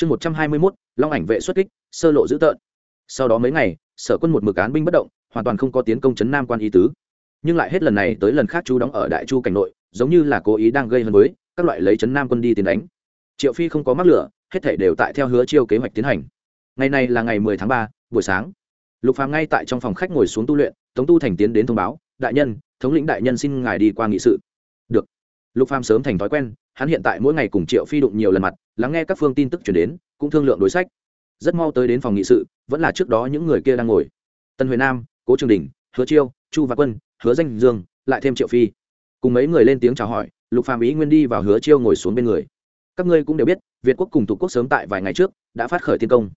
chương một trăm hai mươi mốt, long ảnh vệ xuất kích, sơ lộ dữ tợn. Sau đó mấy ngày, sở quân một mực án binh bất động, hoàn toàn không có tiến công chấn nam quan y tứ. Nhưng lại hết lần này tới lần khác chú đóng ở đại chu cảnh nội, giống như là cố ý đang gây hấn với, các loại lấy chấn nam quân đi tiến đánh. Triệu phi không có mắc lửa, hết thể đều tại theo hứa chiêu kế hoạch tiến hành. Ngày này là ngày mười tháng ba, buổi sáng. Lục phàm ngay tại trong phòng khách ngồi xuống tu luyện, tống tu thành tiến đến thông báo, đại nhân, thống lĩnh đại nhân xin ngài đi qua nghị sự. Được. Lục phàm sớm thành thói quen, hắn hiện tại mỗi ngày cùng triệu phi đụng nhiều lần mặt lắng nghe các phương tin tức chuyển đến, cũng thương lượng đối sách. Rất mau tới đến phòng nghị sự, vẫn là trước đó những người kia đang ngồi. Tân huệ nam, cố trường đình, hứa chiêu, chu và quân, hứa danh dương, lại thêm triệu phi. Cùng mấy người lên tiếng chào hỏi, lục phàm ý nguyên đi vào hứa chiêu ngồi xuống bên người. Các ngươi cũng đều biết, việt quốc cùng tục quốc sớm tại vài ngày trước, đã phát khởi tiến công.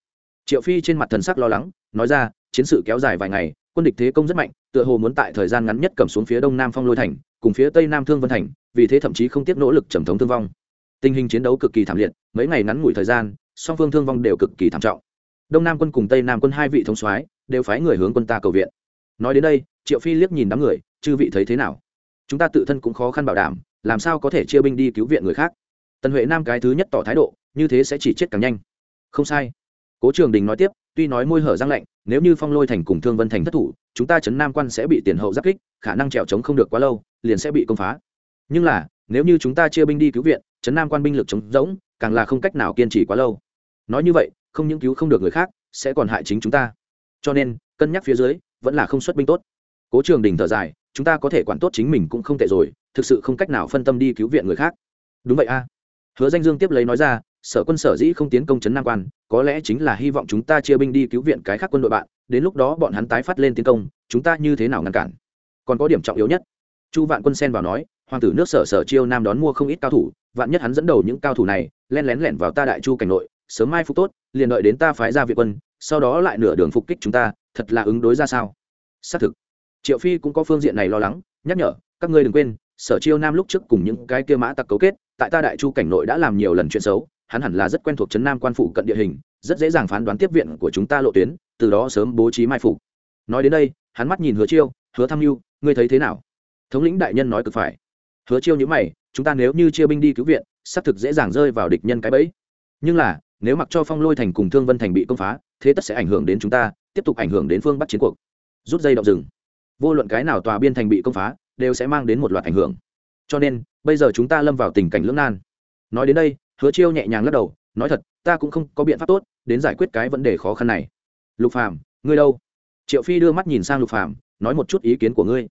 Triệu phi trên mặt thần sắc lo lắng, nói ra, chiến sự kéo dài vài ngày, quân địch thế công rất mạnh, tựa hồ muốn tại thời gian ngắn nhất cầm xuống phía đông nam phong lôi thành, cùng phía tây nam thương vân thành, vì thế thậm chí không tiếc nỗ lực trầm thống thương vong tình hình chiến đấu cực kỳ thảm liệt, mấy ngày ngắn ngủi thời gian, song phương thương vong đều cực kỳ thảm trọng. Đông nam quân cùng tây nam quân hai vị thống soái đều phái người hướng quân ta cầu viện. Nói đến đây, triệu phi liếc nhìn đám người, chư vị thấy thế nào? Chúng ta tự thân cũng khó khăn bảo đảm, làm sao có thể chia binh đi cứu viện người khác? Tần huệ nam cái thứ nhất tỏ thái độ, như thế sẽ chỉ chết càng nhanh. Không sai. Cố trường đình nói tiếp, tuy nói môi hở răng lạnh, nếu như phong lôi thành cùng thương vân thành thất thủ, chúng ta chấn nam quan sẽ bị tiền hậu giáp kích, khả năng trèo trống không được quá lâu, liền sẽ bị công phá. Nhưng là nếu như chúng ta chia binh đi cứu viện Trấn nam quan binh lực chống rỗng, càng là không cách nào kiên trì quá lâu. Nói như vậy, không những cứu không được người khác, sẽ còn hại chính chúng ta. Cho nên, cân nhắc phía dưới, vẫn là không xuất binh tốt. Cố trường đình thở dài, chúng ta có thể quản tốt chính mình cũng không tệ rồi, thực sự không cách nào phân tâm đi cứu viện người khác. Đúng vậy a. Hứa danh dương tiếp lấy nói ra, sở quân sở dĩ không tiến công trấn nam quan, có lẽ chính là hy vọng chúng ta chia binh đi cứu viện cái khác quân đội bạn, đến lúc đó bọn hắn tái phát lên tiến công, chúng ta như thế nào ngăn cản? Còn có điểm trọng yếu nhất. Chu vạn quân xen vào nói hoàng tử nước sở sở chiêu nam đón mua không ít cao thủ, vạn nhất hắn dẫn đầu những cao thủ này, len lén lẻn vào ta đại chu cảnh nội, sớm mai phục tốt, liền đợi đến ta phái ra viện quân, sau đó lại nửa đường phục kích chúng ta, thật là ứng đối ra sao? Xác thực. Triệu phi cũng có phương diện này lo lắng, nhắc nhở, các ngươi đừng quên, sở chiêu nam lúc trước cùng những cái kia mã tặc cấu kết, tại ta đại chu cảnh nội đã làm nhiều lần chuyện xấu, hắn hẳn là rất quen thuộc trấn nam quan phủ cận địa hình, rất dễ dàng phán đoán tiếp viện của chúng ta lộ tuyến, từ đó sớm bố trí mai phục. Nói đến đây, hắn mắt nhìn hứa chiêu, hứa tham mưu ngươi thấy thế nào? Thống lĩnh đại nhân nói cực phải hứa chiêu nhữ mày, chúng ta nếu như chia binh đi cứu viện, xác thực dễ dàng rơi vào địch nhân cái bẫy. Nhưng là, nếu mặc cho phong lôi thành cùng thương vân thành bị công phá, thế tất sẽ ảnh hưởng đến chúng ta, tiếp tục ảnh hưởng đến phương bắc chiến cuộc. Rút dây động rừng vô luận cái nào tòa biên thành bị công phá, đều sẽ mang đến một loạt ảnh hưởng. Cho nên, bây giờ chúng ta lâm vào tình cảnh lưỡng nan. Nói đến đây, hứa chiêu nhẹ nhàng lắc đầu, nói thật, ta cũng không có biện pháp tốt đến giải quyết cái vấn đề khó khăn này. Lục phàm, ngươi đâu? Triệu phi đưa mắt nhìn sang lục phàm, nói một chút ý kiến của ngươi.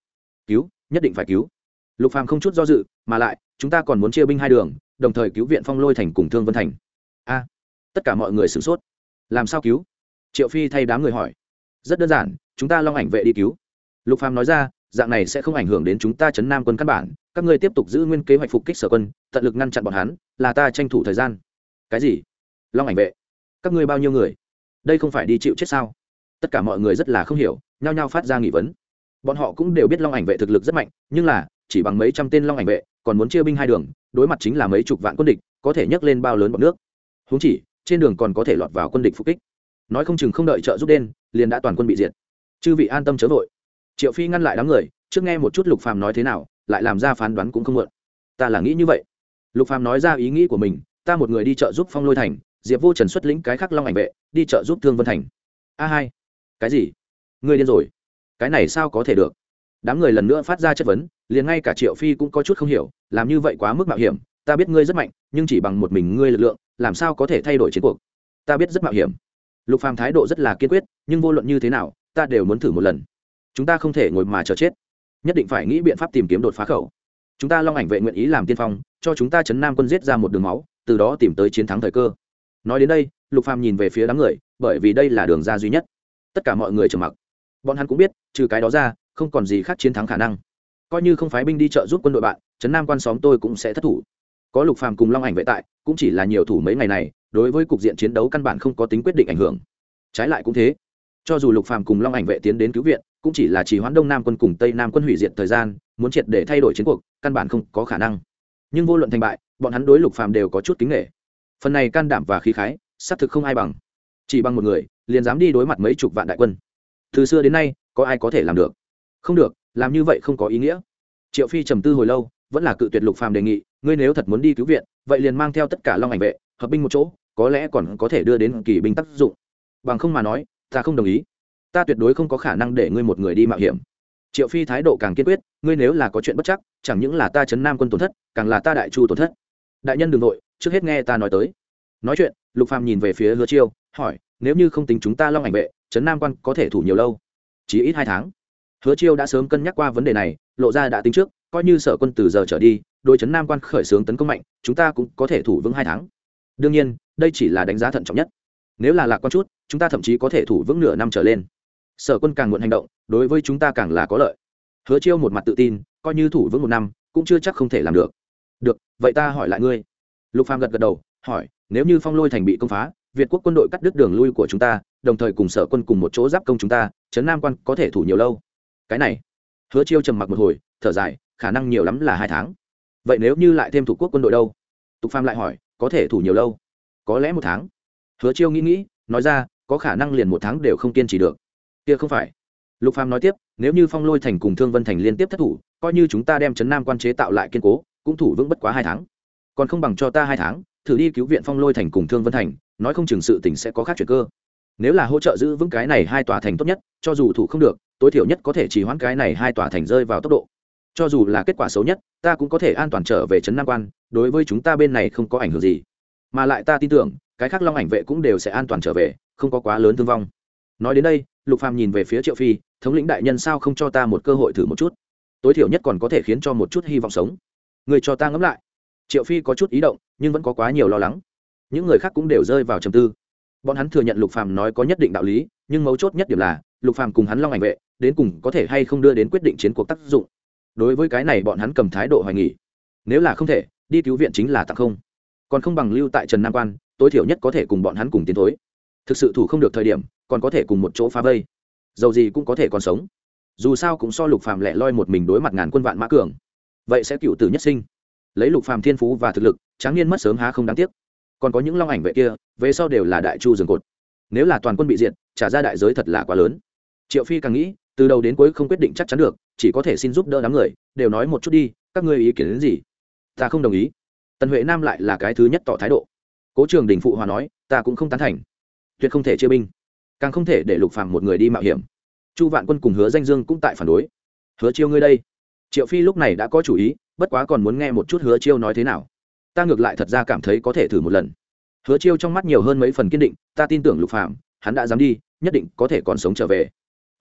Cứu, nhất định phải cứu lục phàm không chút do dự, mà lại, chúng ta còn muốn chia binh hai đường, đồng thời cứu viện phong lôi thành cùng thương vân thành. A, tất cả mọi người sửng sốt. Làm sao cứu? Triệu phi thay đám người hỏi. Rất đơn giản, chúng ta long ảnh vệ đi cứu. Lục phàm nói ra, dạng này sẽ không ảnh hưởng đến chúng ta chấn nam quân căn bản, các ngươi tiếp tục giữ nguyên kế hoạch phục kích sở quân, tận lực ngăn chặn bọn hắn, là ta tranh thủ thời gian. Cái gì? Long ảnh vệ? Các ngươi bao nhiêu người? Đây không phải đi chịu chết sao? Tất cả mọi người rất là không hiểu, nhao nhao phát ra nghi vấn. Bọn họ cũng đều biết long ảnh vệ thực lực rất mạnh, nhưng là chỉ bằng mấy trăm tên long ảnh vệ, còn muốn chia binh hai đường, đối mặt chính là mấy chục vạn quân địch, có thể nhấc lên bao lớn bọn nước. Húng chỉ, trên đường còn có thể lọt vào quân địch phục kích. Nói không chừng không đợi trợ giúp đen, liền đã toàn quân bị diệt. Chư vị an tâm chớ vội. Triệu phi ngăn lại đám người, trước nghe một chút lục phàm nói thế nào, lại làm ra phán đoán cũng không mượn. ta là nghĩ như vậy. Lục phàm nói ra ý nghĩ của mình, ta một người đi chợ giúp phong lôi thành, diệp vô trần xuất lĩnh cái khắc long ảnh vệ, đi chợ giúp thương vân thành. A hai. Cái gì? Ngươi điên rồi. Cái này sao có thể được? Đám người lần nữa phát ra chất vấn, liền ngay cả triệu phi cũng có chút không hiểu, làm như vậy quá mức mạo hiểm, ta biết ngươi rất mạnh, nhưng chỉ bằng một mình ngươi lực lượng, làm sao có thể thay đổi chiến cuộc? Ta biết rất mạo hiểm. Lục phàm thái độ rất là kiên quyết, nhưng vô luận như thế nào, ta đều muốn thử một lần. Chúng ta không thể ngồi mà chờ chết. Nhất định phải nghĩ biện pháp tìm kiếm đột phá khẩu. Chúng ta long ảnh vệ nguyện ý làm tiên phong, cho chúng ta chấn nam quân giết ra một đường máu, từ đó tìm tới chiến thắng thời cơ. Nói đến đây, lục phàm nhìn về phía đám người, bởi vì đây là đường ra duy nhất. Tất cả mọi người trầm mặc. Bọn hắn cũng biết, trừ cái đó ra không còn gì khác chiến thắng khả năng. Coi như không phái binh đi trợ giúp quân đội bạn, Trấn nam quan xóm tôi cũng sẽ thất thủ. Có lục phàm cùng long ảnh vệ tại, cũng chỉ là nhiều thủ mấy ngày này, đối với cục diện chiến đấu căn bản không có tính quyết định ảnh hưởng. Trái lại cũng thế. Cho dù lục phàm cùng long ảnh vệ tiến đến cứu viện, cũng chỉ là chỉ hoãn đông nam quân cùng tây nam quân hủy diệt thời gian, muốn triệt để thay đổi chiến cuộc, căn bản không có khả năng. Nhưng vô luận thành bại, bọn hắn đối lục phàm đều có chút kính nghệ phần này can đảm và khí khái, xác thực không ai bằng. Chỉ bằng một người, liền dám đi đối mặt mấy chục vạn đại quân. Từ xưa đến nay, có ai có thể làm được? Không được, làm như vậy không có ý nghĩa. Triệu phi trầm tư hồi lâu, vẫn là cự tuyệt lục phàm đề nghị, ngươi nếu thật muốn đi cứu viện, vậy liền mang theo tất cả long ảnh vệ, hợp binh một chỗ, có lẽ còn có thể đưa đến kỳ binh tác dụng. Bằng không mà nói, ta không đồng ý. Ta tuyệt đối không có khả năng để ngươi một người đi mạo hiểm. Triệu phi thái độ càng kiên quyết, ngươi nếu là có chuyện bất chắc, chẳng những là ta chấn nam quân tổn thất, càng là ta đại chu tổn thất. Đại nhân đừng nội trước hết nghe ta nói tới. Nói chuyện, lục phàm nhìn về phía hứa chiêu, hỏi, nếu như không tính chúng ta long ảnh vệ, chấn nam quan có thể thủ nhiều lâu? Chỉ ít hai tháng hứa chiêu đã sớm cân nhắc qua vấn đề này, lộ ra đã tính trước, coi như sở quân từ giờ trở đi đôi chấn nam quan khởi xướng tấn công mạnh, chúng ta cũng có thể thủ vững hai tháng. Đương nhiên, đây chỉ là đánh giá thận trọng nhất. Nếu là lạc quan chút, chúng ta thậm chí có thể thủ vững nửa năm trở lên. Sở quân càng muộn hành động, đối với chúng ta càng là có lợi. Hứa chiêu một mặt tự tin, coi như thủ vững một năm, cũng chưa chắc không thể làm được. Được, vậy ta hỏi lại ngươi. Lục phàm gật gật đầu, hỏi, nếu như phong lôi thành bị công phá, việt quốc quân đội cắt đứt đường lui của chúng ta, đồng thời cùng sở quân cùng một chỗ giáp công chúng ta trấn nam quan có thể thủ nhiều lâu? Cái này. Hứa chiêu trầm mặc một hồi, thở dài, khả năng nhiều lắm là hai tháng. Vậy nếu như lại thêm thủ quốc quân đội đâu? Tục phàm lại hỏi, có thể thủ nhiều lâu? Có lẽ một tháng. Hứa chiêu nghĩ nghĩ, nói ra, có khả năng liền một tháng đều không kiên trì được. Kia không phải. Lục phàm nói tiếp, nếu như phong lôi thành cùng thương vân thành liên tiếp thất thủ, coi như chúng ta đem trấn nam quan chế tạo lại kiên cố, cũng thủ vững bất quá hai tháng. Còn không bằng cho ta hai tháng, thử đi cứu viện phong lôi thành cùng thương vân thành, nói không chừng sự tình sẽ có khác chuyển cơ. Nếu là hỗ trợ giữ vững cái này hai tòa thành tốt nhất, cho dù thủ không được tối thiểu nhất có thể chỉ hoãn cái này hai tòa thành rơi vào tốc độ. Cho dù là kết quả xấu nhất, ta cũng có thể an toàn trở về trấn nam quan, đối với chúng ta bên này không có ảnh hưởng gì. Mà lại ta tin tưởng, cái khác long ảnh vệ cũng đều sẽ an toàn trở về, không có quá lớn thương vong. Nói đến đây, lục phàm nhìn về phía triệu phi, thống lĩnh đại nhân sao không cho ta một cơ hội thử một chút? Tối thiểu nhất còn có thể khiến cho một chút hy vọng sống. Người cho ta ngẫm lại. Triệu phi có chút ý động, nhưng vẫn có quá nhiều lo lắng. Những người khác cũng đều rơi vào trầm tư bọn hắn thừa nhận lục phàm nói có nhất định đạo lý, nhưng mấu chốt nhất điểm là, lục phàm cùng hắn long ảnh vệ, đến cùng có thể hay không đưa đến quyết định chiến cuộc tác dụng. Đối với cái này bọn hắn cầm thái độ hoài nghỉ nếu là không thể, đi cứu viện chính là tặng không. Còn không bằng lưu tại trần nam quan, tối thiểu nhất có thể cùng bọn hắn cùng tiến thối. Thực sự thủ không được thời điểm, còn có thể cùng một chỗ phá vây. Dầu gì cũng có thể còn sống. Dù sao cũng so lục phàm lẻ loi một mình đối mặt ngàn quân vạn mã cường. Vậy sẽ cựu tử nhất sinh. Lấy lục phàm thiên phú và thực lực, tráng niên mất sớm há không đáng tiếc còn có những long ảnh vệ kia, về sau đều là đại chu rừng cột. Nếu là toàn quân bị diệt, trả ra đại giới thật là quá lớn. Triệu phi càng nghĩ, từ đầu đến cuối không quyết định chắc chắn được, chỉ có thể xin giúp đỡ đám người, đều nói một chút đi, các ngươi ý kiến đến gì? Ta không đồng ý. Tần huệ nam lại là cái thứ nhất tỏ thái độ. Cố trường đình phụ hòa nói, ta cũng không tán thành. Tuyệt không thể chia binh. Càng không thể để lục phàm một người đi mạo hiểm. Chu vạn quân cùng hứa danh dương cũng tại phản đối. Hứa chiêu ngươi đây. Triệu phi lúc này đã có chủ ý, bất quá còn muốn nghe một chút hứa chiêu nói thế nào ta ngược lại thật ra cảm thấy có thể thử một lần. Hứa chiêu trong mắt nhiều hơn mấy phần kiên định, ta tin tưởng lục phạm hắn đã dám đi, nhất định có thể còn sống trở về.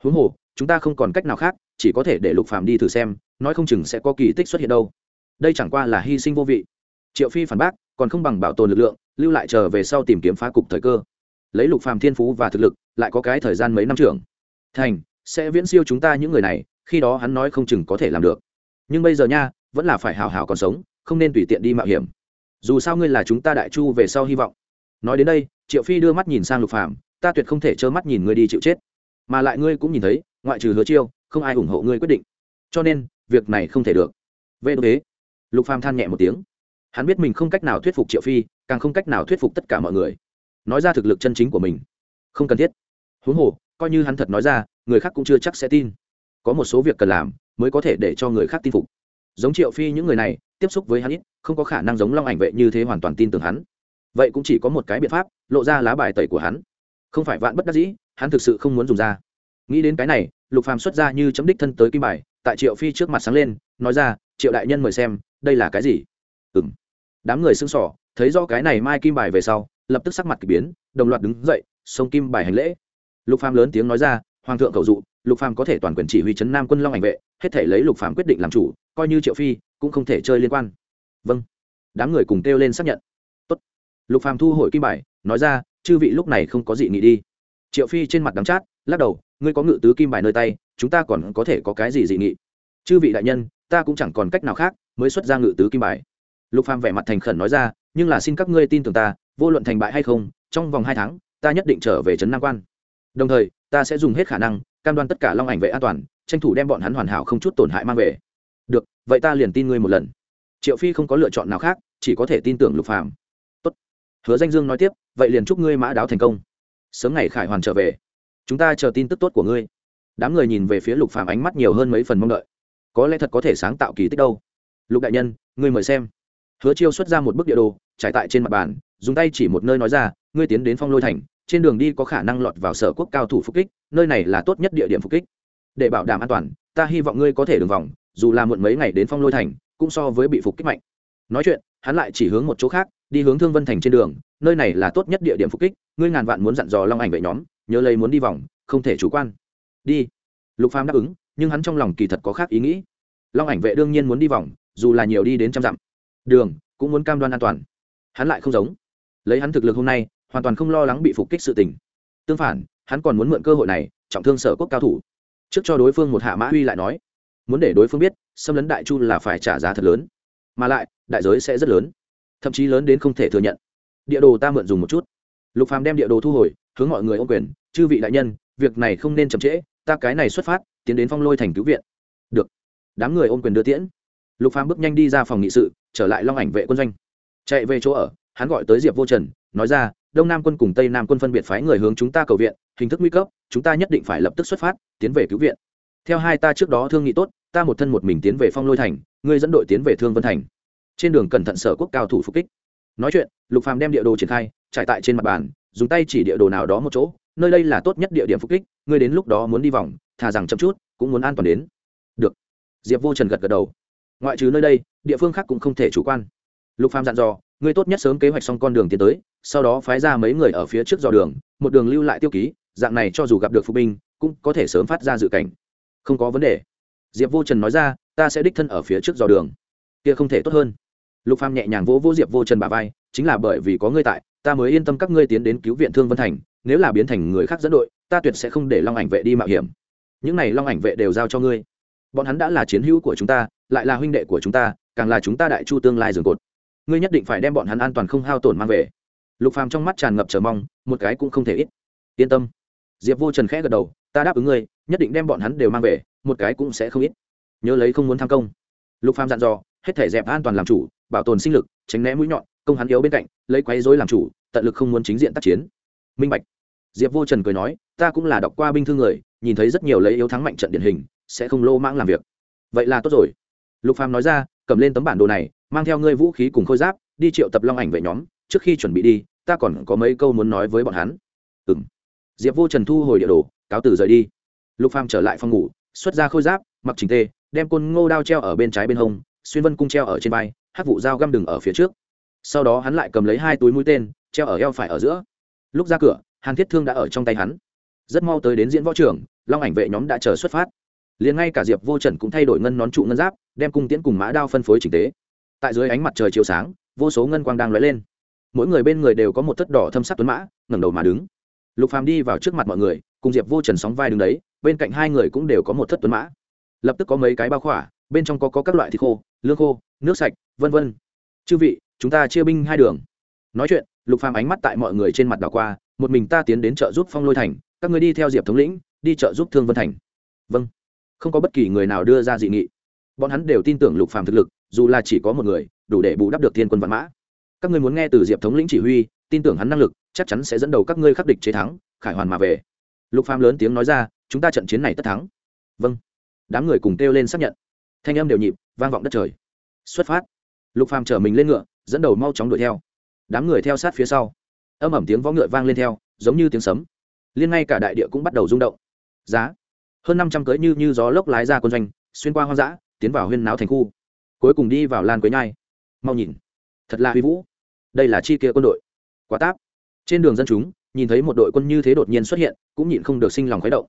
Huống hồ, chúng ta không còn cách nào khác, chỉ có thể để lục phạm đi thử xem, nói không chừng sẽ có kỳ tích xuất hiện đâu. Đây chẳng qua là hy sinh vô vị. Triệu phi phản bác, còn không bằng bảo tồn lực lượng, lưu lại chờ về sau tìm kiếm phá cục thời cơ. Lấy lục phàm thiên phú và thực lực, lại có cái thời gian mấy năm trưởng. Thành, sẽ viễn siêu chúng ta những người này, khi đó hắn nói không chừng có thể làm được. Nhưng bây giờ nha, vẫn là phải hào hào còn sống, không nên tùy tiện đi mạo hiểm dù sao ngươi là chúng ta đại chu về sau hy vọng. Nói đến đây, triệu phi đưa mắt nhìn sang lục phàm, ta tuyệt không thể trơ mắt nhìn ngươi đi chịu chết. Mà lại ngươi cũng nhìn thấy, ngoại trừ hứa chiêu, không ai ủng hộ ngươi quyết định. Cho nên, việc này không thể được. Vậy thế lục phàm than nhẹ một tiếng. Hắn biết mình không cách nào thuyết phục triệu phi, càng không cách nào thuyết phục tất cả mọi người. Nói ra thực lực chân chính của mình, không cần thiết. Huống hồ, coi như hắn thật nói ra, người khác cũng chưa chắc sẽ tin. Có một số việc cần làm, mới có thể để cho người khác tin phục. Giống triệu phi những người này tiếp xúc với hắn ít, không có khả năng giống long ảnh vệ như thế hoàn toàn tin tưởng hắn. Vậy cũng chỉ có một cái biện pháp, lộ ra lá bài tẩy của hắn. Không phải vạn bất đắc dĩ, hắn thực sự không muốn dùng ra. Nghĩ đến cái này, lục phàm xuất ra như chấm đích thân tới kim bài, tại triệu phi trước mặt sáng lên, nói ra, triệu đại nhân mời xem, đây là cái gì? Ừng đám người sưng sỏ thấy do cái này mai kim bài về sau, lập tức sắc mặt k ỳ biến, đồng loạt đứng dậy, xông kim bài hành lễ. Lục phàm lớn tiếng nói ra, hoàng thượng cầu dụ, lục phàm có thể toàn quyền chỉ huy chấn nam quân long ảnh vệ, hết thể lấy lục phàm quyết định làm chủ, coi như triệu phi cũng không thể chơi liên quan. Vâng. Đám người cùng kêu lên xác nhận. Tốt. lục phàm thu hồi kim bài, nói ra, chư vị lúc này không có gì nghĩ đi. Triệu phi trên mặt đắng chát, lắc đầu, ngươi có ngự tứ kim bài nơi tay, chúng ta còn có thể có cái gì dị nghị? Chư vị đại nhân, ta cũng chẳng còn cách nào khác, mới xuất ra ngự tứ kim bài. Lục phàm vẻ mặt thành khẩn nói ra, nhưng là xin các ngươi tin tưởng ta, vô luận thành bại hay không, trong vòng hai tháng, ta nhất định trở về trấn nam quan. Đồng thời, ta sẽ dùng hết khả năng, cam đoan tất cả long ảnh vệ an toàn, tranh thủ đem bọn hắn hoàn hảo không chút tổn hại mang về được, vậy ta liền tin ngươi một lần. Triệu phi không có lựa chọn nào khác, chỉ có thể tin tưởng lục phàm. Tốt. Hứa danh dương nói tiếp, vậy liền chúc ngươi mã đáo thành công. Sớm ngày khải hoàn trở về. Chúng ta chờ tin tức tốt của ngươi. Đám người nhìn về phía lục phàm ánh mắt nhiều hơn mấy phần mong đợi. Có lẽ thật có thể sáng tạo kỳ tích đâu. Lục đại nhân, ngươi mời xem. Hứa chiêu xuất ra một bức địa đồ, trải tại trên mặt bàn, dùng tay chỉ một nơi nói ra, ngươi tiến đến phong lôi thành, trên đường đi có khả năng lọt vào sở quốc cao thủ phục kích, nơi này là tốt nhất địa điểm phục kích. Để bảo đảm an toàn, ta hy vọng ngươi có thể đường vòng dù là muộn mấy ngày đến phong lôi thành, cũng so với bị phục kích mạnh. Nói chuyện, hắn lại chỉ hướng một chỗ khác, đi hướng thương vân thành trên đường, nơi này là tốt nhất địa điểm phục kích, ngươi ngàn vạn muốn dặn dò long ảnh vệ nhóm, nhớ lấy muốn đi vòng, không thể chủ quan. Đi. Lục phàm đáp ứng, nhưng hắn trong lòng kỳ thật có khác ý nghĩ. Long ảnh vệ đương nhiên muốn đi vòng, dù là nhiều đi đến trăm dặm. Đường, cũng muốn cam đoan an toàn. Hắn lại không giống. Lấy hắn thực lực hôm nay, hoàn toàn không lo lắng bị phục kích sự tình. Tương phản, hắn còn muốn mượn cơ hội này, trọng thương sở quốc cao thủ. Trước cho đối phương một hạ mã uy lại nói muốn để đối phương biết, xâm lấn đại chu là phải trả giá thật lớn. Mà lại, đại giới sẽ rất lớn. Thậm chí lớn đến không thể thừa nhận. Địa đồ ta mượn dùng một chút. Lục phàm đem địa đồ thu hồi, hướng mọi người ô quyền, chư vị đại nhân, việc này không nên chậm trễ, ta cái này xuất phát, tiến đến phong lôi thành cứu viện. Được. Đám người ôm quyền đưa tiễn. Lục phàm bước nhanh đi ra phòng nghị sự, trở lại long ảnh vệ quân doanh. Chạy về chỗ ở, hắn gọi tới diệp vô trần, nói ra, đông nam quân cùng tây nam quân phân biệt phái người hướng chúng ta cầu viện, hình thức nguy cấp, chúng ta nhất định phải lập tức xuất phát, tiến về cứu viện theo hai ta trước đó thương nghị tốt, ta một thân một mình tiến về phong lôi thành, ngươi dẫn đội tiến về thương vân thành. Trên đường cẩn thận sở quốc cao thủ phục kích. Nói chuyện, lục phàm đem địa đồ triển khai, trải tại trên mặt bàn, dùng tay chỉ địa đồ nào đó một chỗ, nơi đây là tốt nhất địa điểm phục kích, ngươi đến lúc đó muốn đi vòng thà rằng chậm chút, cũng muốn an toàn đến. Được. Diệp vô trần gật gật đầu. Ngoại trừ nơi đây, địa phương khác cũng không thể chủ quan. Lục phàm dặn dò, ngươi tốt nhất sớm kế hoạch xong con đường tiến tới, sau đó phái ra mấy người ở phía trước dò đường, một đường lưu lại tiêu ký, dạng này cho dù gặp được phục binh, cũng có thể sớm phát ra dự cảnh không có vấn đề. Diệp vô trần nói ra, ta sẽ đích thân ở phía trước dò đường. Kia không thể tốt hơn. Lục phàm nhẹ nhàng vỗ vỗ diệp vô trần bà vai, chính là bởi vì có ngươi tại, ta mới yên tâm các ngươi tiến đến cứu viện thương vân thành, nếu là biến thành người khác dẫn đội, ta tuyệt sẽ không để long ảnh vệ đi mạo hiểm. Những này long ảnh vệ đều giao cho ngươi. Bọn hắn đã là chiến hữu của chúng ta, lại là huynh đệ của chúng ta, càng là chúng ta đại chu tương lai dường cột. Ngươi nhất định phải đem bọn hắn an toàn không hao tổn mang về. Lục phàm trong mắt tràn ngập chờ mong, một cái cũng không thể ít. Yên tâm. Diệp vô trần khẽ gật đầu ta đáp ứng ngươi, nhất định đem bọn hắn đều mang về, một cái cũng sẽ không ít. Nhớ lấy không muốn tham công. Lục phàm dặn dò, hết thể dẹp an toàn làm chủ, bảo tồn sinh lực, tránh né mũi nhọn, công hắn yếu bên cạnh, lấy quấy rối làm chủ, tận lực không muốn chính diện tác chiến. Minh bạch. Diệp vô trần cười nói, ta cũng là đọc qua binh thư người, nhìn thấy rất nhiều lấy yếu thắng mạnh trận điển hình, sẽ không lô mãng làm việc. Vậy là tốt rồi. Lục phàm nói ra, cầm lên tấm bản đồ này, mang theo ngươi vũ khí cùng khôi giáp, đi triệu tập long ảnh về nhóm, trước khi chuẩn bị đi, ta còn có mấy câu muốn nói với bọn hắn. Ừm. Diệp vô trần thu hồi địa đồ cáo từ rời đi. Lục phàm trở lại phòng ngủ, xuất ra khôi giáp, mặc trình tê đem côn ngô đao treo ở bên trái bên hông, xuyên vân cung treo ở trên vai hát vụ dao găm đừng ở phía trước. Sau đó hắn lại cầm lấy hai túi mũi tên, treo ở eo phải ở giữa. Lúc ra cửa, hàn thiết thương đã ở trong tay hắn. Rất mau tới đến diễn võ trưởng, long ảnh vệ nhóm đã chờ xuất phát. Liền ngay cả diệp vô trần cũng thay đổi ngân nón trụ ngân giáp, đem cung tiễn cùng mã đao phân phối trình tế tại dưới ánh mặt trời chiều sáng, vô số ngân quang đang lóe lên. Mỗi người bên người đều có một thất đỏ thâm sắc tuấn mã, ngẩng đầu mà đứng. Lục phàm đi vào trước mặt mọi người cùng diệp vô trần sóng vai đứng đấy bên cạnh hai người cũng đều có một thất tuấn mã. Lập tức có mấy cái bao khỏa bên trong có, có các loại thịt khô lương khô nước sạch vân vân. Chư vị chúng ta chia binh hai đường. Nói chuyện lục phàm ánh mắt tại mọi người trên mặt đảo qua một mình ta tiến đến chợ giúp phong lôi thành các người đi theo diệp thống lĩnh đi chợ giúp thương vân thành. Vâng. Không có bất kỳ người nào đưa ra dị nghị. Bọn hắn đều tin tưởng lục phàm thực lực dù là chỉ có một người đủ để bù đắp được thiên quân văn mã. Các ngươi muốn nghe từ diệp thống lĩnh chỉ huy tin tưởng hắn năng lực chắc chắn sẽ dẫn đầu các ngươi khắc địch chế thắng khải hoàn mà về lục phàm lớn tiếng nói ra, chúng ta trận chiến này tất thắng. Vâng. Đám người cùng kêu lên xác nhận. Thanh âm đều nhịp, vang vọng đất trời. Xuất phát. Lục phàm chở mình lên ngựa, dẫn đầu mau chóng đuổi theo. Đám người theo sát phía sau. Âm ẩm tiếng võ ngựa vang lên theo, giống như tiếng sấm. Liên ngay cả đại địa cũng bắt đầu rung động. Giá. Hơn năm trăm cưỡi như như gió lốc lái ra quân doanh, xuyên qua hoang dã, tiến vào huyên náo thành khu. Cuối cùng đi vào lan quế nhai. Mau nhìn. Thật là huy vũ. Đây là chi kia quân đội. Quá táp. Trên đường dân chúng nhìn thấy một đội quân như thế đột nhiên xuất hiện, cũng nhịn không được sinh lòng khuấy động.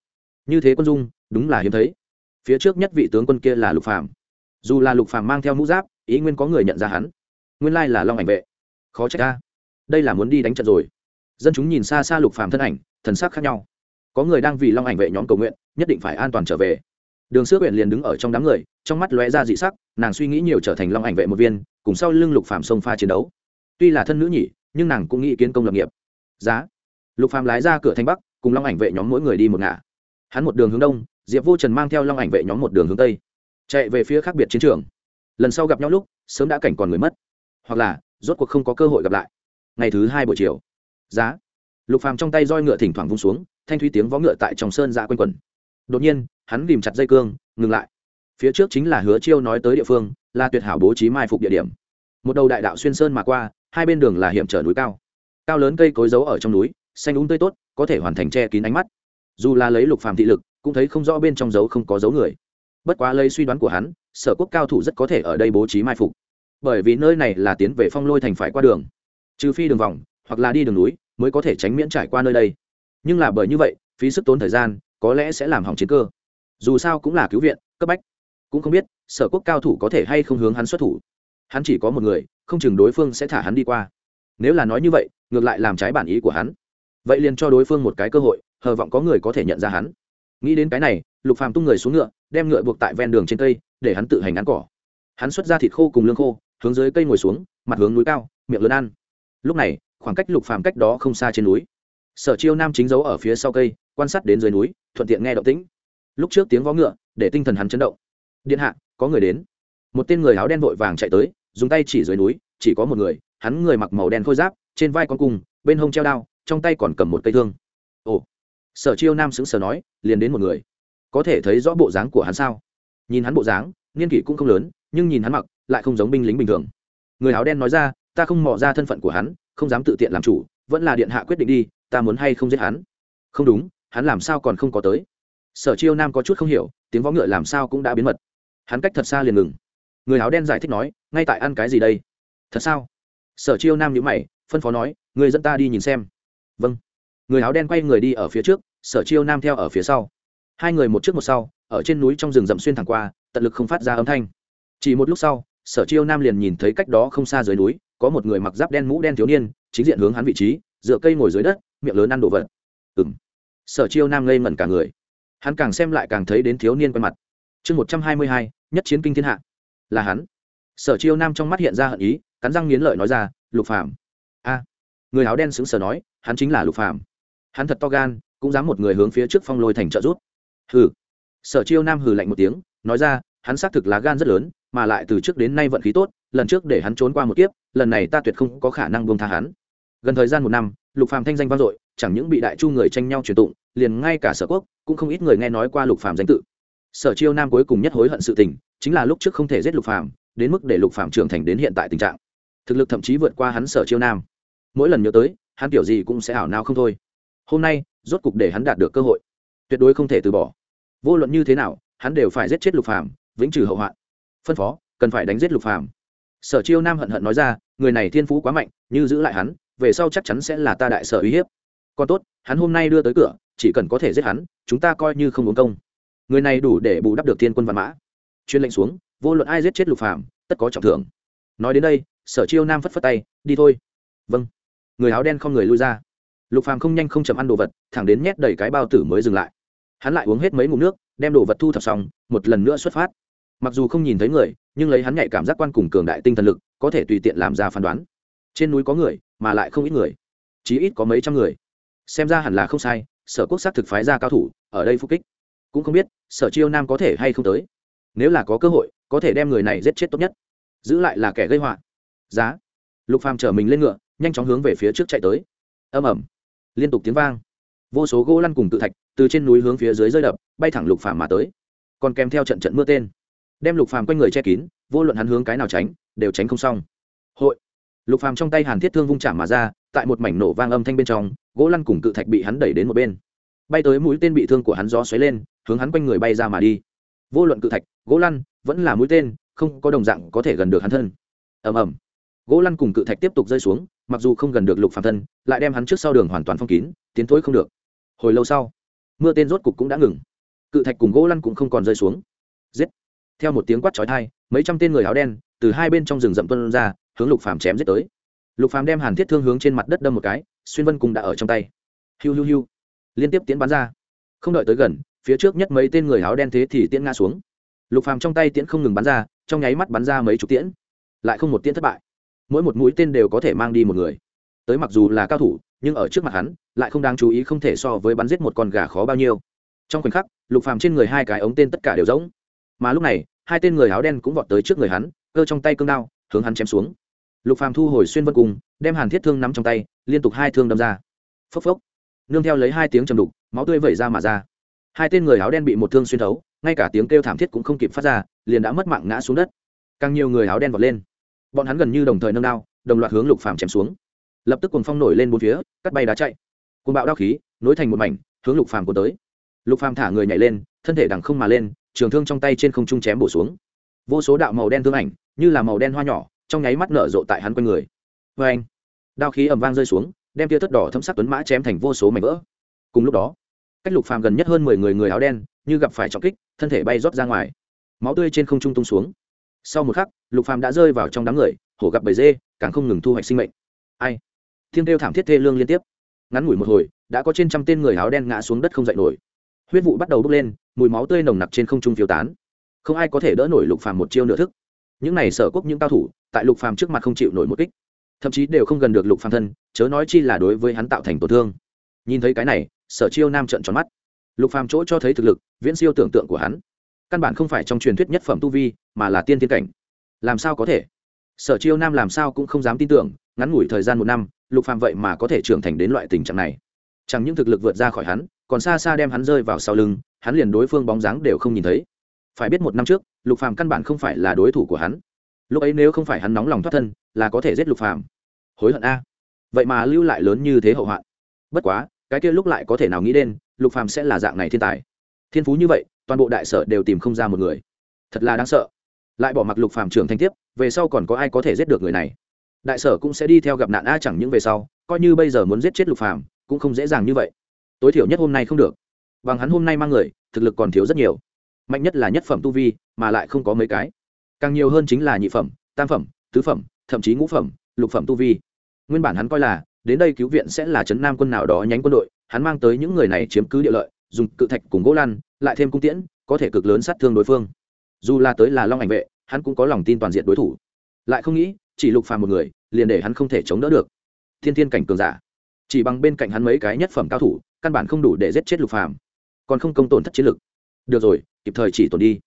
Như thế quân dung, đúng là hiếm thấy. Phía trước nhất vị tướng quân kia là lục phàm. Dù là lục phàm mang theo mũ giáp, ý nguyên có người nhận ra hắn. Nguyên lai là long ảnh vệ. Khó trách ta. Đây là muốn đi đánh trận rồi. Dân chúng nhìn xa xa lục phàm thân ảnh, thần sắc khác nhau. Có người đang vì long ảnh vệ nhóm cầu nguyện, nhất định phải an toàn trở về. Đường sước huyện liền đứng ở trong đám người, trong mắt lóe ra dị sắc, nàng suy nghĩ nhiều trở thành long ảnh vệ một viên, cùng sau lưng lục phàm sông pha chiến đấu. Tuy là thân nữ nhỉ, nhưng nàng cũng nghĩ kiến công lập nghiệp. Giá lục phàm lái ra cửa thanh bắc, cùng long ảnh vệ nhóm mỗi người đi một ngả. Hắn một đường hướng đông, diệp vô trần mang theo long ảnh vệ nhóm một đường hướng tây. Chạy về phía khác biệt chiến trường. Lần sau gặp nhau lúc, sớm đã cảnh còn người mất. Hoặc là, rốt cuộc không có cơ hội gặp lại. Ngày thứ hai buổi chiều. Giá. Lục phàm trong tay roi ngựa thỉnh thoảng vung xuống, thanh thúy tiếng vó ngựa tại trong sơn ra quanh quẩn. Đột nhiên, hắn ghìm chặt dây cương, ngừng lại. Phía trước chính là hứa chiêu nói tới địa phương, là tuyệt hảo bố trí mai phục địa điểm. Một đầu đại đạo xuyên sơn mà qua, hai bên đường là hiểm trở núi cao. Cao lớn cây cối giấu ở trong núi xanh úng tươi tốt, có thể hoàn thành che kín ánh mắt. Dù là lấy lục phàm thị lực, cũng thấy không rõ bên trong dấu không có dấu người. Bất quá lấy suy đoán của hắn, sở quốc cao thủ rất có thể ở đây bố trí mai phục. Bởi vì nơi này là tiến về phong lôi thành phải qua đường. Trừ phi đường vòng, hoặc là đi đường núi, mới có thể tránh miễn trải qua nơi đây. Nhưng là bởi như vậy, phí sức tốn thời gian, có lẽ sẽ làm hỏng chiến cơ. Dù sao cũng là cứu viện, cấp bách. Cũng không biết, sở quốc cao thủ có thể hay không hướng hắn xuất thủ. Hắn chỉ có một người, không chừng đối phương sẽ thả hắn đi qua. Nếu là nói như vậy, ngược lại làm trái bản ý của hắn vậy liền cho đối phương một cái cơ hội, hờ vọng có người có thể nhận ra hắn. Nghĩ đến cái này, lục phàm tung người xuống ngựa, đem ngựa buộc tại ven đường trên cây, để hắn tự hành ăn cỏ. Hắn xuất ra thịt khô cùng lương khô, hướng dưới cây ngồi xuống, mặt hướng núi cao, miệng lớn ăn. Lúc này, khoảng cách lục phàm cách đó không xa trên núi. Sở chiêu nam chính giấu ở phía sau cây, quan sát đến dưới núi, thuận tiện nghe động tĩnh. Lúc trước tiếng vó ngựa, để tinh thần hắn chấn động. Điện hạ, có người đến. Một tên người áo đen vội vàng chạy tới, dùng tay chỉ dưới núi, chỉ có một người, hắn người mặc màu đen khôi giáp, trên vai con cung, bên hông treo đao trong tay còn cầm một cây thương. Ồ, sở chiêu nam sững sờ nói, liền đến một người. Có thể thấy rõ bộ dáng của hắn sao? Nhìn hắn bộ dáng, niên kỷ cũng không lớn, nhưng nhìn hắn mặc, lại không giống binh lính bình thường. Người áo đen nói ra, ta không mò ra thân phận của hắn, không dám tự tiện làm chủ, vẫn là điện hạ quyết định đi, ta muốn hay không giết hắn? Không đúng, hắn làm sao còn không có tới? Sở chiêu nam có chút không hiểu, tiếng võ ngựa làm sao cũng đã biến mật. Hắn cách thật xa liền ngừng. Người áo đen giải thích nói, ngay tại ăn cái gì đây? Thật sao? Sở chiêu nam nhữ mày, phân phó nói, người dẫn ta đi nhìn xem vâng. Người áo đen quay người đi ở phía trước, sở chiêu nam theo ở phía sau. Hai người một trước một sau, ở trên núi trong rừng rậm xuyên thẳng qua, tận lực không phát ra âm thanh. Chỉ một lúc sau, sở chiêu nam liền nhìn thấy cách đó không xa dưới núi, có một người mặc giáp đen mũ đen thiếu niên, chính diện hướng hắn vị trí, dựa cây ngồi dưới đất, miệng lớn ăn đồ vật. Ừng sở chiêu nam ngây ngẩn cả người. Hắn càng xem lại càng thấy đến thiếu niên quen mặt. Chương một trăm hai mươi hai, nhất chiến kinh thiên hạ. Là hắn. Sở chiêu nam trong mắt hiện ra hận ý, cắn răng nghiến lợi nói ra, lục phàm. A người áo đen sững sờ nói, hắn chính là lục phàm. Hắn thật to gan, cũng dám một người hướng phía trước phong lôi thành trợ rút hừ. Sở chiêu nam hừ lạnh một tiếng, nói ra, hắn xác thực là gan rất lớn, mà lại từ trước đến nay vận khí tốt, lần trước để hắn trốn qua một kiếp, lần này ta tuyệt không có khả năng buông tha hắn. Gần thời gian một năm, lục phàm thanh danh vang dội, chẳng những bị đại chu người tranh nhau truyền tụng, liền ngay cả sở quốc cũng không ít người nghe nói qua lục phàm danh tự. Sở chiêu nam cuối cùng nhất hối hận sự tình, chính là lúc trước không thể giết lục phàm, đến mức để lục phàm trưởng thành đến hiện tại tình trạng. Thực lực thậm chí vượt qua hắn sở chiêu nam mỗi lần nhớ tới, hắn kiểu gì cũng sẽ ảo nào không thôi. Hôm nay, rốt cục để hắn đạt được cơ hội. Tuyệt đối không thể từ bỏ. Vô luận như thế nào, hắn đều phải giết chết lục phàm, vĩnh trừ hậu hoạn. Phân phó, cần phải đánh giết lục phàm. Sở chiêu nam hận hận nói ra, người này thiên phú quá mạnh, như giữ lại hắn, về sau chắc chắn sẽ là ta đại sở uy hiếp. Còn tốt, hắn hôm nay đưa tới cửa, chỉ cần có thể giết hắn, chúng ta coi như không uống công. Người này đủ để bù đắp được thiên quân văn mã. Chuyên lệnh xuống, vô luận ai giết chết lục phàm, tất có trọng thưởng. Nói đến đây, sở chiêu nam phất phất tay, đi thôi. Vâng người áo đen không người lui ra. Lục phàm không nhanh không chậm ăn đồ vật, thẳng đến nhét đầy cái bao tử mới dừng lại. Hắn lại uống hết mấy ngụm nước, đem đồ vật thu thập xong, một lần nữa xuất phát. Mặc dù không nhìn thấy người, nhưng lấy hắn nhạy cảm giác quan cùng cường đại tinh thần lực, có thể tùy tiện làm ra phán đoán. Trên núi có người, mà lại không ít người. Chí ít có mấy trăm người. Xem ra hẳn là không sai, sở quốc xác thực phái ra cao thủ, ở đây phục kích. Cũng không biết, sở chiêu nam có thể hay không tới. Nếu là có cơ hội, có thể đem người này giết chết tốt nhất. Giữ lại là kẻ gây họa. Giá. Lục phàm chở mình lên ngựa nhanh chóng hướng về phía trước chạy tới. Âm ầm, liên tục tiếng vang. Vô số gỗ lăn cùng tự thạch từ trên núi hướng phía dưới rơi đập bay thẳng lục phàm mà tới. Còn kèm theo trận trận mưa tên. Đem lục phàm quanh người che kín vô luận hắn hướng cái nào tránh đều tránh không xong. Hội. Lục phàm trong tay hàn thiết thương vung chạm mà ra tại một mảnh nổ vang âm thanh bên trong gỗ lăn cùng cự thạch bị hắn đẩy đến một bên. Bay tới mũi tên bị thương của hắn gió xoáy lên hướng hắn quanh người bay ra mà đi. Vô luận cự thạch gỗ lăn vẫn là mũi tên không có đồng dạng có thể gần được hắn thân. Ầm ầm. Gỗ lăn cùng cự thạch tiếp tục rơi xuống mặc dù không gần được lục phàm thân, lại đem hắn trước sau đường hoàn toàn phong kín, tiến thối không được. Hồi lâu sau, mưa tên rốt cục cũng đã ngừng. Cự thạch cùng gỗ lăn cũng không còn rơi xuống. Giết! Theo một tiếng quát chói tai, mấy trăm tên người áo đen từ hai bên trong rừng rậm tuân ra, hướng lục phàm chém giết tới. Lục phàm đem hàn thiết thương hướng trên mặt đất đâm một cái, xuyên vân cùng đã ở trong tay. Hiu hiu hiu! Liên tiếp tiến bắn ra. Không đợi tới gần, phía trước nhất mấy tên người áo đen thế thì tiễn ngã xuống. Lục phàm trong tay tiễn không ngừng bắn ra, trong nháy mắt bắn ra mấy chục tiễn. Lại không một tiễn thất bại mỗi một mũi tên đều có thể mang đi một người. Tới mặc dù là cao thủ, nhưng ở trước mặt hắn, lại không đáng chú ý không thể so với bắn giết một con gà khó bao nhiêu. Trong khoảnh khắc, lục phàm trên người hai cái ống tên tất cả đều rỗng. Mà lúc này, hai tên người áo đen cũng vọt tới trước người hắn, cơ trong tay cương đao, hướng hắn chém xuống. Lục phàm thu hồi xuyên vân cung đem hàn thiết thương nắm trong tay, liên tục hai thương đâm ra. Phốc phốc. Nương theo lấy hai tiếng trầm đục, máu tươi vẩy ra mà ra. Hai tên người áo đen bị một thương xuyên thấu, ngay cả tiếng kêu thảm thiết cũng không kịp phát ra, liền đã mất mạng ngã xuống đất. Càng nhiều người áo đen vọt lên bọn hắn gần như đồng thời nâng đao, đồng loạt hướng lục phàm chém xuống. Lập tức cuồng phong nổi lên bốn phía, cắt bay đá chạy. Cuồng bạo đao khí, nối thành một mảnh, hướng lục phàm cuốn tới. Lục phàm thả người nhảy lên, thân thể đằng không mà lên, trường thương trong tay trên không trung chém bổ xuống. Vô số đạo màu đen thương ảnh, như là màu đen hoa nhỏ, trong nháy mắt nở rộ tại hắn quanh người. Vê anh đao khí ầm vang rơi xuống, đem tia tất đỏ thấm sắc tuấn mã chém thành vô số mảnh vỡ. Cùng lúc đó, cách lục phàm gần nhất hơn mười người người áo đen, như gặp phải trọng kích, thân thể bay rót ra ngoài. Máu tươi trên không trung tung xuống sau một khắc, lục phàm đã rơi vào trong đám người, hổ gặp bầy dê, càng không ngừng thu hoạch sinh mệnh. Ai? Thiên kêu thảm thiết thê lương liên tiếp. Ngắn ngủi một hồi, đã có trên trăm tên người áo đen ngã xuống đất không dậy nổi. Huyết vụ bắt đầu bốc lên, mùi máu tươi nồng nặc trên không trung phiêu tán. Không ai có thể đỡ nổi lục phàm một chiêu nửa thức. Những này sở quốc, những cao thủ, tại lục phàm trước mặt không chịu nổi một kích. Thậm chí đều không gần được lục phàm thân, chớ nói chi là đối với hắn tạo thành tổn thương. Nhìn thấy cái này, sở chiêu nam trợn tròn mắt. Lục phàm chỗ cho thấy thực lực, viễn siêu tưởng tượng của hắn căn bản không phải trong truyền thuyết nhất phẩm tu vi, mà là tiên tiên cảnh. Làm sao có thể? Sở chiêu nam làm sao cũng không dám tin tưởng, ngắn ngủi thời gian một năm, lục phàm vậy mà có thể trưởng thành đến loại tình trạng này. Chẳng những thực lực vượt ra khỏi hắn, còn xa xa đem hắn rơi vào sau lưng, hắn liền đối phương bóng dáng đều không nhìn thấy. Phải biết một năm trước, lục phàm căn bản không phải là đối thủ của hắn. Lúc ấy nếu không phải hắn nóng lòng thoát thân, là có thể giết lục phàm. Hối hận a. Vậy mà lưu lại lớn như thế hậu hoạn. Bất quá, cái kia lúc lại có thể nào nghĩ đến, lục phàm sẽ là dạng này thiên tài. Thiên phú như vậy toàn bộ đại sở đều tìm không ra một người. Thật là đáng sợ. Lại bỏ mặc lục phàm trưởng thanh tiếp, về sau còn có ai có thể giết được người này? Đại sở cũng sẽ đi theo gặp nạn a chẳng những về sau, coi như bây giờ muốn giết chết lục phàm, cũng không dễ dàng như vậy. Tối thiểu nhất hôm nay không được. Bằng hắn hôm nay mang người, thực lực còn thiếu rất nhiều. Mạnh nhất là nhất phẩm tu vi, mà lại không có mấy cái. Càng nhiều hơn chính là nhị phẩm, tam phẩm, tứ phẩm, thậm chí ngũ phẩm, lục phẩm tu vi. Nguyên bản hắn coi là, đến đây cứu viện sẽ là trấn nam quân nào đó nhánh quân đội, hắn mang tới những người này chiếm cứ địa lợi, dùng cự thạch cùng gỗ lan lại thêm cung tiễn, có thể cực lớn sát thương đối phương. Dù là tới là long ảnh vệ, hắn cũng có lòng tin toàn diện đối thủ. Lại không nghĩ, chỉ lục phàm một người, liền để hắn không thể chống đỡ được. Thiên thiên cảnh cường giả. Chỉ bằng bên cạnh hắn mấy cái nhất phẩm cao thủ, căn bản không đủ để giết chết lục phàm. Còn không công tổn thất chiến lực. Được rồi, kịp thời chỉ tổn đi.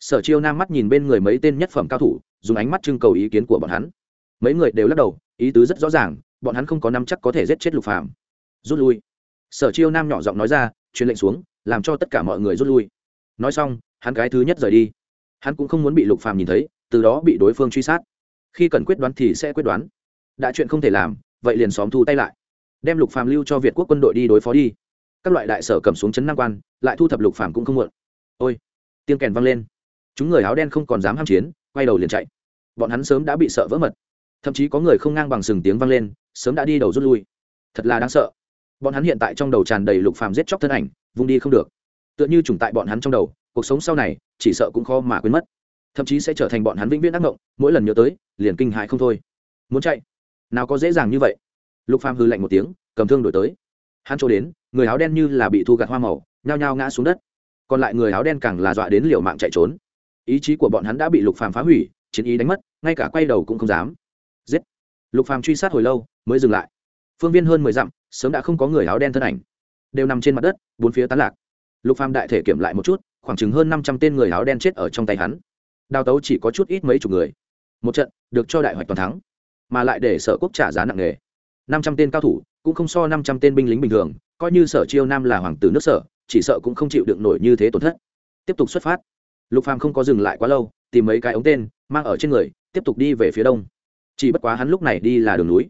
Sở chiêu nam mắt nhìn bên người mấy tên nhất phẩm cao thủ, dùng ánh mắt trưng cầu ý kiến của bọn hắn. Mấy người đều lắc đầu, ý tứ rất rõ ràng, bọn hắn không có năm chắc có thể giết chết lục phàm. Rút lui. Sở chiêu nam nhỏ giọng nói ra truyền lệnh xuống, làm cho tất cả mọi người rút lui. Nói xong, hắn cái thứ nhất rời đi. Hắn cũng không muốn bị lục phàm nhìn thấy, từ đó bị đối phương truy sát. Khi cần quyết đoán thì sẽ quyết đoán. Đã chuyện không thể làm, vậy liền xóm thu tay lại. Đem lục phàm lưu cho việt quốc quân đội đi đối phó đi. Các loại đại sở cầm xuống chấn nam quan, lại thu thập lục phàm cũng không muộn. Ôi, tiếng kèn vang lên. Chúng người áo đen không còn dám ham chiến, quay đầu liền chạy. Bọn hắn sớm đã bị sợ vỡ mật. Thậm chí có người không ngang bằng sừng tiếng vang lên, sớm đã đi đầu rút lui. Thật là đáng sợ bọn hắn hiện tại trong đầu tràn đầy lục phàm giết chóc thân ảnh, vung đi không được. Tựa như trùng tại bọn hắn trong đầu, cuộc sống sau này, chỉ sợ cũng khó mà quên mất. Thậm chí sẽ trở thành bọn hắn vĩnh viễn ác mộng, mỗi lần nhớ tới, liền kinh hại không thôi. Muốn chạy? Nào có dễ dàng như vậy. Lục phàm hư lạnh một tiếng, cầm thương đổi tới. Hắn chỗ đến, người áo đen như là bị thu gặt hoa màu, nhao nhao ngã xuống đất. Còn lại người áo đen càng là dọa đến liều mạng chạy trốn. Ý chí của bọn hắn đã bị lục phàm phá hủy, chiến ý đánh mất, ngay cả quay đầu cũng không dám. Giết! Lục phàm truy sát hồi lâu, mới dừng lại. Phương viên hơn mười dặm sớm đã không có người áo đen thân ảnh. Đều nằm trên mặt đất, bốn phía tán lạc. Lục phàm đại thể kiểm lại một chút, khoảng chừng hơn năm trăm tên người áo đen chết ở trong tay hắn. Đào tấu chỉ có chút ít mấy chục người. Một trận, được cho đại hoạch toàn thắng, mà lại để sở quốc trả giá nặng nề. Năm trăm tên cao thủ, cũng không so năm trăm tên binh lính bình thường, coi như sở chiêu nam là hoàng tử nước sở, chỉ sợ cũng không chịu đựng nổi như thế tổn thất. Tiếp tục xuất phát. Lục phàm không có dừng lại quá lâu, tìm mấy cái ống tên, mang ở trên người, tiếp tục đi về phía đông. Chỉ bất quá hắn lúc này đi là đường núi.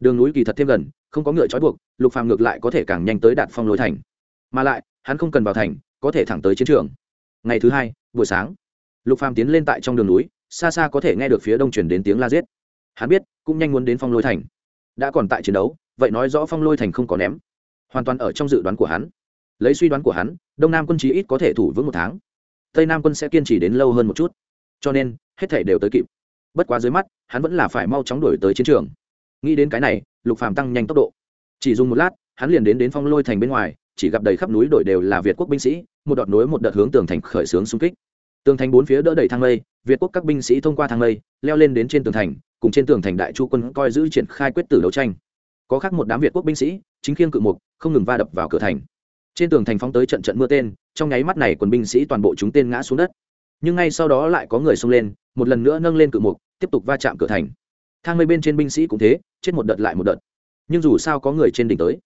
Đường núi kỳ thật thêm gần không có ngựa trói buộc, lục phàm ngược lại có thể càng nhanh tới đạt phong lối thành. Mà lại, hắn không cần vào thành, có thể thẳng tới chiến trường. Ngày thứ hai, buổi sáng, lục phàm tiến lên tại trong đường núi, xa xa có thể nghe được phía đông chuyển đến tiếng la giết. Hắn biết, cũng nhanh muốn đến phong lôi thành. Đã còn tại chiến đấu, vậy nói rõ phong lôi thành không có ném. Hoàn toàn ở trong dự đoán của hắn. Lấy suy đoán của hắn, đông nam quân chí ít có thể thủ vững một tháng. Tây nam quân sẽ kiên trì đến lâu hơn một chút. Cho nên, hết thể đều tới kịp. Bất quá dưới mắt, hắn vẫn là phải mau chóng đuổi tới chiến trường. Nghĩ đến cái này lục phàm tăng nhanh tốc độ. Chỉ dùng một lát, hắn liền đến đến phong lôi thành bên ngoài, chỉ gặp đầy khắp núi đổi đều là việt quốc binh sĩ, một đợt núi một đợt hướng tường thành khởi xướng xung kích. Tường thành bốn phía đỡ đầy thang lây, việt quốc các binh sĩ thông qua thang lây, leo lên đến trên tường thành, cùng trên tường thành đại chu quân coi giữ triển khai quyết tử đấu tranh. Có khác một đám việt quốc binh sĩ, chính khiêng cự mục, không ngừng va đập vào cửa thành. Trên tường thành phóng tới trận trận mưa tên, trong nháy mắt này quân binh sĩ toàn bộ chúng tên ngã xuống đất. Nhưng ngay sau đó lại có người xông lên, một lần nữa nâng lên cự mục, tiếp tục va chạm cửa thành. Thang lây bên trên binh sĩ cũng thế chết một đợt lại một đợt. Nhưng dù sao có người trên đỉnh tới.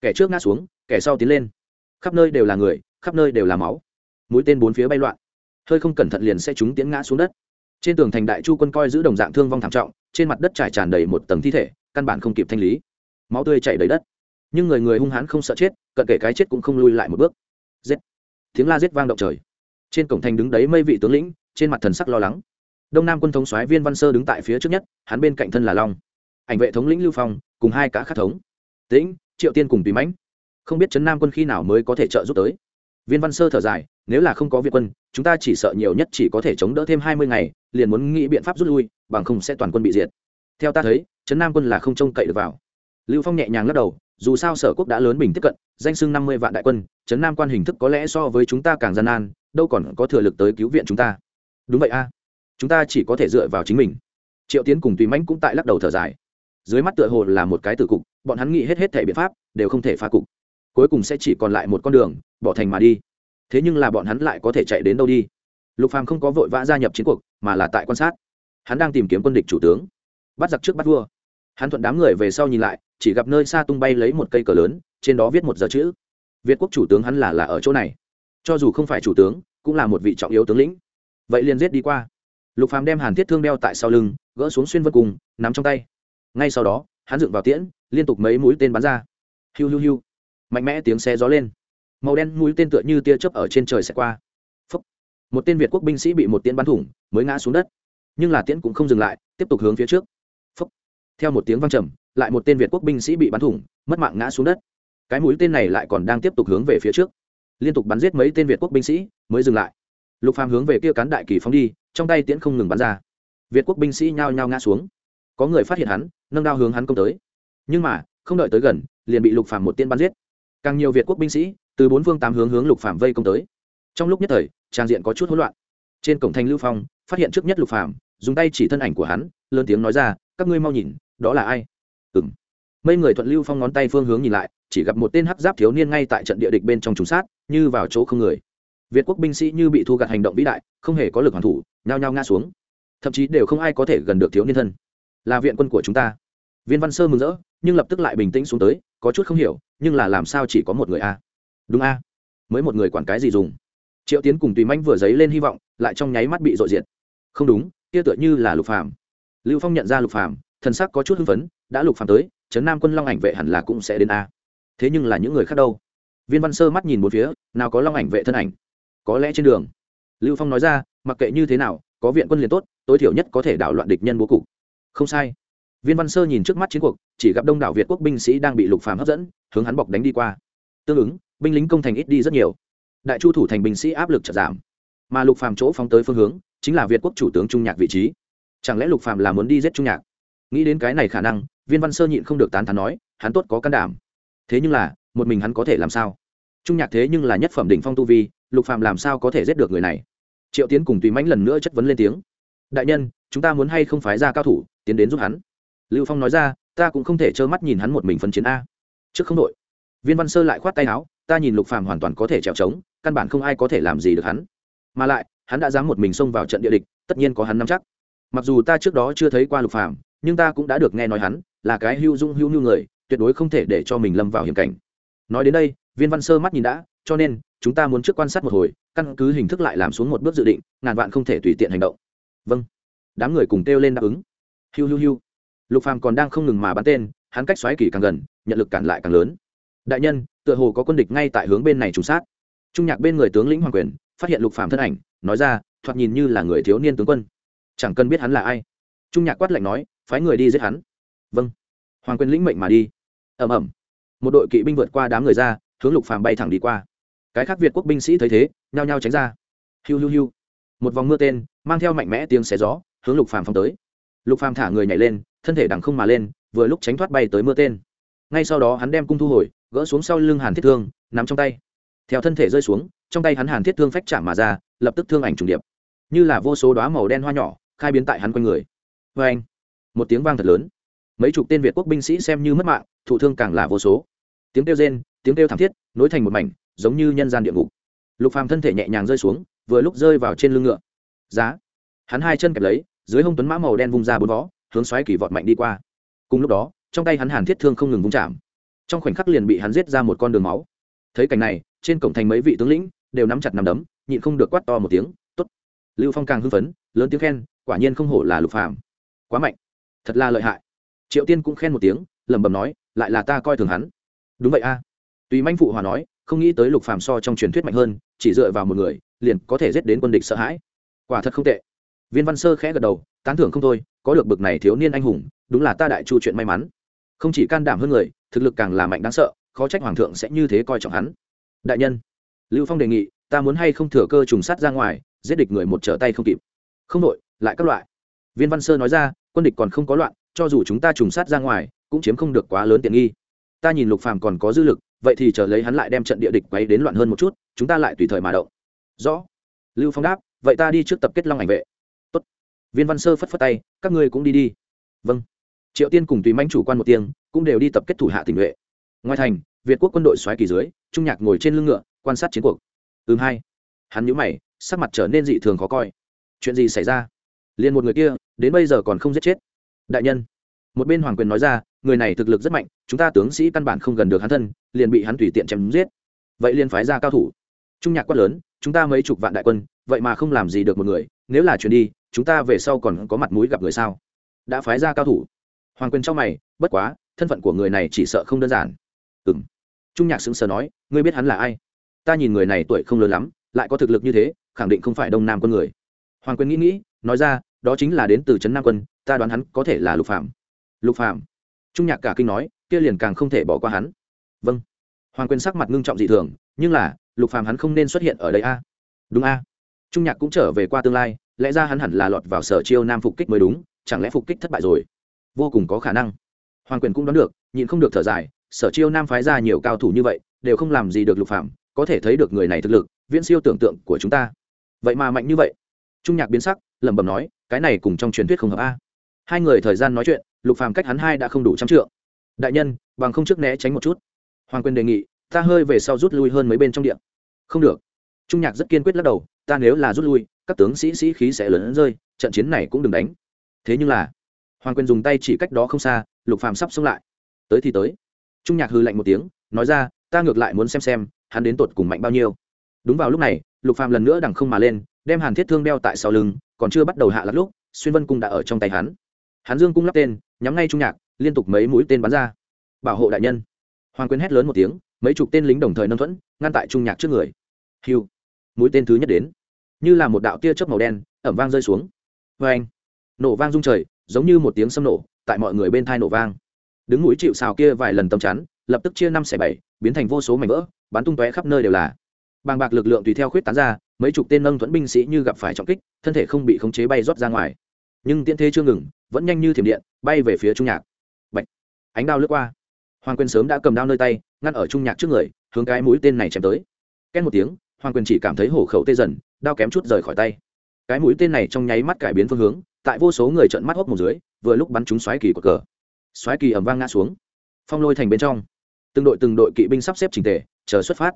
Kẻ trước ngã xuống, kẻ sau tiến lên. Khắp nơi đều là người, khắp nơi đều là máu. Mũi tên bốn phía bay loạn. Hơi không cẩn thận liền sẽ chúng tiến ngã xuống đất. Trên tường thành đại chu quân coi giữ đồng dạng thương vong thảm trọng, trên mặt đất trải tràn đầy một tầng thi thể, căn bản không kịp thanh lý. Máu tươi chảy đầy đất. Nhưng người người hung hãn không sợ chết, cận kể cái chết cũng không lui lại một bước. Giết. Tiếng la giết vang động trời. Trên cổng thành đứng đấy mây vị tướng lĩnh, trên mặt thần sắc lo lắng. Đông nam quân thống soái viên văn sơ đứng tại phía trước nhất, hắn bên cạnh thân là long ảnh vệ thống lĩnh lưu phong cùng hai cá khắc thống tĩnh triệu tiên cùng tùy mãnh không biết trấn nam quân khi nào mới có thể trợ giúp tới viên văn sơ thở dài nếu là không có việt quân chúng ta chỉ sợ nhiều nhất chỉ có thể chống đỡ thêm hai mươi ngày liền muốn nghĩ biện pháp rút lui bằng không sẽ toàn quân bị diệt theo ta thấy trấn nam quân là không trông cậy được vào lưu phong nhẹ nhàng lắc đầu dù sao sở quốc đã lớn bình tiếp cận danh sưng năm mươi vạn đại quân trấn nam quan hình thức có lẽ so với chúng ta càng gian nan đâu còn có thừa lực tới cứu viện chúng ta đúng vậy a à. chúng ta chỉ có thể dựa vào chính mình triệu tiến cùng tùy mãnh cũng tại lắc đầu thở dài dưới mắt tựa hồ là một cái tử cục, bọn hắn nghĩ hết hết thể biện pháp, đều không thể phá cục. Cuối cùng sẽ chỉ còn lại một con đường, bỏ thành mà đi. Thế nhưng là bọn hắn lại có thể chạy đến đâu đi? Lục phàm không có vội vã gia nhập chiến cuộc, mà là tại quan sát. Hắn đang tìm kiếm quân địch chủ tướng. Bắt giặc trước bắt vua. Hắn thuận đám người về sau nhìn lại, chỉ gặp nơi xa tung bay lấy một cây cờ lớn, trên đó viết một giờ chữ. Việt quốc chủ tướng hắn là là ở chỗ này. Cho dù không phải chủ tướng, cũng là một vị trọng yếu tướng lĩnh. Vậy liền giết đi qua. Lục phàm đem hàn thiết thương đeo tại sau lưng, gỡ xuống xuyên vân cùng, nắm trong tay ngay sau đó, hắn dựng vào tiễn, liên tục mấy mũi tên bắn ra. Hiu hiu hiu. Mạnh mẽ tiếng xe gió lên. Màu đen mũi tên tựa như tia chớp ở trên trời sẽ qua. Phúc. một tên việt quốc binh sĩ bị một tiễn bắn thủng, mới ngã xuống đất. Nhưng là tiễn cũng không dừng lại, tiếp tục hướng phía trước. Phúc. theo một tiếng vang trầm, lại một tên việt quốc binh sĩ bị bắn thủng, mất mạng ngã xuống đất. Cái mũi tên này lại còn đang tiếp tục hướng về phía trước. Liên tục bắn giết mấy tên việt quốc binh sĩ, mới dừng lại. Lục phàm hướng về kia cán đại kỳ phóng đi, trong tay tiễn không ngừng bắn ra. Việt quốc binh sĩ nhao nhao ngã xuống. Có người phát hiện hắn nâng đao hướng hắn công tới. Nhưng mà, không đợi tới gần, liền bị lục phàm một tiên bắn giết. Càng nhiều việt quốc binh sĩ, từ bốn phương tám hướng hướng lục phàm vây công tới. Trong lúc nhất thời, trang diện có chút hỗn loạn. Trên cổng thành lưu phong, phát hiện trước nhất lục phàm, dùng tay chỉ thân ảnh của hắn, lớn tiếng nói ra, các ngươi mau nhìn, đó là ai? Ừng mấy người thuận lưu phong ngón tay phương hướng nhìn lại, chỉ gặp một tên hắc giáp thiếu niên ngay tại trận địa địch bên trong trùng sát, như vào chỗ không người. Việt quốc binh sĩ như bị thu gặt hành động vĩ đại, không hề có lực hoàn thủ, nhao nhao ngã xuống. Thậm chí đều không ai có thể gần được thiếu niên thân là viện quân của chúng ta. Viên văn sơ mừng rỡ, nhưng lập tức lại bình tĩnh xuống tới, có chút không hiểu, nhưng là làm sao chỉ có một người a? Đúng a. Mới một người quản cái gì dùng? Triệu tiến cùng tùy manh vừa dấy lên hy vọng, lại trong nháy mắt bị dội diệt. Không đúng, kia tựa như là lục phàm. Lưu phong nhận ra lục phàm, thần sắc có chút hưng phấn, đã lục phàm tới trấn nam quân long ảnh vệ hẳn là cũng sẽ đến a. Thế nhưng là những người khác đâu? Viên văn sơ mắt nhìn một phía, nào có long ảnh vệ thân ảnh? Có lẽ trên đường. Lưu phong nói ra, mặc kệ như thế nào, có viện quân liền tốt, tối thiểu nhất có thể đảo loạn địch nhân bố cục không sai. Viên văn sơ nhìn trước mắt chiến cuộc, chỉ gặp đông đảo việt quốc binh sĩ đang bị lục phàm hấp dẫn, hướng hắn bọc đánh đi qua. Tương ứng, binh lính công thành ít đi rất nhiều. Đại chu thủ thành binh sĩ áp lực chật giảm. Mà lục phàm chỗ phóng tới phương hướng, chính là việt quốc chủ tướng trung nhạc vị trí. Chẳng lẽ lục phàm là muốn đi giết trung nhạc? Nghĩ đến cái này khả năng, viên văn sơ nhịn không được tán thán nói, hắn tốt có can đảm. Thế nhưng là, một mình hắn có thể làm sao? Trung nhạc thế nhưng là nhất phẩm đỉnh phong tu vi, lục phàm làm sao có thể giết được người này? Triệu tiến cùng tùy mãnh lần nữa chất vấn lên tiếng. Đại nhân chúng ta muốn hay không phái ra cao thủ tiến đến giúp hắn? Lưu phong nói ra, ta cũng không thể trơ mắt nhìn hắn một mình phân chiến a. Trước không đội. Viên văn sơ lại khoát tay áo, ta nhìn lục phàm hoàn toàn có thể trèo trống, căn bản không ai có thể làm gì được hắn. Mà lại, hắn đã dám một mình xông vào trận địa địch, tất nhiên có hắn nắm chắc. Mặc dù ta trước đó chưa thấy qua lục phàm, nhưng ta cũng đã được nghe nói hắn là cái hưu dung hưu nhu người, tuyệt đối không thể để cho mình lâm vào hiểm cảnh. Nói đến đây, viên văn sơ mắt nhìn đã, cho nên, chúng ta muốn trước quan sát một hồi, căn cứ hình thức lại làm xuống một bước dự định, ngàn vạn không thể tùy tiện hành động. Vâng đám người cùng kêu lên đáp ứng. Hiu hiu hiu. Lục phàm còn đang không ngừng mà bắn tên, hắn cách xoáy kỳ càng gần, nhận lực cản lại càng lớn. Đại nhân, tựa hồ có quân địch ngay tại hướng bên này trùng sát. Trung nhạc bên người tướng lĩnh hoàng quyền, phát hiện lục phàm thân ảnh, nói ra, thoạt nhìn như là người thiếu niên tướng quân. Chẳng cần biết hắn là ai. Trung nhạc quát lạnh nói, phái người đi giết hắn. Vâng. Hoàng quyền lĩnh mệnh mà đi. Ầm ầm. Một đội kỵ binh vượt qua đám người ra, hướng lục phàm bay thẳng đi qua. Cái khác việt quốc binh sĩ thấy thế, nhao nhao tránh ra. Hiu hiu hiu. Một vòng mưa tên, mang theo mạnh mẽ tiếng xé gió hướng lục phàm phong tới. Lục phàm thả người nhảy lên, thân thể đằng không mà lên, vừa lúc tránh thoát bay tới mưa tên. Ngay sau đó hắn đem cung thu hồi, gỡ xuống sau lưng hàn thiết thương, nắm trong tay. Theo thân thể rơi xuống, trong tay hắn hàn thiết thương phách chạm mà ra, lập tức thương ảnh trùng điệp. Như là vô số đoá màu đen hoa nhỏ, khai biến tại hắn quanh người. Vê anh, một tiếng vang thật lớn. Mấy chục tên việt quốc binh sĩ xem như mất mạng, thụ thương càng là vô số. Tiếng kêu rên, tiếng kêu thảm thiết, nối thành một mảnh, giống như nhân gian địa ngục. Lục phàm thân thể nhẹ nhàng rơi xuống, vừa lúc rơi vào trên lưng ngựa. Giá. Hắn hai chân kẹp lấy dưới hông tuấn mã màu đen vung ra bốn vó, hướng xoáy kỳ vọt mạnh đi qua. Cùng lúc đó, trong tay hắn hàn thiết thương không ngừng vung chạm. Trong khoảnh khắc liền bị hắn giết ra một con đường máu. Thấy cảnh này, trên cổng thành mấy vị tướng lĩnh đều nắm chặt nắm đấm, nhịn không được quát to một tiếng, tốt. Lưu phong càng hưng phấn, lớn tiếng khen, quả nhiên không hổ là lục phàm. Quá mạnh. Thật là lợi hại. Triệu tiên cũng khen một tiếng, lẩm bẩm nói, lại là ta coi thường hắn. Đúng vậy a. Tùy manh phụ hòa nói, không nghĩ tới lục phàm so trong truyền thuyết mạnh hơn, chỉ dựa vào một người, liền có thể giết đến quân địch sợ hãi. Quả thật không tệ viên văn sơ khẽ gật đầu, tán thưởng không thôi, có được bực này thiếu niên anh hùng, đúng là ta đại chu chuyện may mắn. Không chỉ can đảm hơn người, thực lực càng là mạnh đáng sợ, khó trách hoàng thượng sẽ như thế coi trọng hắn. Đại nhân, lưu phong đề nghị, ta muốn hay không thừa cơ trùng sát ra ngoài, giết địch người một trở tay không kịp. Không đội lại các loại. Viên văn sơ nói ra, quân địch còn không có loạn, cho dù chúng ta trùng sát ra ngoài, cũng chiếm không được quá lớn tiện nghi. Ta nhìn lục phàm còn có dư lực, vậy thì chờ lấy hắn lại đem trận địa địch quấy đến loạn hơn một chút, chúng ta lại tùy thời mà động. Rõ. Lưu phong đáp, vậy ta đi trước tập kết long ảnh vệ viên văn sơ phất phất tay, các ngươi cũng đi đi. Vâng. Triệu tiên cùng tùy manh chủ quan một tiếng, cũng đều đi tập kết thủ hạ tình nguyện ngoài thành, việt quốc quân đội xoáy kỳ dưới, trung nhạc ngồi trên lưng ngựa, quan sát chiến cuộc. Ừm hai hắn nhũ mày, sắc mặt trở nên dị thường khó coi. Chuyện gì xảy ra? Liền một người kia, đến bây giờ còn không giết chết. Đại nhân. Một bên hoàng quyền nói ra, người này thực lực rất mạnh, chúng ta tướng sĩ căn bản không gần được hắn thân, liền bị hắn tùy tiện chém giết. Vậy liền phái ra cao thủ. Trung nhạc quát lớn, chúng ta mấy chục vạn đại quân, vậy mà không làm gì được một người, nếu là chuyển đi chúng ta về sau còn có mặt mũi gặp người sao? Đã phái ra cao thủ. Hoàng quyền trong mày, bất quá, thân phận của người này chỉ sợ không đơn giản. Ừ m trung nhạc sững sờ nói, ngươi biết hắn là ai? Ta nhìn người này tuổi không lớn lắm, lại có thực lực như thế, khẳng định không phải đông nam quân người. Hoàng quyền nghĩ nghĩ, nói ra, đó chính là đến từ trấn nam quân, ta đoán hắn có thể là lục phạm lục phạm trung nhạc cả kinh nói, kia liền càng không thể bỏ qua hắn. Vâng. Hoàng quyền sắc mặt ngưng trọng dị thường, nhưng là, lục phàm hắn không nên xuất hiện ở đây a. Đúng a. Trung nhạc cũng trở về qua tương lai lẽ ra hắn hẳn là lọt vào sở chiêu nam phục kích mới đúng, chẳng lẽ phục kích thất bại rồi? Vô cùng có khả năng. Hoàng quyền cũng đoán được, nhịn không được thở dài, sở chiêu nam phái ra nhiều cao thủ như vậy, đều không làm gì được lục phạm, có thể thấy được người này thực lực, viễn siêu tưởng tượng của chúng ta. Vậy mà mạnh như vậy. Trung nhạc biến sắc, lẩm bẩm nói, cái này cùng trong truyền thuyết không hợp a. Hai người thời gian nói chuyện, lục phàm cách hắn hai đã không đủ trăm trượng. Đại nhân, bằng không trước né tránh một chút. Hoàng quyền đề nghị, ta hơi về sau rút lui hơn mấy bên trong điện không được. Trung nhạc rất kiên quyết lắc đầu, ta nếu là rút lui các tướng sĩ sĩ khí sẽ lớn rơi, trận chiến này cũng đừng đánh. Thế nhưng là, hoàng quyền dùng tay chỉ cách đó không xa, lục phàm sắp xông lại. Tới thì tới. Trung nhạc hư lạnh một tiếng, nói ra, ta ngược lại muốn xem xem, hắn đến tột cùng mạnh bao nhiêu. Đúng vào lúc này, lục phàm lần nữa đằng không mà lên, đem hàn thiết thương đeo tại sau lưng, còn chưa bắt đầu hạ lắc lúc, xuyên vân cung đã ở trong tay hắn. Hắn dương cung lắp tên, nhắm ngay trung nhạc, liên tục mấy mũi tên bắn ra. Bảo hộ đại nhân. Hoàng quyền hét lớn một tiếng, mấy chục tên lính đồng thời nâng thuẫn, ngăn tại trung nhạc trước người. Hiu mũi tên thứ nhất đến như là một đạo tia chớp màu đen, ẩm vang rơi xuống. Vê anh, nổ vang rung trời, giống như một tiếng sâm nổ, tại mọi người bên thai nổ vang. Đứng mũi chịu xào kia vài lần tầm chắn, lập tức chia năm xẻ bảy, biến thành vô số mảnh vỡ, bắn tung tóe khắp nơi đều là. Bàng bạc lực lượng tùy theo khuyết tán ra, mấy chục tên nâng thuẫn binh sĩ như gặp phải trọng kích, thân thể không bị khống chế bay rót ra ngoài. Nhưng tiễn thế chưa ngừng, vẫn nhanh như thiểm điện, bay về phía trung nhạc. Bạch. ánh đao lướt qua. Hoàng quyền sớm đã cầm đao nơi tay, ngăn ở trung nhạc trước người, hướng cái mũi tên này chém tới. Két một tiếng, hoàng quyền chỉ cảm thấy hổ khẩu tê dần đao kém chút rời khỏi tay. Cái mũi tên này trong nháy mắt cải biến phương hướng, tại vô số người trợn mắt hốc một dưới, vừa lúc bắn trúng xoáy kỳ của cờ. Xoáy kỳ ẩm vang ngã xuống. Phong lôi thành bên trong. Từng đội từng đội kỵ binh sắp xếp trình tề, chờ xuất phát.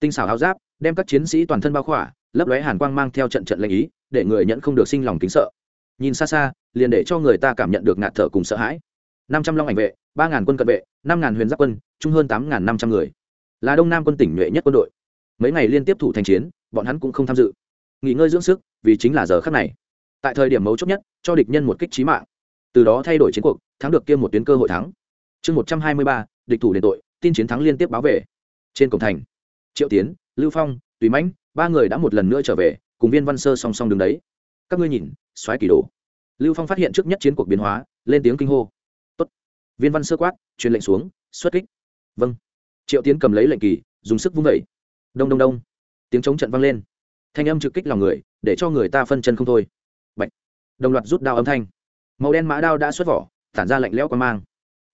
Tinh xảo áo giáp, đem các chiến sĩ toàn thân bao khỏa, lấp lóe hàn quang mang theo trận trận lệnh ý, để người nhận không được sinh lòng kính sợ. Nhìn xa xa, liền để cho người ta cảm nhận được ngạt thở cùng sợ hãi. Năm trăm long ảnh vệ, ba ngàn quân cận vệ, năm ngàn huyền giáp quân, chung hơn tám ngàn năm trăm người. Là đông nam quân tỉnh nhuệ nhất quân đội. Mấy ngày liên tiếp thủ thành chiến, bọn hắn cũng không tham dự nghỉ ngơi dưỡng sức, vì chính là giờ khắc này. Tại thời điểm mấu chốt nhất, cho địch nhân một kích trí mạng. Từ đó thay đổi chiến cuộc, thắng được kia một tuyến cơ hội thắng. Chương một trăm hai mươi ba, địch thủ đền tội, tin chiến thắng liên tiếp báo về. Trên cổng thành, triệu tiến, lưu phong, tùy mãnh, ba người đã một lần nữa trở về, cùng viên văn sơ song song đứng đấy. Các ngươi nhìn, xoáy kỳ đồ. Lưu phong phát hiện trước nhất chiến cuộc biến hóa, lên tiếng kinh hô. Tốt. viên văn sơ quát, truyền lệnh xuống, xuất kích. Vâng. Triệu tiến cầm lấy lệnh kỳ, dùng sức vung vẩy đông đông đông. Tiếng chống trận vang lên thanh âm trực kích lòng người, để cho người ta phân chân không thôi. Bạch. đồng loạt rút đao âm thanh. Màu đen mã đao đã xuất vỏ, tản ra lạnh lẽo quan mang.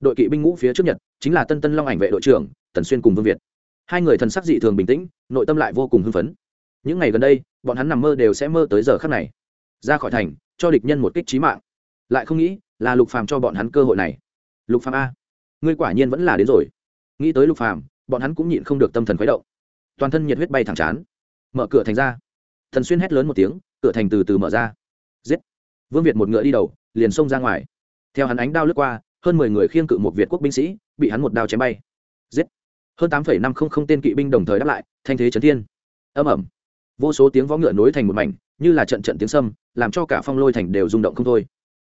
Đội kỵ binh ngũ phía trước nhật, chính là tân tân long ảnh vệ đội trưởng, tần xuyên cùng vương việt. Hai người thần sắc dị thường bình tĩnh, nội tâm lại vô cùng hưng phấn. Những ngày gần đây, bọn hắn nằm mơ đều sẽ mơ tới giờ khắc này. Ra khỏi thành, cho địch nhân một kích trí mạng. Lại không nghĩ, là lục phàm cho bọn hắn cơ hội này. Lục phàm a, ngươi quả nhiên vẫn là đến rồi. Nghĩ tới lục phàm, bọn hắn cũng nhịn không được tâm thần khuấy động. Toàn thân nhiệt huyết bay thẳng chán. Mở cửa thành ra thần xuyên hét lớn một tiếng, cửa thành từ từ mở ra. Giết! Vương việt một ngựa đi đầu, liền xông ra ngoài. Theo hắn ánh đao lướt qua, hơn mười người khiêng cự một việt quốc binh sĩ, bị hắn một đao chém bay. Giết! Hơn tám năm không không tên kỵ binh đồng thời đáp lại, thanh thế trấn thiên. Âm ẩm vô số tiếng võ ngựa nối thành một mảnh, như là trận trận tiếng sâm, làm cho cả phong lôi thành đều rung động không thôi.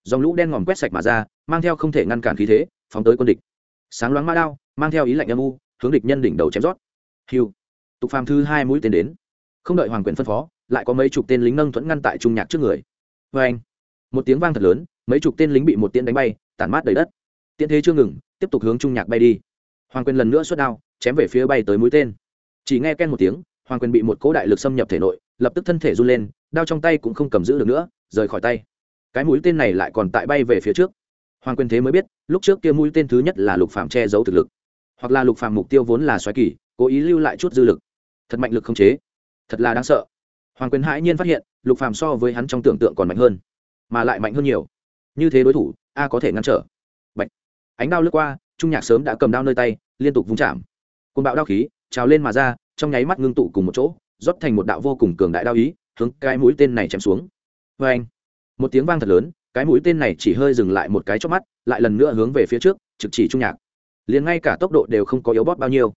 Dòng lũ đen ngòm quét sạch mà ra, mang theo không thể ngăn cản khí thế, phóng tới quân địch. Sáng loáng ma đao, mang theo ý lạnh âm u, hướng địch nhân đỉnh đầu chém rót hiu! Tục phàm thứ hai mũi tên đến. Không đợi hoàng quyền phân phó lại có mấy chục tên lính nâng thuẫn ngăn tại trung nhạc trước người. Vê anh. Một tiếng vang thật lớn, mấy chục tên lính bị một tiễn đánh bay, tản mát đầy đất. Tiễn thế chưa ngừng, tiếp tục hướng trung nhạc bay đi. Hoàng quyền lần nữa xuất đao, chém về phía bay tới mũi tên. Chỉ nghe ken một tiếng, hoàng quyền bị một cỗ đại lực xâm nhập thể nội, lập tức thân thể run lên, đao trong tay cũng không cầm giữ được nữa, rời khỏi tay. Cái mũi tên này lại còn tại bay về phía trước. Hoàng quyền thế mới biết, lúc trước kia mũi tên thứ nhất là lục phạm che giấu thực lực. Hoặc là lục phạm mục tiêu vốn là xoáy kỳ, cố ý lưu lại chút dư lực. Thật mạnh lực không chế. Thật là đáng sợ hoàng quyền hãi nhiên phát hiện lục phàm so với hắn trong tưởng tượng còn mạnh hơn mà lại mạnh hơn nhiều như thế đối thủ a có thể ngăn trở Bạch. ánh đao lướt qua trung nhạc sớm đã cầm đao nơi tay liên tục vung chạm côn bạo đao khí trào lên mà ra trong nháy mắt ngưng tụ cùng một chỗ rót thành một đạo vô cùng cường đại đao ý hướng cái mũi tên này chém xuống vê anh một tiếng vang thật lớn cái mũi tên này chỉ hơi dừng lại một cái chớp mắt lại lần nữa hướng về phía trước trực chỉ trung nhạc liền ngay cả tốc độ đều không có yếu bót bao nhiêu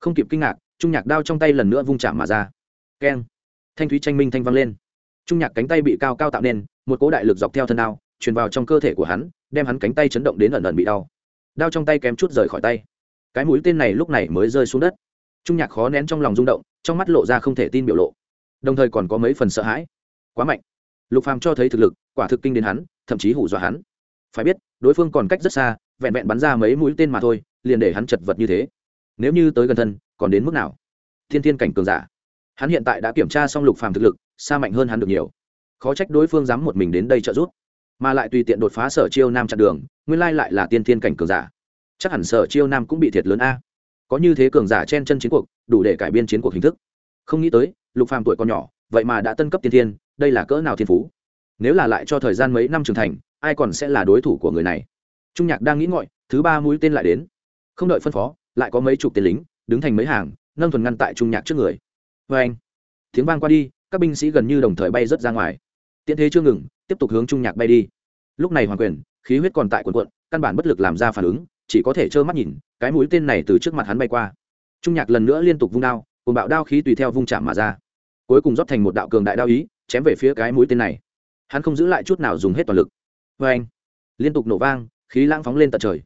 không kịp kinh ngạc trung nhạc đao trong tay lần nữa vung chạm mà ra keng thanh thúy tranh minh thanh vang lên. Trung nhạc cánh tay bị cao cao tạo nên, một cỗ đại lực dọc theo thân đao, truyền vào trong cơ thể của hắn, đem hắn cánh tay chấn động đến ẩn ẩn bị đau. Đao trong tay kém chút rời khỏi tay. Cái mũi tên này lúc này mới rơi xuống đất. Trung nhạc khó nén trong lòng rung động, trong mắt lộ ra không thể tin biểu lộ. Đồng thời còn có mấy phần sợ hãi. Quá mạnh. Lục phàm cho thấy thực lực, quả thực kinh đến hắn, thậm chí hủ dọa hắn. Phải biết, đối phương còn cách rất xa, vẹn vẹn bắn ra mấy mũi tên mà thôi, liền để hắn chật vật như thế. Nếu như tới gần thân, còn đến mức nào? Thiên thiên cảnh cường giả hắn hiện tại đã kiểm tra xong lục phàm thực lực, xa mạnh hơn hắn được nhiều. Khó trách đối phương dám một mình đến đây trợ giúp. Mà lại tùy tiện đột phá sở chiêu nam chặn đường, nguyên lai lại là tiên thiên cảnh cường giả. Chắc hẳn sở chiêu nam cũng bị thiệt lớn a. Có như thế cường giả chen chân chiến cuộc, đủ để cải biên chiến cuộc hình thức. Không nghĩ tới, lục phàm tuổi còn nhỏ, vậy mà đã tân cấp tiên thiên, đây là cỡ nào thiên phú. Nếu là lại cho thời gian mấy năm trưởng thành, ai còn sẽ là đối thủ của người này? Trung nhạc đang nghĩ ngợi, thứ ba mũi tên lại đến. Không đợi phân phó, lại có mấy chục tên lính, đứng thành mấy hàng, nâng thuần ngăn tại trung nhạc trước người vê anh, tiếng vang qua đi, các binh sĩ gần như đồng thời bay rớt ra ngoài. Tiễn thế chưa ngừng, tiếp tục hướng trung nhạc bay đi. Lúc này hoàng quyền, khí huyết còn tại quần quận căn bản bất lực làm ra phản ứng, chỉ có thể trơ mắt nhìn, cái mũi tên này từ trước mặt hắn bay qua. Trung nhạc lần nữa liên tục vung đao cùng bạo đao khí tùy theo vung chạm mà ra. Cuối cùng rót thành một đạo cường đại đao ý, chém về phía cái mũi tên này. Hắn không giữ lại chút nào dùng hết toàn lực. Vê anh, liên tục nổ vang, khí lãng phóng lên tận trời.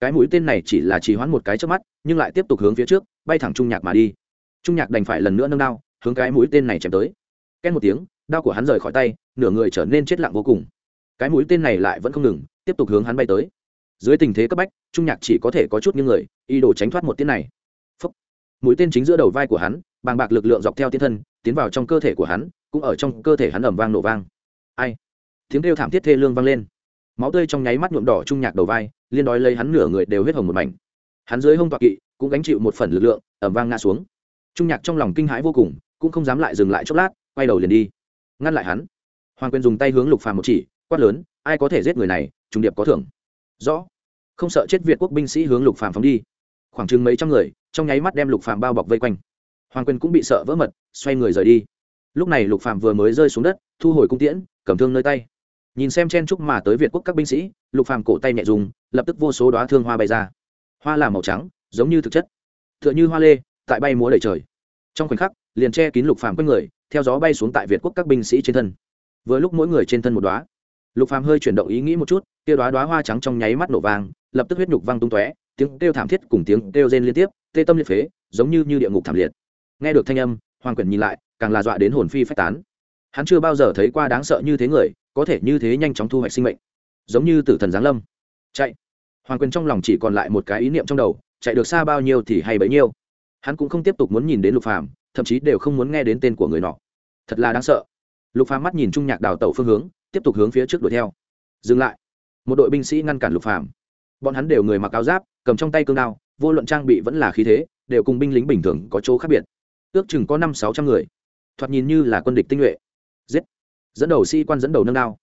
Cái mũi tên này chỉ là trì hoãn một cái trước mắt, nhưng lại tiếp tục hướng phía trước, bay thẳng trung nhạc mà đi trung nhạc đành phải lần nữa nâng đao, hướng cái mũi tên này chém tới. Két một tiếng, đao của hắn rời khỏi tay, nửa người trở nên chết lặng vô cùng. Cái mũi tên này lại vẫn không ngừng, tiếp tục hướng hắn bay tới. Dưới tình thế cấp bách, trung nhạc chỉ có thể có chút những người y đồ tránh thoát một tiếng này. Mũi tên chính giữa đầu vai của hắn, bàng bạc lực lượng dọc theo tiến thân, tiến vào trong cơ thể của hắn, cũng ở trong cơ thể hắn ẩm vang nổ vang. Ai? Tiếng kêu thảm thiết thê lương vang lên. Máu tươi trong nháy mắt nhuộm đỏ trung nhạc đầu vai, liên đói lấy hắn nửa người đều huyết hồng một mảnh. Hắn dưới hông toạc kỵ, cũng gánh chịu một phần lực lượng ẩm vang ngã xuống trung nhạc trong lòng kinh hãi vô cùng, cũng không dám lại dừng lại chốc lát, quay đầu liền đi. Ngăn lại hắn. Hoàng quyền dùng tay hướng lục phàm một chỉ, quát lớn, ai có thể giết người này trung điệp có thưởng. Rõ. Không sợ chết việt quốc binh sĩ hướng lục phàm phóng đi. Khoảng chừng mấy trăm người, trong nháy mắt đem lục phàm bao bọc vây quanh. Hoàng quyền cũng bị sợ vỡ mật, xoay người rời đi. Lúc này lục phàm vừa mới rơi xuống đất, thu hồi cung tiễn, cầm thương nơi tay. Nhìn xem chen chúc mà tới việt quốc các binh sĩ, lục phàm cổ tay nhẹ dùng, lập tức vô số đóa thương hoa bay ra. Hoa là màu trắng, giống như thực chất. Tựa như hoa lê tại bay múa đầy trời. Trong khoảnh khắc, liền che kín lục phàm quanh người, theo gió bay xuống tại việt quốc các binh sĩ trên thân. Vừa lúc mỗi người trên thân một đóa. Lục phàm hơi chuyển động ý nghĩ một chút, kia đóa đóa hoa trắng trong nháy mắt nổ vàng lập tức huyết nhục văng tung tóe, tiếng kêu thảm thiết cùng tiếng kêu rên liên tiếp, tê tâm liệt phế, giống như như địa ngục thảm liệt. Nghe được thanh âm, hoàng quyển nhìn lại, càng là dọa đến hồn phi phách tán. Hắn chưa bao giờ thấy qua đáng sợ như thế người, có thể như thế nhanh chóng thu hoạch sinh mệnh. Giống như tử thần giáng lâm. Chạy. Hoàng quyền trong lòng chỉ còn lại một cái ý niệm trong đầu, chạy được xa bao nhiêu thì hay bấy nhiêu hắn cũng không tiếp tục muốn nhìn đến lục phàm, thậm chí đều không muốn nghe đến tên của người nọ. Thật là đáng sợ. Lục phàm mắt nhìn trung nhạc đào tẩu phương hướng, tiếp tục hướng phía trước đuổi theo. Dừng lại. Một đội binh sĩ ngăn cản lục phàm. Bọn hắn đều người mặc áo giáp, cầm trong tay cương đao, vô luận trang bị vẫn là khí thế, đều cùng binh lính bình thường có chỗ khác biệt. Ước chừng có năm sáu trăm người. Thoạt nhìn như là quân địch tinh nhuệ. Giết. Dẫn đầu sĩ quan dẫn đầu nâng đao.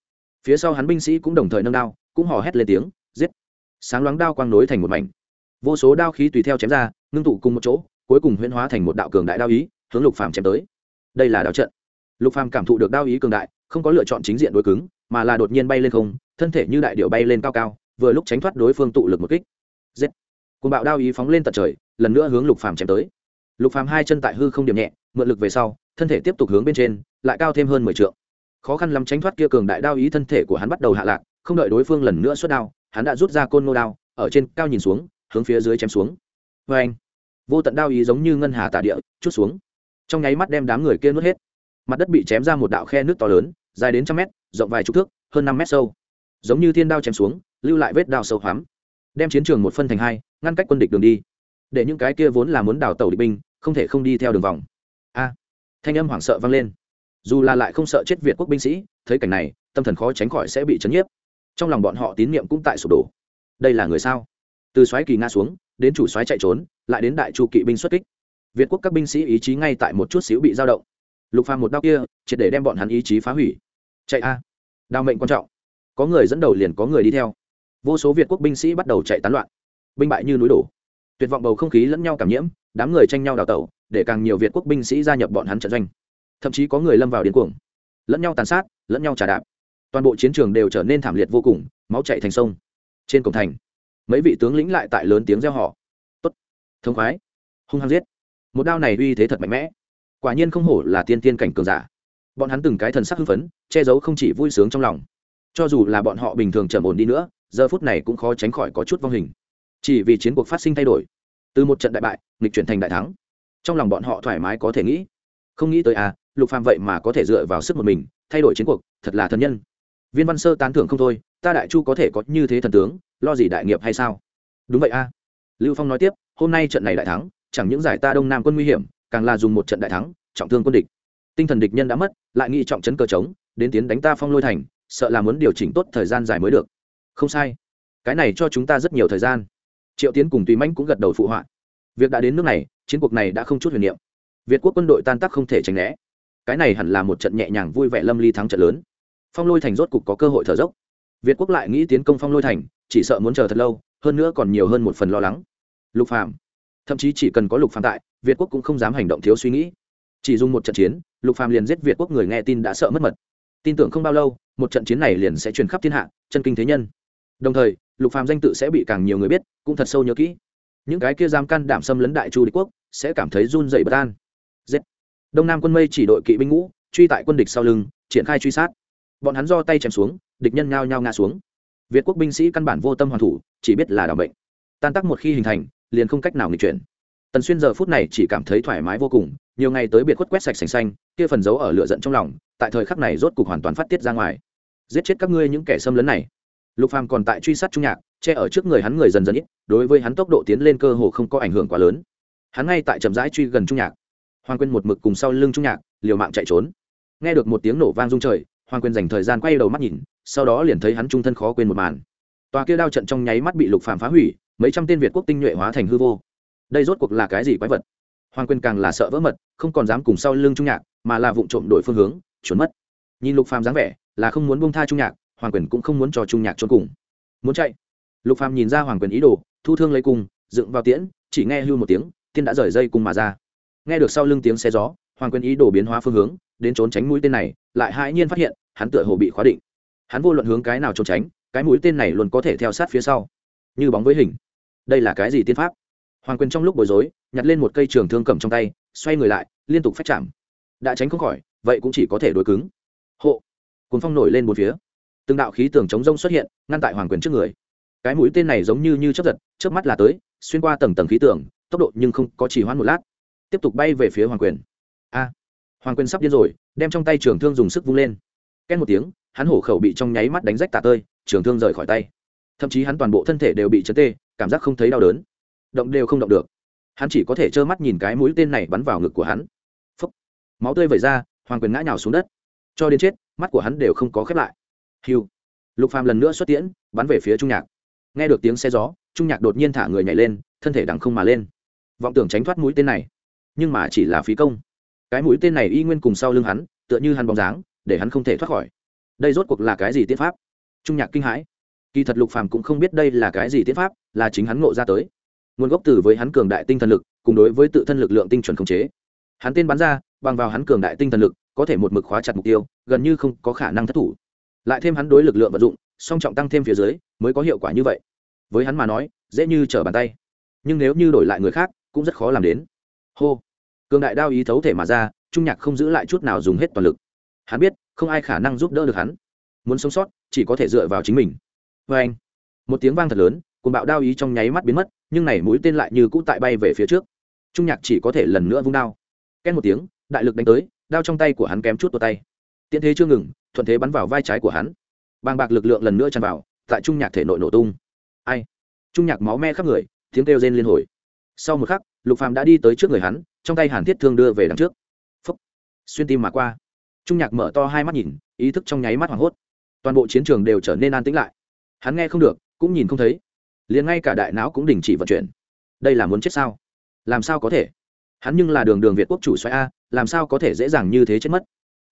Phía sau hắn binh sĩ cũng đồng thời nâng đao, cũng hò hét lên tiếng, giết. Sáng loáng đao quang nối thành một mảnh. Vô số đao khí tùy theo chém ra, ngưng tụ cùng một chỗ cuối cùng huyễn hóa thành một đạo cường đại đao ý, hướng lục phàm chém tới. Đây là đao trận. Lục phàm cảm thụ được đao ý cường đại, không có lựa chọn chính diện đối cứng, mà là đột nhiên bay lên không, thân thể như đại điệu bay lên cao cao, vừa lúc tránh thoát đối phương tụ lực một kích. Giết. Cùng bạo đao ý phóng lên tận trời, lần nữa hướng lục phàm chém tới. Lục phàm hai chân tại hư không điểm nhẹ, mượn lực về sau, thân thể tiếp tục hướng bên trên, lại cao thêm hơn mười trượng. Khó khăn lắm tránh thoát kia cường đại đao ý thân thể của hắn bắt đầu hạ lạc, không đợi đối phương lần nữa xuất đao, hắn đã rút ra côn nô đao, ở trên cao nhìn xuống, hướng phía dưới chém xuống. Vê anh vô tận đao ý giống như ngân hà tả địa, chút xuống. Trong nháy mắt đem đám người kia nuốt hết. Mặt đất bị chém ra một đạo khe nước to lớn, dài đến trăm mét, rộng vài chục thước, hơn năm mét sâu. Giống như thiên đao chém xuống, lưu lại vết đao sâu hoắm. Đem chiến trường một phân thành hai, ngăn cách quân địch đường đi. Để những cái kia vốn là muốn đào tàu địch binh, không thể không đi theo đường vòng. A! Thanh âm hoảng sợ vang lên. Dù là lại không sợ chết việt quốc binh sĩ, thấy cảnh này, tâm thần khó tránh khỏi sẽ bị chấn nhiếp. Trong lòng bọn họ tín niệm cũng tại sụp đổ. Đây là người sao? Từ xoáy kỳ nga xuống, đến chủ xoáy chạy trốn lại đến đại chu kỵ binh xuất kích. Việt quốc các binh sĩ ý chí ngay tại một chút xíu bị dao động. Lục phàm một đao kia, triệt để đem bọn hắn ý chí phá hủy. Chạy a. Đao mệnh quan trọng. Có người dẫn đầu liền có người đi theo. Vô số việt quốc binh sĩ bắt đầu chạy tán loạn. Binh bại như núi đổ. Tuyệt vọng bầu không khí lẫn nhau cảm nhiễm, đám người tranh nhau đào tẩu, để càng nhiều việt quốc binh sĩ gia nhập bọn hắn trận doanh. Thậm chí có người lâm vào điên cuồng. Lẫn nhau tàn sát, lẫn nhau trả đạp. Toàn bộ chiến trường đều trở nên thảm liệt vô cùng, máu chạy thành sông. Trên cổng thành, mấy vị tướng lĩnh lại tại lớn tiếng reo hò thông khoái. Hung hăng giết. Một đao này uy thế thật mạnh mẽ. Quả nhiên không hổ là tiên tiên cảnh cường giả. Bọn hắn từng cái thần sắc hưng phấn, che giấu không chỉ vui sướng trong lòng. Cho dù là bọn họ bình thường trầm ổn đi nữa, giờ phút này cũng khó tránh khỏi có chút vong hình. Chỉ vì chiến cuộc phát sinh thay đổi, từ một trận đại bại, nghịch chuyển thành đại thắng. Trong lòng bọn họ thoải mái có thể nghĩ. Không nghĩ tới à lục phàm vậy mà có thể dựa vào sức một mình, thay đổi chiến cuộc, thật là thần nhân. Viên văn sơ tán thưởng không thôi, ta đại chu có thể có như thế thần tướng, lo gì đại nghiệp hay sao? Đúng vậy a. Lưu phong nói tiếp hôm nay trận này đại thắng, chẳng những giải ta đông nam quân nguy hiểm, càng là dùng một trận đại thắng, trọng thương quân địch. Tinh thần địch nhân đã mất, lại nghĩ trọng chấn cờ trống, đến tiến đánh ta phong lôi thành, sợ là muốn điều chỉnh tốt thời gian dài mới được. Không sai. Cái này cho chúng ta rất nhiều thời gian. Triệu tiến cùng tùy mãnh cũng gật đầu phụ họa. Việc đã đến nước này, chiến cuộc này đã không chút huyền niệm. Việt quốc quân đội tan tác không thể tránh né. Cái này hẳn là một trận nhẹ nhàng vui vẻ lâm ly thắng trận lớn. Phong lôi thành rốt cục có cơ hội thở dốc. Việt quốc lại nghĩ tiến công phong lôi thành, chỉ sợ muốn chờ thật lâu, hơn nữa còn nhiều hơn một phần lo lắng lục phạm thậm chí chỉ cần có lục phạm tại, việt quốc cũng không dám hành động thiếu suy nghĩ. Chỉ dùng một trận chiến, lục phạm liền giết việt quốc người nghe tin đã sợ mất mật. Tin tưởng không bao lâu, một trận chiến này liền sẽ truyền khắp thiên hạ, chân kinh thế nhân. Đồng thời, lục phạm danh tự sẽ bị càng nhiều người biết, cũng thật sâu nhớ kỹ. Những cái kia giam can đảm xâm lấn đại chu đế quốc, sẽ cảm thấy run dậy bất an. Giết. Đông nam quân mây chỉ đội kỵ binh ngũ, truy tại quân địch sau lưng, triển khai truy sát. Bọn hắn do tay chém xuống, địch nhân nhao nhao ngã xuống. Việt quốc binh sĩ căn bản vô tâm hoàn thủ, chỉ biết là đ ả o bệnh. Tan tác một khi hình thành liền không cách nào nghịch chuyển. Tần xuyên giờ phút này chỉ cảm thấy thoải mái vô cùng, nhiều ngày tới biệt khuất quét sạch sành xanh, kia phần giấu ở lửa giận trong lòng, tại thời khắc này rốt cục hoàn toàn phát tiết ra ngoài. Giết chết các ngươi những kẻ xâm lấn này. Lục phàm còn tại truy sát trung nhạc, che ở trước người hắn người dần dần ít, đối với hắn tốc độ tiến lên cơ hồ không có ảnh hưởng quá lớn. Hắn ngay tại chậm rãi truy gần trung nhạc. Hoàng quên một mực cùng sau lưng trung nhạc, liều mạng chạy trốn. Nghe được một tiếng nổ vang rung trời, hoàng quên dành thời gian quay đầu mắt nhìn, sau đó liền thấy hắn trung thân khó quên một màn. Tòa kia đao trận trong nháy mắt bị lục phàm phá hủy mấy trăm tên việt quốc tinh nhuệ hóa thành hư vô. Đây rốt cuộc là cái gì quái vật? Hoàng Quyền càng là sợ vỡ mật, không còn dám cùng sau lưng trung nhạc, mà là vụng trộm đổi phương hướng, trốn mất. Nhìn lục phàm dáng vẻ, là không muốn buông tha trung nhạc, hoàng quyền cũng không muốn cho trung nhạc trốn cùng. Muốn chạy. Lục phàm nhìn ra hoàng quyền ý đồ, thu thương lấy cung, dựng vào tiễn, chỉ nghe hưu một tiếng, tiên đã rời dây cung mà ra. Nghe được sau lưng tiếng xe gió, hoàng quyền ý đồ biến hóa phương hướng, đến trốn tránh mũi tên này, lại hãi nhiên phát hiện, hắn tựa hồ bị khóa định. Hắn vô luận hướng cái nào trốn tránh, cái mũi tên này luôn có thể theo sát phía sau. Như bóng với hình đây là cái gì tiên pháp? Hoàng quyền trong lúc bối rối, nhặt lên một cây trường thương cầm trong tay, xoay người lại, liên tục phách chạm. Đã tránh không khỏi, vậy cũng chỉ có thể đối cứng. Hộ! Cuốn phong nổi lên một phía. Từng đạo khí tường chống rông xuất hiện, ngăn tại hoàng quyền trước người. Cái mũi tên này giống như như chấp giật trước mắt là tới, xuyên qua tầng tầng khí tường, tốc độ nhưng không có chỉ hoãn một lát. Tiếp tục bay về phía hoàng quyền. A! Hoàng quyền sắp điên rồi, đem trong tay trường thương dùng sức vung lên. Két một tiếng, hắn hổ khẩu bị trong nháy mắt đánh rách tả tơi, trường thương rời khỏi tay thậm chí hắn toàn bộ thân thể đều bị chấn tê, cảm giác không thấy đau đớn. Động đều không động được. Hắn chỉ có thể trơ mắt nhìn cái mũi tên này bắn vào ngực của hắn. Phúc. máu tươi vẩy ra, hoàng quyền ngã nhào xuống đất. Cho đến chết, mắt của hắn đều không có khép lại. Hiu. Lục phàm lần nữa xuất tiễn, bắn về phía trung nhạc. Nghe được tiếng xe gió, trung nhạc đột nhiên thả người nhảy lên, thân thể đằng không mà lên. Vọng tưởng tránh thoát mũi tên này. Nhưng mà chỉ là phí công. Cái mũi tên này y nguyên cùng sau lưng hắn, tựa như hắn bóng dáng, để hắn không thể thoát khỏi. Đây rốt cuộc là cái gì tiết pháp? Trung nhạc kinh hãi kỳ thật lục phàm cũng không biết đây là cái gì tiên pháp, là chính hắn ngộ ra tới. Nguồn gốc từ với hắn cường đại tinh thần lực, cùng đối với tự thân lực lượng tinh chuẩn khống chế. Hắn tên bắn ra, bằng vào hắn cường đại tinh thần lực, có thể một mực khóa chặt mục tiêu, gần như không có khả năng thất thủ. Lại thêm hắn đối lực lượng vận dụng, song trọng tăng thêm phía dưới, mới có hiệu quả như vậy. Với hắn mà nói, dễ như trở bàn tay. Nhưng nếu như đổi lại người khác, cũng rất khó làm đến. Hô! Cường đại đao ý thấu thể mà ra, trung nhạc không giữ lại chút nào dùng hết toàn lực. Hắn biết, không ai khả năng giúp đỡ được hắn. Muốn sống sót, chỉ có thể dựa vào chính mình vê anh, một tiếng vang thật lớn cùng bạo đao ý trong nháy mắt biến mất, nhưng này mũi tên lại như cũ tại bay về phía trước. Trung nhạc chỉ có thể lần nữa vung đao. Ken một tiếng, đại lực đánh tới, đao trong tay của hắn kém chút tột tay. Tiễn thế chưa ngừng, thuận thế bắn vào vai trái của hắn. Bàng bạc lực lượng lần nữa tràn vào, tại trung nhạc thể nội nổ tung. Ai? Trung nhạc máu me khắp người, tiếng kêu rên liên hồi. Sau một khắc, lục phàm đã đi tới trước người hắn, trong tay hàn thiết thương đưa về đằng trước. Phúc! Xuyên tim mà qua. Trung nhạc mở to hai mắt nhìn, ý thức trong nháy mắt hoảng hốt. Toàn bộ chiến trường đều trở nên an tĩnh lại hắn nghe không được, cũng nhìn không thấy. Liền ngay cả đại não cũng đình chỉ vận chuyển. Đây là muốn chết sao? Làm sao có thể? Hắn nhưng là đường đường việt quốc chủ xoáy a, làm sao có thể dễ dàng như thế chết mất?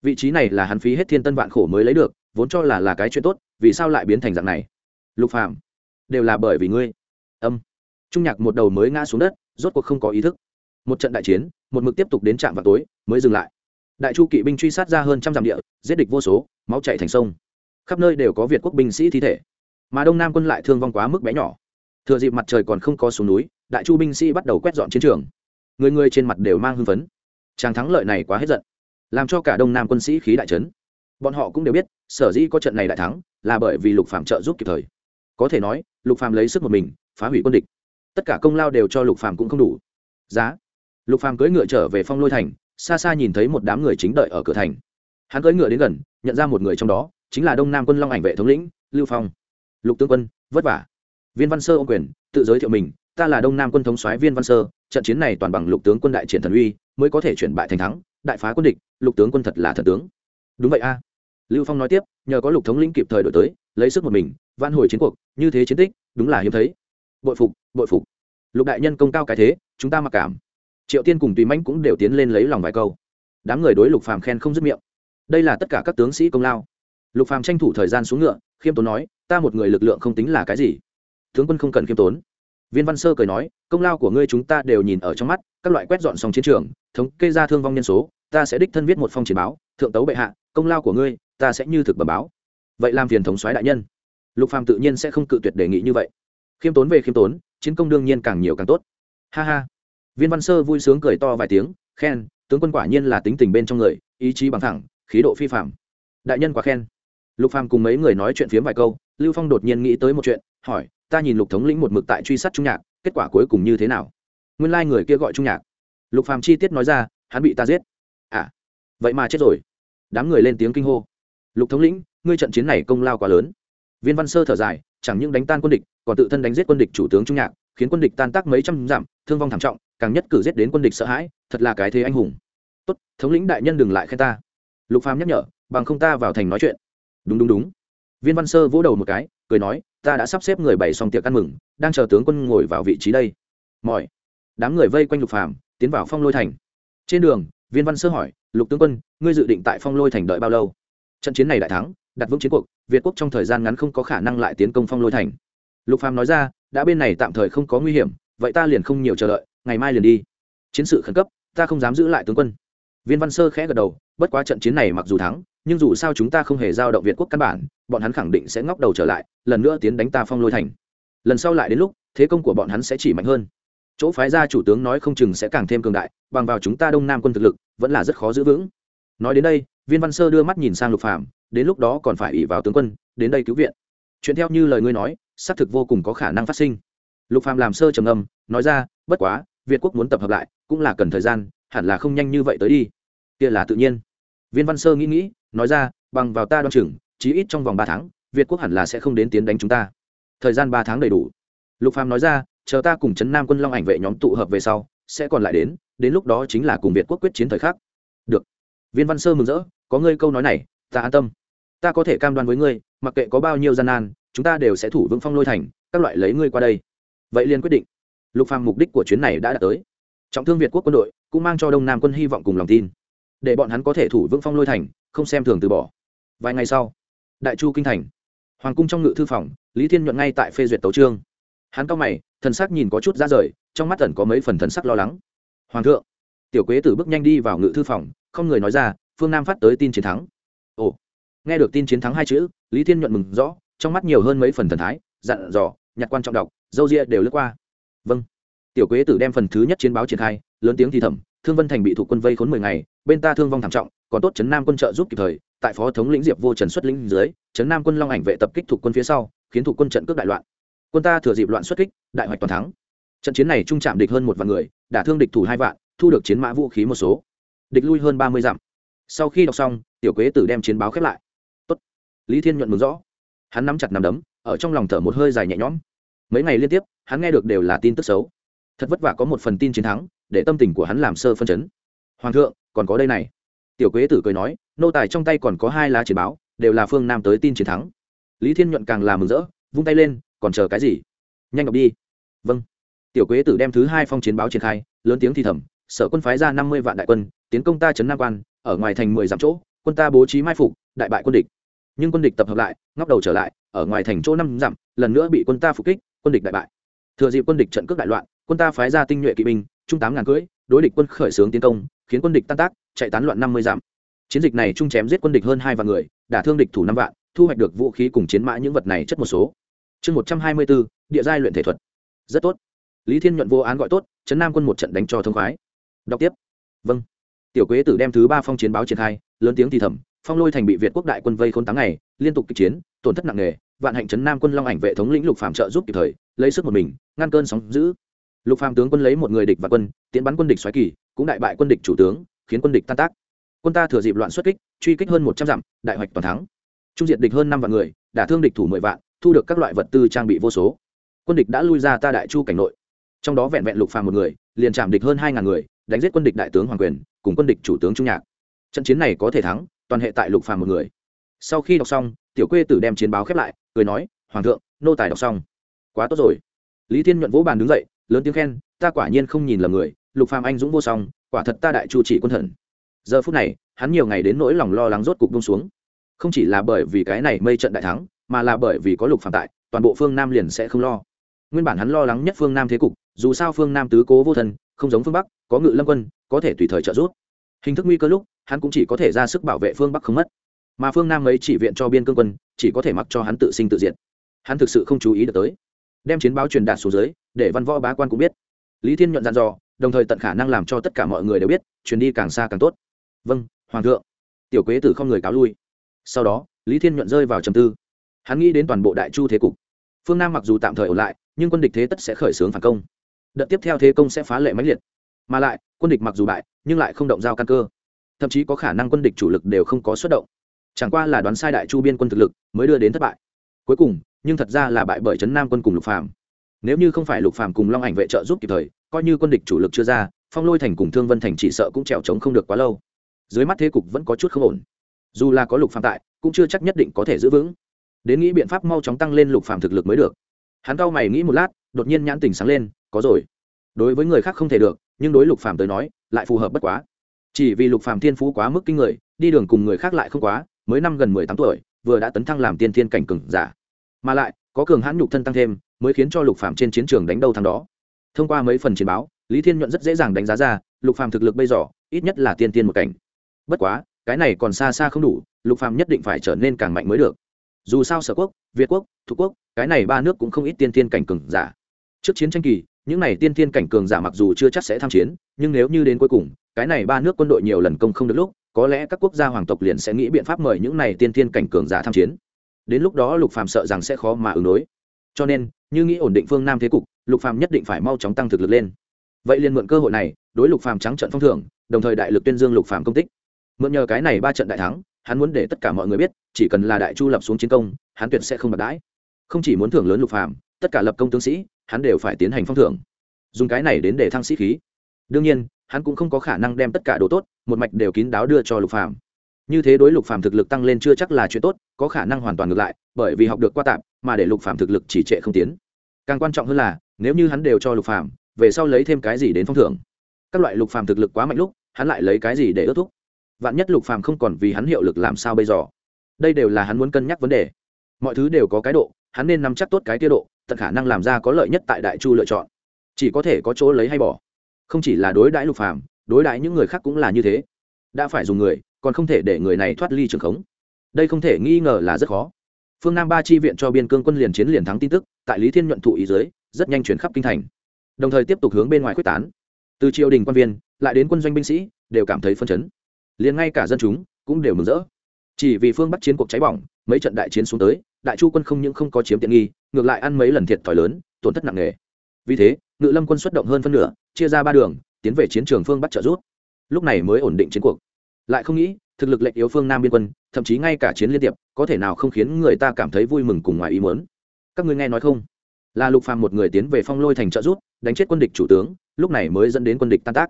Vị trí này là hắn phí hết thiên tân vạn khổ mới lấy được, vốn cho là là cái chuyện tốt, vì sao lại biến thành dạng này? Lục phạm đều là bởi vì ngươi. Âm. Trung nhạc một đầu mới ngã xuống đất, rốt cuộc không có ý thức. Một trận đại chiến, một mực tiếp tục đến trạm vào tối, mới dừng lại. Đại chu kỵ binh truy sát ra hơn trăm dặm địa, giết địch vô số, máu chảy thành sông. Khắp nơi đều có việt quốc binh sĩ thi thể mà đông nam quân lại thương vong quá mức bé nhỏ. Thừa dịp mặt trời còn không có xuống núi, đại chu binh sĩ bắt đầu quét dọn chiến trường. Người người trên mặt đều mang hưng phấn. Tràng thắng lợi này quá hết giận, làm cho cả đông nam quân sĩ khí đại trấn bọn họ cũng đều biết, sở dĩ có trận này đại thắng là bởi vì lục phạm trợ giúp kịp thời. Có thể nói, lục phạm lấy sức một mình, phá hủy quân địch. Tất cả công lao đều cho lục phạm cũng không đủ. Giá. Lục phạm cưỡi ngựa trở về phong lôi thành, xa xa nhìn thấy một đám người chính đợi ở cửa thành. Hắn cưỡi ngựa đến gần, nhận ra một người trong đó, chính là đông nam quân long ảnh vệ thống lĩnh, lưu phong lục tướng quân, vất vả. Viên văn sơ ô quyền, tự giới thiệu mình, ta là đông nam quân thống soái viên văn sơ, trận chiến này toàn bằng lục tướng quân đại triển thần uy, mới có thể chuyển bại thành thắng, đại phá quân địch, lục tướng quân thật là thần tướng. Đúng vậy a. Lưu phong nói tiếp, nhờ có lục thống lĩnh kịp thời đổi tới, lấy sức một mình van hồi chiến cuộc, như thế chiến tích, đúng là hiếm thấy. Bội phục bội phục. Lục đại nhân công cao cái thế, chúng ta mặc cảm. Triệu tiên cùng tùy mãnh cũng đều tiến lên lấy lòng vài câu. Đám người đối lục phàm khen không dứt miệng. Đây là tất cả các tướng sĩ công lao. Lục phàm tranh thủ thời gian xuống ngựa, khiêm tốn nói ta một người lực lượng không tính là cái gì. Tướng quân không cần khiêm tốn. Viên văn sơ cười nói, công lao của ngươi chúng ta đều nhìn ở trong mắt, các loại quét dọn xong chiến trường, thống kê ra thương vong nhân số, ta sẽ đích thân viết một phong chiến báo, thượng tấu bệ hạ, công lao của ngươi, ta sẽ như thực bẩm báo. Vậy làm phiền thống soái đại nhân. Lục phàm tự nhiên sẽ không cự tuyệt đề nghị như vậy. Khiêm tốn về khiêm tốn, chiến công đương nhiên càng nhiều càng tốt. Ha ha. Viên văn sơ vui sướng cười to vài tiếng, khen, tướng quân quả nhiên là tính tình bên trong người, ý chí bằng thẳng, khí độ phi phạm đại nhân quá khen lục phàm cùng mấy người nói chuyện phiếm vài câu, lưu phong đột nhiên nghĩ tới một chuyện, hỏi, ta nhìn lục thống lĩnh một mực tại truy sát trung nhạc, kết quả cuối cùng như thế nào? Nguyên lai người kia gọi trung nhạc. Lục phàm chi tiết nói ra, hắn bị ta giết. À vậy mà chết rồi. Đám người lên tiếng kinh hô. Lục thống lĩnh, ngươi trận chiến này công lao quá lớn. Viên văn sơ thở dài, chẳng những đánh tan quân địch, còn tự thân đánh giết quân địch chủ tướng trung nhạc, khiến quân địch tan tác mấy trăm dặm, thương vong thảm trọng, càng nhất cử giết đến quân địch sợ hãi, thật là cái thế anh hùng. Tốt, thống lĩnh đại nhân đừng lại khen ta. Lục phàm nhắc nhở, bằng không ta vào thành nói chuyện đúng đúng đúng. Viên văn sơ vỗ đầu một cái, cười nói, ta đã sắp xếp người bày xong tiệc ăn mừng, đang chờ tướng quân ngồi vào vị trí đây. Mọi đám người vây quanh lục phàm, tiến vào phong lôi thành. Trên đường, viên văn sơ hỏi, lục tướng quân, ngươi dự định tại phong lôi thành đợi bao lâu? Trận chiến này đại thắng, đặt vững chiến cuộc, việt quốc trong thời gian ngắn không có khả năng lại tiến công phong lôi thành. Lục phàm nói ra, đã bên này tạm thời không có nguy hiểm, vậy ta liền không nhiều chờ đợi, ngày mai liền đi. Chiến sự khẩn cấp, ta không dám giữ lại tướng quân. Viên văn sơ khẽ gật đầu, bất quá trận chiến này mặc dù thắng nhưng dù sao chúng ta không hề giao động việt quốc căn bản, bọn hắn khẳng định sẽ ngóc đầu trở lại, lần nữa tiến đánh ta phong lôi thành. Lần sau lại đến lúc, thế công của bọn hắn sẽ chỉ mạnh hơn. Chỗ phái ra chủ tướng nói không chừng sẽ càng thêm cường đại, bằng vào chúng ta đông nam quân thực lực, vẫn là rất khó giữ vững. Nói đến đây, viên văn sơ đưa mắt nhìn sang lục phạm đến lúc đó còn phải ủy vào tướng quân, đến đây cứu viện. Chuyện theo như lời ngươi nói, xác thực vô cùng có khả năng phát sinh. Lục phạm làm sơ trầm âm nói ra, bất quá, việt quốc muốn tập hợp lại, cũng là cần thời gian, hẳn là không nhanh như vậy tới đi. Kia là tự nhiên. Viên văn sơ nghĩ nghĩ nói ra, bằng vào ta đoan chừng, chí ít trong vòng ba tháng, việt quốc hẳn là sẽ không đến tiến đánh chúng ta. Thời gian ba tháng đầy đủ. Lục phàm nói ra, chờ ta cùng chấn nam quân long ảnh vệ nhóm tụ hợp về sau, sẽ còn lại đến đến lúc đó chính là cùng việt quốc quyết chiến thời khắc. Được. Viên văn sơ mừng rỡ, có ngươi câu nói này, ta an tâm. Ta có thể cam đoan với ngươi, mặc kệ có bao nhiêu gian nan, chúng ta đều sẽ thủ vững phong lôi thành, các loại lấy ngươi qua đây. Vậy liền quyết định. Lục phàm mục đích của chuyến này đã đạt tới. Trọng thương việt quốc quân đội, cũng mang cho đông nam quân hy vọng cùng lòng tin. Để bọn hắn có thể thủ vững phong lôi thành không xem thường từ bỏ. Vài ngày sau, đại chu kinh thành, hoàng cung trong ngự thư phòng, lý thiên nhuận ngay tại phê duyệt tấu trương hắn cao mày, thần sắc nhìn có chút ra rời, trong mắt tần có mấy phần thần sắc lo lắng. Hoàng thượng. Tiểu quế tử bước nhanh đi vào ngự thư phòng, không người nói ra, phương nam phát tới tin chiến thắng. Ồ. Nghe được tin chiến thắng hai chữ, lý thiên nhuận mừng rõ, trong mắt nhiều hơn mấy phần thần thái, dặn dò nhặt quan trọng đọc, dâu ria đều lướt qua. Vâng. Tiểu quế tử đem phần thứ nhất chiến báo triển khai, lớn tiếng thì thầm thương vân thành bị thủ quân vây khốn mười ngày, bên ta thương vong thảm trọng, còn tốt trấn nam quân trợ giúp kịp thời, tại phó thống lĩnh diệp vô trần xuất lĩnh dưới, trấn nam quân long ảnh vệ tập kích thuộc quân phía sau, khiến thuộc quân trận cướp đại loạn. Quân ta thừa dịp loạn xuất kích, đại hoạch toàn thắng. Trận chiến này trung chạm địch hơn một vạn người, đả thương địch thủ hai vạn, thu được chiến mã vũ khí một số. Địch lui hơn ba mươi dặm. Sau khi đọc xong, tiểu quế tử đem chiến báo khép lại. Tốt. lý thiên nhuận mừng rõ. Hắn nắm chặt nắm đấm, ở trong lòng thở một hơi dài nhẹ nhõm. Mấy ngày liên tiếp, hắn nghe được đều là tin tức xấu thật vất vả có một phần tin chiến thắng, để tâm tình của hắn làm sơ phân chấn. Hoàng thượng, còn có đây này. Tiểu quế tử cười nói, nô tài trong tay còn có hai lá chiến báo, đều là phương nam tới tin chiến thắng. Lý thiên nhuận càng làm mừng rỡ, vung tay lên, còn chờ cái gì? Nhanh đọc đi. Vâng. Tiểu quế tử đem thứ hai phong chiến báo triển khai, lớn tiếng thì thầm, sở quân phái ra năm mươi vạn đại quân, tiến công ta trấn nam quan, ở ngoài thành mười dặm chỗ, quân ta bố trí mai phục, đại bại quân địch. Nhưng quân địch tập hợp lại, ngóc đầu trở lại, ở ngoài thành chỗ năm dặm, lần nữa bị quân ta phục kích, quân địch đại bại. Thừa dịp quân địch trận cướp đại loạn quân ta phái ra tinh nhuệ kỵ binh, trung tám ngàn cưỡi, đối địch quân khởi xướng tiến công, khiến quân địch tan tác, chạy tán loạn năm mươi dặm. Chiến dịch này trung chém giết quân địch hơn hai vạn người, đả thương địch thủ năm vạn, thu hoạch được vũ khí cùng chiến mã những vật này chất một số. Chương một trăm hai mươi bốn, địa giai luyện thể thuật. Rất tốt. Lý thiên nhuận vô án gọi tốt, chấn nam quân một trận đánh cho thông khoái. Đọc tiếp. Vâng. Tiểu quế tử đem thứ ba phong chiến báo triển khai, lớn tiếng thì thầm, phong lôi thành bị việt quốc đại quân vây khôn tám ngày, liên tục kịch chiến, tổn thất nặng nề, vạn hạnh trấn nam quân long ảnh vệ thống lĩnh lục phạm trợ giúp kịp thời, lấy sức một mình, ngăn cơn sóng giữ lục Phàm tướng quân lấy một người địch và quân, tiến bắn quân địch xoáy kỳ, cũng đại bại quân địch chủ tướng, khiến quân địch tan tác. Quân ta thừa dịp loạn xuất kích, truy kích hơn một trăm dặm, đại hoạch toàn thắng. Trung diện địch hơn năm vạn người, đả thương địch thủ mười vạn, thu được các loại vật tư trang bị vô số. Quân địch đã lui ra ta đại chu cảnh nội. Trong đó vẹn vẹn lục phàm một người, liền chạm địch hơn hai ngàn người, đánh giết quân địch đại tướng hoàng quyền, cùng quân địch chủ tướng trung nhạc. Trận chiến này có thể thắng, toàn hệ tại lục phàm một người. Sau khi đọc xong, tiểu quê tử đem chiến báo khép lại, cười nói, hoàng thượng, nô tài đọc xong. Quá tốt rồi. Lý thiên nhuận vỗ bàn đứng dậy lớn tiếng khen, ta quả nhiên không nhìn lầm người, lục phàm anh dũng vô song, quả thật ta đại chu chỉ quân thần. Giờ phút này, hắn nhiều ngày đến nỗi lòng lo lắng rốt cục bông xuống. Không chỉ là bởi vì cái này mây trận đại thắng, mà là bởi vì có lục phàm tại, toàn bộ phương nam liền sẽ không lo. Nguyên bản hắn lo lắng nhất phương nam thế cục, dù sao phương nam tứ cố vô thần, không giống phương bắc, có ngự lâm quân, có thể tùy thời trợ giúp. Hình thức nguy cơ lúc, hắn cũng chỉ có thể ra sức bảo vệ phương bắc không mất. Mà phương nam ấy chỉ viện cho biên cương quân, chỉ có thể mặc cho hắn tự sinh tự diệt. Hắn thực sự không chú ý được tới đem chiến báo truyền đạt xuống dưới, để văn võ bá quan cũng biết. Lý thiên nhuận dặn dò, đồng thời tận khả năng làm cho tất cả mọi người đều biết, truyền đi càng xa càng tốt. Vâng hoàng thượng. Tiểu quế tử không người cáo lui. Sau đó, lý thiên nhuận rơi vào trầm tư. Hắn nghĩ đến toàn bộ đại chu thế cục. Phương nam mặc dù tạm thời ổn lại, nhưng quân địch thế tất sẽ khởi xướng phản công. Đợt tiếp theo thế công sẽ phá lệ mãnh liệt. Mà lại, quân địch mặc dù bại, nhưng lại không động giao căn cơ. Thậm chí có khả năng quân địch chủ lực đều không có xuất động. Chẳng qua là đoán sai đại chu biên quân thực lực mới đưa đến thất bại. Cuối cùng nhưng thật ra là bại bởi trấn nam quân cùng lục phàm. Nếu như không phải lục phàm cùng long ảnh vệ trợ giúp kịp thời, coi như quân địch chủ lực chưa ra, phong lôi thành cùng thương vân thành chỉ sợ cũng trèo trống không được quá lâu. Dưới mắt thế cục vẫn có chút không ổn. Dù là có lục phàm tại, cũng chưa chắc nhất định có thể giữ vững. Đến nghĩ biện pháp mau chóng tăng lên lục phàm thực lực mới được. Hắn cau mày nghĩ một lát, đột nhiên nhãn tình sáng lên, có rồi. Đối với người khác không thể được, nhưng đối lục phàm tới nói, lại phù hợp bất quá. Chỉ vì lục phàm thiên phú quá mức kinh người, đi đường cùng người khác lại không quá, mới năm gần mười tám tuổi, vừa đã tấn thăng làm tiên thiên cảnh cường giả mà lại, có cường hãn nhục thân tăng thêm, mới khiến cho lục phạm trên chiến trường đánh đầu thằng đó. Thông qua mấy phần chiến báo, lý thiên nhuận rất dễ dàng đánh giá ra, lục phạm thực lực bây giờ, ít nhất là tiên tiên một cảnh. Bất quá, cái này còn xa xa không đủ, lục phạm nhất định phải trở nên càng mạnh mới được. Dù sao sở quốc, việt quốc thuộc quốc, cái này ba nước cũng không ít tiên tiên cảnh cường giả. Trước chiến tranh kỳ, những này tiên tiên cảnh cường giả mặc dù chưa chắc sẽ tham chiến, nhưng nếu như đến cuối cùng, cái này ba nước quân đội nhiều lần công không được lúc, có lẽ các quốc gia hoàng tộc liền sẽ nghĩ biện pháp mời những này tiên tiên cảnh cường giả tham chiến đến lúc đó lục phàm sợ rằng sẽ khó mà ứng đối. Cho nên, như nghĩ ổn định phương nam thế cục, lục phàm nhất định phải mau chóng tăng thực lực lên. Vậy liền mượn cơ hội này, đối lục phàm trắng trận phong thưởng, đồng thời đại lực tuyên dương lục phàm công tích. Mượn nhờ cái này ba trận đại thắng, hắn muốn để tất cả mọi người biết, chỉ cần là đại chu lập xuống chiến công, hắn tuyệt sẽ không bạc đãi. Không chỉ muốn thưởng lớn lục phàm, tất cả lập công tướng sĩ, hắn đều phải tiến hành phong thưởng. Dùng cái này đến để thăng sĩ khí. Đương nhiên, hắn cũng không có khả năng đem tất cả đồ tốt, một mạch đều kín đáo đưa cho lục phàm như thế đối lục phàm thực lực tăng lên chưa chắc là chuyện tốt, có khả năng hoàn toàn ngược lại, bởi vì học được qua tạm, mà để lục phàm thực lực chỉ trệ không tiến. Càng quan trọng hơn là, nếu như hắn đều cho lục phàm, về sau lấy thêm cái gì đến phong thưởng? Các loại lục phàm thực lực quá mạnh lúc, hắn lại lấy cái gì để ước thúc? Vạn nhất lục phàm không còn vì hắn hiệu lực làm sao bây giờ? Đây đều là hắn muốn cân nhắc vấn đề. Mọi thứ đều có cái độ, hắn nên nắm chắc tốt cái tiết độ, tận khả năng làm ra có lợi nhất tại đại chu lựa chọn. Chỉ có thể có chỗ lấy hay bỏ. Không chỉ là đối đãi lục phàm, đối đãi những người khác cũng là như thế. Đã phải dùng người còn không thể để người này thoát ly trường khống. Đây không thể nghi ngờ là rất khó. Phương nam ba chi viện cho biên cương quân liền chiến liền thắng tin tức, tại lý thiên nhuận thụ ý dưới, rất nhanh chuyển khắp kinh thành. Đồng thời tiếp tục hướng bên ngoài quyết tán. Từ triều đình quan viên, lại đến quân doanh binh sĩ, đều cảm thấy phân chấn. Liền ngay cả dân chúng cũng đều mừng rỡ. Chỉ vì phương bắc chiến cuộc cháy bỏng, mấy trận đại chiến xuống tới, đại chu quân không những không có chiếm tiện nghi, ngược lại ăn mấy lần thiệt thòi lớn, tổn thất nặng nề. Vì thế, ngự lâm quân xuất động hơn phân nửa, chia ra ba đường, tiến về chiến trường phương bắc trợ rút lúc này mới ổn định chiến cuộc lại không nghĩ, thực lực lệnh yếu phương nam biên quân, thậm chí ngay cả chiến liên tiệp, có thể nào không khiến người ta cảm thấy vui mừng cùng ngoài ý muốn. Các ngươi nghe nói không? Là lục phàm một người tiến về phong lôi thành trợ rút đánh chết quân địch chủ tướng, lúc này mới dẫn đến quân địch tan tác.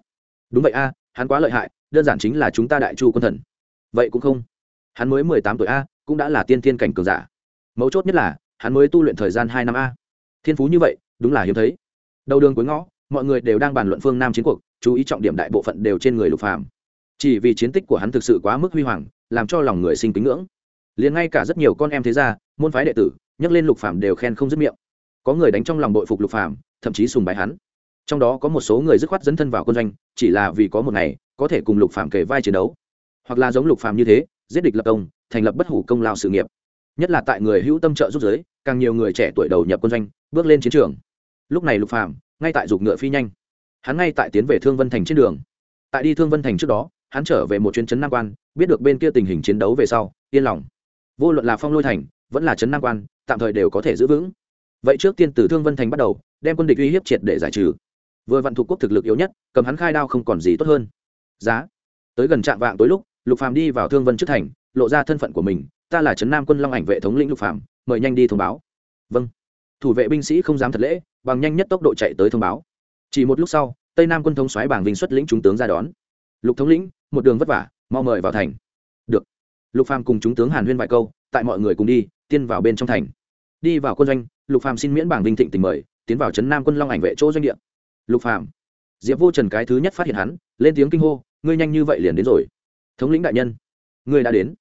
Đúng vậy a, hắn quá lợi hại, đơn giản chính là chúng ta đại chu quân thần. Vậy cũng không? Hắn mới mười tám tuổi a, cũng đã là tiên thiên cảnh cường giả. Mấu chốt nhất là, hắn mới tu luyện thời gian hai năm a. Thiên phú như vậy, đúng là hiếm thấy. Đầu đường cuối ngõ, mọi người đều đang bàn luận phương nam chiến cuộc, chú ý trọng điểm đại bộ phận đều trên người lục phàm chỉ vì chiến tích của hắn thực sự quá mức huy hoàng, làm cho lòng người sinh kính ngưỡng. Liền ngay cả rất nhiều con em thế gia, môn phái đệ tử, nhắc lên lục phàm đều khen không dứt miệng. Có người đánh trong lòng bội phục lục phàm, thậm chí sùng bái hắn. Trong đó có một số người dứt khoát dấn thân vào quân doanh, chỉ là vì có một ngày, có thể cùng lục phàm kề vai chiến đấu. Hoặc là giống lục phàm như thế, giết địch lập công, thành lập bất hủ công lao sự nghiệp. Nhất là tại người hữu tâm trợ giúp giới, càng nhiều người trẻ tuổi đầu nhập quân doanh, bước lên chiến trường. Lúc này lục phàm, ngay tại dục ngựa phi nhanh. Hắn ngay tại tiến về thương vân thành trên đường. Tại đi thương vân thành trước đó hắn trở về một chuyến trấn nam quan, biết được bên kia tình hình chiến đấu về sau, yên lòng. Vô luận là phong lôi thành, vẫn là trấn nam quan, tạm thời đều có thể giữ vững. Vậy trước tiên từ thương vân thành bắt đầu, đem quân địch uy hiếp triệt để giải trừ. Vừa vạn thuộc quốc thực lực yếu nhất, cầm hắn khai đao không còn gì tốt hơn. Giá. Tới gần trạm vạng tối lúc, lục phàm đi vào thương vân trước thành, lộ ra thân phận của mình, ta là trấn nam quân long ảnh vệ thống lĩnh lục phàm, mời nhanh đi thông báo. Vâng. Thủ vệ binh sĩ không dám thật lễ, bằng nhanh nhất tốc độ chạy tới thông báo. Chỉ một lúc sau, tây nam quân thống xoáy bảng vinh xuất lĩnh chúng tướng ra đón. Lục thống lĩnh một đường vất vả, mau mời vào thành. Được. Lục phàm cùng chúng tướng hàn huyên vài câu, tại mọi người cùng đi, tiên vào bên trong thành. Đi vào quân doanh, lục phàm xin miễn bảng vinh thịnh tình mời, tiến vào trấn nam quân long ảnh vệ chỗ doanh địa. Lục phàm. Diệp vô trần cái thứ nhất phát hiện hắn, lên tiếng kinh hô, ngươi nhanh như vậy liền đến rồi. Thống lĩnh đại nhân. Ngươi đã đến.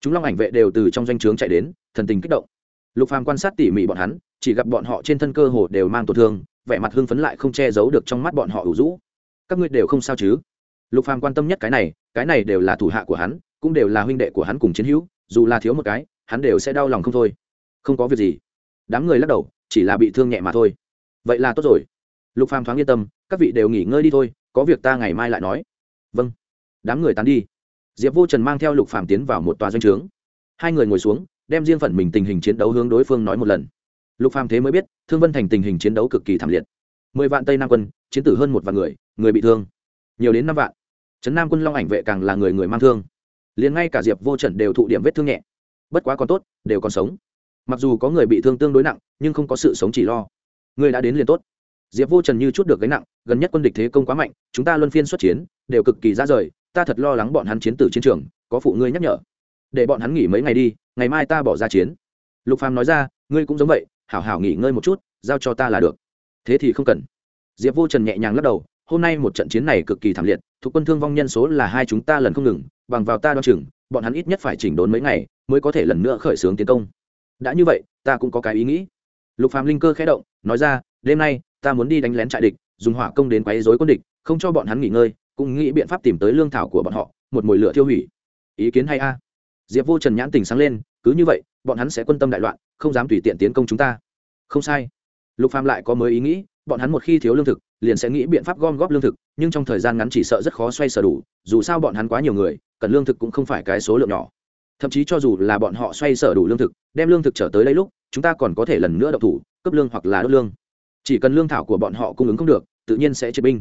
Chúng long ảnh vệ đều từ trong doanh trướng chạy đến, thần tình kích động. Lục phàm quan sát tỉ mỉ bọn hắn, chỉ gặp bọn họ trên thân cơ hồ đều mang tổn thương, vẻ mặt hưng phấn lại không che giấu được trong mắt bọn họ ủ rũ. Các ngươi đều không sao chứ? Lục phàm quan tâm nhất cái này cái này đều là thủ hạ của hắn, cũng đều là huynh đệ của hắn cùng chiến hữu, dù là thiếu một cái, hắn đều sẽ đau lòng không thôi. Không có việc gì. Đám người lắc đầu, chỉ là bị thương nhẹ mà thôi. Vậy là tốt rồi. Lục phàm thoáng yên tâm, các vị đều nghỉ ngơi đi thôi, có việc ta ngày mai lại nói. Vâng. Đám người tán đi. Diệp vô trần mang theo lục phàm tiến vào một tòa doanh trướng. Hai người ngồi xuống, đem riêng phần mình tình hình chiến đấu hướng đối phương nói một lần. Lục phàm thế mới biết, thương vân thành tình hình chiến đấu cực kỳ thảm liệt. Mười vạn tây nam quân, chiến tử hơn một vạn người người bị thương. Nhiều đến năm vạn trấn nam quân long ảnh vệ càng là người người mang thương. Liền ngay cả diệp vô trần đều thụ điểm vết thương nhẹ. Bất quá còn tốt, đều còn sống. Mặc dù có người bị thương tương đối nặng, nhưng không có sự sống chỉ lo. Người đã đến liền tốt. Diệp vô trần như chút được gánh nặng, gần nhất quân địch thế công quá mạnh, chúng ta luân phiên xuất chiến, đều cực kỳ ra rời, ta thật lo lắng bọn hắn chiến tử chiến trường, có phụ ngươi nhắc nhở. Để bọn hắn nghỉ mấy ngày đi, ngày mai ta bỏ ra chiến. Lục phàm nói ra, ngươi cũng giống vậy, hảo hảo nghỉ ngơi một chút, giao cho ta là được. Thế thì không cần. Diệp vô trần nhẹ nhàng lắc đầu hôm nay một trận chiến này cực kỳ thảm liệt, thuộc quân thương vong nhân số là hai chúng ta lần không ngừng, bằng vào ta đo chừng, bọn hắn ít nhất phải chỉnh đốn mấy ngày mới có thể lần nữa khởi xướng tiến công. Đã như vậy, ta cũng có cái ý nghĩ. Lục phàm linh cơ khẽ động, nói ra, đêm nay, ta muốn đi đánh lén trại địch, dùng hỏa công đến quấy rối quân địch, không cho bọn hắn nghỉ ngơi, cũng nghĩ biện pháp tìm tới lương thảo của bọn họ, một mồi lửa thiêu hủy. Ý kiến hay a. Diệp vô trần nhãn tình sáng lên, cứ như vậy, bọn hắn sẽ quân tâm đại loạn, không dám tùy tiện tiến công chúng ta. Không sai. Lục phàm lại có mới ý nghĩ, bọn hắn một khi thiếu lương thực liền sẽ nghĩ biện pháp gom góp lương thực, nhưng trong thời gian ngắn chỉ sợ rất khó xoay sở đủ, dù sao bọn hắn quá nhiều người, cần lương thực cũng không phải cái số lượng nhỏ. Thậm chí cho dù là bọn họ xoay sở đủ lương thực, đem lương thực trở tới đây lúc, chúng ta còn có thể lần nữa đậu thủ cấp lương hoặc là đốt lương. Chỉ cần lương thảo của bọn họ cung ứng không được, tự nhiên sẽ chế binh.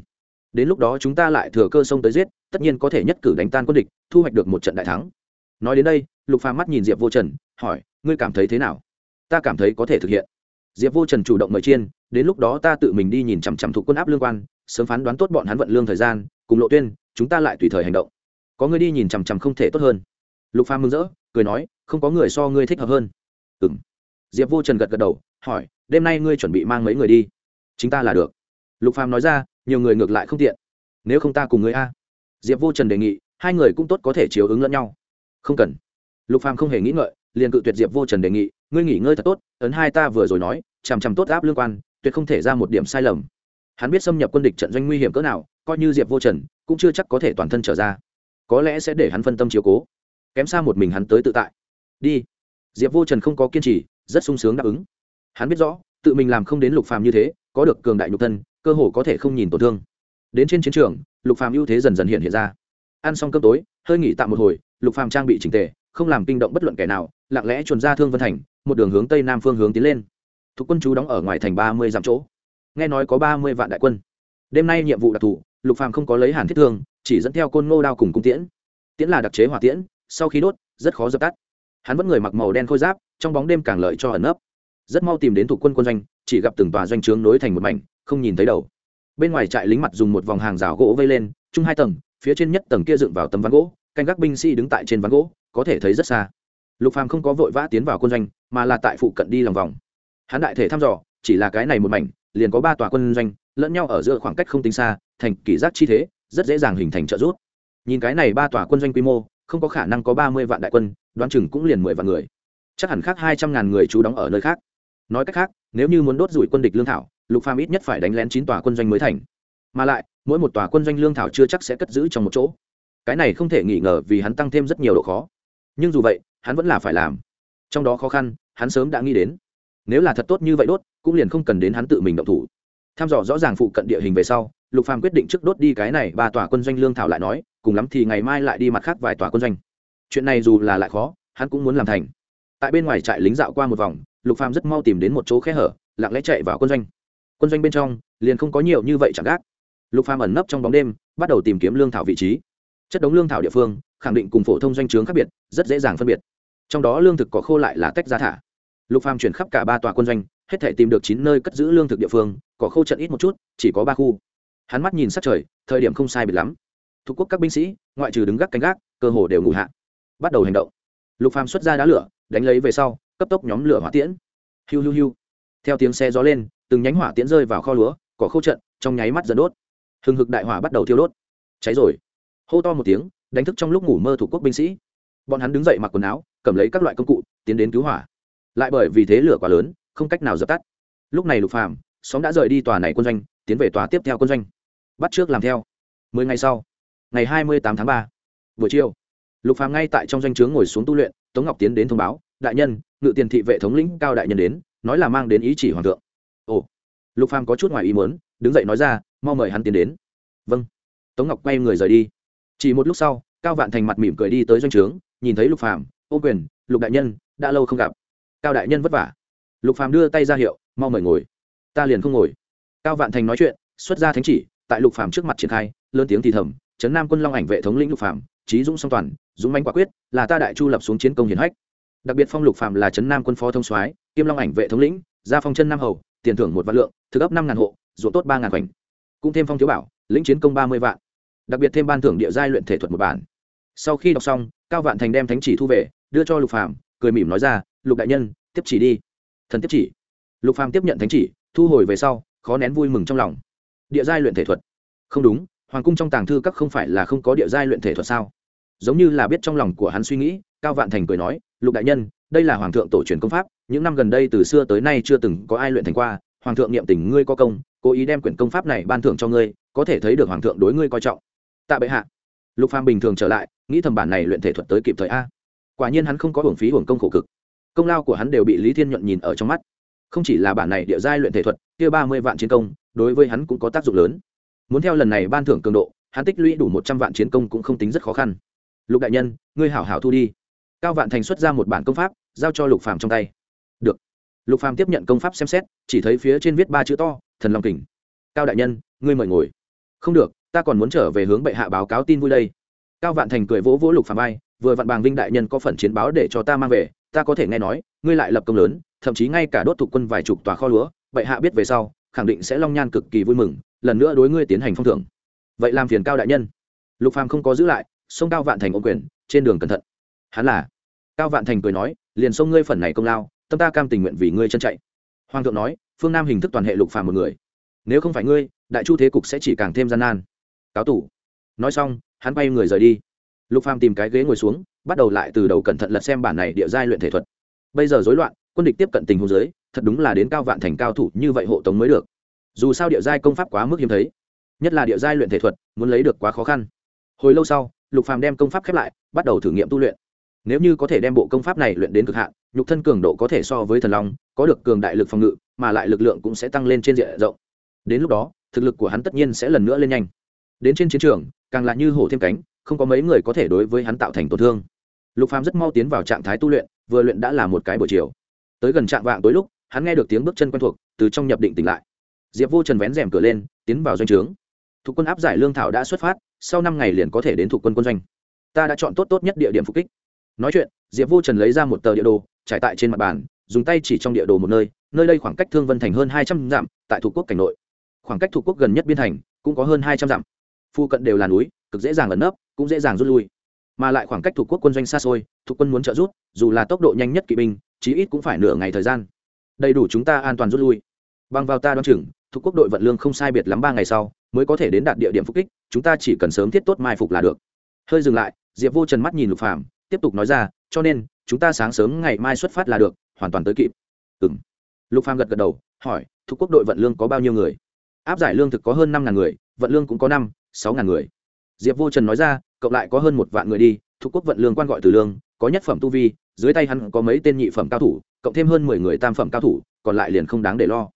Đến lúc đó chúng ta lại thừa cơ sông tới giết, tất nhiên có thể nhất cử đánh tan quân địch, thu hoạch được một trận đại thắng. Nói đến đây, lục phàm mắt nhìn diệp vô trần, hỏi, ngươi cảm thấy thế nào? Ta cảm thấy có thể thực hiện diệp vô trần chủ động mời chiên, đến lúc đó ta tự mình đi nhìn chằm chằm thuộc quân áp lương quan, sớm phán đoán tốt bọn hắn vận lương thời gian, cùng lộ tuyên, chúng ta lại tùy thời hành động. Có người đi nhìn chằm chằm không thể tốt hơn. Lục phàm mừng rỡ, cười nói, không có người so ngươi thích hợp hơn. Ừm. Diệp vô trần gật gật đầu, hỏi, đêm nay ngươi chuẩn bị mang mấy người đi? Chính ta là được. Lục phàm nói ra, nhiều người ngược lại không tiện. Nếu không ta cùng người a. Diệp vô trần đề nghị, hai người cũng tốt có thể chiếu ứng lẫn nhau. Không cần. Lục phàm không hề nghĩ ngợi liền cự tuyệt diệp vô trần đề nghị, ngươi nghỉ ngơi thật tốt, ấn hai ta vừa rồi nói, chằm chằm tốt áp lương quan, tuyệt không thể ra một điểm sai lầm. Hắn biết xâm nhập quân địch trận doanh nguy hiểm cỡ nào, coi như diệp vô trần cũng chưa chắc có thể toàn thân trở ra. Có lẽ sẽ để hắn phân tâm chiếu cố, kém xa một mình hắn tới tự tại. Đi. Diệp vô trần không có kiên trì, rất sung sướng đáp ứng. Hắn biết rõ, tự mình làm không đến lục phàm như thế, có được cường đại nhục thân, cơ hồ có thể không nhìn tổn thương. Đến trên chiến trường, lục phàm ưu thế dần dần hiện hiện ra. Ăn xong cơm tối, hơi nghỉ tạm một hồi, lục phàm trang bị chỉnh tề, không làm kinh động bất luận kẻ nào lặng lẽ chuồn ra thương vân thành, một đường hướng tây nam phương hướng tiến lên. Thuộc quân chú đóng ở ngoài thành ba mươi dặm chỗ. Nghe nói có ba mươi vạn đại quân. Đêm nay nhiệm vụ đặc thù, lục phàm không có lấy hàn thiết thương, chỉ dẫn theo côn ngô đao cùng cung tiễn. Tiễn là đặc chế hỏa tiễn, sau khi đốt, rất khó dập tắt. Hắn vẫn người mặc màu đen khôi giáp, trong bóng đêm càng lợi cho ẩn nấp. Rất mau tìm đến thuộc quân quân doanh, chỉ gặp từng tòa doanh trướng nối thành một mảnh, không nhìn thấy đầu. Bên ngoài trại lính mặt dùng một vòng hàng rào gỗ vây lên, chung hai tầng, phía trên nhất tầng kia dựng vào tấm ván gỗ, canh gác binh sĩ đứng tại trên ván gỗ, có thể thấy rất xa lục phàm không có vội vã tiến vào quân doanh, mà là tại phụ cận đi lòng vòng. Hắn đại thể thăm dò, chỉ là cái này một mảnh, liền có ba tòa quân doanh, lẫn nhau ở giữa khoảng cách không tính xa, thành kỷ giác chi thế, rất dễ dàng hình thành trợ rút nhìn cái này ba tòa quân doanh quy mô, không có khả năng có ba mươi vạn đại quân, đoán chừng cũng liền mười vạn người. Chắc hẳn khác hai trăm ngàn người trú đóng ở nơi khác. Nói cách khác, nếu như muốn đốt rủi quân địch lương thảo, lục phàm ít nhất phải đánh lén chín tòa quân doanh mới thành. Mà lại, mỗi một tòa quân doanh lương thảo chưa chắc sẽ cất giữ trong một chỗ. Cái này không thể nghi ngờ vì hắn tăng thêm rất nhiều độ khó. Nhưng dù vậy hắn vẫn là phải làm. Trong đó khó khăn, hắn sớm đã nghĩ đến. Nếu là thật tốt như vậy đốt, cũng liền không cần đến hắn tự mình động thủ. Tham dò rõ ràng phụ cận địa hình về sau, lục phàm quyết định trước đốt đi cái này ba tòa quân doanh lương thảo lại nói, cùng lắm thì ngày mai lại đi mặt khác vài tòa quân doanh. Chuyện này dù là lại khó, hắn cũng muốn làm thành. Tại bên ngoài trại lính dạo qua một vòng, lục phàm rất mau tìm đến một chỗ khe hở, lặng lẽ chạy vào quân doanh. Quân doanh bên trong, liền không có nhiều như vậy chẳng gác. Lục phàm ẩn nấp trong bóng đêm, bắt đầu tìm kiếm lương thảo vị trí. Chất đống lương thảo địa phương khẳng định cùng phổ thông doanh trướng khác biệt, rất dễ dàng phân biệt. Trong đó lương thực có khô lại là tách ra thả. Lục phàm chuyển khắp cả ba tòa quân doanh, hết thể tìm được chín nơi cất giữ lương thực địa phương có khô trận ít một chút, chỉ có ba khu. Hắn mắt nhìn sát trời, thời điểm không sai biệt lắm. Thuộc quốc các binh sĩ, ngoại trừ đứng gác canh gác, cơ hồ đều ngủ hạ. Bắt đầu hành động. Lục phàm xuất ra đá lửa, đánh lấy về sau, cấp tốc nhóm lửa hỏa tiễn. Hiu hiu hiu. Theo tiếng xe gió lên, từng nhánh hỏa tiễn rơi vào kho lúa, cỏ khô trận trong nháy mắt dần đốt. Hừng hực đại hỏa bắt đầu thiêu đốt. Cháy rồi. Hô to một tiếng đánh thức trong lúc ngủ mơ thủ quốc binh sĩ. Bọn hắn đứng dậy mặc quần áo, cầm lấy các loại công cụ, tiến đến cứu hỏa. Lại bởi vì thế lửa quá lớn, không cách nào dập tắt. Lúc này lục phàm, xóm đã rời đi tòa này quân doanh, tiến về tòa tiếp theo quân doanh. Bắt trước làm theo. Mười ngày sau, ngày hai mươi tám tháng ba, buổi chiều, lục phàm ngay tại trong doanh trướng ngồi xuống tu luyện, tống ngọc tiến đến thông báo, đại nhân, ngự tiền thị vệ thống lĩnh cao đại nhân đến, nói là mang đến ý chỉ hoàng thượng. Ồ. Lục phàm có chút ngoài ý muốn, đứng dậy nói ra, mau mời hắn tiến đến. Vâng. Tống ngọc quay người rời đi chỉ một lúc sau, cao vạn thành mặt mỉm cười đi tới doanh trướng, nhìn thấy lục phàm, ô quyền, lục đại nhân, đã lâu không gặp. Cao đại nhân vất vả. Lục phàm đưa tay ra hiệu, mau mời ngồi. Ta liền không ngồi. Cao vạn thành nói chuyện, xuất ra thánh chỉ, tại lục phàm trước mặt triển khai, lớn tiếng thì thầm trấn nam quân long ảnh vệ thống lĩnh lục phàm, trí dũng song toàn, dũng mãnh quả quyết, là ta đại chu lập xuống chiến công hiển hách. Đặc biệt phong lục phàm là trấn nam quân phó thông soái, kiêm long ảnh vệ thống lĩnh, gia phong chân nam hầu, tiền thưởng một vạn lượng, thực ấp năm ngàn hộ, ruộng tốt ba ngàn khoảnh. Cũng thêm phong thiếu bảo, lĩnh chiến công ba mươi vạn đặc biệt thêm ban thưởng địa giai luyện thể thuật một bản. Sau khi đọc xong, cao vạn thành đem thánh chỉ thu về, đưa cho lục phàm, cười mỉm nói ra, lục đại nhân, tiếp chỉ đi. Thần tiếp chỉ. Lục phàm tiếp nhận thánh chỉ, thu hồi về sau, khó nén vui mừng trong lòng. Địa giai luyện thể thuật. Không đúng, hoàng cung trong tàng thư các không phải là không có địa giai luyện thể thuật sao? Giống như là biết trong lòng của hắn suy nghĩ, cao vạn thành cười nói, lục đại nhân, đây là hoàng thượng tổ truyền công pháp, những năm gần đây từ xưa tới nay chưa từng có ai luyện thành qua, hoàng thượng niệm tình ngươi có công, cố ý đem quyển công pháp này ban thưởng cho ngươi, có thể thấy được hoàng thượng đối ngươi coi trọng tạ bệ hạ. Lục phàm bình thường trở lại, nghĩ thầm bản này luyện thể thuật tới kịp thời a. Quả nhiên hắn không có hưởng phí hưởng công khổ cực. Công lao của hắn đều bị lý thiên nhuận nhìn ở trong mắt. Không chỉ là bản này địa giai luyện thể thuật, kia ba mươi vạn chiến công, đối với hắn cũng có tác dụng lớn. Muốn theo lần này ban thưởng cường độ, hắn tích lũy đủ một trăm vạn chiến công cũng không tính rất khó khăn. Lục đại nhân, ngươi hảo hảo thu đi. Cao vạn thành xuất ra một bản công pháp, giao cho lục phàm trong tay. Được. Lục phàm tiếp nhận công pháp xem xét, chỉ thấy phía trên viết ba chữ to, thần long kình. Cao đại nhân, ngươi mời ngồi. Không được ta còn muốn trở về hướng bệ hạ báo cáo tin vui đây. Cao vạn thành cười vỗ vỗ lục phàm bay vừa vặn bàng vinh đại nhân có phần chiến báo để cho ta mang về, ta có thể nghe nói, ngươi lại lập công lớn, thậm chí ngay cả đốt thuộc quân vài chục tòa kho lúa, bệ hạ biết về sau, khẳng định sẽ long nhan cực kỳ vui mừng, lần nữa đối ngươi tiến hành phong thưởng. Vậy làm phiền cao đại nhân. Lục phàm không có giữ lại sông cao vạn thành ô quyền, trên đường cẩn thận. Hắn là? Cao vạn thành cười nói, liền sông ngươi phần này công lao, tâm ta cam tình nguyện vì ngươi chân chạy. Hoàng thượng nói, phương nam hình thức toàn hệ lục phàm một người. Nếu không phải ngươi, đại chu thế cục sẽ chỉ càng thêm gian nan cáo tủ. Nói xong, hắn bay người rời đi. Lục phàm tìm cái ghế ngồi xuống, bắt đầu lại từ đầu cẩn thận lật xem bản này địa giai luyện thể thuật. Bây giờ rối loạn, quân địch tiếp cận tình huống dưới, thật đúng là đến cao vạn thành cao thủ như vậy hộ tống mới được. Dù sao địa giai công pháp quá mức hiếm thấy, nhất là địa giai luyện thể thuật, muốn lấy được quá khó khăn. Hồi lâu sau, lục phàm đem công pháp khép lại, bắt đầu thử nghiệm tu luyện. Nếu như có thể đem bộ công pháp này luyện đến cực hạn, nhục thân cường độ có thể so với thần long, có được cường đại lực phòng ngự, mà lại lực lượng cũng sẽ tăng lên trên diện rộng. Đến lúc đó, thực lực của hắn tất nhiên sẽ lần nữa lên nhanh đến trên chiến trường, càng là như hổ thêm cánh, không có mấy người có thể đối với hắn tạo thành tổn thương. Lục phàm rất mau tiến vào trạng thái tu luyện, vừa luyện đã là một cái buổi chiều. Tới gần trạng vạng tối lúc, hắn nghe được tiếng bước chân quen thuộc, từ trong nhập định tỉnh lại. Diệp vô trần vén rèm cửa lên, tiến vào doanh trướng. Thuộc quân áp giải lương thảo đã xuất phát, sau năm ngày liền có thể đến thuộc quân quân doanh. Ta đã chọn tốt tốt nhất địa điểm phục kích. Nói chuyện, diệp vô trần lấy ra một tờ địa đồ, trải tại trên mặt bàn, dùng tay chỉ trong địa đồ một nơi nơi đây khoảng cách thương vân thành hơn hai trăm dặm, tại thuộc quốc cảnh nội. Khoảng cách thuộc quốc gần nhất biên thành, cũng có hơn hai trăm dặm phu cận đều là núi, cực dễ dàng ẩn nấp, cũng dễ dàng rút lui. Mà lại khoảng cách thuộc quốc quân doanh xa xôi, thuộc quân muốn trợ rút dù là tốc độ nhanh nhất kỵ binh, chí ít cũng phải nửa ngày thời gian. Đầy đủ chúng ta an toàn rút lui. Bằng vào ta đoán chừng, thuộc quốc đội vận lương không sai biệt lắm ba ngày sau, mới có thể đến đạt địa điểm phục kích, chúng ta chỉ cần sớm thiết tốt mai phục là được. Hơi dừng lại, diệp vô trần mắt nhìn lục phàm, tiếp tục nói ra, cho nên, chúng ta sáng sớm ngày mai xuất phát là được, hoàn toàn tới kịp. Ừ m lục phàm gật gật đầu, hỏi, thuộc quốc đội vận lương có bao nhiêu người? Áp giải lương thực có hơn năm ngàn người, vận lương cũng có năm sáu ngàn người. Diệp vô trần nói ra, cộng lại có hơn một vạn người đi, thuộc quốc vận lương quan gọi từ lương, có nhất phẩm tu vi, dưới tay hắn có mấy tên nhị phẩm cao thủ, cộng thêm hơn mười người tam phẩm cao thủ, còn lại liền không đáng để lo.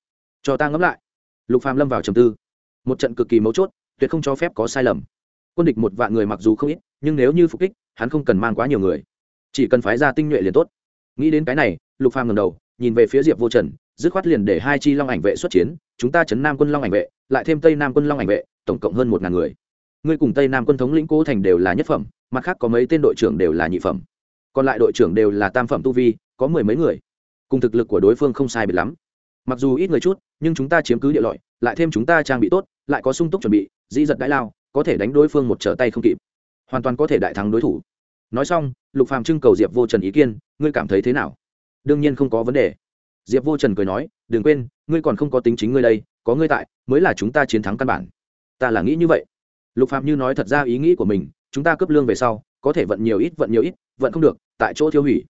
Cho ta ngẫm lại. Lục phàm lâm vào trầm tư. Một trận cực kỳ mấu chốt, tuyệt không cho phép có sai lầm. Quân địch một vạn người mặc dù không ít, nhưng nếu như phục kích, hắn không cần mang quá nhiều người. Chỉ cần phái ra tinh nhuệ liền tốt. Nghĩ đến cái này, lục phàm ngầm đầu, nhìn về phía diệp vô trần, dứt khoát liền để hai chi long ảnh vệ xuất chiến, chúng ta chấn nam quân long ảnh vệ lại thêm tây nam quân long ảnh vệ, tổng cộng hơn một ngàn người. Ngươi cùng tây nam quân thống lĩnh cố thành đều là nhất phẩm, mặt khác có mấy tên đội trưởng đều là nhị phẩm. Còn lại đội trưởng đều là tam phẩm tu vi, có mười mấy người. Cùng thực lực của đối phương không sai biệt lắm. Mặc dù ít người chút, nhưng chúng ta chiếm cứ địa lợi, lại thêm chúng ta trang bị tốt, lại có sung túc chuẩn bị, dĩ giật đãi lao, có thể đánh đối phương một trở tay không kịp. Hoàn toàn có thể đại thắng đối thủ. Nói xong, lục phàm trưng cầu diệp vô trần ý kiến, ngươi cảm thấy thế nào? Đương nhiên không có vấn đề. Diệp vô trần cười nói, đừng quên, ngươi còn không có tính chính ngươi đây có ngươi tại, mới là chúng ta chiến thắng căn bản. Ta là nghĩ như vậy. Lục phạm như nói thật ra ý nghĩ của mình, chúng ta cấp lương về sau, có thể vận nhiều ít, vận nhiều ít, vận không được, tại chỗ tiêu hủy.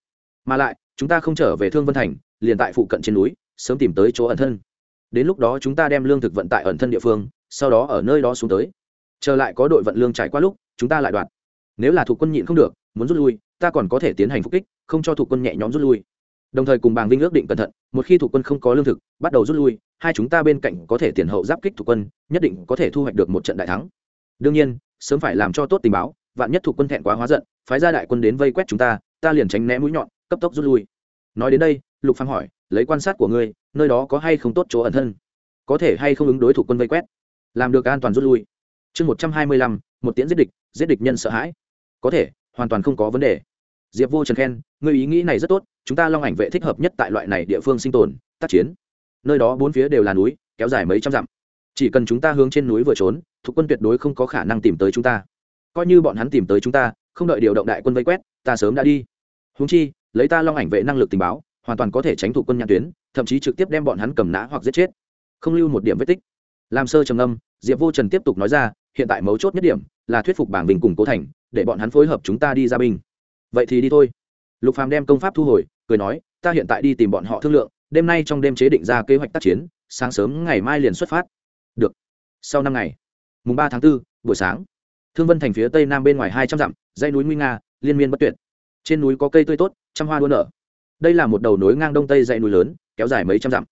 Mà lại, chúng ta không trở về thương vân thành, liền tại phụ cận trên núi, sớm tìm tới chỗ ẩn thân. Đến lúc đó chúng ta đem lương thực vận tại ẩn thân địa phương, sau đó ở nơi đó xuống tới. Trở lại có đội vận lương trải qua lúc, chúng ta lại đoạt. Nếu là thuộc quân nhịn không được, muốn rút lui, ta còn có thể tiến hành phục kích, không cho thuộc quân nhẹ nhõm rút lui đồng thời cùng bàng vinh ước định cẩn thận, một khi thủ quân không có lương thực, bắt đầu rút lui, hai chúng ta bên cạnh có thể tiền hậu giáp kích thủ quân, nhất định có thể thu hoạch được một trận đại thắng. Đương nhiên, sớm phải làm cho tốt tình báo, vạn nhất thủ quân thẹn quá hóa giận, phái ra đại quân đến vây quét chúng ta ta liền tránh né mũi nhọn, cấp tốc rút lui. Nói đến đây, lục phàm hỏi, lấy quan sát của ngươi, nơi đó có hay không tốt chỗ ẩn thân? Có thể hay không ứng đối thủ quân vây quét? Làm được an toàn rút lui. Chương một trăm hai mươi lăm, một tiễn giết địch giết địch nhân sợ hãi. Có thể, hoàn toàn không có vấn đề diệp vô trần khen người ý nghĩ này rất tốt, chúng ta long ảnh vệ thích hợp nhất tại loại này địa phương sinh tồn, tác chiến. Nơi đó bốn phía đều là núi, kéo dài mấy trăm dặm. Chỉ cần chúng ta hướng trên núi vừa trốn, thuộc quân tuyệt đối không có khả năng tìm tới chúng ta. Coi như bọn hắn tìm tới chúng ta, không đợi điều động đại quân vây quét, ta sớm đã đi. Húng chi, lấy ta long ảnh vệ năng lực tình báo, hoàn toàn có thể tránh thủ quân nhãn tuyến, thậm chí trực tiếp đem bọn hắn cầm nã hoặc giết chết. Không lưu một điểm vết tích. Làm sơ trầm âm diệp vô trần tiếp tục nói ra, hiện tại mấu chốt nhất điểm là thuyết phục bảng bình cùng cố thành, để bọn hắn phối hợp chúng ta đi ra binh vậy thì đi thôi. Lục phàm đem công pháp thu hồi cười nói ta hiện tại đi tìm bọn họ thương lượng đêm nay trong đêm chế định ra kế hoạch tác chiến sáng sớm ngày mai liền xuất phát. Được. Sau năm ngày mùng ba tháng 4, buổi sáng thương vân thành phía tây nam bên ngoài hai trăm dặm dãy núi nguy nga liên miên bất tuyệt. Trên núi có cây tươi tốt trăm hoa đua nở. Đây là một đầu núi ngang đông tây dãy núi lớn kéo dài mấy trăm dặm.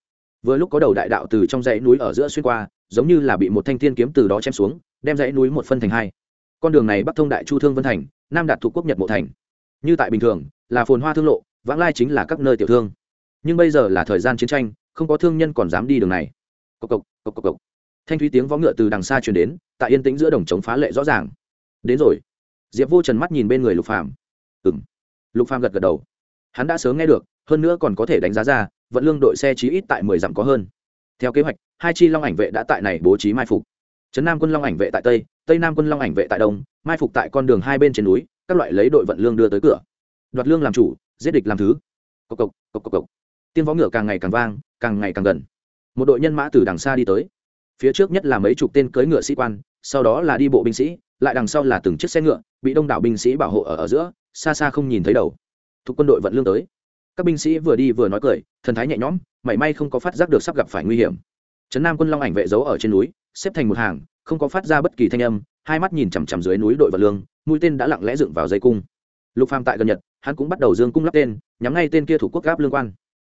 Vừa lúc có đầu đại đạo từ trong dãy núi ở giữa xuyên qua giống như là bị một thanh thiên kiếm từ đó chém xuống đem dãy núi một phân thành hai. Con đường này bắc thông đại chu thương vân thành nam đạt thuộc quốc nhật mộ thành như tại bình thường, là phồn hoa thương lộ, vãng lai chính là các nơi tiểu thương. Nhưng bây giờ là thời gian chiến tranh, không có thương nhân còn dám đi đường này. Cộc cộc cộc cộc cộc. Thanh thúy tiếng võ ngựa từ đằng xa truyền đến, tại yên tĩnh giữa đồng chống phá lệ rõ ràng. Đến rồi. Diệp vô trần mắt nhìn bên người lục phàm. Ừ m lục phàm gật gật đầu. Hắn đã sớm nghe được, hơn nữa còn có thể đánh giá ra, vận lương đội xe chí ít tại mười dặm có hơn. Theo kế hoạch, hai chi long ảnh vệ đã tại này bố trí mai phục. Trấn nam quân long ảnh vệ tại tây tây nam quân long ảnh vệ tại đông, mai phục tại con đường hai bên trên núi các loại lấy đội vận lương đưa tới cửa. Đoạt lương làm chủ giết địch làm thứ. Cộc cộc cộc cộc cộc. Tiếng võ ngựa càng ngày càng vang càng ngày càng gần. Một đội nhân mã từ đằng xa đi tới. Phía trước nhất là mấy chục tên cưỡi ngựa sĩ quan sau đó là đi bộ binh sĩ lại đằng sau là từng chiếc xe ngựa bị đông đảo binh sĩ bảo hộ ở, ở giữa xa xa không nhìn thấy đầu. Thuộc quân đội vận lương tới. Các binh sĩ vừa đi vừa nói cười thần thái nhẹ nhõm mảy may không có phát giác được sắp gặp phải nguy hiểm. Trấn nam quân long ảnh vệ giấu ở trên núi xếp thành một hàng không có phát ra bất kỳ thanh âm hai mắt nhìn chằm chằm dưới núi đội và lương, mũi tên đã lặng lẽ dựng vào dây cung. Lục phàm tại gần nhật, hắn cũng bắt đầu dương cung lắp tên, nhắm ngay tên kia thủ quốc gáp lương quan.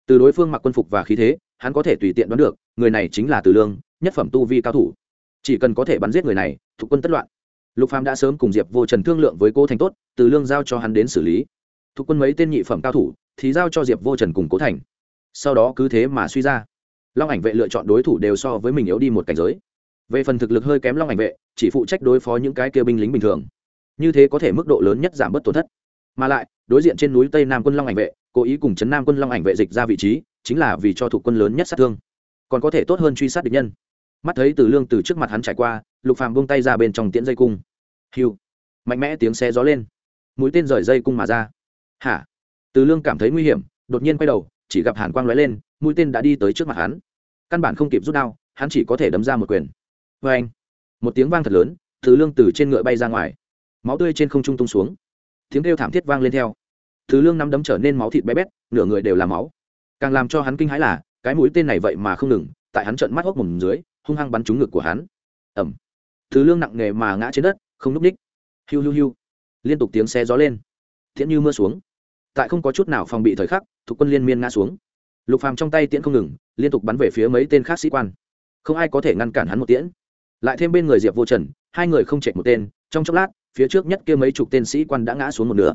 Từ đối phương mặc quân phục và khí thế, hắn có thể tùy tiện đoán được, người này chính là từ lương, nhất phẩm tu vi cao thủ. Chỉ cần có thể bắn giết người này, thuộc quân tất loạn. Lục phàm đã sớm cùng diệp vô trần thương lượng với cô thành tốt, từ lương giao cho hắn đến xử lý. Thuộc quân mấy tên nhị phẩm cao thủ, thì giao cho diệp vô trần cùng cố thành. Sau đó cứ thế mà suy ra. Long ảnh vệ lựa chọn đối thủ đều so với mình yếu đi một cảnh giới về phần thực lực hơi kém long ảnh vệ, chỉ phụ trách đối phó những cái kia binh lính bình thường. Như thế có thể mức độ lớn nhất giảm bớt tổn thất. Mà lại, đối diện trên núi tây nam quân long ảnh vệ, cố ý cùng chấn nam quân long ảnh vệ dịch ra vị trí, chính là vì cho thủ quân lớn nhất sát thương. Còn có thể tốt hơn truy sát địch nhân. Mắt thấy từ lương từ trước mặt hắn trải qua, lục phàm buông tay ra bên trong tiễn dây cung. Hiu mạnh mẽ tiếng xe gió lên. Mũi tên rời dây cung mà ra. Hả? Từ lương cảm thấy nguy hiểm, đột nhiên quay đầu, chỉ gặp hàn quang lóe lên, mũi tên đã đi tới trước mặt hắn. Căn bản không kịp rút đao, hắn chỉ có thể đấm ra một quyền vê anh, một tiếng vang thật lớn, thứ lương từ trên ngựa bay ra ngoài. Máu tươi trên không trung tung xuống. Tiếng kêu thảm thiết vang lên theo. Thứ lương nắm đấm trở nên máu thịt bé bét, nửa người đều là máu. Càng làm cho hắn kinh hãi là, cái mũi tên này vậy mà không ngừng, tại hắn trận mắt hốc mồm dưới, hung hăng bắn trúng ngực của hắn. Ẩm thứ lương nặng nề mà ngã trên đất, không núp ních. Hiu hiu hiu. Liên tục tiếng xe gió lên. Thiện như mưa xuống. Tại không có chút nào phòng bị thời khắc, thuộc quân liên miên ngã xuống. Lục phàm trong tay tiễn không ngừng, liên tục bắn về phía mấy tên khác sĩ quan. Không ai có thể ngăn cản hắn một tiễn lại thêm bên người diệp vô trần hai người không chạy một tên trong chốc lát phía trước nhất kia mấy chục tên sĩ quan đã ngã xuống một nửa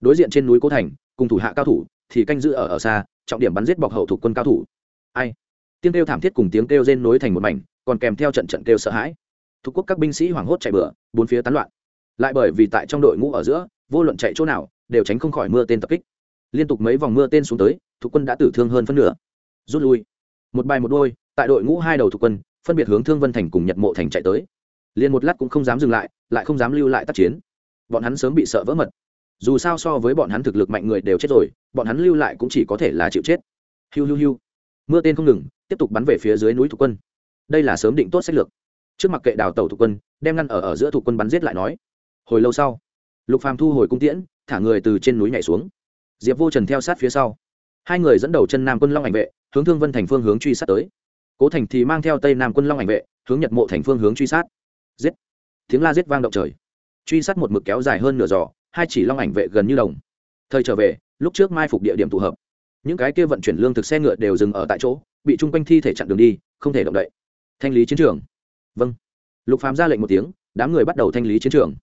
đối diện trên núi cố thành cùng thủ hạ cao thủ thì canh giữ ở ở xa trọng điểm bắn giết bọc hậu thuộc quân cao thủ ai tiếng kêu thảm thiết cùng tiếng kêu rên nối thành một mảnh còn kèm theo trận trận kêu sợ hãi thuộc quốc các binh sĩ hoảng hốt chạy bừa bốn phía tán loạn lại bởi vì tại trong đội ngũ ở giữa vô luận chạy chỗ nào đều tránh không khỏi mưa tên tập kích liên tục mấy vòng mưa tên xuống tới thuộc quân đã tử thương hơn phân nửa rút lui một bài một đôi tại đội ngũ hai đầu thuộc quân phân biệt hướng thương vân thành cùng nhật mộ thành chạy tới. Liền một lát cũng không dám dừng lại lại không dám lưu lại tác chiến. Bọn hắn sớm bị sợ vỡ mật. Dù sao so với bọn hắn thực lực mạnh người đều chết rồi, bọn hắn lưu lại cũng chỉ có thể là chịu chết. Hiu hiu hiu. Mưa tên không ngừng, tiếp tục bắn về phía dưới núi thủ quân. Đây là sớm định tốt sách lược. Trước mặt kệ đào tàu thủ quân, đem ngăn ở ở giữa thủ quân bắn giết lại nói. Hồi lâu sau, lục phàm thu hồi cung tiễn, thả người từ trên núi nhảy xuống. Diệp vô trần theo sát phía sau. Hai người dẫn đầu chân nam quân long ảnh vệ, hướng thương vân thành phương hướng truy sát tới cố thành thì mang theo tây nam quân long ảnh vệ hướng nhật mộ thành phương hướng truy sát giết tiếng la giết vang động trời truy sát một mực kéo dài hơn nửa giò hai chỉ long ảnh vệ gần như đồng thời trở về lúc trước mai phục địa điểm tụ hợp những cái kia vận chuyển lương thực xe ngựa đều dừng ở tại chỗ bị chung quanh thi thể chặn đường đi không thể động đậy thanh lý chiến trường vâng lục phàm ra lệnh một tiếng đám người bắt đầu thanh lý chiến trường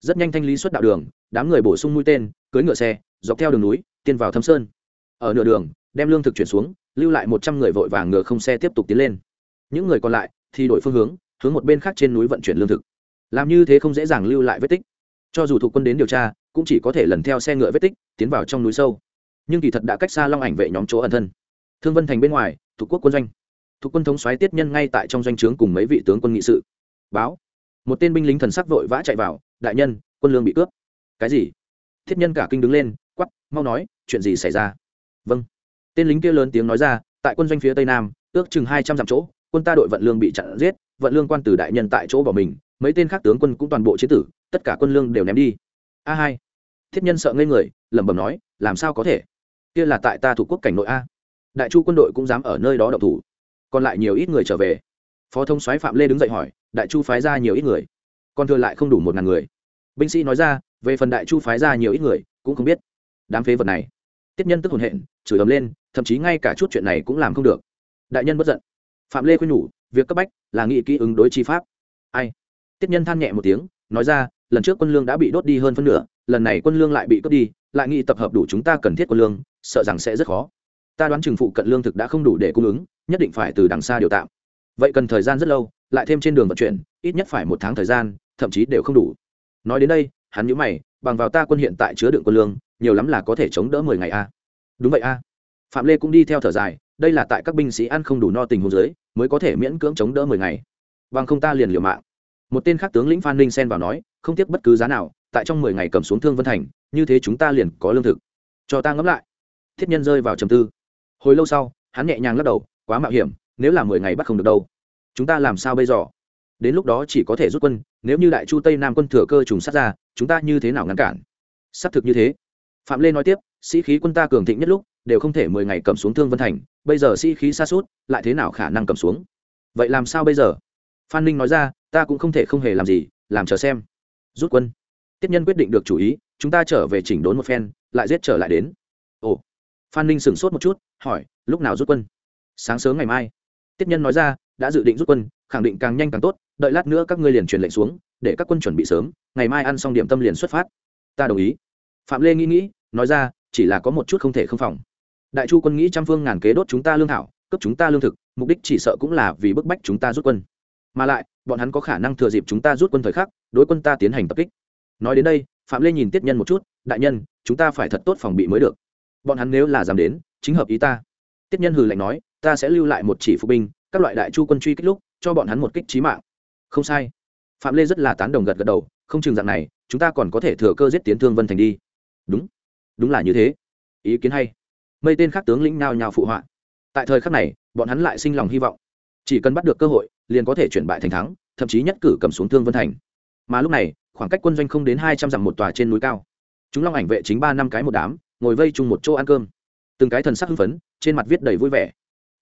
rất nhanh thanh lý xuất đạo đường đám người bổ sung mũi tên cưỡi ngựa xe dọc theo đường núi tiên vào thâm sơn ở nửa đường đem lương thực chuyển xuống lưu lại một trăm người vội vàng ngựa không xe tiếp tục tiến lên. Những người còn lại thì đổi phương hướng hướng một bên khác trên núi vận chuyển lương thực. Làm như thế không dễ dàng lưu lại vết tích. Cho dù thuộc quân đến điều tra, cũng chỉ có thể lần theo xe ngựa vết tích, tiến vào trong núi sâu. Nhưng kỳ thật đã cách xa long ảnh vệ nhóm chỗ ẩn thân. Thương vân thành bên ngoài, thuộc quốc quân doanh. Thuộc quân thống xoáy tiết nhân ngay tại trong doanh trướng cùng mấy vị tướng quân nghị sự. Báo. Một tên binh lính thần sắc vội vã chạy vào, đại nhân, quân lương bị cướp. Cái gì? Thiết nhân cả kinh đứng lên quắp mau nói, chuyện gì xảy ra? Vâng tên lính kia lớn tiếng nói ra, tại quân doanh phía tây nam, ước chừng hai trăm dặm chỗ, quân ta đội vận lương bị chặn giết, vận lương quan tử đại nhân tại chỗ bỏ mình, mấy tên khác tướng quân cũng toàn bộ chế tử, tất cả quân lương đều ném đi. A hai. Thiết nhân sợ ngây người, lẩm bẩm nói, làm sao có thể? Kia là tại ta thủ quốc cảnh nội a. Đại chu quân đội cũng dám ở nơi đó đậu thủ. Còn lại nhiều ít người trở về. Phó thông soái phạm lê đứng dậy hỏi, đại chu phái ra nhiều ít người? Còn thừa lại không đủ một ngàn người. Binh sĩ nói ra, về phần đại chu phái ra nhiều ít người, cũng không biết. Đám phế vật này. Tiết nhân tức hồn hện, chửi ấm lên thậm chí ngay cả chút chuyện này cũng làm không được. Đại nhân bất giận. Phạm lê khuyên nhủ, việc cấp bách là nghị kỹ ứng đối chi pháp. Ai? Tiết nhân than nhẹ một tiếng, nói ra, lần trước quân lương đã bị đốt đi hơn phân nửa, lần này quân lương lại bị cướp đi, lại nghị tập hợp đủ chúng ta cần thiết quân lương, sợ rằng sẽ rất khó. Ta đoán trừng phụ cận lương thực đã không đủ để cung ứng, nhất định phải từ đằng xa điều tạm. Vậy cần thời gian rất lâu, lại thêm trên đường vận chuyển, ít nhất phải một tháng thời gian, thậm chí đều không đủ. Nói đến đây, hắn nhữ mày, bằng vào ta quân hiện tại chứa đựng quân lương, nhiều lắm là có thể chống đỡ mười ngày a. Đúng vậy a phạm lê cũng đi theo thở dài, đây là tại các binh sĩ ăn không đủ no tình huống dưới, mới có thể miễn cưỡng chống đỡ mười ngày. Bằng không ta liền liều mạng. Một tên khác tướng lĩnh phan ninh xen vào nói, không tiếc bất cứ giá nào, tại trong mười ngày cầm xuống thương vân thành, như thế chúng ta liền có lương thực. Cho ta ngẫm lại. Thiết nhân rơi vào trầm tư. Hồi lâu sau, hắn nhẹ nhàng lắc đầu, quá mạo hiểm, nếu là mười ngày bắt không được đâu. Chúng ta làm sao bây giờ? Đến lúc đó chỉ có thể rút quân, nếu như đại chu tây nam quân thừa cơ trùng sát ra, chúng ta như thế nào ngăn cản? Xác thực như thế. Phạm lê nói tiếp, sĩ khí quân ta cường thịnh nhất lúc đều không thể mười ngày cầm xuống thương vân thành, bây giờ sĩ khí xa suốt lại thế nào khả năng cầm xuống? Vậy làm sao bây giờ? Phan ninh nói ra, ta cũng không thể không hề làm gì, làm chờ xem. Rút quân. Tiếp nhân quyết định được chủ ý, chúng ta trở về chỉnh đốn một phen, lại giết trở lại đến. Ồ. Phan ninh sửng sốt một chút, hỏi, lúc nào rút quân? Sáng sớm ngày mai. Tiếp nhân nói ra, đã dự định rút quân, khẳng định càng nhanh càng tốt, đợi lát nữa các ngươi liền truyền lệnh xuống, để các quân chuẩn bị sớm, ngày mai ăn xong điểm tâm liền xuất phát. Ta đồng ý. Phạm lê nghĩ nghĩ, nói ra, chỉ là có một chút không thể không phòng đại chu quân nghĩ trăm phương ngàn kế đốt chúng ta lương thảo cấp chúng ta lương thực, mục đích chỉ sợ cũng là vì bức bách chúng ta rút quân. Mà lại, bọn hắn có khả năng thừa dịp chúng ta rút quân thời khắc, đối quân ta tiến hành tập kích. Nói đến đây, phạm lê nhìn tiết nhân một chút, đại nhân, chúng ta phải thật tốt phòng bị mới được. Bọn hắn nếu là dám đến, chính hợp ý ta. Tiết nhân hừ lạnh nói, ta sẽ lưu lại một chỉ phục binh, các loại đại chu quân truy kích lúc, cho bọn hắn một kích trí mạng. Không sai. Phạm lê rất là tán đồng gật gật đầu, không chừng dạng này, chúng ta còn có thể thừa cơ giết tiến thương vân thành đi. Đúng đúng là như thế. Ý kiến hay mây tên khác tướng lĩnh nhao nhao phụ họa. Tại thời khắc này, bọn hắn lại sinh lòng hy vọng. Chỉ cần bắt được cơ hội, liền có thể chuyển bại thành thắng, thậm chí nhất cử cầm xuống thương vân thành. Mà lúc này, khoảng cách quân doanh không đến hai trăm dặm một tòa trên núi cao. Chúng long ảnh vệ chính ba năm cái một đám, ngồi vây chung một chỗ ăn cơm. Từng cái thần sắc hưng phấn, trên mặt viết đầy vui vẻ.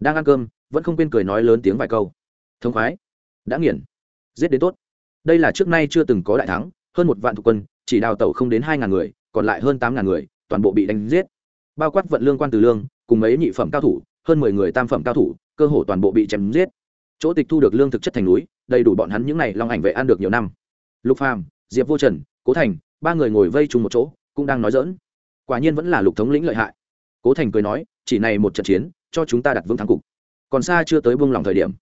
Đang ăn cơm, vẫn không quên cười nói lớn tiếng vài câu. Thống khoái. Đã nghiền. Giết đến tốt. Đây là trước nay chưa từng có đại thắng, hơn một vạn thuộc quân, chỉ đào tẩu không đến hai ngàn người, còn lại hơn tám ngàn người, toàn bộ bị đánh giết bao quát vận lương quan từ lương, cùng mấy nhị phẩm cao thủ, hơn mười người tam phẩm cao thủ, cơ hồ toàn bộ bị chém giết. Chỗ tịch thu được lương thực chất thành núi, đầy đủ bọn hắn những n à y long ảnh vệ ăn được nhiều năm. Lục phàm, diệp vô trần, cố thành, ba người ngồi vây chung một chỗ, cũng đang nói dỡn quả nhiên vẫn là lục thống lĩnh lợi hại. Cố thành cười nói, chỉ này một trận chiến, cho chúng ta đặt vững thắng cục. Còn xa chưa tới buông lòng thời điểm.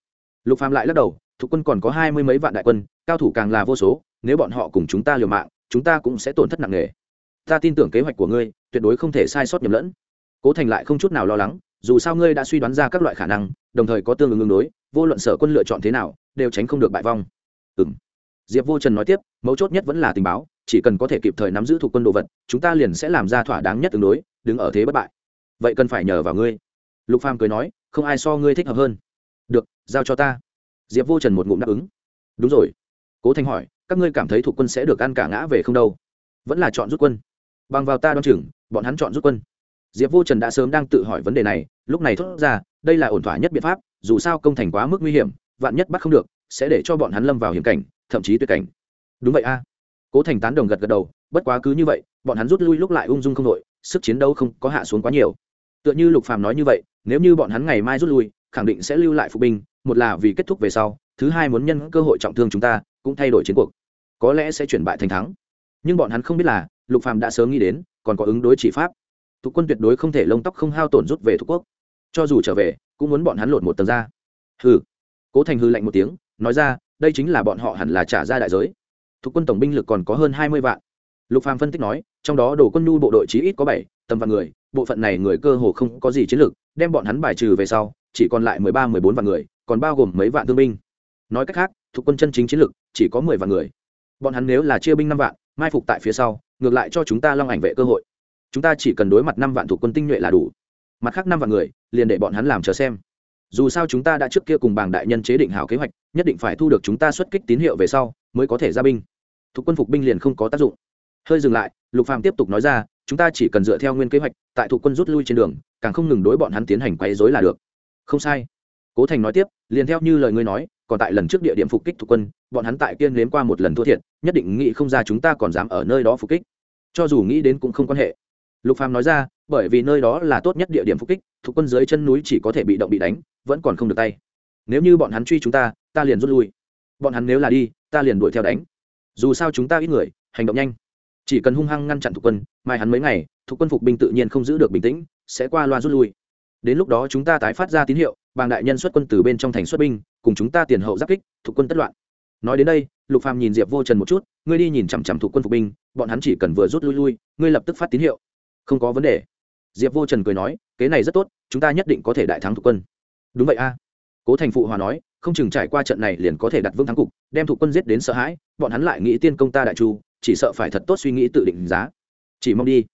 Lục phàm lại lắc đầu, thuộc quân còn có hai mươi mấy vạn đại quân, cao thủ càng là vô số, nếu bọn họ cùng chúng ta liều mạng, chúng ta cũng sẽ tổn thất nặng nề ta tin tưởng kế hoạch của ngươi, tuyệt đối không thể sai sót nhầm lẫn. Cố thành lại không chút nào lo lắng, dù sao ngươi đã suy đoán ra các loại khả năng, đồng thời có tương ứng ứng đối, vô luận sở quân lựa chọn thế nào, đều tránh không được bại vong. Ừ m diệp vô trần nói tiếp, mấu chốt nhất vẫn là tình báo, chỉ cần có thể kịp thời nắm giữ thuộc quân đồ vật, chúng ta liền sẽ làm ra thỏa đáng nhất tương đối, đứng ở thế bất bại. Vậy cần phải nhờ vào ngươi. Lục phàm cười nói, không ai so ngươi thích hợp hơn. Được, giao cho ta. Diệp vô trần một ngụm đáp ứng. Đúng rồi. Cố thanh hỏi, các ngươi cảm thấy thuộc quân sẽ được ăn cả ngã về không đâu? Vẫn là chọn rút quân bằng vào ta đoan chừng, bọn hắn chọn rút quân. Diệp vô trần đã sớm đang tự hỏi vấn đề này, lúc này thốt ra, đây là ổn thỏa nhất biện pháp, dù sao công thành quá mức nguy hiểm, vạn nhất bắt không được, sẽ để cho bọn hắn lâm vào hiểm cảnh, thậm chí tuyệt cảnh. Đúng vậy a. Cố thành tán đồng gật gật đầu, bất quá cứ như vậy, bọn hắn rút lui lúc lại ung dung không đội sức chiến đấu không có hạ xuống quá nhiều. Tựa như lục phàm nói như vậy, nếu như bọn hắn ngày mai rút lui, khẳng định sẽ lưu lại phục binh, một là vì kết thúc về sau, thứ hai muốn nhân cơ hội trọng thương chúng ta, cũng thay đổi chiến cuộc. Có lẽ sẽ chuyển bại thành thắng nhưng bọn hắn không biết là, lục phàm đã sớm nghĩ đến, còn có ứng đối chỉ pháp. Thuộc quân tuyệt đối không thể lông tóc không hao tổn rút về thuộc quốc. Cho dù trở về, cũng muốn bọn hắn lột một tầng ra. Hừ. Cố thành hư lạnh một tiếng, nói ra, đây chính là bọn họ hẳn là trả ra đại giới. Thuộc quân tổng binh lực còn có hơn hai mươi vạn. Lục phàm phân tích nói, trong đó đổ quân nhu bộ đội chí ít có bảy, tầm vạn người, bộ phận này người cơ hồ không có gì chiến lược, đem bọn hắn bài trừ về sau, chỉ còn lại mười ba, mười bốn vạn người, còn bao gồm mấy vạn thương binh. Nói cách khác thuộc quân chân chính chiến lược chỉ có mười vạn người. Bọn hắn nếu là chia binh năm vạn mai phục tại phía sau, ngược lại cho chúng ta long ảnh vệ cơ hội. Chúng ta chỉ cần đối mặt năm vạn thuộc quân tinh nhuệ là đủ. Mặt khác năm vạn người, liền để bọn hắn làm chờ xem. Dù sao chúng ta đã trước kia cùng bảng đại nhân chế định hảo kế hoạch, nhất định phải thu được chúng ta xuất kích tín hiệu về sau, mới có thể ra binh. Thuộc quân phục binh liền không có tác dụng. Hơi dừng lại, lục phàm tiếp tục nói ra, chúng ta chỉ cần dựa theo nguyên kế hoạch, tại thuộc quân rút lui trên đường, càng không ngừng đối bọn hắn tiến hành quấy rối là được. Không sai. Cố thành nói tiếp, liền theo như lời ngươi nói còn tại lần trước địa điểm phục kích thuộc quân, bọn hắn tại kiên nếm qua một lần thua thiệt, nhất định nghĩ không ra chúng ta còn dám ở nơi đó phục kích. Cho dù nghĩ đến cũng không quan hệ. Lục phàm nói ra, bởi vì nơi đó là tốt nhất địa điểm phục kích, thuộc quân dưới chân núi chỉ có thể bị động bị đánh, vẫn còn không được tay. Nếu như bọn hắn truy chúng ta ta liền rút lui. Bọn hắn nếu là đi, ta liền đuổi theo đánh. Dù sao chúng ta ít người, hành động nhanh. Chỉ cần hung hăng ngăn chặn thuộc quân, mai hắn mấy ngày, thuộc quân phục binh tự nhiên không giữ được bình tĩnh, sẽ qua loa rút lui đến lúc đó chúng ta tái phát ra tín hiệu, bàng đại nhân xuất quân từ bên trong thành xuất binh, cùng chúng ta tiền hậu giáp kích, thuộc quân tất loạn. Nói đến đây, lục phàm nhìn diệp vô trần một chút, ngươi đi nhìn chằm chằm thuộc quân phục binh, bọn hắn chỉ cần vừa rút lui lui, ngươi lập tức phát tín hiệu. Không có vấn đề. Diệp vô trần cười nói, kế này rất tốt, chúng ta nhất định có thể đại thắng thuộc quân. Đúng vậy a. Cố thành phụ hòa nói, không chừng trải qua trận này liền có thể đặt vương thắng cục, đem thuộc quân giết đến sợ hãi, bọn hắn lại nghĩ tiên công ta đại chu, chỉ sợ phải thật tốt suy nghĩ tự định giá. Chỉ mong đi.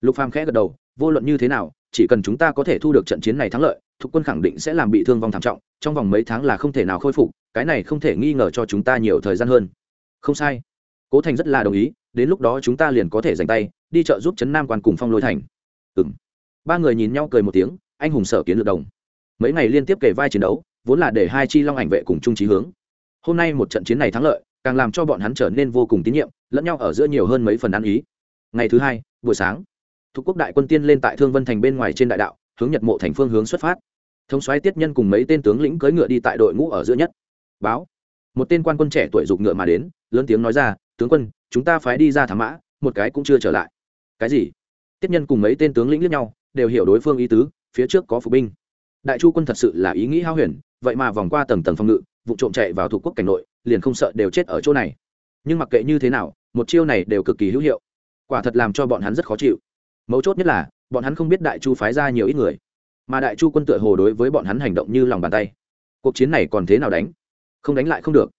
Lục phàm khẽ gật đầu vô luận như thế nào, chỉ cần chúng ta có thể thu được trận chiến này thắng lợi, thuộc quân khẳng định sẽ làm bị thương vong thảm trọng, trong vòng mấy tháng là không thể nào khôi phục, cái này không thể nghi ngờ cho chúng ta nhiều thời gian hơn. Không sai. Cố thành rất là đồng ý, đến lúc đó chúng ta liền có thể dành tay, đi chợ giúp trấn nam quan cùng phong lôi thành. Ừ m ba người nhìn nhau cười một tiếng, anh hùng sở kiến lược đồng. Mấy ngày liên tiếp kể vai chiến đấu, vốn là để hai chi long ảnh vệ cùng chung trí hướng. Hôm nay một trận chiến này thắng lợi, càng làm cho bọn hắn trở nên vô cùng tín nhiệm, lẫn nhau ở giữa nhiều hơn mấy phần ăn ý. Ngày thứ hai, buổi sáng thuộc quốc đại quân tiên lên tại thương vân thành bên ngoài trên đại đạo, hướng nhật mộ thành phương hướng xuất phát. Thống soái tiết nhân cùng mấy tên tướng lĩnh cưỡi ngựa đi tại đội ngũ ở giữa nhất. Báo. Một tên quan quân trẻ tuổi giục ngựa mà đến, lớn tiếng nói ra, tướng quân, chúng ta phái đi ra thám mã, một cái cũng chưa trở lại. Cái gì? Tiết nhân cùng mấy tên tướng lĩnh lẫn nhau, đều hiểu đối phương ý tứ, phía trước có phục binh. Đại chu quân thật sự là ý nghĩ hao huyền, vậy mà vòng qua tầng tầng phòng ngự, vụ trộm chạy vào thuộc quốc cảnh nội, liền không sợ đều chết ở chỗ này. Nhưng mặc kệ như thế nào, một chiêu này đều cực kỳ hữu hiệu. Quả thật làm cho bọn hắn rất khó chịu mấu chốt nhất là, bọn hắn không biết đại chu phái ra nhiều ít người. Mà đại chu quân tựa hồ đối với bọn hắn hành động như lòng bàn tay. Cuộc chiến này còn thế nào đánh? Không đánh lại không được.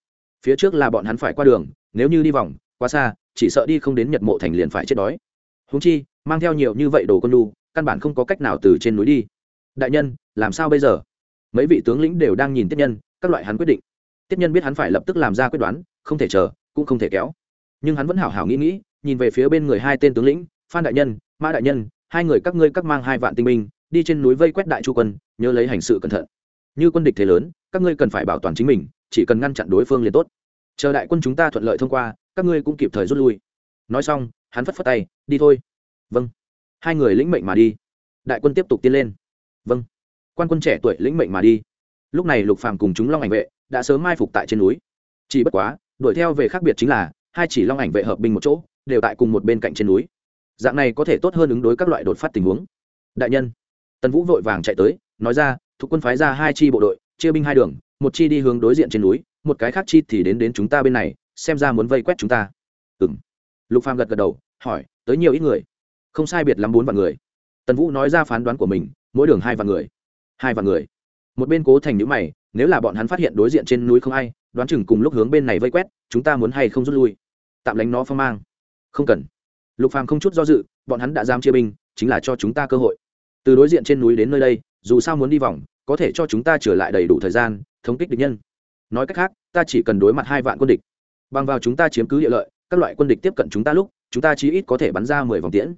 Phía trước là bọn hắn phải qua đường, nếu như đi vòng, quá xa, chỉ sợ đi không đến nhật mộ thành liền phải chết đói. Húng chi, mang theo nhiều như vậy đồ quân lu căn bản không có cách nào từ trên núi đi. Đại nhân, làm sao bây giờ? Mấy vị tướng lĩnh đều đang nhìn tiết nhân, các loại hắn quyết định. Tiết nhân biết hắn phải lập tức làm ra quyết đoán, không thể chờ, cũng không thể kéo. Nhưng hắn vẫn hảo hảo nghĩ nghĩ, nhìn về phía bên người hai tên tướng lĩnh, phan đại nhân mã đại nhân, hai người các ngươi các mang hai vạn tinh binh, đi trên núi vây quét đại chu quân, nhớ lấy hành sự cẩn thận. Như quân địch thế lớn, các ngươi cần phải bảo toàn chính mình, chỉ cần ngăn chặn đối phương liền tốt. Chờ đại quân chúng ta thuận lợi thông qua, các ngươi cũng kịp thời rút lui. Nói xong, hắn phất phất tay, đi thôi. Vâng. Hai người lĩnh mệnh mà đi. Đại quân tiếp tục tiến lên. Vâng. Quan quân trẻ tuổi lĩnh mệnh mà đi. Lúc này lục phàm cùng chúng long ảnh vệ đã sớm mai phục tại trên núi. Chỉ bất quá, đuổi theo về khác biệt chính là, hai chỉ long ảnh vệ hợp binh một chỗ, đều tại cùng một bên cạnh trên núi dạng này có thể tốt hơn ứng đối các loại đột phát tình huống. Đại nhân, tần vũ vội vàng chạy tới, nói ra, thuộc quân phái ra hai chi bộ đội, chia binh hai đường, một chi đi hướng đối diện trên núi, một cái khác chi thì đến đến chúng ta bên này, xem ra muốn vây quét chúng ta. Ừng lục phàm gật gật đầu, hỏi, tới nhiều ít người? Không sai biệt lắm bốn vạn người. Tần vũ nói ra phán đoán của mình, mỗi đường hai vạn người. Hai vạn người. Một bên cố thành nhữ mày, nếu là bọn hắn phát hiện đối diện trên núi không ai, đoán chừng cùng lúc hướng bên này vây quét, chúng ta muốn hay không rút lui? Tạm lánh nó phong mang. Không cần lục phàm không chút do dự, bọn hắn đã dám chia binh, chính là cho chúng ta cơ hội. Từ đối diện trên núi đến nơi đây, dù sao muốn đi vòng, có thể cho chúng ta trở lại đầy đủ thời gian, thống kích địch nhân. Nói cách khác, ta chỉ cần đối mặt hai vạn quân địch. Bằng vào chúng ta chiếm cứ địa lợi, các loại quân địch tiếp cận chúng ta lúc, chúng ta chí ít có thể bắn ra mười vòng tiễn.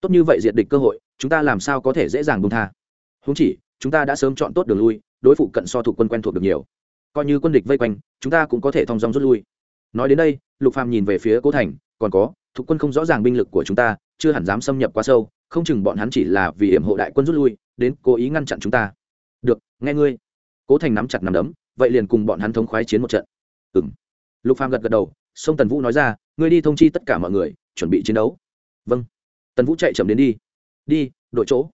Tốt như vậy diệt địch cơ hội, chúng ta làm sao có thể dễ dàng buông tha? Húng chỉ, chúng ta đã sớm chọn tốt đường lui, đối phụ cận so thuộc quân quen thuộc được nhiều. Coi như quân địch vây quanh, chúng ta cũng có thể thong dong rút lui. Nói đến đây, lục phàm nhìn về phía cố thành, còn có thuộc quân không rõ ràng binh lực của chúng ta, chưa hẳn dám xâm nhập quá sâu, không chừng bọn hắn chỉ là vì hiểm hộ đại quân rút lui, đến cố ý ngăn chặn chúng ta. Được, nghe ngươi. Cố thành nắm chặt nắm đấm, vậy liền cùng bọn hắn thống khoái chiến một trận. Ừng lục phàm gật gật đầu, sông tần vũ nói ra, ngươi đi thông chi tất cả mọi người, chuẩn bị chiến đấu. Vâng. Tần vũ chạy chậm đến đi. Đi, đội chỗ.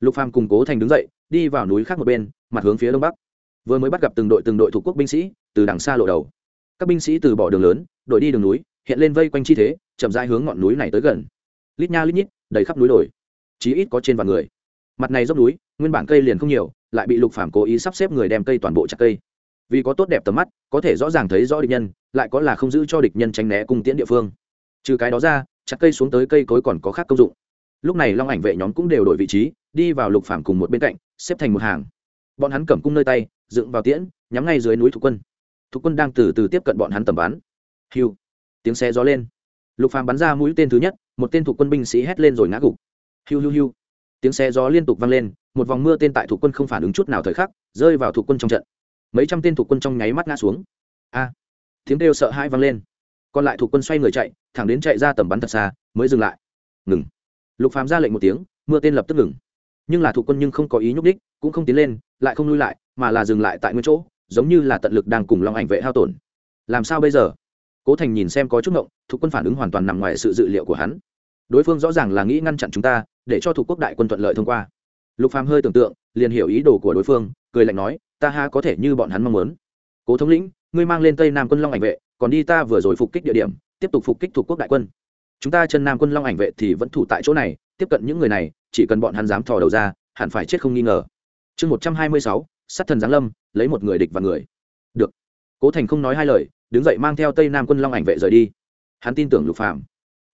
Lục phàm cùng cố thành đứng dậy, đi vào núi khác một bên, mặt hướng phía đông bắc. Vừa mới bắt gặp từng đội từng đội thuộc quốc binh sĩ từ đằng xa lộ đầu. Các binh sĩ từ bỏ đường lớn, đội đi đường núi hiện lên vây quanh chi thế, chậm rãi hướng ngọn núi này tới gần. Lít nha lít nhít, đầy khắp núi đồi. Chí ít có trên vạn người. Mặt này dốc núi, nguyên bản cây liền không nhiều, lại bị lục phàm cố ý sắp xếp người đem cây toàn bộ chặt cây. Vì có tốt đẹp tầm mắt, có thể rõ ràng thấy rõ địch nhân, lại có là không giữ cho địch nhân tránh né cung tiễn địa phương. Trừ cái đó ra, chặt cây xuống tới cây cối còn có khác công dụng. Lúc này long ảnh vệ nhóm cũng đều đổi vị trí, đi vào lục phàm cùng một bên cạnh, xếp thành một hàng. Bọn hắn cầm cung nơi tay, dựng vào tiễn, nhắm ngay dưới núi thủ quân. Thủ quân đang từ từ tiếp cận bọn hắn tầm bắn. Hiu tiếng xe gió lên. Lục phàm bắn ra mũi tên thứ nhất, một tên thuộc quân binh sĩ hét lên rồi ngã gục. Hiu hiu hiu. Tiếng xe gió liên tục vang lên, một vòng mưa tên tại thuộc quân không phản ứng chút nào thời khắc, rơi vào thuộc quân trong trận. Mấy trăm tên thuộc quân trong nháy mắt ngã xuống. A! Tiếng kêu sợ hãi vang lên. Còn lại thuộc quân xoay người chạy, thẳng đến chạy ra tầm bắn thật xa, mới dừng lại. Ngừng. Lục phàm ra lệnh một tiếng, mưa tên lập tức ngừng. Nhưng là thuộc quân nhưng không có ý nhúc đích cũng không tiến lên, lại không lui lại, mà là dừng lại tại nguyên chỗ, giống như là tận lực đang cùng long ảnh vệ hao tổn. Làm sao bây giờ? Cố thành nhìn xem có chút ngộng, thuộc quân phản ứng hoàn toàn nằm ngoài sự dự liệu của hắn. Đối phương rõ ràng là nghĩ ngăn chặn chúng ta, để cho thuộc quốc đại quân thuận lợi thông qua. Lục phàm hơi tưởng tượng, liền hiểu ý đồ của đối phương, cười lạnh nói, ta ha, có thể như bọn hắn mong muốn. Cố thống lĩnh, ngươi mang lên tây nam quân long ảnh vệ, còn đi ta vừa rồi phục kích địa điểm, tiếp tục phục kích thuộc quốc đại quân. Chúng ta chân nam quân long ảnh vệ thì vẫn thủ tại chỗ này, tiếp cận những người này, chỉ cần bọn hắn dám thò đầu ra, hẳn phải chết không nghi ngờ. Chương một trăm hai mươi sáu, sát thần giáng lâm, lấy một người địch và người. Được. Cố thành không nói hai lời đứng dậy mang theo tây nam quân long ảnh vệ rời đi. Hắn tin tưởng lục phạm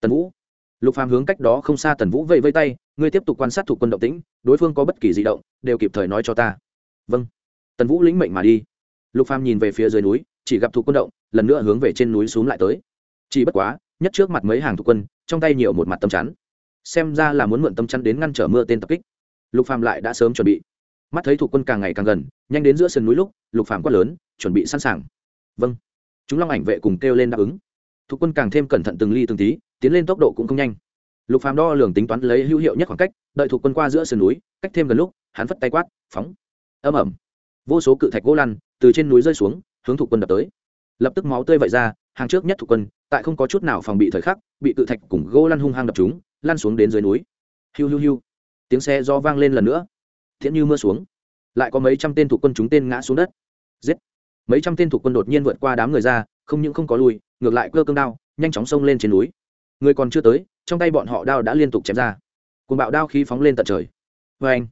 tần vũ. Lục phàm hướng cách đó không xa tần vũ vẫy vây tay, ngươi tiếp tục quan sát thuộc quân động tĩnh, đối phương có bất kỳ di động, đều kịp thời nói cho ta. Vâng. Tần vũ lĩnh mệnh mà đi. Lục phàm nhìn về phía dưới núi, chỉ gặp thuộc quân động, lần nữa hướng về trên núi xuống lại tới. Chỉ bất quá, nhất trước mặt mấy hàng thuộc quân, trong tay nhiều một mặt tâm chắn. Xem ra là muốn mượn tâm chắn đến ngăn trở mưa tên tập kích. Lục phàm lại đã sớm chuẩn bị. Mắt thấy thuộc quân càng ngày càng gần, nhanh đến giữa sườn núi lúc, lục phàm quát lớn, chuẩn bị sẵn sàng. Vâng chúng long ảnh vệ cùng kêu lên đáp ứng. Thuộc quân càng thêm cẩn thận từng ly từng tí, tiến lên tốc độ cũng không nhanh. Lục phàm đo lường tính toán lấy hữu hiệu nhất khoảng cách, đợi thuộc quân qua giữa sườn núi, cách thêm gần lúc, hắn phất tay quát, phóng! Âm ẩm vô số cự thạch gỗ lăn từ trên núi rơi xuống, hướng thuộc quân đập tới. Lập tức máu tươi vẩy ra, hàng trước nhất thuộc quân, tại không có chút nào phòng bị thời khắc, bị cự thạch cùng gỗ lăn hung hăng đập chúng lăn xuống đến dưới núi. Hiu hiu hiu. Tiếng xe do vang lên lần nữa. Thiện như mưa xuống. Lại có mấy trăm tên thuộc quân chúng tên ngã xuống đất. Giết mấy trăm tên thuộc quân đột nhiên vượt qua đám người ra, không những không có lùi ngược lại cơ cương đao, nhanh chóng xông lên trên núi. Người còn chưa tới, trong tay bọn họ đao đã liên tục chém ra. Cùng bạo đao khí phóng lên tận trời. Vê anh,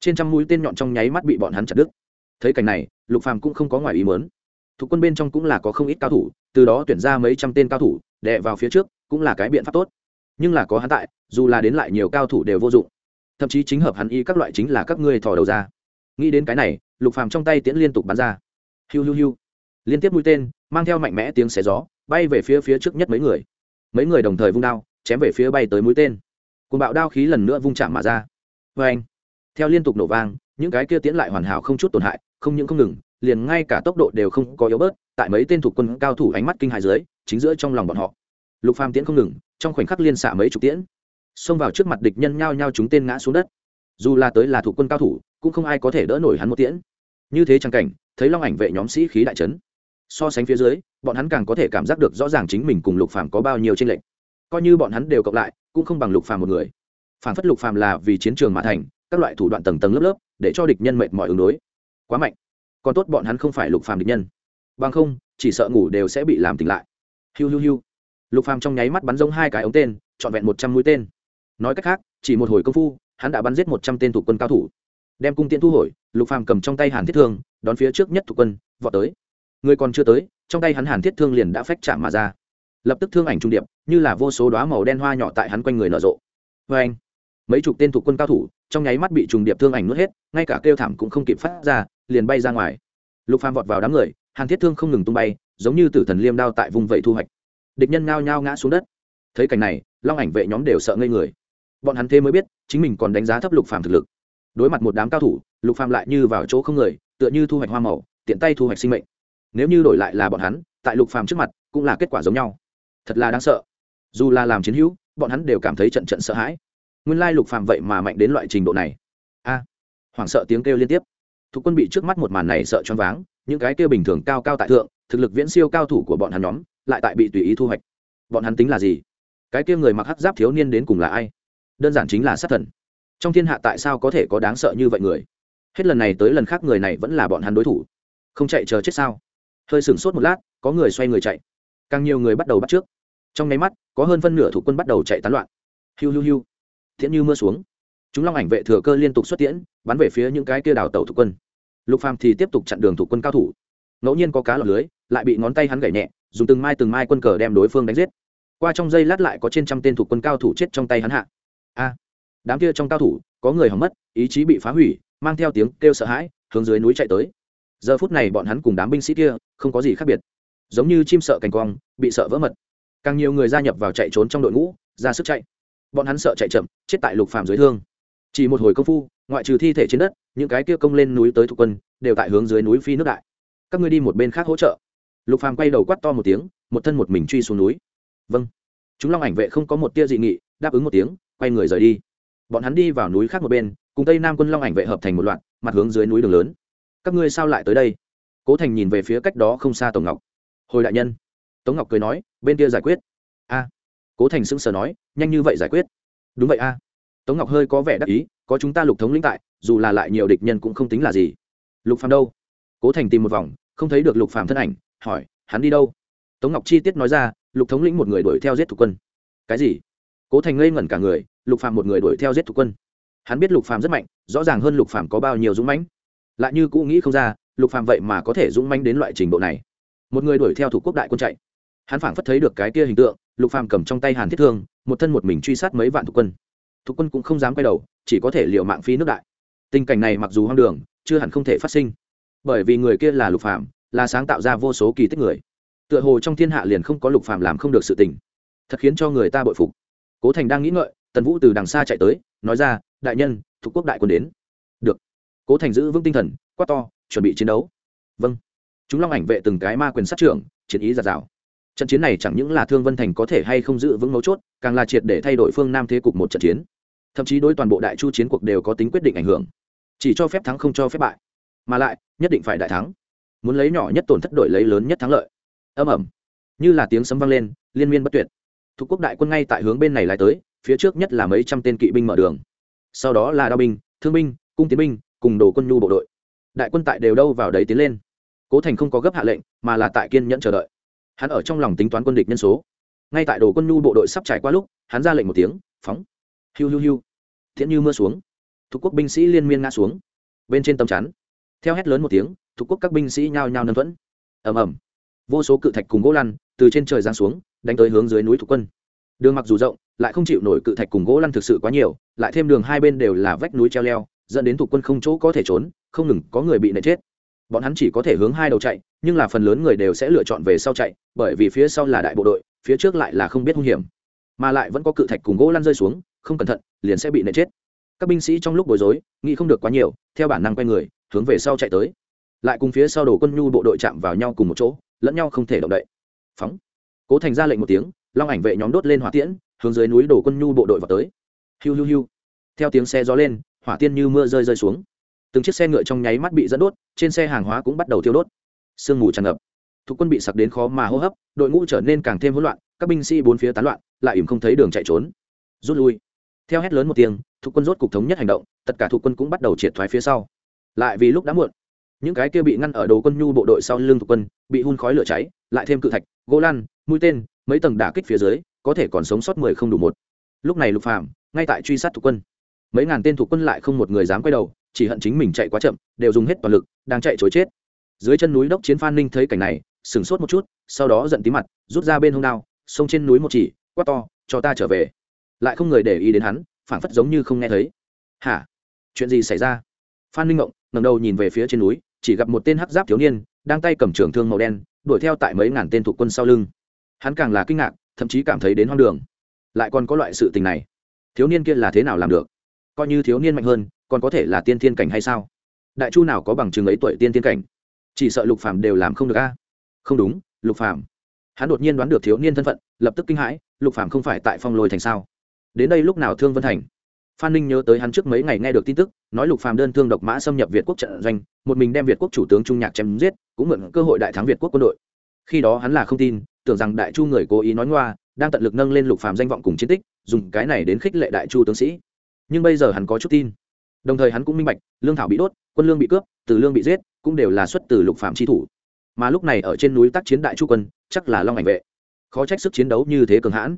trên trăm mũi tên nhọn trong nháy mắt bị bọn hắn chặt đứt. Thấy cảnh này, lục phàm cũng không có ngoài ý mớn thuộc quân bên trong cũng là có không ít cao thủ, từ đó tuyển ra mấy trăm tên cao thủ, đè vào phía trước cũng là cái biện pháp tốt. Nhưng là có hắn tại, dù là đến lại nhiều cao thủ đều vô dụng. Thậm chí chính hợp hắn y các loại chính là các ngươi thò đầu ra. Nghĩ đến cái này, lục phàm trong tay tiễn liên tục bắn ra hiu hiu hiu. Liên tiếp mũi tên, mang theo mạnh mẽ tiếng xé gió, bay về phía phía trước nhất mấy người. Mấy người đồng thời vung đao, chém về phía bay tới mũi tên. Cùng bạo đao khí lần nữa vung chạm mà ra. Vê anh, theo liên tục nổ vang, những cái kia tiến lại hoàn hảo không chút tổn hại, không những không ngừng, liền ngay cả tốc độ đều không có yếu bớt, tại mấy tên thuộc quân cao thủ ánh mắt kinh hại dưới, chính giữa trong lòng bọn họ. Lục phàm tiễn không ngừng, trong khoảnh khắc liên xạ mấy chục tiễn. Xông vào trước mặt địch nhân nhao nhao chúng tên ngã xuống đất. Dù là tới là thuộc quân cao thủ, cũng không ai có thể đỡ nổi hắn một tiễn như thế trang cảnh, thấy long ảnh vệ nhóm sĩ khí đại trấn so sánh phía dưới, bọn hắn càng có thể cảm giác được rõ ràng chính mình cùng lục phàm có bao nhiêu tranh lệch. Coi như bọn hắn đều cộng lại, cũng không bằng lục phàm một người. Phản phất lục phàm là vì chiến trường mà thành, các loại thủ đoạn tầng tầng lớp lớp, để cho địch nhân mệt mỏi ứng đối. Quá mạnh. Còn tốt bọn hắn không phải lục phàm địch nhân. Bằng không, chỉ sợ ngủ đều sẽ bị làm tỉnh lại. Hiu hiu hiu. Lục phàm trong nháy mắt bắn giống hai cái ống tên, trọn vẹn một trăm mũi tên. Nói cách khác, chỉ một hồi công phu, hắn đã bắn giết một trăm tên thủ quân cao thủ đem cung tiễn thu hồi, lục phàm cầm trong tay hàn thiết thương, đón phía trước nhất thủ quân, vọt tới. Người còn chưa tới, trong tay hắn hàn thiết thương liền đã phách chạm mà ra. Lập tức thương ảnh trung điệp, như là vô số đóa màu đen hoa nhỏ tại hắn quanh người nở rộ. Vê anh, mấy chục tên thủ quân cao thủ, trong nháy mắt bị trùng điệp thương ảnh nuốt hết, ngay cả kêu thảm cũng không kịp phát ra, liền bay ra ngoài. Lục phàm vọt vào đám người, hàn thiết thương không ngừng tung bay, giống như tử thần liêm đao tại vùng vẫy thu hoạch. Địch nhân ngao nhao ngã xuống đất. Thấy cảnh này, long ảnh vệ nhóm đều sợ ngây người. Bọn hắn thế mới biết, chính mình còn đánh giá thấp lục phàm thực lực đối mặt một đám cao thủ, lục phàm lại như vào chỗ không người, tựa như thu hoạch hoa màu, tiện tay thu hoạch sinh mệnh. Nếu như đổi lại là bọn hắn, tại lục phàm trước mặt, cũng là kết quả giống nhau. Thật là đáng sợ. Dù là làm chiến hữu, bọn hắn đều cảm thấy trận trận sợ hãi. Nguyên lai lục phàm vậy mà mạnh đến loại trình độ này. A! Hoảng sợ tiếng kêu liên tiếp. Thuộc quân bị trước mắt một màn này sợ choáng váng, những cái kêu bình thường cao cao tại thượng, thực lực viễn siêu cao thủ của bọn hắn nhóm, lại tại bị tùy ý thu hoạch. Bọn hắn tính là gì? Cái kia người mặc hắc giáp thiếu niên đến cùng là ai? Đơn giản chính là sát thần trong thiên hạ tại sao có thể có đáng sợ như vậy người? Hết lần này tới lần khác người này vẫn là bọn hắn đối thủ. Không chạy chờ chết sao? Hơi sửng sốt một lát, có người xoay người chạy. Càng nhiều người bắt đầu bắt trước. Trong nháy mắt, có hơn phân nửa thủ quân bắt đầu chạy tán loạn. Hiu hiu hiu. Thiện như mưa xuống. Chúng long ảnh vệ thừa cơ liên tục xuất tiễn, bắn về phía những cái kia đào tàu thủ quân. Lục phàm thì tiếp tục chặn đường thủ quân cao thủ. Ngẫu nhiên có cá lọt lưới, lại bị ngón tay hắn gảy nhẹ, dùng từng mai từng mai quân cờ đem đối phương đánh giết. Qua trong giây lát lại có trên trăm tên thủ quân cao thủ chết trong tay hắn hạ. A! Đám kia trong cao thủ, có người hỏng mất, ý chí bị phá hủy, mang theo tiếng kêu sợ hãi, hướng dưới núi chạy tới. Giờ phút này bọn hắn cùng đám binh sĩ kia, không có gì khác biệt. Giống như chim sợ cành quang, bị sợ vỡ mật. Càng nhiều người gia nhập vào chạy trốn trong đội ngũ, ra sức chạy. Bọn hắn sợ chạy chậm, chết tại lục phàm dưới thương. Chỉ một hồi công phu, ngoại trừ thi thể trên đất, những cái kia công lên núi tới thuộc quân, đều tại hướng dưới núi phi nước đại. Các ngươi đi một bên khác hỗ trợ. Lục phàm quay đầu quát to một tiếng, một thân một mình truy xuống núi. Vâng. Chúng long ảnh vệ không có một tia dị nghị, đáp ứng một tiếng, quay người rời đi bọn hắn đi vào núi khác một bên, cùng tây nam quân long ảnh vệ hợp thành một loạt, mặt hướng dưới núi đường lớn. Các ngươi sao lại tới đây? Cố thành nhìn về phía cách đó không xa tổng ngọc. Hồi đại nhân. Tống ngọc cười nói, bên kia giải quyết. A. Cố thành sững sờ nói, nhanh như vậy giải quyết? Đúng vậy a. Tống ngọc hơi có vẻ đắc ý, có chúng ta lục thống lĩnh tại, dù là lại nhiều địch nhân cũng không tính là gì. Lục phàm đâu? Cố thành tìm một vòng, không thấy được lục phàm thân ảnh, hỏi, hắn đi đâu? Tống ngọc chi tiết nói ra, lục thống lĩnh một người đuổi theo giết thủ quân. Cái gì? Cố thành ngây ngẩn cả người lục phàm một người đuổi theo giết thủ quân. Hắn biết lục phàm rất mạnh, rõ ràng hơn lục phàm có bao nhiêu dũng mãnh. Lại như cũ nghĩ không ra, lục phàm vậy mà có thể dũng mãnh đến loại trình độ này. Một người đuổi theo thủ quốc đại quân chạy. Hắn phảng phất thấy được cái kia hình tượng, lục phàm cầm trong tay hàn thiết thương, một thân một mình truy sát mấy vạn thủ quân. Thủ quân cũng không dám quay đầu, chỉ có thể liều mạng phi nước đại. Tình cảnh này mặc dù hoang đường, chưa hẳn không thể phát sinh. Bởi vì người kia là lục phàm, là sáng tạo ra vô số kỳ tích người. Tựa hồ trong thiên hạ liền không có lục phàm làm không được sự tình. Thật khiến cho người ta bội phục. Cố thành đang nghĩ ngợi tần vũ từ đằng xa chạy tới, nói ra, đại nhân, thuộc quốc đại quân đến. Được. Cố thành giữ vững tinh thần, quát to, chuẩn bị chiến đấu. Vâng. Chúng long ảnh vệ từng cái ma quyền sát trưởng, chiến ý giạt rào. Trận chiến này chẳng những là thương vân thành có thể hay không giữ vững mấu chốt, càng là triệt để thay đổi phương nam thế cục một trận chiến. Thậm chí đối toàn bộ đại chu chiến cuộc đều có tính quyết định ảnh hưởng. Chỉ cho phép thắng không cho phép bại, mà lại, nhất định phải đại thắng. Muốn lấy nhỏ nhất tổn thất đổi lấy lớn nhất thắng lợi. Âm ẩm như là tiếng sấm vang lên, liên miên bất tuyệt. Thuộc quốc đại quân ngay tại hướng bên này lại tới phía trước nhất là mấy trăm tên kỵ binh mở đường. Sau đó là đao binh, thương binh, cung tiến binh, cùng đồ quân nhu bộ đội. Đại quân tại đều đâu vào đấy tiến lên. Cố thành không có gấp hạ lệnh, mà là tại kiên nhẫn chờ đợi. Hắn ở trong lòng tính toán quân địch nhân số. Ngay tại đồ quân nhu bộ đội sắp trải qua lúc, hắn ra lệnh một tiếng, phóng. Hiu hiu hiu. Thiện như mưa xuống. Thuộc quốc binh sĩ liên miên ngã xuống. Bên trên tầm chắn. Theo hét lớn một tiếng thuộc quốc các binh sĩ nhao nhao nâng thuẫn. Ầm ầm. Vô số cự thạch cùng gỗ lăn từ trên trời giáng xuống, đánh tới hướng dưới núi thuộc quân. Đường mặc dù rộng lại không chịu nổi cự thạch cùng gỗ lăn thực sự quá nhiều, lại thêm đường hai bên đều là vách núi treo leo, dẫn đến thuộc quân không chỗ có thể trốn, không ngừng có người bị nệ chết. Bọn hắn chỉ có thể hướng hai đầu chạy, nhưng là phần lớn người đều sẽ lựa chọn về sau chạy, bởi vì phía sau là đại bộ đội, phía trước lại là không biết hung hiểm. Mà lại vẫn có cự thạch cùng gỗ lăn rơi xuống, không cẩn thận, liền sẽ bị nệ chết. Các binh sĩ trong lúc bối rối, nghĩ không được quá nhiều, theo bản năng quay người, hướng về sau chạy tới. Lại cùng phía sau đổ quân nhu bộ đội chạm vào nhau cùng một chỗ, lẫn nhau không thể động đậy. Phóng. Cố thành ra lệnh một tiếng, long ảnh vệ nhóm đốt lên hỏa tiễn hướng dưới núi đổ quân nhu bộ đội vào tới. Hiu hiu hiu. Theo tiếng xe gió lên, hỏa tiên như mưa rơi rơi xuống. Từng chiếc xe ngựa trong nháy mắt bị dẫn đốt, trên xe hàng hóa cũng bắt đầu thiêu đốt. Sương mù tràn ngập. Thuộc quân bị sặc đến khó mà hô hấp, đội ngũ trở nên càng thêm hỗn loạn, các binh sĩ bốn phía tán loạn, lại ìm không thấy đường chạy trốn. Rút lui. Theo hét lớn một tiếng thuộc quân rốt cục thống nhất hành động, tất cả thuộc quân cũng bắt đầu triệt thoái phía sau. Lại vì lúc đã muộn, những cái kia bị ngăn ở đầu quân nhu bộ đội sau lưng thuộc quân, bị hun khói lửa cháy, lại thêm cự thạch, gỗ lan mũi tên, mấy tầng đả kích phía dưới có thể còn sống sót mười không đủ một. Lúc này lục phàm, ngay tại truy sát thủ quân. Mấy ngàn tên thủ quân lại không một người dám quay đầu, chỉ hận chính mình chạy quá chậm, đều dùng hết toàn lực, đang chạy chối chết. Dưới chân núi đốc chiến phan ninh thấy cảnh này, sửng sốt một chút, sau đó giận tí mặt, rút ra bên hông đao, xông trên núi một chỉ, quát to, cho ta trở về. Lại không người để ý đến hắn, phảng phất giống như không nghe thấy. Hả? Chuyện gì xảy ra? Phan ninh ngộng, ngẩng đầu nhìn về phía trên núi, chỉ gặp một tên hắc giáp thiếu niên, đang tay cầm trường thương màu đen, đuổi theo tại mấy ngàn tên thuộc quân sau lưng. Hắn càng là kinh ngạc thậm chí cảm thấy đến hoang đường. Lại còn có loại sự tình này. Thiếu niên kia là thế nào làm được? Coi như thiếu niên mạnh hơn, còn có thể là tiên thiên cảnh hay sao? Đại chu nào có bằng chứng ấy tuổi tiên thiên cảnh? Chỉ sợ lục phàm đều làm không được a. Không đúng, lục phàm. Hắn đột nhiên đoán được thiếu niên thân phận, lập tức kinh hãi, lục phàm không phải tại phong lôi thành sao? Đến đây lúc nào thương vân thành? Phan ninh nhớ tới hắn trước mấy ngày nghe được tin tức, nói lục phàm đơn thương độc mã xâm nhập việt quốc trận doanh, một mình đem việt quốc chủ tướng trung nhạc chém giết, cũng mượn cơ hội đại thắng việt quốc quân đội. Khi đó hắn là không tin tưởng rằng đại chu người cố ý nói ngoa, đang tận lực nâng lên lục phàm danh vọng cùng chiến tích, dùng cái này đến khích lệ đại chu tướng sĩ. Nhưng bây giờ hắn có chút tin. Đồng thời hắn cũng minh bạch, lương thảo bị đốt, quân lương bị cướp, từ lương bị giết, cũng đều là xuất từ lục phạm chi thủ. Mà lúc này ở trên núi tác chiến đại chu quân, chắc là long ảnh vệ. Khó trách sức chiến đấu như thế cường hãn.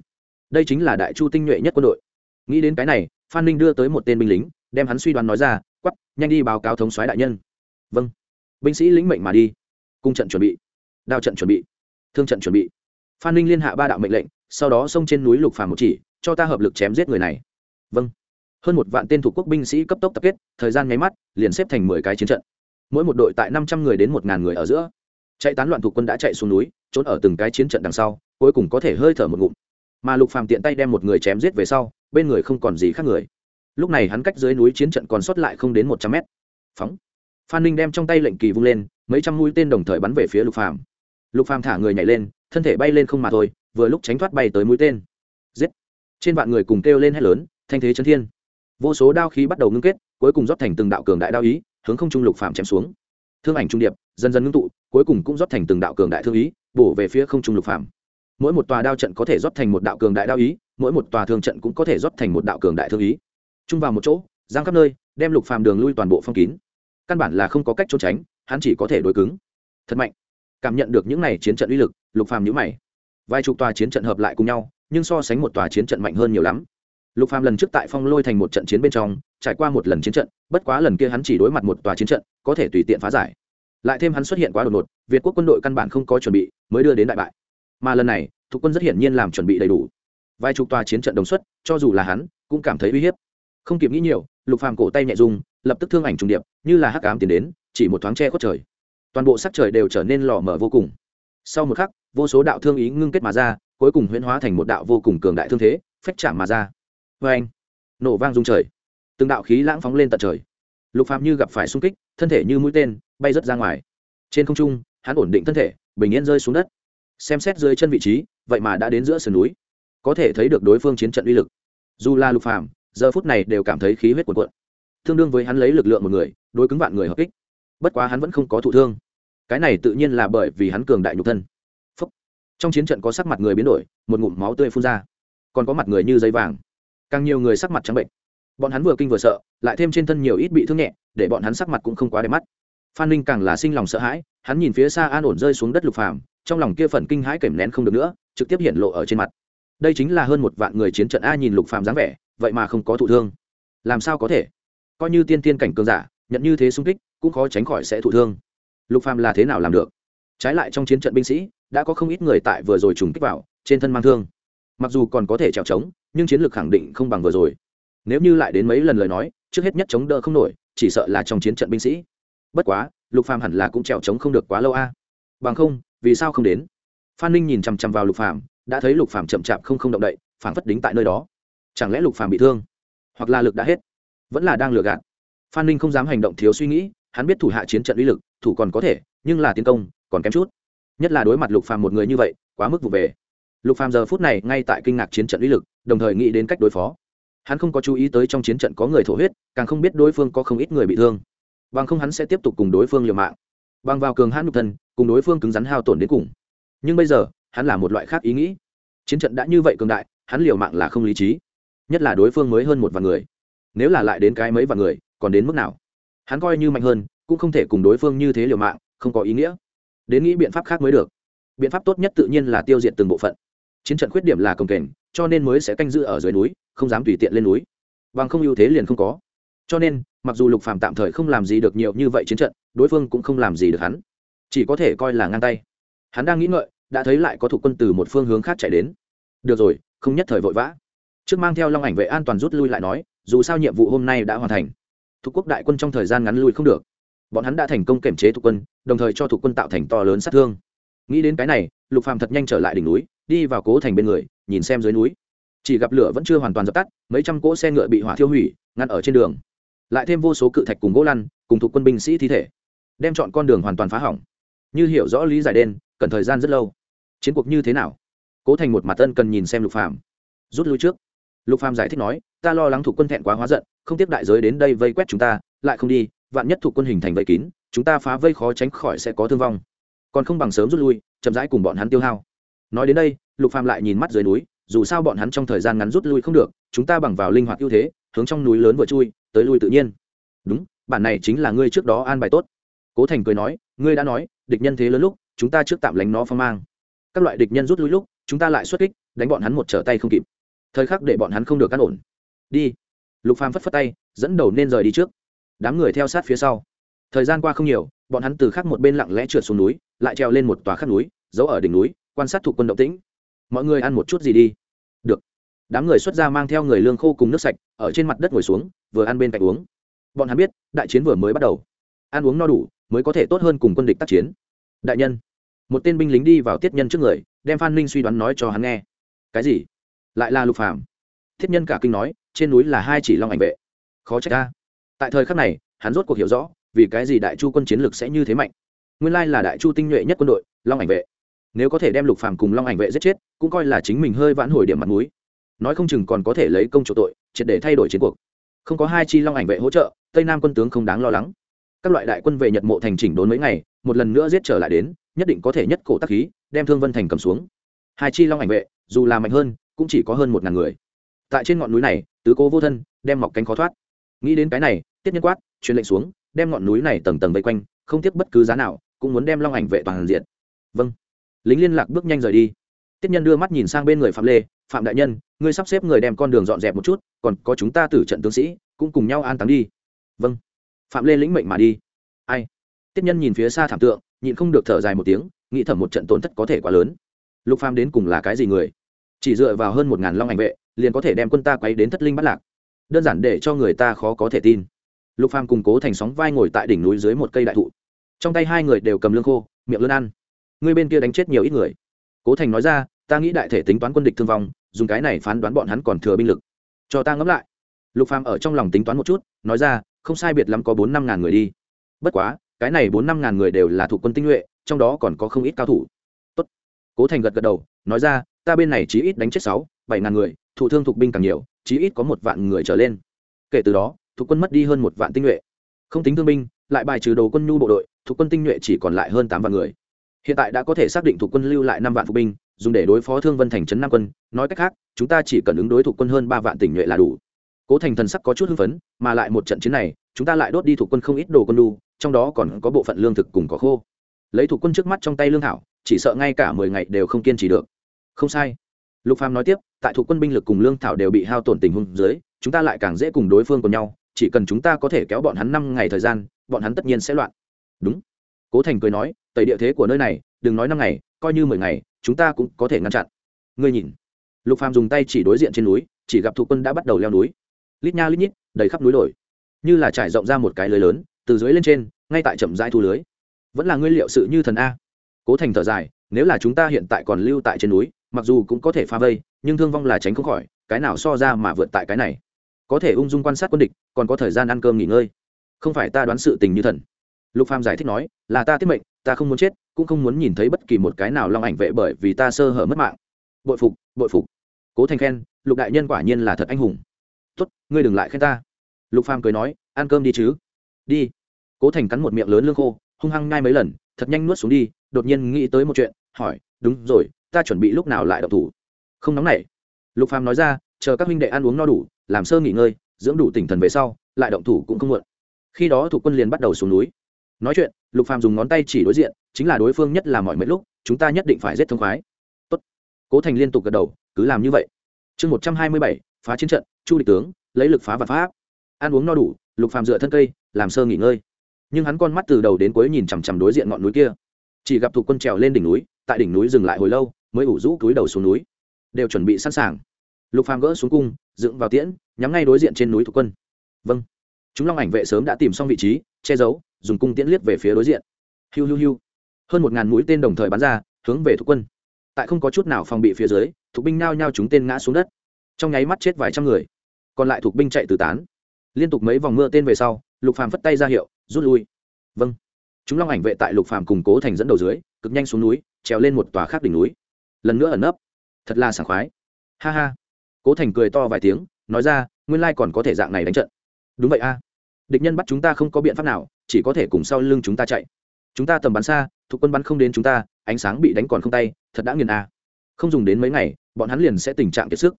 Đây chính là đại chu tinh nhuệ nhất quân đội. Nghĩ đến cái này, phan ninh đưa tới một tên binh lính, đem hắn suy đoán nói ra, quắp, nhanh đi báo cáo thống soái đại nhân. Vâng. Binh sĩ lĩnh mệnh mà đi. Cung trận chuẩn bị. Đao trận chuẩn bị thương trận chuẩn bị. Phan ninh liên hạ ba đạo mệnh lệnh, sau đó xông trên núi lục phàm một chỉ, cho ta hợp lực chém giết người này. Vâng. Hơn một vạn tên thuộc quốc binh sĩ cấp tốc tập kết, thời gian nháy mắt, liền xếp thành mười cái chiến trận. Mỗi một đội tại năm trăm người đến một ngàn người ở giữa. Chạy tán loạn thuộc quân đã chạy xuống núi, trốn ở từng cái chiến trận đằng sau, cuối cùng có thể hơi thở một ngụm. Mà lục phàm tiện tay đem một người chém giết về sau, bên người không còn gì khác người. Lúc này hắn cách dưới núi chiến trận còn sót lại không đến một trăm mét. Phóng. Phan ninh đem trong tay lệnh kỳ vung lên, mấy trăm mũi tên đồng thời bắn về phía lục phàm lục phàm thả người nhảy lên, thân thể bay lên không mà thôi, vừa lúc tránh thoát bay tới mũi tên. Giết! Trên vạn người cùng kêu lên hét lớn, thanh thế chấn thiên. Vô số đao khí bắt đầu ngưng kết, cuối cùng rót thành từng đạo cường đại đao ý, hướng không trung lục Phàm chém xuống. Thương ảnh trung điệp, dần dần ngưng tụ, cuối cùng cũng rót thành từng đạo cường đại thương ý, bổ về phía không trung lục Phàm. mỗi một tòa đao trận có thể rót thành một đạo cường đại đao ý, mỗi một tòa thương trận cũng có thể rót thành một đạo cường đại thương ý. Chung vào một chỗ, giang khắp nơi, đem lục phàm đường lui toàn bộ phong kín. Căn bản là không có cách trốn tránh, hắn chỉ có thể đối cứng. Thật mạnh cảm nhận được những này chiến trận uy lực, lục phàm nhíu mày. Vài chục tòa chiến trận hợp lại cùng nhau, nhưng so sánh một tòa chiến trận mạnh hơn nhiều lắm. Lục phàm lần trước tại phong lôi thành một trận chiến bên trong, trải qua một lần chiến trận, bất quá lần kia hắn chỉ đối mặt một tòa chiến trận, có thể tùy tiện phá giải. Lại thêm hắn xuất hiện quá đột ngột, việt quốc quân đội căn bản không có chuẩn bị, mới đưa đến đại bại. Mà lần này thuộc quân rất hiển nhiên làm chuẩn bị đầy đủ. Vài chục tòa chiến trận đồng xuất, cho dù là hắn, cũng cảm thấy uy hiếp. Không kịp nghĩ nhiều, lục phàm cổ tay nhẹ dùng lập tức thương ảnh trùng điệp, như là hắc ám tiến đến, chỉ một thoáng che khuất trời toàn bộ sắc trời đều trở nên lò mở vô cùng. Sau một khắc, vô số đạo thương ý ngưng kết mà ra, cuối cùng huyễn hóa thành một đạo vô cùng cường đại thương thế, phách chạm mà ra. Vê anh, nổ vang rung trời. Từng đạo khí lãng phóng lên tận trời. Lục phạm như gặp phải xung kích, thân thể như mũi tên, bay rớt ra ngoài. Trên không trung, hắn ổn định thân thể, bình yên rơi xuống đất. Xem xét dưới chân vị trí, vậy mà đã đến giữa sườn núi. Có thể thấy được đối phương chiến trận uy lực. Dù là lục phạm giờ phút này đều cảm thấy khí huyết cuộn cuộn. Tương đương với hắn lấy lực lượng một người, đối cứng vạn người hợp kích. Bất quá hắn vẫn không có thụ thương cái này tự nhiên là bởi vì hắn cường đại nhục thân. Phúc. trong chiến trận có sắc mặt người biến đổi, một ngụm máu tươi phun ra. Còn có mặt người như giấy vàng. Càng nhiều người sắc mặt trắng bệnh. Bọn hắn vừa kinh vừa sợ, lại thêm trên thân nhiều ít bị thương nhẹ, để bọn hắn sắc mặt cũng không quá đẹp mắt. Phan ninh càng là sinh lòng sợ hãi, hắn nhìn phía xa an ổn rơi xuống đất lục phàm, trong lòng kia phần kinh hãi kèm nén không được nữa, trực tiếp hiện lộ ở trên mặt. Đây chính là hơn một vạn người chiến trận a nhìn lục phàm dáng vẻ, vậy mà không có thụ thương. Làm sao có thể? Coi như tiên tiên cảnh cường giả, nhận như thế xung kích, cũng khó tránh khỏi sẽ thụ thương lục phàm là thế nào làm được? Trái lại trong chiến trận binh sĩ, đã có không ít người tại vừa rồi trùng kích vào, trên thân mang thương. Mặc dù còn có thể trèo trống, nhưng chiến lược khẳng định không bằng vừa rồi. Nếu như lại đến mấy lần lời nói, trước hết nhất chống đỡ không nổi, chỉ sợ là trong chiến trận binh sĩ. Bất quá, lục phàm hẳn là cũng trèo trống không được quá lâu a. Bằng không, vì sao không đến? Phan ninh nhìn chằm chằm vào lục phàm, đã thấy lục phàm chậm chạp không không động đậy, phảng phất đính tại nơi đó. Chẳng lẽ lục phàm bị thương? Hoặc là lực đã hết? Vẫn là đang lừa gạt. Phan ninh không dám hành động thiếu suy nghĩ, hắn biết thủ hạ chiến trận uy lực thủ còn có thể, nhưng là tiến công còn kém chút. Nhất là đối mặt lục phàm một người như vậy, quá mức vụ về. Lục phàm giờ phút này ngay tại kinh ngạc chiến trận uy lực, đồng thời nghĩ đến cách đối phó. Hắn không có chú ý tới trong chiến trận có người thổ huyết, càng không biết đối phương có không ít người bị thương. Bằng không hắn sẽ tiếp tục cùng đối phương liều mạng. Bằng vào cường hãn nhục thân, cùng đối phương cứng rắn hao tổn đến cùng. Nhưng bây giờ, hắn là một loại khác ý nghĩ. Chiến trận đã như vậy cường đại, hắn liều mạng là không lý trí. Nhất là đối phương mới hơn một vạn người. Nếu là lại đến cái mấy vạn người, còn đến mức nào? Hắn coi như mạnh hơn cũng không thể cùng đối phương như thế liều mạng, không có ý nghĩa. Đến nghĩ biện pháp khác mới được. Biện pháp tốt nhất tự nhiên là tiêu diệt từng bộ phận. Chiến trận khuyết điểm là công kềnh, cho nên mới sẽ canh giữ ở dưới núi, không dám tùy tiện lên núi. Bằng không ưu thế liền không có. Cho nên, mặc dù lục phàm tạm thời không làm gì được nhiều như vậy chiến trận, đối phương cũng không làm gì được hắn. Chỉ có thể coi là ngang tay. Hắn đang nghĩ ngợi, đã thấy lại có thủ quân từ một phương hướng khác chạy đến. Được rồi, không nhất thời vội vã. Trước mang theo long ảnh vệ an toàn rút lui lại nói, dù sao nhiệm vụ hôm nay đã hoàn thành. Thuộc quốc đại quân trong thời gian ngắn lui không được bọn hắn đã thành công kiểm chế thuộc quân, đồng thời cho thuộc quân tạo thành to lớn sát thương. Nghĩ đến cái này, lục phàm thật nhanh trở lại đỉnh núi, đi vào cố thành bên người, nhìn xem dưới núi. Chỉ gặp lửa vẫn chưa hoàn toàn dập tắt, mấy trăm cỗ xe ngựa bị hỏa thiêu hủy, ngăn ở trên đường. Lại thêm vô số cự thạch cùng gỗ lăn, cùng thuộc quân binh sĩ thi thể, đem chọn con đường hoàn toàn phá hỏng. Như hiểu rõ lý giải đen, cần thời gian rất lâu. Chiến cuộc như thế nào? Cố thành một mặt tân cần nhìn xem lục phàm. Rút lui trước. Lục phàm giải thích nói, ta lo lắng thuộc quân thẹn quá hóa giận, không tiếp đại giới đến đây vây quét chúng ta, lại không đi vạn nhất thuộc quân hình thành vây kín, chúng ta phá vây khó tránh khỏi sẽ có thương vong. Còn không bằng sớm rút lui, chậm rãi cùng bọn hắn tiêu hao. Nói đến đây, lục phàm lại nhìn mắt dưới núi, dù sao bọn hắn trong thời gian ngắn rút lui không được, chúng ta bằng vào linh hoạt ưu thế, hướng trong núi lớn vừa chui, tới lui tự nhiên. Đúng, bản này chính là ngươi trước đó an bài tốt. Cố thành cười nói, ngươi đã nói, địch nhân thế lớn lúc, chúng ta trước tạm lánh nó phong mang. Các loại địch nhân rút lui lúc, chúng ta lại xuất kích, đánh bọn hắn một trở tay không kịp. Thời khắc để bọn hắn không được cắt ổn. Đi. Lục phàm phất phất tay, dẫn đầu nên rời đi trước đám người theo sát phía sau. Thời gian qua không nhiều, bọn hắn từ khác một bên lặng lẽ trượt xuống núi, lại treo lên một tòa khắc núi, giấu ở đỉnh núi, quan sát thuộc quân động tĩnh. Mọi người ăn một chút gì đi. Được. Đám người xuất ra mang theo người lương khô cùng nước sạch, ở trên mặt đất ngồi xuống, vừa ăn bên cạnh uống. Bọn hắn biết, đại chiến vừa mới bắt đầu. Ăn uống no đủ, mới có thể tốt hơn cùng quân địch tác chiến. Đại nhân. Một tên binh lính đi vào tiết nhân trước người, đem phan ninh suy đoán nói cho hắn nghe. Cái gì? Lại là lục phàm. Thiết nhân cả kinh nói, trên núi là hai chỉ long ảnh vệ. Khó trách ta tại thời khắc này, hắn rốt cuộc hiểu rõ, vì cái gì đại chu quân chiến lược sẽ như thế mạnh. Nguyên lai là đại chu tinh nhuệ nhất quân đội, long ảnh vệ. Nếu có thể đem lục phàm cùng long ảnh vệ giết chết, cũng coi là chính mình hơi vãn hồi điểm mặt mũi. Nói không chừng còn có thể lấy công chỗ tội, triệt để thay đổi chiến cuộc. Không có hai chi long ảnh vệ hỗ trợ, tây nam quân tướng không đáng lo lắng. Các loại đại quân về nhật mộ thành chỉnh đốn mấy ngày, một lần nữa giết trở lại đến, nhất định có thể nhất cổ tác khí, đem thương vân thành cầm xuống. Hai chi long ảnh vệ, dù là mạnh hơn, cũng chỉ có hơn một ngàn người. Tại trên ngọn núi này, tứ cố vô thân, đem mọc cánh khó thoát nghĩ đến cái này, tiết nhân quát, truyền lệnh xuống, đem ngọn núi này tầng tầng vây quanh, không tiếc bất cứ giá nào, cũng muốn đem long ảnh vệ toàn diện. Vâng. Lính liên lạc bước nhanh rời đi. Tiết nhân đưa mắt nhìn sang bên người phạm lê, phạm đại nhân, ngươi sắp xếp người đem con đường dọn dẹp một chút, còn có chúng ta tử trận tướng sĩ, cũng cùng nhau an táng đi. Vâng. Phạm lê lĩnh mệnh mà đi. Ai? Tiết nhân nhìn phía xa thảm tượng, nhịn không được thở dài một tiếng, nghĩ thẩm một trận tổn thất có thể quá lớn. Lục phàm đến cùng là cái gì người? Chỉ dựa vào hơn một ngàn long ảnh vệ, liền có thể đem quân ta quấy đến thất linh bắt lạc đơn giản để cho người ta khó có thể tin. Lục phàm cùng cố thành sóng vai ngồi tại đỉnh núi dưới một cây đại thụ. Trong tay hai người đều cầm lương khô, miệng lươn ăn. Người bên kia đánh chết nhiều ít người. Cố thành nói ra, ta nghĩ đại thể tính toán quân địch thương vong, dùng cái này phán đoán bọn hắn còn thừa binh lực. Cho ta ngẫm lại. Lục phàm ở trong lòng tính toán một chút, nói ra, không sai biệt lắm có bốn năm ngàn người đi. Bất quá, cái này bốn năm ngàn người đều là thuộc quân tinh nhuệ, trong đó còn có không ít cao thủ. Tốt. cố thành gật gật đầu, nói ra, ta bên này chí ít đánh chết sáu, bảy ngàn người thủ thương thuộc binh càng nhiều chí ít có một vạn người trở lên. Kể từ đó thuộc quân mất đi hơn một vạn tinh nhuệ. Không tính thương binh lại bài trừ đồ quân nhu bộ đội thuộc quân tinh nhuệ chỉ còn lại hơn tám vạn người. Hiện tại đã có thể xác định thuộc quân lưu lại năm vạn phục binh dùng để đối phó thương vân thành trấn nam quân. Nói cách khác chúng ta chỉ cần ứng đối thuộc quân hơn ba vạn tỉnh nhuệ là đủ. Cố thành thần sắc có chút hưng phấn mà lại một trận chiến này chúng ta lại đốt đi thuộc quân không ít đồ quân nhu, trong đó còn có bộ phận lương thực cùng có khô. Lấy thuộc quân trước mắt trong tay lương thảo chỉ sợ ngay cả mười ngày đều không kiên trì được. Không sai lục phàm nói tiếp, tại thuộc quân binh lực cùng lương thảo đều bị hao tổn tình huống dưới, chúng ta lại càng dễ cùng đối phương cùng nhau, chỉ cần chúng ta có thể kéo bọn hắn năm ngày thời gian, bọn hắn tất nhiên sẽ loạn. Đúng. Cố thành cười nói, tẩy địa thế của nơi này, đừng nói năm ngày, coi như mười ngày, chúng ta cũng có thể ngăn chặn. Ngươi nhìn. Lục phàm dùng tay chỉ đối diện trên núi, chỉ gặp thuộc quân đã bắt đầu leo núi. Lít nha lít nhít, đầy khắp núi đồi như là trải rộng ra một cái lưới lớn, từ dưới lên trên, ngay tại chậm rãi thu lưới. Vẫn là nguyên liệu sự như thần a. Cố thành thở dài, nếu là chúng ta hiện tại còn lưu tại trên núi mặc dù cũng có thể pha vây, nhưng thương vong là tránh không khỏi, cái nào so ra mà vượt tại cái này. Có thể ung dung quan sát quân địch, còn có thời gian ăn cơm nghỉ ngơi. Không phải ta đoán sự tình như thần. Lục phàm giải thích nói, là ta tiết mệnh, ta không muốn chết, cũng không muốn nhìn thấy bất kỳ một cái nào long ảnh vệ bởi vì ta sơ hở mất mạng. Bội phục bội phục. Cố thành khen, lục đại nhân quả nhiên là thật anh hùng. Tốt, ngươi đừng lại khen ta. Lục phàm cười nói, ăn cơm đi chứ. Đi. Cố thành cắn một miệng lớn lương khô, hung hăng ngay mấy lần, thật nhanh nuốt xuống đi, đột nhiên nghĩ tới một chuyện, hỏi, đúng rồi ta chuẩn bị lúc nào lại động thủ? Không nóng nảy. Lục phàm nói ra, chờ các huynh đệ ăn uống no đủ, làm sơ nghỉ ngơi, dưỡng đủ tỉnh thần về sau, lại động thủ cũng không muộn. Khi đó thủ quân liền bắt đầu xuống núi. Nói chuyện, lục phàm dùng ngón tay chỉ đối diện, chính là đối phương nhất là mọi mấy lúc, chúng ta nhất định phải giết thông khoái. Tốt. Cố thành liên tục gật đầu, cứ làm như vậy. Chương một trăm hai mươi bảy, phá chiến trận, chu địch tướng, lấy lực phá và pháp ăn uống no đủ, lục phàm dựa thân cây, làm sơ nghỉ ngơi. Nhưng hắn con mắt từ đầu đến cuối nhìn chằm chằm đối diện ngọn núi kia. Chỉ gặp thủ quân trèo lên đỉnh núi tại đỉnh núi dừng lại hồi lâu, mới ủ rũ túi đầu xuống núi. Đều chuẩn bị sẵn sàng. Lục phàm gỡ xuống cung, dựng vào tiễn, nhắm ngay đối diện trên núi thuộc quân. Vâng. Chúng long ảnh vệ sớm đã tìm xong vị trí, che giấu, dùng cung tiễn liếc về phía đối diện. Hiu hiu hiu. Hơn một ngàn mũi tên đồng thời bắn ra, hướng về thuộc quân. Tại không có chút nào phòng bị phía dưới thuộc binh nao nhao chúng tên ngã xuống đất. Trong nháy mắt chết vài trăm người. Còn lại thuộc binh chạy từ tán. Liên tục mấy vòng mưa tên về sau, lục phàm phất tay ra hiệu, rút lui. Vâng. Chúng long ảnh vệ tại lục phàm củng cố thành dẫn đầu dưới cực nhanh xuống núi, trèo lên một tòa khác đỉnh núi. Lần nữa ẩn nấp. Thật là sảng khoái. Ha ha. Cố thành cười to vài tiếng, nói ra, nguyên lai còn có thể dạng này đánh trận. Đúng vậy a. Địch nhân bắt chúng ta không có biện pháp nào, chỉ có thể cùng sau lưng chúng ta chạy. Chúng ta tầm bắn xa, thuộc quân bắn không đến chúng ta, ánh sáng bị đánh còn không tay, thật đã nghiền a. Không dùng đến mấy ngày, bọn hắn liền sẽ tình trạng kiệt sức.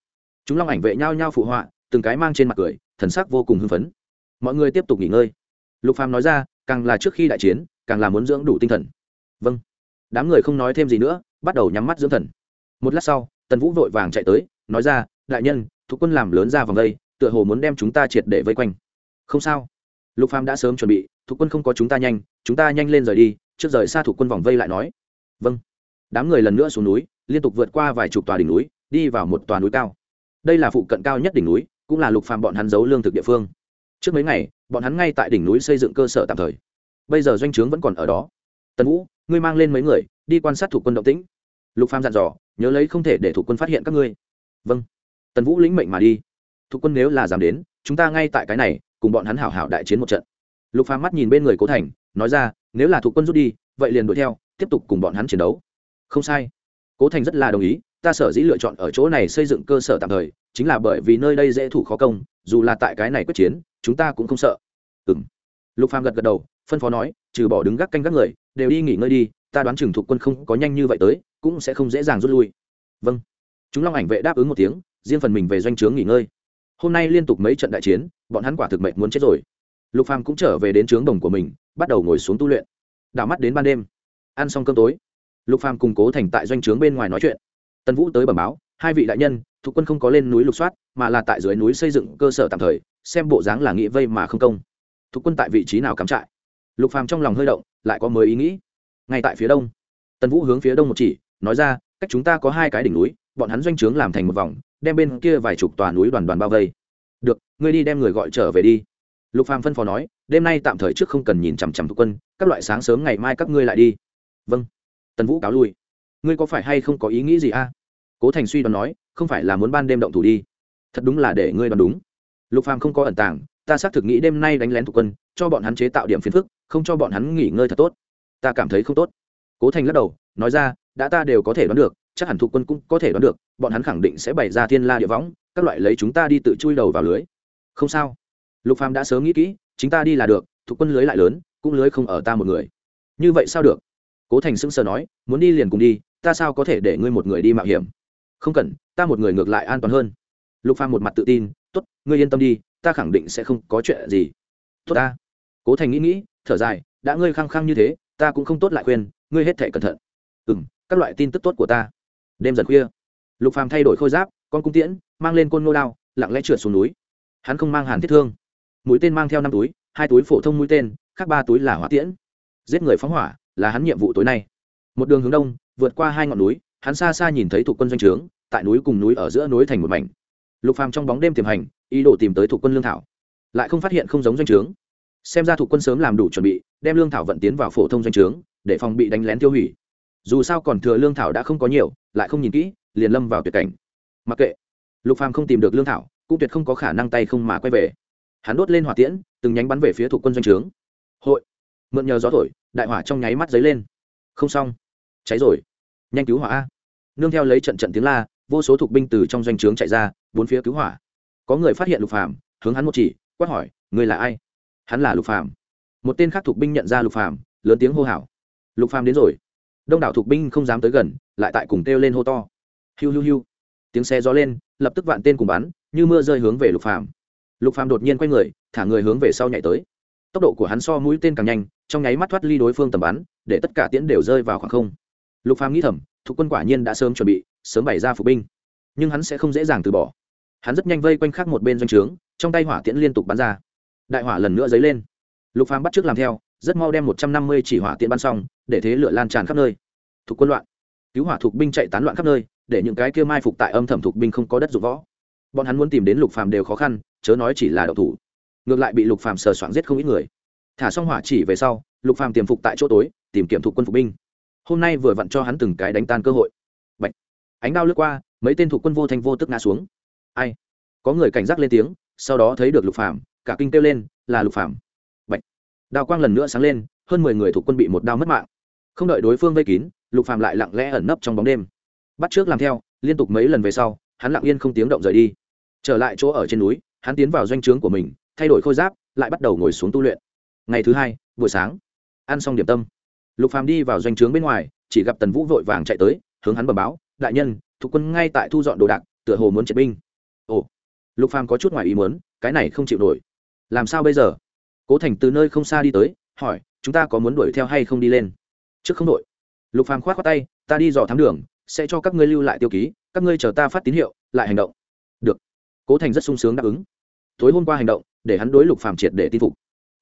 Chúng long ảnh vệ nhau nhau phụ họa, từng cái mang trên mặt cười, thần sắc vô cùng hưng phấn. Mọi người tiếp tục nghỉ ngơi. Lục phàm nói ra, càng là trước khi đại chiến, càng là muốn dưỡng đủ tinh thần. Vâng đám người không nói thêm gì nữa, bắt đầu nhắm mắt dưỡng thần. Một lát sau, tần vũ vội vàng chạy tới, nói ra, đại nhân, thuộc quân làm lớn ra vòng đây, tựa hồ muốn đem chúng ta triệt để vây quanh. Không sao. Lục phàm đã sớm chuẩn bị, thuộc quân không có chúng ta nhanh, chúng ta nhanh lên rời đi, trước rời xa thuộc quân vòng vây lại nói. Vâng. Đám người lần nữa xuống núi, liên tục vượt qua vài chục tòa đỉnh núi, đi vào một tòa núi cao. Đây là phụ cận cao nhất đỉnh núi, cũng là lục phàm bọn hắn giấu lương thực địa phương. Trước mấy ngày, bọn hắn ngay tại đỉnh núi xây dựng cơ sở tạm thời. Bây giờ doanh trướng vẫn còn ở đó. Tần vũ ngươi mang lên mấy người, đi quan sát thủ quân động tĩnh. Lục phàm dặn dò, nhớ lấy không thể để thủ quân phát hiện các ngươi. Vâng. Tần vũ lĩnh mệnh mà đi. Thủ quân nếu là dám đến, chúng ta ngay tại cái này, cùng bọn hắn hảo hảo đại chiến một trận. Lục phàm mắt nhìn bên người cố thành, nói ra, nếu là thủ quân rút đi, vậy liền đuổi theo, tiếp tục cùng bọn hắn chiến đấu. Không sai. Cố thành rất là đồng ý, ta sở dĩ lựa chọn ở chỗ này xây dựng cơ sở tạm thời, chính là bởi vì nơi đây dễ thủ khó công, dù là tại cái này quyết chiến, chúng ta cũng không sợ. Ừng lục phàm gật gật đầu, phân phó nói, trừ bỏ đứng gác canh các người, đều đi nghỉ ngơi đi, ta đoán chừng thuộc quân không có nhanh như vậy tới, cũng sẽ không dễ dàng rút lui. Vâng. Chúng long ảnh vệ đáp ứng một tiếng, riêng phần mình về doanh trướng nghỉ ngơi. Hôm nay liên tục mấy trận đại chiến, bọn hắn quả thực mệnh muốn chết rồi. Lục phàm cũng trở về đến trướng đồng của mình, bắt đầu ngồi xuống tu luyện. Đảo mắt đến ban đêm. Ăn xong cơm tối, lục phàm cùng cố thành tại doanh trướng bên ngoài nói chuyện. Tân vũ tới bẩm báo, hai vị đại nhân thuộc quân không có lên núi lục soát, mà là tại dưới núi xây dựng cơ sở tạm thời, xem bộ dáng là nghĩ vây mà không công thuộc quân tại vị trí nào cắm trại? Lục phàm trong lòng hơi động, lại có mới ý nghĩ. Ngay tại phía đông, tần vũ hướng phía đông một chỉ, nói ra, cách chúng ta có hai cái đỉnh núi, bọn hắn doanh trướng làm thành một vòng, đem bên kia vài chục tòa núi đoàn đoàn bao vây. Được, ngươi đi đem người gọi trở về đi. Lục phàm phân phó nói, đêm nay tạm thời trước không cần nhìn chằm chằm thuộc quân, các loại sáng sớm ngày mai các ngươi lại đi. Vâng. Tần vũ cáo lui. Ngươi có phải hay không có ý nghĩ gì a? Cố thành suy đoán nói, không phải là muốn ban đêm động thủ đi. Thật đúng là để ngươi đoán đúng. Lục phàm không có ẩn tàng ta xác thực nghĩ đêm nay đánh lén thủ quân, cho bọn hắn chế tạo điểm phiền phức, không cho bọn hắn nghỉ ngơi thật tốt. Ta cảm thấy không tốt. Cố thành lắc đầu, nói ra, đã ta đều có thể đoán được, chắc hẳn thủ quân cũng có thể đoán được, bọn hắn khẳng định sẽ bày ra thiên la địa võng, các loại lấy chúng ta đi tự chui đầu vào lưới. Không sao. Lục phàm đã sớm nghĩ kỹ chúng ta đi là được thủ quân lưới lại lớn, cũng lưới không ở ta một người. Như vậy sao được? Cố thành sững sờ nói, muốn đi liền cùng đi, ta sao có thể để ngươi một người đi mạo hiểm? Không cần, ta một người ngược lại an toàn hơn. Lục phàm một mặt tự tin, tốt, ngươi yên tâm đi ta khẳng định sẽ không có chuyện gì. Tốt ta. Cố thành nghĩ nghĩ, thở dài, đã ngươi khăng khăng như thế, ta cũng không tốt lại khuyên, ngươi hết thể cẩn thận. Ừ m các loại tin tức tốt của ta. Đêm dần khuya, lục phàm thay đổi khôi giáp, con cung tiễn, mang lên côn ngô đao, lặng lẽ trượt xuống núi. Hắn không mang hàn thiết thương. Mũi tên mang theo năm túi, hai túi phổ thông mũi tên, khác ba túi là hỏa tiễn. Giết người phóng hỏa là hắn nhiệm vụ tối nay. Một đường hướng đông, vượt qua hai ngọn núi, hắn xa xa nhìn thấy thuộc quân doanh trướng, tại núi cùng núi ở giữa núi thành một mảnh lục phàm trong bóng đêm tiềm hành, ý đồ tìm tới thuộc quân lương thảo. Lại không phát hiện không giống doanh trướng. Xem ra thuộc quân sớm làm đủ chuẩn bị, đem lương thảo vận tiến vào phổ thông doanh trướng, để phòng bị đánh lén tiêu hủy. Dù sao còn thừa lương thảo đã không có nhiều, lại không nhìn kỹ, liền lâm vào tuyệt cảnh. Mặc kệ, lục phàm không tìm được lương thảo, cũng tuyệt không có khả năng tay không mà quay về. Hắn đốt lên hỏa tiễn, từng nhánh bắn về phía thuộc quân doanh trướng. Hội, mượn nhờ gió thổi, đại hỏa trong nháy mắt dấy lên. Không xong. Cháy rồi. Nhanh cứu hỏa a. Nương theo lấy trận trận tiếng la, vô số thuộc binh từ trong doanh trướng chạy ra bốn phía cứu hỏa. Có người phát hiện lục phàm, hướng hắn một chỉ, quát hỏi người là ai? Hắn là lục phàm. Một tên khác thuộc binh nhận ra lục phàm, lớn tiếng hô hào. Lục phàm đến rồi. Đông đảo thuộc binh không dám tới gần, lại tại cùng kêu lên hô to. Hiu hiu hiu. Tiếng xe gió lên, lập tức vạn tên cùng bắn, như mưa rơi hướng về lục phàm. Lục phàm đột nhiên quay người, thả người hướng về sau nhảy tới. Tốc độ của hắn so mũi tên càng nhanh, trong nháy mắt thoát ly đối phương tầm bắn, để tất cả tiễn đều rơi vào khoảng không. Lục phàm nghĩ thầm, thuộc quân quả nhiên đã sớm chuẩn bị, sớm bày ra phục binh. Nhưng hắn sẽ không dễ dàng từ bỏ hắn rất nhanh vây quanh khác một bên doanh trướng, trong tay hỏa tiễn liên tục bắn ra. Đại hỏa lần nữa dấy lên. Lục phàm bắt trước làm theo, rất mau đem một trăm năm mươi chỉ hỏa tiễn bắn xong, để thế lửa lan tràn khắp nơi. Thuộc quân loạn. Cứu hỏa thuộc binh chạy tán loạn khắp nơi, để những cái kia mai phục tại âm thầm thuộc binh không có đất dụng võ. Bọn hắn muốn tìm đến lục phàm đều khó khăn, chớ nói chỉ là đậu thủ. Ngược lại bị lục phàm sờ soạng giết không ít người. Thả xong hỏa chỉ về sau, lục phàm tiềm phục tại chỗ tối, tìm kiếm thuộc quân phục binh. Hôm nay vừa vặn cho hắn từng cái đánh tan cơ hội. Bạch. ánh đao lướt qua, mấy tên thuộc quân vô thanh vô tức ngã xuống ai? Có người cảnh giác lên tiếng, sau đó thấy được lục phàm, cả kinh kêu lên, là lục phàm. Bạch. đào quang lần nữa sáng lên, hơn mười người thuộc quân bị một đao mất mạng. Không đợi đối phương vây kín, lục phàm lại lặng lẽ ẩn nấp trong bóng đêm. Bắt trước làm theo, liên tục mấy lần về sau, hắn lặng yên không tiếng động rời đi. Trở lại chỗ ở trên núi, hắn tiến vào doanh trướng của mình, thay đổi khôi giáp, lại bắt đầu ngồi xuống tu luyện. Ngày thứ hai, buổi sáng, ăn xong điểm tâm. Lục phàm đi vào doanh trướng bên ngoài, chỉ gặp tần vũ vội vàng chạy tới, hướng hắn bẩm báo, đại nhân, thuộc quân ngay tại thu dọn đồ đạc, tựa hồ muốn triệt binh ồ, lục phàm có chút ngoài ý muốn, cái này không chịu nổi. Làm sao bây giờ? Cố thành từ nơi không xa đi tới, hỏi, chúng ta có muốn đuổi theo hay không đi lên? Trước không đội lục phàm khoát khoát tay, ta đi dò thám đường, sẽ cho các ngươi lưu lại tiêu ký, các ngươi chờ ta phát tín hiệu, lại hành động. Được. Cố thành rất sung sướng đáp ứng. Tối hôm qua hành động, để hắn đối lục phàm triệt để tin phục.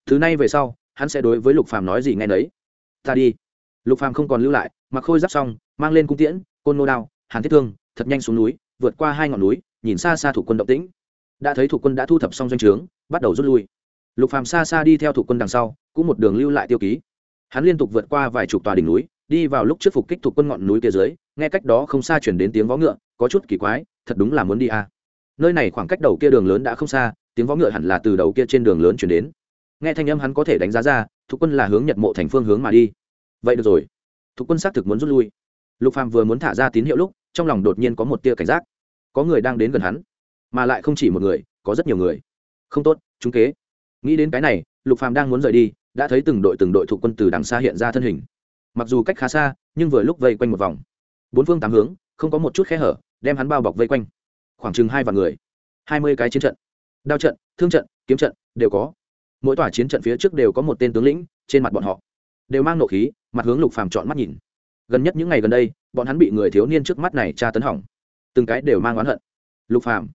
Thứ này về sau, hắn sẽ đối với lục phàm nói gì nghe nấy. Ta đi. Lục phàm không còn lưu lại, mặc khôi giáp xong, mang lên cung tiễn, côn nô đao, hàn thiết thương, thật nhanh xuống núi, vượt qua hai ngọn núi nhìn xa xa thủ quân động tĩnh. Đã thấy thủ quân đã thu thập xong doanh trướng, bắt đầu rút lui. Lục phàm xa xa đi theo thủ quân đằng sau, cũng một đường lưu lại tiêu ký. Hắn liên tục vượt qua vài chục tòa đỉnh núi, đi vào lúc trước phục kích thủ quân ngọn núi kia dưới, nghe cách đó không xa chuyển đến tiếng vó ngựa, có chút kỳ quái, thật đúng là muốn đi à. nơi này khoảng cách đầu kia đường lớn đã không xa, tiếng vó ngựa hẳn là từ đầu kia trên đường lớn chuyển đến. Nghe thanh âm hắn có thể đánh giá ra thủ quân là hướng nhật mộ thành phương hướng mà đi. Vậy được rồi. Thủ quân xác thực muốn rút lui. Lục phàm vừa muốn thả ra tín hiệu lúc, trong lòng đột nhiên có một tia cảnh giác có người đang đến gần hắn, mà lại không chỉ một người, có rất nhiều người. Không tốt chúng kế. Nghĩ đến cái này, lục phàm đang muốn rời đi, đã thấy từng đội từng đội thuộc quân từ đằng xa hiện ra thân hình. Mặc dù cách khá xa, nhưng vừa lúc vây quanh một vòng. Bốn phương tám hướng, không có một chút khe hở, đem hắn bao bọc vây quanh. Khoảng chừng hai vạn người. Hai mươi cái chiến trận. Đao trận, thương trận, kiếm trận, đều có. Mỗi tòa chiến trận phía trước đều có một tên tướng lĩnh, trên mặt bọn họ đều mang nộ khí, mặt hướng lục phàm chọn mắt nhìn. Gần nhất những ngày gần đây, bọn hắn bị người thiếu niên trước mắt này tra tấn hỏng từng cái đều mang oán hận. Lục phàm,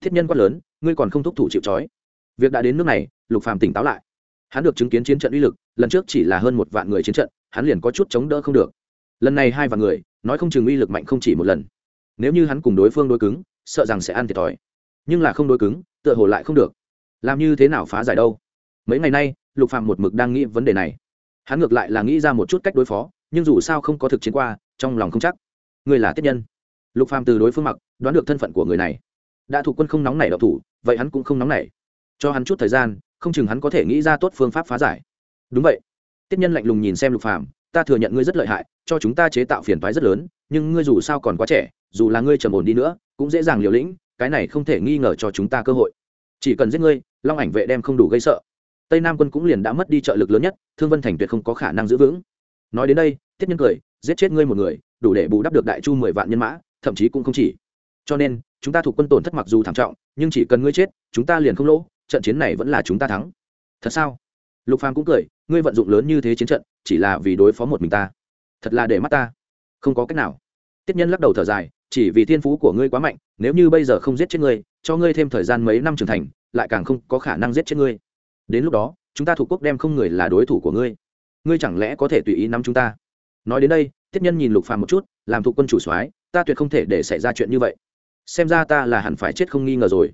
thiết nhân quát lớn, ngươi còn không thúc thủ chịu trói. Việc đã đến nước này, lục phàm tỉnh táo lại. Hắn được chứng kiến chiến trận uy lực, lần trước chỉ là hơn một vạn người chiến trận, hắn liền có chút chống đỡ không được. Lần này hai vạn người, nói không chừng uy lực mạnh không chỉ một lần. Nếu như hắn cùng đối phương đối cứng, sợ rằng sẽ ăn thiệt thòi. Nhưng là không đối cứng, tựa hồ lại không được. Làm như thế nào phá giải đâu? Mấy ngày nay, lục phạm một mực đang nghĩ vấn đề này. Hắn ngược lại là nghĩ ra một chút cách đối phó, nhưng dù sao không có thực chiến qua, trong lòng không chắc. Người là tiếp nhân lục Phàm từ đối phương mặc đoán được thân phận của người này. Đã thủ quân không nóng nảy đậu thủ vậy hắn cũng không nóng nảy cho hắn chút thời gian không chừng hắn có thể nghĩ ra tốt phương pháp phá giải. Đúng vậy. Tiết nhân lạnh lùng nhìn xem lục Phàm, ta thừa nhận ngươi rất lợi hại cho chúng ta chế tạo phiền toái rất lớn nhưng ngươi dù sao còn quá trẻ dù là ngươi trầm ổn đi nữa cũng dễ dàng liều lĩnh cái này không thể nghi ngờ cho chúng ta cơ hội. Chỉ cần giết ngươi long ảnh vệ đem không đủ gây sợ. Tây nam quân cũng liền đã mất đi trợ lực lớn nhất thương vân thành tuyệt không có khả năng giữ vững. Nói đến đây tiết nhân cười giết chết ngươi một người đủ để bù đắp được đại chu mười vạn nhân mã thậm chí cũng không chỉ. Cho nên, chúng ta thuộc quân tổn thất mặc dù thảm trọng, nhưng chỉ cần ngươi chết, chúng ta liền không lỗ, trận chiến này vẫn là chúng ta thắng. Thật sao? Lục phàm cũng cười, ngươi vận dụng lớn như thế chiến trận, chỉ là vì đối phó một mình ta. Thật là để mắt ta. Không có cách nào. Tiết nhân lắc đầu thở dài, chỉ vì thiên phú của ngươi quá mạnh, nếu như bây giờ không giết chết ngươi, cho ngươi thêm thời gian mấy năm trưởng thành, lại càng không có khả năng giết chết ngươi. Đến lúc đó, chúng ta thuộc quốc đem không người là đối thủ của ngươi. Ngươi chẳng lẽ có thể tùy ý nắm chúng ta? Nói đến đây, tiết nhân nhìn lục phàm một chút, làm thuộc quân chủ soái ta tuyệt không thể để xảy ra chuyện như vậy. Xem ra ta là hẳn phải chết không nghi ngờ rồi.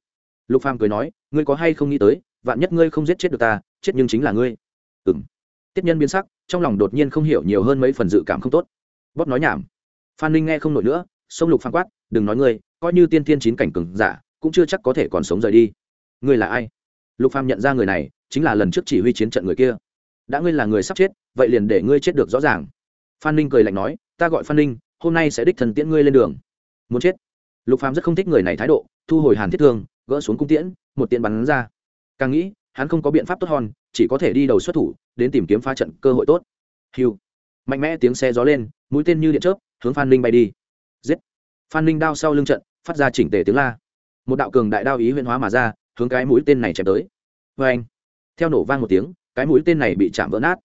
Lục phàm cười nói, ngươi có hay không nghĩ tới, vạn nhất ngươi không giết chết được ta, chết nhưng chính là ngươi. Ừm. Tiết nhân biến sắc, trong lòng đột nhiên không hiểu nhiều hơn mấy phần dự cảm không tốt. Bóp nói nhảm. Phan ninh nghe không nổi nữa sông lục phán quát, đừng nói ngươi, coi như tiên tiên chín cảnh cừng giả, cũng chưa chắc có thể còn sống rời đi. Ngươi là ai? Lục phàm nhận ra người này, chính là lần trước chỉ huy chiến trận người kia. Đã ngươi là người sắp chết, vậy liền để ngươi chết được rõ ràng. Phan ninh cười lạnh nói, ta gọi phan ninh hôm nay sẽ đích thần tiễn ngươi lên đường. Muốn chết. Lục phàm rất không thích người này thái độ, thu hồi hàn thiết thương, gỡ xuống cung tiễn, một tiễn bắn ra. Càng nghĩ, hắn không có biện pháp tốt hòn chỉ có thể đi đầu xuất thủ, đến tìm kiếm phá trận cơ hội tốt. Hiu mạnh mẽ tiếng xe gió lên, mũi tên như điện chớp, hướng phan Linh bay đi. Giết. Phan Linh đao sau lưng trận, phát ra chỉnh tề tiếng la. Một đạo cường đại đao ý huyễn hóa mà ra, hướng cái mũi tên này chém tới. Vê anh. Theo nổ vang một tiếng, cái mũi tên này bị chạm vỡ nát.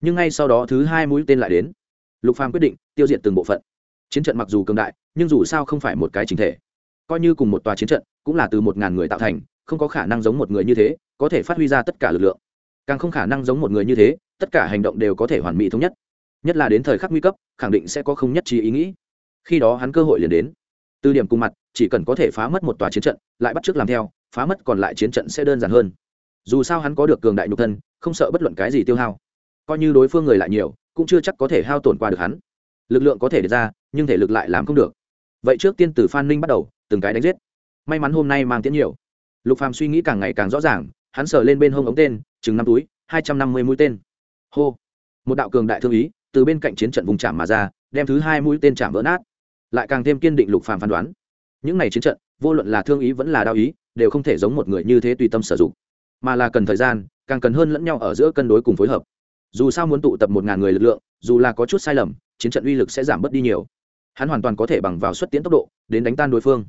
Nhưng ngay sau đó thứ hai mũi tên lại đến. Lục phàm quyết định tiêu diệt từng bộ phận chiến trận mặc dù cường đại, nhưng dù sao không phải một cái chính thể. Coi như cùng một tòa chiến trận, cũng là từ một ngàn người tạo thành, không có khả năng giống một người như thế, có thể phát huy ra tất cả lực lượng. Càng không khả năng giống một người như thế, tất cả hành động đều có thể hoàn mỹ thống nhất. Nhất là đến thời khắc nguy cấp, khẳng định sẽ có không nhất trí ý nghĩ. Khi đó hắn cơ hội liền đến. Từ điểm cùng mặt, chỉ cần có thể phá mất một tòa chiến trận, lại bắt t r ư ớ c làm theo, phá mất còn lại chiến trận sẽ đơn giản hơn. Dù sao hắn có được cường đại nhục thân, không sợ bất luận cái gì tiêu hao. Coi như đối phương người lại nhiều, cũng chưa chắc có thể hao tổn qua được hắn. Lực lượng có thể được ra nhưng thể lực lại làm không được. Vậy trước tiên từ phan ninh bắt đầu, từng cái đánh giết. May mắn hôm nay mang tiến nhiều. Lục phàm suy nghĩ càng ngày càng rõ ràng, hắn sờ lên bên hông ống tên, chừng năm túi, hai trăm năm mươi mũi tên. Hô! Một đạo cường đại thương ý, từ bên cạnh chiến trận vùng chạm mà ra, đem thứ hai mũi tên chạm vỡ nát. Lại càng thêm kiên định lục phàm phán đoán. Những này chiến trận, vô luận là thương ý vẫn là đao ý, đều không thể giống một người như thế tùy tâm sử dụng. Mà là cần thời gian, càng cần hơn lẫn nhau ở giữa cân đối cùng phối hợp. Dù sao muốn tụ tập một ngàn người lực lượng, dù là có chút sai lầm, chiến trận uy lực sẽ giảm bớt đi nhiều hắn hoàn toàn có thể bằng vào xuất tiến tốc độ đến đánh tan đối phương.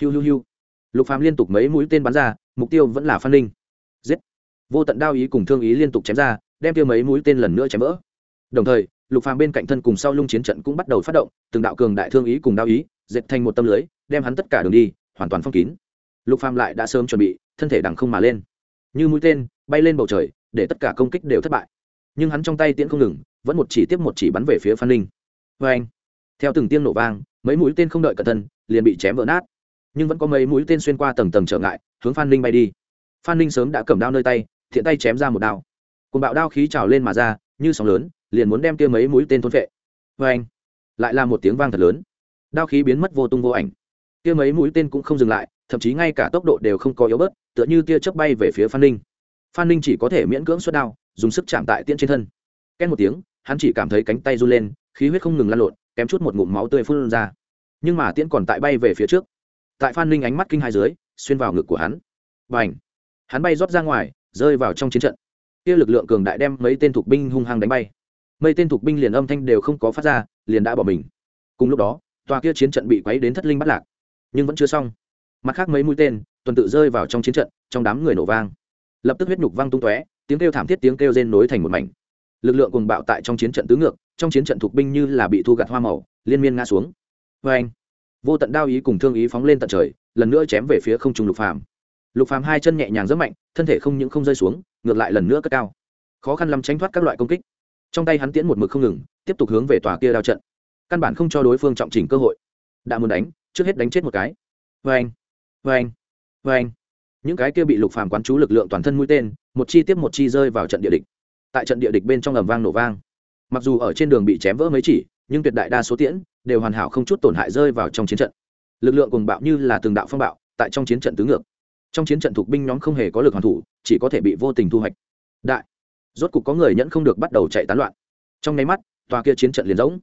Hiu hiu hiu. Lục phàm liên tục mấy mũi tên bắn ra, mục tiêu vẫn là phan linh giết. Vô tận đao ý cùng thương ý liên tục chém ra, đem tiêu mấy mũi tên lần nữa chém vỡ. Đồng thời, lục phàm bên cạnh thân cùng sau lung chiến trận cũng bắt đầu phát động, từng đạo cường đại thương ý cùng đao ý dệt thành một tâm lưới, đem hắn tất cả đường đi, hoàn toàn phong kín. Lục phàm lại đã sớm chuẩn bị, thân thể đằng không mà lên. Như mũi tên, bay lên bầu trời, để tất cả công kích đều thất bại. Nhưng hắn trong tay tiễn không ngừng, vẫn một chỉ tiếp một chỉ bắn về phía phan linh vê vâng. anh theo từng tiếng nổ vang, mấy mũi tên không đợi cẩn thân liền bị chém vỡ nát. Nhưng vẫn có mấy mũi tên xuyên qua tầng tầng trở ngại, hướng phan Ninh bay đi. Phan Ninh sớm đã cầm đao nơi tay, thiện tay chém ra một đao. Cùng bạo đao khí trào lên mà ra, như sóng lớn, liền muốn đem kia mấy mũi tên thôn vệ vê anh, lại là một tiếng vang thật lớn. Đao khí biến mất vô tung vô ảnh. Kia mấy mũi tên cũng không dừng lại, thậm chí ngay cả tốc độ đều không có yếu bớt, tựa như tia chớp bay về phía phan ninh. Phan ninh chỉ có thể miễn cưỡng xuất đao, dùng sức chạm tại tiễn trên thân. Ken một tiếng, hắn chỉ cảm thấy cánh tay run lên, khí huyết không ngừng lan lộn kém chút một ngụm máu tươi phun ra. Nhưng mà tiễn còn tại bay về phía trước. Tại phan ninh ánh mắt kinh hai dưới, xuyên vào ngực của hắn. Và ảnh hắn bay rót ra ngoài, rơi vào trong chiến trận. Kia lực lượng cường đại đem mấy tên thuộc binh hung hăng đánh bay. Mấy tên thuộc binh liền âm thanh đều không có phát ra, liền đã bỏ mình. Cùng lúc đó, tòa kia chiến trận bị quấy đến thất linh bắt lạc. Nhưng vẫn chưa xong. Mặt khác mấy mũi tên, tuần tự rơi vào trong chiến trận, trong đám người nổ vang. Lập tức huyết nhục văng tung tóe, tiếng kêu thảm thiết, tiếng kêu rên nối thành một mảnh lực lượng cùng bạo tại trong chiến trận tứ ngược, trong chiến trận thuộc binh như là bị thu gặt hoa màu, liên miên ngã xuống. Vê anh, vô tận đao ý cùng thương ý phóng lên tận trời, lần nữa chém về phía không trung lục phàm. Lục phàm hai chân nhẹ nhàng rất mạnh, thân thể không những không rơi xuống, ngược lại lần nữa cất cao. Khó khăn lắm tránh thoát các loại công kích. Trong tay hắn tiễn một mực không ngừng, tiếp tục hướng về tòa kia đao trận. Căn bản không cho đối phương trọng chỉnh cơ hội. Đã muốn đánh, trước hết đánh chết một cái. Vê anh vê anh vê anh. Những cái kia bị lục phàm quán chú lực lượng toàn thân mũi tên, một chi tiếp một chi rơi vào trận địa địch tại trận địa địch bên trong ầm vang nổ vang. Mặc dù ở trên đường bị chém vỡ mấy chỉ, nhưng tuyệt đại đa số tiễn đều hoàn hảo không chút tổn hại rơi vào trong chiến trận. Lực lượng cùng bạo như là từng đạo phong bạo, tại trong chiến trận tứ ngược. Trong chiến trận thuộc binh nhóm không hề có lực hoàn thủ, chỉ có thể bị vô tình thu hoạch. Đại. Rốt cục có người nhẫn không được bắt đầu chạy tán loạn. Trong nháy mắt, tòa kia chiến trận liền rỗng.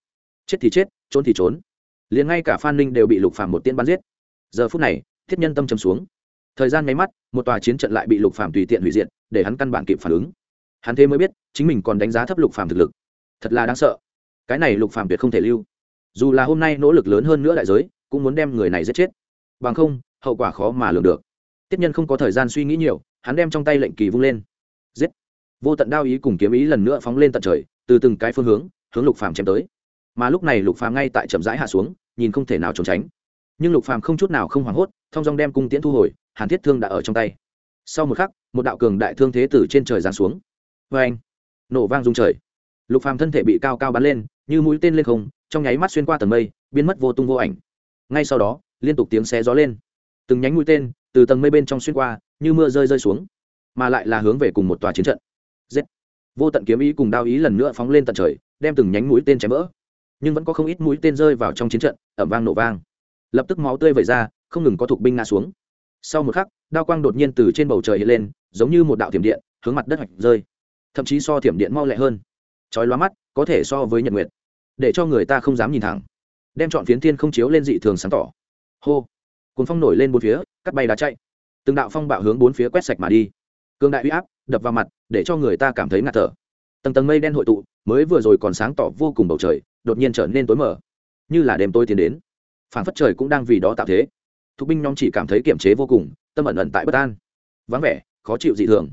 Chết thì chết, trốn thì trốn. Liền ngay cả phan ninh đều bị lục phàm một tiên bắn giết. Giờ phút này, thiết nhân tâm trầm xuống. Thời gian nháy mắt, một tòa chiến trận lại bị lục phàm tùy tiện hủy diệt, để hắn căn bản kịp phản ứng hắn thế mới biết chính mình còn đánh giá thấp lục phàm thực lực. Thật là đáng sợ. Cái này lục phàm tuyệt không thể lưu. Dù là hôm nay nỗ lực lớn hơn nữa đại giới, cũng muốn đem người này giết chết. Bằng không, hậu quả khó mà lường được. Tiết nhân không có thời gian suy nghĩ nhiều, hắn đem trong tay lệnh kỳ vung lên. Giết. Vô tận đao ý cùng kiếm ý lần nữa phóng lên tận trời, từ từng cái phương hướng hướng lục phàm chém tới. Mà lúc này lục phàm ngay tại chậm rãi hạ xuống, nhìn không thể nào trốn tránh. Nhưng lục phàm không chút nào không hoảng hốt thong dong đem cung tiễn thu hồi, hàn thiết thương đã ở trong tay. Sau một khắc, một đạo cường đại thương thế từ trên trời giáng xuống vê anh, nổ vang rung trời. Lục phàm thân thể bị cao cao bắn lên, như mũi tên lên không, trong nháy mắt xuyên qua tầng mây, biến mất vô tung vô ảnh. Ngay sau đó, liên tục tiếng xé gió lên. Từng nhánh mũi tên từ tầng mây bên trong xuyên qua, như mưa rơi rơi xuống, mà lại là hướng về cùng một tòa chiến trận. Giết! Vô tận kiếm ý cùng đao ý lần nữa phóng lên tận trời, đem từng nhánh mũi tên chém vỡ. Nhưng vẫn có không ít mũi tên rơi vào trong chiến trận, ẩm vang nổ vang. Lập tức máu tươi vẩy ra, không ngừng có thuộc binh ngã xuống. Sau một khắc, đao quang đột nhiên từ trên bầu trời hiện lên, giống như một đạo thiểm điện, hướng mặt đất hoạch rơi thậm chí so thiểm điện mau lẹ hơn. Chói loa mắt, có thể so với nhật nguyệt. Để cho người ta không dám nhìn thẳng. Đem chọn phiến thiên không chiếu lên dị thường sáng tỏ. Hô. Cuốn phong nổi lên bốn phía, cắt bay đá chạy. Từng đạo phong bạo hướng bốn phía quét sạch mà đi. Cương đại uy áp, đập vào mặt, để cho người ta cảm thấy ngạt thở. Tầng tầng mây đen hội tụ, mới vừa rồi còn sáng tỏ vô cùng bầu trời, đột nhiên trở nên tối mờ. Như là đêm tôi tiến đến. Phản phất trời cũng đang vì đó tạo thế. Thục binh nhóm chỉ cảm thấy kiềm chế vô cùng, tâm ẩn ẩn tại bất an. Vắng vẻ, khó chịu dị thường.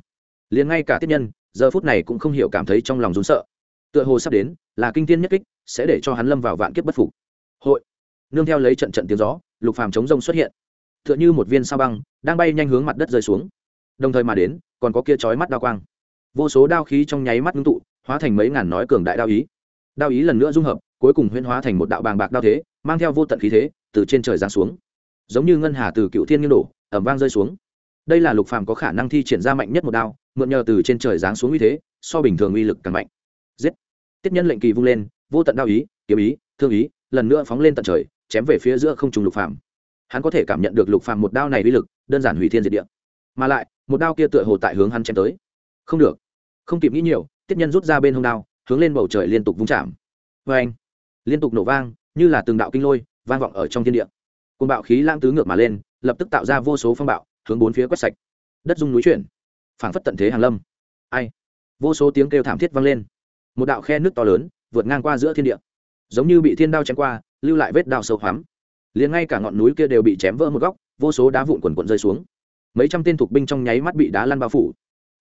Liền ngay cả tiếp nhân giờ phút này cũng không hiểu cảm thấy trong lòng rún sợ. Tựa hồ sắp đến, là kinh tiên nhất kích, sẽ để cho hắn lâm vào vạn kiếp bất phục. Hội. Nương theo lấy trận trận tiếng gió, lục phàm chống rông xuất hiện. Tựa như một viên sao băng, đang bay nhanh hướng mặt đất rơi xuống. Đồng thời mà đến, còn có kia chói mắt đao quang. Vô số đao khí trong nháy mắt ngưng tụ, hóa thành mấy ngàn nói cường đại đao ý. Đao ý lần nữa dung hợp, cuối cùng huyễn hóa thành một đạo bàng bạc đao thế, mang theo vô tận khí thế, từ trên trời giáng xuống. Giống như ngân hà từ cựu thiên nghiêng đổ ẩm vang rơi xuống. Đây là lục phàm có khả năng thi triển ra mạnh nhất một đao mượn nhờ từ trên trời giáng xuống uy thế, so bình thường uy lực càng mạnh. Giết! Tiết nhân lệnh kỳ vung lên, vô tận đao ý, kiếm ý, thương ý, lần nữa phóng lên tận trời, chém về phía giữa không trùng lục phàm. Hắn có thể cảm nhận được lục phàm một đao này uy lực, đơn giản hủy thiên diệt địa. Mà lại, một đao kia tựa hồ tại hướng hắn chém tới. Không được. Không kịp nghĩ nhiều, tiết nhân rút ra bên hông đao, hướng lên bầu trời liên tục vung chạm. Vê anh liên tục nổ vang, như là từng đạo kinh lôi, vang vọng ở trong thiên địa. Côn bạo khí lãng tứ ngược mà lên, lập tức tạo ra vô số phong bạo, hướng bốn phía quét sạch. Đất dung núi chuyển phảng phất tận thế hàng lâm. Ai? Vô số tiếng kêu thảm thiết vang lên. Một đạo khe nước to lớn vượt ngang qua giữa thiên địa. Giống như bị thiên đao chém qua, lưu lại vết đao sâu hoắm. Liền ngay cả ngọn núi kia đều bị chém vỡ một góc, vô số đá vụn quần quần rơi xuống. Mấy trăm tên thuộc binh trong nháy mắt bị đá lăn bao phủ.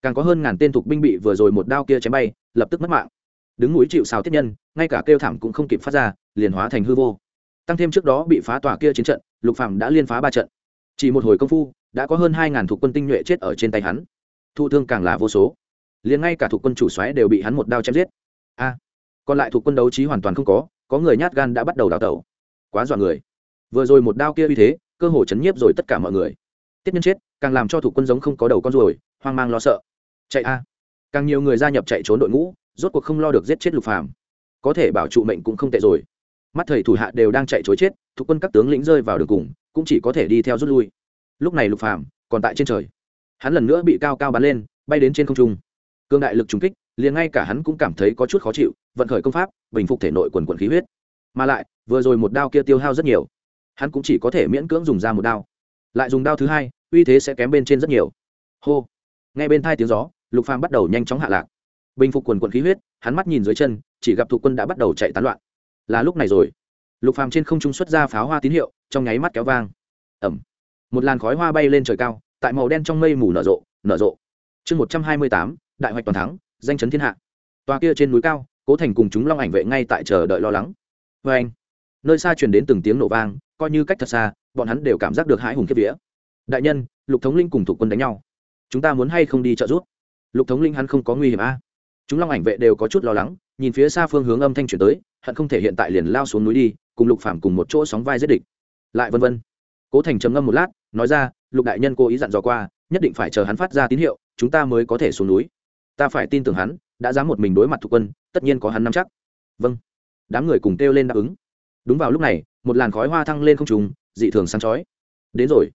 Càng có hơn ngàn tên thuộc binh bị vừa rồi một đao kia chém bay, lập tức mất mạng. Đứng núi chịu xào tiếp nhân, ngay cả kêu thảm cũng không kịp phát ra, liền hóa thành hư vô. Tăng thêm trước đó bị phá tòa kia chiến trận, lục phạm đã liên phá ba trận. Chỉ một hồi công phu, đã có hơn hai ngàn thuộc quân tinh nhuệ chết ở trên tay hắn thụ thương càng là vô số. Liền ngay cả thuộc quân chủ xoáy đều bị hắn một đao chém giết. A, còn lại thuộc quân đấu trí hoàn toàn không có có người nhát gan đã bắt đầu đào tẩu. Quá dọa người. Vừa rồi một đao kia uy thế, cơ hồ chấn nhiếp rồi tất cả mọi người. Tiết nhân chết, càng làm cho thủ quân giống không có đầu con ruồi, hoang mang lo sợ. Chạy a. Càng nhiều người gia nhập chạy trốn đội ngũ, rốt cuộc không lo được giết chết lục phàm. Có thể bảo trụ mệnh cũng không tệ rồi. Mắt thầy thủ hạ đều đang chạy chối chết thủ quân các tướng lĩnh rơi vào đường cùng, cũng chỉ có thể đi theo rút lui. Lúc này lục phàm còn tại trên trời hắn lần nữa bị cao cao bắn lên, bay đến trên không trung. Cương đại lực trùng kích, liền ngay cả hắn cũng cảm thấy có chút khó chịu, vận khởi công pháp, bình phục thể nội quần quần khí huyết. Mà lại, vừa rồi một đao kia tiêu hao rất nhiều. Hắn cũng chỉ có thể miễn cưỡng dùng ra một đao. Lại dùng đao thứ hai, uy thế sẽ kém bên trên rất nhiều. Hô! Ngay bên thai tiếng gió, lục phàm bắt đầu nhanh chóng hạ lạc. Bình phục quần quần khí huyết, hắn mắt nhìn dưới chân, chỉ gặp thuộc quân đã bắt đầu chạy tán loạn. Là lúc này rồi. Lục phàm trên không trung xuất ra pháo hoa tín hiệu, trong nháy mắt kéo vang. Ẩm một làn khói hoa bay lên trời cao tại màu đen trong mây mù nở rộ nở rộ. Chương một trăm hai mươi tám, đại hoạch toàn thắng, danh chấn thiên hạ. Tòa kia trên núi cao, cố thành cùng chúng long ảnh vệ ngay tại chờ đợi lo lắng. Vê anh, nơi xa truyền đến từng tiếng nổ vang, coi như cách thật xa, bọn hắn đều cảm giác được hãi hùng kiếp vía. Đại nhân, lục thống linh cùng thủ quân đánh nhau. Chúng ta muốn hay không đi trợ giúp? Lục thống linh hắn không có nguy hiểm a. À? chúng long ảnh vệ đều có chút lo lắng, nhìn phía xa phương hướng âm thanh chuyển tới, hận không thể hiện tại liền lao xuống núi đi, cùng lục phạm cùng một chỗ sóng vai giết địch. Lại vân vân. Cố thành trầm ngâm một lát, nói ra lục đại nhân cố ý dặn dò qua, nhất định phải chờ hắn phát ra tín hiệu, chúng ta mới có thể xuống núi. Ta phải tin tưởng hắn, đã dám một mình đối mặt thuộc quân, tất nhiên có hắn nắm chắc. Vâng. Đám người cùng kêu lên đáp ứng. Đúng vào lúc này, một làn khói hoa thăng lên không trùng dị thường sáng chói. Đến rồi.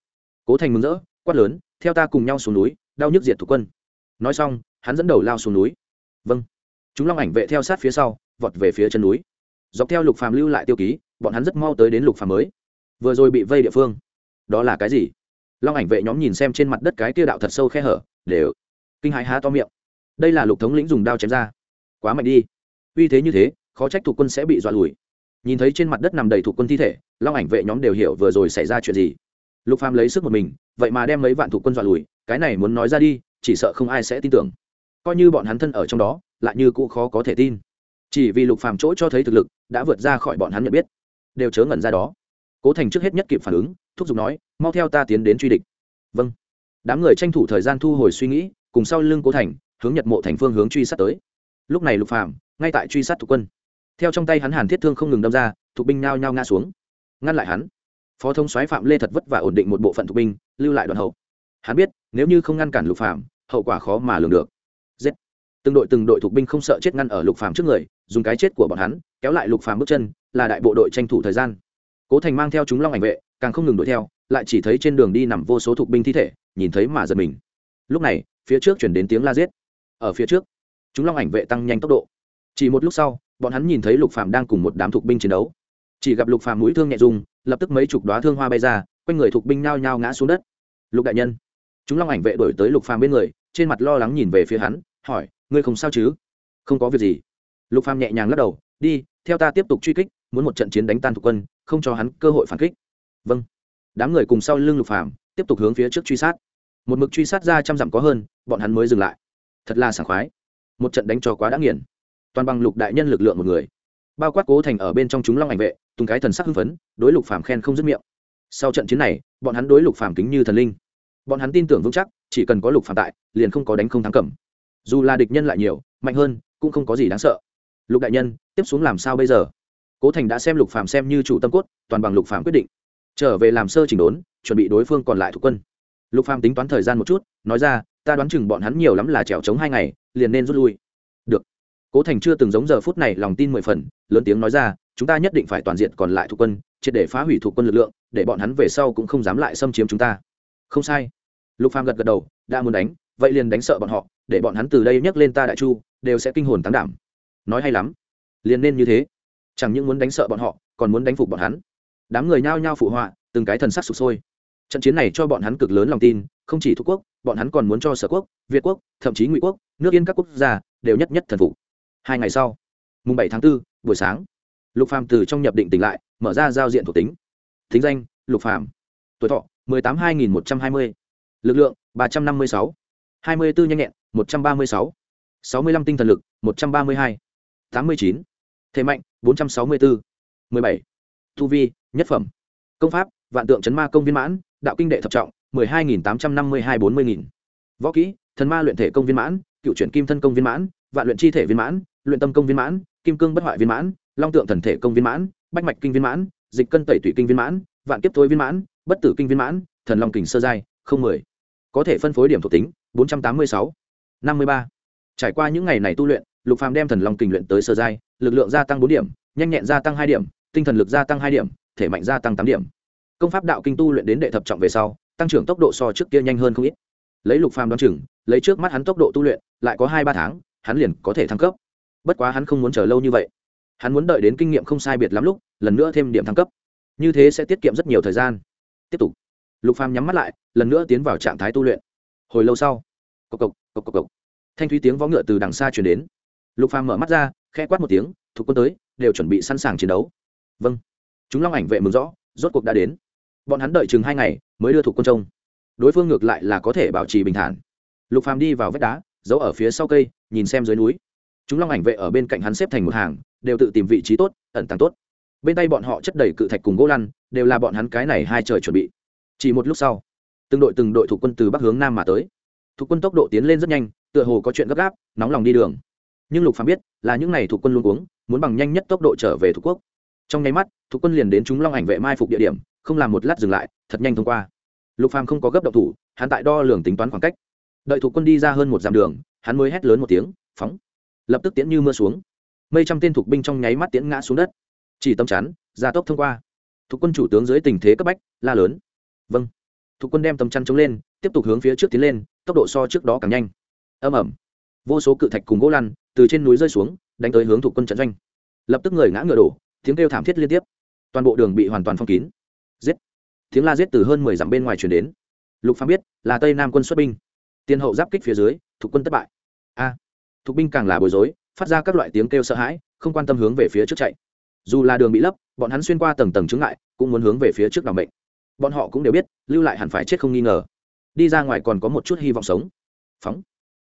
Cố thành mừng rỡ, quát lớn, theo ta cùng nhau xuống núi, đau nhức diệt thuộc quân. Nói xong, hắn dẫn đầu lao xuống núi. Vâng. Chúng long ảnh vệ theo sát phía sau, vọt về phía chân núi. Dọc theo lục phàm lưu lại tiêu ký, bọn hắn rất mau tới đến lục phàm mới. Vừa rồi bị vây địa phương. Đó là cái gì? Long ảnh vệ nhóm nhìn xem trên mặt đất cái kia đạo thật sâu khe hở, đều kinh hãi há to miệng. Đây là lục thống lĩnh dùng đao chém ra. Quá mạnh đi. Uy thế như thế, khó trách thuộc quân sẽ bị dọa lùi. Nhìn thấy trên mặt đất nằm đầy thuộc quân thi thể, long ảnh vệ nhóm đều hiểu vừa rồi xảy ra chuyện gì. Lục phàm lấy sức một mình, vậy mà đem mấy vạn thuộc quân dọa lùi, cái này muốn nói ra đi, chỉ sợ không ai sẽ tin tưởng. Coi như bọn hắn thân ở trong đó, lại như cũng khó có thể tin. Chỉ vì lục phàm chỗ cho thấy thực lực, đã vượt ra khỏi bọn hắn nhận biết. Đều chớ ngẩn ra đó cố thành trước hết nhất kịp phản ứng thúc giục nói mau theo ta tiến đến truy địch. Vâng. Đám người tranh thủ thời gian thu hồi suy nghĩ cùng sau lưng cố thành hướng nhật mộ thành phương hướng truy sát tới. Lúc này lục phạm ngay tại truy sát thuộc quân. Theo trong tay hắn hàn thiết thương không ngừng đâm ra thuộc binh nao nhao ngã xuống. Ngăn lại hắn phó thông soái phạm lê thật vất và ổn định một bộ phận thuộc binh lưu lại đoàn hậu. Hắn biết nếu như không ngăn cản lục phạm, hậu quả khó mà lường được. Giết. Từng đội từng đội thuộc binh không sợ chết ngăn ở lục phạm trước người dùng cái chết của bọn hắn kéo lại lục phạm bước chân là đại bộ đội tranh thủ thời gian cố thành mang theo chúng long ảnh vệ, càng không ngừng đuổi theo, lại chỉ thấy trên đường đi nằm vô số thuộc binh thi thể, nhìn thấy mà giật mình. Lúc này, phía trước chuyển đến tiếng la giết. Ở phía trước, chúng long ảnh vệ tăng nhanh tốc độ. Chỉ một lúc sau, bọn hắn nhìn thấy lục phàm đang cùng một đám thuộc binh chiến đấu. Chỉ gặp lục phàm mũi thương nhẹ dùng lập tức mấy chục đóa thương hoa bay ra, quanh người thuộc binh nhao nhao ngã xuống đất. Lục đại nhân. Chúng long ảnh vệ đổi tới lục phàm bên người, trên mặt lo lắng nhìn về phía hắn, hỏi, ngươi không sao chứ? Không có việc gì. Lục phàm nhẹ nhàng lắc đầu, đi, theo ta tiếp tục truy kích, muốn một trận chiến đánh tan thuộc quân không cho hắn cơ hội phản kích. Vâng. Đám người cùng sau lưng lục phàm tiếp tục hướng phía trước truy sát. Một mực truy sát ra trăm dặm có hơn, bọn hắn mới dừng lại. Thật là sảng khoái. Một trận đánh cho quá đã nghiền. Toàn bằng lục đại nhân lực lượng một người. Bao quát cố thành ở bên trong chúng long ảnh vệ tùng cái thần sắc hưng phấn, đối lục phàm khen không dứt miệng. Sau trận chiến này, bọn hắn đối lục phàm kính như thần linh. Bọn hắn tin tưởng vững chắc, chỉ cần có lục phàm tại, liền không có đánh không thắng cẩm. Dù là địch nhân lại nhiều, mạnh hơn, cũng không có gì đáng sợ. Lục đại nhân, tiếp xuống làm sao bây giờ? Cố thành đã xem lục phàm xem như chủ tâm cốt, toàn bằng lục phàm quyết định. Trở về làm sơ chỉnh đốn, chuẩn bị đối phương còn lại thuộc quân. Lục phàm tính toán thời gian một chút, nói ra, ta đoán chừng bọn hắn nhiều lắm là trèo trống hai ngày, liền nên rút lui. Được. Cố thành chưa từng giống giờ phút này lòng tin mười phần, lớn tiếng nói ra, chúng ta nhất định phải toàn diện còn lại thuộc quân, triệt để phá hủy thuộc quân lực lượng, để bọn hắn về sau cũng không dám lại xâm chiếm chúng ta. Không sai. Lục phàm gật gật đầu, đã muốn đánh, vậy liền đánh sợ bọn họ, để bọn hắn từ đây nhắc lên ta đại chu, đều sẽ kinh hồn tán đảm. Nói hay lắm. Liền nên như thế chẳng những muốn đánh sợ bọn họ còn muốn đánh phục bọn hắn. Đám người nhao nhao phụ họa từng cái thần sắc sụp sôi. Trận chiến này cho bọn hắn cực lớn lòng tin không chỉ thuộc quốc bọn hắn còn muốn cho sở quốc việt quốc thậm chí ngụy quốc nước yên các quốc gia đều nhất nhất thần phục. Hai ngày sau mùng bảy tháng 4, buổi sáng lục phàm từ trong nhập định tỉnh lại mở ra giao diện thuộc tính. Thính danh lục phàm. Tuổi thọ mười tám hai nghìn một trăm hai mươi. Lực lượng ba trăm năm mươi sáu. hai mươi bốn nhanh nhẹn một trăm ba mươi sáu. sáu mươi lăm tinh thần lực một trăm ba mươi hai. tám mươi chín. Thế mạnh bốn trăm sáu mươi bốn mười bảy thu vi nhất phẩm công pháp vạn tượng chấn ma công viên mãn đạo kinh đệ thập trọng mười hai nghìn tám trăm năm mươi hai bốn mươi nghìn võ kỹ thần ma luyện thể công viên mãn cựu chuyển kim thân công viên mãn vạn luyện chi thể viên mãn luyện tâm công viên mãn kim cương bất hoại viên mãn long tượng thần thể công viên mãn bách mạch kinh viên mãn dịch cân tẩy tủy kinh viên mãn vạn kiếp thối viên mãn bất tử kinh viên mãn thần long kình sơ giai không mười có thể phân phối điểm thuộc tính bốn trăm tám mươi sáu năm mươi ba trải qua những ngày này tu luyện lục phàm đem thần long kình luyện tới sơ giai, lực lượng gia tăng bốn điểm, nhanh nhẹn gia tăng hai điểm, tinh thần lực gia tăng hai điểm, thể mạnh gia tăng tám điểm. Công pháp đạo kinh tu luyện đến đệ thập trọng về sau, tăng trưởng tốc độ so trước kia nhanh hơn không ít. Lấy lục phàm đoán chừng, lấy trước mắt hắn tốc độ tu luyện, lại có hai ba tháng, hắn liền có thể thăng cấp. Bất quá hắn không muốn chờ lâu như vậy. Hắn muốn đợi đến kinh nghiệm không sai biệt lắm lúc, lần nữa thêm điểm thăng cấp. Như thế sẽ tiết kiệm rất nhiều thời gian. Tiếp tục. Lục phàm nhắm mắt lại, lần nữa tiến vào trạng thái tu luyện. Hồi lâu sau, cộc cộc cộc cộc cộc. Thanh thúy tiếng vó ngựa từ đằng xa truyền đến lục phàm mở mắt ra, khẽ quát một tiếng, thuộc quân tới, đều chuẩn bị sẵn sàng chiến đấu. Vâng. Chúng long ảnh vệ mừng rõ, rốt cuộc đã đến. Bọn hắn đợi chừng hai ngày mới đưa thuộc quân trông. Đối phương ngược lại là có thể bảo trì bình thản. Lục phàm đi vào vách đá, giấu ở phía sau cây, nhìn xem dưới núi. Chúng long ảnh vệ ở bên cạnh hắn xếp thành một hàng, đều tự tìm vị trí tốt, ẩn tàng tốt. Bên tay bọn họ chất đầy cự thạch cùng gỗ lăn, đều là bọn hắn cái này hai trời chuẩn bị. Chỉ một lúc sau, từng đội từng đội thuộc quân từ bắc hướng nam mà tới. Thuộc quân tốc độ tiến lên rất nhanh, tựa hồ có chuyện gấp gáp, nóng lòng đi đường nhưng lục phàm biết là những này thuộc quân luôn uống muốn bằng nhanh nhất tốc độ trở về thuộc quốc. Trong nháy mắt, thuộc quân liền đến chúng long ảnh vệ mai phục địa điểm, không làm một lát dừng lại, thật nhanh thông qua. Lục phàm không có gấp động thủ, hắn tại đo lường tính toán khoảng cách. Đợi thuộc quân đi ra hơn một dặm đường, hắn mới hét lớn một tiếng, phóng! Lập tức tiễn như mưa xuống. Mây trăm tên thuộc binh trong nháy mắt tiễn ngã xuống đất. Chỉ tâm chắn, gia tốc thông qua. Thuộc quân chủ tướng dưới tình thế cấp bách, la lớn. Vâng. Thuộc quân đem tầm chắn chống lên, tiếp tục hướng phía trước tiến lên, tốc độ so trước đó càng nhanh. Âm ẩm vô số cự thạch cùng gỗ lăn từ trên núi rơi xuống, đánh tới hướng thuộc quân trận doanh. Lập tức người ngã ngựa đổ, tiếng kêu thảm thiết liên tiếp. Toàn bộ đường bị hoàn toàn phong kín. Giết! Tiếng la giết từ hơn mười dặm bên ngoài chuyển đến. Lục phàm biết, là tây nam quân xuất binh. Tiên hậu giáp kích phía dưới, thuộc quân thất bại. A! Thuộc binh càng là bối rối, phát ra các loại tiếng kêu sợ hãi, không quan tâm hướng về phía trước chạy. Dù là đường bị lấp, bọn hắn xuyên qua tầng tầng chướng ngại, cũng muốn hướng về phía trước đảm bệnh bọn họ cũng đều biết, lưu lại hẳn phải chết không nghi ngờ. Đi ra ngoài còn có một chút hy vọng sống. Phóng!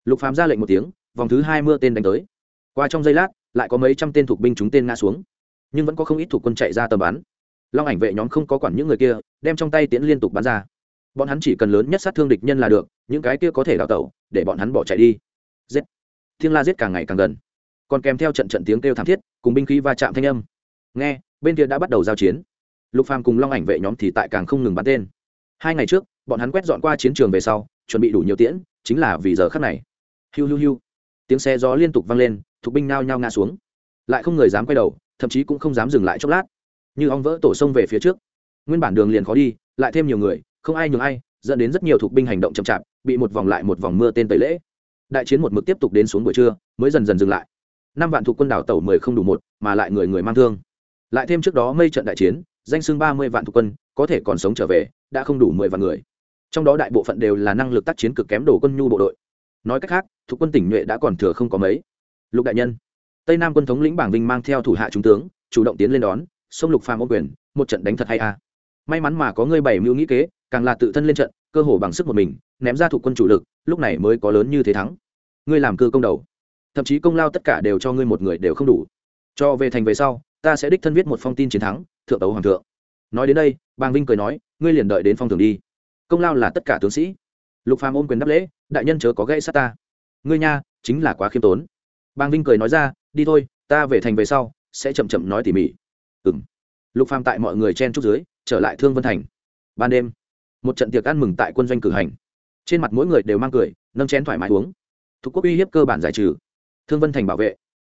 Lục phàm ra lệnh một tiếng vòng thứ hai mưa tên đánh tới. Qua trong giây lát, lại có mấy trăm tên thuộc binh chúng tên ngã xuống. Nhưng vẫn có không ít thuộc quân chạy ra tầm bắn. Long ảnh vệ nhóm không có quản những người kia, đem trong tay tiễn liên tục bắn ra. Bọn hắn chỉ cần lớn nhất sát thương địch nhân là được, những cái kia có thể đào tẩu, để bọn hắn bỏ chạy đi. Giết! Thiên la giết càng ngày càng gần. Còn kèm theo trận trận tiếng kêu thảm thiết, cùng binh khí va chạm thanh âm. Nghe, bên kia đã bắt đầu giao chiến. Lục phàm cùng long ảnh vệ nhóm thì tại càng không ngừng bắn tên. Hai ngày trước, bọn hắn quét dọn qua chiến trường về sau, chuẩn bị đủ nhiều tiễn, chính là vì giờ khắc này. Hiu hiu hiu tiếng xe gió liên tục vang lên, thuộc binh nao nhao ngã xuống. Lại không người dám quay đầu, thậm chí cũng không dám dừng lại chốc lát. Như ong vỡ tổ sông về phía trước. Nguyên bản đường liền khó đi, lại thêm nhiều người, không ai nhường ai, dẫn đến rất nhiều thuộc binh hành động chậm chạp, bị một vòng lại một vòng mưa tên tẩy lễ. Đại chiến một mực tiếp tục đến xuống buổi trưa, mới dần dần dừng lại. Năm vạn thuộc quân đảo tàu mười không đủ một, mà lại người người mang thương. Lại thêm trước đó mây trận đại chiến, danh xưng ba mươi vạn thuộc quân, có thể còn sống trở về, đã không đủ mười vạn người. Trong đó đại bộ phận đều là năng lực tác chiến cực kém đồ quân nhu bộ đội nói cách khác thuộc quân tỉnh nhuệ đã còn thừa không có mấy. Lục đại nhân, tây nam quân thống lĩnh bảng vinh mang theo thủ hạ trung tướng, chủ động tiến lên đón sông lục phàm ô quyền, một trận đánh thật hay a may mắn mà có ngươi bảy mưu nghĩ kế, càng là tự thân lên trận, cơ hồ bằng sức một mình, ném ra thuộc quân chủ lực, lúc này mới có lớn như thế thắng. Ngươi làm cơ công đầu. Thậm chí công lao tất cả đều cho ngươi một người đều không đủ. Cho về thành về sau, ta sẽ đích thân viết một phong tin chiến thắng, thượng tấu hoàng thượng. Nói đến đây, bàng vinh cười nói, ngươi liền đợi đến phong thường đi. Công lao là tất cả tướng sĩ. Lục phàm ôm quyền đáp lễ đại nhân chớ có gãy sát ta. Ngươi nha, chính là quá khiêm tốn. Bang vinh cười nói ra, đi thôi, ta về thành về sau, sẽ chậm chậm nói tỉ mỉ. Ừng lục phàm tại mọi người chen trúc dưới, trở lại thương vân thành. Ban đêm, một trận tiệc ăn mừng tại quân doanh cử hành. Trên mặt mỗi người đều mang cười, nâng chén thoải mái uống. Thuộc quốc uy hiếp cơ bản giải trừ. Thương vân thành bảo vệ.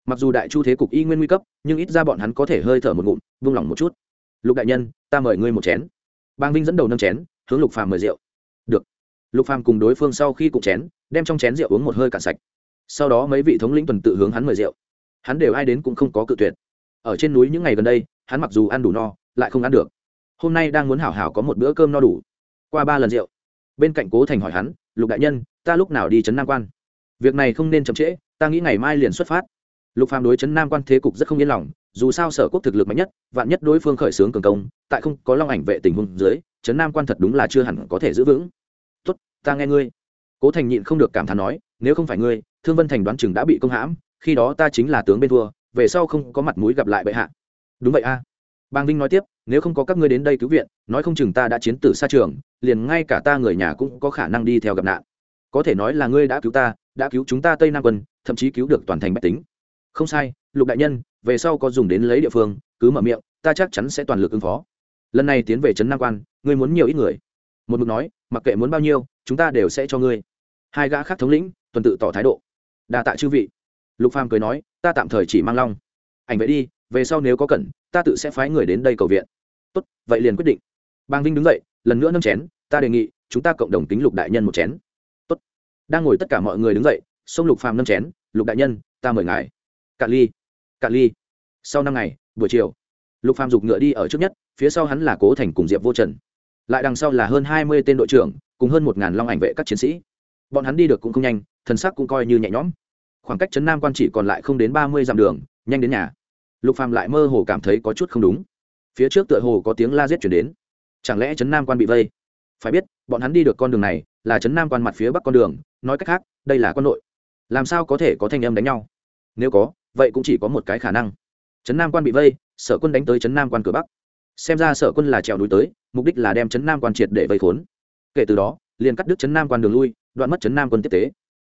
Mặc dù đại chu thế cục y nguyên nguy cấp, nhưng ít ra bọn hắn có thể hơi thở một ngụm, vung lòng một chút. Lục đại nhân, ta mời ngươi một chén. Bang vinh dẫn đầu nâng chén, hướng lục phàm mời rượu lục phàm cùng đối phương sau khi cụng chén, đem trong chén rượu uống một hơi cạn sạch. Sau đó mấy vị thống lĩnh tuần tự hướng hắn mời rượu. Hắn đều ai đến cũng không có cự tuyệt. Ở trên núi những ngày gần đây, hắn mặc dù ăn đủ no, lại không ăn được. Hôm nay đang muốn hảo hảo có một bữa cơm no đủ. Qua ba lần rượu, bên cạnh cố thành hỏi hắn, lục đại nhân, ta lúc nào đi trấn nam quan? Việc này không nên chậm trễ, ta nghĩ ngày mai liền xuất phát. Lục phàm đối trấn nam quan thế cục rất không yên lòng, dù sao sở quốc thực lực mạnh nhất, vạn nhất đối phương khởi xướng cường công, tại không có long ảnh vệ tình huống dưới trấn nam quan thật đúng là chưa hẳn có thể giữ vững ta nghe ngươi. Cố thành nhịn không được cảm thán nói, nếu không phải ngươi, thương vân thành đoán chừng đã bị công hãm, khi đó ta chính là tướng bên thua, về sau không có mặt mũi gặp lại bệ hạ. Đúng vậy a. Bang vinh nói tiếp, nếu không có các ngươi đến đây cứu viện, nói không chừng ta đã chiến tử xa trường, liền ngay cả ta người nhà cũng có khả năng đi theo gặp nạn. Có thể nói là ngươi đã cứu ta, đã cứu chúng ta tây nam quân, thậm chí cứu được toàn thành bách tính. Không sai, lục đại nhân, về sau có dùng đến lấy địa phương, cứ mở miệng, ta chắc chắn sẽ toàn lực ứng phó. Lần này tiến về trấn nam quan, ngươi muốn nhiều ít người? Một mực nói, mặc kệ muốn bao nhiêu, chúng ta đều sẽ cho ngươi. Hai gã khác thống lĩnh, tuần tự tỏ thái độ. Đa tạ chư vị. Lục phàm cười nói, ta tạm thời chỉ mang long. Ảnh vệ đi, về sau nếu có cần, ta tự sẽ phái người đến đây cầu viện. Tốt, vậy liền quyết định. Bang vinh đứng dậy, lần nữa nâng chén, ta đề nghị, chúng ta cộng đồng tính lục đại nhân một chén. Tốt. Đang ngồi tất cả mọi người đứng dậy, xông lục phàm nâng chén, lục đại nhân, ta mời ngài. Cạn ly cạn ly. Sau năm ngày, buổi chiều, lục phàm giục ngựa đi ở trước nhất, phía sau hắn là cố thành cùng diệp vô trần lại đằng sau là hơn hai mươi tên đội trưởng, cùng hơn một ngàn long ảnh vệ các chiến sĩ. Bọn hắn đi được cũng không nhanh, thần sắc cũng coi như nhẹ nhõm. Khoảng cách trấn nam quan chỉ còn lại không đến ba mươi dặm đường, nhanh đến nhà. Lục phàm lại mơ hồ cảm thấy có chút không đúng. Phía trước tựa hồ có tiếng la giết chuyển đến. Chẳng lẽ trấn nam quan bị vây? Phải biết, bọn hắn đi được con đường này là trấn nam quan mặt phía bắc con đường, nói cách khác, đây là con nội làm sao có thể có thanh âm đánh nhau? Nếu có, vậy cũng chỉ có một cái khả năng. Trấn nam quan bị vây, sở quân đánh tới trấn nam quan cửa bắc xem ra sở quân là trèo núi tới, mục đích là đem trấn nam quan triệt để vây khốn. Kể từ đó, liền cắt đứt trấn nam quan đường lui, đoạn mất trấn nam quân tiếp tế.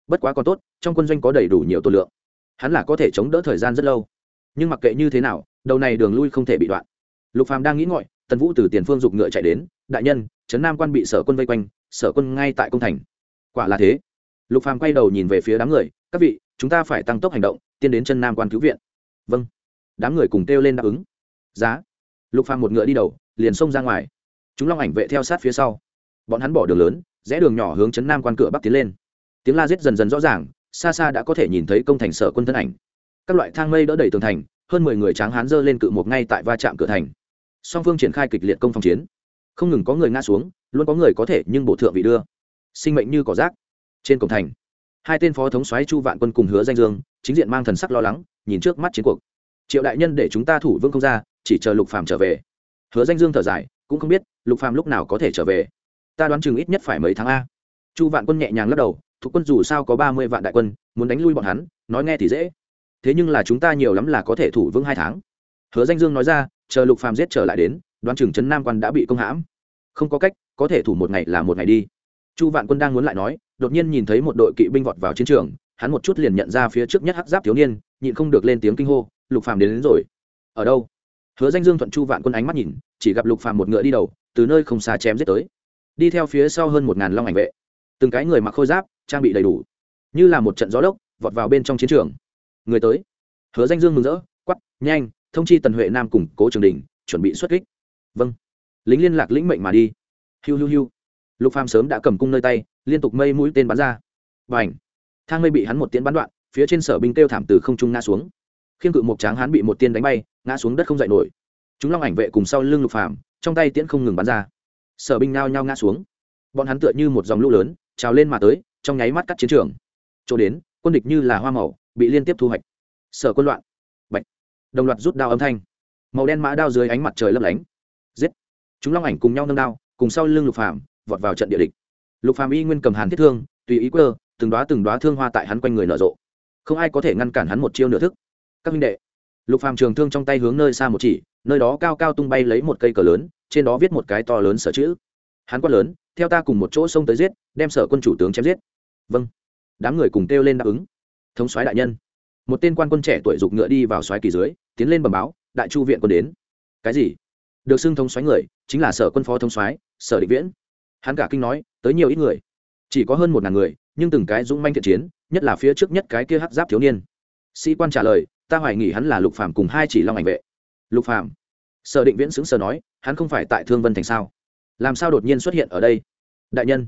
Bất quá còn tốt, trong quân doanh có đầy đủ nhiều tổ lượng. Hắn là có thể chống đỡ thời gian rất lâu. Nhưng mặc kệ như thế nào, đầu này đường lui không thể bị đoạn. Lục phàm đang nghĩ ngợi tần vũ từ tiền phương giục ngựa chạy đến, đại nhân, trấn nam quan bị sở quân vây quanh, sở quân ngay tại công thành. Quả là thế. Lục phàm quay đầu nhìn về phía đám người, các vị, chúng ta phải tăng tốc hành động, tiến đến chân nam quan cứu viện. Vâng. Đám người cùng kêu lên đáp ứng. Giá lục phàm một ngựa đi đầu, liền xông ra ngoài. Chúng long ảnh vệ theo sát phía sau. Bọn hắn bỏ đường lớn, rẽ đường nhỏ hướng chấn nam quan cửa bắc tiến lên. Tiếng la giết dần dần rõ ràng, xa xa đã có thể nhìn thấy công thành sở quân thân ảnh. Các loại thang mây đỡ đẩy tường thành, hơn mười người tráng hán dơ lên cự một ngay tại va chạm cửa thành. Song phương triển khai kịch liệt công phòng chiến. Không ngừng có người ngã xuống, luôn có người có thể nhưng bộ thượng vị đưa. Sinh mệnh như cỏ rác. Trên cổng thành, hai tên phó thống soái chu vạn quân cùng hứa danh dương, chính diện mang thần sắc lo lắng, nhìn trước mắt chiến cuộc. Triệu đại nhân để chúng ta thủ vương không ra chỉ chờ lục phàm trở về. Hứa danh dương thở dài cũng không biết lục phàm lúc nào có thể trở về. Ta đoán chừng ít nhất phải mấy tháng a. Chu vạn quân nhẹ nhàng lắc đầu thuộc quân dù sao có ba mươi vạn đại quân muốn đánh lui bọn hắn nói nghe thì dễ. Thế nhưng là chúng ta nhiều lắm là có thể thủ vững hai tháng. Hứa danh dương nói ra chờ lục phàm giết trở lại đến đoán chừng trấn nam quan đã bị công hãm. Không có cách có thể thủ một ngày là một ngày đi. Chu vạn quân đang muốn lại nói đột nhiên nhìn thấy một đội kỵ binh vọt vào chiến trường hắn một chút liền nhận ra phía trước nhất hắc giáp thiếu niên nhịn không được lên tiếng kinh hô lục phàm đến, đến rồi. Ở đâu? Hứa danh dương thuận chu vạn quân ánh mắt nhìn, chỉ gặp lục phàm một ngựa đi đầu, từ nơi không xa chém giết tới. Đi theo phía sau hơn một ngàn long ảnh vệ. Từng cái người mặc khôi giáp, trang bị đầy đủ. Như là một trận gió lốc, vọt vào bên trong chiến trường. Người tới. Hứa danh dương mừng rỡ quắp nhanh, thông chi tần huệ nam cùng cố trường đình, chuẩn bị xuất kích. Vâng. Lính liên lạc lĩnh mệnh mà đi. Hiu hiu hiu. Lục phàm sớm đã cầm cung nơi tay, liên tục mây mũi tên bắn ra. Và ảnh thang mây bị hắn một tiến bắn đoạn, phía trên sở binh kêu thảm từ không trung ngã xuống khiên cự một tráng hán bị một tiên đánh bay, ngã xuống đất không dậy nổi. Chúng long ảnh vệ cùng sau lưng lục phàm, trong tay tiễn không ngừng bắn ra. Sở binh nao nhao ngã xuống. Bọn hắn tựa như một dòng lũ lớn, trào lên mà tới, trong nháy mắt cắt chiến trường. Chỗ đến, quân địch như là hoa màu, bị liên tiếp thu hoạch. Sở quân loạn. Bạch. Đồng loạt rút đao âm thanh. Màu đen mã đao dưới ánh mặt trời lấp lánh. Giết. Chúng long ảnh cùng nhau nâng đao, cùng sau lưng lục phàm, vọt vào trận địa địch. Lục phàm y nguyên cầm hàn thiết thương, tùy ý quơ, từng đóa từng đóa thương hoa tại hắn quanh người nở rộ. Không ai có thể ngăn cản hắn một chiêu nửa thức các minh đệ. Lục phàm trường thương trong tay hướng nơi xa một chỉ, nơi đó cao cao tung bay lấy một cây cờ lớn, trên đó viết một cái to lớn sở chữ. Hắn quát lớn, theo ta cùng một chỗ xông tới giết, đem sở quân chủ tướng chém giết. Vâng. Đám người cùng kêu lên đáp ứng. Thống soái đại nhân. Một tên quan quân trẻ tuổi dục ngựa đi vào soái kỳ dưới, tiến lên bẩm báo, đại chu viện quân đến. Cái gì? Được xưng thống soái người, chính là sở quân phó thống soái, sở định viễn. Hắn cả kinh nói, tới nhiều ít người. Chỉ có hơn một ngàn người, nhưng từng cái dũng manh thiện chiến, nhất là phía trước nhất cái kia hắc giáp thiếu niên. Sĩ quan trả lời ta hoài nghi hắn là lục phàm cùng hai chỉ long ảnh vệ. Lục phàm? Sở định viễn xứng sở nói, hắn không phải tại thương vân thành sao? Làm sao đột nhiên xuất hiện ở đây? Đại nhân,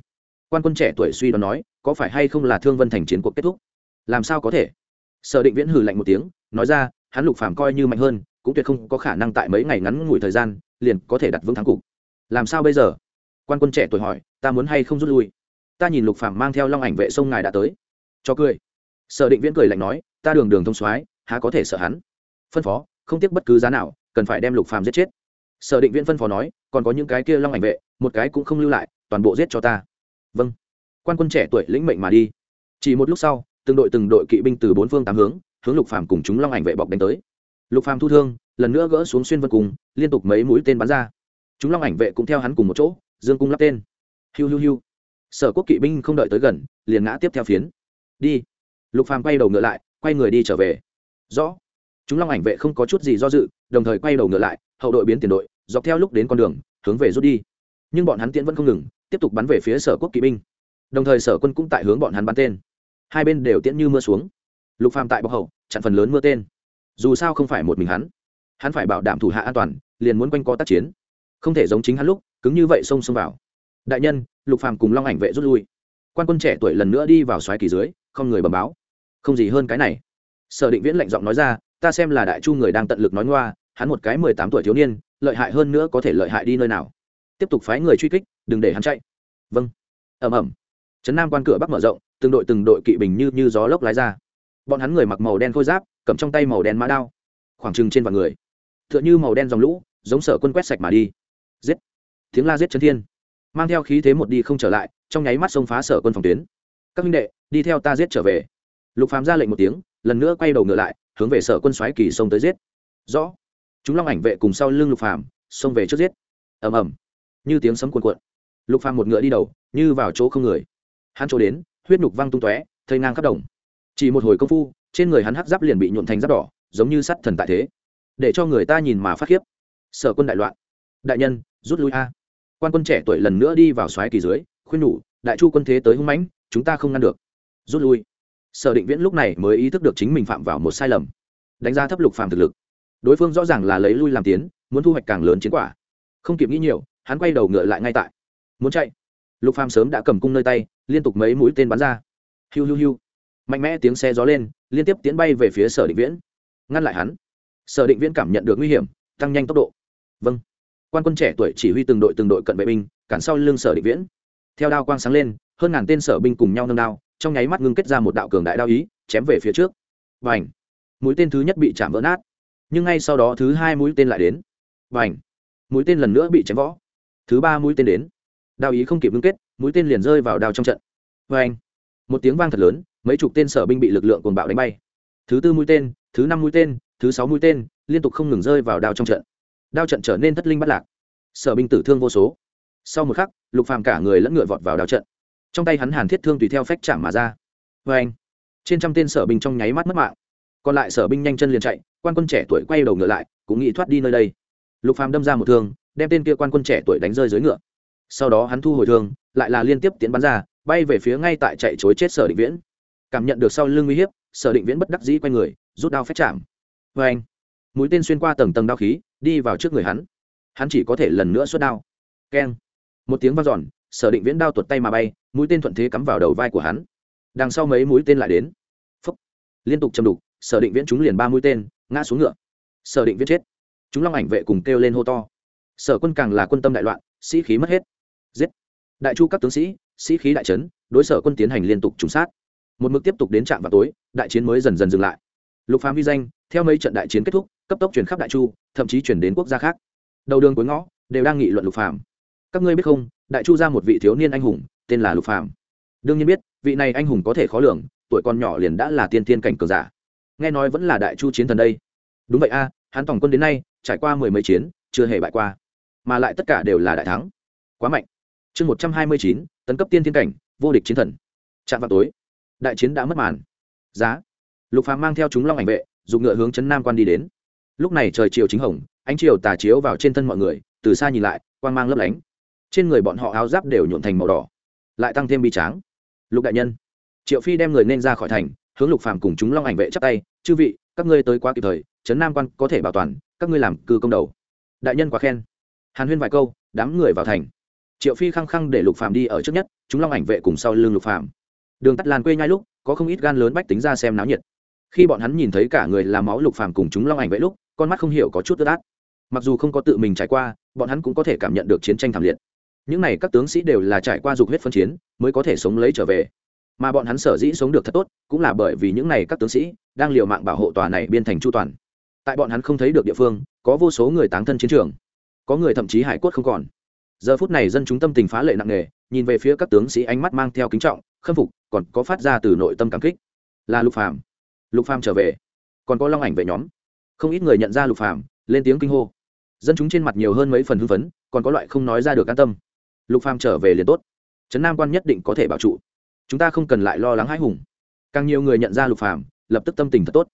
quan quân trẻ tuổi suy đoán nói, có phải hay không là thương vân thành chiến cuộc kết thúc? Làm sao có thể? Sở định viễn hừ lạnh một tiếng, nói ra, hắn lục phàm coi như mạnh hơn, cũng tuyệt không có khả năng tại mấy ngày ngắn ngủi thời gian, liền có thể đặt vững thắng cục. Làm sao bây giờ? Quan quân trẻ tuổi hỏi, ta muốn hay không rút lui? Ta nhìn lục phàm mang theo long ảnh vệ sông ngài đã tới. Cho cười. Sở định viễn cười lạnh nói, ta đường đường thông soái há có thể sợ hắn? Phân phó, không tiếc bất cứ giá nào, cần phải đem lục phàm giết chết. Sở định viễn phân phó nói, còn có những cái kia long ảnh vệ, một cái cũng không lưu lại, toàn bộ giết cho ta. Vâng. Quan quân trẻ tuổi lĩnh mệnh mà đi. Chỉ một lúc sau, từng đội từng đội kỵ binh từ bốn phương tám hướng hướng lục phàm cùng chúng long ảnh vệ bọc đánh tới. Lục phàm thu thương, lần nữa gỡ xuống xuyên vân cùng, liên tục mấy mũi tên bắn ra. Chúng long ảnh vệ cũng theo hắn cùng một chỗ, dương cung lắp tên. Hiu hiu hiu. Sở quốc kỵ binh không đợi tới gần, liền ngã tiếp theo phiến. Đi. Lục phàm quay đầu ngựa lại, quay người đi trở về rõ. Chúng long ảnh vệ không có chút gì do dự, đồng thời quay đầu ngựa lại, hậu đội biến tiền đội, dọc theo lúc đến con đường, hướng về rút đi. Nhưng bọn hắn tiễn vẫn không ngừng, tiếp tục bắn về phía sở quốc kỵ binh. Đồng thời sở quân cũng tại hướng bọn hắn bắn tên. Hai bên đều tiễn như mưa xuống. Lục phàm tại bọc hậu, chặn phần lớn mưa tên. Dù sao không phải một mình hắn. Hắn phải bảo đảm thủ hạ an toàn, liền muốn quanh co tác chiến. Không thể giống chính hắn lúc, cứng như vậy xông xông vào. Đại nhân, lục phàm cùng long ảnh vệ rút lui. Quan quân trẻ tuổi lần nữa đi vào xoáy kỳ dưới, không người bẩm báo. Không gì hơn cái này sở định viễn lạnh giọng nói ra, ta xem là đại chu người đang tận lực nói ngoa, hắn một cái mười tám tuổi thiếu niên, lợi hại hơn nữa có thể lợi hại đi nơi nào. Tiếp tục phái người truy kích, đừng để hắn chạy. Vâng. Ẩm ẩm trấn nam quan cửa bắc mở rộng, từng đội từng đội kỵ bình như như gió lốc lái ra. Bọn hắn người mặc màu đen khôi giáp, cầm trong tay màu đen mã đao. Khoảng trừng trên vạn người. T h ư ợ n h ư màu đen dòng lũ, giống sở quân quét sạch mà đi. Giết. Tiếng la giết Trấn thiên. Mang theo khí thế một đi không trở lại, trong nháy mắt xông phá sở quân phòng tuyến. Các minh đệ, đi theo ta giết trở về. Lục phàm ra lệnh một tiếng lần nữa quay đầu ngựa lại, hướng về sở quân xoáy kỳ xông tới giết. Rõ. Chúng long ảnh vệ cùng sau lưng lục phàm, xông về trước giết. Ầm ầm. Như tiếng sấm cuồn cuộn. Lục phàm một ngựa đi đầu, như vào chỗ không người. Hắn chỗ đến, huyết nhục văng tung tóe, thây ngang khắp đồng. Chỉ một hồi công phu, trên người hắn hắc giáp liền bị nhuộn thành giáp đỏ, giống như sắt thần tại thế. Để cho người ta nhìn mà phát khiếp. Sở quân đại loạn. Đại nhân, rút lui a. Quan quân trẻ tuổi lần nữa đi vào xoáy kỳ dưới, khuyên nhủ, đại chu quân thế tới hung mãnh, chúng ta không ngăn được. Rút lui sở định viễn lúc này mới ý thức được chính mình phạm vào một sai lầm, đánh giá thấp lục phàm thực lực. Đối phương rõ ràng là lấy lui làm tiến, muốn thu hoạch càng lớn chiến quả. Không kịp nghĩ nhiều, hắn quay đầu ngựa lại ngay tại. Muốn chạy. Lục phàm sớm đã cầm cung nơi tay, liên tục mấy mũi tên bắn ra. Hiu hiu hiu. Mạnh mẽ tiếng xe gió lên, liên tiếp tiến bay về phía sở định viễn. Ngăn lại hắn. Sở định viễn cảm nhận được nguy hiểm, tăng nhanh tốc độ. Vâng. Quan quân trẻ tuổi chỉ huy từng đội từng đội cận vệ binh, cản sau lưng sở định viễn. Theo đao quang sáng lên, hơn ngàn tên sở binh cùng nhau nâng đao trong nháy mắt ngưng kết ra một đạo cường đại đao ý, chém về phía trước. Và mũi tên thứ nhất bị chạm vỡ nát. Nhưng ngay sau đó thứ hai mũi tên lại đến. Và mũi tên lần nữa bị chém võ thứ ba mũi tên đến. Đao ý không kịp ngưng kết, mũi tên liền rơi vào đao trong trận. Và một tiếng vang thật lớn, mấy chục tên sở binh bị lực lượng cồn bạo đánh bay. Thứ tư mũi tên, thứ năm mũi tên, thứ sáu mũi tên liên tục không ngừng rơi vào đao trong trận. Đao trận trở nên thất linh bắt lạc. Sở binh tử thương vô số. Sau một khắc, lục phàm cả người lẫn ngựa vọt vào đao trận trong tay hắn hàn thiết thương tùy theo phách chạm mà ra. Vê anh, trên trăm tên sở binh trong nháy mắt mất mạng. Còn lại sở binh nhanh chân liền chạy, quan quân trẻ tuổi quay đầu ngựa lại, cũng nghĩ thoát đi nơi đây. Lục phàm đâm ra một thương, đem tên kia quan quân trẻ tuổi đánh rơi dưới ngựa. Sau đó hắn thu hồi thương, lại là liên tiếp tiến bắn ra, bay về phía ngay tại chạy chối chết sở định viễn. Cảm nhận được sau lưng uy hiếp, sở định viễn bất đắc dĩ quay người, rút đao phép chạm. Vê anh, mũi tên xuyên qua tầng tầng đao khí, đi vào trước người hắn. Hắn chỉ có thể lần nữa xuất đao. Keng. Một tiếng vang giòn sở định viễn đao tuột tay mà bay, mũi tên thuận thế cắm vào đầu vai của hắn. Đằng sau mấy mũi tên lại đến. Phấp liên tục châm đục, sở định viễn trúng liền ba mũi tên, ngã xuống ngựa. Sở định viễn chết. Chúng long ảnh vệ cùng kêu lên hô to. Sở quân càng là quân tâm đại loạn, sĩ khí mất hết. Giết. Đại chu các tướng sĩ sĩ khí đại trấn đối sở quân tiến hành liên tục trùng sát. Một mực tiếp tục đến trạm vào tối, đại chiến mới dần dần dừng lại. Lục phàm vi danh, theo mấy trận đại chiến kết thúc, cấp tốc chuyển khắp đại chu, thậm chí chuyển đến quốc gia khác. Đầu đường cuối ngõ, đều đang nghị luận lục phàm. Các ngươi biết không đại chu ra một vị thiếu niên anh hùng, tên là lục phàm. Đương nhiên biết, vị này anh hùng có thể khó lường, tuổi còn nhỏ liền đã là tiên thiên cảnh cường giả. Nghe nói vẫn là đại chu chiến thần đây. Đúng vậy a, hắn tổng quân đến nay, trải qua mười mấy chiến, chưa hề bại qua. Mà lại tất cả đều là đại thắng. Quá mạnh. Chương một trăm hai mươi chín, tấn cấp tiên thiên cảnh, vô địch chiến thần. Chạm vào tối. Đại chiến đã mất màn. Giá. Lục phàm mang theo chúng long ảnh vệ, dùng ngựa hướng chấn nam quan đi đến. Lúc này trời chiều chính hồng, ánh chiều tà chiếu vào trên thân mọi người, từ xa nhìn lại quan mang lấp lánh trên người bọn họ áo giáp đều nhuộn thành màu đỏ, lại tăng thêm bi tráng. Lục đại nhân, triệu phi đem người nên ra khỏi thành, hướng lục phàm cùng chúng long ảnh vệ chắp tay, chư vị, các ngươi tới quá kịp thời, trấn nam quan có thể bảo toàn, các ngươi làm cư công đầu. Đại nhân quá khen. Hàn huyên vài câu, đám người vào thành. Triệu phi khăng khăng để lục phàm đi ở trước nhất, chúng long ảnh vệ cùng sau lưng lục phàm. Đường tắt làn quê nhai lúc, có không ít gan lớn bách tính ra xem náo nhiệt. Khi bọn hắn nhìn thấy cả người làm máu lục phàm cùng chúng long ảnh vệ lúc, con mắt không hiểu có chút tức át. Mặc dù không có tự mình trải qua, bọn hắn cũng có thể cảm nhận được chiến tranh thảm liệt những này các tướng sĩ đều là trải qua dục huyết phân chiến, mới có thể sống lấy trở về. Mà bọn hắn sở dĩ sống được thật tốt, cũng là bởi vì những này các tướng sĩ đang liều mạng bảo hộ tòa này biên thành chu toàn. Tại bọn hắn không thấy được địa phương, có vô số người táng thân chiến trường. Có người thậm chí hải quất không còn. Giờ phút này dân chúng tâm tình phá lệ nặng nề, nhìn về phía các tướng sĩ ánh mắt mang theo kính trọng, khâm phục, còn có phát ra từ nội tâm cảm kích. Là lục phàm. Lục phàm trở về. Còn có long ảnh về nhóm. Không ít người nhận ra lục phàm, lên tiếng kinh hô. Dân chúng trên mặt nhiều hơn mấy phần hưng phấn, còn có loại không nói ra được an tâm lục phàm trở về liền tốt. Trấn nam quan nhất định có thể bảo trụ. Chúng ta không cần lại lo lắng hãi hùng. Càng nhiều người nhận ra lục phàm, lập tức tâm tình thật tốt.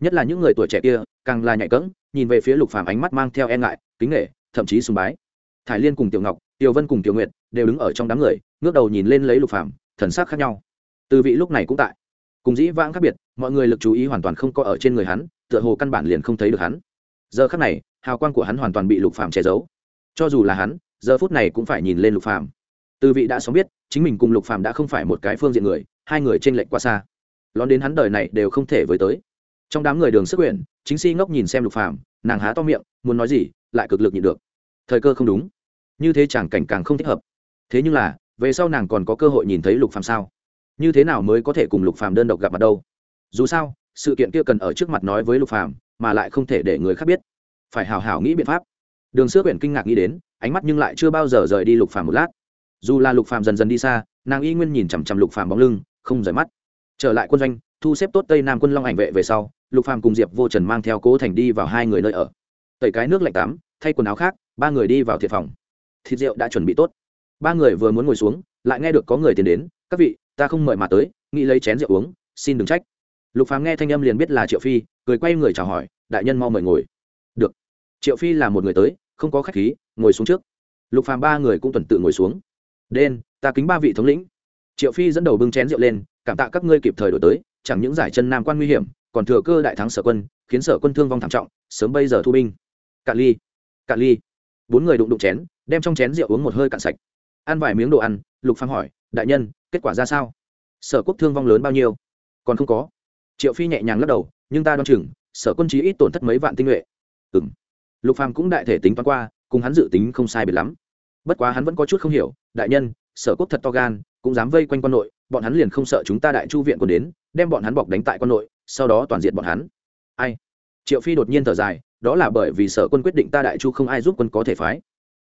Nhất là những người tuổi trẻ kia, càng là nhạy cẫng, nhìn về phía lục phàm ánh mắt mang theo e ngại, kính nghệ thậm chí sùng bái. Thải liên cùng tiểu ngọc, tiểu vân cùng tiểu nguyệt đều đứng ở trong đám người, ngước đầu nhìn lên lấy lục phàm, thần sắc khác nhau. Từ vị lúc này cũng tại. Cùng dĩ vãng khác biệt, mọi người lực chú ý hoàn toàn không có ở trên người hắn, tựa hồ căn bản liền không thấy được hắn. Giờ khắc này, hào quang của hắn hoàn toàn bị lục phàm che giấu. Cho dù là hắn giờ phút này cũng phải nhìn lên lục phàm. Từ vị đã sớm biết, chính mình cùng lục phàm đã không phải một cái phương diện người, hai người trên lệnh quá xa. Lón đến hắn đời này đều không thể với tới. Trong đám người đường sức quyển chính si ngốc nhìn xem lục phàm, nàng há to miệng, muốn nói gì, lại cực lực nhịn được. Thời cơ không đúng. Như thế chẳng cảnh càng không thích hợp. Thế nhưng là, về sau nàng còn có cơ hội nhìn thấy lục phàm sao? Như thế nào mới có thể cùng lục phàm đơn độc gặp mặt đâu? Dù sao, sự kiện kia cần ở trước mặt nói với lục phàm, mà lại không thể để người khác biết. Phải hào hào nghĩ biện pháp đường sữa quyển kinh ngạc nghĩ đến, ánh mắt nhưng lại chưa bao giờ rời đi lục phàm một lát. Dù là lục phàm dần dần đi xa, nàng y nguyên nhìn chằm chằm lục phàm bóng lưng, không rời mắt. Trở lại quân doanh, thu xếp tốt tây nam quân long ảnh vệ về sau, lục phàm cùng diệp vô trần mang theo cố thành đi vào hai người nơi ở. Tẩy cái nước lạnh tắm, thay quần áo khác, ba người đi vào thiệt phòng. Thịt rượu đã chuẩn bị tốt. Ba người vừa muốn ngồi xuống, lại nghe được có người tiến đến, các vị, ta không mời mà tới, nghĩ lấy chén rượu uống, xin đừng trách. Lục phàm nghe thanh âm liền biết là triệu phi, cười quay người chào hỏi, đại nhân mau mời ngồi. Được. Triệu phi là một người tới không có khách khí, ngồi xuống trước. Lục phàm ba người cũng tuần tự ngồi xuống. Đen, ta kính ba vị thống lĩnh. Triệu phi dẫn đầu bưng chén rượu lên, cảm tạ các ngươi kịp thời đổi tới, chẳng những giải chân nam quan nguy hiểm, còn thừa cơ đại thắng sở quân, khiến sở quân thương vong thảm trọng, sớm bây giờ thu binh. Cạn ly cạn ly. Bốn người đụng đụng chén, đem trong chén rượu uống một hơi cạn sạch. Ăn vài miếng đồ ăn, lục phàm hỏi, đại nhân, kết quả ra sao? Sở quốc thương vong lớn bao nhiêu? Còn không có. Triệu phi nhẹ nhàng lắc đầu, nhưng ta đoán chừng, sở quân chí ít tổn thất mấy vạn tinh nhuệ. Ừm lục phàm cũng đại thể tính toán qua, cùng hắn dự tính không sai biệt lắm. Bất quá hắn vẫn có chút không hiểu, đại nhân, sở quốc thật to gan, cũng dám vây quanh quân nội, bọn hắn liền không sợ chúng ta đại chu viện còn đến, đem bọn hắn bọc đánh tại quân nội, sau đó toàn diện bọn hắn. Ai? Triệu phi đột nhiên thở dài, đó là bởi vì sở quân quyết định ta đại chu không ai giúp quân có thể phái.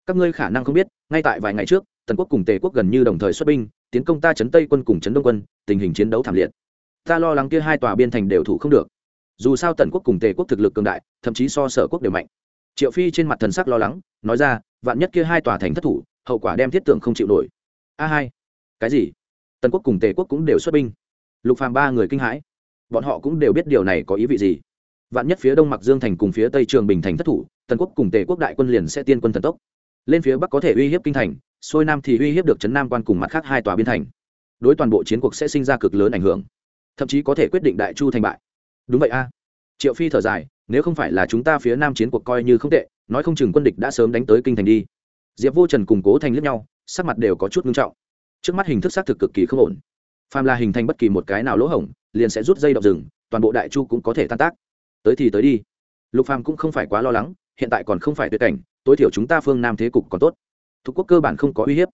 Các ngươi khả năng không biết, ngay tại vài ngày trước, tần quốc cùng tề quốc gần như đồng thời xuất binh, tiến công ta chấn tây quân cùng chấn đông quân, tình hình chiến đấu thảm liệt. Ta lo lắng kia hai tòa biên thành đều thủ không được. Dù sao tần quốc cùng tề quốc thực lực cường đại, thậm chí so sở quốc đều mạnh triệu phi trên mặt thần sắc lo lắng, nói ra, vạn nhất kia hai tòa thành thất thủ, hậu quả đem thiết tượng không chịu nổi. A hai. Cái gì? Tần quốc cùng tề quốc cũng đều xuất binh. Lục phàm ba người kinh hãi. Bọn họ cũng đều biết điều này có ý vị gì. Vạn nhất phía đông mặc dương thành cùng phía tây trường bình thành thất thủ, tần quốc cùng tề quốc đại quân liền sẽ tiên quân thần tốc. Lên phía bắc có thể uy hiếp kinh thành, xuôi nam thì uy hiếp được trấn nam quan cùng mặt khác hai tòa biên thành. Đối toàn bộ chiến cuộc sẽ sinh ra cực lớn ảnh hưởng, thậm chí có thể quyết định đại chu thành bại. Đúng vậy a. Triệu phi thở dài nếu không phải là chúng ta phía nam chiến cuộc coi như không tệ, nói không chừng quân địch đã sớm đánh tới kinh thành đi. Diệp vô trần cùng cố thành lướt nhau, sắc mặt đều có chút nghiêm trọng. Trước mắt hình thức xác thực cực kỳ không ổn. Phàm là hình thành bất kỳ một cái nào lỗ hổng, liền sẽ rút dây động rừng, toàn bộ đại chu cũng có thể tan tác. Tới thì tới đi. Lục phàm cũng không phải quá lo lắng, hiện tại còn không phải tuyệt cảnh, tối thiểu chúng ta phương nam thế cục còn tốt. Thuộc quốc cơ bản không có uy hiếp.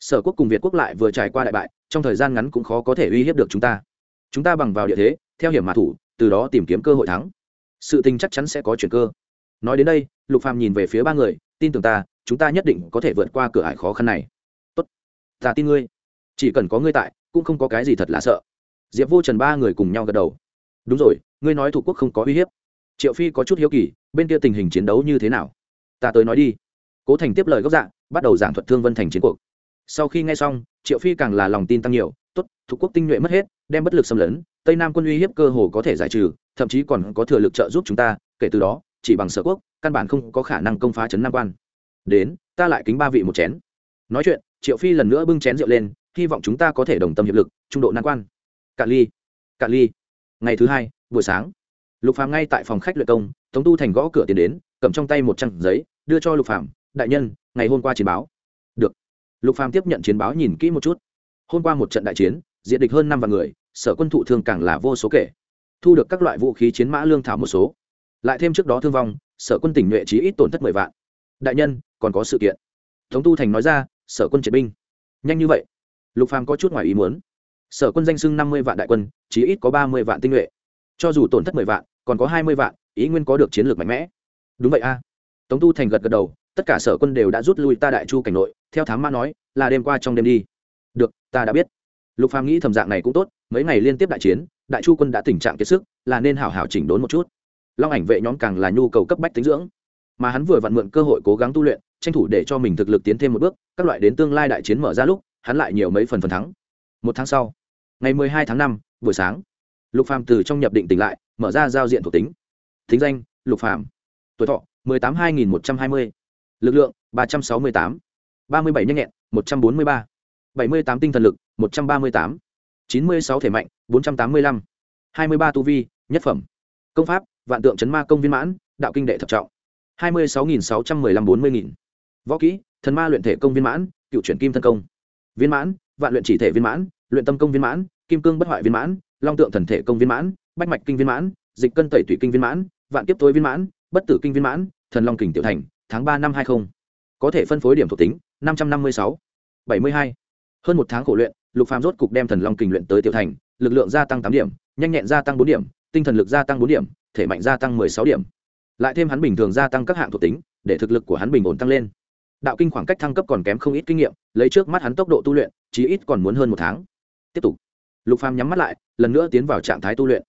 Sở quốc cùng việt quốc lại vừa trải qua đại bại, trong thời gian ngắn cũng khó có thể uy hiếp được chúng ta. Chúng ta bằng vào địa thế, theo hiểm mã thủ, từ đó tìm kiếm cơ hội thắng sự tình chắc chắn sẽ có chuyển cơ. Nói đến đây, lục phàm nhìn về phía ba người, tin tưởng ta, chúng ta nhất định có thể vượt qua cửa ải khó khăn này. Tốt. Ta tin ngươi. Chỉ cần có ngươi tại, cũng không có cái gì thật là sợ. Diệp vô trần ba người cùng nhau gật đầu. Đúng rồi, ngươi nói thủ quốc không có uy hiếp. Triệu phi có chút hiếu kỳ, bên kia tình hình chiến đấu như thế nào? Ta tới nói đi. Cố thành tiếp lời gốc dạng bắt đầu giảng thuật thương vân thành chiến cuộc. Sau khi nghe xong, triệu phi càng là lòng tin tăng nhiều. Tốt thuộc quốc tinh nhuệ mất hết, đem bất lực xâm lấn tây nam quân uy hiếp cơ hồ có thể giải trừ, thậm chí còn có thừa lực trợ giúp chúng ta, kể từ đó, chỉ bằng sở quốc, căn bản không có khả năng công phá trấn nam quan. Đến, ta lại kính ba vị một chén. Nói chuyện, triệu phi lần nữa bưng chén rượu lên, hy vọng chúng ta có thể đồng tâm hiệp lực, trung độ nan quan. Cạn ly cạn ly. Ngày thứ hai, buổi sáng. Lục phàm ngay tại phòng khách luyện công, tống tu thành gõ cửa tiến đến, cầm trong tay một trang giấy, đưa cho lục phàm, đại nhân, ngày hôm qua chiến báo. Được. Lục phàm tiếp nhận chiến báo nhìn kỹ một chút. Hôm qua một trận đại chiến, diện địch hơn năm vạn người sở quân thụ thương càng là vô số kể. Thu được các loại vũ khí chiến mã lương thảo một số. Lại thêm trước đó thương vong, sở quân tỉnh nhuệ chí ít tổn thất mười vạn. Đại nhân, còn có sự kiện. Thống tu thành nói ra, sở quân triệt binh. Nhanh như vậy? Lục phàm có chút ngoài ý muốn. Sở quân danh sưng năm mươi vạn đại quân, chí ít có ba mươi vạn tinh nhuệ. Cho dù tổn thất mười vạn, còn có hai mươi vạn, ý nguyên có được chiến lược mạnh mẽ. Đúng vậy a. Tống tu thành gật gật đầu, tất cả sở quân đều đã rút lui ta đại chu cảnh nội, theo thám mã nói, là đêm qua trong đêm đi. Được, ta đã biết. Lục phàm nghĩ thầm dạng này cũng tốt mấy ngày liên tiếp đại chiến, đại chu quân đã tình trạng kiệt sức, là nên hảo hảo chỉnh đốn một chút. Long ảnh vệ nhóm càng là nhu cầu cấp bách tính dưỡng. Mà hắn vừa vặn mượn cơ hội cố gắng tu luyện, tranh thủ để cho mình thực lực tiến thêm một bước, các loại đến tương lai đại chiến mở ra lúc, hắn lại nhiều mấy phần phần thắng. Một tháng sau, ngày mười hai tháng năm, buổi sáng, lục phàm từ trong nhập định tỉnh lại, mở ra giao diện thuộc tính. Thính danh, lục phàm. Tuổi thọ, mười tám hai nghìn một trăm hai mươi. Lực lượng, ba trăm sáu mươi tám. ba mươi bảy nhanh nhẹn, một trăm bốn mươi ba. bảy mươi tám tinh thần lực, một trăm ba mươi tám chín mươi sáu thể mạnh bốn trăm tám mươi lăm hai mươi ba tu vi nhất phẩm công pháp vạn tượng chấn ma công viên mãn đạo kinh đệ thập trọng hai mươi sáu nghìn sáu trăm mười lăm bốn mươi nghìn võ kỹ thần ma luyện thể công viên mãn cựu chuyển kim thân công viên mãn vạn luyện chỉ thể viên mãn luyện tâm công viên mãn kim cương bất hoại viên mãn long tượng thần thể công viên mãn bách mạch kinh viên mãn dịch cân tẩy thủy kinh viên mãn vạn kiếp tối viên mãn bất tử kinh viên mãn thần long kình tiểu thành tháng ba năm hai mươi có thể phân phối điểm thuộc tính năm trăm năm mươi sáu bảy mươi hai hơn một tháng khổ luyện lục phàm rốt cục đem thần long kình luyện tới tiểu thành, lực lượng gia tăng tám điểm, nhanh nhẹn gia tăng bốn điểm, tinh thần lực gia tăng bốn điểm, thể mạnh gia tăng mười sáu điểm. Lại thêm hắn bình thường gia tăng các hạng thuộc tính, để thực lực của hắn bình ổn tăng lên. Đạo kinh khoảng cách thăng cấp còn kém không ít kinh nghiệm, lấy trước mắt hắn tốc độ tu luyện, chí ít còn muốn hơn một tháng. Tiếp tục. Lục phàm nhắm mắt lại, lần nữa tiến vào trạng thái tu luyện.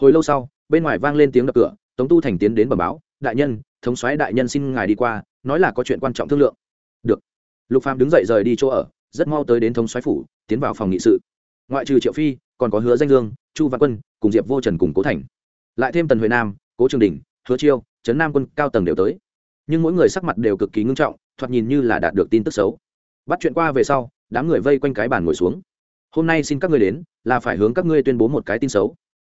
Hồi lâu sau, bên ngoài vang lên tiếng đập cửa, tống tu thành tiến đến bẩm báo, đại nhân, thống soái đại nhân xin ngài đi qua, nói là có chuyện quan trọng thương lượng. Được. Lục phàm đứng dậy rời đi chỗ ở rất mau tới đến thống xoáy phủ, tiến vào phòng nghị sự. Ngoại trừ triệu phi, còn có hứa danh dương, chu văn quân, cùng diệp vô trần cùng cố thành. Lại thêm tần huệ nam, cố trường đình, hứa chiêu, trấn nam quân, cao tầng đều tới. Nhưng mỗi người sắc mặt đều cực kỳ ngưng trọng, thoạt nhìn như là đạt được tin tức xấu. Bắt chuyện qua về sau, đám người vây quanh cái bàn ngồi xuống. Hôm nay xin các ngươi đến, là phải hướng các ngươi tuyên bố một cái tin xấu.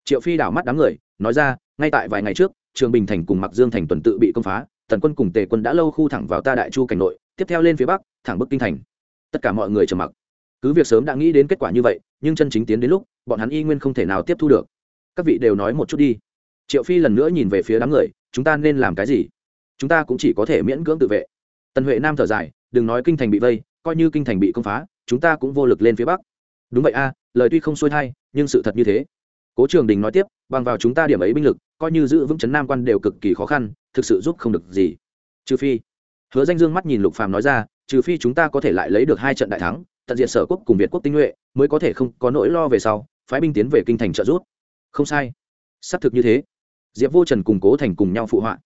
Triệu phi đảo mắt đám người, nói ra, ngay tại vài ngày trước, trường bình thành cùng mặc dương thành tuần tự bị công phá, tần quân cùng tề quân đã lâu khu thẳng vào ta đại chu cảnh nội, tiếp theo lên phía bắc, thẳng bức kinh thành tất cả mọi người trầm mặc. Cứ việc sớm đã nghĩ đến kết quả như vậy, nhưng chân chính tiến đến lúc, bọn hắn y nguyên không thể nào tiếp thu được. Các vị đều nói một chút đi. Triệu phi lần nữa nhìn về phía đám người, chúng ta nên làm cái gì? Chúng ta cũng chỉ có thể miễn cưỡng tự vệ. Tần huệ nam thở dài, đừng nói kinh thành bị vây, coi như kinh thành bị công phá, chúng ta cũng vô lực lên phía bắc. Đúng vậy a, lời tuy không xuôi thay nhưng sự thật như thế. Cố trường đình nói tiếp, bằng vào chúng ta điểm ấy binh lực, coi như giữ vững chấn nam quan đều cực kỳ khó khăn, thực sự giúp không được gì. Trừ phi. Hứa danh dương mắt nhìn lục phàm nói ra trừ phi chúng ta có thể lại lấy được hai trận đại thắng, tận diện sở quốc cùng việt quốc tinh nhuệ, mới có thể không có nỗi lo về sau, phái binh tiến về kinh thành trợ giúp. Không sai. Xác thực như thế. Diệp vô trần cùng cố thành cùng nhau phụ họa.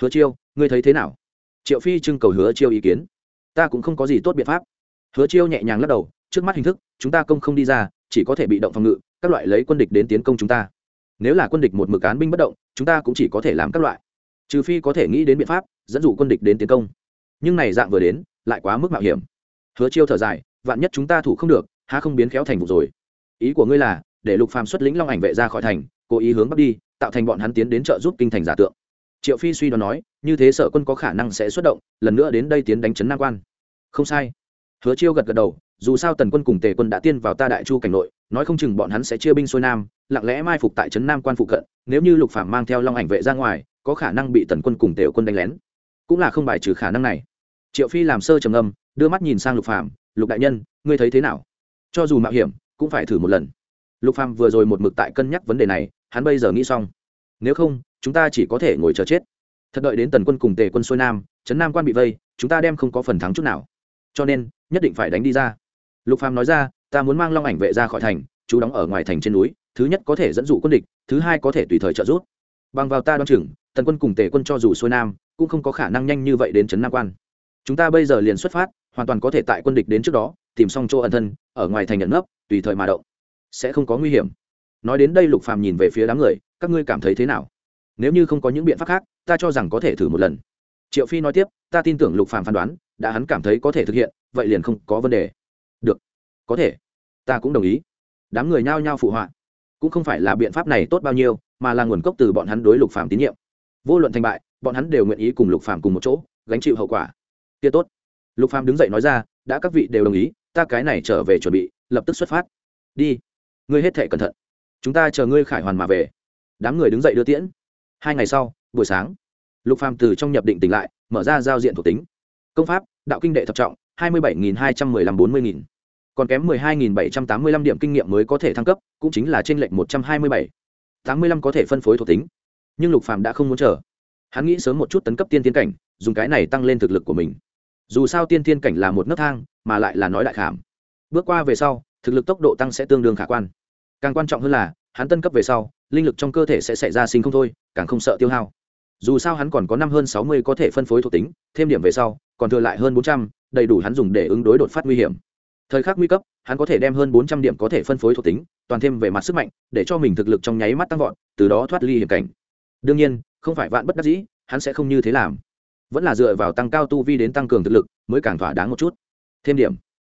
Hứa chiêu, ngươi thấy thế nào? Triệu phi trưng cầu hứa chiêu ý kiến. Ta cũng không có gì tốt biện pháp. Hứa chiêu nhẹ nhàng lắc đầu, trước mắt hình thức, chúng ta công không đi ra, chỉ có thể bị động phòng ngự, các loại lấy quân địch đến tiến công chúng ta. Nếu là quân địch một mực án binh bất động, chúng ta cũng chỉ có thể làm các loại. Trừ phi có thể nghĩ đến biện pháp, dẫn dụ quân địch đến tiến công nhưng này dạng vừa đến, lại quá mức mạo hiểm. Hứa chiêu thở dài, vạn nhất chúng ta thủ không được, há không biến khéo thành vụ rồi. Ý của ngươi là, để lục phàm xuất lĩnh long ảnh vệ ra khỏi thành, cố ý hướng bắc đi, tạo thành bọn hắn tiến đến trợ giúp kinh thành giả tượng. Triệu phi suy đoán nói, như thế sở quân có khả năng sẽ xuất động, lần nữa đến đây tiến đánh chấn nam quan. Không sai. Hứa chiêu gật gật đầu, dù sao tần quân cùng tề quân đã tiên vào ta đại chu cảnh nội, nói không chừng bọn hắn sẽ chia binh xuôi nam, lặng lẽ mai phục tại trấn nam quan phụ cận, nếu như lục Phàm mang theo long ảnh vệ ra ngoài, có khả năng bị tần quân cùng tề quân đánh lén. Cũng là không bài trừ khả năng này triệu phi làm sơ trầm âm đưa mắt nhìn sang lục phạm lục đại nhân, ngươi thấy thế nào? Cho dù mạo hiểm, cũng phải thử một lần. Lục phạm vừa rồi một mực tại cân nhắc vấn đề này, hắn bây giờ nghĩ xong. Nếu không, chúng ta chỉ có thể ngồi chờ chết. Thật đợi đến tần quân cùng tề quân xuôi nam, trấn nam quan bị vây, chúng ta đem không có phần thắng chút nào. Cho nên, nhất định phải đánh đi ra. Lục phàm nói ra, ta muốn mang long ảnh vệ ra khỏi thành chú đóng ở ngoài thành trên núi, thứ nhất có thể dẫn dụ quân địch, thứ hai có thể tùy thời trợ giúp. Bằng vào ta đoan chừng, tần quân cùng tề quân cho dù xuôi nam, cũng không có khả năng nhanh như vậy đến trấn nam quan chúng ta bây giờ liền xuất phát, hoàn toàn có thể tại quân địch đến trước đó, tìm xong chỗ ẩn thân, ở ngoài thành nhận nấp, tùy thời mà động. Sẽ không có nguy hiểm. Nói đến đây lục phàm nhìn về phía đám người, các ngươi cảm thấy thế nào? Nếu như không có những biện pháp khác, ta cho rằng có thể thử một lần. Triệu phi nói tiếp, ta tin tưởng lục phàm phán đoán, đã hắn cảm thấy có thể thực hiện, vậy liền không có vấn đề. Được. Có thể. Ta cũng đồng ý. Đám người nhao nhao phụ họa. Cũng không phải là biện pháp này tốt bao nhiêu, mà là nguồn gốc từ bọn hắn đối lục phàm tín nhiệm. Vô luận thành bại, bọn hắn đều nguyện ý cùng lục phàm cùng một chỗ, gánh chịu hậu quả kia tốt. Lục phàm đứng dậy nói ra, đã các vị đều đồng ý, ta cái này trở về chuẩn bị, lập tức xuất phát. Đi, ngươi hết thể cẩn thận. Chúng ta chờ ngươi khải hoàn mà về. Đám người đứng dậy đưa tiễn. Hai ngày sau, buổi sáng, lục phàm từ trong nhập định tỉnh lại, mở ra giao diện thuộc tính. Công pháp, đạo kinh đệ thập trọng, hai mươi bảy nghìn hai trăm mười lăm bốn mươi nghìn. Còn kém mười hai nghìn bảy trăm tám mươi lăm điểm kinh nghiệm mới có thể thăng cấp, cũng chính là trên lệnh một trăm hai mươi bảy. tám mươi lăm có thể phân phối thuộc tính. Nhưng lục phàm đã không muốn chờ. Hắn nghĩ sớm một chút tấn cấp tiên tiến cảnh, dùng cái này tăng lên thực lực của mình dù sao tiên thiên cảnh là một nấc thang, mà lại là nói đại khảm. Bước qua về sau, thực lực tốc độ tăng sẽ tương đương khả quan. Càng quan trọng hơn là, hắn tân cấp về sau, linh lực trong cơ thể sẽ xảy ra sinh không thôi, càng không sợ tiêu hao. Dù sao hắn còn có năm hơn sáu mươi có thể phân phối thuộc tính, thêm điểm về sau, còn thừa lại hơn bốn trăm, đầy đủ hắn dùng để ứng đối đột phát nguy hiểm. Thời khắc nguy cấp, hắn có thể đem hơn bốn trăm điểm có thể phân phối thuộc tính, toàn thêm về mặt sức mạnh, để cho mình thực lực trong nháy mắt tăng vọt, từ đó thoát ly hiểm cảnh. Đương nhiên, không phải vạn bất đắc dĩ, hắn sẽ không như thế làm vẫn là dựa vào tăng cao tu vi đến tăng cường thực lực, mới càng thỏa đáng một chút. Thêm điểm.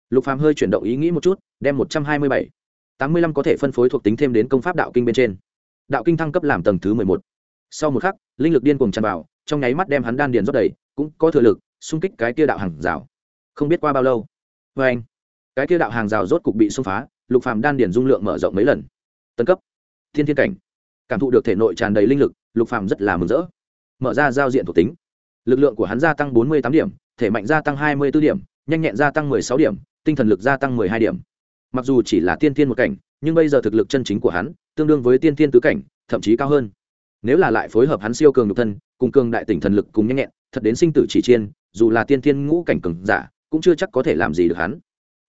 Lục phàm hơi chuyển động ý nghĩ một chút, đem một trăm hai mươi bảy. Tám mươi lăm có thể phân phối thuộc tính thêm đến công pháp đạo kinh bên trên. Đạo kinh thăng cấp làm tầng thứ mười một. Sau một khắc, linh lực điên cuồng tràn vào, trong nháy mắt đem hắn đan điền rót đầy, cũng có thừa lực, xung kích cái kia đạo hàng rào. Không biết qua bao lâu. Vê anh, cái kia đạo hàng rào rốt cục bị xung phá, lục phàm đan điền dung lượng mở rộng mấy lần. Tân cấp. Thiên thiên cảnh. Cảm thụ được thể nội tràn đầy linh lực, lục phàm rất là mừng rỡ. Mở ra giao diện thuộc tính lực lượng của hắn gia tăng bốn mươi tám điểm, thể mạnh gia tăng 24 điểm, nhanh nhẹn gia tăng 16 điểm, tinh thần lực gia tăng 12 điểm. Mặc dù chỉ là tiên tiên một cảnh, nhưng bây giờ thực lực chân chính của hắn tương đương với tiên tiên tứ cảnh, thậm chí cao hơn. Nếu là lại phối hợp hắn siêu cường nhục thân, cùng cường đại tỉnh thần lực cùng nhanh nhẹn, thật đến sinh tử chỉ chiên, dù là tiên tiên ngũ cảnh cường giả, cũng chưa chắc có thể làm gì được hắn.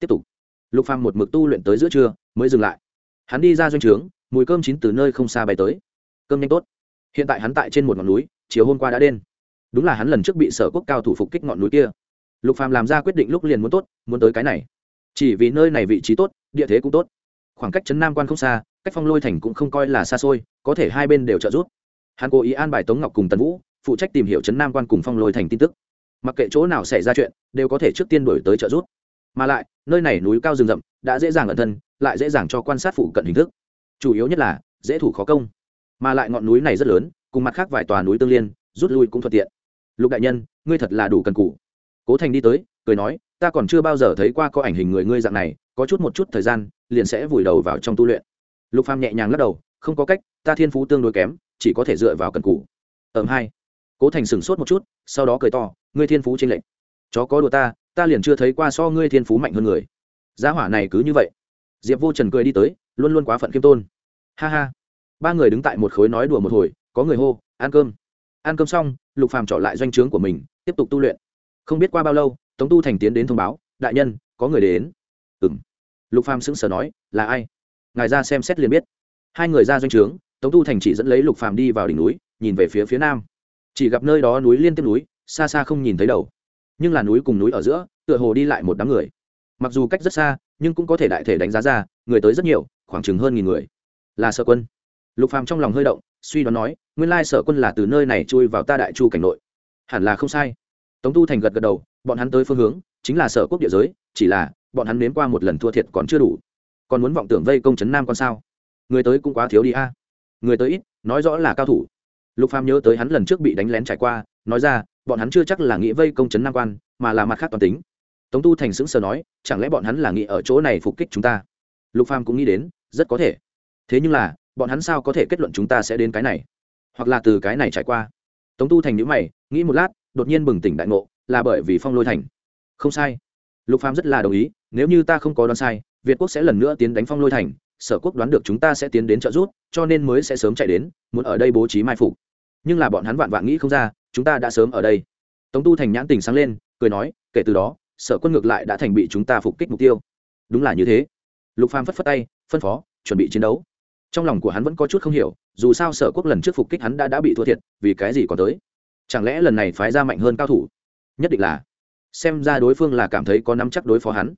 Tiếp tục. Lục phàm một mực tu luyện tới giữa trưa, mới dừng lại. Hắn đi ra doanh trướng, mùi cơm chín từ nơi không xa bay tới. Cơm nhanh tốt. Hiện tại hắn tại trên một ngọn núi, chiều hôm qua đã đen đúng là hắn lần trước bị sở quốc cao thủ phục kích ngọn núi kia. Lục phàm làm ra quyết định lúc liền muốn tốt, muốn tới cái này. Chỉ vì nơi này vị trí tốt, địa thế cũng tốt. Khoảng cách trấn nam quan không xa, cách phong lôi thành cũng không coi là xa xôi, có thể hai bên đều trợ giúp. Hắn cố ý an bài tống ngọc cùng tần vũ, phụ trách tìm hiểu trấn nam quan cùng phong lôi thành tin tức. Mặc kệ chỗ nào xảy ra chuyện, đều có thể trước tiên đổi tới trợ giúp. Mà lại, nơi này núi cao rừng rậm, đã dễ dàng ẩn thân, lại dễ dàng cho quan sát phụ cận hình thức. Chủ yếu nhất là, dễ thủ khó công. Mà lại ngọn núi này rất lớn, cùng mặt khác vài tòa núi tương liên, rút lui cũng thuận tiện lục đại nhân, ngươi thật là đủ cần cụ cố thành đi tới, cười nói, ta còn chưa bao giờ thấy qua có ảnh hình người ngươi dạng này, có chút một chút thời gian, liền sẽ vùi đầu vào trong tu luyện. Lục phàm nhẹ nhàng lắc đầu, không có cách, ta thiên phú tương đối kém, chỉ có thể dựa vào cần cụ ẩm hai. Cố thành sửng sốt một chút, sau đó cười to, ngươi thiên phú trên lệnh chó có đùa ta ta liền chưa thấy qua so ngươi thiên phú mạnh hơn người. Giá hỏa này cứ như vậy. Diệp vô trần cười đi tới, luôn luôn quá phận khiêm tôn ha ha. Ba người đứng tại một khối nói đùa một hồi, có người hô, ăn cơm ăn cơm xong, lục phàm trọ lại doanh trướng của mình, tiếp tục tu luyện. Không biết qua bao lâu, tống tu thành tiến đến thông báo, đại nhân, có người đến. Ừng lục phàm sững sờ nói, là ai? Ngài ra xem xét liền biết. Hai người ra doanh trướng, tống tu thành chỉ dẫn lấy lục phàm đi vào đỉnh núi, nhìn về phía phía nam. Chỉ gặp nơi đó núi liên tiếp núi, xa xa không nhìn thấy đầu. Nhưng là núi cùng núi ở giữa, tựa hồ đi lại một đám người. Mặc dù cách rất xa, nhưng cũng có thể đại thể đánh giá ra, người tới rất nhiều, khoảng chừng hơn nghìn người. Là sở quân. Lục phàm trong lòng hơi động, suy đoán nói nguyên lai sở quân là từ nơi này chui vào ta đại chu cảnh nội. Hẳn là không sai. Tống tu thành gật gật đầu, bọn hắn tới phương hướng, chính là sở quốc địa giới, chỉ là, bọn hắn nếm qua một lần thua thiệt còn chưa đủ. Còn muốn vọng tưởng vây công trấn nam con sao? Người tới cũng quá thiếu đi a. Người tới ít, nói rõ là cao thủ. Lục phàm nhớ tới hắn lần trước bị đánh lén trải qua, nói ra, bọn hắn chưa chắc là nghĩ vây công trấn nam quan, mà là mặt khác toàn tính. Tống tu thành sững sờ nói, chẳng lẽ bọn hắn là nghĩ ở chỗ này phục kích chúng ta? Lục phàm cũng nghĩ đến, rất có thể. Thế nhưng là, bọn hắn sao có thể kết luận chúng ta sẽ đến cái này? Hoặc là từ cái này trải qua. Tống tu thành nhữ mày, nghĩ một lát, đột nhiên bừng tỉnh đại ngộ, là bởi vì phong lôi thành. Không sai. Lục phàm rất là đồng ý, nếu như ta không có đoán sai, việt quốc sẽ lần nữa tiến đánh phong lôi thành, sở quốc đoán được chúng ta sẽ tiến đến trợ giúp, cho nên mới sẽ sớm chạy đến, muốn ở đây bố trí mai phục. Nhưng là bọn hắn vạn vạn nghĩ không ra, chúng ta đã sớm ở đây. Tống tu thành nhãn tình sáng lên, cười nói, kể từ đó, sở quân ngược lại đã thành bị chúng ta phục kích mục tiêu. Đúng là như thế. Lục phàm phất phất tay, phân phó, chuẩn bị chiến đấu trong lòng của hắn vẫn có chút không hiểu, dù sao sở quốc lần trước phục kích hắn đã đã bị thua thiệt, vì cái gì còn tới? Chẳng lẽ lần này phái ra mạnh hơn cao thủ? Nhất định là. Xem ra đối phương là cảm thấy có nắm chắc đối phó hắn.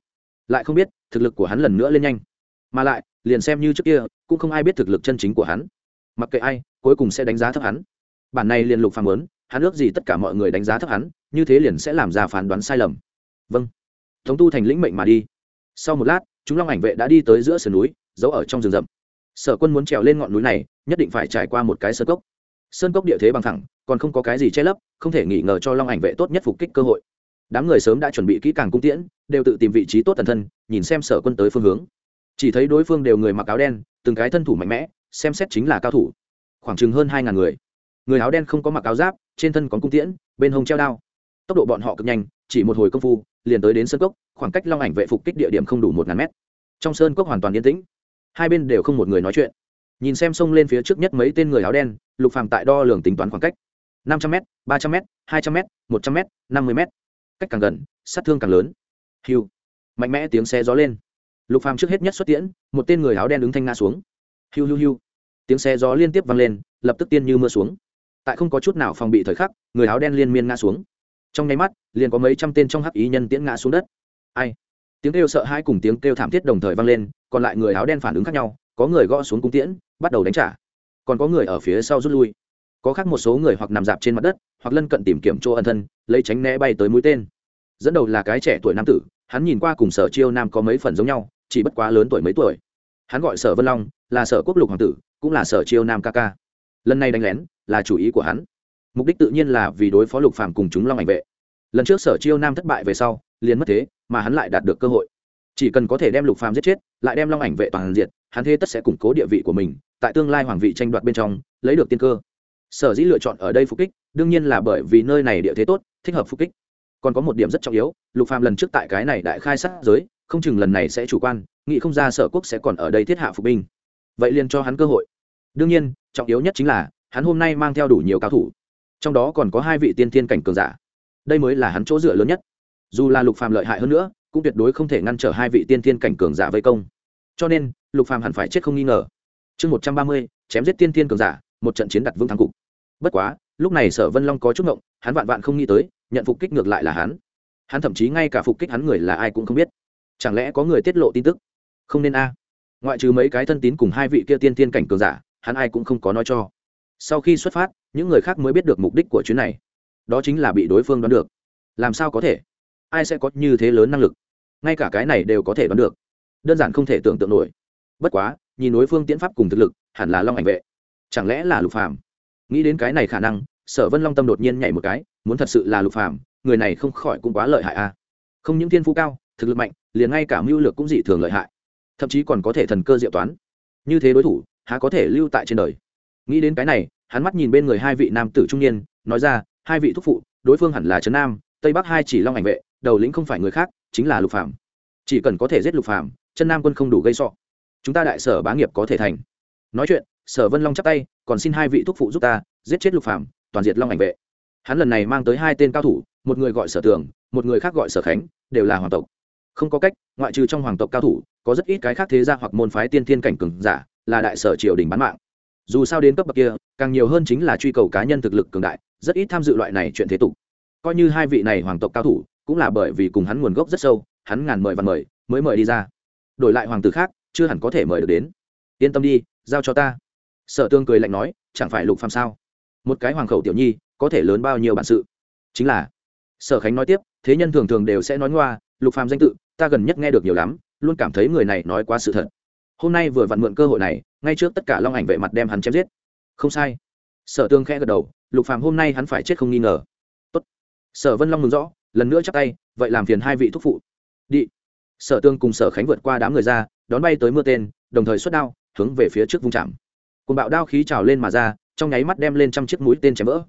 Lại không biết, thực lực của hắn lần nữa lên nhanh. Mà lại, liền xem như trước kia, cũng không ai biết thực lực chân chính của hắn. Mặc kệ ai, cuối cùng sẽ đánh giá thấp hắn. Bản này liền lục phàm lớn hắn ước gì tất cả mọi người đánh giá thấp hắn, như thế liền sẽ làm ra phán đoán sai lầm. Vâng. Thống tu thành lĩnh mệnh mà đi. Sau một lát, chúng long ảnh vệ đã đi tới giữa sườn núi, giấu ở trong rừng rậm sở quân muốn trèo lên ngọn núi này, nhất định phải trải qua một cái sơn cốc. Sơn cốc địa thế bằng thẳng, còn không có cái gì che lấp, không thể nghỉ ngờ cho long ảnh vệ tốt nhất phục kích cơ hội. Đám người sớm đã chuẩn bị kỹ càng cung tiễn, đều tự tìm vị trí tốt tần thân, nhìn xem sở quân tới phương hướng. Chỉ thấy đối phương đều người mặc áo đen, từng cái thân thủ mạnh mẽ, xem xét chính là cao thủ. Khoảng chừng hơn hai ngàn người. Người áo đen không có mặc áo giáp, trên thân có cung tiễn, bên hông treo đao. Tốc độ bọn họ cực nhanh, chỉ một hồi công phu, liền tới đến sơn cốc, khoảng cách long ảnh vệ phục kích địa điểm không đủ một ngàn mét. Trong sơn cốc hoàn toàn yên tĩnh hai bên đều không một người nói chuyện. Nhìn xem sông lên phía trước nhất mấy tên người áo đen, lục phàm tại đo lường tính toán khoảng cách. năm trăm m ba trăm m hai trăm m một trăm m năm mươi m cách càng gần, sát thương càng lớn. Hiu. Mạnh mẽ tiếng xe gió lên. Lục phàm trước hết nhất xuất tiễn, một tên người áo đen đứng thanh nga xuống. Hiu hiu hiu. Tiếng xe gió liên tiếp vang lên, lập tức tiên như mưa xuống. Tại không có chút nào phòng bị thời khắc, người áo đen liên miên ngã xuống. Trong nháy mắt, liền có mấy trăm tên trong hắc ý nhân tiễn ngã xuống đất. Ai? Tiếng kêu sợ hãi cùng tiếng kêu thảm thiết đồng thời vang lên, còn lại người áo đen phản ứng khác nhau, có người gõ xuống cung tiễn, bắt đầu đánh trả. Còn có người ở phía sau rút lui. Có khác một số người hoặc nằm dạp trên mặt đất, hoặc lân cận tìm kiếm chỗ ân thân, lấy tránh né bay tới mũi tên. Dẫn đầu là cái trẻ tuổi nam tử, hắn nhìn qua cùng sở chiêu nam có mấy phần giống nhau, chỉ bất quá lớn tuổi mấy tuổi. Hắn gọi sở vân long, là sở quốc lục hoàng tử, cũng là sở chiêu nam ca ca. Lần này đánh lén, là chủ ý của hắn. Mục đích tự nhiên là vì đối phó lục phàm cùng chúng long ảnh vệ. Lần trước sở chiêu nam thất bại về sau liền mất thế, mà hắn lại đạt được cơ hội. Chỉ cần có thể đem lục phàm giết chết, lại đem long ảnh vệ toàn diệt, hắn thế tất sẽ củng cố địa vị của mình, tại tương lai hoàng vị tranh đoạt bên trong, lấy được tiên cơ. Sở dĩ lựa chọn ở đây phục kích, đương nhiên là bởi vì nơi này địa thế tốt, thích hợp phục kích. Còn có một điểm rất trọng yếu, lục phàm lần trước tại cái này đại khai sát giới, không chừng lần này sẽ chủ quan, nghĩ không ra sở quốc sẽ còn ở đây thiết hạ phục binh. Vậy liền cho hắn cơ hội. Đương nhiên, trọng yếu nhất chính là, hắn hôm nay mang theo đủ nhiều cao thủ. Trong đó còn có hai vị tiên thiên cảnh cường giả. Đây mới là hắn chỗ dựa lớn nhất dù là lục phàm lợi hại hơn nữa, cũng tuyệt đối không thể ngăn trở hai vị tiên thiên cảnh cường giả vây công. Cho nên, lục phàm hẳn phải chết không nghi ngờ. Chương một trăm ba mươi, chém giết tiên thiên cường giả, một trận chiến đặt vững thắng cục. Bất quá, lúc này sở vân long có chút ngộng, hắn vạn vạn không nghĩ tới, nhận phục kích ngược lại là hắn. Hắn thậm chí ngay cả phục kích hắn người là ai cũng không biết. Chẳng lẽ có người tiết lộ tin tức? Không nên a. À. Ngoại trừ mấy cái thân tín cùng hai vị kia tiên tiên cảnh cường giả, hắn ai cũng không có nói cho. Sau khi xuất phát, những người khác mới biết được mục đích của chuyến này. Đó chính là bị đối phương đoán được. Làm sao có thể? Ai sẽ có như thế lớn năng lực? Ngay cả cái này đều có thể đoán được. Đơn giản không thể tưởng tượng nổi. Bất quá, nhìn đối phương tiễn pháp cùng thực lực, hẳn là long ảnh vệ. Chẳng lẽ là lục phàm? Nghĩ đến cái này khả năng, sở vân long tâm đột nhiên nhảy một cái, muốn thật sự là lục phàm, người này không khỏi cũng quá lợi hại a không những thiên phú cao, thực lực mạnh, liền ngay cả mưu lược cũng dị thường lợi hại. Thậm chí còn có thể thần cơ diệu toán. Như thế đối thủ, há có thể lưu tại trên đời? Nghĩ đến cái này, hắn mắt nhìn bên người hai vị nam tử trung niên, nói ra, hai vị thúc phụ, đối phương hẳn là trấn nam, tây bắc hai chỉ long ảnh vệ đầu lĩnh không phải người khác, chính là lục phạm chỉ cần có thể giết lục phạm chân nam quân không đủ gây sọ. Chúng ta đại sở bá nghiệp có thể thành. Nói chuyện, sở vân long chắp tay, còn xin hai vị thúc phụ giúp ta, giết chết lục phạm toàn diệt long ảnh vệ. Hắn lần này mang tới hai tên cao thủ, một người gọi sở tường, một người khác gọi sở khánh, đều là hoàng tộc. Không có cách, ngoại trừ trong hoàng tộc cao thủ, có rất ít cái khác thế gia hoặc môn phái tiên thiên cảnh cường giả, là đại sở triều đình bán mạng. Dù sao đến cấp bậc kia, càng nhiều hơn chính là truy cầu cá nhân thực lực cường đại, rất ít tham dự loại này chuyện thế tục. Coi như hai vị này hoàng tộc cao thủ cũng là bởi vì cùng hắn nguồn gốc rất sâu, hắn ngàn mời và mời, mới mời đi ra. Đổi lại hoàng tử khác, chưa hẳn có thể mời được đến. Yên tâm đi, giao cho ta. Sở tương cười lạnh nói, chẳng phải lục phàm sao? Một cái hoàng khẩu tiểu nhi, có thể lớn bao nhiêu bản sự? Chính là, sở khánh nói tiếp, thế nhân thường thường đều sẽ nói ngoa, lục phàm danh tự, ta gần nhất nghe được nhiều lắm, luôn cảm thấy người này nói quá sự thật. Hôm nay vừa vặn mượn cơ hội này, ngay trước tất cả long ảnh vệ mặt đem hắn chém giết. Không sai. Sở tương khẽ gật đầu, lục phàm hôm nay hắn phải chết không nghi ngờ. Tốt. sở vân long mừng rõ lần nữa chắc tay, vậy làm phiền hai vị thúc phụ. Đi. Sở tương cùng sở khánh vượt qua đám người ra, đón bay tới mưa tên, đồng thời xuất đao, hướng về phía trước vung chạm. Cùng bạo đao khí trào lên mà ra, trong nháy mắt đem lên trăm chiếc mũi tên chém vỡ.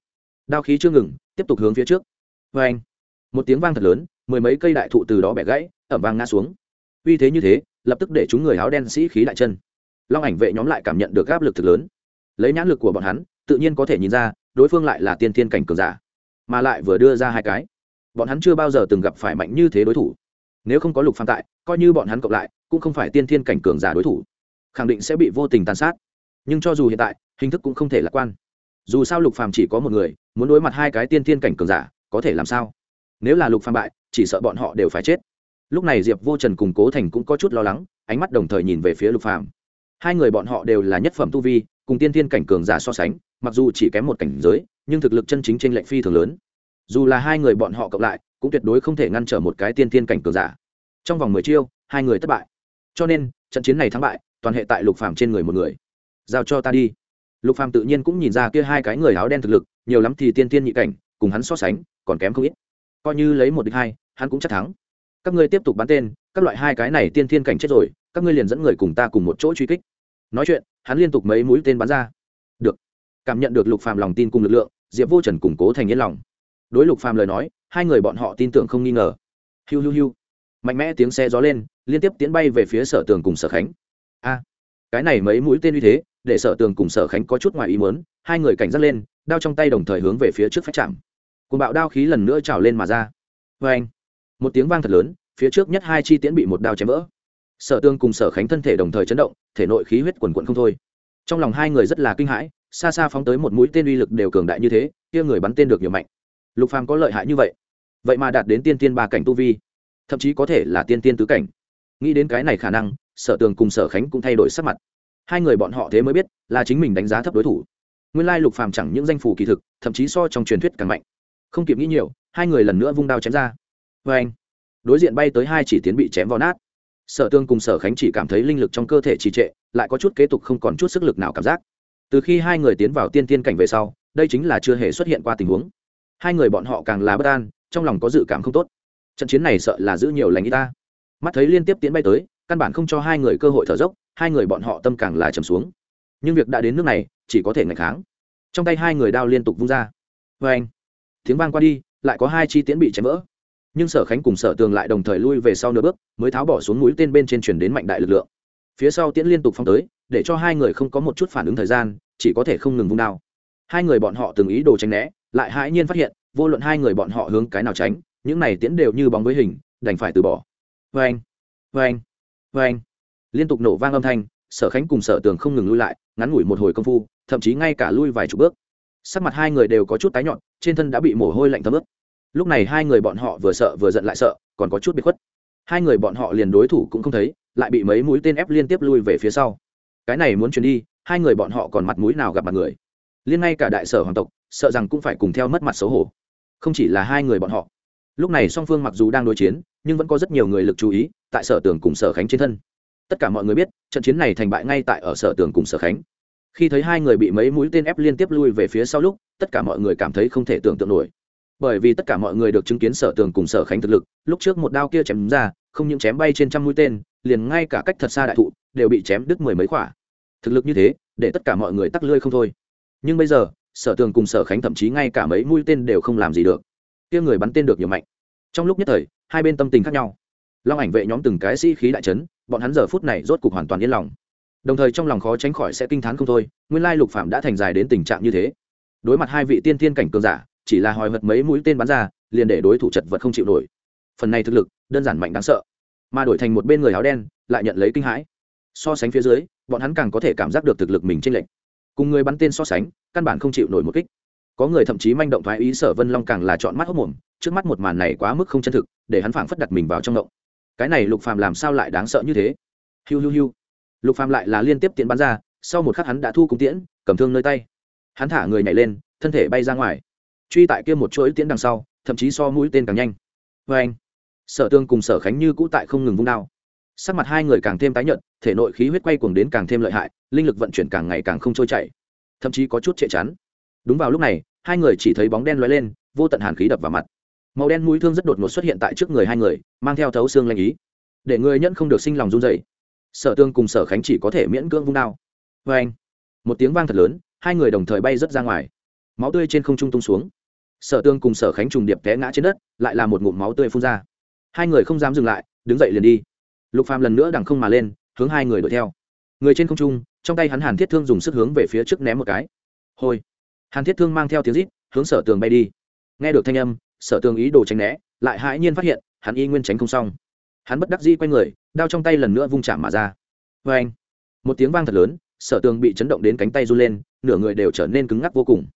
Đao khí chưa ngừng, tiếp tục hướng phía trước. Vê anh một tiếng vang thật lớn, mười mấy cây đại thụ từ đó bẻ gãy, ẩm vang ngã xuống. Uy thế như thế, lập tức để chúng người áo đen sĩ khí lại chân. Long ảnh vệ nhóm lại cảm nhận được áp lực thực lớn. Lấy nhãn lực của bọn hắn, tự nhiên có thể nhìn ra, đối phương lại là tiên thiên cảnh cường giả, mà lại vừa đưa ra hai cái bọn hắn chưa bao giờ từng gặp phải mạnh như thế đối thủ. Nếu không có lục phạm tại, coi như bọn hắn cộng lại, cũng không phải tiên thiên cảnh cường giả đối thủ. Khẳng định sẽ bị vô tình tàn sát. Nhưng cho dù hiện tại, hình thức cũng không thể lạc quan. Dù sao lục phàm chỉ có một người, muốn đối mặt hai cái tiên thiên cảnh cường giả, có thể làm sao? Nếu là lục phàm bại, chỉ sợ bọn họ đều phải chết. Lúc này diệp vô trần cùng cố thành cũng có chút lo lắng, ánh mắt đồng thời nhìn về phía lục phàm. Hai người bọn họ đều là nhất phẩm tu vi, cùng tiên thiên cảnh cường giả so sánh, mặc dù chỉ kém một cảnh giới, nhưng thực lực chân chính trên lệnh phi thường lớn dù là hai người bọn họ cộng lại, cũng tuyệt đối không thể ngăn trở một cái tiên thiên cảnh cường giả. Trong vòng mười chiêu, hai người thất bại. Cho nên, trận chiến này thắng bại, toàn hệ tại lục phàm trên người một người. Giao cho ta đi. Lục phàm tự nhiên cũng nhìn ra kia hai cái người áo đen thực lực, nhiều lắm thì tiên tiên nhị cảnh, cùng hắn so sánh, còn kém không ít. Coi như lấy một địch hai, hắn cũng chắc thắng. Các ngươi tiếp tục bắn tên, các loại hai cái này tiên thiên cảnh chết rồi, các ngươi liền dẫn người cùng ta cùng một chỗ truy kích. Nói chuyện, hắn liên tục mấy mũi tên bắn ra. Được. Cảm nhận được lục phàm lòng tin cùng lực lượng, diệp vô trần củng cố thành yên lòng đối lục phàm lời nói, hai người bọn họ tin tưởng không nghi ngờ. Hiu hiu hiu. Mạnh mẽ tiếng xe gió lên, liên tiếp tiến bay về phía sở tường cùng sở khánh. A, cái này mấy mũi tên uy thế, để sở tường cùng sở khánh có chút ngoài ý muốn, hai người cảnh giác lên, đao trong tay đồng thời hướng về phía trước phách chạm. Cùng bạo đao khí lần nữa trào lên mà ra. Vê anh, một tiếng vang thật lớn, phía trước nhất hai chi tiễn bị một đao chém vỡ. Sở tương cùng sở khánh thân thể đồng thời chấn động, thể nội khí huyết quần quận không thôi. Trong lòng hai người rất là kinh hãi, xa xa phóng tới một mũi tên uy lực đều cường đại như thế, kia người bắn tên được nhiều mạnh lục phàm có lợi hại như vậy vậy mà đạt đến tiên tiên ba cảnh tu vi, thậm chí có thể là tiên tiên tứ cảnh. Nghĩ đến cái này khả năng, sở tường cùng sở khánh cũng thay đổi sắc mặt. Hai người bọn họ thế mới biết là chính mình đánh giá thấp đối thủ. Nguyên lai lục phàm chẳng những danh phủ kỳ thực, thậm chí so trong truyền thuyết càng mạnh. Không kịp nghĩ nhiều, hai người lần nữa vung đao chém ra. Vê anh, đối diện bay tới hai chỉ tiến bị chém vào nát. Sở tương cùng sở khánh chỉ cảm thấy linh lực trong cơ thể trì trệ, lại có chút kế tục không còn chút sức lực nào cảm giác. Từ khi hai người tiến vào tiên tiên cảnh về sau, đây chính là chưa hề xuất hiện qua tình huống hai người bọn họ càng là bất an, trong lòng có dự cảm không tốt. Trận chiến này sợ là giữ nhiều lành y ta. Mắt thấy liên tiếp tiến bay tới, căn bản không cho hai người cơ hội thở dốc, hai người bọn họ tâm càng là trầm xuống. Nhưng việc đã đến nước này, chỉ có thể ngày kháng. Trong tay hai người đao liên tục vung ra. Vê anh, tiếng vang qua đi, lại có hai chi tiễn bị chém vỡ. Nhưng sở khánh cùng sở tường lại đồng thời lui về sau nửa bước, mới tháo bỏ xuống mũi tên bên trên chuyển đến mạnh đại lực lượng. Phía sau tiễn liên tục phong tới, để cho hai người không có một chút phản ứng thời gian, chỉ có thể không ngừng vung đao. Hai người bọn họ từng ý đồ tránh né lại hãi nhiên phát hiện, vô luận hai người bọn họ hướng cái nào tránh, những này tiễn đều như bóng với hình, đành phải từ bỏ. Vê anh vê anh vê anh liên tục nổ vang âm thanh, sở khánh cùng sở tường không ngừng lui lại, ngắn ngủi một hồi công phu, thậm chí ngay cả lui vài chục bước. Sắc mặt hai người đều có chút tái nhọn trên thân đã bị mồ hôi lạnh thấm ướt. Lúc này hai người bọn họ vừa sợ vừa giận lại sợ, còn có chút bị khuất. Hai người bọn họ liền đối thủ cũng không thấy, lại bị mấy mũi tên ép liên tiếp lui về phía sau. Cái này muốn chuyển đi, hai người bọn họ còn mặt mũi nào gặp mặt người? Liên ngay cả đại sở hoàng tộc sợ rằng cũng phải cùng theo mất mặt xấu hổ. Không chỉ là hai người bọn họ. Lúc này song phương mặc dù đang đối chiến, nhưng vẫn có rất nhiều người lực chú ý tại sở tường cùng sở khánh trên thân. Tất cả mọi người biết, trận chiến này thành bại ngay tại ở sở tường cùng sở khánh. Khi thấy hai người bị mấy mũi tên ép liên tiếp lui về phía sau lúc, tất cả mọi người cảm thấy không thể tưởng tượng nổi. Bởi vì tất cả mọi người được chứng kiến sở tường cùng sở khánh thực lực, lúc trước một đao kia chém ra, không những chém bay trên trăm mũi tên, liền ngay cả cách thật xa đại thụ đều bị chém đứt mười mấy khỏa. Thực lực như thế, để tất cả mọi người tắc lươi không thôi. Nhưng bây giờ sở tường cùng sở khánh thậm chí ngay cả mấy mũi tên đều không làm gì được. Kia người bắn tên được nhiều mạnh. Trong lúc nhất thời, hai bên tâm tình khác nhau. Long ảnh vệ nhóm từng cái sĩ khí đại trấn bọn hắn giờ phút này rốt cục hoàn toàn yên lòng. Đồng thời trong lòng khó tránh khỏi sẽ kinh t h á n không thôi, nguyên lai lục phạm đã thành dài đến tình trạng như thế. Đối mặt hai vị tiên thiên cảnh cường giả, chỉ là hòi hật mấy mũi tên bắn ra, liền để đối thủ chật vật không chịu nổi. Phần này thực lực, đơn giản mạnh đáng sợ. Mà đổi thành một bên người áo đen, lại nhận lấy kinh hãi. So sánh phía dưới, bọn hắn càng có thể cảm giác được thực lực mình t r ê n lệch cùng người bắn tên so sánh, căn bản không chịu nổi một kích. Có người thậm chí manh động thoái ý sở vân long càng là chọn mắt hốc mồm, trước mắt một màn này quá mức không chân thực, để hắn phảng phất đặt mình vào trong động cái này lục phàm làm sao lại đáng sợ như thế? Hiu hiu hiu. Lục phàm lại là liên tiếp tiện bắn ra, sau một khắc hắn đã thu cung tiễn, cầm thương nơi tay. Hắn thả người nhảy lên, thân thể bay ra ngoài. Truy tại kia một chuỗi tiễn đằng sau, thậm chí so mũi tên càng nhanh. Vê anh sở tương cùng sở khánh như cũ tại không ngừng vung đao sắc mặt hai người càng thêm tái nhợt, thể nội khí huyết quay cuồng đến càng thêm lợi hại, linh lực vận chuyển càng ngày càng không trôi chảy. Thậm chí có chút trệ chắn. Đúng vào lúc này, hai người chỉ thấy bóng đen lóe lên, vô tận hàn khí đập vào mặt. Màu đen mũi thương rất đột ngột xuất hiện tại trước người hai người, mang theo thấu xương lanh ý. Để người nhẫn không được sinh lòng run dày sở tương cùng sở khánh chỉ có thể miễn cưỡng vung đao. Vê anh, một tiếng vang thật lớn, hai người đồng thời bay rớt ra ngoài. Máu tươi trên không trung tung xuống. Sở tương cùng sở khánh trùng điệp té ngã trên đất, lại là một ngụm máu tươi phun ra. Hai người không dám dừng lại, đứng dậy liền đi lục phàm lần nữa đằng không mà lên, hướng hai người đuổi theo. Người trên không trung, trong tay hắn hàn thiết thương dùng sức hướng về phía trước ném một cái. Hôi. Hàn thiết thương mang theo tiếng rít, hướng sở tường bay đi. Nghe được thanh âm, sở tường ý đồ tránh né, lại hãi nhiên phát hiện, hắn y nguyên tránh không xong. Hắn bất đắc dĩ quay người, đao trong tay lần nữa vung chạm mà ra. Vê anh, một tiếng vang thật lớn, sở tường bị chấn động đến cánh tay run lên, nửa người đều trở nên cứng ngắc vô cùng.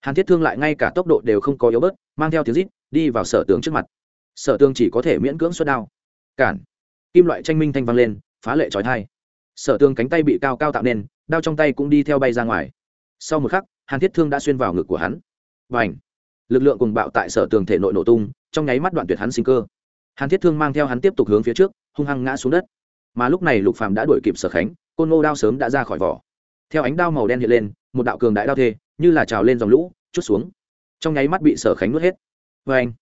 Hàn thiết thương lại ngay cả tốc độ đều không có yếu bớt, mang theo tiếng rít, đi vào sở tường trước mặt. Sở tường chỉ có thể miễn cưỡng xuất đao. Cản kim loại tranh minh thanh vang lên, phá lệ trói thai. Sở tương cánh tay bị cao cao tạo nên, đao trong tay cũng đi theo bay ra ngoài. Sau một khắc, hàn thiết thương đã xuyên vào ngực của hắn. Và ảnh lực lượng cùng bạo tại sở tường thể nội nổ tung, trong nháy mắt đoạn tuyệt hắn sinh cơ. Hàn thiết thương mang theo hắn tiếp tục hướng phía trước, hung hăng ngã xuống đất. Mà lúc này lục phàm đã đuổi kịp sở khánh, côn ngô đao sớm đã ra khỏi vỏ. Theo ánh đao màu đen hiện lên, một đạo cường đại đao thê, như là trào lên dòng lũ, chút xuống. Trong nháy mắt bị sở khánh nuốt hết. Vê anh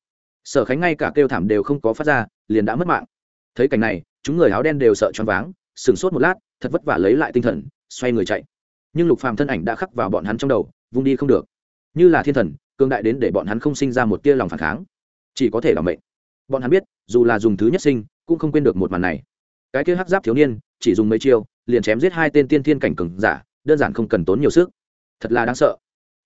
sở khánh ngay cả kêu thảm đều không có phát ra, liền đã mất mạng thấy cảnh này, chúng người áo đen đều sợ choáng váng, sửng sốt một lát, thật vất vả lấy lại tinh thần, xoay người chạy. Nhưng lục phàm thân ảnh đã khắc vào bọn hắn trong đầu, vung đi không được. Như là thiên thần, cường đại đến để bọn hắn không sinh ra một tia lòng phản kháng. Chỉ có thể là mệnh. Bọn hắn biết, dù là dùng thứ nhất sinh, cũng không quên được một màn này. Cái kia hắc giáp thiếu niên, chỉ dùng mấy chiêu, liền chém giết hai tên tiên thiên cảnh cường giả, đơn giản không cần tốn nhiều sức. Thật là đáng sợ.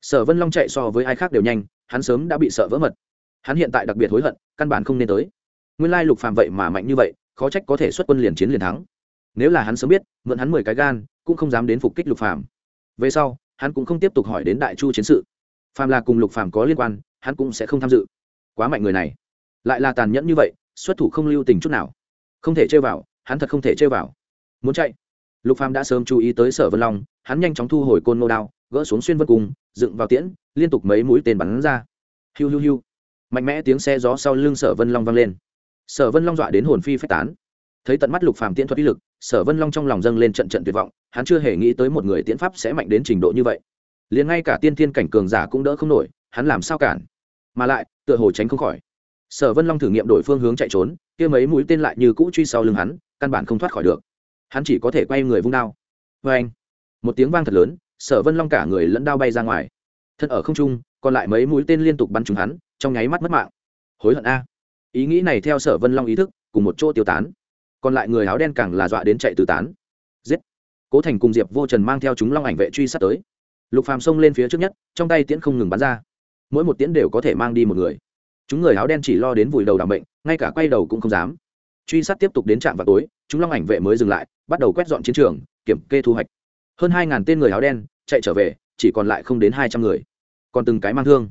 Sở vân long chạy so với ai khác đều nhanh, hắn sớm đã bị sợ vỡ mật. Hắn hiện tại đặc biệt hối hận, căn bản không nên tới nguyên lai lục phàm vậy mà mạnh như vậy, khó trách có thể xuất quân liền chiến liền thắng. Nếu là hắn sớm biết, mượn hắn mười cái gan, cũng không dám đến phục kích lục phàm. Về sau, hắn cũng không tiếp tục hỏi đến đại chu chiến sự. Phàm là cùng lục phàm có liên quan, hắn cũng sẽ không tham dự. Quá mạnh người này. Lại là tàn nhẫn như vậy, xuất thủ không lưu tình chút nào. Không thể chơi vào, hắn thật không thể chơi vào. Muốn chạy. Lục phàm đã sớm chú ý tới sở vân long, hắn nhanh chóng thu hồi côn nô đao, gỡ xuống xuyên vân cung dựng vào tiễn, liên tục mấy mũi tên bắn ra. Hiu hiu hiu. Mạnh mẽ tiếng xe gió sau lưng sở vân long vang lên sở vân long dọa đến hồn phi phách tán. Thấy tận mắt lục phàm tiễn thuật uy lực, sở vân long trong lòng dâng lên trận trận tuyệt vọng, hắn chưa hề nghĩ tới một người tiễn pháp sẽ mạnh đến trình độ như vậy. Liền ngay cả tiên thiên cảnh cường giả cũng đỡ không nổi, hắn làm sao cản? Mà lại, tựa hồ tránh không khỏi. Sở vân long thử nghiệm đổi phương hướng chạy trốn, kia mấy mũi tên lại như cũ truy sau lưng hắn, căn bản không thoát khỏi được. Hắn chỉ có thể quay người vung đao. Vê anh, một tiếng vang thật lớn, sở vân long cả người lẫn đao bay ra ngoài. Thân ở không trung, còn lại mấy mũi tên liên tục bắn trúng hắn, trong nháy mắt mất mạng. Hối hận a ý nghĩ này theo sở vân long ý thức, cùng một chỗ tiêu tán. Còn lại người áo đen càng là dọa đến chạy từ tán. Giết! Cố thành cùng diệp vô trần mang theo chúng long ảnh vệ truy sát tới. Lục phàm xông lên phía trước nhất, trong tay tiễn không ngừng bắn ra. Mỗi một tiễn đều có thể mang đi một người. Chúng người áo đen chỉ lo đến vùi đầu đảm bệnh ngay cả quay đầu cũng không dám. Truy sát tiếp tục đến trạm vào tối, chúng long ảnh vệ mới dừng lại, bắt đầu quét dọn chiến trường, kiểm kê thu hoạch. Hơn hai ngàn tên người áo đen chạy trở về, chỉ còn lại không đến hai trăm người. Còn từng cái mang thương.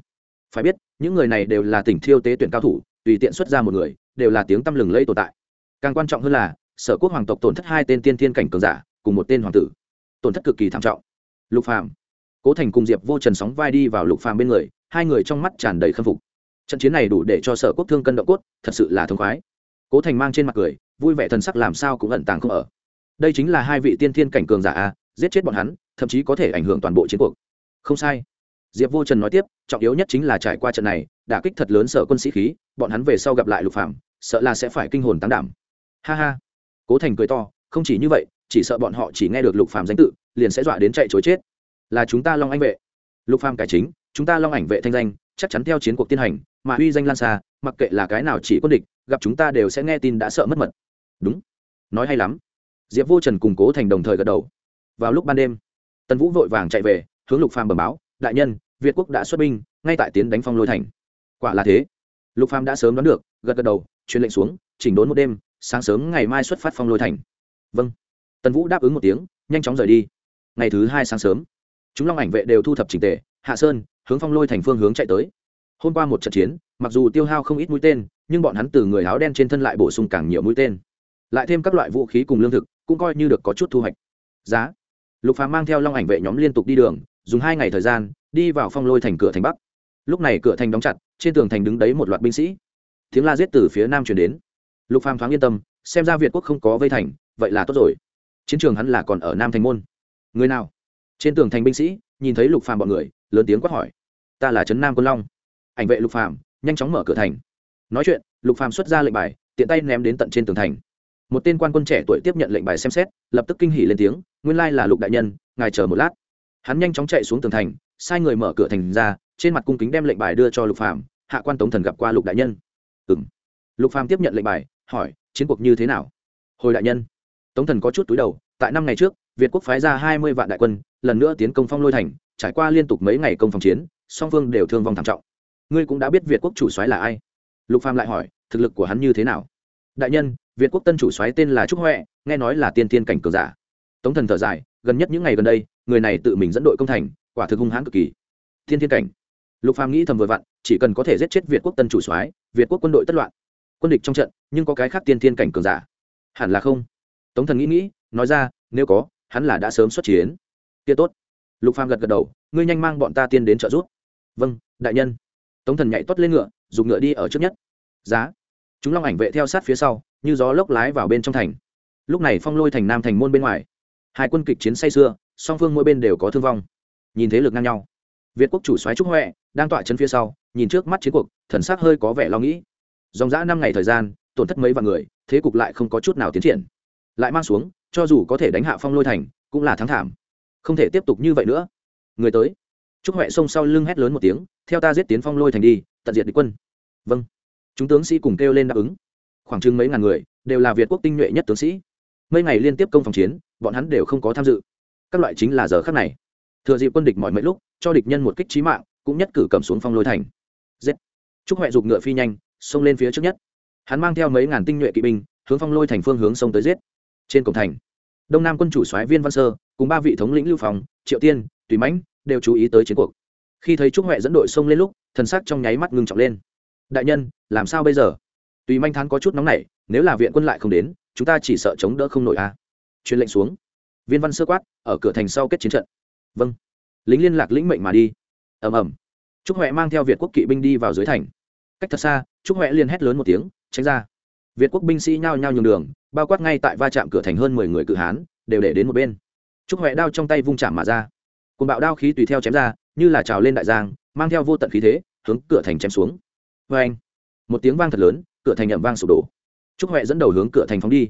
Phải biết, những người này đều là tỉnh thiêu tế tuyển cao thủ tùy tiện xuất ra một người, đều là tiếng tăm lừng lẫy tồn tại. Càng quan trọng hơn là, sở quốc hoàng tộc tổn thất hai tên tiên thiên cảnh cường giả, cùng một tên hoàng tử. Tổn thất cực kỳ thảm trọng. Lục phàm, cố thành cùng diệp vô trần sóng vai đi vào lục phàm bên người, hai người trong mắt tràn đầy khâm phục. Trận chiến này đủ để cho sở quốc thương cân động cốt, thật sự là thông khoái. Cố thành mang trên mặt cười, vui vẻ thần sắc làm sao cũng ẩn tàng không ở. Đây chính là hai vị tiên thiên cảnh cường giả a, giết chết bọn hắn, thậm chí có thể ảnh hưởng toàn bộ chiến cuộc. Không sai diệp vô trần nói tiếp, trọng yếu nhất chính là trải qua trận này, đả kích thật lớn sở quân sĩ khí, bọn hắn về sau gặp lại lục phạm sợ là sẽ phải kinh hồn tán đảm. Ha ha. Cố thành cười to, không chỉ như vậy, chỉ sợ bọn họ chỉ nghe được lục phạm danh tự, liền sẽ dọa đến chạy chối chết. Là chúng ta long anh vệ. Lục phạm cải chính, chúng ta long ảnh vệ thanh danh, chắc chắn theo chiến cuộc tiến hành, mà uy danh lan xa, mặc kệ là cái nào chỉ quân địch, gặp chúng ta đều sẽ nghe tin đã sợ mất mật. Đúng. Nói hay lắm. Diệp vô trần cùng cố thành đồng thời gật đầu. Vào lúc ban đêm, tần vũ vội vàng chạy về, hướng lục phàm bẩm báo đại nhân, việt quốc đã xuất binh, ngay tại tiến đánh phong lôi thành. Quả là thế. Lục phàm đã sớm đoán được, gật gật đầu, truyền lệnh xuống, chỉnh đốn một đêm, sáng sớm ngày mai xuất phát phong lôi thành. Vâng. Tần vũ đáp ứng một tiếng, nhanh chóng rời đi. Ngày thứ hai sáng sớm, chúng long ảnh vệ đều thu thập trình tề, hạ sơn, hướng phong lôi thành phương hướng chạy tới. Hôm qua một trận chiến, mặc dù tiêu hao không ít mũi tên, nhưng bọn hắn từ người áo đen trên thân lại bổ sung càng nhiều mũi tên. Lại thêm các loại vũ khí cùng lương thực, cũng coi như được có chút thu hoạch. Giá. Lục phàm mang theo long ảnh vệ nhóm liên tục đi đường dùng hai ngày thời gian, đi vào phong lôi thành cửa thành bắc. Lúc này cửa thành đóng chặt, trên tường thành đứng đấy một loạt binh sĩ. Tiếng la giết từ phía nam chuyển đến. Lục phàm thoáng yên tâm, xem ra việt quốc không có vây thành, vậy là tốt rồi. Chiến trường hắn là còn ở nam thành môn. Người nào? Trên tường thành binh sĩ, nhìn thấy lục phàm bọn người, lớn tiếng quát hỏi. Ta là trấn nam quân long. Ảnh vệ lục phàm, nhanh chóng mở cửa thành. Nói chuyện, lục phàm xuất ra lệnh bài, tiện tay ném đến tận trên tường thành. Một tên quan quân trẻ tuổi tiếp nhận lệnh bài xem xét, lập tức kinh hỉ lên tiếng, nguyên lai là lục đại nhân, ngài chờ một lát hắn nhanh chóng chạy xuống tường thành, sai người mở cửa thành ra, trên mặt cung kính đem lệnh bài đưa cho lục phàm, hạ quan tống thần gặp qua lục đại nhân. Ừm. Lục phàm tiếp nhận lệnh bài, hỏi, chiến cuộc như thế nào? Hồi đại nhân. Tống thần có chút túi đầu, tại năm ngày trước, việt quốc phái ra hai mươi vạn đại quân, lần nữa tiến công phong lôi thành, trải qua liên tục mấy ngày công phòng chiến, song phương đều thương vong thảm trọng. Ngươi cũng đã biết việt quốc chủ soái là ai? Lục phàm lại hỏi, thực lực của hắn như thế nào? Đại nhân, việt quốc tân chủ soái tên là trúc huệ, nghe nói là tiên tiên cảnh cường giả. Tống thần thở dài gần nhất những ngày gần đây, người này tự mình dẫn đội công thành, quả thực hung hãn cực kỳ. Thiên thiên cảnh. Lục phàm nghĩ thầm vừa vặn, chỉ cần có thể giết chết việt quốc tân chủ soái, việt quốc quân đội tất loạn. Quân địch trong trận, nhưng có cái khác tiên thiên cảnh cường giả. Hẳn là không. Tống thần nghĩ nghĩ, nói ra, nếu có, hắn là đã sớm xuất chiến. Kia tốt. Lục phàm gật gật đầu, ngươi nhanh mang bọn ta tiên đến trợ giúp. Vâng đại nhân. Tống thần nhảy toát lên ngựa, dùng ngựa đi ở trước nhất. Giá. Chúng long ảnh vệ theo sát phía sau, như gió lốc lái vào bên trong thành. Lúc này phong lôi thành nam thành môn bên ngoài hai quân kịch chiến say xưa song phương mỗi bên đều có thương vong. Nhìn thế lực ngang nhau. Việt quốc chủ soái trúc huệ đang tọa chân phía sau, nhìn trước mắt chiến cuộc, thần sắc hơi có vẻ lo nghĩ. Dòng dã năm ngày thời gian, tổn thất mấy vạn người, thế cục lại không có chút nào tiến triển. Lại mang xuống, cho dù có thể đánh hạ phong lôi thành, cũng là thắng thảm. Không thể tiếp tục như vậy nữa. Người tới. Trúc huệ xông sau lưng hét lớn một tiếng, theo ta giết tiến phong lôi thành đi, tận diệt địch quân. Vâng. Chúng tướng sĩ cùng kêu lên đáp ứng. Khoảng chừng mấy ngàn người, đều là việt quốc tinh nhuệ nhất tướng sĩ. Mấy ngày liên tiếp công phòng chiến bọn hắn đều không có tham dự. Các loại chính là giờ khắc này. Thừa dịp quân địch mọi mấy lúc, cho địch nhân một kích trí mạng, cũng nhất cử cầm xuống phong lôi thành. Giết. Trúc huệ giục ngựa phi nhanh, xông lên phía trước nhất. Hắn mang theo mấy ngàn tinh nhuệ kỵ binh, hướng phong lôi thành phương hướng sông tới giết. Trên cổng thành, đông nam quân chủ soái viên văn sơ, cùng ba vị thống lĩnh lưu phòng triệu tiên, tùy mãnh đều chú ý tới chiến cuộc. Khi thấy trúc huệ dẫn đội xông lên lúc, thần sắc trong nháy mắt ngưng trọng lên. Đại nhân, làm sao bây giờ? Tùy manh thán có chút nóng nảy, nếu là viện quân lại không đến, chúng ta chỉ sợ chống đỡ không nổi a. à truyền lệnh xuống. Viên văn sơ quát, ở cửa thành sau kết chiến trận. Vâng. Lính liên lạc lĩnh mệnh mà đi. Ầm ầm. Trúc huệ mang theo việt quốc kỵ binh đi vào dưới thành. Cách thật xa, trúc huệ liền hét lớn một tiếng, tránh ra. Việt quốc binh sĩ nhao nhao nhường đường, bao quát ngay tại va chạm cửa thành hơn mười người cự hán, đều để đến một bên. Trúc huệ đao trong tay vung chạm mà ra. Cùng bạo đao khí tùy theo chém ra, như là trào lên đại giang, mang theo vô tận khí thế, hướng cửa thành chém xuống. Vê anh một tiếng vang thật lớn, cửa thành ầm vang sụp đổ. Trúc huệ dẫn đầu hướng cửa thành phóng đi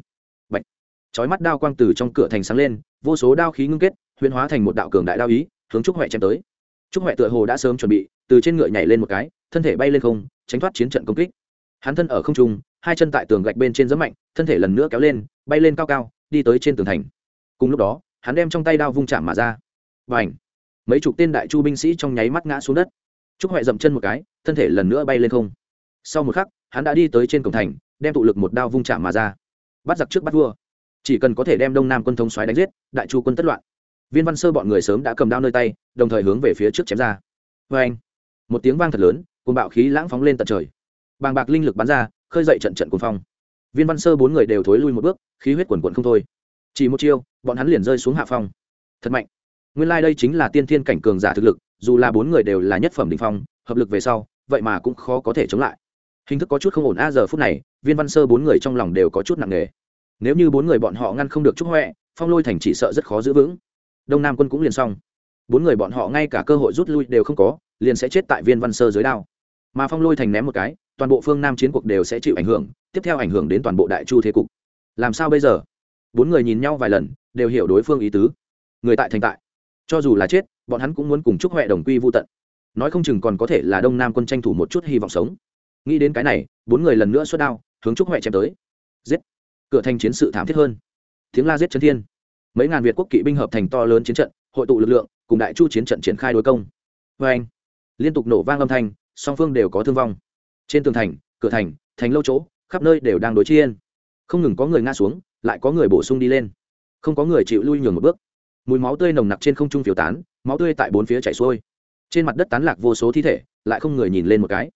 chói mắt đao quang từ trong cửa thành sáng lên, vô số đao khí ngưng kết huyễn hóa thành một đạo cường đại đao ý, hướng trúc huệ chém tới. Trúc huệ tựa hồ đã sớm chuẩn bị, từ trên ngựa nhảy lên một cái, thân thể bay lên không, tránh thoát chiến trận công kích. Hắn thân ở không trung, hai chân tại tường gạch bên trên giấm mạnh, thân thể lần nữa kéo lên, bay lên cao cao, đi tới trên tường thành. Cùng lúc đó, hắn đem trong tay đao vung chạm mà ra. Và ảnh mấy chục tên đại chu binh sĩ trong nháy mắt ngã xuống đất. Trúc huệ dậm chân một cái, thân thể lần nữa bay lên không. Sau một khắc, hắn đã đi tới trên cổng thành, đem tụ lực một đao vung chạm mà ra. Bắt giặc trước bắt vua chỉ cần có thể đem đông nam quân thống xoáy đánh giết, đại chu quân tất loạn. Viên văn sơ bọn người sớm đã cầm đao nơi tay, đồng thời hướng về phía trước chém ra. Vê anh, một tiếng vang thật lớn cùng bạo khí lãng phóng lên tận trời. Bàng bạc linh lực bắn ra, khơi dậy trận trận cuồng phong. Viên văn sơ bốn người đều thối lui một bước, khí huyết quần quận không thôi. Chỉ một chiêu, bọn hắn liền rơi xuống hạ phong. Thật mạnh. Nguyên lai、like、đây chính là tiên thiên cảnh cường giả thực lực, dù là bốn người đều là nhất phẩm đình phong, hợp lực về sau, vậy mà cũng khó có thể chống lại. Hình thức có chút không ổn a giờ phút này, viên văn sơ bốn người trong lòng đều có chút nặng nề nếu như bốn người bọn họ ngăn không được trúc huệ phong lôi thành chỉ sợ rất khó giữ vững. Đông nam quân cũng liền xong. Bốn người bọn họ ngay cả cơ hội rút lui đều không có, liền sẽ chết tại viên văn sơ dưới đao. Mà phong lôi thành ném một cái, toàn bộ phương nam chiến cuộc đều sẽ chịu ảnh hưởng, tiếp theo ảnh hưởng đến toàn bộ đại chu thế cục. Làm sao bây giờ? Bốn người nhìn nhau vài lần, đều hiểu đối phương ý tứ. Người tại thành tại. Cho dù là chết, bọn hắn cũng muốn cùng chúc huệ đồng quy vô tận. Nói không chừng còn có thể là đông nam quân tranh thủ một chút hy vọng sống. Nghĩ đến cái này, bốn người lần nữa xuất đao, hướng chúc huệ chém tới. Giết! Cửa thành chiến sự thảm thiết hơn. Tiếng la giết chấn thiên. Mấy ngàn việt quốc kỵ binh hợp thành to lớn chiến trận, hội tụ lực lượng, cùng đại chu chiến trận triển khai đối công. Vê anh, liên tục nổ vang âm thanh, song phương đều có thương vong. Trên tường thành, cửa thành thành lâu chỗ, khắp nơi đều đang đối chiên không ngừng có người ngã xuống, lại có người bổ sung đi lên. Không có người chịu lui nhường một bước. Mùi máu tươi nồng nặc trên không trung phiếu tán, máu tươi tại bốn phía chảy xuôi. Trên mặt đất tán lạc vô số thi thể, lại không người nhìn lên một cái.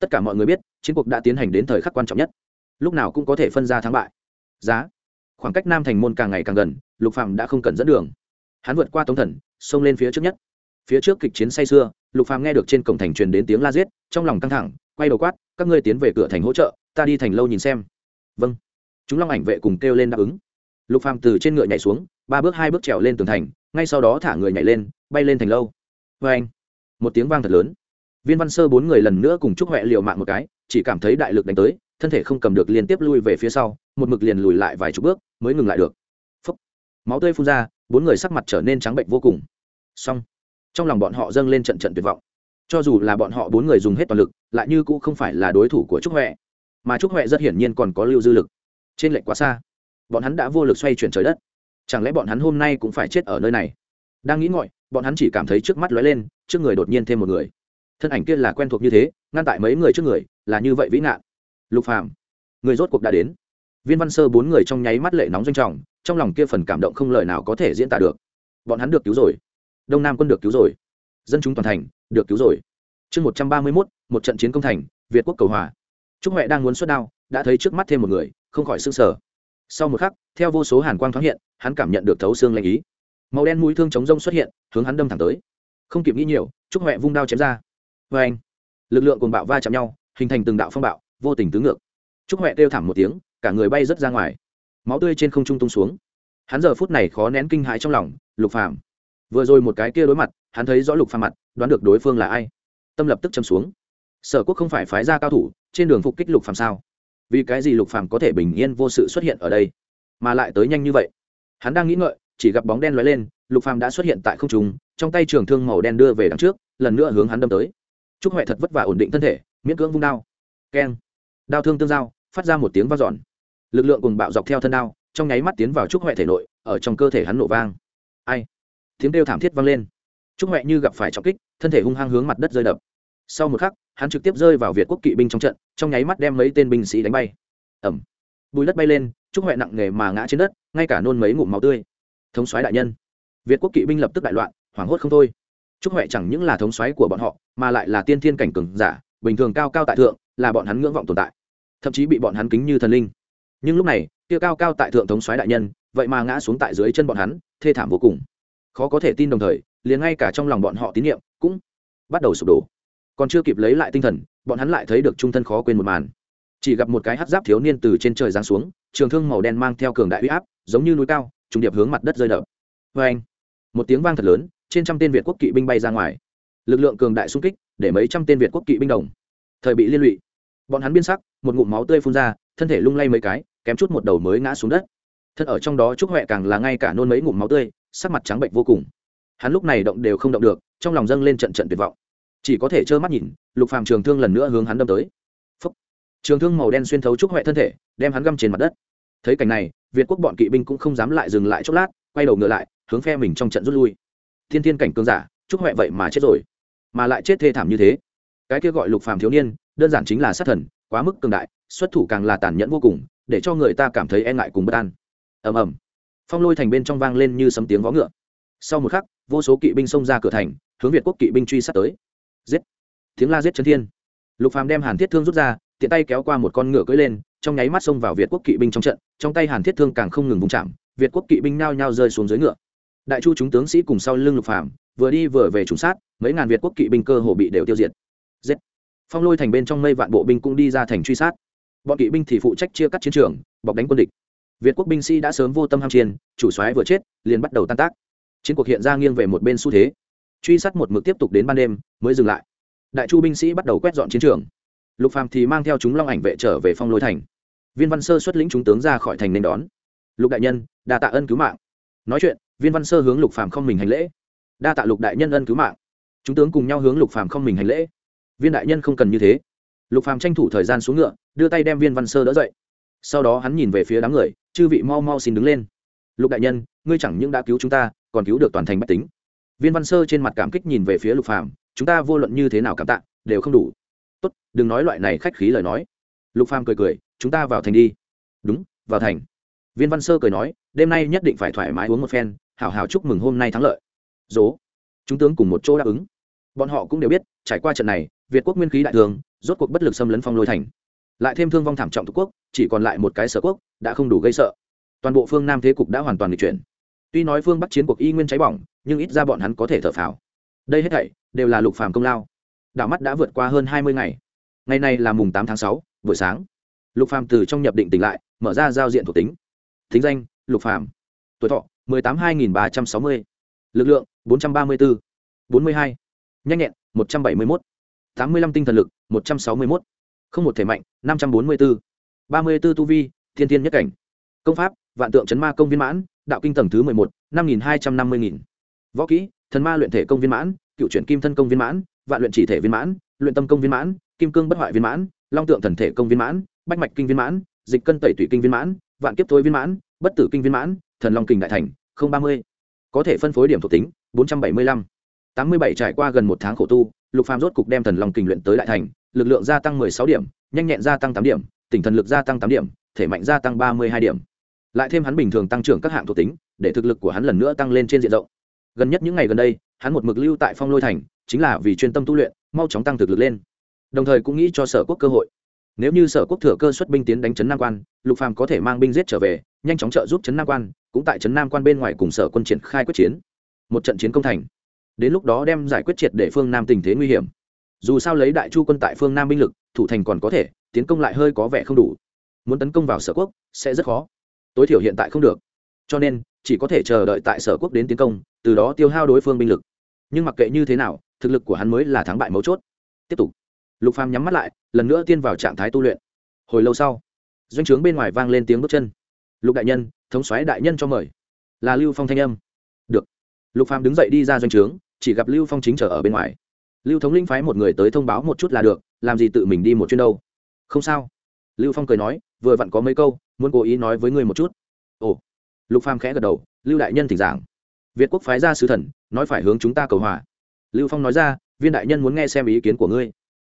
Tất cả mọi người biết, chiến cuộc đã tiến hành đến thời khắc quan trọng nhất. Lúc nào cũng có thể phân ra thắng bại giá. Khoảng cách nam thành môn càng ngày càng gần, lục phạm đã không cần dẫn đường. Hắn vượt qua tống thần, xông lên phía trước nhất. Phía trước kịch chiến say xưa lục phàm nghe được trên cổng thành truyền đến tiếng la giết, trong lòng căng thẳng, quay đầu quát, các ngươi tiến về cửa thành hỗ trợ, ta đi thành lâu nhìn xem. Vâng. Chúng long ảnh vệ cùng kêu lên đáp ứng. Lục phàm từ trên ngựa nhảy xuống, ba bước hai bước trèo lên tường thành, ngay sau đó thả người nhảy lên, bay lên thành lâu. Vê anh, một tiếng vang thật lớn. Viên văn sơ bốn người lần nữa cùng chúc huệ liều mạng một cái, chỉ cảm thấy đại lực đánh tới thân thể không cầm được liên tiếp lui về phía sau, một mực liền lùi lại vài chục bước, mới ngừng lại được. Máu tươi phun ra, bốn người sắc mặt trở nên trắng bệnh vô cùng. Xong. Trong lòng bọn họ dâng lên trận trận tuyệt vọng. Cho dù là bọn họ bốn người dùng hết toàn lực, lại như cũ không phải là đối thủ của trúc huệ. Mà trúc huệ rất hiển nhiên còn có lưu dư lực. Trên lệnh quá xa. Bọn hắn đã vô lực xoay chuyển trời đất. Chẳng lẽ bọn hắn hôm nay cũng phải chết ở nơi này? Đang nghĩ ngọi bọn hắn chỉ cảm thấy trước mắt lóe lên, trước người đột nhiên thêm một người. Thân ảnh kia là quen thuộc như thế, ngăn tại mấy người trước người, là như vậy vĩ nạn lục phàm, người rốt cuộc đã đến. Viên văn sơ bốn người trong nháy mắt lệ nóng doanh trọng, trong lòng kia phần cảm động không lời nào có thể diễn tả được. Bọn hắn được cứu rồi. Đông nam quân được cứu rồi. Dân chúng toàn thành, được cứu rồi. Chương một trăm ba mươi mốt, một trận chiến công thành, việt quốc cầu hòa. Trúc huệ đang muốn xuất đao, đã thấy trước mắt thêm một người, không khỏi s ư n g sở sau một khắc, theo vô số hàn quang thoáng hiện, hắn cảm nhận được thấu xương lanh ý. Màu đen mũi thương chống rông xuất hiện, hướng hắn đâm thẳng tới. Không kịp nghĩ nhiều, trúc huệ vung đao chém ra. Vê anh lực lượng cùng bạo va chạm nhau, hình thành từng đạo phong bạo vô tình tứ ngược. Trúc huệ kêu thảm một tiếng, cả người bay rớt ra ngoài. Máu tươi trên không trung tung xuống. Hắn giờ phút này khó nén kinh hãi trong lòng, lục phàm. Vừa rồi một cái kia đối mặt, hắn thấy rõ lục phàm mặt, đoán được đối phương là ai. Tâm lập tức châm xuống. Sở quốc không phải phái ra cao thủ, trên đường phục kích lục phàm sao? Vì cái gì lục phàm có thể bình yên vô sự xuất hiện ở đây, mà lại tới nhanh như vậy? Hắn đang nghĩ ngợi, chỉ gặp bóng đen lóe lên, lục phàm đã xuất hiện tại không trung, trong tay trường thương màu đen đưa về đằng trước, lần nữa hướng hắn đâm tới. Trúc huệ thật vất vả ổn định thân thể, miễn cưỡng vung đao. Keng đao thương tương giao, phát ra một tiếng vang dọn. Lực lượng cùng bạo dọc theo thân đao, trong nháy mắt tiến vào trúc huệ thể nội, ở trong cơ thể hắn nổ vang. Ai? Tiếng kêu thảm thiết vang lên. Trúc huệ như gặp phải trọng kích, thân thể hung hăng hướng mặt đất rơi đập. Sau một khắc, hắn trực tiếp rơi vào việt quốc kỵ binh trong trận, trong nháy mắt đem mấy tên binh sĩ đánh bay. Ẩm bùi đất bay lên, trúc huệ nặng nề mà ngã trên đất, ngay cả nôn mấy ngụm máu tươi. Thống soái đại nhân. Việt quốc kỵ binh lập tức đại loạn, hoảng hốt không thôi. Trúc huệ chẳng những là thống soái của bọn họ, mà lại là tiên thiên cảnh cường giả, bình thường cao cao tại thượng, là bọn hắn ngưỡng vọng tồn tại thậm chí bị bọn hắn kính như thần linh. Nhưng lúc này, kia cao cao tại thượng thống soái đại nhân, vậy mà ngã xuống tại dưới chân bọn hắn, thê thảm vô cùng. Khó có thể tin đồng thời, liền ngay cả trong lòng bọn họ tín nhiệm cũng bắt đầu sụp đổ. Còn chưa kịp lấy lại tinh thần, bọn hắn lại thấy được trung thân khó quên một màn. Chỉ gặp một cái hát giáp thiếu niên từ trên trời giáng xuống, trường thương màu đen mang theo cường đại huy áp, giống như núi cao, trùng điệp hướng mặt đất rơi đập. Vê anh, một tiếng vang thật lớn, trên trăm tên việt quốc kỵ binh bay ra ngoài. Lực lượng cường đại xung kích, để mấy trăm tên việt quốc kỵ binh đồng, thời bị liên lụy bọn hắn biên sắc, một ngụm máu tươi phun ra, thân thể lung lay mấy cái, kém chút một đầu mới ngã xuống đất. Thân ở trong đó trúc huệ càng là ngay cả nôn mấy ngụm máu tươi, sắc mặt trắng bệnh vô cùng. Hắn lúc này động đều không động được, trong lòng dâng lên trận trận tuyệt vọng. Chỉ có thể trơ mắt nhìn, lục phàm trường thương lần nữa hướng hắn đâm tới. Phúc. trường thương màu đen xuyên thấu trúc huệ thân thể, đem hắn găm trên mặt đất. Thấy cảnh này, việt quốc bọn kỵ binh cũng không dám lại dừng lại chốc lát, quay đầu ngựa lại, hướng phe mình trong trận rút lui. Thiên thiên cảnh cương giả, trúc huệ vậy mà chết rồi. Mà lại chết thê thảm như thế. Cái kia gọi lục phàm thiếu niên đơn giản chính là sát thần, quá mức cường đại, xuất thủ càng là tàn nhẫn vô cùng, để cho người ta cảm thấy e ngại cùng bất an. Ầm ầm. Phong lôi thành bên trong vang lên như sấm tiếng vó ngựa. Sau một khắc, vô số kỵ binh xông ra cửa thành, hướng việt quốc kỵ binh truy sát tới. Giết. Tiếng la giết chân thiên. Lục phàm đem hàn thiết thương rút ra, tiện tay kéo qua một con ngựa cưỡi lên, trong nháy mắt xông vào việt quốc kỵ binh trong trận, trong tay hàn thiết thương càng không ngừng vùng chạm, việt quốc kỵ binh nao nhao rơi xuống dưới ngựa. Đại chu chúng tướng sĩ cùng sau lưng lục phàm, vừa đi vừa về trùng sát, mấy ngàn việt quốc kỵ binh cơ hồ bị đều tiêu diệt. Giết phong lôi thành bên trong mây vạn bộ binh cũng đi ra thành truy sát. Bọn kỵ binh thì phụ trách chia cắt chiến trường, bọc đánh quân địch. Việt quốc binh sĩ đã sớm vô tâm ham chiến, chủ soái vừa chết, liền bắt đầu tan tác. Chiến cuộc hiện ra nghiêng về một bên xu thế. Truy sát một mực tiếp tục đến ban đêm, mới dừng lại. Đại chu binh sĩ bắt đầu quét dọn chiến trường. Lục phàm thì mang theo chúng long ảnh vệ trở về phong lôi thành. Viên văn sơ xuất lĩnh chúng tướng ra khỏi thành nên đón. Lục đại nhân, đa tạ ân cứu mạng. Nói chuyện, viên văn sơ hướng lục phàm không mình hành lễ. Đa tạ lục đại nhân ân cứu mạng. Chúng tướng cùng nhau hướng lục phàm không mình hành lễ viên đại nhân không cần như thế. Lục phàm tranh thủ thời gian xuống ngựa, đưa tay đem viên văn sơ đỡ dậy. Sau đó hắn nhìn về phía đám người, chư vị mau mau xin đứng lên. Lục đại nhân, ngươi chẳng những đã cứu chúng ta, còn cứu được toàn thành bách tính. Viên văn sơ trên mặt cảm kích nhìn về phía lục phàm, chúng ta vô luận như thế nào cảm tạ, đều không đủ. Tốt, đừng nói loại này khách khí lời nói. Lục phàm cười cười, chúng ta vào thành đi. Đúng, vào thành. Viên văn sơ cười nói, đêm nay nhất định phải thoải mái uống một phen, hảo hảo chúc mừng hôm nay thắng lợi. Dố chúng tướng cùng một chỗ đáp ứng. Bọn họ cũng đều biết, trải qua trận này việt quốc nguyên khí đại thường, rốt cuộc bất lực xâm lấn phong lôi thành. Lại thêm thương vong thảm trọng thuộc quốc, chỉ còn lại một cái sở quốc, đã không đủ gây sợ. Toàn bộ phương nam thế cục đã hoàn toàn nghịch chuyển. Tuy nói phương bắc chiến cuộc y nguyên cháy bỏng, nhưng ít ra bọn hắn có thể thở phào. Đây hết thảy đều là lục phàm công lao. Đảo mắt đã vượt qua hơn hai mươi ngày. Ngày này là mùng tám tháng sáu, buổi sáng. Lục phàm từ trong nhập định tỉnh lại, mở ra giao diện thuộc tính. Thính danh, lục phàm. Tuổi thọ, mười tám hai nghìn ba trăm sáu mươi. Lực lượng, bốn trăm ba mươi bốn bốn mươi hai. Nhanh nhẹn, một trăm bảy mươi mốt tám mươi lăm tinh thần lực một trăm sáu mươi mốt không một thể mạnh năm trăm bốn mươi bốn ba mươi b ố tu vi thiên thiên nhất cảnh công pháp vạn tượng chấn ma công viên mãn đạo kinh tầng thứ mười một năm nghìn hai trăm năm mươi nghìn võ kỹ thần ma luyện thể công viên mãn cựu chuyển kim thân công viên mãn vạn luyện chỉ thể viên mãn luyện tâm công viên mãn kim cương bất hoại viên mãn long tượng thần thể công viên mãn bách mạch kinh viên mãn dịch cân tẩy tủy kinh viên mãn vạn kiếp thôi viên mãn bất tử kinh viên mãn thần long kình đại thành không ba mươi có thể phân phối điểm thuộc tính bốn trăm bảy mươi lăm tám mươi bảy trải qua gần một tháng khổ tu lục phàm rốt cục đem thần long kình luyện tới đại thành, lực lượng gia tăng mười sáu điểm, nhanh nhẹn gia tăng tám điểm tỉnh thần lực gia tăng tám điểm, thể mạnh gia tăng ba mươi hai điểm. Lại thêm hắn bình thường tăng trưởng các hạng thuộc tính, để thực lực của hắn lần nữa tăng lên trên diện rộng. Gần nhất những ngày gần đây, hắn một mực lưu tại phong lôi thành, chính là vì chuyên tâm tu luyện, mau chóng tăng thực lực lên. Đồng thời cũng nghĩ cho sở quốc cơ hội. Nếu như sở quốc thừa cơ xuất binh tiến đánh trấn nam quan, lục phàm có thể mang binh giết trở về, nhanh chóng trợ giúp trấn nam quan, cũng tại trấn nam quan bên ngoài cùng sở quân triển khai quyết chiến. Một trận chiến công thành đến lúc đó đem giải quyết triệt để phương nam tình thế nguy hiểm. Dù sao lấy đại chu quân tại phương nam binh lực, thủ thành còn có thể, tiến công lại hơi có vẻ không đủ. Muốn tấn công vào sở quốc, sẽ rất khó. Tối thiểu hiện tại không được. Cho nên, chỉ có thể chờ đợi tại sở quốc đến tiến công, từ đó tiêu hao đối phương binh lực. Nhưng mặc kệ như thế nào, thực lực của hắn mới là thắng bại mấu chốt. Tiếp tục. Lục phàm nhắm mắt lại, lần nữa tiên vào trạng thái tu luyện. Hồi lâu sau, doanh trướng bên ngoài vang lên tiếng bước chân. Lục đại nhân, thống soái đại nhân cho mời. Là lưu phong thanh âm. Được. Lục phàm đứng dậy đi ra doanh trướng chỉ gặp lưu phong chính chờ ở bên ngoài. Lưu thống linh phái một người tới thông báo một chút là được, làm gì tự mình đi một chuyến đâu? Không sao. Lưu phong cười nói, vừa vặn có mấy câu, muốn cố ý nói với ngươi một chút. Ồ. Lục phàm khẽ gật đầu, lưu đại nhân thỉnh giảng. Việt quốc phái ra sứ thần, nói phải hướng chúng ta cầu hòa. Lưu phong nói ra, viên đại nhân muốn nghe xem ý kiến của ngươi.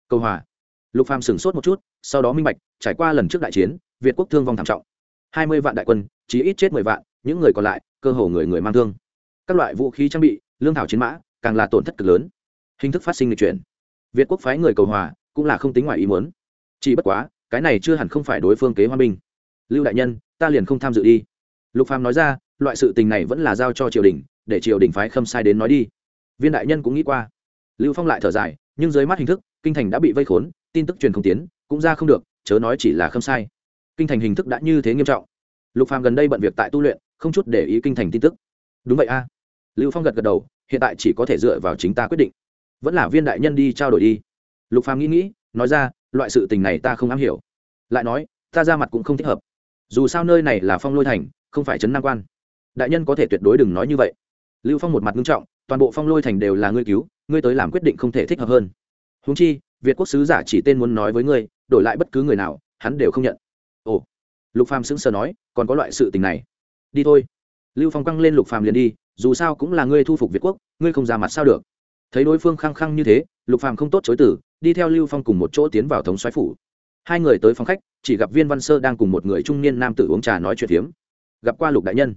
Cầu hòa. Lục phàm sửng sốt một chút, sau đó minh bạch, trải qua lần trước đại chiến, việt quốc thương vong thảm trọng. Hai mươi vạn đại quân chỉ ít chết mười vạn, những người còn lại, cơ hồ người người mang thương. Các loại vũ khí trang bị, lương thảo chiến mã càng là tổn thất cực lớn. Hình thức phát sinh lịch chuyển. Việt quốc phái người cầu hòa cũng là không tính ngoài ý muốn. Chỉ bất quá, cái này chưa hẳn không phải đối phương kế hoa minh lưu đại nhân, ta liền không tham dự đi. Lục phàm nói ra, loại sự tình này vẫn là giao cho triều đình, để triều đình phái khâm sai đến nói đi. Viên đại nhân cũng nghĩ qua. Lưu phong lại thở dài, nhưng dưới mắt hình thức, kinh thành đã bị vây khốn, tin tức truyền không tiến, cũng ra không được, chớ nói chỉ là khâm sai. Kinh thành hình thức đã như thế nghiêm trọng. Lục phàm gần đây bận việc tại tu luyện, không chút để ý kinh thành tin tức. Đúng vậy a. Lưu phong gật gật đầu hiện tại chỉ có thể dựa vào chính ta quyết định. Vẫn là viên đại nhân đi trao đổi đi. Lục phàm nghĩ nghĩ, nói ra, loại sự tình này ta không am hiểu. Lại nói, ta ra mặt cũng không thích hợp. Dù sao nơi này là phong lôi thành, không phải trấn nam quan. Đại nhân có thể tuyệt đối đừng nói như vậy. Lưu phong một mặt nghiêm trọng, toàn bộ phong lôi thành đều là ngươi cứu, ngươi tới làm quyết định không thể thích hợp hơn. Húng chi, việt quốc sứ giả chỉ tên muốn nói với ngươi, đổi lại bất cứ người nào, hắn đều không nhận. Ồ. Lục phàm sững sờ nói, còn có loại sự tình này. Đi thôi. Lưu phong quăng lên lục phàm liền đi dù sao cũng là ngươi thu phục việt quốc, ngươi không ra mặt sao được? Thấy đối phương khăng khăng như thế, lục phàm không tốt chối tử đi theo lưu phong cùng một chỗ tiến vào thống xoáy phủ. Hai người tới phòng khách, chỉ gặp viên văn sơ đang cùng một người trung niên nam tử uống trà nói chuyện phiếm. Gặp qua lục đại nhân.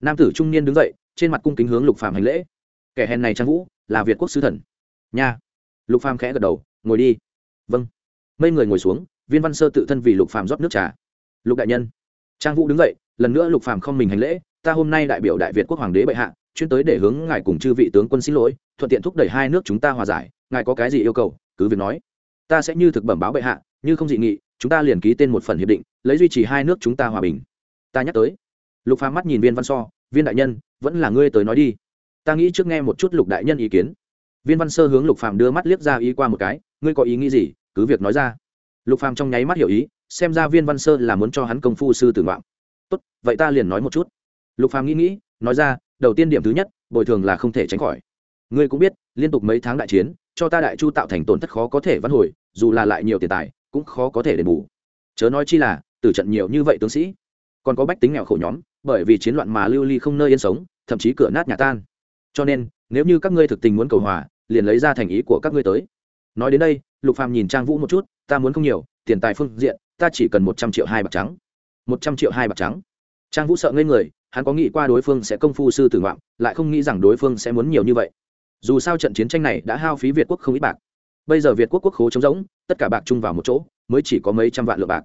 Nam tử trung niên đứng dậy, trên mặt cung kính hướng lục phàm hành lễ. Kẻ hèn này trang vũ, là việt quốc sứ thần. Nha. Lục phàm khẽ gật đầu, ngồi đi. Vâng. Mấy người ngồi xuống, viên văn sơ tự thân vì lục phàm rót nước trà. Lục đại nhân. Trang vũ đứng dậy, lần nữa lục phàm không mình hành lễ, ta hôm nay đại biểu đại việt quốc hoàng đế bệ hạ chuyên tới để hướng ngài cùng chư vị tướng quân xin lỗi, thuận tiện thúc đẩy hai nước chúng ta hòa giải, ngài có cái gì yêu cầu, cứ việc nói. Ta sẽ như thực bẩm báo bệ hạ, như không dị nghị, chúng ta liền ký tên một phần hiệp định, lấy duy trì hai nước chúng ta hòa bình. Ta nhắc tới. Lục phàm mắt nhìn viên văn so, viên đại nhân, vẫn là ngươi tới nói đi. Ta nghĩ trước nghe một chút lục đại nhân ý kiến. Viên văn sơ hướng lục phàm đưa mắt liếc ra ý qua một cái, ngươi có ý nghĩ gì? Cứ việc nói ra. Lục phàm trong nháy mắt hiểu ý, xem ra viên văn sơ là muốn cho hắn công phu sư tử ngoạm tốt, vậy ta liền nói một chút. Lục phàm nghĩ nghĩ, nói ra đầu tiên điểm thứ nhất, bồi thường là không thể tránh khỏi. Ngươi cũng biết, liên tục mấy tháng đại chiến, cho ta đại chu tạo thành tổn thất khó có thể văn hồi, dù là lại nhiều tiền tài, cũng khó có thể đền bù. Chớ nói chi là từ trận nhiều như vậy tướng sĩ. Còn có bách tính nghèo khổ nhóm, bởi vì chiến loạn mà lưu ly không nơi yên sống, thậm chí cửa nát nhà tan. Cho nên, nếu như các ngươi thực tình muốn cầu hòa, liền lấy ra thành ý của các ngươi tới. Nói đến đây, lục phàm nhìn trang vũ một chút, ta muốn không nhiều, tiền tài phương diện, ta chỉ cần một trăm triệu hai bạc trắng. Một trăm triệu hai bạc trắng. Trang vũ sợ ngây người hắn có nghĩ qua đối phương sẽ công phu sư tử ngoạm, lại không nghĩ rằng đối phương sẽ muốn nhiều như vậy. Dù sao trận chiến tranh này đã hao phí việt quốc không ít bạc. Bây giờ việt quốc quốc khố trống rỗng, tất cả bạc chung vào một chỗ, mới chỉ có mấy trăm vạn lượng bạc.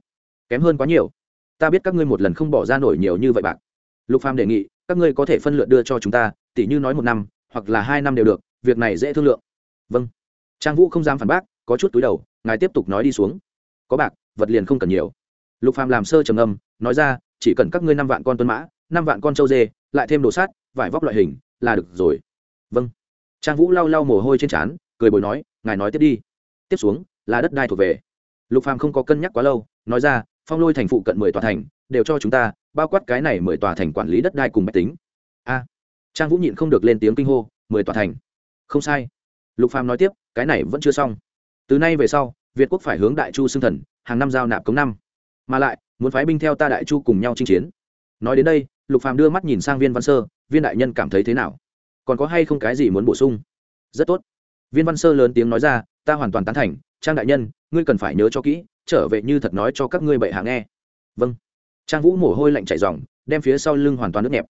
Kém hơn quá nhiều. Ta biết các ngươi một lần không bỏ ra nổi nhiều như vậy bạc. Lục phàm đề nghị, các ngươi có thể phân lượt đưa cho chúng ta tỷ như nói một năm, hoặc là hai năm đều được, việc này dễ thương lượng. Vâng. Trang vũ không dám phản bác, có chút túi đầu, ngài tiếp tục nói đi xuống. Có bạc, vật liền không cần nhiều. Lục phàm làm sơ trầm âm nói ra, chỉ cần các ngươi năm vạn con tuân mã năm vạn con trâu dê, lại thêm đồ sát, vải vóc loại hình, là được rồi. Vâng. Trang vũ lau lau mồ hôi trên trán, cười bồi nói, ngài nói tiếp đi. Tiếp xuống, là đất đai thuộc về. Lục phàm không có cân nhắc quá lâu, nói ra, phong lôi thành phụ cận mười tòa thành, đều cho chúng ta, bao quát cái này mười tòa thành quản lý đất đai cùng máy tính. A. Trang vũ nhịn không được lên tiếng kinh hô, mười tòa thành. Không sai. Lục phàm nói tiếp, cái này vẫn chưa xong. Từ nay về sau, việt quốc phải hướng đại chu xưng thần, hàng năm giao nạp cống năm. Mà lại, muốn phái binh theo ta đại chu cùng nhau chinh chiến. Nói đến đây lục phàm đưa mắt nhìn sang viên văn sơ viên đại nhân cảm thấy thế nào? Còn có hay không cái gì muốn bổ sung? Rất tốt. Viên văn sơ lớn tiếng nói ra ta hoàn toàn tán thành trang đại nhân ngươi cần phải nhớ cho kỹ trở về như thật nói cho các ngươi bệ hạ nghe. Vâng. Trang vũ mồ hôi lạnh chảy ròng đem phía sau lưng hoàn toàn nước nhẹp.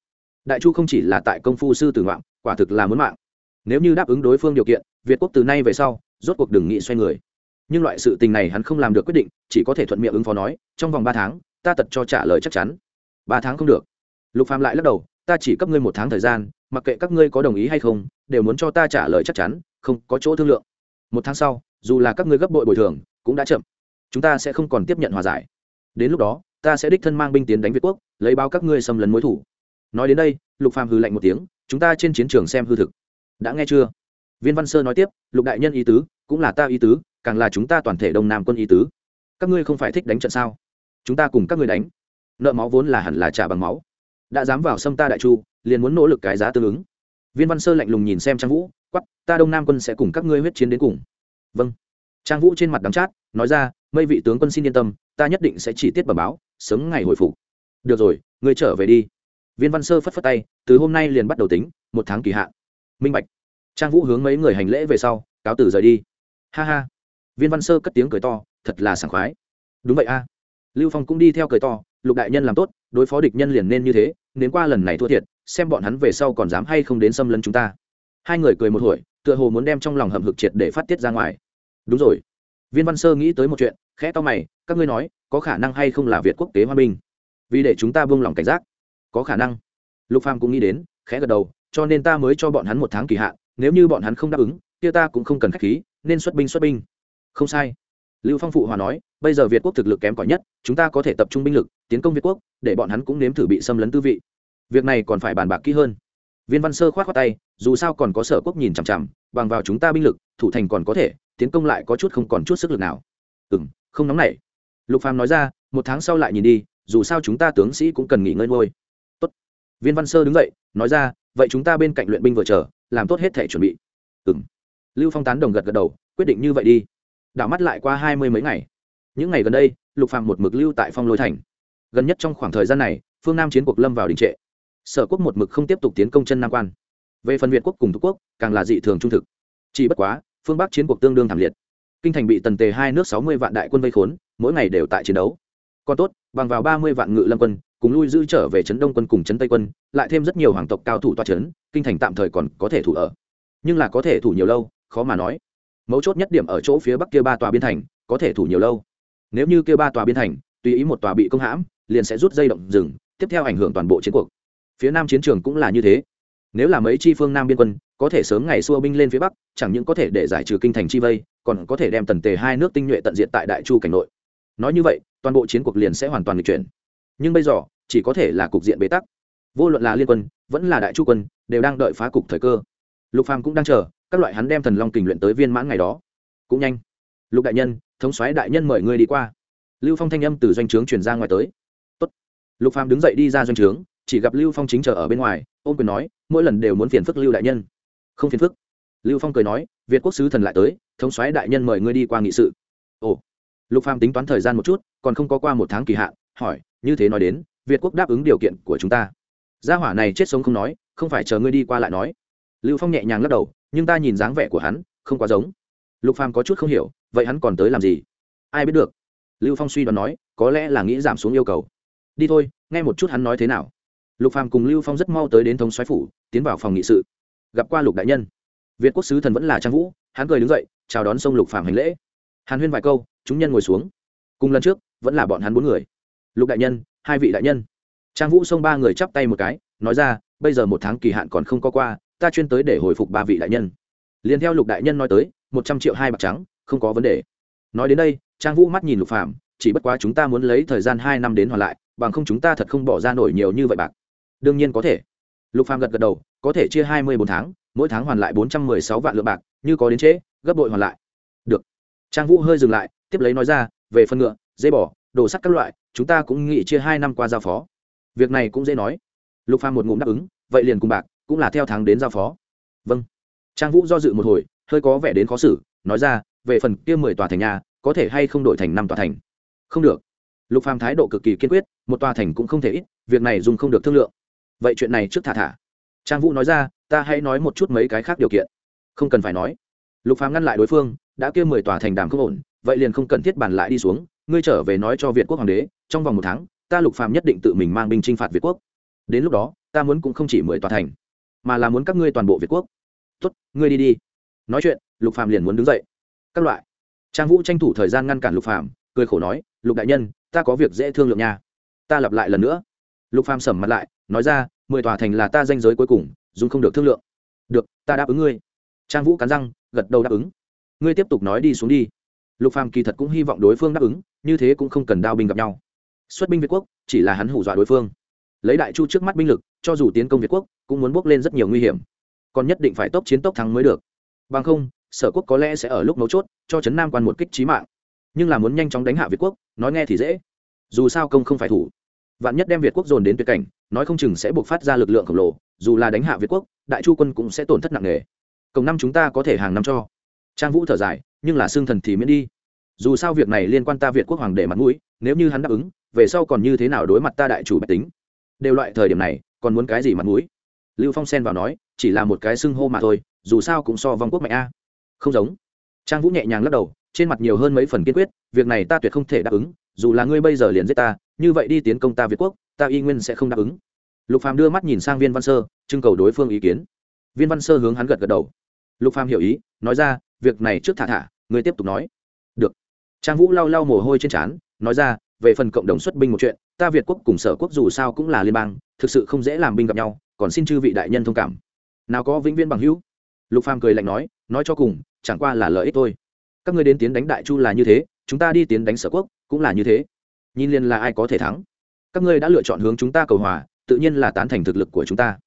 Đại chu không chỉ là tại công phu sư tử ngoạn, quả thực là muốn mạng. Nếu như đáp ứng đối phương điều kiện việt quốc từ nay về sau rốt cuộc đừng nghị xoay người. Nhưng loại sự tình này hắn không làm được quyết định chỉ có thể thuận miệng ứng phó nói trong vòng ba tháng ta tật cho trả lời chắc chắn. Ba tháng không được lục phàm lại lắc đầu, ta chỉ cấp ngươi một tháng thời gian, mặc kệ các ngươi có đồng ý hay không, đều muốn cho ta trả lời chắc chắn, không có chỗ thương lượng. Một tháng sau, dù là các ngươi gấp bội bồi thường, cũng đã chậm. Chúng ta sẽ không còn tiếp nhận hòa giải. Đến lúc đó, ta sẽ đích thân mang binh tiến đánh việt quốc, lấy báo các ngươi xâm lấn mối thủ. Nói đến đây, lục phàm hừ lạnh một tiếng, chúng ta trên chiến trường xem hư thực. Đã nghe chưa? Viên văn sơ nói tiếp, lục đại nhân ý tứ, cũng là ta ý tứ, càng là chúng ta toàn thể đông nam quân ý tứ. Các ngươi không phải thích đánh trận sao? Chúng ta cùng các ngươi đánh. Nợ máu vốn là hẳn là trả bằng máu đã dám vào xâm ta đại chu, liền muốn nỗ lực cái giá tương ứng. Viên văn sơ lạnh lùng nhìn xem trang vũ quắp ta đông nam quân sẽ cùng các ngươi huyết chiến đến cùng. Vâng. Trang vũ trên mặt đắng chát, nói ra mây vị tướng quân xin yên tâm, ta nhất định sẽ chỉ tiết bẩm báo, sớm ngày hồi phục. Được rồi, ngươi trở về đi. Viên văn sơ phất phất tay, từ hôm nay liền bắt đầu tính, một tháng kỳ hạn. Minh bạch. Trang vũ hướng mấy người hành lễ về sau, cáo tử rời đi. Ha ha. Viên văn sơ cất tiếng cười to, thật là sảng khoái. Đúng vậy a. Lưu phong cũng đi theo cười to, lục đại nhân làm tốt, đối phó địch nhân liền nên như thế đến qua lần này thua thiệt, xem bọn hắn về sau còn dám hay không đến xâm lấn chúng ta. Hai người cười một hồi, tựa hồ muốn đem trong lòng hầm hực triệt để phát tiết ra ngoài. Đúng rồi. Viên văn sơ nghĩ tới một chuyện, khẽ to mày, các ngươi nói, có khả năng hay không là việt quốc tế hòa bình vì để chúng ta buông lỏng cảnh giác. Có khả năng. Lục phàm cũng nghĩ đến, khẽ gật đầu, cho nên ta mới cho bọn hắn một tháng kỳ hạn, nếu như bọn hắn không đáp ứng, kia ta cũng không cần khách khí, nên xuất binh xuất binh. Không sai lưu phong phụ hòa nói, bây giờ việt quốc thực lực kém cỏi nhất, chúng ta có thể tập trung binh lực, tiến công việt quốc, để bọn hắn cũng nếm thử bị xâm lấn tư vị. Việc này còn phải bàn bạc kỹ hơn. Viên văn sơ khoát khoát tay, dù sao còn có sở quốc nhìn chằm chằm, bằng vào chúng ta binh lực, thủ thành còn có thể, tiến công lại có chút không còn chút sức lực nào. Ừ m không nóng nảy. Lục phàm nói ra, một tháng sau lại nhìn đi, dù sao chúng ta tướng sĩ cũng cần nghỉ ngơi ngôi. Tốt. Viên văn sơ đứng dậy, nói ra, vậy chúng ta bên cạnh luyện binh vừa chờ, làm tốt hết thể chuẩn bị. Ừ m lưu phong tán đồng gật gật đầu, quyết định như vậy đi đảo mắt lại qua hai mươi mấy ngày. Những ngày gần đây, lục phàm một mực lưu tại phong lôi thành. Gần nhất trong khoảng thời gian này, phương nam chiến cuộc lâm vào đình trệ. Sở quốc một mực không tiếp tục tiến công chân nam quan. Về phần việt quốc cùng thúc quốc, càng là dị thường trung thực. Chỉ bất quá, phương bắc chiến cuộc tương đương thảm liệt. Kinh thành bị tần tề hai nước sáu mươi vạn đại quân vây khốn, mỗi ngày đều tại chiến đấu. Còn tốt, bằng vào ba mươi vạn ngự lâm quân, cùng lui giữ trở về trấn đông quân cùng trấn tây quân, lại thêm rất nhiều hoàng tộc cao thủ toa trấn, kinh thành tạm thời còn có thể thủ ở. Nhưng là có thể thủ nhiều lâu, khó mà nói mấu chốt nhất điểm ở chỗ phía bắc kia ba tòa biên thành, có thể thủ nhiều lâu. Nếu như kia ba tòa biên thành, tùy ý một tòa bị công hãm, liền sẽ rút dây động rừng, tiếp theo ảnh hưởng toàn bộ chiến cuộc. Phía nam chiến trường cũng là như thế. Nếu là mấy chi phương nam biên quân, có thể sớm ngày xua binh lên phía bắc, chẳng những có thể để giải trừ kinh thành chi vây, còn có thể đem tần tề hai nước tinh nhuệ tận diện tại đại chu cảnh nội. Nói như vậy, toàn bộ chiến cuộc liền sẽ hoàn toàn lịch chuyển. Nhưng bây giờ, chỉ có thể là cục diện bế tắc. Vô luận là liên quân, vẫn là đại chu quân, đều đang đợi phá cục thời cơ. Lục phàm cũng đang chờ các loại hắn đem thần long kình luyện tới viên mãn ngày đó. Cũng nhanh. Lục đại nhân, thống soái đại nhân mời ngươi đi qua. Lưu phong thanh âm từ doanh trướng truyền ra ngoài tới. Tốt. lục phàm đứng dậy đi ra doanh trướng, chỉ gặp lưu phong chính chờ ở bên ngoài ôm quyền nói, mỗi lần đều muốn phiền phức lưu đại nhân. Không phiền phức. Lưu phong cười nói, việt quốc sứ thần lại tới, thống soái đại nhân mời ngươi đi qua nghị sự. Ồ. Lục phàm tính toán thời gian một chút, còn không có qua một tháng kỳ hạn, hỏi, như thế nói đến, việt quốc đáp ứng điều kiện của chúng ta. Gia hỏa này chết sống không nói, không phải chờ ngươi đi qua lại nói. Lưu phong nhẹ nhàng lắc đầu nhưng ta nhìn dáng vẻ của hắn không quá giống. Lục phàm có chút không hiểu, vậy hắn còn tới làm gì? Ai biết được. Lưu phong suy đoán nói, có lẽ là nghĩ giảm xuống yêu cầu. Đi thôi, nghe một chút hắn nói thế nào. Lục phàm cùng lưu phong rất mau tới đến thống soái phủ, tiến vào phòng nghị sự. Gặp qua lục đại nhân. Việt quốc sứ thần vẫn là trang vũ, hắn cười đứng dậy, chào đón sông lục phàm hành lễ. Hàn huyên vài câu, chúng nhân ngồi xuống. Cùng lần trước, vẫn là bọn hắn bốn người. Lục đại nhân, hai vị đại nhân. Trang vũ xông ba người chắp tay một cái, nói ra, bây giờ một tháng kỳ hạn còn không có qua ta chuyên tới để hồi phục ba vị đại nhân. Liền theo lục đại nhân nói tới, một trăm triệu hai bạc trắng, không có vấn đề. Nói đến đây, trang vũ mắt nhìn lục phàm, chỉ bất quá chúng ta muốn lấy thời gian hai năm đến hoàn lại, bằng không chúng ta thật không bỏ ra nổi nhiều như vậy bạc. Đương nhiên có thể. Lục phàm gật gật đầu, có thể chia hai mươi bốn tháng, mỗi tháng hoàn lại bốn trăm mười sáu vạn lượng bạc, như có đến trễ, gấp bội hoàn lại. Được. Trang vũ hơi dừng lại, tiếp lấy nói ra, về phân ngựa, dây bỏ đồ sắt các loại, chúng ta cũng nghĩ chia hai năm qua giao phó. Việc này cũng dễ nói. Lục phàm một ngụm đáp ứng, vậy liền cùng bạc cũng là theo tháng đến giao phó. Vâng. Trang vũ do dự một hồi, hơi có vẻ đến khó xử, nói ra, về phần kia mười tòa thành nhà có thể hay không đổi thành năm tòa thành? Không được. Lục phàm thái độ cực kỳ kiên quyết, một tòa thành cũng không thể ít, việc này dùng không được thương lượng. Vậy chuyện này trước thả thả. Trang vũ nói ra, ta hãy nói một chút mấy cái khác điều kiện. Không cần phải nói. Lục phàm ngăn lại đối phương, đã kia mười tòa thành đàm không ổn, vậy liền không cần thiết bàn lại đi xuống, ngươi trở về nói cho việt quốc hoàng đế, trong vòng một tháng, ta lục phàm nhất định tự mình mang binh chinh phạt việt quốc. Đến lúc đó, ta muốn cũng không chỉ mười tòa thành mà là muốn các ngươi toàn bộ việt quốc. Tốt, ngươi đi đi. Nói chuyện, lục phàm liền muốn đứng dậy. Các loại. Trang vũ tranh thủ thời gian ngăn cản lục phàm, cười khổ nói, lục đại nhân, ta có việc dễ thương lượng nha. Ta lặp lại lần nữa. Lục phàm sầm mặt lại, nói ra, mười tòa thành là ta danh giới cuối cùng, dùng không được thương lượng. Được, ta đáp ứng ngươi. Trang vũ cắn răng, gật đầu đáp ứng. Ngươi tiếp tục nói đi xuống đi. Lục phàm kỳ thật cũng hy vọng đối phương đáp ứng, như thế cũng không cần đao binh gặp nhau. Xuất binh việt quốc, chỉ là hắn hủ dọa đối phương lấy đại chu trước mắt binh lực, cho dù tiến công việt quốc, cũng muốn bước lên rất nhiều nguy hiểm. Còn nhất định phải tốc chiến tốc thắng mới được. Bằng không, sở quốc có lẽ sẽ ở lúc mấu chốt, cho trấn nam quan một kích trí mạng. Nhưng là muốn nhanh chóng đánh hạ việt quốc, nói nghe thì dễ. Dù sao công không phải thủ. Vạn nhất đem việt quốc dồn đến tuyệt cảnh, nói không chừng sẽ buộc phát ra lực lượng khổng lồ, dù là đánh hạ việt quốc, đại chu quân cũng sẽ tổn thất nặng nề. Cộng năm chúng ta có thể hàng năm cho. Trang vũ thở dài, nhưng là xương thần thì miễn đi. Dù sao việc này liên quan ta việt quốc hoàng để mặt mũi, nếu như hắn đáp ứng, về sau còn như thế nào đối mặt ta đại chủ bạch tính? Đều loại thời điểm này, còn muốn cái gì mặt mũi? Lưu phong xen vào nói, chỉ là một cái xưng hô mà thôi, dù sao cũng so vong quốc mạnh a. Không giống. Trang vũ nhẹ nhàng lắc đầu, trên mặt nhiều hơn mấy phần kiên quyết, việc này ta tuyệt không thể đáp ứng, dù là ngươi bây giờ liền giết ta, như vậy đi tiến công ta việt quốc, ta y nguyên sẽ không đáp ứng. Lục phàm đưa mắt nhìn sang viên văn sơ, trưng cầu đối phương ý kiến. Viên văn sơ hướng hắn gật gật đầu. Lục phàm hiểu ý, nói ra, việc này trước thả thả, ngươi tiếp tục nói. Được. Trang vũ lau lau mồ hôi trên trán, nói ra, về phần cộng đồng xuất binh một chuyện ta việt quốc cùng sở quốc dù sao cũng là liên bang, thực sự không dễ làm binh gặp nhau, còn xin chư vị đại nhân thông cảm. Nào có vĩnh viên bằng hữu. Lục phàm cười lạnh nói nói cho cùng, chẳng qua là lợi ích thôi. Các ngươi đến tiến đánh đại chu là như thế, chúng ta đi tiến đánh sở quốc cũng là như thế. Nhìn liền là ai có thể thắng. Các ngươi đã lựa chọn hướng chúng ta cầu hòa, tự nhiên là tán thành thực lực của chúng ta.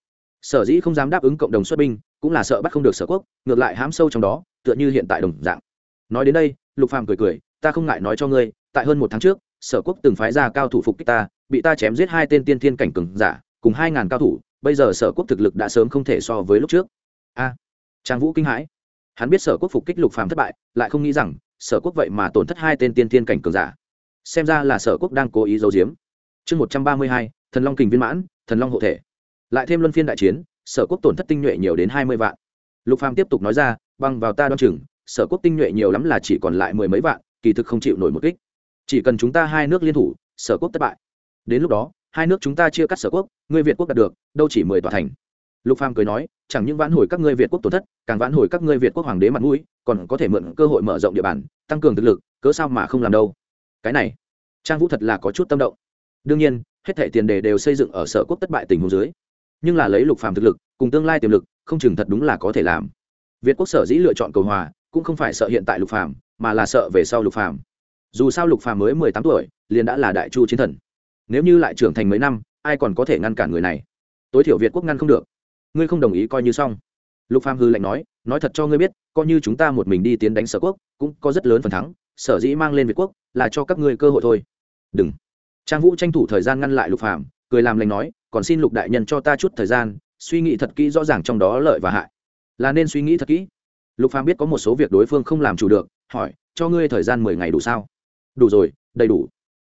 Sở dĩ không dám đáp ứng cộng đồng xuất binh, cũng là sợ bắt không được sở quốc, ngược lại hãm sâu trong đó, tựa như hiện tại đồng dạng. Nói đến đây, lục phàm cười cười, ta không ngại nói cho ngươi, tại hơn một tháng trước sở quốc từng phái ra cao thủ phục kích ta, bị ta chém giết hai tên tiên thiên cảnh cường giả, cùng hai ngàn cao thủ, bây giờ sở quốc thực lực đã sớm không thể so với lúc trước. A, trang vũ kinh hãi. Hắn biết sở quốc phục kích lục phàm thất bại, lại không nghĩ rằng, sở quốc vậy mà tổn thất hai tên tiên thiên cảnh cường giả. Xem ra là sở quốc đang cố ý giấu giếm. Chương một trăm ba mươi hai, thần long kình viên mãn, thần long hộ thể. Lại thêm luân phiên đại chiến, sở quốc tổn thất tinh nhuệ nhiều đến hai mươi vạn. Lục phàm tiếp tục nói ra, băng vào ta đoan chừng, sở quốc tinh nhuệ nhiều lắm là chỉ còn lại mười mấy vạn, kỳ thực không chịu nổi một kích chỉ cần chúng ta hai nước liên thủ, sở quốc thất bại. Đến lúc đó, hai nước chúng ta chia cắt sở quốc người việt quốc đạt được, đâu chỉ mười tòa thành. Lục phàm cười nói, chẳng những vãn hồi các ngươi việt quốc tổn thất, càng vãn hồi các ngươi việt quốc hoàng đế mặt mũi, còn có thể mượn cơ hội mở rộng địa bàn, tăng cường thực lực, cớ sao mà không làm đâu. Cái này, trang vũ thật là có chút tâm động. Đương nhiên, hết thảy tiền đề đều xây dựng ở sở quốc thất bại tình huống dưới. Nhưng là lấy lục phàm thực lực, cùng tương lai tiềm lực, không chừng thật đúng là có thể làm. Việt quốc sở dĩ lựa chọn cầu hòa, cũng không phải sợ hiện tại lục phàm, mà là sợ về sau lục phàm dù sao lục phàm mới mười tám tuổi, liền đã là đại chu chiến thần. Nếu như lại trưởng thành mấy năm, ai còn có thể ngăn cản người này? Tối thiểu việt quốc ngăn không được. Ngươi không đồng ý coi như xong. Lục phàm hư lạnh nói nói thật cho ngươi biết, coi như chúng ta một mình đi tiến đánh sở quốc, cũng có rất lớn phần thắng, sở dĩ mang lên việt quốc là cho các ngươi cơ hội thôi. Đừng. Trang vũ tranh thủ thời gian ngăn lại lục phàm, cười làm lành nói, còn xin lục đại nhân cho ta chút thời gian, suy nghĩ thật kỹ rõ ràng trong đó lợi và hại. Là nên suy nghĩ thật kỹ. Lục phàm biết có một số việc đối phương không làm chủ được, hỏi, cho ngươi thời gian mười ngày đủ sao? Đủ rồi, đầy đủ.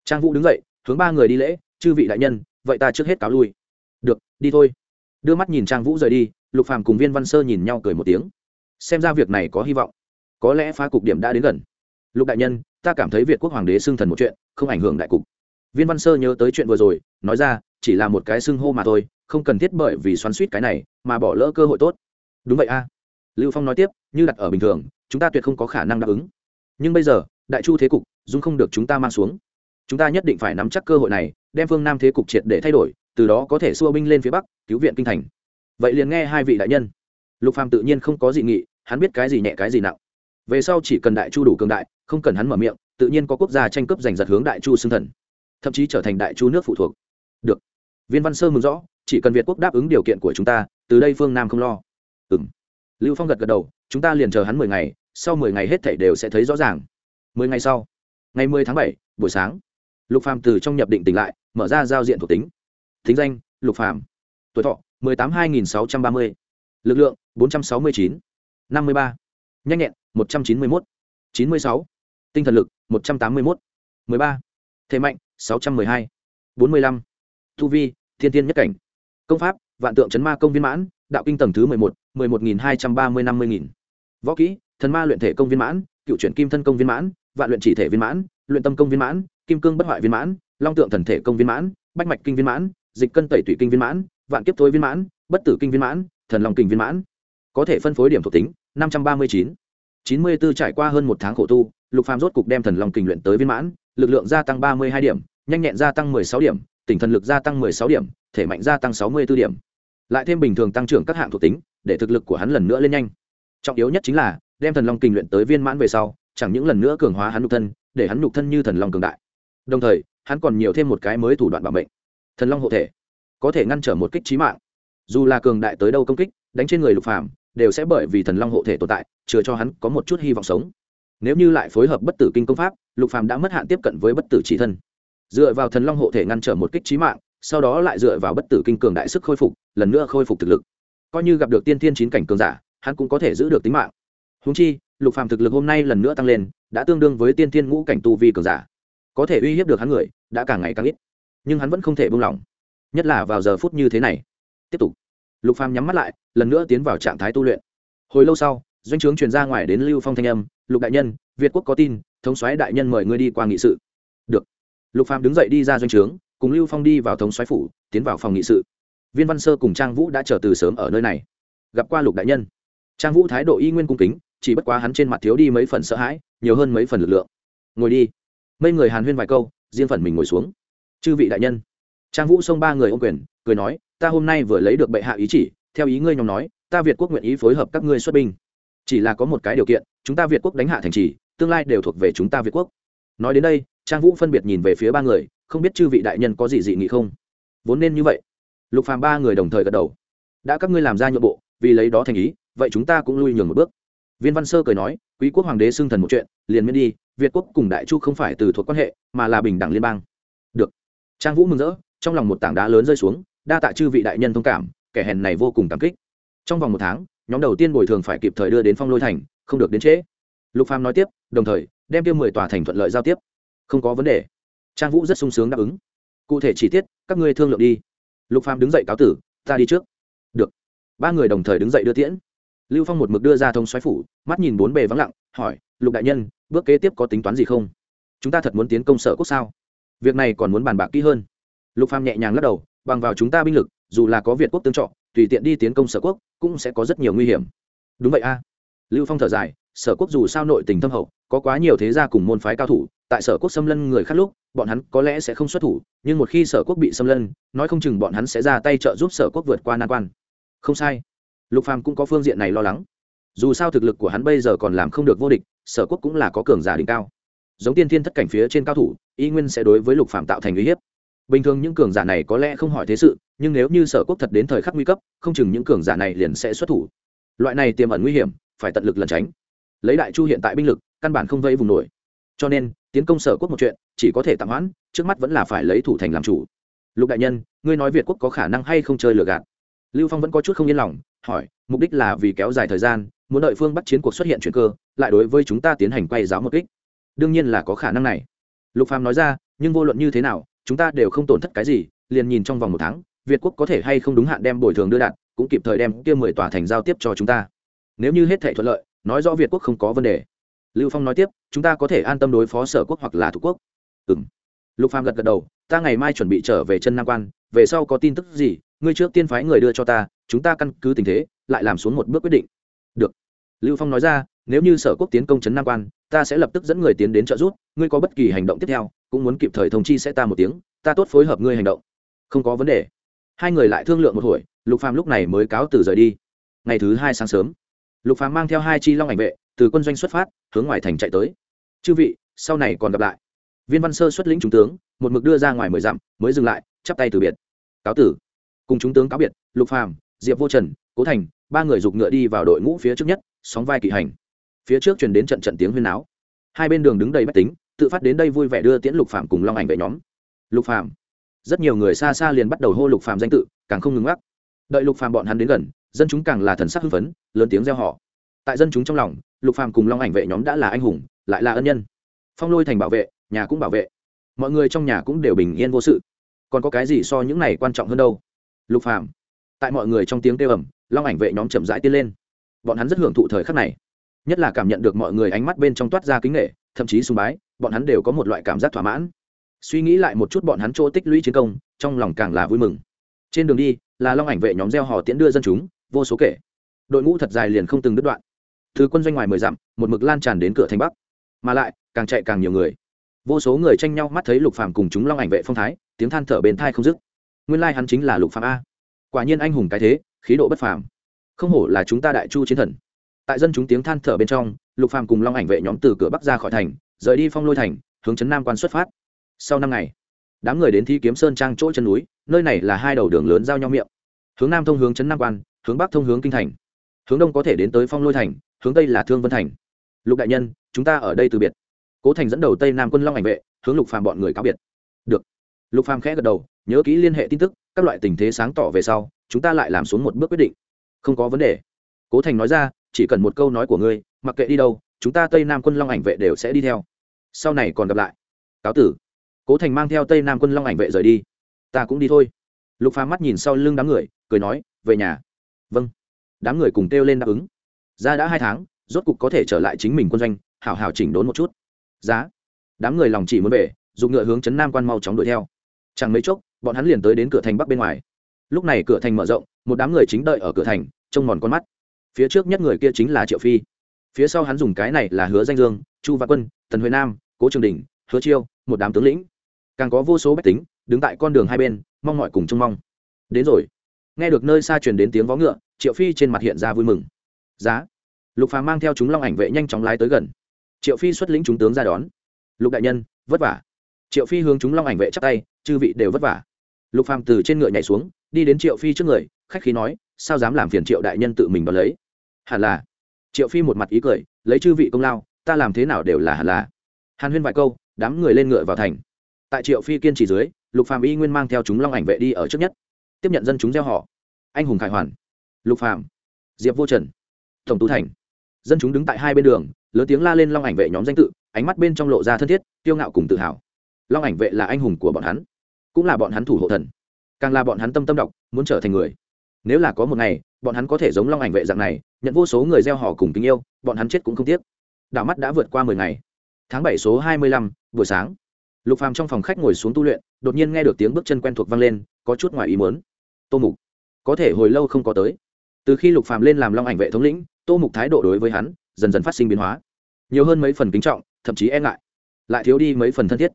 Trang vũ đứng dậy, hướng ba người đi lễ, chư vị đại nhân, vậy ta trước hết cáo lui. Được, đi thôi. Đưa mắt nhìn trang vũ rời đi, lục phàm cùng viên văn sơ nhìn nhau cười một tiếng. Xem ra việc này có hy vọng. Có lẽ phá cục điểm đã đến gần. Lục đại nhân, ta cảm thấy việt quốc hoàng đế xưng thần một chuyện, không ảnh hưởng đại cục. Viên văn sơ nhớ tới chuyện vừa rồi, nói ra, chỉ là một cái xưng hô mà thôi, không cần thiết bởi vì xoắn suýt cái này mà bỏ lỡ cơ hội tốt. Đúng vậy a. Lưu phong nói tiếp, như đặt ở bình thường, chúng ta tuyệt không có khả năng đáp ứng. Nhưng bây giờ, đại chu thế cục dung không được chúng ta mang xuống. Chúng ta nhất định phải nắm chắc cơ hội này, đem phương nam thế cục triệt để thay đổi, từ đó có thể xua binh lên phía bắc, cứu viện kinh thành. Vậy liền nghe hai vị đại nhân. Lục phàm tự nhiên không có dị nghị, hắn biết cái gì nhẹ cái gì nặng. Về sau chỉ cần đại chu đủ cường đại, không cần hắn mở miệng, tự nhiên có quốc gia tranh cướp giành giật hướng đại chu xưng thần, thậm chí trở thành đại chu nước phụ thuộc. Được. Viên văn sơ mừng rõ, chỉ cần việt quốc đáp ứng điều kiện của chúng ta, từ đây phương nam không lo. Ừ m lưu phong gật gật đầu, chúng ta liền chờ hắn mười ngày, sau mười ngày hết thảy đều sẽ thấy rõ ràng. Mười ngày sau ngày mười tháng bảy, buổi sáng, lục phàm từ trong nhập định tỉnh lại, mở ra giao diện thuộc tính. Thính danh, lục phàm. Tuổi thọ, mười tám hai nghìn sáu trăm ba mươi. Lực lượng, bốn trăm sáu mươi chín. năm mươi ba. Nhanh nhẹn, một trăm chín mươi một chín mươi sáu. Tinh thần lực, một trăm tám mươi mốt. mười ba. Thế mạnh, sáu trăm mười hai. bốn mươi lăm. Thu vi, thiên tiên nhất cảnh. Công pháp, vạn tượng chấn ma công viên mãn, đạo kinh tầng thứ mười một mười một nghìn hai trăm ba mươi năm mươi nghìn. Võ kỹ, thần ma luyện thể công viên mãn, cựu chuyển kim thân công viên mãn vạn luyện chỉ thể viên mãn, luyện tâm công viên mãn, kim cương bất hoại viên mãn, long tượng thần thể công viên mãn, bách mạch kinh viên mãn, dịch cân tẩy tủy kinh viên mãn, vạn kiếp thối viên mãn, bất tử kinh viên mãn, thần long kinh viên mãn. Có thể phân phối điểm thuộc tính, năm trăm ba mươi chín. chín mươi b ố trải qua hơn một tháng khổ tu, lục phàm rốt cục đem thần long kinh luyện tới viên mãn, lực lượng gia tăng ba mươi hai điểm, nhanh nhẹn gia tăng sáu điểm, tỉnh thần lực gia tăng sáu điểm, thể mạnh gia tăng sáu mươi b ố điểm. Lại thêm bình thường tăng trưởng các hạng thuộc tính, để thực lực của hắn lần nữa lên nhanh. Trọng yếu nhất chính là, đem thần long kinh luyện tới viên mãn về sau chẳng những lần nữa cường hóa hắn nhục thân, để hắn nhục thân như thần long cường đại. Đồng thời, hắn còn nhiều thêm một cái mới thủ đoạn bảo mệnh. Thần long hộ thể, có thể ngăn trở một kích trí mạng. Dù là cường đại tới đâu công kích, đánh trên người lục phàm, đều sẽ bởi vì thần long hộ thể tồn tại, chừa cho hắn có một chút hy vọng sống. Nếu như lại phối hợp bất tử kinh công pháp, lục phàm đã mất hạn tiếp cận với bất tử chỉ thân. Dựa vào thần long hộ thể ngăn trở một kích trí mạng, sau đó lại dựa vào bất tử kinh cường đại sức khôi phục, lần nữa khôi phục thực lực. Coi như gặp được tiên thiên chín cảnh cường giả, hắn cũng có thể giữ được tính mạng húng chi, lục phàm thực lực hôm nay lần nữa tăng lên, đã tương đương với tiên thiên ngũ cảnh tu vi cường giả. Có thể uy hiếp được hắn người, đã càng ngày càng ít. Nhưng hắn vẫn không thể buông lỏng. Nhất là vào giờ phút như thế này. Tiếp tục. Lục phàm nhắm mắt lại, lần nữa tiến vào trạng thái tu luyện. Hồi lâu sau, doanh trướng truyền ra ngoài đến lưu phong thanh âm, lục đại nhân, việt quốc có tin, thống soái đại nhân mời ngươi đi qua nghị sự. Được. Lục phàm đứng dậy đi ra doanh trướng, cùng lưu phong đi vào thống soái phủ, tiến vào phòng nghị sự. Viên văn sơ cùng trang vũ đã chờ từ sớm ở nơi này. Gặp qua lục đại nhân. Trang vũ thái độ y nguyên cung kính chỉ bất quá hắn trên mặt thiếu đi mấy phần sợ hãi, nhiều hơn mấy phần lực lượng. Ngồi đi. Mấy người hàn huyên vài câu, riêng phần mình ngồi xuống. Chư vị đại nhân. Trang vũ xông ba người ô quyền, cười nói, ta hôm nay vừa lấy được bệ hạ ý chỉ, theo ý ngươi nhóm nói, ta việt quốc nguyện ý phối hợp các ngươi xuất binh. Chỉ là có một cái điều kiện, chúng ta việt quốc đánh hạ thành trì, tương lai đều thuộc về chúng ta việt quốc. Nói đến đây, trang vũ phân biệt nhìn về phía ba người, không biết chư vị đại nhân có gì dị nghị không? Vốn nên như vậy. Lục phàm ba người đồng thời gật đầu. Đã các ngươi làm ra nhượng bộ, vì lấy đó thành ý, vậy chúng ta cũng lui nhường một bước viên văn sơ cười nói, quý quốc hoàng đế xưng thần một chuyện, liền miễn đi, việt quốc cùng đại chu không phải từ thuộc quan hệ, mà là bình đẳng liên bang. Được. Trang vũ mừng rỡ, trong lòng một tảng đá lớn rơi xuống, đa tạ chư vị đại nhân thông cảm, kẻ hèn này vô cùng cảm kích. Trong vòng một tháng, nhóm đầu tiên bồi thường phải kịp thời đưa đến phong lôi thành, không được đến trễ. Lục phàm nói tiếp, đồng thời, đem tiêu mười tòa thành thuận lợi giao tiếp. Không có vấn đề. Trang vũ rất sung sướng đáp ứng. Cụ thể chi tiết, các ngươi thương lượng đi. Lục phàm đứng dậy cáo tử, ta đi trước. Được. Ba người đồng thời đứng dậy đưa tiễn lưu phong một mực đưa ra thông xoáy phủ, mắt nhìn bốn bề vắng lặng, hỏi, lục đại nhân, bước kế tiếp có tính toán gì không? Chúng ta thật muốn tiến công sở quốc sao? Việc này còn muốn bàn bạc kỹ hơn. Lục phàm nhẹ nhàng lắc đầu, bằng vào chúng ta binh lực, dù là có việt quốc tương trợ, tùy tiện đi tiến công sở quốc cũng sẽ có rất nhiều nguy hiểm. Đúng vậy a. Lưu phong thở dài, sở quốc dù sao nội tình thâm hậu, có quá nhiều thế gia cùng môn phái cao thủ, tại sở quốc xâm lân người khác lúc, bọn hắn có lẽ sẽ không xuất thủ, nhưng một khi sở quốc bị xâm lân nói không chừng bọn hắn sẽ ra tay trợ giúp sở quốc vượt qua nan quan. Không sai lục phàm cũng có phương diện này lo lắng. Dù sao thực lực của hắn bây giờ còn làm không được vô địch, sở quốc cũng là có cường giả đỉnh cao. Giống tiên thiên thất cảnh phía trên cao thủ, y nguyên sẽ đối với lục phàm tạo thành uy hiếp. Bình thường những cường giả này có lẽ không hỏi thế sự, nhưng nếu như sở quốc thật đến thời khắc nguy cấp, không chừng những cường giả này liền sẽ xuất thủ. Loại này tiềm ẩn nguy hiểm, phải tận lực lẩn tránh. Lấy đại chu hiện tại binh lực, căn bản không vây vùng nổi. Cho nên, tiến công sở quốc một chuyện, chỉ có thể tạm hoãn, trước mắt vẫn là phải lấy thủ thành làm chủ. Lục đại nhân, ngươi nói việt quốc có khả năng hay không chơi lừa gạt? Lưu phong vẫn có chút không yên lòng, hỏi, mục đích là vì kéo dài thời gian, muốn đợi phương bắt chiến cuộc xuất hiện chuyện cơ, lại đối với chúng ta tiến hành quay giáo một kích? Đương nhiên là có khả năng này. Lục phàm nói ra, nhưng vô luận như thế nào, chúng ta đều không tổn thất cái gì, liền nhìn trong vòng một tháng, việt quốc có thể hay không đúng hạn đem bồi thường đưa đạt, cũng kịp thời đem kia mười tòa thành giao tiếp cho chúng ta. Nếu như hết thể thuận lợi, nói rõ việt quốc không có vấn đề. Lưu phong nói tiếp, chúng ta có thể an tâm đối phó sở quốc hoặc là thủ quốc. Ừ m lục phàm gật gật đầu, ta ngày mai chuẩn bị trở về chân nam quan, về sau có tin tức gì ngươi trước tiên phái người đưa cho ta, chúng ta căn cứ tình thế, lại làm xuống một bước quyết định. Được. Lưu phong nói ra, nếu như sở quốc tiến công trấn nam quan, ta sẽ lập tức dẫn người tiến đến trợ giúp, ngươi có bất kỳ hành động tiếp theo, cũng muốn kịp thời thông chi sẽ ta một tiếng, ta tốt phối hợp ngươi hành động. Không có vấn đề. Hai người lại thương lượng một hồi, lục phàm lúc này mới cáo từ rời đi. Ngày thứ hai sáng sớm, lục phàm mang theo hai chi long ảnh vệ, từ quân doanh xuất phát, hướng ngoài thành chạy tới. Chư vị, sau này còn gặp lại. Viên văn sơ xuất lĩnh trung tướng, một mực đưa ra ngoài mười dặm, mới dừng lại, chắp tay từ biệt. Cáo tử cùng chúng tướng cáo biệt, lục phàm, diệp vô trần, cố thành, ba người giục ngựa đi vào đội ngũ phía trước nhất, sóng vai kỵ hành. Phía trước truyền đến trận trận tiếng huyên áo hai bên đường đứng đầy bách tính, tự phát đến đây vui vẻ đưa tiễn lục phàm cùng long ảnh vệ nhóm. Lục phàm, rất nhiều người xa xa liền bắt đầu hô lục phàm danh tự, càng không ngừng ngắc. Đợi lục phàm bọn hắn đến gần, dân chúng càng là thần sắc hưng phấn, lớn tiếng reo họ tại dân chúng trong lòng, lục phàm cùng long ảnh vệ nhóm đã là anh hùng, lại là ân nhân. Phong lôi thành bảo vệ, nhà cũng bảo vệ. Mọi người trong nhà cũng đều bình yên vô sự. Còn có cái gì so những này quan trọng hơn đâu? Lục phàm. Tại mọi người trong tiếng kêu ầm, long ảnh vệ nhóm chậm rãi tiến lên. Bọn hắn rất hưởng thụ thời khắc này. Nhất là cảm nhận được mọi người ánh mắt bên trong toát ra kính nghệ thậm chí sùng bái, bọn hắn đều có một loại cảm giác thỏa mãn. Suy nghĩ lại một chút bọn hắn chỗ tích lũy chiến công, trong lòng càng là vui mừng. Trên đường đi, là long ảnh vệ nhóm gieo hò tiễn đưa dân chúng, vô số kể. Đội ngũ thật dài liền không từng đứt đoạn. Thứ quân doanh ngoài mười dặm, một mực lan tràn đến cửa thành bắc. Mà lại, càng chạy càng nhiều người. Vô số người tranh nhau mắt thấy lục phàm cùng chúng long ảnh vệ phong thái, tiếng than thở bên thai không dứt nguyên lai hắn chính là lục phàm a. Quả nhiên anh hùng cái thế, khí độ bất phàm. Không hổ là chúng ta đại chu chiến thần. Tại dân chúng tiếng than thở bên trong, lục phàm cùng long ảnh vệ nhóm từ cửa bắc ra khỏi thành, rời đi phong lôi thành, hướng chấn nam quan xuất phát. Sau năm ngày, đám người đến thi kiếm sơn trang chỗ chân núi, nơi này là hai đầu đường lớn giao nhau miệng. Hướng nam thông hướng chấn nam quan, hướng bắc thông hướng kinh thành. Hướng đông có thể đến tới phong lôi thành, hướng tây là thương vân thành. Lục đại nhân, chúng ta ở đây từ biệt. Cố thành dẫn đầu tây nam quân long ảnh vệ, hướng lục phàm bọn người cáo biệt. Được. Lục phàm khẽ gật đầu nhớ kỹ liên hệ tin tức, các loại tình thế sáng tỏ về sau, chúng ta lại làm xuống một bước quyết định. Không có vấn đề. Cố thành nói ra, chỉ cần một câu nói của ngươi, mặc kệ đi đâu, chúng ta tây nam quân long ảnh vệ đều sẽ đi theo. Sau này còn gặp lại. Cáo tử. Cố thành mang theo tây nam quân long ảnh vệ rời đi. Ta cũng đi thôi. Lục phàm mắt nhìn sau lưng đám người, cười nói, về nhà. Vâng. Đám người cùng kêu lên đáp ứng. Ra đã hai tháng, rốt cục có thể trở lại chính mình quân doanh, hảo hảo chỉnh đốn một chút. Giá. Đám người lòng chỉ muốn về, dùng ngựa hướng chấn nam quan mau chóng đuổi theo. Chẳng mấy chốc bọn hắn liền tới đến cửa thành bắc bên ngoài. Lúc này cửa thành mở rộng, một đám người chính đợi ở cửa thành, trông mòn con mắt. Phía trước nhất người kia chính là triệu phi. Phía sau hắn dùng cái này là hứa danh dương, chu văn quân, tần huệ nam, cố trường đình, hứa chiêu, một đám tướng lĩnh. Càng có vô số bách tính đứng tại con đường hai bên, mong mọi cùng trông mong. Đến rồi. Nghe được nơi xa truyền đến tiếng vó ngựa, triệu phi trên mặt hiện ra vui mừng. Giá. Lục phàm mang theo chúng long ảnh vệ nhanh chóng lái tới gần. Triệu phi xuất lĩnh chúng tướng ra đón. Lục đại nhân, vất vả triệu phi hướng chúng long ảnh vệ chắp tay, chư vị đều vất vả. Lục phàm từ trên ngựa nhảy xuống, đi đến triệu phi trước người, khách khí nói, sao dám làm phiền triệu đại nhân tự mình đón lấy? Hẳn là. Triệu phi một mặt ý cười, lấy chư vị công lao, ta làm thế nào đều là hẳn là. Hàn huyên vài câu, đám người lên ngựa vào thành. Tại triệu phi kiên trì dưới, lục phàm y nguyên mang theo chúng long ảnh vệ đi ở trước nhất. Tiếp nhận dân chúng gieo họ. Anh hùng khải hoàn. Lục phàm, diệp vô trần, tổng tú thành. Dân chúng đứng tại hai bên đường, lớn tiếng la lên long ảnh vệ nhóm danh tự, ánh mắt bên trong lộ ra thân thiết, kiêu ngạo cùng tự hào long ảnh vệ là anh hùng của bọn hắn, cũng là bọn hắn thủ hộ thần. Càng là bọn hắn tâm tâm đọc muốn trở thành người. Nếu là có một ngày, bọn hắn có thể giống long ảnh vệ dạng này, nhận vô số người gieo họ cùng tình yêu, bọn hắn chết cũng không tiếc. Đảo mắt đã vượt qua mười ngày. Tháng bảy số hai mươi lăm, buổi sáng. Lục phàm trong phòng khách ngồi xuống tu luyện, đột nhiên nghe được tiếng bước chân quen thuộc vang lên, có chút ngoài ý muốn. Tô mục, có thể hồi lâu không có tới. Từ khi lục phàm lên làm long ảnh vệ thống lĩnh, tô mục thái độ đối với hắn dần dần phát sinh biến hóa. Nhiều hơn mấy phần kính trọng, thậm chí e ngại. Lại thiếu đi mấy phần thân thiết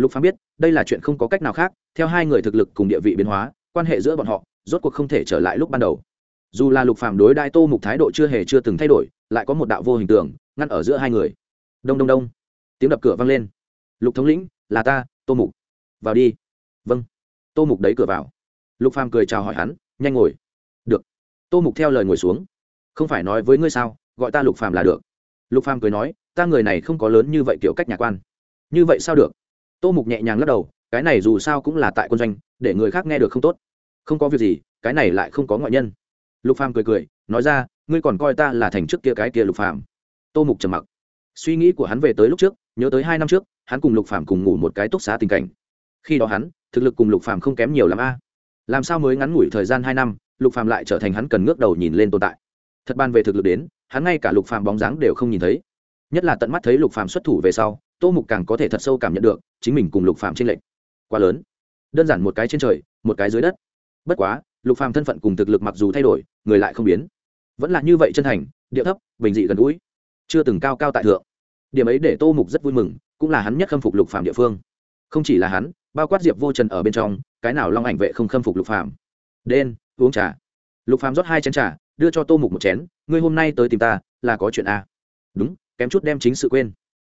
lục phàm biết, đây là chuyện không có cách nào khác, theo hai người thực lực cùng địa vị biến hóa, quan hệ giữa bọn họ, rốt cuộc không thể trở lại lúc ban đầu. Dù là lục phàm đối đai tô mục thái độ chưa hề chưa từng thay đổi, lại có một đạo vô hình tượng, ngăn ở giữa hai người. Đông đông đông. Tiếng đập cửa vang lên. Lục thống lĩnh, là ta, tô mục. Vào đi. Vâng. Tô mục đẩy cửa vào. Lục phàm cười chào hỏi hắn, nhanh ngồi. Được. Tô mục theo lời ngồi xuống. Không phải nói với ngươi sao, gọi ta lục phàm là được. Lục phàm cười nói, ta người này không có lớn như vậy kiểu cách nhà quan. Như vậy sao được? Tô mục nhẹ nhàng lắc đầu, cái này dù sao cũng là tại quân doanh, để người khác nghe được không tốt. Không có việc gì, cái này lại không có ngoại nhân. Lục phàm cười cười, nói ra, ngươi còn coi ta là thành trước kia cái kia lục phàm. Tô mục trầm mặc. Suy nghĩ của hắn về tới lúc trước, nhớ tới hai năm trước, hắn cùng lục phàm cùng ngủ một cái túc xá tình cảnh. Khi đó hắn, thực lực cùng lục phàm không kém nhiều l a. Làm sao mới ngắn ngủi thời gian hai năm, lục phàm lại trở thành hắn cần ngước đầu nhìn lên tồn tại. Thật ban về thực lực đến, hắn ngay cả lục phàm bóng dáng đều không nhìn thấy. Nhất là tận mắt thấy lục phàm xuất thủ về sau tô mục càng có thể thật sâu cảm nhận được, chính mình cùng lục phàm trên lệnh quá lớn. Đơn giản một cái trên trời, một cái dưới đất. Bất quá, lục phàm thân phận cùng thực lực mặc dù thay đổi, người lại không biến. Vẫn là như vậy chân thành, điệu thấp, bình dị gần gũi. Chưa từng cao cao tại thượng. Điểm ấy để tô mục rất vui mừng, cũng là hắn nhất khâm phục lục phàm địa phương. Không chỉ là hắn, bao quát diệp vô trần ở bên trong, cái nào long ảnh vệ không khâm phục lục phàm. Đen, uống trà. Lục phàm rót hai chén trà, đưa cho tô mục một chén, ngươi hôm nay tới tìm ta, là có chuyện a đúng, kém chút đem chính sự quên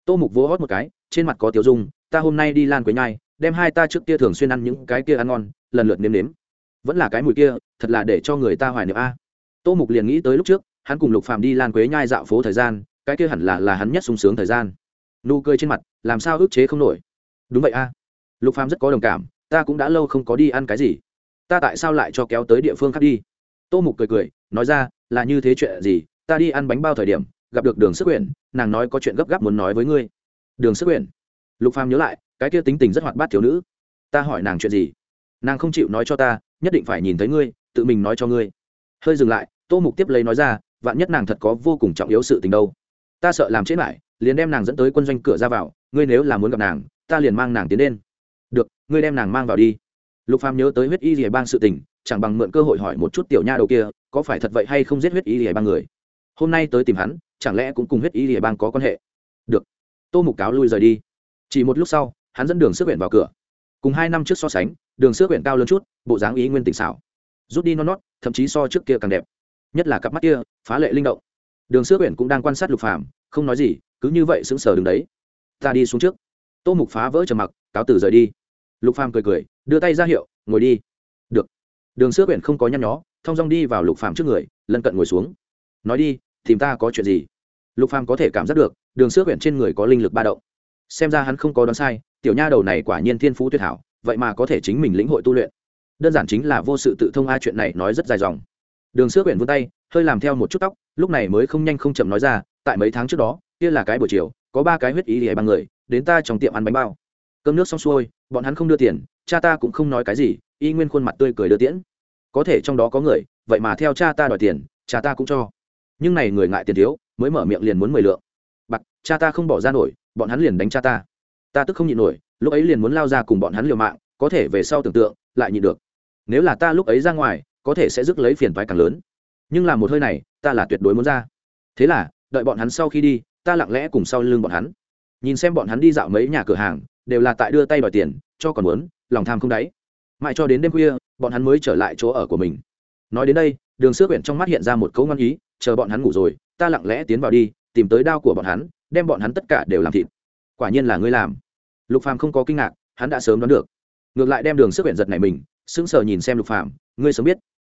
tô mục vỗ hót một cái, trên mặt có tiểu dung, ta hôm nay đi lan quế nhai, đem hai ta trước kia thường xuyên ăn những cái kia ăn ngon, lần lượt nếm nếm. Vẫn là cái mùi kia, thật là để cho người ta hoài niệm a. Tô mục liền nghĩ tới lúc trước, hắn cùng lục phàm đi lan quế nhai dạo phố thời gian, cái kia hẳn là là hắn nhất sung sướng thời gian. Nụ cười trên mặt, làm sao ức chế không nổi. Đúng vậy a. Lục phàm rất có đồng cảm, ta cũng đã lâu không có đi ăn cái gì. Ta tại sao lại cho kéo tới địa phương khác đi? Tô mục cười cười, nói ra, là như thế chuyện gì? Ta đi ăn bánh bao thời điểm gặp được đường sức quyển nàng nói có chuyện gấp gáp muốn nói với ngươi. Đường sức quyển lục phàm nhớ lại, cái kia tính tình rất hoạt bát thiếu nữ. Ta hỏi nàng chuyện gì? Nàng không chịu nói cho ta, nhất định phải nhìn thấy ngươi, tự mình nói cho ngươi. Hơi dừng lại, tô mục tiếp lấy nói ra, vạn nhất nàng thật có vô cùng trọng yếu sự tình đâu. Ta sợ làm chết lại, liền đem nàng dẫn tới quân doanh cửa ra vào, ngươi nếu là muốn gặp nàng, ta liền mang nàng tiến lên. Được, ngươi đem nàng mang vào đi. Lục phàm nhớ tới huyết y rìa bang sự tình, chẳng bằng mượn cơ hội hỏi một chút tiểu nha đầu kia, có phải thật vậy hay không giết huyết y rìa bang người? Hôm nay tới tìm hắn, chẳng lẽ cũng cùng huyết y địa bang có quan hệ? Được. Tô mục cáo lui rời đi. Chỉ một lúc sau, hắn dẫn đường sức huyện vào cửa. Cùng hai năm trước so sánh, đường sức huyện cao lớn chút, bộ dáng ý nguyên tỉnh xảo. Rút đi non nót thậm chí so trước kia càng đẹp. Nhất là cặp mắt kia, phá lệ linh động. Đường sức huyện cũng đang quan sát lục phàm, không nói gì, cứ như vậy sững sờ đứng đấy. Ta đi xuống trước. Tô mục phá vỡ trầm mặc, cáo tử rời đi. Lục phàm cười cười, đưa tay ra hiệu, ngồi đi. Được. Đường sức quyển không có nhăn nhó, thong dong đi vào lục phàm trước người, lân cận ngồi xuống nói đi, tìm ta có chuyện gì? Lục phàm có thể cảm giác được, đường sữa quyển trên người có linh lực ba động. Xem ra hắn không có đoán sai, tiểu nha đầu này quả nhiên thiên phú tuyệt hảo, vậy mà có thể chính mình lĩnh hội tu luyện. Đơn giản chính là vô sự tự thông a chuyện này nói rất dài dòng. Đường sữa quyển vươn tay, hơi làm theo một chút tóc, lúc này mới không nhanh không chậm nói ra, tại mấy tháng trước đó, kia là cái buổi chiều, có ba cái huyết ý hề bằng người, đến ta trong tiệm ăn bánh bao. Cơm nước xong xuôi, bọn hắn không đưa tiền, cha ta cũng không nói cái gì, y nguyên khuôn mặt tươi cười đưa tiễn. Có thể trong đó có người, vậy mà theo cha ta đòi tiền, cha ta cũng cho nhưng này người ngại tiền thiếu, mới mở miệng liền muốn mười lượng. Bạc, cha ta không bỏ ra nổi, bọn hắn liền đánh cha ta. Ta tức không nhịn nổi, lúc ấy liền muốn lao ra cùng bọn hắn liều mạng, có thể về sau tưởng tượng, lại nhịn được. Nếu là ta lúc ấy ra ngoài, có thể sẽ rước lấy phiền toái càng lớn. Nhưng làm một hơi này, ta là tuyệt đối muốn ra. Thế là, đợi bọn hắn sau khi đi, ta lặng lẽ cùng sau lưng bọn hắn. Nhìn xem bọn hắn đi dạo mấy nhà cửa hàng, đều là tại đưa tay đòi tiền, cho còn muốn, lòng tham không đáy. Mãi cho đến đêm khuya, bọn hắn mới trở lại chỗ ở của mình. Nói đến đây, đường sữa quyển trong mắt hiện ra một cấu ngon ý chờ bọn hắn ngủ rồi, ta lặng lẽ tiến vào đi, tìm tới đao của bọn hắn, đem bọn hắn tất cả đều làm thịt. Quả nhiên là ngươi làm. Lục phàm không có kinh ngạc, hắn đã sớm đoán được. Ngược lại đem đường sức quyển giật này mình, sững sờ nhìn xem lục phàm, ngươi sớm biết.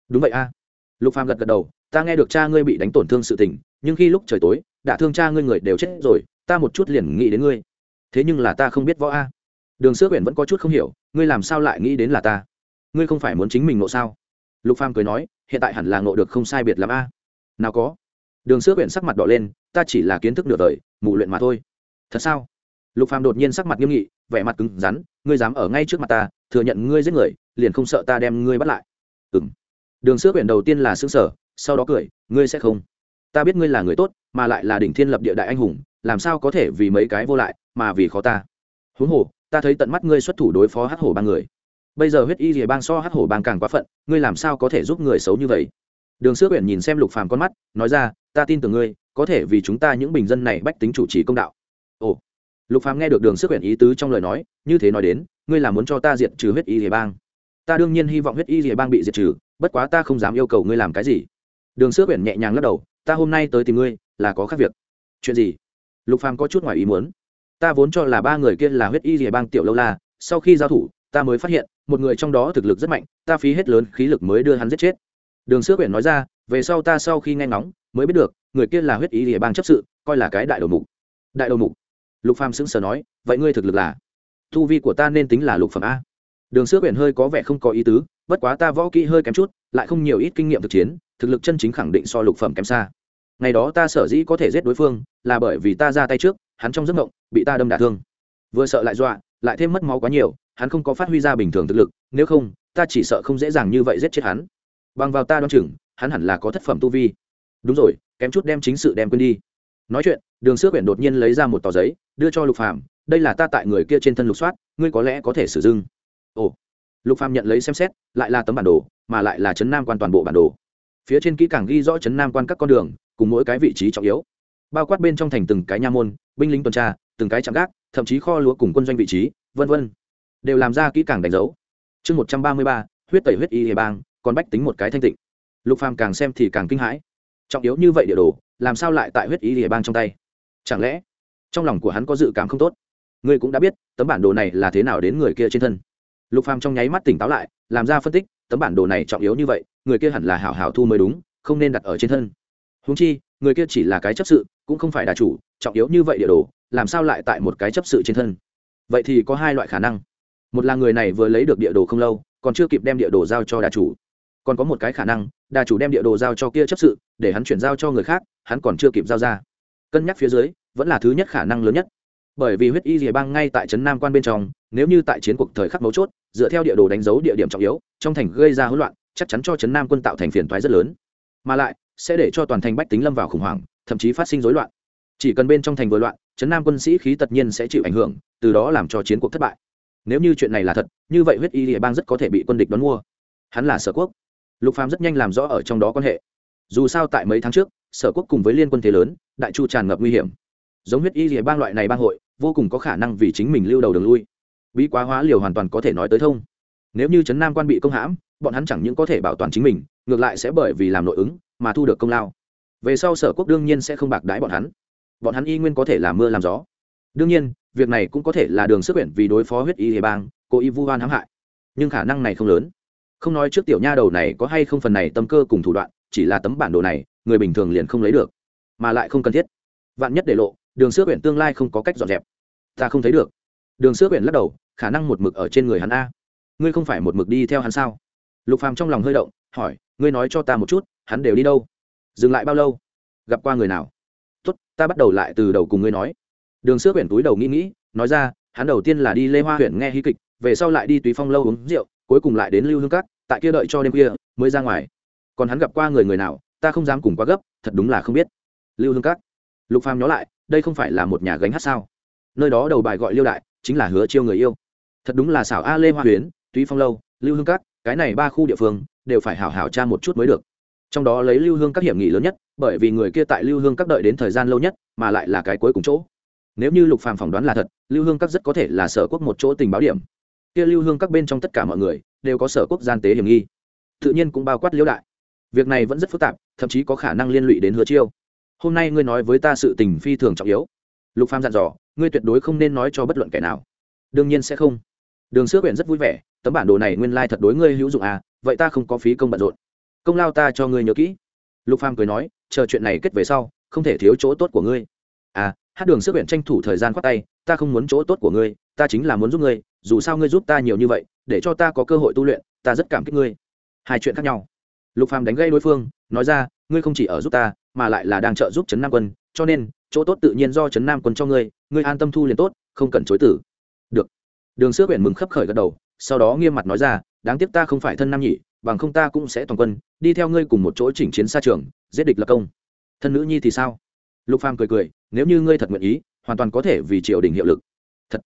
Đúng vậy a. Lục phàm gật gật đầu, ta nghe được cha ngươi bị đánh tổn thương sự tình, nhưng khi lúc trời tối, đã thương cha ngươi người đều chết rồi, ta một chút liền nghĩ đến ngươi. Thế nhưng là ta không biết võ a. Đường sữa quyển vẫn có chút không hiểu, ngươi làm sao lại nghĩ đến là ta? Ngươi không phải muốn chính mình ngộ sao? Lục phàm cười nói, hiện tại hẳn là ngộ được không sai biệt lắm a nào có. Đường sữa huyện sắc mặt đỏ lên, ta chỉ là kiến thức nửa đời, mù luyện mà thôi. Thật sao? Lục phàm đột nhiên sắc mặt nghiêm nghị, vẻ mặt cứng rắn, ngươi dám ở ngay trước mặt ta, thừa nhận ngươi giết người, liền không sợ ta đem ngươi bắt lại. Ừng đường sữa huyện đầu tiên là xương sở sau đó cười, ngươi sẽ không. Ta biết ngươi là người tốt, mà lại là đỉnh thiên lập địa đại anh hùng, làm sao có thể vì mấy cái vô lại, mà vì khó ta? Huống hồ, ta thấy tận mắt ngươi xuất thủ đối phó hắc hổ ba người. Bây giờ huyết y rìa bang so hắc hổ bang càng quá phận, ngươi làm sao có thể giúp người xấu như vậy? Đường sước huyện nhìn xem lục phàm con mắt, nói ra, ta tin tưởng ngươi, có thể vì chúng ta những bình dân này bách tính chủ trì công đạo. Ồ. Lục phàm nghe được đường sước huyện ý tứ trong lời nói, như thế nói đến, ngươi là muốn cho ta diệt trừ huyết y rìa bang? Ta đương nhiên hy vọng huyết y rìa bang bị diệt trừ, bất quá ta không dám yêu cầu ngươi làm cái gì. Đường sước huyện nhẹ nhàng lắc đầu, ta hôm nay tới tìm ngươi, là có khác việc. Chuyện gì? Lục phàm có chút ngoài ý muốn. Ta vốn cho là ba người kia là huyết y rìa bang tiểu lâu la, sau khi giao thủ, ta mới phát hiện, một người trong đó thực lực rất mạnh, ta phí hết lớn khí lực mới đưa hắn giết chết đường sước huyện nói ra, về sau ta sau khi nghe ngóng, mới biết được, người kia là huyết ý địa bang chấp sự, coi là cái đại đầu mục. Đại đầu mục? Lục phàm sững sờ nói, vậy ngươi thực lực là? Thu vi của ta nên tính là lục phẩm a. Đường sước huyện hơi có vẻ không có ý tứ, bất quá ta võ kỹ hơi kém chút, lại không nhiều ít kinh nghiệm thực chiến, thực lực chân chính khẳng định so lục phẩm kém xa. Ngày đó ta sở dĩ có thể giết đối phương, là bởi vì ta ra tay trước, hắn trong giấc mộng, bị ta đâm đả thương. Vừa sợ lại dọa, lại thêm mất máu quá nhiều, hắn không có phát huy ra bình thường thực lực, nếu không, ta chỉ sợ không dễ dàng như vậy giết chết hắn bằng vào ta đoan chừng, hắn hẳn là có thất phẩm tu vi. Đúng rồi, kém chút đem chính sự đem quên đi. Nói chuyện, đường sước quyển đột nhiên lấy ra một tờ giấy, đưa cho lục phàm, đây là ta tại người kia trên thân lục soát, ngươi có lẽ có thể sử dụng. Ồ. Lục phàm nhận lấy xem xét, lại là tấm bản đồ, mà lại là chấn nam quan toàn bộ bản đồ. Phía trên kỹ càng ghi rõ chấn nam quan các con đường, cùng mỗi cái vị trí trọng yếu. Bao quát bên trong thành từng cái nha môn, binh lính tuần tra, từng cái trạm gác, thậm chí kho lúa cùng quân doanh vị trí, vân vân. Đều làm ra kỹ càng đánh dấu. Chương một trăm ba mươi ba, huyết tẩy huyết y hề bang còn bách tính một cái thanh tịnh. Lục phàm càng xem thì càng kinh hãi. Trọng yếu như vậy địa đồ, làm sao lại tại huyết ý địa bang trong tay? Chẳng lẽ, trong lòng của hắn có dự cảm không tốt? Ngươi cũng đã biết, tấm bản đồ này là thế nào đến người kia trên thân. Lục phàm trong nháy mắt tỉnh táo lại, làm ra phân tích, tấm bản đồ này trọng yếu như vậy, người kia hẳn là hảo hảo thu mới đúng, không nên đặt ở trên thân. Húng chi, người kia chỉ là cái chấp sự, cũng không phải đà chủ, trọng yếu như vậy địa đồ, làm sao lại tại một cái chấp sự trên thân? Vậy thì có hai loại khả năng. Một là người này vừa lấy được địa đồ không lâu, còn chưa kịp đem địa đồ giao cho đà chủ còn có một cái khả năng, đà chủ đem địa đồ giao cho kia chấp sự, để hắn chuyển giao cho người khác, hắn còn chưa kịp giao ra. Cân nhắc phía dưới, vẫn là thứ nhất khả năng lớn nhất. Bởi vì huyết y dìa bang ngay tại trấn nam quan bên trong, nếu như tại chiến cuộc thời khắc mấu chốt, dựa theo địa đồ đánh dấu địa điểm trọng yếu, trong thành gây ra hỗn loạn, chắc chắn cho trấn nam quân tạo thành phiền toái rất lớn. Mà lại, sẽ để cho toàn thành bách tính lâm vào khủng hoảng, thậm chí phát sinh rối loạn. Chỉ cần bên trong thành vừa loạn, trấn nam quân sĩ khí tất nhiên sẽ chịu ảnh hưởng, từ đó làm cho chiến cuộc thất bại. Nếu như chuyện này là thật, như vậy huyết y địa bang rất có thể bị quân địch đón mua. Hắn là sở quốc lục phàm rất nhanh làm rõ ở trong đó quan hệ. Dù sao tại mấy tháng trước, sở quốc cùng với liên quân thế lớn, đại chu tràn ngập nguy hiểm. Giống huyết y rìa bang loại này bang hội, vô cùng có khả năng vì chính mình lưu đầu đường lui. Bí quá hóa liều hoàn toàn có thể nói tới thông. Nếu như trấn nam quan bị công hãm, bọn hắn chẳng những có thể bảo toàn chính mình, ngược lại sẽ bởi vì làm nội ứng mà thu được công lao. Về sau sở quốc đương nhiên sẽ không bạc đái bọn hắn. Bọn hắn y nguyên có thể làm mưa làm gió. Đương nhiên, việc này cũng có thể là đường sức quyển vì đối phó huyết y hề bang, cố ý vu hoan hãm hại. Nhưng khả năng này không lớn không nói trước tiểu nha đầu này có hay không phần này tâm cơ cùng thủ đoạn, chỉ là tấm bản đồ này, người bình thường liền không lấy được, mà lại không cần thiết. Vạn nhất để lộ, đường sữa huyện tương lai không có cách dọn dẹp. Ta không thấy được. Đường sữa huyện lắc đầu, khả năng một mực ở trên người hắn a. Ngươi không phải một mực đi theo hắn sao? Lục phàm trong lòng hơi động, hỏi, ngươi nói cho ta một chút, hắn đều đi đâu? Dừng lại bao lâu? Gặp qua người nào? Tốt, ta bắt đầu lại từ đầu cùng ngươi nói. Đường sữa huyện túi đầu nghĩ nghĩ, nói ra, hắn đầu tiên là đi lê hoa huyện nghe hí kịch, về sau lại đi tùy phong lâu uống rượu, cuối cùng lại đến lưu hương cát tại kia đợi cho đêm kia mới ra ngoài. Còn hắn gặp qua người người nào, ta không dám cùng quá gấp, thật đúng là không biết. Lưu hương cát lục phàm nhó lại, đây không phải là một nhà gánh hát sao? Nơi đó đầu bài gọi liêu đại, chính là hứa chiêu người yêu. Thật đúng là xảo a lê hoa huyến, túy phong lâu, lưu hương cát cái này ba khu địa phương, đều phải hảo hảo tra một chút mới được. Trong đó lấy lưu hương các hiểm nghị lớn nhất, bởi vì người kia tại lưu hương các đợi đến thời gian lâu nhất, mà lại là cái cuối cùng chỗ. Nếu như lục phàm phỏng đoán là thật, lưu hương các rất có thể là sở quốc một chỗ tình báo điểm. Kia lưu hương các bên trong tất cả mọi người đều có sở quốc gian tế hiểm nghi. Tự nhiên cũng bao quát liễu đại. Việc này vẫn rất phức tạp, thậm chí có khả năng liên lụy đến hứa chiêu. Hôm nay ngươi nói với ta sự tình phi thường trọng yếu. Lục phàm dặn dò, ngươi tuyệt đối không nên nói cho bất luận kẻ nào. Đương nhiên sẽ không. Đường sữa quyển rất vui vẻ, tấm bản đồ này nguyên lai thật đối ngươi hữu dụng à vậy ta không có phí công bận rộn. Công lao ta cho ngươi nhớ kỹ. Lục phàm cười nói, chờ chuyện này kết về sau, không thể thiếu chỗ tốt của ngươi. À hát đường sức quyển tranh thủ thời gian khoát tay, ta không muốn chỗ tốt của ngươi, ta chính là muốn giúp ngươi dù sao ngươi giúp ta nhiều như vậy, để cho ta có cơ hội tu luyện, ta rất cảm kích ngươi. Hai chuyện khác nhau. Lục phàm đánh gây đối phương, nói ra, ngươi không chỉ ở giúp ta, mà lại là đang trợ giúp trấn nam quân, cho nên, chỗ tốt tự nhiên do trấn nam quân cho ngươi ngươi an tâm thu liền tốt, không cần chối tử. Được. Đường sước huyện mừng khấp khởi gật đầu, sau đó nghiêm mặt nói ra, đáng tiếc ta không phải thân nam nhị, bằng không ta cũng sẽ toàn quân, đi theo ngươi cùng một chỗ chỉnh chiến xa trường, giết địch lập công. Thân nữ nhi thì sao? Lục phàm cười cười, nếu như ngươi thật nguyện ý, hoàn toàn có thể vì triều đình hiệu lực. Thật.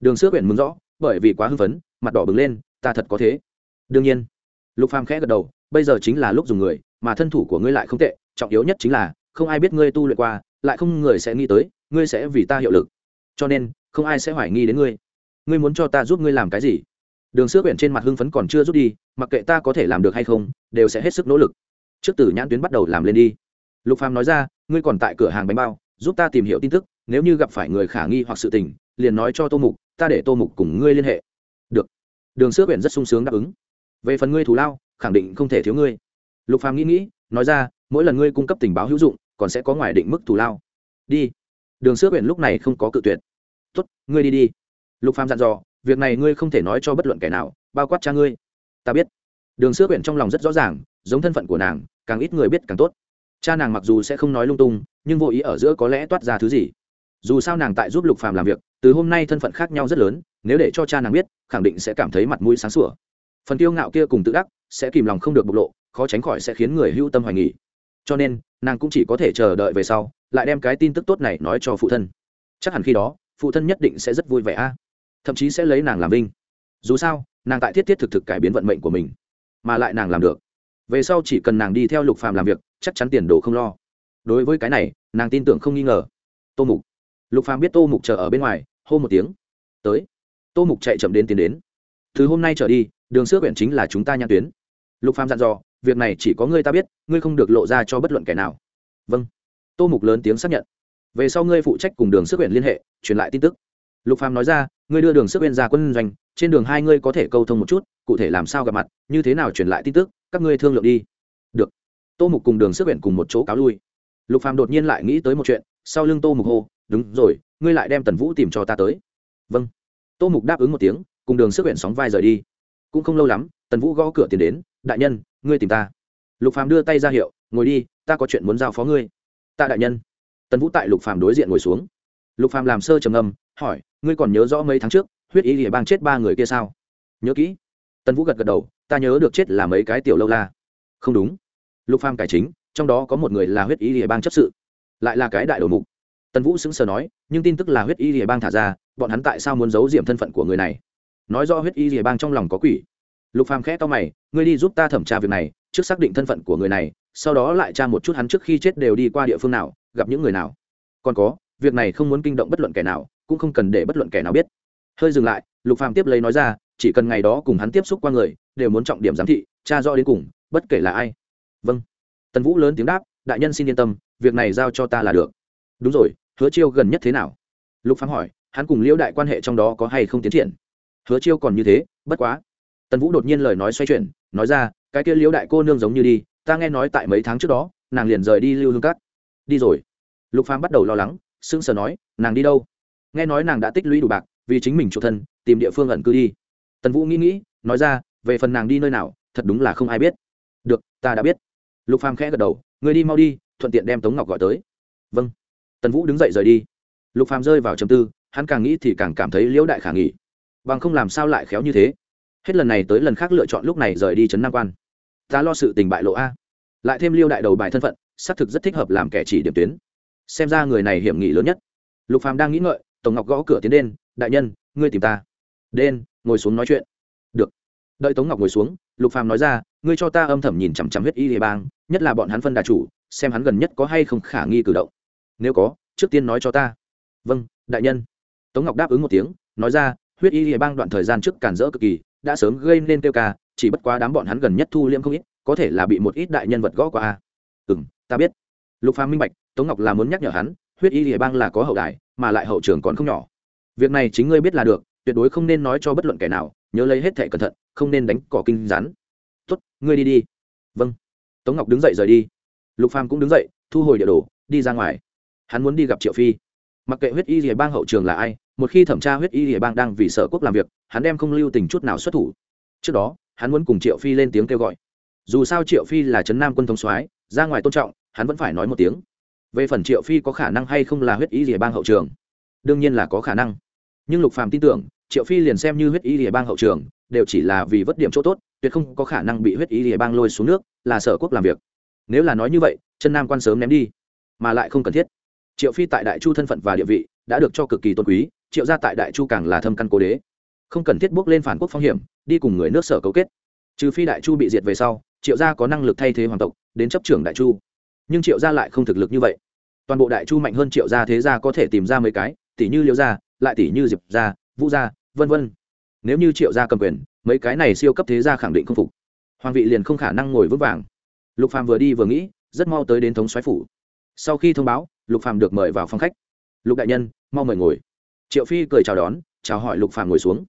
Đường sước quyển mừng rõ bởi vì quá hưng phấn, mặt đỏ bừng lên, ta thật có thế. Đương nhiên, lục phàm khẽ gật đầu, bây giờ chính là lúc dùng người, mà thân thủ của ngươi lại không tệ, trọng yếu nhất chính là, không ai biết ngươi tu luyện qua, lại không người sẽ nghĩ tới, ngươi sẽ vì ta hiệu lực. Cho nên, không ai sẽ hoài nghi đến ngươi. Ngươi muốn cho ta giúp ngươi làm cái gì? Đường sữa quyển trên mặt hưng phấn còn chưa rút đi, mặc kệ ta có thể làm được hay không, đều sẽ hết sức nỗ lực. Trước từ nhãn tuyến bắt đầu làm lên đi. Lục phàm nói ra, ngươi còn tại cửa hàng bánh bao, giúp ta tìm hiểu tin tức, nếu như gặp phải người khả nghi hoặc sự tình, liền nói cho tô mục ta để tô mục cùng ngươi liên hệ. Được. Đường sước huyện rất sung sướng đáp ứng. Về phần ngươi thù lao, khẳng định không thể thiếu ngươi. Lục phàm nghĩ nghĩ, nói ra, mỗi lần ngươi cung cấp tình báo hữu dụng, còn sẽ có ngoài định mức thù lao. Đi. Đường sước huyện lúc này không có cự tuyệt. Tốt, ngươi đi đi. Lục phàm dặn dò, việc này ngươi không thể nói cho bất luận kẻ nào, bao quát cha ngươi. Ta biết. Đường sước huyện trong lòng rất rõ ràng, giống thân phận của nàng, càng ít người biết càng tốt. Cha nàng mặc dù sẽ không nói lung tung, nhưng vô ý ở giữa có lẽ toát ra thứ gì dù sao nàng tại giúp lục phàm làm việc, từ hôm nay thân phận khác nhau rất lớn, nếu để cho cha nàng biết, khẳng định sẽ cảm thấy mặt mũi sáng sủa. Phần tiêu ngạo kia cùng tự đắc, sẽ kìm lòng không được bộc lộ, khó tránh khỏi sẽ khiến người hưu tâm hoài nghỉ cho nên, nàng cũng chỉ có thể chờ đợi về sau, lại đem cái tin tức tốt này nói cho phụ thân. Chắc hẳn khi đó, phụ thân nhất định sẽ rất vui vẻ a. Thậm chí sẽ lấy nàng làm vinh. Dù sao, nàng tại thiết thiết thực thực cải biến vận mệnh của mình, mà lại nàng làm được. Về sau chỉ cần nàng đi theo lục phàm làm việc, chắc chắn tiền đồ không lo. Đối với cái này, nàng tin tưởng không nghi ngờ. Tô mục lục phàm biết tô mục chờ ở bên ngoài, hô một tiếng. Tới. Tô mục chạy chậm đến tiến đến. Từ hôm nay trở đi, đường xưa quyển chính là chúng ta nhãn tuyến. Lục phàm dặn dò, việc này chỉ có ngươi ta biết, ngươi không được lộ ra cho bất luận kẻ nào. Vâng. Tô mục lớn tiếng xác nhận. Về sau ngươi phụ trách cùng đường sức quyển liên hệ, truyền lại tin tức. Lục phàm nói ra, ngươi đưa đường sức quyển ra quân doanh, trên đường hai ngươi có thể câu thông một chút, cụ thể làm sao gặp mặt, như thế nào truyền lại tin tức, các ngươi thương lượng đi. Được. Tô mục cùng đường sức quyển cùng một chỗ cáo lui. Lục phàm đột nhiên lại nghĩ tới một chuyện, sau lưng tô mục hô đúng rồi, ngươi lại đem tần vũ tìm cho ta tới. Vâng. Tô mục đáp ứng một tiếng, cùng đường sức quyển sóng vai rời đi. Cũng không lâu lắm, tần vũ gõ cửa tiền đến, đại nhân, ngươi tìm ta. Lục phàm đưa tay ra hiệu, ngồi đi, ta có chuyện muốn giao phó ngươi. Ta đại nhân. Tần vũ tại lục phàm đối diện ngồi xuống. Lục phàm làm sơ trầm ngâm, hỏi, ngươi còn nhớ rõ mấy tháng trước, huyết y địa bang chết ba người kia sao? Nhớ kỹ. Tần vũ gật gật đầu, ta nhớ được chết là mấy cái tiểu lâu la. Không đúng. Lục phàm cải chính, trong đó có một người là huyết y địa bang chấp sự, lại là cái đại đầu mục tần vũ sững sờ nói, nhưng tin tức là huyết y rìa bang thả ra, bọn hắn tại sao muốn giấu diệm thân phận của người này? Nói do huyết y rìa bang trong lòng có quỷ. Lục phàm khẽ to mày, ngươi đi giúp ta thẩm tra việc này, trước xác định thân phận của người này, sau đó lại tra một chút hắn trước khi chết đều đi qua địa phương nào, gặp những người nào. Còn có, việc này không muốn kinh động bất luận kẻ nào, cũng không cần để bất luận kẻ nào biết. Hơi dừng lại, lục phàm tiếp lấy nói ra, chỉ cần ngày đó cùng hắn tiếp xúc qua người, đều muốn trọng điểm giám thị, tra rõ đến cùng, bất kể là ai. Vâng. Tần vũ lớn tiếng đáp, đại nhân xin yên tâm, việc này giao cho ta là được. Đúng rồi hứa chiêu gần nhất thế nào? Lục phàm hỏi, hắn cùng liễu đại quan hệ trong đó có hay không tiến triển? Hứa chiêu còn như thế, bất quá. Tần vũ đột nhiên lời nói xoay chuyển, nói ra, cái kia liễu đại cô nương giống như đi, ta nghe nói tại mấy tháng trước đó, nàng liền rời đi lưu hương cát. Đi rồi. Lục phàm bắt đầu lo lắng, sững sờ nói, nàng đi đâu? Nghe nói nàng đã tích lũy đủ bạc, vì chính mình chủ thân, tìm địa phương ẩn cư đi. Tần vũ nghĩ nghĩ, nói ra, về phần nàng đi nơi nào, thật đúng là không ai biết. Được, ta đã biết. Lục phàm khẽ gật đầu, người đi mau đi, thuận tiện đem tống ngọc gọi tới. Vâng tần vũ đứng dậy rời đi. Lục phàm rơi vào trầm tư, hắn càng nghĩ thì càng cảm thấy liễu đại khả nghỉ bằng không làm sao lại khéo như thế? Hết lần này tới lần khác lựa chọn lúc này rời đi trấn nam quan. Ta lo sự tình bại lộ a. Lại thêm liêu đại đầu bài thân phận, xác thực rất thích hợp làm kẻ chỉ điểm tuyến. Xem ra người này hiểm nghị lớn nhất. Lục phàm đang nghĩ ngợi, tổng ngọc gõ cửa tiến đen đại nhân, ngươi tìm ta. Đen ngồi xuống nói chuyện. Được. Đợi tống ngọc ngồi xuống, lục phàm nói ra, ngươi cho ta âm thầm nhìn chằm chằm huyết y địa bang, nhất là bọn hắn phân đà chủ, xem hắn gần nhất có hay không khả nghi cử động nếu có, trước tiên nói cho ta. Vâng đại nhân. Tống ngọc đáp ứng một tiếng, nói ra, huyết y địa bang đoạn thời gian trước cản rỡ cực kỳ, đã sớm gây nên tiêu ca, chỉ bất quá đám bọn hắn gần nhất thu liêm không ít, có thể là bị một ít đại nhân vật gõ qua a. Ừ m ta biết. Lục phàm minh bạch, tống ngọc là muốn nhắc nhở hắn, huyết y địa bang là có hậu đại mà lại hậu trường còn không nhỏ. Việc này chính ngươi biết là được, tuyệt đối không nên nói cho bất luận kẻ nào, nhớ lấy hết thẻ cẩn thận, không nên đánh cỏ kinh rắn. Tuất ngươi đi đi. Vâng. Tống ngọc đứng dậy rời đi. Lục phàm cũng đứng dậy, thu hồi địa đồ, đi ra ngoài hắn muốn đi gặp triệu phi. Mặc kệ huyết y rìa bang hậu trường là ai, một khi thẩm tra huyết y rìa bang đang vì sở quốc làm việc, hắn đem không lưu tình chút nào xuất thủ. Trước đó, hắn muốn cùng triệu phi lên tiếng kêu gọi. Dù sao triệu phi là trấn nam quân thống soái, ra ngoài tôn trọng, hắn vẫn phải nói một tiếng. Về phần triệu phi có khả năng hay không là huyết y rìa bang hậu trường? Đương nhiên là có khả năng. Nhưng lục phàm tin tưởng, triệu phi liền xem như huyết y rìa bang hậu trường, đều chỉ là vì vất điểm chỗ tốt, tuyệt không có khả năng bị huyết y rìa bang lôi xuống nước, là sở quốc làm việc. Nếu là nói như vậy chân nam quan sớm ném đi, mà lại không cần thiết triệu phi tại đại chu thân phận và địa vị đã được cho cực kỳ tôn quý, triệu gia tại đại chu càng là thâm căn cố đế. Không cần thiết bước lên phản quốc phong hiểm, đi cùng người nước sở cấu kết. Trừ phi đại chu bị diệt về sau, triệu gia có năng lực thay thế hoàng tộc, đến chấp trưởng đại chu. Nhưng triệu gia lại không thực lực như vậy. Toàn bộ đại chu mạnh hơn triệu gia thế gia có thể tìm ra mấy cái, tỷ như liêu gia, lại tỷ như diệp gia, vũ gia, vân vân. Nếu như triệu gia cầm quyền, mấy cái này siêu cấp thế gia khẳng định không phục. Hoàng vị liền không khả năng ngồi vững vàng. Lục phàm vừa đi vừa nghĩ, rất mau tới đến thống soái phủ sau khi thông báo, lục phàm được mời vào phòng khách. Lục đại nhân, mau mời ngồi. Triệu phi cười chào đón, chào hỏi lục phàm ngồi xuống.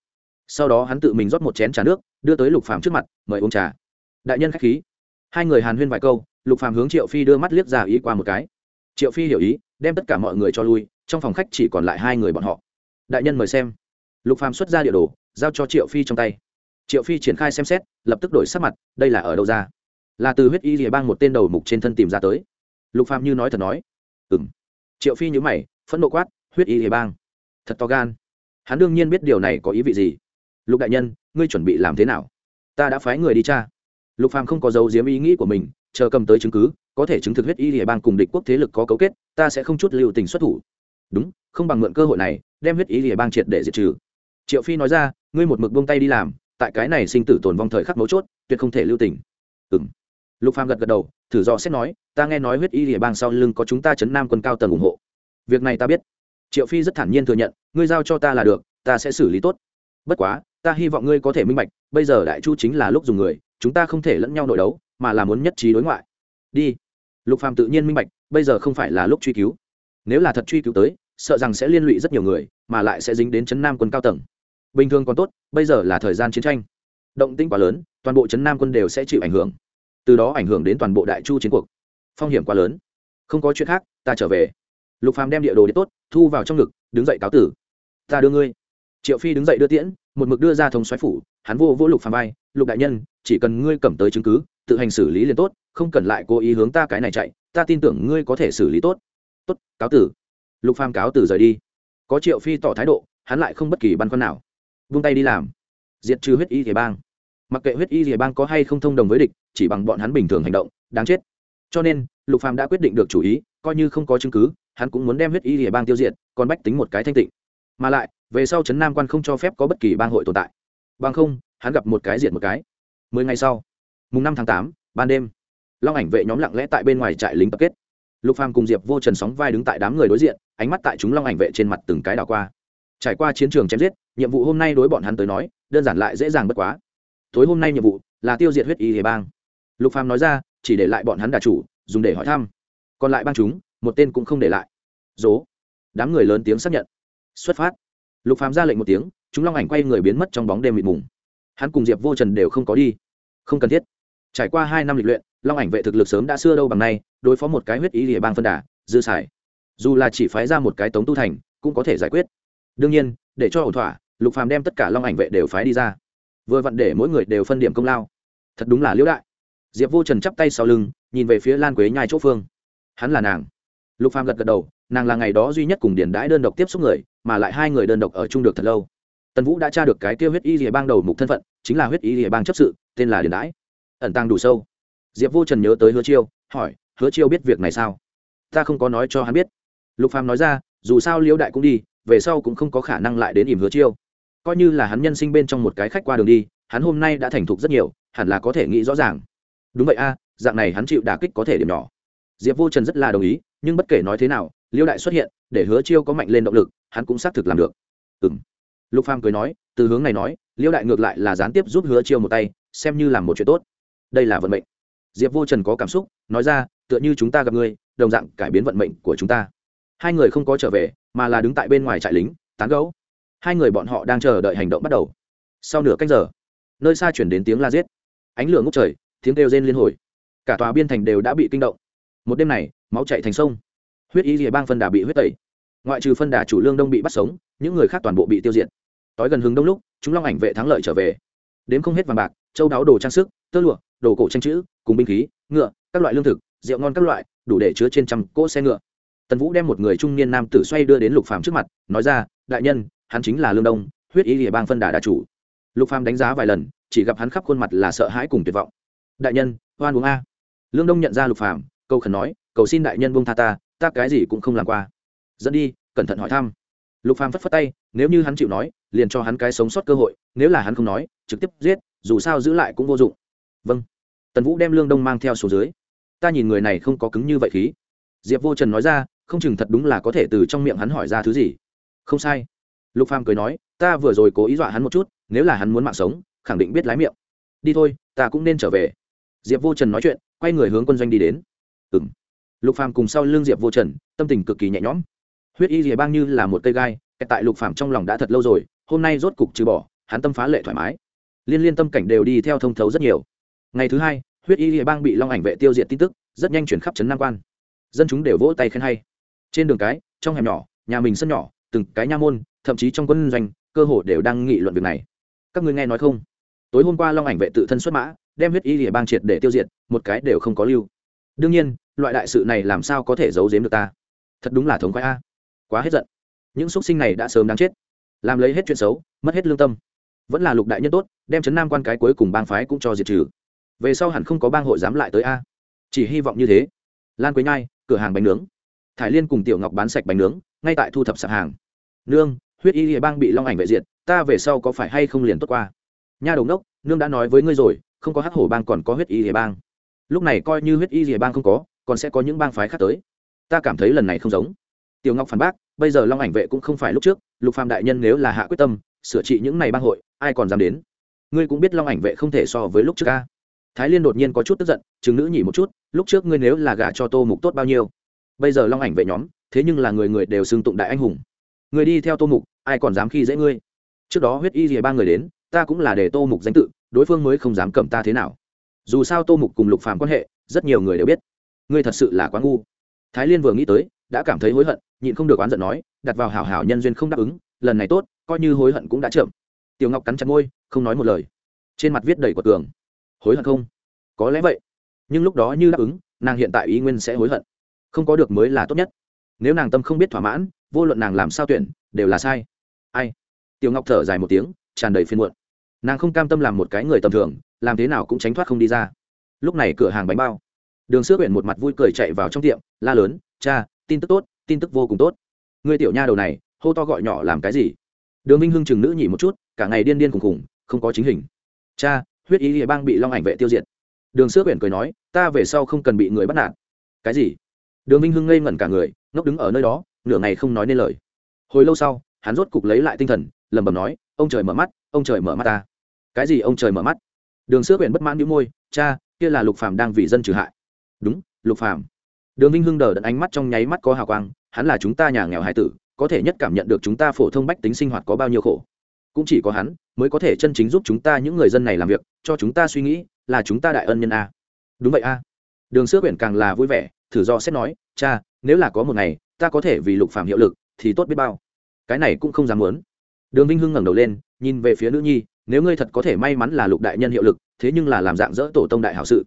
Sau đó hắn tự mình rót một chén trà nước, đưa tới lục phàm trước mặt, mời uống trà. Đại nhân khách khí. Hai người hàn huyên vài câu, lục phàm hướng triệu phi đưa mắt liếc ra ý qua một cái. Triệu phi hiểu ý, đem tất cả mọi người cho lui, trong phòng khách chỉ còn lại hai người bọn họ. Đại nhân mời xem. Lục phàm xuất ra địa đồ, giao cho triệu phi trong tay. Triệu phi triển khai xem xét, lập tức đổi sắc mặt, đây là ở đâu ra? Là từ huyết y địa bang một tên đầu mục trên thân tìm ra tới lục phàm như nói thật nói. Ừm. Triệu phi nhíu mày, phẫn nộ quát, huyết y hề bang. Thật to gan. Hắn đương nhiên biết điều này có ý vị gì. Lục đại nhân, ngươi chuẩn bị làm thế nào? Ta đã phái người đi tra. Lục phàm không có dấu diếm ý nghĩ của mình, chờ cầm tới chứng cứ, có thể chứng thực huyết y hề bang cùng địch quốc thế lực có cấu kết, ta sẽ không chút lưu tình xuất thủ. Đúng, không bằng mượn cơ hội này, đem huyết y hề bang triệt để diệt trừ. Triệu phi nói ra, ngươi một mực buông tay đi làm, tại cái này sinh tử tồn vong thời khắc mấu chốt, tuyệt không thể lưu tình. Ừ m lục phàm gật gật đầu thử dò xét nói, ta nghe nói huyết y địa bang sau lưng có chúng ta chấn nam quân cao tầng ủng hộ. Việc này ta biết. Triệu phi rất thản nhiên thừa nhận, ngươi giao cho ta là được, ta sẽ xử lý tốt. Bất quá, ta hy vọng ngươi có thể minh bạch, bây giờ đại chu chính là lúc dùng người, chúng ta không thể lẫn nhau nội đấu, mà là muốn nhất trí đối ngoại. Đi. Lục phàm tự nhiên minh bạch, bây giờ không phải là lúc truy cứu. Nếu là thật truy cứu tới, sợ rằng sẽ liên lụy rất nhiều người, mà lại sẽ dính đến chấn nam quân cao tầng. Bình thường còn tốt, bây giờ là thời gian chiến tranh. Động tĩnh quá lớn, toàn bộ chấn nam quân đều sẽ chịu ảnh hưởng từ đó ảnh hưởng đến toàn bộ đại chu chiến cuộc. Phong hiểm quá lớn. Không có chuyện khác, ta trở về. Lục phàm đem địa đồ để tốt, thu vào trong ngực, đứng dậy cáo tử. Ta đưa ngươi. Triệu phi đứng dậy đưa tiễn, một mực đưa ra thông xoáy phủ, hắn vô vô lục phàm vai, lục đại nhân, chỉ cần ngươi cầm tới chứng cứ, tự hành xử lý liền tốt, không cần lại cố ý hướng ta cái này chạy, ta tin tưởng ngươi có thể xử lý tốt. Tốt, cáo tử. Lục phàm cáo tử rời đi. Có triệu phi tỏ thái độ, hắn lại không bất kỳ băn khoăn nào. Vung tay đi làm. Diệt trừ huyết y thể bang mặc kệ huyết y rìa bang có hay không thông đồng với địch, chỉ bằng bọn hắn bình thường hành động, đáng chết. Cho nên, lục phàm đã quyết định được chủ ý, coi như không có chứng cứ, hắn cũng muốn đem huyết y rìa bang tiêu diệt, còn bách tính một cái thanh tịnh. Mà lại, về sau trấn nam quan không cho phép có bất kỳ bang hội tồn tại. Bằng không, hắn gặp một cái diệt một cái. Mười ngày sau, mùng năm tháng tám, ban đêm, long ảnh vệ nhóm lặng lẽ tại bên ngoài trại lính tập kết. Lục phàm cùng diệp vô trần sóng vai đứng tại đám người đối diện, ánh mắt tại chúng long ảnh vệ trên mặt từng cái đảo qua. Trải qua chiến trường chém giết, nhiệm vụ hôm nay đối bọn hắn tới nói, đơn giản lại dễ dàng bất quá tối hôm nay nhiệm vụ là tiêu diệt huyết y hề bang. Lục phàm nói ra, chỉ để lại bọn hắn đà chủ, dùng để hỏi thăm. Còn lại bang chúng, một tên cũng không để lại. Dố. Đám người lớn tiếng xác nhận. Xuất phát. Lục phàm ra lệnh một tiếng, chúng long ảnh quay người biến mất trong bóng đêm mịt mùng. Hắn cùng diệp vô trần đều không có đi. Không cần thiết. Trải qua hai năm lịch luyện, long ảnh vệ thực lực sớm đã xưa đâu bằng nay, đối phó một cái huyết ý địa bang phân đà, dư xài. Dù là chỉ phái ra một cái tống tu thành, cũng có thể giải quyết. Đương nhiên, để cho ổn thỏa, lục phàm đem tất cả long ảnh vệ đều phái đi ra vừa vặn để mỗi người đều phân điểm công lao. Thật đúng là liễu đại. Diệp vô trần chắp tay sau lưng, nhìn về phía lan quế nhai chỗ phương. Hắn là nàng. Lục phàm gật gật đầu, nàng là ngày đó duy nhất cùng điền đãi đơn độc tiếp xúc người, mà lại hai người đơn độc ở chung được thật lâu. Tần vũ đã tra được cái tiêu huyết y rìa bang đầu mục thân phận, chính là huyết y rìa bang chấp sự, tên là điền đãi. Ẩn tăng đủ sâu. Diệp vô trần nhớ tới hứa chiêu, hỏi, hứa chiêu biết việc này sao? Ta không có nói cho hắn biết. Lục phàm nói ra, dù sao liễu đại cũng đi, về sau cũng không có khả năng lại đến ỉm hứa chiêu coi như là hắn nhân sinh bên trong một cái khách qua đường đi, hắn hôm nay đã thành thục rất nhiều, hẳn là có thể nghĩ rõ ràng. Đúng vậy a, dạng này hắn chịu đả kích có thể điểm nhỏ. Diệp vô trần rất là đồng ý, nhưng bất kể nói thế nào, liêu đại xuất hiện, để hứa chiêu có mạnh lên động lực, hắn cũng xác thực làm được. Ừ m lục phàm cười nói, từ hướng này nói, liêu đại ngược lại là gián tiếp giúp hứa chiêu một tay, xem như làm một chuyện tốt. Đây là vận mệnh. Diệp vô trần có cảm xúc, nói ra, tựa như chúng ta gặp ngươi đồng dạng cải biến vận mệnh của chúng ta. Hai người không có trở về, mà là đứng tại bên ngoài trại lính, tán gấu hai người bọn họ đang chờ đợi hành động bắt đầu. Sau nửa cách giờ, nơi xa chuyển đến tiếng la giết. Ánh lửa ngốc trời, tiếng kêu rên liên hồi. Cả tòa biên thành đều đã bị kinh động. Một đêm này, máu chạy thành sông. Huyết y rìa bang phân đà bị huyết tẩy. Ngoại trừ phân đà chủ lương đông bị bắt sống, những người khác toàn bộ bị tiêu diệt. Tối gần hướng đông lúc, chúng long ảnh vệ thắng lợi trở về. Đếm không hết vàng bạc, châu đáo đồ trang sức, tơ lụa, đồ cổ tranh chữ, cùng binh khí, ngựa, các loại lương thực, rượu ngon các loại, đủ để chứa trên trăm cỗ xe ngựa. Tần vũ đem một người trung niên nam tử xoay đưa đến lục phàm trước mặt, nói ra, đại nhân hắn chính là lương đông, huyết ý địa bang phân đà đà chủ. Lục phàm đánh giá vài lần, chỉ gặp hắn khắp khuôn mặt là sợ hãi cùng tuyệt vọng. Đại nhân, oan uống a. Lương đông nhận ra lục phàm câu khẩn nói, cầu xin đại nhân buông tha ta ta cái gì cũng không làm qua. Dẫn đi, cẩn thận hỏi thăm. Lục phàm phất phất tay, nếu như hắn chịu nói, liền cho hắn cái sống sót cơ hội, nếu là hắn không nói, trực tiếp giết, dù sao giữ lại cũng vô dụng. Vâng. Tần vũ đem lương đông mang theo số dưới. Ta nhìn người này không có cứng như vậy khí. Diệp vô trần nói ra, không chừng thật đúng là có thể từ trong miệng hắn hỏi ra thứ gì. Không sai lục phàm cười nói, ta vừa rồi cố ý dọa hắn một chút, nếu là hắn muốn mạng sống, khẳng định biết lái miệng. Đi thôi, ta cũng nên trở về. Diệp vô trần nói chuyện, quay người hướng quân doanh đi đến. Ừng lục phàm cùng sau lưng diệp vô trần, tâm tình cực kỳ nhẹ nhõm. Huyết y rìa bang như là một cây gai tại lục phàm trong lòng đã thật lâu rồi, hôm nay rốt cục trừ bỏ, hắn tâm phá lệ thoải mái. Liên liên tâm cảnh đều đi theo thông thấu rất nhiều. Ngày thứ hai, huyết y rìa bang bị long ảnh vệ tiêu diệt tin tức, rất nhanh chuyển khắp trấn nam quan. Dân chúng đều vỗ tay khen hay. Trên đường cái, trong hẻm nhỏ, nhà mình sân nhỏ, từng cái nha môn thậm chí trong quân doanh, cơ hồ đều đang nghị luận việc này. Các ngươi nghe nói không? Tối hôm qua long ảnh vệ tự thân xuất mã, đem huyết y địa bang triệt để tiêu diệt, một cái đều không có lưu. Đương nhiên, loại đại sự này làm sao có thể giấu giếm được ta? Thật đúng là thống khoái a. Quá hết giận. Những x sinh này đã sớm đáng chết. Làm lấy hết chuyện xấu, mất hết lương tâm. Vẫn là lục đại nhân tốt, đem chấn nam quan cái cuối cùng bang phái cũng cho diệt trừ. Về sau hẳn không có bang hội dám lại tới a. Chỉ hy vọng như thế. Lan quế nhai, cửa hàng bánh nướng. Thải liên cùng tiểu ngọc bán sạch bánh nướng, ngay tại thu thập sạp hàng. Nương huyết y địa bang bị long ảnh vệ diệt, ta về sau có phải hay không liền tốt qua? Nha đồng đốc nương đã nói với ngươi rồi, không có hắc hổ bang còn có huyết y địa bang. Lúc này coi như huyết y địa bang không có, còn sẽ có những bang phái khác tới. Ta cảm thấy lần này không giống. Tiểu ngọc phản bác, bây giờ long ảnh vệ cũng không phải lúc trước, lục phạm đại nhân nếu là hạ quyết tâm, sửa trị những này bang hội, ai còn dám đến? Ngươi cũng biết long ảnh vệ không thể so với lúc trước ca thái liên đột nhiên có chút tức giận chứng nữ nhỉ một chút, lúc trước ngươi nếu là gả cho tô mục tốt bao nhiêu? Bây giờ long ảnh vệ nhóm, thế nhưng là người người đều xưng tụng đại anh hùng người đi theo tô mục, ai còn dám khi dễ ngươi? Trước đó huyết y rìa ba người đến, ta cũng là để tô mục danh tự, đối phương mới không dám cầm ta thế nào. Dù sao tô mục cùng lục phàm quan hệ, rất nhiều người đều biết. Ngươi thật sự là quá ngu. Thái liên vừa nghĩ tới, đã cảm thấy hối hận, nhịn không được oán giận nói, đặt vào hảo hảo nhân duyên không đáp ứng, lần này tốt, coi như hối hận cũng đã chậm. Tiểu ngọc cắn chặt môi, không nói một lời. Trên mặt viết đầy quả tường hối hận không? Có lẽ vậy. Nhưng lúc đó như đáp ứng, nàng hiện tại ý nguyên sẽ hối hận. Không có được mới là tốt nhất. Nếu nàng tâm không biết thỏa mãn vô luận nàng làm sao tuyển, đều là sai. Ai? Tiểu ngọc thở dài một tiếng, tràn đầy phiên muộn. Nàng không cam tâm làm một cái người tầm thường, làm thế nào cũng tránh thoát không đi ra. Lúc này cửa hàng bánh bao. Đường sữa huyện một mặt vui cười chạy vào trong tiệm, la lớn, cha, tin tức tốt, tin tức vô cùng tốt. Người tiểu nha đầu này, hô to gọi nhỏ làm cái gì? Đường minh hưng chừng nữ nhỉ một chút, cả ngày điên điên khùng khùng, không có chính hình. Cha, huyết ý địa bang bị long ảnh vệ tiêu diệt. Đường sữa huyện cười nói, ta về sau không cần bị người bắt nạt. Cái gì? Đường minh hưng ngây ngẩn cả người, ngốc đứng ở nơi đó nửa ngày không nói nên lời. Hồi lâu sau, hắn rốt cục lấy lại tinh thần, lẩm bẩm nói, ông trời mở mắt, ông trời mở mắt ta. Cái gì ông trời mở mắt? Đường sữa huyện bất mãn đĩu môi, cha, kia là lục phàm đang vì dân trừ hại. Đúng, lục phàm. Đường Vinh hưng đờ đẫn ánh mắt trong nháy mắt có hào quang, hắn là chúng ta nhà nghèo hải tử, có thể nhất cảm nhận được chúng ta phổ thông bách tính sinh hoạt có bao nhiêu khổ. Cũng chỉ có hắn mới có thể chân chính giúp chúng ta những người dân này làm việc, cho chúng ta suy nghĩ là chúng ta đại ân nhân a. Đúng vậy a. Đường sữa quyển càng là vui vẻ, thử do xét nói, cha, nếu là có một ngày ta có thể vì lục phạm hiệu lực thì tốt biết bao. Cái này cũng không dám muốn. Đường vinh hưng ngẩng đầu lên, nhìn về phía nữ nhi, nếu ngươi thật có thể may mắn là lục đại nhân hiệu lực, thế nhưng là làm dạng dỡ tổ tông đại hảo sự.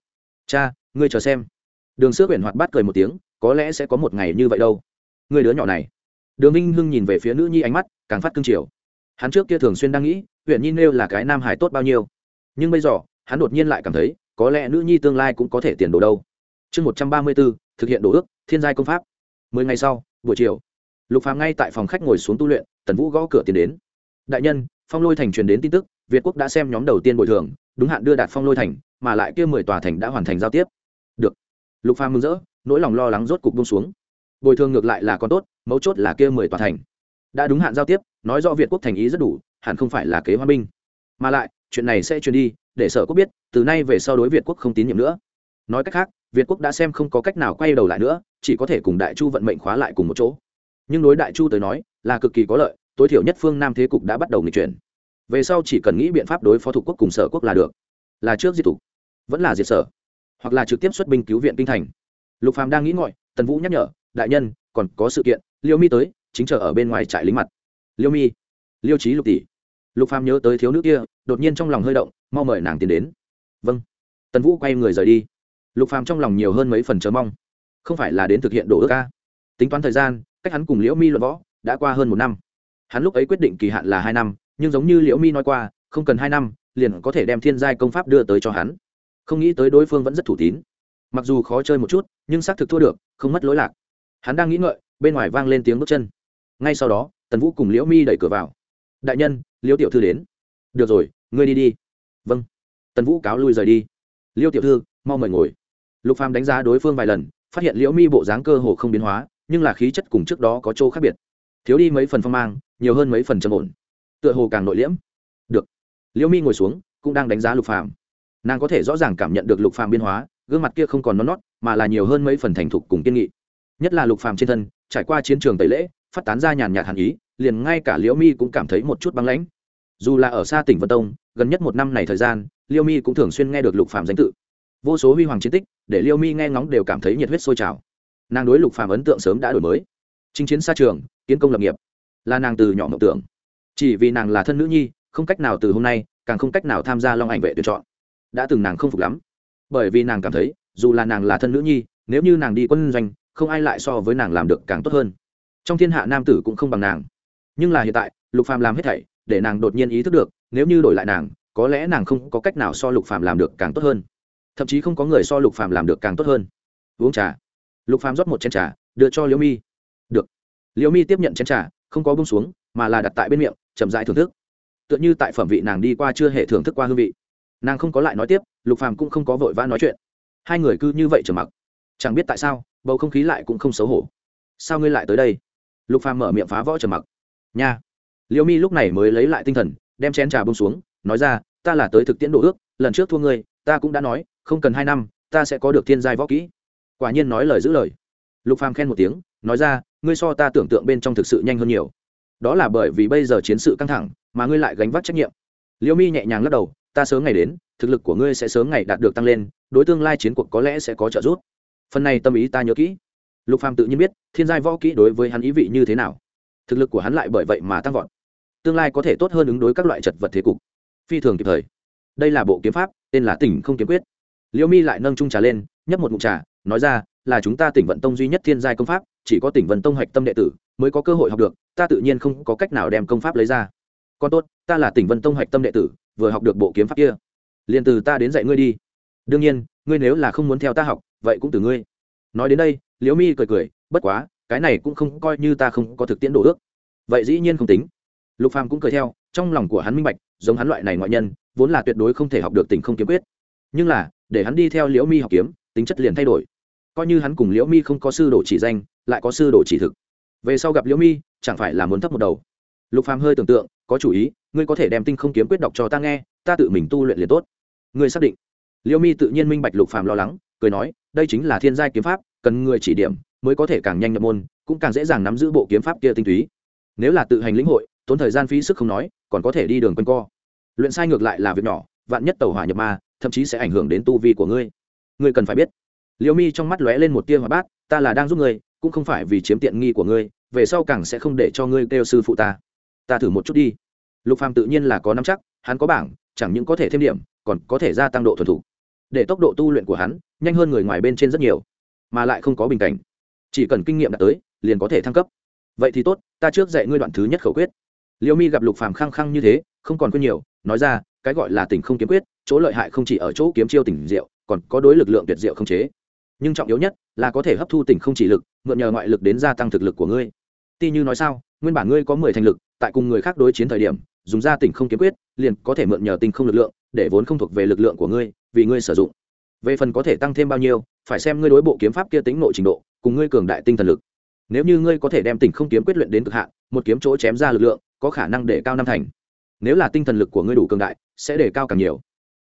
Cha, ngươi chờ xem. Đường sước quyển hoạt bát cười một tiếng, có lẽ sẽ có một ngày như vậy đâu. Người đứa nhỏ này. Đường vinh hưng nhìn về phía nữ nhi ánh mắt, càng phát cương triều hắn trước kia thường xuyên đang nghĩ huyện nhi nêu là cái nam hải tốt bao nhiêu. Nhưng bây giờ, hắn đột nhiên lại cảm thấy, có lẽ nữ nhi tương lai cũng có thể tiền đồ đâu. Chương một trăm ba mươi bốn thực hiện đồ ước, thiên giai công pháp mười ngày sau, buổi chiều, lục phàm ngay tại phòng khách ngồi xuống tu luyện, tần vũ gõ cửa tiến đến. Đại nhân, phong lôi thành truyền đến tin tức, việt quốc đã xem nhóm đầu tiên bồi thường, đúng hạn đưa đạt phong lôi thành, mà lại kia mười tòa thành đã hoàn thành giao tiếp. Được. Lục phàm mừng rỡ, nỗi lòng lo lắng rốt cục buông xuống. Bồi thường ngược lại là con tốt, mấu chốt là kia mười tòa thành. Đã đúng hạn giao tiếp, nói rõ việt quốc thành ý rất đủ, hẳn không phải là kế hoa binh. Mà lại, chuyện này sẽ truyền đi, để sở quốc biết, từ nay về sau đối việt quốc không tín nhiệm nữa. Nói cách khác, việt quốc đã xem không có cách nào quay đầu lại nữa chỉ có thể cùng đại chu vận mệnh khóa lại cùng một chỗ. Nhưng đối đại chu tới nói, là cực kỳ có lợi, tối thiểu nhất phương nam thế cục đã bắt đầu nghịch chuyển. Về sau chỉ cần nghĩ biện pháp đối phó thủ quốc cùng sở quốc là được. Là trước diệt thủ, vẫn là diệt sở, hoặc là trực tiếp xuất binh cứu viện kinh thành. Lục phàm đang nghĩ ngợi, tần vũ nhắc nhở, đại nhân, còn có sự kiện, liêu mi tới, chính chờ ở bên ngoài trại lính mặt. Liêu mi? Liêu trí lục tỷ. Lục phàm nhớ tới thiếu nữ kia, đột nhiên trong lòng hơi động, mau mời nàng tiến đến. Vâng. Tần vũ quay người rời đi. Lục phàm trong lòng nhiều hơn mấy phần chờ mong không phải là đến thực hiện đổ ước ca. Tính toán thời gian, cách hắn cùng liễu mi luận võ đã qua hơn một năm. Hắn lúc ấy quyết định kỳ hạn là hai năm, nhưng giống như liễu mi nói qua, không cần hai năm, liền có thể đem thiên giai công pháp đưa tới cho hắn. Không nghĩ tới đối phương vẫn rất thủ tín. Mặc dù khó chơi một chút, nhưng xác thực thua được, không mất lỗi lạc. Hắn đang nghĩ ngợi, bên ngoài vang lên tiếng bước chân. Ngay sau đó, tần vũ cùng liễu mi đẩy cửa vào. Đại nhân, liễu tiểu thư đến. Được rồi, ngươi đi đi. Vâng. Tần vũ cáo lui rời đi. Liêu tiểu thư, mau mời ngồi. Lục phàm đánh giá đối phương vài lần phát hiện liễu mi bộ dáng cơ hồ không biến hóa, nhưng là khí chất cùng trước đó có chỗ khác biệt. Thiếu đi mấy phần phong mang, nhiều hơn mấy phần trầm ổn. Tựa hồ càng nội liễm. Được. Liễu mi ngồi xuống, cũng đang đánh giá lục phàm. Nàng có thể rõ ràng cảm nhận được lục phàm biến hóa, gương mặt kia không còn non nót, mà là nhiều hơn mấy phần thành thục cùng kiên nghị. Nhất là lục phàm trên thân, trải qua chiến trường tẩy lễ, phát tán ra nhàn nhạt hàn ý, liền ngay cả liễu mi cũng cảm thấy một chút băng lãnh. Dù là ở xa tỉnh vân tông, gần nhất một năm này thời gian, liễu mi cũng thường xuyên nghe được lục phàm danh tự vô số huy hoàng chiến tích, để liêu mi nghe ngóng đều cảm thấy nhiệt huyết sôi trào. Nàng đối lục phàm ấn tượng sớm đã đổi mới. Chinh chiến xa trường kiến công lập nghiệp. Là nàng từ nhỏ mộng tưởng. Chỉ vì nàng là thân nữ nhi, không cách nào từ hôm nay, càng không cách nào tham gia long ảnh vệ tuyển chọn. Đã từng nàng không phục lắm. Bởi vì nàng cảm thấy, dù là nàng là thân nữ nhi, nếu như nàng đi quân doanh, không ai lại so với nàng làm được càng tốt hơn. Trong thiên hạ nam tử cũng không bằng nàng. Nhưng là hiện tại, lục phàm làm hết thảy, để nàng đột nhiên ý thức được, nếu như đổi lại nàng, có lẽ nàng không có cách nào so lục phàm làm được càng tốt hơn thậm chí không có người so lục phàm làm được càng tốt hơn. Uống trà. Lục phàm rót một chén trà, đưa cho liễu mi. Được. Liễu mi tiếp nhận chén trà, không có bông xuống, mà là đặt tại bên miệng, chậm rãi thưởng thức. Tựa như tại phẩm vị nàng đi qua chưa hề thưởng thức qua hương vị. Nàng không có lại nói tiếp, lục phàm cũng không có vội vã nói chuyện. Hai người cứ như vậy trầm mặc. Chẳng biết tại sao, bầu không khí lại cũng không xấu hổ. Sao ngươi lại tới đây? Lục phàm mở miệng phá võ trầm mặc. Nha. Liễu mi lúc này mới lấy lại tinh thần, đem chén trà bông xuống, nói ra, ta là tới thực tiễn độ ước, lần trước thua ngươi, ta cũng đã nói không cần hai năm, ta sẽ có được thiên giai võ kỹ. Quả nhiên nói lời giữ lời. Lục phàm khen một tiếng, nói ra, ngươi so ta tưởng tượng bên trong thực sự nhanh hơn nhiều. Đó là bởi vì bây giờ chiến sự căng thẳng, mà ngươi lại gánh vác trách nhiệm. Liễu mi nhẹ nhàng lắc đầu, ta sớm ngày đến, thực lực của ngươi sẽ sớm ngày đạt được tăng lên, đối tương lai chiến cuộc có lẽ sẽ có trợ giúp. Phần này tâm ý ta nhớ kỹ. Lục phàm tự nhiên biết, thiên giai võ kỹ đối với hắn ý vị như thế nào. Thực lực của hắn lại bởi vậy mà tăng vọt. Tương lai có thể tốt hơn ứng đối các loại chật vật thế cục. Phi thường kịp thời. Đây là bộ kiếm pháp, tên là tỉnh không kiếm quyết liễu mi lại nâng trung trà lên, nhấp một mụn trà, nói ra, là chúng ta tỉnh vận tông duy nhất thiên giai công pháp, chỉ có tỉnh vận tông hạch tâm đệ tử mới có cơ hội học được, ta tự nhiên không có cách nào đem công pháp lấy ra. Con tốt, ta là tỉnh vận tông hạch tâm đệ tử, vừa học được bộ kiếm pháp kia. Liền từ ta đến dạy ngươi đi. Đương nhiên, ngươi nếu là không muốn theo ta học, vậy cũng từ ngươi. Nói đến đây liễu mi cười cười, bất quá, cái này cũng không coi như ta không có thực tiễn đồ ước. Vậy dĩ nhiên không tính. Lục phàm cũng cười theo, trong lòng của hắn minh bạch, giống hắn loại này ngoại nhân, vốn là tuyệt đối không thể học được tình không kiếm quyết. Nhưng là để hắn đi theo liễu mi học kiếm, tính chất liền thay đổi. Coi như hắn cùng liễu mi không có sư đồ chỉ danh, lại có sư đồ chỉ thực. Về sau gặp liễu mi, chẳng phải là muốn thấp một đầu. Lục phàm hơi tưởng tượng, có chủ ý, ngươi có thể đem tinh không kiếm quyết đọc cho ta nghe, ta tự mình tu luyện liền tốt. Ngươi xác định. Liễu mi tự nhiên minh bạch lục phàm lo lắng, cười nói, đây chính là thiên giai kiếm pháp, cần người chỉ điểm, mới có thể càng nhanh nhập môn, cũng càng dễ dàng nắm giữ bộ kiếm pháp kia tinh túy. Nếu là tự hành lĩnh hội, tốn thời gian phí sức không nói, còn có thể đi đường quanh co. Luyện sai ngược lại là việc nhỏ vạn nhất tàu hỏa nhập ma, thậm chí sẽ ảnh hưởng đến tu vi của ngươi. Ngươi cần phải biết. Liễu mi trong mắt lóe lên một tia hỏa bát, ta là đang giúp ngươi, cũng không phải vì chiếm tiện nghi của ngươi, về sau càng sẽ không để cho ngươi kêu sư phụ ta. Ta thử một chút đi. Lục phàm tự nhiên là có nắm chắc, hắn có bảng, chẳng những có thể thêm điểm, còn có thể gia tăng độ thuần thủ để tốc độ tu luyện của hắn nhanh hơn người ngoài bên trên rất nhiều, mà lại không có bình cảnh. Chỉ cần kinh nghiệm đạt tới, liền có thể thăng cấp. Vậy thì tốt, ta trước dạy ngươi đoạn thứ nhất khẩu quyết. Liêu mi gặp lục phàm khăng khăng như thế, không còn quên nhiều nói ra, cái gọi là tỉnh không kiếm quyết, chỗ lợi hại không chỉ ở chỗ kiếm chiêu tỉnh diệu, còn có đối lực lượng tuyệt diệu không chế. Nhưng trọng yếu nhất là có thể hấp thu tỉnh không chỉ lực, mượn nhờ ngoại lực đến gia tăng thực lực của ngươi. Ti như nói sao, nguyên bản ngươi có mười thành lực, tại cùng người khác đối chiến thời điểm, dùng ra tỉnh không kiếm quyết, liền có thể mượn nhờ tinh không lực lượng, để vốn không thuộc về lực lượng của ngươi, vì ngươi sử dụng. Về phần có thể tăng thêm bao nhiêu, phải xem ngươi đối bộ kiếm pháp kia tính nội trình độ, cùng ngươi cường đại tinh thần lực. Nếu như ngươi có thể đem tỉnh không kiếm quyết luyện đến cực hạn, một kiếm chỗ chém ra lực lượng, có khả năng để cao năm thành nếu là tinh thần lực của ngươi đủ cường đại, sẽ đề cao càng nhiều.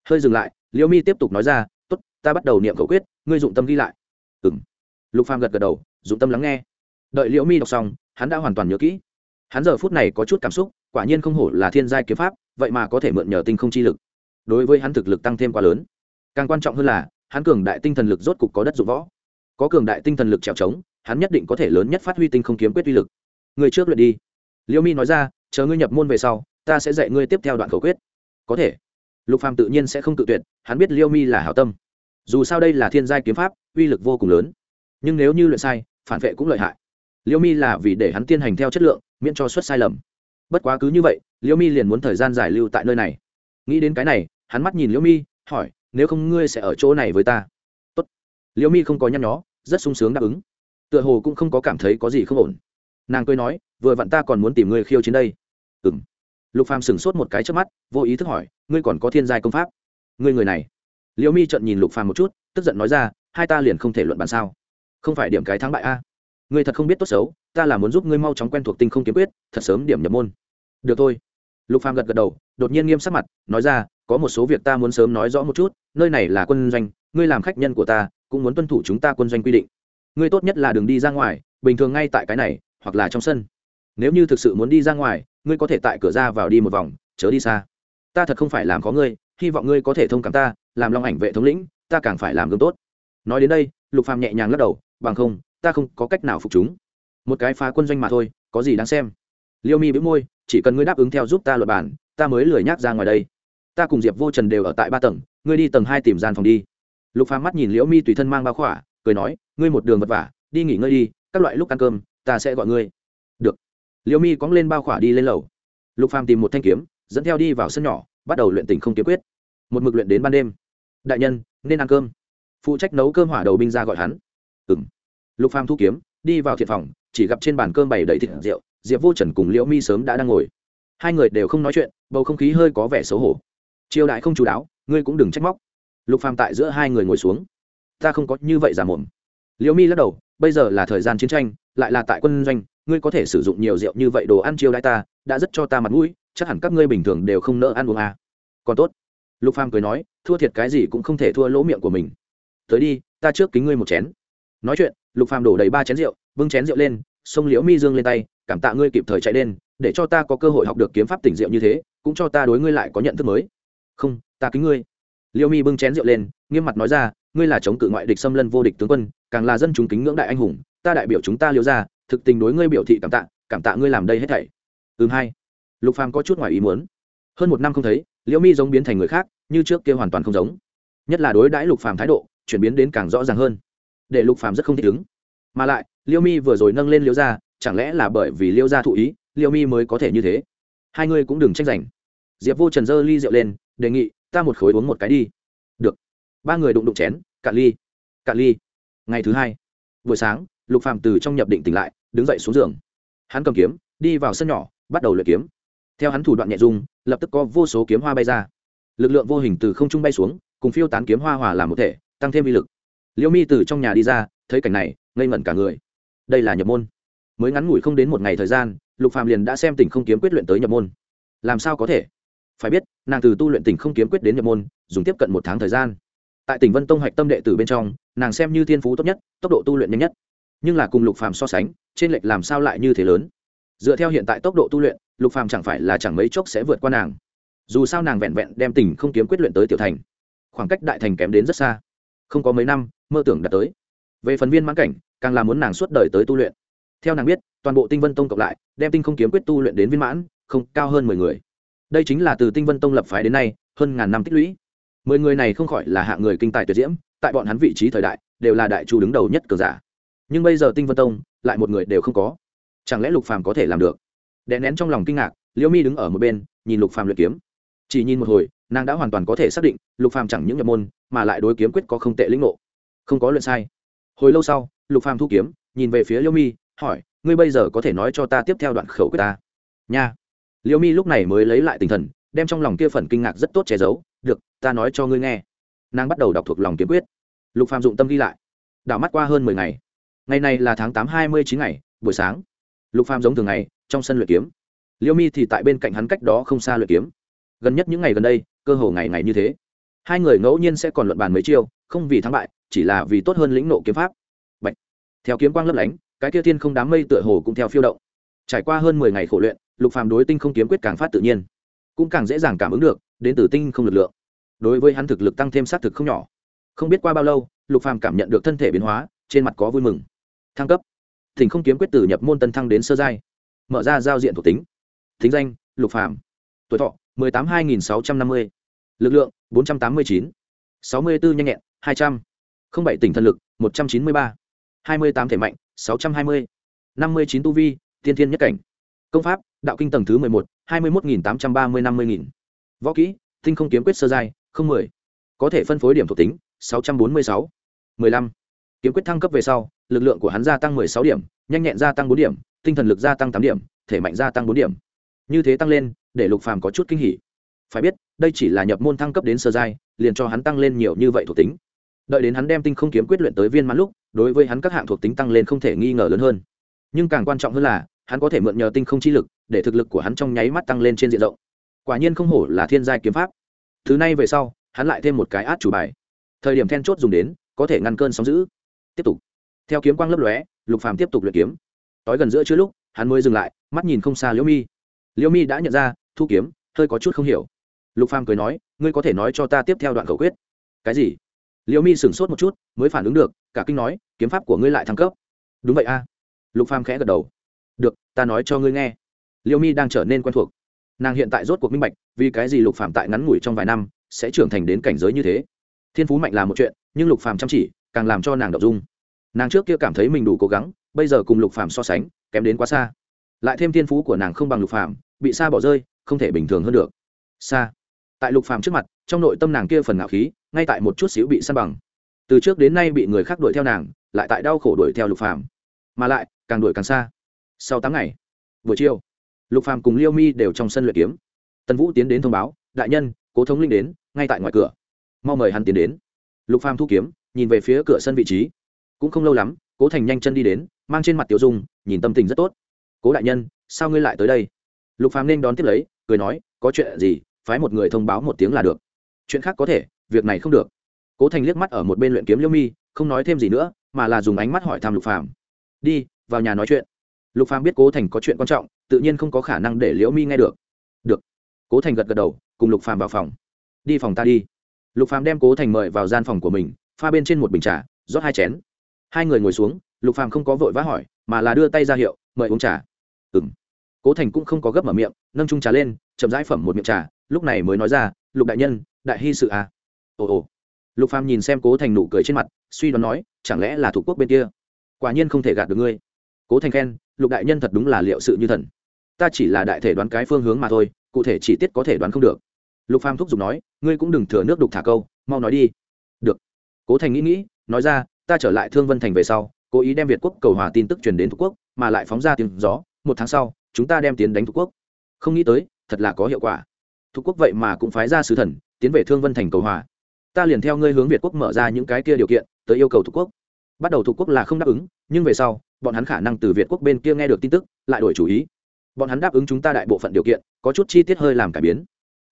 Hơi dừng lại, liễu mi tiếp tục nói ra, tốt, ta bắt đầu niệm khẩu quyết, ngươi dụng tâm ghi lại. Ừ m lục phàm gật gật đầu, dụng tâm lắng nghe. Đợi liễu mi đọc xong, hắn đã hoàn toàn nhớ kỹ. Hắn giờ phút này có chút cảm xúc, quả nhiên không hổ là thiên giai kiếm pháp, vậy mà có thể mượn nhờ tinh không chi lực. Đối với hắn thực lực tăng thêm quá lớn. Càng quan trọng hơn là, hắn cường đại tinh thần lực rốt cục có đất dụng võ. Có cường đại tinh thần lực trèo trống, hắn nhất định có thể lớn nhất phát huy tinh không kiếm quyết uy lực. Người trước luyện đi. Liễu mi nói ra, chờ ngươi nhập môn về sau ta sẽ dạy ngươi tiếp theo đoạn khẩu quyết. Có thể. Lục phàm tự nhiên sẽ không tự tuyệt, hắn biết liêu mi là hảo tâm. Dù sao đây là thiên giai kiếm pháp, uy lực vô cùng lớn. Nhưng nếu như luyện sai, phản vệ cũng lợi hại. Liêu mi là vì để hắn tiên hành theo chất lượng, miễn cho xuất sai lầm. Bất quá cứ như vậy, liêu mi liền muốn thời gian giải lưu tại nơi này. Nghĩ đến cái này, hắn mắt nhìn liêu mi, hỏi, nếu không ngươi sẽ ở chỗ này với ta? Tốt. liêu mi không có nhăn nhó, rất sung sướng đáp ứng. Tựa hồ cũng không có cảm thấy có gì không ổn. Nàng cười nói, vừa vặn ta còn muốn tìm ngươi khiêu chiến đây. Ừng lục phàm sửng sốt một cái trước mắt, vô ý thức hỏi, ngươi còn có thiên giai công pháp? Ngươi người này. Liễu mi trợn nhìn lục phàm một chút, tức giận nói ra, hai ta liền không thể luận bàn sao? Không phải điểm cái thắng bại a? Ngươi thật không biết tốt xấu, ta là muốn giúp ngươi mau chóng quen thuộc tinh không kiếm quyết, thật sớm điểm nhập môn. Được thôi. Lục phàm gật gật đầu, đột nhiên nghiêm sắc mặt, nói ra, có một số việc ta muốn sớm nói rõ một chút, nơi này là quân doanh, ngươi làm khách nhân của ta, cũng muốn tuân thủ chúng ta quân doanh quy định. Ngươi tốt nhất là đừng đi ra ngoài, bình thường ngay tại cái này, hoặc là trong sân nếu như thực sự muốn đi ra ngoài, ngươi có thể tại cửa ra vào đi một vòng, chớ đi xa. Ta thật không phải làm có ngươi, hy vọng ngươi có thể thông cảm ta, làm long ảnh vệ thống lĩnh, ta càng phải làm gương tốt. Nói đến đây, lục phàm nhẹ nhàng lắc đầu, bằng không, ta không có cách nào phục chúng. Một cái phá quân doanh mà thôi, có gì đáng xem? Liêu mi bĩu môi, chỉ cần ngươi đáp ứng theo giúp ta luật bản, ta mới lười nhác ra ngoài đây. Ta cùng diệp vô trần đều ở tại ba tầng, ngươi đi tầng hai tìm gian phòng đi. Lục phàm mắt nhìn liễu mi tùy thân mang bao khỏa, cười nói, ngươi một đường vất vả, đi nghỉ ngơi đi, các loại lúc ăn cơm, ta sẽ gọi ngươi liễu mi cóng lên bao khỏa đi lên lầu. Lục phàm tìm một thanh kiếm, dẫn theo đi vào sân nhỏ, bắt đầu luyện tình không kiếm quyết. Một mực luyện đến ban đêm. Đại nhân, nên ăn cơm. Phụ trách nấu cơm hỏa đầu binh ra gọi hắn. Ừ m lục phàm thu kiếm, đi vào thiện phòng, chỉ gặp trên bàn cơm bày đầy thịt rượu, diệp vô trần cùng liễu mi sớm đã đang ngồi. Hai người đều không nói chuyện, bầu không khí hơi có vẻ xấu hổ. Triều đại không chú đáo, ngươi cũng đừng trách móc. Lục phàm tại giữa hai người ngồi xuống. Ta không có như vậy giả mồm. Liễu mi lắc đầu, bây giờ là thời gian chiến tranh lại là tại quân doanh, ngươi có thể sử dụng nhiều rượu như vậy đồ ăn chiêu đãi ta, đã rất cho ta mặt mũi, chắc hẳn các ngươi bình thường đều không nỡ ăn uống à. còn tốt. Lục phàm cười nói, thua thiệt cái gì cũng không thể thua lỗ miệng của mình. Tới đi, ta trước kính ngươi một chén. Nói chuyện, lục phàm đổ đầy ba chén rượu, bưng chén rượu lên, xông liễu mi dương lên tay, cảm tạ ngươi kịp thời chạy lên, để cho ta có cơ hội học được kiếm pháp tỉnh rượu như thế, cũng cho ta đối ngươi lại có nhận thức mới. Không, ta kính ngươi. Liễu mi bưng chén rượu lên, nghiêm mặt nói ra, ngươi là chống cự ngoại địch xâm lân vô địch tướng quân, càng là dân chúng kính ngưỡng đại anh hùng ta đại biểu chúng ta liễu ra, thực tình đối ngươi biểu thị cảm tạ cảm tạ ngươi làm đây hết thảy. Ừm hai lục phàm có chút ngoài ý muốn. Hơn một năm không thấy, liễu mi giống biến thành người khác, như trước kia hoàn toàn không giống. Nhất là đối đãi lục phàm thái độ, chuyển biến đến càng rõ ràng hơn. Để lục phàm rất không thích ứng. Mà lại, liễu mi vừa rồi nâng lên liễu gia, chẳng lẽ là bởi vì liễu gia thụ ý, liễu mi mới có thể như thế? Hai ngươi cũng đừng tranh giành. Diệp vô trần dơ ly rượu lên, đề nghị, ta một khối uống một cái đi. Được. Ba người đụng đụng chén, cạn ly cạn ly. Ngày thứ hai, buổi sáng lục phàm từ trong nhập định tỉnh lại, đứng dậy xuống giường. Hắn cầm kiếm, đi vào sân nhỏ, bắt đầu luyện kiếm. Theo hắn thủ đoạn nhẹ dung, lập tức có vô số kiếm hoa bay ra. Lực lượng vô hình từ không trung bay xuống, cùng phiêu tán kiếm hoa hòa làm một thể, tăng thêm uy lực. Liễu mi từ trong nhà đi ra, thấy cảnh này, ngây ngẩn cả người. Đây là nhập môn. Mới ngắn ngủi không đến một ngày thời gian, lục phàm liền đã xem tỉnh không kiếm quyết luyện tới nhập môn. Làm sao có thể? Phải biết, nàng từ tu luyện tỉnh không kiếm quyết đến nhập môn, dùng tiếp cận một tháng thời gian. Tại tỉnh vân tông hạch tâm đệ tử bên trong, nàng xem như thiên phú tốt nhất, tốc độ tu luyện nhanh nhất nhưng là cùng lục phàm so sánh, trên lệch làm sao lại như thế lớn? Dựa theo hiện tại tốc độ tu luyện, lục phàm chẳng phải là chẳng mấy chốc sẽ vượt qua nàng. Dù sao nàng vẹn vẹn đem tình không kiếm quyết luyện tới tiểu thành. Khoảng cách đại thành kém đến rất xa. Không có mấy năm, mơ tưởng đạt tới. Về phần viên mãn cảnh, càng là muốn nàng suốt đời tới tu luyện. Theo nàng biết, toàn bộ tinh vân tông cộng lại, đem tinh không kiếm quyết tu luyện đến viên mãn, không, cao hơn mười người. Đây chính là từ tinh vân tông lập phái đến nay, hơn ngàn năm tích lũy. Mười người này không khỏi là hạng người kinh tài tuyệt diễm, tại bọn hắn vị trí thời đại, đều là đại chu đứng đầu nhất cờ giả nhưng bây giờ tinh vân tông lại một người đều không có. Chẳng lẽ lục phàm có thể làm được? Đè nén trong lòng kinh ngạc, liễu mi đứng ở một bên, nhìn lục phàm luyện kiếm. Chỉ nhìn một hồi, nàng đã hoàn toàn có thể xác định, lục phàm chẳng những nhập môn, mà lại đối kiếm quyết có không tệ lĩnh ngộ. Không có luyện sai. Hồi lâu sau, lục phàm thu kiếm, nhìn về phía liễu mi, hỏi, ngươi bây giờ có thể nói cho ta tiếp theo đoạn khẩu quyết ta? Nha. Liễu mi lúc này mới lấy lại tinh thần, đem trong lòng kia phần kinh ngạc rất tốt che giấu, được, ta nói cho ngươi nghe. Nàng bắt đầu đọc thuộc lòng kiếm quyết. Lục phàm dụng tâm ghi lại. Đảo mắt qua hơn mười ngày ngày này là tháng tám hai mươi chín ngày, buổi sáng. Lục phàm giống thường ngày, trong sân luyện kiếm. Liêu mi thì tại bên cạnh hắn cách đó không xa luyện kiếm. Gần nhất những ngày gần đây, cơ hồ ngày ngày như thế. Hai người ngẫu nhiên sẽ còn luận bàn mấy chiêu, không vì thắng bại, chỉ là vì tốt hơn lĩnh nộ kiếm pháp. Bạch. theo kiếm quang lấp lánh, cái kia thiên không đám mây tựa hồ cũng theo phiêu động. Trải qua hơn mười ngày khổ luyện, lục phàm đối tinh không kiếm quyết càng phát tự nhiên. Cũng càng dễ dàng cảm ứng được, đến từ tinh không lực lượng. Đối với hắn thực lực tăng thêm sát thực không nhỏ. Không biết qua bao lâu, lục phàm cảm nhận được thân thể biến hóa, trên mặt có vui mừng thăng cấp. Thỉnh không kiếm quyết tử nhập môn tân thăng đến sơ giai. Mở ra giao diện thuộc tính. Thính danh, lục phàm. Tuổi thọ, mười tám hai nghìn sáu trăm năm mươi. Lực lượng, bốn trăm tám mươi chín. sáu mươi bốn nhanh nhẹn, hai trăm. linh bảy tỉnh thần lực, một trăm chín mươi ba. hai mươi tám thể mạnh, sáu trăm hai mươi. năm mươi chín tu vi, tiên thiên nhất cảnh. Công pháp, đạo kinh tầng thứ mười một, hai mươi một nghìn tám trăm ba mươi năm mươi nghìn. Võ kỹ tinh không kiếm quyết sơ giai, không mười. Có thể phân phối điểm thuộc tính, sáu trăm bốn mươi sáu. mười lăm. Kiếm quyết thăng cấp về sau lực lượng của hắn gia tăng mười sáu điểm, nhanh nhẹn gia tăng bốn điểm, tinh thần lực gia tăng tám điểm, thể mạnh gia tăng bốn điểm. Như thế tăng lên, để lục phàm có chút kinh hỉ. Phải biết, đây chỉ là nhập môn thăng cấp đến sơ giai, liền cho hắn tăng lên nhiều như vậy thuộc tính. Đợi đến hắn đem tinh không kiếm quyết luyện tới viên mãn lúc, đối với hắn các hạng thuộc tính tăng lên không thể nghi ngờ lớn hơn. Nhưng càng quan trọng hơn là, hắn có thể mượn nhờ tinh không chi lực, để thực lực của hắn trong nháy mắt tăng lên trên diện rộng. Quả nhiên không hổ là thiên giai kiếm pháp. Thứ này về sau, hắn lại thêm một cái át chủ bài. Thời điểm then chốt dùng đến, có thể ngăn cơn sóng dữ. tiếp tục theo kiếm quang lấp lóe, lục phàm tiếp tục luyện kiếm. Tối gần giữa chưa lúc, hắn mới dừng lại, mắt nhìn không xa liễu mi. Liễu mi đã nhận ra, thu kiếm, hơi có chút không hiểu. Lục phàm cười nói, ngươi có thể nói cho ta tiếp theo đoạn khẩu quyết. Cái gì? Liễu mi sửng sốt một chút, mới phản ứng được, cả kinh nói, kiếm pháp của ngươi lại thăng cấp. Đúng vậy a. Lục phàm khẽ gật đầu. Được, ta nói cho ngươi nghe. Liễu mi đang trở nên quen thuộc. Nàng hiện tại rốt cuộc minh bạch, vì cái gì lục phàm tại ngắn ngủi trong vài năm, sẽ trưởng thành đến cảnh giới như thế. Thiên phú mạnh là một chuyện, nhưng lục phàm chăm chỉ, càng làm cho nàng đậu dung nàng trước kia cảm thấy mình đủ cố gắng, bây giờ cùng lục phàm so sánh, kém đến quá xa. Lại thêm thiên phú của nàng không bằng lục phàm, bị xa bỏ rơi, không thể bình thường hơn được. Xa tại lục phàm trước mặt, trong nội tâm nàng kia phần ngạo khí, ngay tại một chút xíu bị săn bằng. Từ trước đến nay bị người khác đuổi theo nàng, lại tại đau khổ đuổi theo lục phàm. Mà lại, càng đuổi càng xa. Sau tám ngày, buổi chiều, lục phàm cùng liêu mi đều trong sân luyện kiếm. Tần vũ tiến đến thông báo, đại nhân, cố thống linh đến, ngay tại ngoài cửa. Mau mời hắn tiến đến. Lục phàm thu kiếm, nhìn về phía cửa sân vị trí cũng không lâu lắm, cố thành nhanh chân đi đến, mang trên mặt tiểu dung, nhìn tâm tình rất tốt. Cố đại nhân, sao ngươi lại tới đây? Lục phàm nên đón tiếp lấy, cười nói, có chuyện gì, phái một người thông báo một tiếng là được. Chuyện khác có thể, việc này không được. Cố thành liếc mắt ở một bên luyện kiếm liêu mi, không nói thêm gì nữa, mà là dùng ánh mắt hỏi thăm lục phàm. Đi, vào nhà nói chuyện. Lục phàm biết cố thành có chuyện quan trọng, tự nhiên không có khả năng để liễu mi nghe được. Được. Cố thành gật gật đầu, cùng lục phàm vào phòng. Đi phòng ta đi. Lục phàm đem cố thành mời vào gian phòng của mình, pha bên trên một bình trà, rót hai chén hai người ngồi xuống, lục phàm không có vội vã hỏi, mà là đưa tay ra hiệu, mời uống trà. Ừm. Cố thành cũng không có gấp mở miệng, nâng chung trà lên, chậm rãi phẩm một miệng trà, lúc này mới nói ra, lục đại nhân, đại hy sự à? Ồ ồ. Lục phàm nhìn xem cố thành nụ cười trên mặt, suy đoán nói, chẳng lẽ là thủ quốc bên kia? Quả nhiên không thể gạt được ngươi. Cố thành khen, lục đại nhân thật đúng là liệu sự như thần. Ta chỉ là đại thể đoán cái phương hướng mà thôi, cụ thể chi tiết có thể đoán không được. Lục phàm thúc giục nói, ngươi cũng đừng thừa nước đục thả câu, mau nói đi. Được. Cố thành nghĩ nghĩ, nói ra ta trở lại thương vân thành về sau, cố ý đem việt quốc cầu hòa tin tức truyền đến thuộc quốc, mà lại phóng ra tiếng gió, một tháng sau, chúng ta đem tiến đánh thuộc quốc. Không nghĩ tới, thật là có hiệu quả. Thuộc quốc vậy mà cũng phái ra sứ thần, tiến về thương vân thành cầu hòa. Ta liền theo ngươi hướng việt quốc mở ra những cái kia điều kiện, tới yêu cầu thuộc quốc. Bắt đầu thuộc quốc là không đáp ứng, nhưng về sau, bọn hắn khả năng từ việt quốc bên kia nghe được tin tức, lại đổi chủ ý. Bọn hắn đáp ứng chúng ta đại bộ phận điều kiện, có chút chi tiết hơi làm cải biến.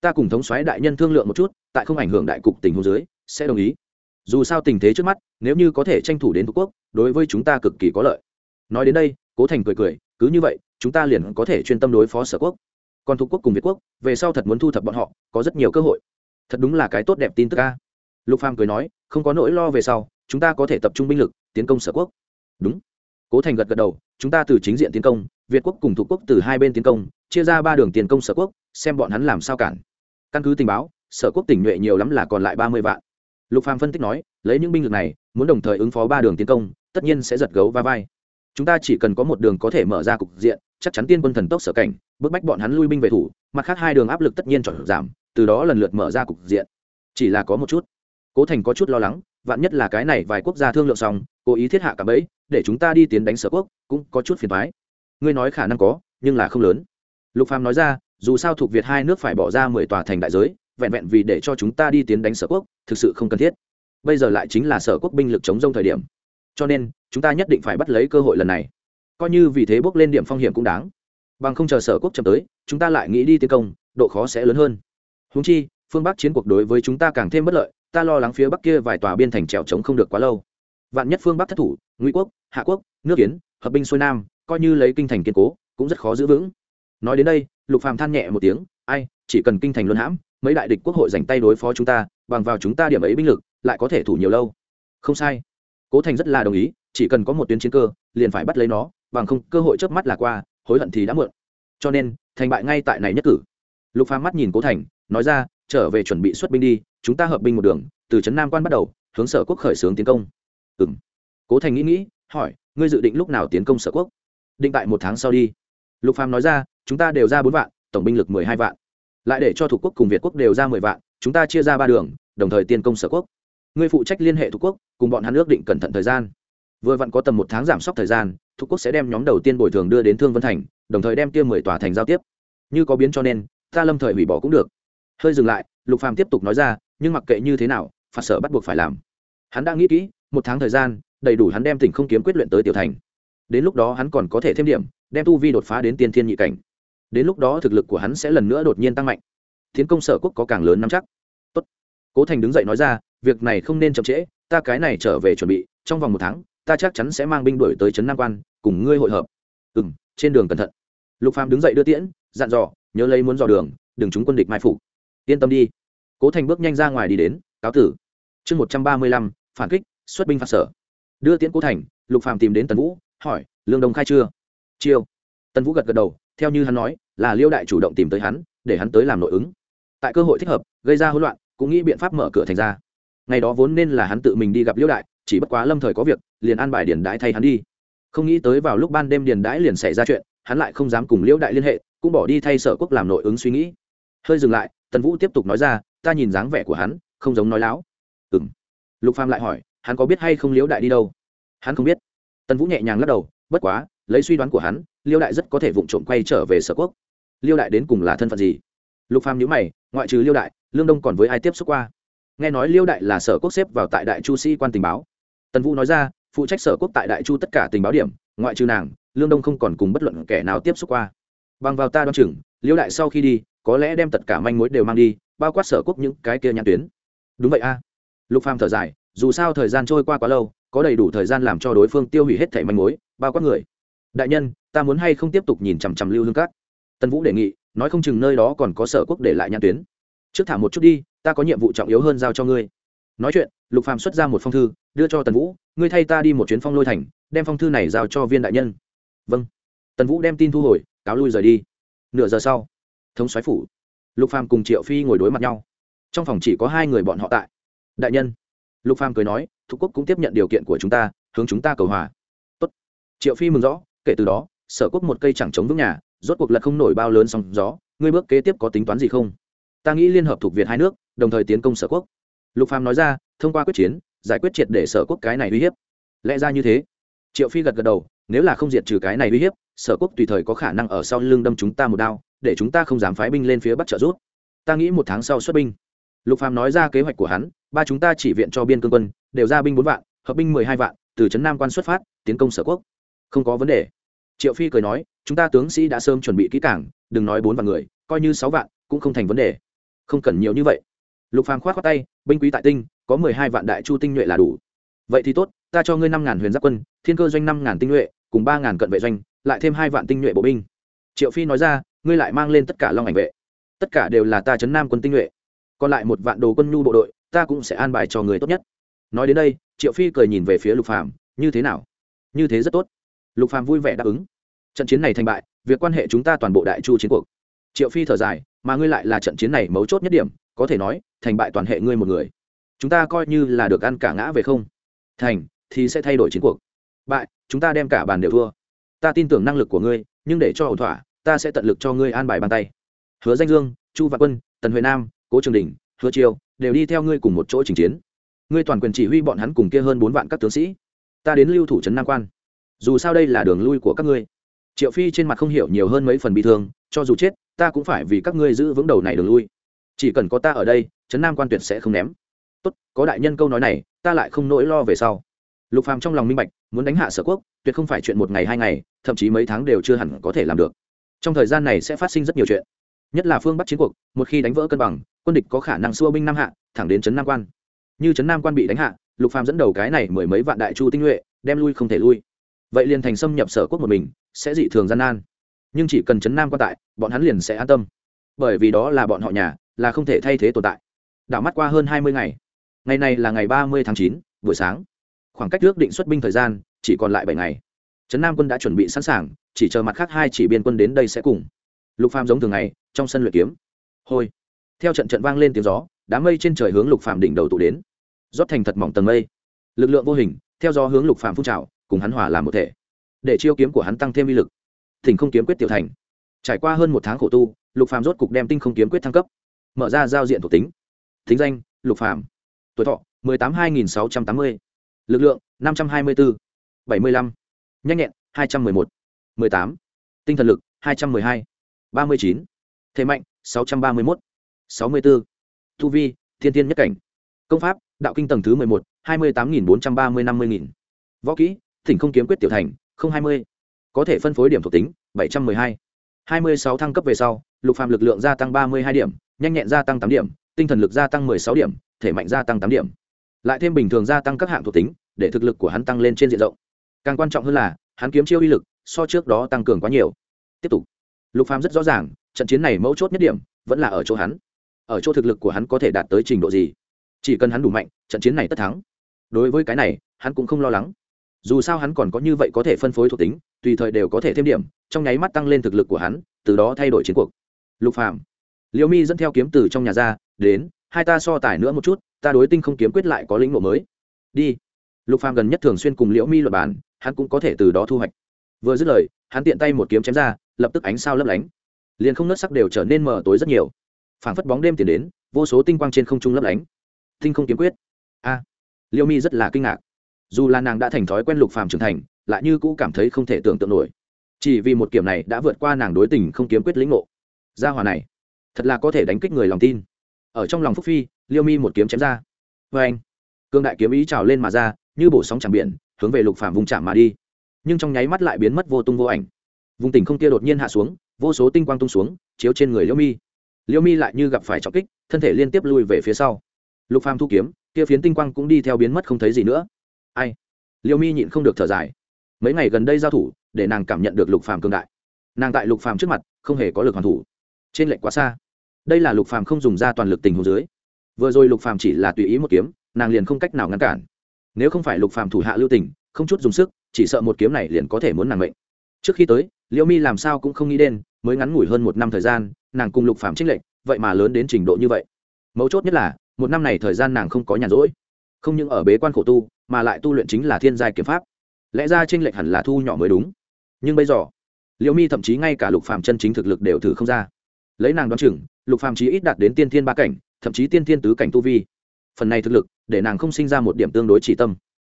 Ta cùng thống soái đại nhân thương lượng một chút, tại không ảnh hưởng đại cục tình huống dưới, sẽ đồng ý dù sao tình thế trước mắt, nếu như có thể tranh thủ đến thuộc quốc, đối với chúng ta cực kỳ có lợi. Nói đến đây, cố thành cười cười, cứ như vậy, chúng ta liền có thể chuyên tâm đối phó sở quốc. Còn thuộc quốc cùng việt quốc, về sau thật muốn thu thập bọn họ, có rất nhiều cơ hội. Thật đúng là cái tốt đẹp tin tức ca lục phàm cười nói, không có nỗi lo về sau, chúng ta có thể tập trung binh lực, tiến công sở quốc. Đúng. Cố thành gật gật đầu, chúng ta từ chính diện tiến công, việt quốc cùng thuộc quốc từ hai bên tiến công, chia ra ba đường tiến công sở quốc, xem bọn hắn làm sao cản. Căn cứ tình báo, sở quốc tỉnh nhuệ nhiều lắm là còn lại ba mươi vạn lục phàm phân tích nói, lấy những binh lực này, muốn đồng thời ứng phó ba đường tiến công, tất nhiên sẽ giật gấu va vai. Chúng ta chỉ cần có một đường có thể mở ra cục diện, chắc chắn tiên quân thần tốc sở cảnh, bức bách bọn hắn lui binh về thủ, mặt khác hai đường áp lực tất nhiên chọn giảm, từ đó lần lượt mở ra cục diện. Chỉ là có một chút. Cố thành có chút lo lắng, vạn nhất là cái này vài quốc gia thương lượng xong, cố ý thiết hạ cả bẫy, để chúng ta đi tiến đánh sở quốc, cũng có chút phiền thoái ngươi nói khả năng có, nhưng là không lớn. Lục phàm nói ra, dù sao thuộc việt hai nước phải bỏ ra mười tòa thành đại giới vẹn vẹn vì để cho chúng ta đi tiến đánh sở quốc, thực sự không cần thiết. Bây giờ lại chính là sở quốc binh lực chống rông thời điểm. Cho nên, chúng ta nhất định phải bắt lấy cơ hội lần này. Coi như vì thế bước lên điểm phong hiểm cũng đáng. Bằng không chờ sở quốc chậm tới, chúng ta lại nghĩ đi tiến công, độ khó sẽ lớn hơn. Húng chi, phương bắc chiến cuộc đối với chúng ta càng thêm bất lợi, ta lo lắng phía bắc kia vài tòa biên thành trèo trống không được quá lâu. Vạn nhất phương bắc thất thủ, ngụy quốc, hạ quốc, nước kiến hợp binh xuôi nam, coi như lấy kinh thành kiên cố, cũng rất khó giữ vững. Nói đến đây, lục phàm than nhẹ một tiếng, ai, chỉ cần kinh thành luân hãm mấy đại địch quốc hội dành tay đối phó chúng ta, bằng vào chúng ta điểm ấy binh lực, lại có thể thủ nhiều lâu. Không sai. Cố thành rất là đồng ý, chỉ cần có một tuyến chiến cơ, liền phải bắt lấy nó, bằng không, cơ hội chớp mắt là qua, hối hận thì đã muộn. Cho nên, thành bại ngay tại này nhất cử. Lục phàm mắt nhìn cố thành, nói ra, trở về chuẩn bị xuất binh đi, chúng ta hợp binh một đường, từ trấn nam quan bắt đầu, hướng sở quốc khởi xướng tiến công. Ừm. Cố thành nghĩ nghĩ, hỏi, ngươi dự định lúc nào tiến công sở quốc? Định tại một tháng sau đi. Lục phàm nói ra, chúng ta đều ra bốn vạn, tổng binh lực mười hai vạn lại để cho thuộc quốc cùng việt quốc đều ra mười vạn, chúng ta chia ra ba đường, đồng thời tiên công sở quốc. Ngươi phụ trách liên hệ thuộc quốc, cùng bọn hắn ước định cẩn thận thời gian. Vừa vặn có tầm một tháng giảm sốc thời gian, thuộc quốc sẽ đem nhóm đầu tiên bồi thường đưa đến thương vân thành, đồng thời đem kia mười tòa thành giao tiếp. Như có biến cho nên, ta lâm thời hủy bỏ cũng được. Hơi dừng lại, lục phàm tiếp tục nói ra, nhưng mặc kệ như thế nào, phạt sở bắt buộc phải làm. Hắn đã nghĩ kỹ, một tháng thời gian, đầy đủ hắn đem tỉnh không kiếm quyết luyện tới tiểu thành. Đến lúc đó hắn còn có thể thêm điểm, đem tu vi đột phá đến tiên thiên nhị cảnh đến lúc đó thực lực của hắn sẽ lần nữa đột nhiên tăng mạnh. Tiến công sở quốc có càng lớn nắm chắc. Tốt. cố thành đứng dậy nói ra, việc này không nên chậm trễ, ta cái này trở về chuẩn bị, trong vòng một tháng, ta chắc chắn sẽ mang binh đuổi tới trấn nam quan, cùng ngươi hội hợp. Ừ m trên đường cẩn thận. Lục phàm đứng dậy đưa tiễn, dặn dò, nhớ lấy muốn dò đường, đừng chúng quân địch mai phục. Yên tâm đi. Cố thành bước nhanh ra ngoài đi đến, cáo tử. Chương một trăm ba mươi lăm, phản kích, xuất binh phạt sở. Đưa tiễn cố thành, lục phàm tìm đến tần vũ, hỏi, lương đồng khai chưa? Chiêu. Tần vũ gật gật đầu theo như hắn nói, là liêu đại chủ động tìm tới hắn, để hắn tới làm nội ứng. Tại cơ hội thích hợp, gây ra hỗn loạn, cũng nghĩ biện pháp mở cửa thành ra. Ngày đó vốn nên là hắn tự mình đi gặp liêu đại, chỉ bất quá lâm thời có việc, liền an bài điền đãi thay hắn đi. Không nghĩ tới vào lúc ban đêm điền đãi liền xảy ra chuyện, hắn lại không dám cùng liễu đại liên hệ, cũng bỏ đi thay sở quốc làm nội ứng suy nghĩ. Hơi dừng lại, tần vũ tiếp tục nói ra, ta nhìn dáng vẻ của hắn, không giống nói láo. Ừ m lục phàm lại hỏi, hắn có biết hay không liễu đại đi đâu? Hắn không biết. Tần vũ nhẹ nhàng lắc đầu, bất quá lấy suy đoán của hắn, liêu đại rất có thể vụng trộm quay trở về sở quốc. Liêu đại đến cùng là thân phận gì? Lục phàm nhíu mày, ngoại trừ liêu đại, lương đông còn với ai tiếp xúc qua? Nghe nói liêu đại là sở quốc xếp vào tại đại chu sĩ quan tình báo. Tần vũ nói ra, phụ trách sở quốc tại đại chu tất cả tình báo điểm, ngoại trừ nàng, lương đông không còn cùng bất luận kẻ nào tiếp xúc qua. Bằng vào ta đoán chừng, liêu đại sau khi đi, có lẽ đem tất cả manh mối đều mang đi, bao quát sở quốc những cái kia nhãn tuyến. Đúng vậy a. Lục phàm thở dài, dù sao thời gian trôi qua quá lâu, có đầy đủ thời gian làm cho đối phương tiêu hủy hết thảy manh mối, bao quát người đại nhân, ta muốn hay không tiếp tục nhìn chằm chằm lưu hương cát tân vũ đề nghị, nói không chừng nơi đó còn có sở quốc để lại nhãn tuyến. Trước thả một chút đi, ta có nhiệm vụ trọng yếu hơn giao cho ngươi. Nói chuyện, lục phàm xuất ra một phong thư, đưa cho tần vũ, ngươi thay ta đi một chuyến phong lôi thành, đem phong thư này giao cho viên đại nhân. Vâng. Tần vũ đem tin thu hồi, cáo lui rời đi. Nửa giờ sau, thống soái phủ, lục phàm cùng triệu phi ngồi đối mặt nhau. Trong phòng chỉ có hai người bọn họ tại. Đại nhân, lục phàm cười nói thuộc quốc cũng tiếp nhận điều kiện của chúng ta, hướng chúng ta cầu hòa. Tốt. triệu phi mừng rõ kể từ đó, sở quốc một cây chẳng chống vững nhà, rốt cuộc lật không nổi bao lớn sóng gió, ngươi bước kế tiếp có tính toán gì không? Ta nghĩ liên hợp thuộc việt hai nước, đồng thời tiến công sở quốc. Lục phàm nói ra, thông qua quyết chiến, giải quyết triệt để sở quốc cái này uy hiếp. Lẽ ra như thế. Triệu phi gật gật đầu, nếu là không diệt trừ cái này uy hiếp, sở quốc tùy thời có khả năng ở sau lưng đâm chúng ta một đao, để chúng ta không dám phái binh lên phía bắc trợ rút ta nghĩ một tháng sau xuất binh. Lục phàm nói ra kế hoạch của hắn, ba chúng ta chỉ viện cho biên cương quân, đều ra binh bốn vạn, hợp binh mười hai vạn, từ trấn nam quan xuất phát, tiến công sở quốc không có vấn đề. Triệu phi cười nói, chúng ta tướng sĩ đã sớm chuẩn bị kỹ cảng đừng nói bốn vạn người, coi như sáu vạn, cũng không thành vấn đề. Không cần nhiều như vậy. Lục phàm khoát khoát tay, binh quý tại tinh, có mười hai vạn đại chu tinh nhuệ là đủ. Vậy thì tốt, ta cho ngươi năm ngàn huyền giáp quân, thiên cơ doanh năm ngàn tinh nhuệ, cùng ba ngàn cận vệ doanh, lại thêm hai vạn tinh nhuệ bộ binh. Triệu phi nói ra, ngươi lại mang lên tất cả long ảnh vệ. Tất cả đều là ta chấn nam quân tinh nhuệ. Còn lại một vạn đồ quân nhu bộ đội, ta cũng sẽ an bài cho người tốt nhất. Nói đến đây, triệu phi cười nhìn về phía lục phàm, như thế nào? Như thế rất tốt lục phàm vui vẻ đáp ứng. Trận chiến này thành bại, việc quan hệ chúng ta toàn bộ đại chu chiến cuộc. Triệu phi thở dài, mà ngươi lại là trận chiến này mấu chốt nhất điểm, có thể nói, thành bại toàn hệ ngươi một người. Chúng ta coi như là được ăn cả ngã về không. Thành, thì sẽ thay đổi chiến cuộc. Bại, chúng ta đem cả bàn đều thua. Ta tin tưởng năng lực của ngươi, nhưng để cho ổn thỏa, ta sẽ tận lực cho ngươi an bài bàn tay. Hứa danh dương, chu vạn quân, tần huệ nam, cố trường đình, hứa triều, đều đi theo ngươi cùng một chỗ trình chiến. Ngươi toàn quyền chỉ huy bọn hắn cùng kia hơn bốn vạn các tướng sĩ. Ta đến lưu thủ trấn nam quan dù sao đây là đường lui của các ngươi. Triệu phi trên mặt không hiểu nhiều hơn mấy phần bị thương, cho dù chết, ta cũng phải vì các ngươi giữ vững đầu này đường lui. Chỉ cần có ta ở đây, trấn nam quan tuyệt sẽ không ném. Tốt, có đại nhân câu nói này, ta lại không nỗi lo về sau. Lục phàm trong lòng minh bạch, muốn đánh hạ sở quốc, tuyệt không phải chuyện một ngày hai ngày, thậm chí mấy tháng đều chưa hẳn có thể làm được. Trong thời gian này sẽ phát sinh rất nhiều chuyện. Nhất là phương bắc chiến cuộc, một khi đánh vỡ cân bằng, quân địch có khả năng xua binh nam hạ, thẳng đến trấn nam quan. Như trấn nam quan bị đánh hạ, lục phàm dẫn đầu cái này mười mấy vạn đại chu tinh nhuệ, đem lui không thể lui vậy liền thành xâm nhập sở quốc một mình, sẽ dị thường gian nan. Nhưng chỉ cần trấn nam quan tại, bọn hắn liền sẽ an tâm. Bởi vì đó là bọn họ nhà, là không thể thay thế tồn tại. Đảo mắt qua hơn hai mươi ngày. Ngày này là ngày ba mươi tháng chín, buổi sáng. Khoảng cách ước định xuất binh thời gian, chỉ còn lại bảy ngày. Trấn nam quân đã chuẩn bị sẵn sàng, chỉ chờ mặt khác hai chỉ biên quân đến đây sẽ cùng. Lục phàm giống thường ngày, trong sân luyện kiếm. Hôi. Theo trận trận vang lên tiếng gió, đám mây trên trời hướng lục phàm đỉnh đầu tụ đến. Rót thành thật mỏng tầng mây. Lực lượng vô hình, theo gió hướng lục phàm phun trào cùng hắn hòa làm một thể. Để chiêu kiếm của hắn tăng thêm uy lực. Thỉnh không kiếm quyết tiểu thành. Trải qua hơn một tháng khổ tu, lục phàm rốt cục đem tinh không kiếm quyết thăng cấp. Mở ra giao diện thuộc tính. Thính danh, lục phàm. Tuổi thọ, mười tám hai nghìn sáu trăm tám mươi. Lực lượng, năm trăm hai mươi bốn bảy mươi lăm. Nhanh nhẹn, hai trăm mười một. mười tám. Tinh thần lực, hai trăm mười hai. ba mươi chín. Thế mạnh, sáu trăm ba mươi một sáu mươi bốn thu vi, thiên thiên nhất cảnh. Công pháp, đạo kinh tầng thứ mười một, hai mươi tám nghìn bốn trăm ba mươi năm mươi nghìn. Võ kỹ thỉnh không kiếm quyết tiểu thành, không hai mươi. Có thể phân phối điểm thuộc tính, bảy trăm mười hai. hai mươi sáu thăng cấp về sau, lục phạm lực lượng gia tăng ba mươi hai điểm, nhanh nhẹn gia tăng tám điểm, tinh thần lực gia tăng mười sáu điểm, thể mạnh gia tăng tám điểm. Lại thêm bình thường gia tăng các hạng thuộc tính, để thực lực của hắn tăng lên trên diện rộng. Càng quan trọng hơn là, hắn kiếm chiêu uy lực, so trước đó tăng cường quá nhiều. Tiếp tục. Lục phàm rất rõ ràng, trận chiến này mấu chốt nhất điểm, vẫn là ở chỗ hắn. Ở chỗ thực lực của hắn có thể đạt tới trình độ gì? Chỉ cần hắn đủ mạnh, trận chiến này tất thắng. Đối với cái này, hắn cũng không lo lắng dù sao hắn còn có như vậy có thể phân phối thuộc tính, tùy thời đều có thể thêm điểm, trong nháy mắt tăng lên thực lực của hắn, từ đó thay đổi chiến cuộc. Lục phàm, liễu mi dẫn theo kiếm từ trong nhà ra, đến, hai ta so tài nữa một chút, ta đối tinh không kiếm quyết lại có lĩnh ngộ mới. Đi. Lục phàm gần nhất thường xuyên cùng liễu mi luật bản hắn cũng có thể từ đó thu hoạch. Vừa dứt lời, hắn tiện tay một kiếm chém ra, lập tức ánh sao lấp lánh. Liền không nớt sắc đều trở nên mờ tối rất nhiều. Phảng phất bóng đêm tiến đến, vô số tinh quang trên không trung lấp lánh. Tinh không kiếm quyết. A, Liễu mi rất là kinh ngạc dù là nàng đã thành thói quen lục phàm trưởng thành, lại như cũ cảm thấy không thể tưởng tượng nổi. Chỉ vì một kiểm này đã vượt qua nàng đối tình không kiếm quyết lĩnh ngộ. Gia hòa này, thật là có thể đánh kích người lòng tin. Ở trong lòng phúc phi, liêu mi một kiếm chém ra. Vê anh, cương đại kiếm ý trào lên mà ra, như bổ sóng chẳng biển, hướng về lục phàm vùng chạm mà đi. Nhưng trong nháy mắt lại biến mất vô tung vô ảnh. Vùng tỉnh không kia đột nhiên hạ xuống, vô số tinh quang tung xuống, chiếu trên người liêu mi. Liêu mi lại như gặp phải trọng kích, thân thể liên tiếp lui về phía sau. Lục phàm thu kiếm, kia phiến tinh quang cũng đi theo biến mất không thấy gì nữa ai? Liêu mi nhịn không được thở dài. Mấy ngày gần đây giao thủ, để nàng cảm nhận được lục phàm cường đại. Nàng tại lục phàm trước mặt, không hề có lực hoàn thủ. Trên lệnh quá xa. Đây là lục phàm không dùng ra toàn lực tình hồ dưới. Vừa rồi lục phàm chỉ là tùy ý một kiếm, nàng liền không cách nào ngăn cản. Nếu không phải lục phàm thủ hạ lưu tình, không chút dùng sức, chỉ sợ một kiếm này liền có thể muốn nàng mệnh. Trước khi tới liễu mi làm sao cũng không nghĩ đến, mới ngắn ngủi hơn một năm thời gian, nàng cùng lục phàm trích lệnh vậy mà lớn đến trình độ như vậy. Mấu chốt nhất là, một năm này thời gian nàng không có nhàn rỗi. Không những ở bế quan khổ tu mà lại tu luyện chính là thiên giai kiếm pháp. Lẽ ra tranh lệch hẳn là thu nhỏ mới đúng. Nhưng bây giờ, liễu mi thậm chí ngay cả lục phàm chân chính thực lực đều thử không ra. Lấy nàng đoán chừng, lục phàm chí ít đạt đến tiên thiên ba cảnh, thậm chí tiên thiên tứ cảnh tu vi. Phần này thực lực, để nàng không sinh ra một điểm tương đối chỉ tâm.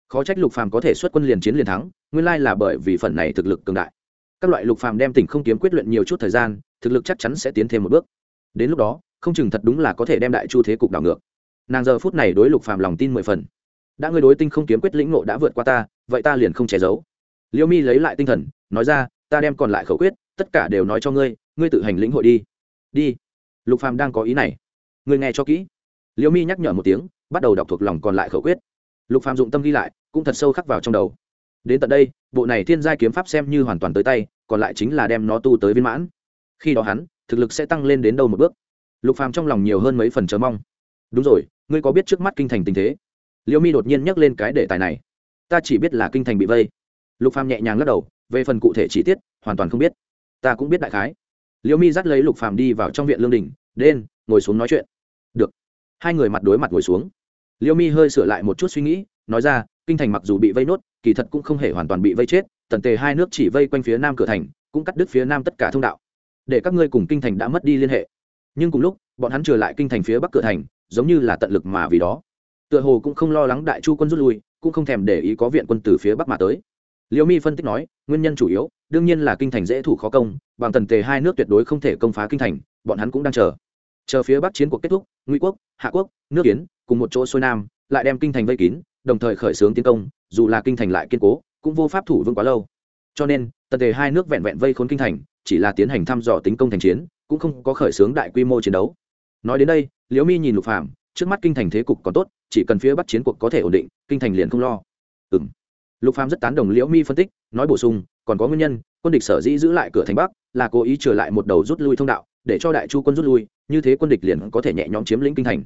Khó trách lục phàm có thể xuất quân liền chiến liền thắng, nguyên lai là bởi vì phần này thực lực cường đại. Các loại lục phàm đem tỉnh không kiếm quyết luyện nhiều chút thời gian, thực lực chắc chắn sẽ tiến thêm một bước. Đến lúc đó, không chừng thật đúng là có thể đem đại chu thế cục đảo ngược. Nàng giờ phút này đối lục phàm lòng tin mười phần đã ngươi đối tinh không kiếm quyết lĩnh nộ đã vượt qua ta, vậy ta liền không che giấu. Liêu mi lấy lại tinh thần, nói ra, ta đem còn lại khẩu quyết, tất cả đều nói cho ngươi ngươi tự hành lĩnh hội đi. Đi. Lục phàm đang có ý này. Ngươi nghe cho kỹ. Liêu mi nhắc nhở một tiếng, bắt đầu đọc thuộc lòng còn lại khẩu quyết. Lục phàm dụng tâm ghi lại, cũng thật sâu khắc vào trong đầu. Đến tận đây, bộ này thiên giai kiếm pháp xem như hoàn toàn tới tay, còn lại chính là đem nó tu tới viên mãn. Khi đó hắn, thực lực sẽ tăng lên đến đâu một bước. Lục phàm trong lòng nhiều hơn mấy phần chờ mong. Đúng rồi, ngươi có biết trước mắt kinh thành tình thế? Liêu mi đột nhiên nhắc lên cái đề tài này. Ta chỉ biết là kinh thành bị vây. Lục phàm nhẹ nhàng lắc đầu, về phần cụ thể chi tiết, hoàn toàn không biết. Ta cũng biết đại khái. Liêu mi dắt lấy lục phàm đi vào trong viện lương đình đen ngồi xuống nói chuyện. Được. Hai người mặt đối mặt ngồi xuống. Liêu mi hơi sửa lại một chút suy nghĩ, nói ra, kinh thành mặc dù bị vây nốt, kỳ thật cũng không hề hoàn toàn bị vây chết, tần tề hai nước chỉ vây quanh phía nam cửa thành, cũng cắt đứt phía nam tất cả thông đạo. Để các ngươi cùng kinh thành đã mất đi liên hệ. Nhưng cùng lúc, bọn hắn trở lại kinh thành phía bắc cửa thành, giống như là tận lực mà vì đó tựa hồ cũng không lo lắng đại chu quân rút lui, cũng không thèm để ý có viện quân từ phía bắc mà tới. Liễu mi phân tích nói, nguyên nhân chủ yếu, đương nhiên là kinh thành dễ thủ khó công, bằng tần tề hai nước tuyệt đối không thể công phá kinh thành, bọn hắn cũng đang chờ. Chờ phía bắc chiến cuộc kết thúc, ngụy quốc, hạ quốc, nước kiến cùng một chỗ xuôi nam, lại đem kinh thành vây kín, đồng thời khởi xướng tiến công, dù là kinh thành lại kiên cố, cũng vô pháp thủ vương quá lâu. Cho nên, tần tề hai nước vẹn vẹn vây khốn kinh thành, chỉ là tiến hành thăm dò tính công thành chiến, cũng không có khởi xướng đại quy mô chiến đấu. Nói đến đây liễu mi nhìn lục phạm trước mắt kinh thành thế cục còn tốt, chỉ cần phía bắc chiến cuộc có thể ổn định, kinh thành liền không lo. Ừ m lục phạm rất tán đồng liễu mi phân tích, nói bổ sung, còn có nguyên nhân, quân địch sở dĩ giữ lại cửa thành bắc, là cố ý trở lại một đầu rút lui thông đạo, để cho đại chu quân rút lui, như thế quân địch liền có thể nhẹ nhõm chiếm lĩnh kinh thành.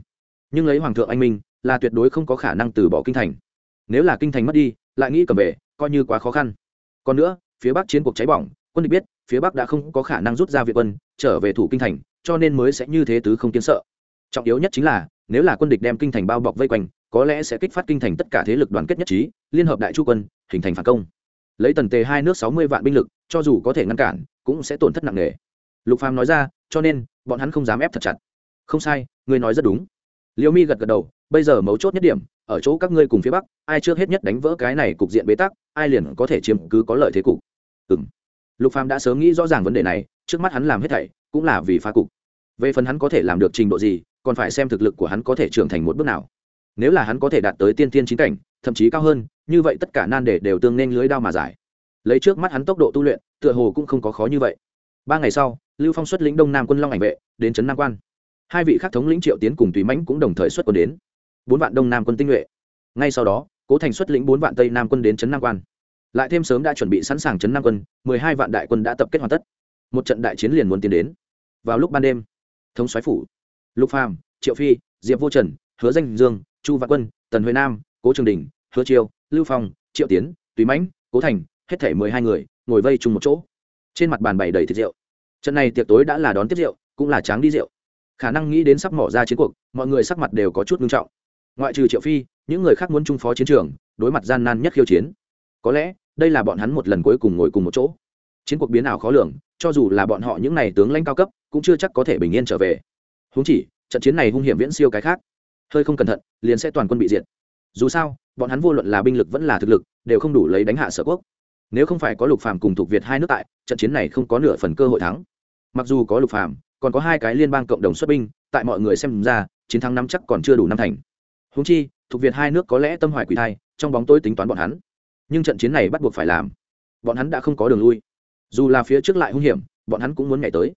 Nhưng lấy hoàng thượng anh minh, là tuyệt đối không có khả năng từ bỏ kinh thành. Nếu là kinh thành mất đi, lại nghĩ cầm về, coi như quá khó khăn. Còn nữa, phía bắc chiến cuộc cháy bỏng, quân địch biết, phía bắc đã không có khả năng rút ra việt quân, trở về thủ kinh thành, cho nên mới sẽ như thế tứ không kiến sợ. Trọng yếu nhất chính là nếu là quân địch đem kinh thành bao bọc vây quanh, có lẽ sẽ kích phát kinh thành tất cả thế lực đoàn kết nhất trí, liên hợp đại chu quân, hình thành phản công. Lấy tần tề hai nước sáu mươi vạn binh lực, cho dù có thể ngăn cản, cũng sẽ tổn thất nặng nề. Lục phàm nói ra, cho nên, bọn hắn không dám ép thật chặt. Không sai, ngươi nói rất đúng. Liễu mi gật gật đầu, bây giờ mấu chốt nhất điểm, ở chỗ các ngươi cùng phía bắc, ai trước hết nhất đánh vỡ cái này cục diện bế tắc, ai liền có thể chiếm cứ có lợi thế cục. Ừm. Lục phàm đã sớm nghĩ rõ ràng vấn đề này, trước mắt hắn làm hết thảy, cũng là vì phá cục. Về phần hắn có thể làm được trình độ gì còn phải xem thực lực của hắn có thể trưởng thành một bước nào. Nếu là hắn có thể đạt tới tiên tiên chính cảnh, thậm chí cao hơn, như vậy tất cả nan đề đều tương nên lưới đao mà giải. Lấy trước mắt hắn tốc độ tu luyện, tựa hồ cũng không có khó như vậy. Ba ngày sau, lưu phong xuất lĩnh đông nam quân long ảnh vệ, đến trấn nam quan. Hai vị khác thống lĩnh triệu tiến cùng tùy mãnh cũng đồng thời xuất quân đến. Bốn vạn đông nam quân tinh nhuệ. Ngay sau đó, cố thành xuất lĩnh bốn vạn tây nam quân đến trấn nam quan. Lại thêm sớm đã chuẩn bị sẵn sàng trấn nam quân, mười hai vạn đại quân đã tập kết hoàn tất. Một trận đại chiến liền muốn tiến đến. Vào lúc ban đêm, thống soái phủ lục phàm, triệu phi, diệp vô trần, hứa danh dương, chu vạn quân, tần huệ nam, cố trường đình, hứa triều, lưu phong, triệu tiến, tùy mãnh, cố thành, hết thể mười hai người, ngồi vây chung một chỗ. Trên mặt bàn bày đầy thịt rượu. Trận này tiệc tối đã là đón tiếp rượu, cũng là tráng đi rượu. Khả năng nghĩ đến sắp mỏ ra chiến cuộc, mọi người sắc mặt đều có chút nghiêm trọng. Ngoại trừ triệu phi, những người khác muốn trung phó chiến trường, đối mặt gian nan nhất khiêu chiến. Có lẽ, đây là bọn hắn một lần cuối cùng ngồi cùng một chỗ. Chiến cuộc biến ảo khó lường, cho dù là bọn họ những n à y tướng lãnh cao cấp, cũng chưa chắc có thể bình yên trở về húng chỉ, trận chiến này hung hiểm viễn siêu cái khác. Hơi không cẩn thận, liền sẽ toàn quân bị diệt. Dù sao, bọn hắn vô luận là binh lực vẫn là thực lực, đều không đủ lấy đánh hạ sở quốc. Nếu không phải có lục phàm cùng thuộc việt hai nước tại, trận chiến này không có nửa phần cơ hội thắng. Mặc dù có lục phàm, còn có hai cái liên bang cộng đồng xuất binh, tại mọi người xem ra, chiến thắng năm chắc còn chưa đủ năm thành. Húng chi, thuộc việt hai nước có lẽ tâm hoài quỷ thai, trong bóng tối tính toán bọn hắn. Nhưng trận chiến này bắt buộc phải làm, bọn hắn đã không có đường lui. Dù là phía trước lại hung hiểm, bọn hắn cũng muốn nhảy tới.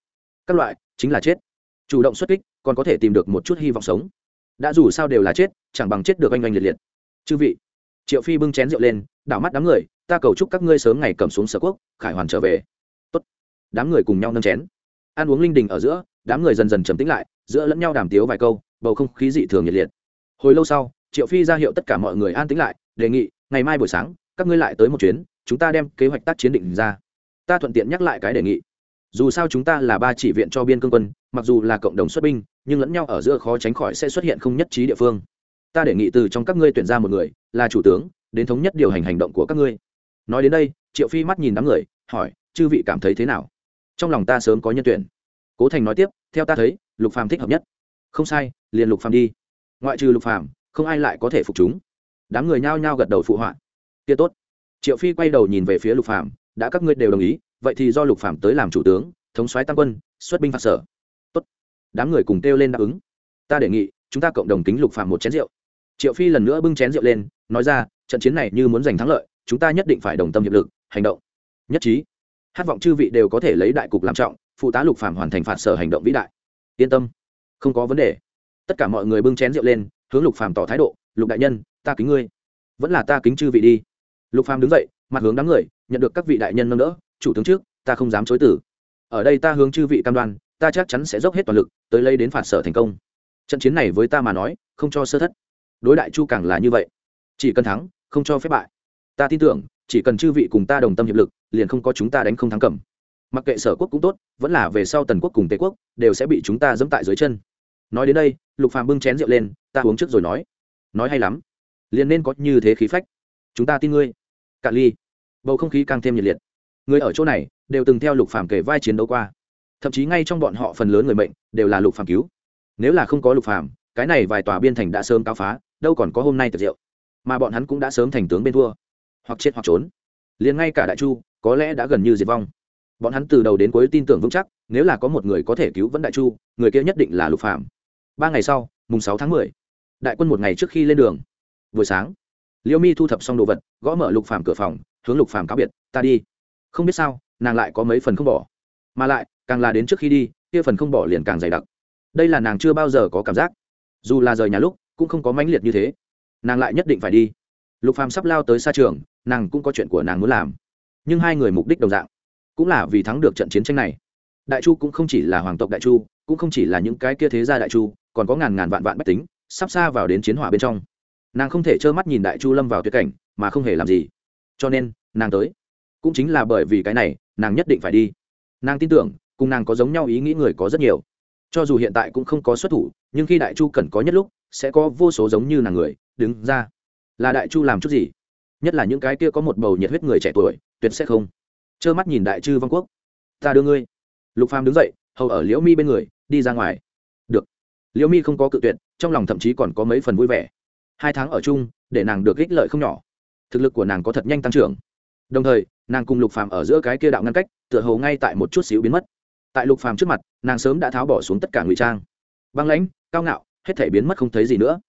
Các loại, chính là chết. Chủ động xuất kích còn có thể tìm được một chút hy vọng sống. Đã dù sao đều là chết, chẳng bằng chết được oanh oanh liệt liệt. Chư vị, triệu phi bưng chén rượu lên, đảo mắt đám người, ta cầu chúc các ngươi sớm ngày cầm xuống sở quốc, khải hoàn trở về. Tốt. đám người cùng nhau nâng chén. Ăn uống linh đình ở giữa, đám người dần dần trầm tĩnh lại, giữa lẫn nhau đàm tiếu vài câu, bầu không khí dị thường nhiệt liệt. Hồi lâu sau, triệu phi ra hiệu tất cả mọi người an tĩnh lại, đề nghị, ngày mai buổi sáng, các ngươi lại tới một chuyến, chúng ta đem kế hoạch tác chiến định ra. Ta thuận tiện nhắc lại cái đề nghị. Dù sao chúng ta là ba chỉ viện cho biên cương quân mặc dù là cộng đồng xuất binh, nhưng lẫn nhau ở giữa khó tránh khỏi sẽ xuất hiện không nhất trí địa phương. Ta đề nghị từ trong các ngươi tuyển ra một người, là chủ tướng, đến thống nhất điều hành hành động của các ngươi. Nói đến đây, triệu phi mắt nhìn đám người, hỏi, chư vị cảm thấy thế nào? Trong lòng ta sớm có nhân tuyển. Cố thành nói tiếp, theo ta thấy, lục phàm thích hợp nhất. Không sai, liền lục phàm đi. Ngoại trừ lục phàm, không ai lại có thể phục chúng. Đám người nhao nhao gật đầu phụ họa. Kia tốt. Triệu phi quay đầu nhìn về phía lục phàm, đã các ngươi đều đồng ý, vậy thì do lục phàm tới làm chủ tướng, thống soái tam quân, xuất binh phạt sở đám người cùng kêu lên đáp ứng. Ta đề nghị, chúng ta cộng đồng kính lục phàm một chén rượu. Triệu phi lần nữa bưng chén rượu lên, nói ra, trận chiến này như muốn giành thắng lợi, chúng ta nhất định phải đồng tâm hiệp lực, hành động. Nhất trí. Hát vọng chư vị đều có thể lấy đại cục làm trọng, phụ tá lục phàm hoàn thành phạt sở hành động vĩ đại. Yên tâm. Không có vấn đề. Tất cả mọi người bưng chén rượu lên, hướng lục phàm tỏ thái độ, lục đại nhân, ta kính ngươi. Vẫn là ta kính chư vị đi. Lục phàm đứng dậy, mặt hướng đám người, nhận được các vị đại nhân nâng đỡ, chủ tướng trước, ta không dám chối tử ở đây ta hướng chư vị cam đoan ta chắc chắn sẽ dốc hết toàn lực tới lấy đến phạt sở thành công. Trận chiến này với ta mà nói, không cho sơ thất. Đối đại chu càng là như vậy. Chỉ cần thắng, không cho phép bại. Ta tin tưởng, chỉ cần chư vị cùng ta đồng tâm hiệp lực, liền không có chúng ta đánh không thắng cầm. Mặc kệ sở quốc cũng tốt, vẫn là về sau tần quốc cùng tề quốc, đều sẽ bị chúng ta dẫm tại dưới chân. Nói đến đây, lục phàm bưng chén rượu lên, ta uống trước rồi nói. Nói hay lắm. Liền nên có như thế khí phách. Chúng ta tin ngươi. Cạn ly. Bầu không khí càng thêm nhiệt liệt. Người ở chỗ này, đều từng theo lục phàm kể vai chiến đấu qua thậm chí ngay trong bọn họ phần lớn người mệnh đều là lục phàm cứu. Nếu là không có lục phàm, cái này vài tòa biên thành đã sớm cao phá, đâu còn có hôm nay tiệc rượu mà bọn hắn cũng đã sớm thành tướng bên thua. Hoặc chết hoặc trốn. Liền ngay cả đại chu, có lẽ đã gần như diệt vong. Bọn hắn từ đầu đến cuối tin tưởng vững chắc, nếu là có một người có thể cứu vẫn đại chu, người kia nhất định là lục phạm ba ngày sau, mùng sáu tháng mười, đại quân một ngày trước khi lên đường. Buổi sáng, liêu mi thu thập xong đồ vật, gõ mở lục phạm cửa phòng, hướng lục phạm cáo biệt, ta đi. Không biết sao, nàng lại có mấy phần không bỏ. Mà lại càng là đến trước khi đi, kia phần không bỏ liền càng dày đặc. Đây là nàng chưa bao giờ có cảm giác. Dù là rời nhà lúc, cũng không có mãnh liệt như thế. Nàng lại nhất định phải đi. Lục phàm sắp lao tới xa trường, nàng cũng có chuyện của nàng muốn làm. Nhưng hai người mục đích đồng dạng. Cũng là vì thắng được trận chiến tranh này. Đại chu cũng không chỉ là hoàng tộc đại chu, cũng không chỉ là những cái kia thế gia đại chu, còn có ngàn ngàn vạn vạn bách tính, sắp xa vào đến chiến hỏa bên trong. Nàng không thể trơ mắt nhìn đại chu lâm vào tuyệt cảnh, mà không hề làm gì. Cho nên, nàng tới. Cũng chính là bởi vì cái này, nàng nhất định phải đi. Nàng tin tưởng cùng nàng có giống nhau ý nghĩ người có rất nhiều. Cho dù hiện tại cũng không có xuất thủ, nhưng khi đại chu cần có nhất lúc, sẽ có vô số giống như nàng người, đứng ra. Là đại chu làm chút gì? Nhất là những cái kia có một bầu nhiệt huyết người trẻ tuổi, tuyệt sẽ không. Trơ mắt nhìn đại chư văn quốc. Ta đưa ngươi. Lục phàm đứng dậy, hầu ở liễu mi bên người, đi ra ngoài. Được. Liễu mi không có cự tuyệt, trong lòng thậm chí còn có mấy phần vui vẻ. Hai tháng ở chung, để nàng được ích lợi không nhỏ. Thực lực của nàng có thật nhanh tăng trưởng. Đồng thời, nàng cùng lục phàm ở giữa cái kia đạo ngăn cách, tựa hồ ngay tại một chút xíu biến mất tại lục phàm trước mặt, nàng sớm đã tháo bỏ xuống tất cả ngụy trang. Băng lãnh, cao ngạo, hết thể biến mất không thấy gì nữa.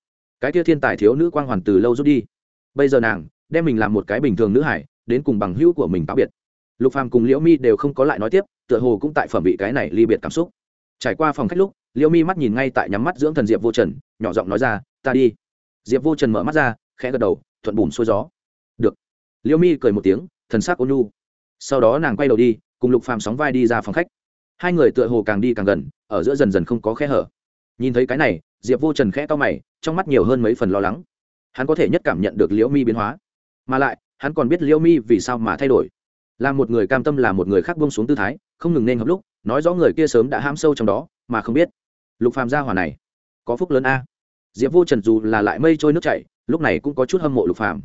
Cái kia thiên tài thiếu nữ quang hoàn từ lâu rút đi. Bây giờ nàng, đem mình làm một cái bình thường nữ hải, đến cùng bằng hữu của mình táo biệt. Lục phàm cùng liễu mi đều không có lại nói tiếp, tựa hồ cũng tại phẩm vị cái này ly biệt cảm xúc. Trải qua phòng khách lúc, liễu mi mắt nhìn ngay tại nhắm mắt dưỡng thần diệp vô trần, nhỏ giọng nói ra, ta đi. Diệp vô trần mở mắt ra, khẽ gật đầu, thuận bùn xuôi gió. Được. Liễu mi cười một tiếng, thần sắc ôn nhu. Sau đó nàng quay đầu đi, cùng lục phàm sóng vai đi ra phòng khách hai người tựa hồ càng đi càng gần, ở giữa dần dần không có khe hở. Nhìn thấy cái này, diệp vô trần khẽ to mày, trong mắt nhiều hơn mấy phần lo lắng. Hắn có thể nhất cảm nhận được liễu mi biến hóa, mà lại, hắn còn biết liễu mi vì sao mà thay đổi. Là một người cam tâm, là một người khác buông xuống tư thái, không ngừng nên hợp lúc, nói rõ người kia sớm đã ham sâu trong đó, mà không biết. Lục phàm gia hỏa này, có phúc lớn a. Diệp vô trần dù là lại mây trôi nước chảy, lúc này cũng có chút hâm mộ lục phàm.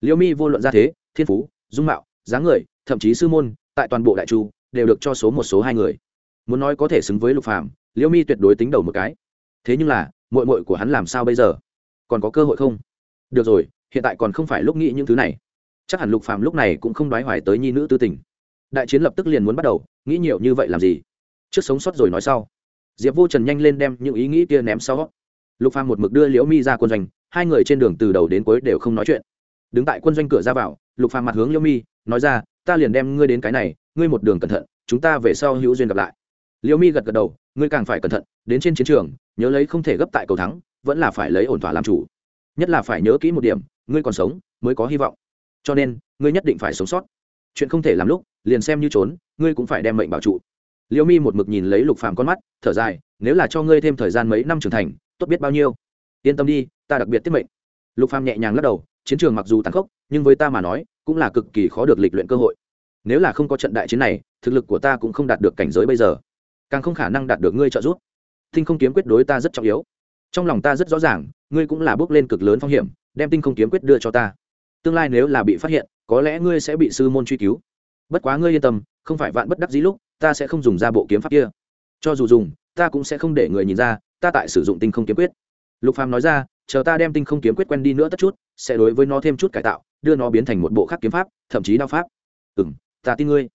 Liễu mi vô luận ra thế, thiên phú, dung mạo, dáng người, thậm chí sư môn, tại toàn bộ đại chu, đều được cho số một, số hai người muốn nói có thể xứng với lục phàm, liễu mi tuyệt đối tính đầu một cái. Thế nhưng là, muội muội của hắn làm sao bây giờ? Còn có cơ hội không? Được rồi, hiện tại còn không phải lúc nghĩ những thứ này. Chắc hẳn lục phàm lúc này cũng không đoái hoài tới nhi nữ tư tình. Đại chiến lập tức liền muốn bắt đầu, nghĩ nhiều như vậy làm gì? Trước sống sót rồi nói sau. Diệp vô trần nhanh lên đem những ý nghĩ kia ném sau. Lục phàm một mực đưa liễu mi ra quân doanh, hai người trên đường từ đầu đến cuối đều không nói chuyện. Đứng tại quân doanh cửa ra vào, lục phàm mặt hướng liễu mi, nói ra, ta liền đem ngươi đến cái này, ngươi một đường cẩn thận, chúng ta về sau hữu duyên gặp lại liễu mi gật gật đầu, ngươi càng phải cẩn thận, đến trên chiến trường, nhớ lấy không thể gấp tại cầu thắng, vẫn là phải lấy ổn thỏa làm chủ. Nhất là phải nhớ kỹ một điểm, ngươi còn sống, mới có hy vọng. Cho nên, ngươi nhất định phải sống sót. Chuyện không thể làm lúc, liền xem như trốn, ngươi cũng phải đem mệnh bảo trụ. Liễu mi một mực nhìn lấy lục phàm con mắt, thở dài, nếu là cho ngươi thêm thời gian mấy năm trưởng thành, tốt biết bao nhiêu. Yên tâm đi, ta đặc biệt tiết mệnh. Lục phàm nhẹ nhàng lắc đầu, chiến trường mặc dù tàn khốc, nhưng với ta mà nói, cũng là cực kỳ khó được lịch luyện cơ hội. Nếu là không có trận đại chiến này, thực lực của ta cũng không đạt được cảnh giới bây giờ càng không khả năng đạt được ngươi trợ giúp. Tinh không kiếm quyết đối ta rất trọng yếu. Trong lòng ta rất rõ ràng, ngươi cũng là bước lên cực lớn phong hiểm, đem tinh không kiếm quyết đưa cho ta. Tương lai nếu là bị phát hiện, có lẽ ngươi sẽ bị sư môn truy cứu. Bất quá ngươi yên tâm, không phải vạn bất đắc dĩ lúc, ta sẽ không dùng ra bộ kiếm pháp kia. Cho dù dùng, ta cũng sẽ không để người nhìn ra, ta tại sử dụng tinh không kiếm quyết. Lục phàm nói ra, chờ ta đem tinh không kiếm quyết quen đi nữa tất chút, sẽ đối với nó thêm chút cải tạo, đưa nó biến thành một bộ khác kiếm pháp, thậm chí đao pháp. Ừ m ta tin ngươi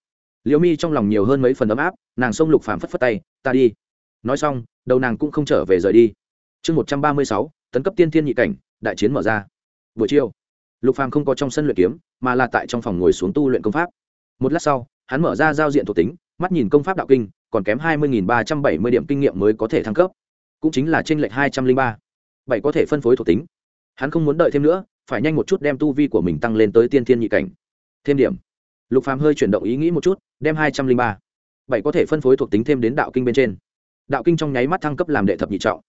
liễu mi trong lòng nhiều hơn mấy phần ấm áp, nàng xông lục phàm phất phất tay, ta đi. Nói xong, đầu nàng cũng không trở về rời đi. Chương một trăm ba mươi sáu, tấn cấp tiên thiên nhị cảnh, đại chiến mở ra. Buổi chiều, lục phàm không có trong sân luyện kiếm, mà là tại trong phòng ngồi xuống tu luyện công pháp. Một lát sau, hắn mở ra giao diện thuộc tính, mắt nhìn công pháp đạo kinh, còn kém hai mươi ba trăm bảy mươi điểm kinh nghiệm mới có thể thăng cấp. Cũng chính là trên lệch hai trăm linh ba. Bảy có thể phân phối thuộc tính. Hắn không muốn đợi thêm nữa, phải nhanh một chút đem tu vi của mình tăng lên tới tiên thiên nhị cảnh. Thêm điểm. Lục phàm hơi chuyển động ý nghĩ một chút đem hai trăm linh ba. Bảy có thể phân phối thuộc tính thêm đến đạo kinh bên trên. Đạo kinh trong nháy mắt thăng cấp làm đệ thập nhị trọng.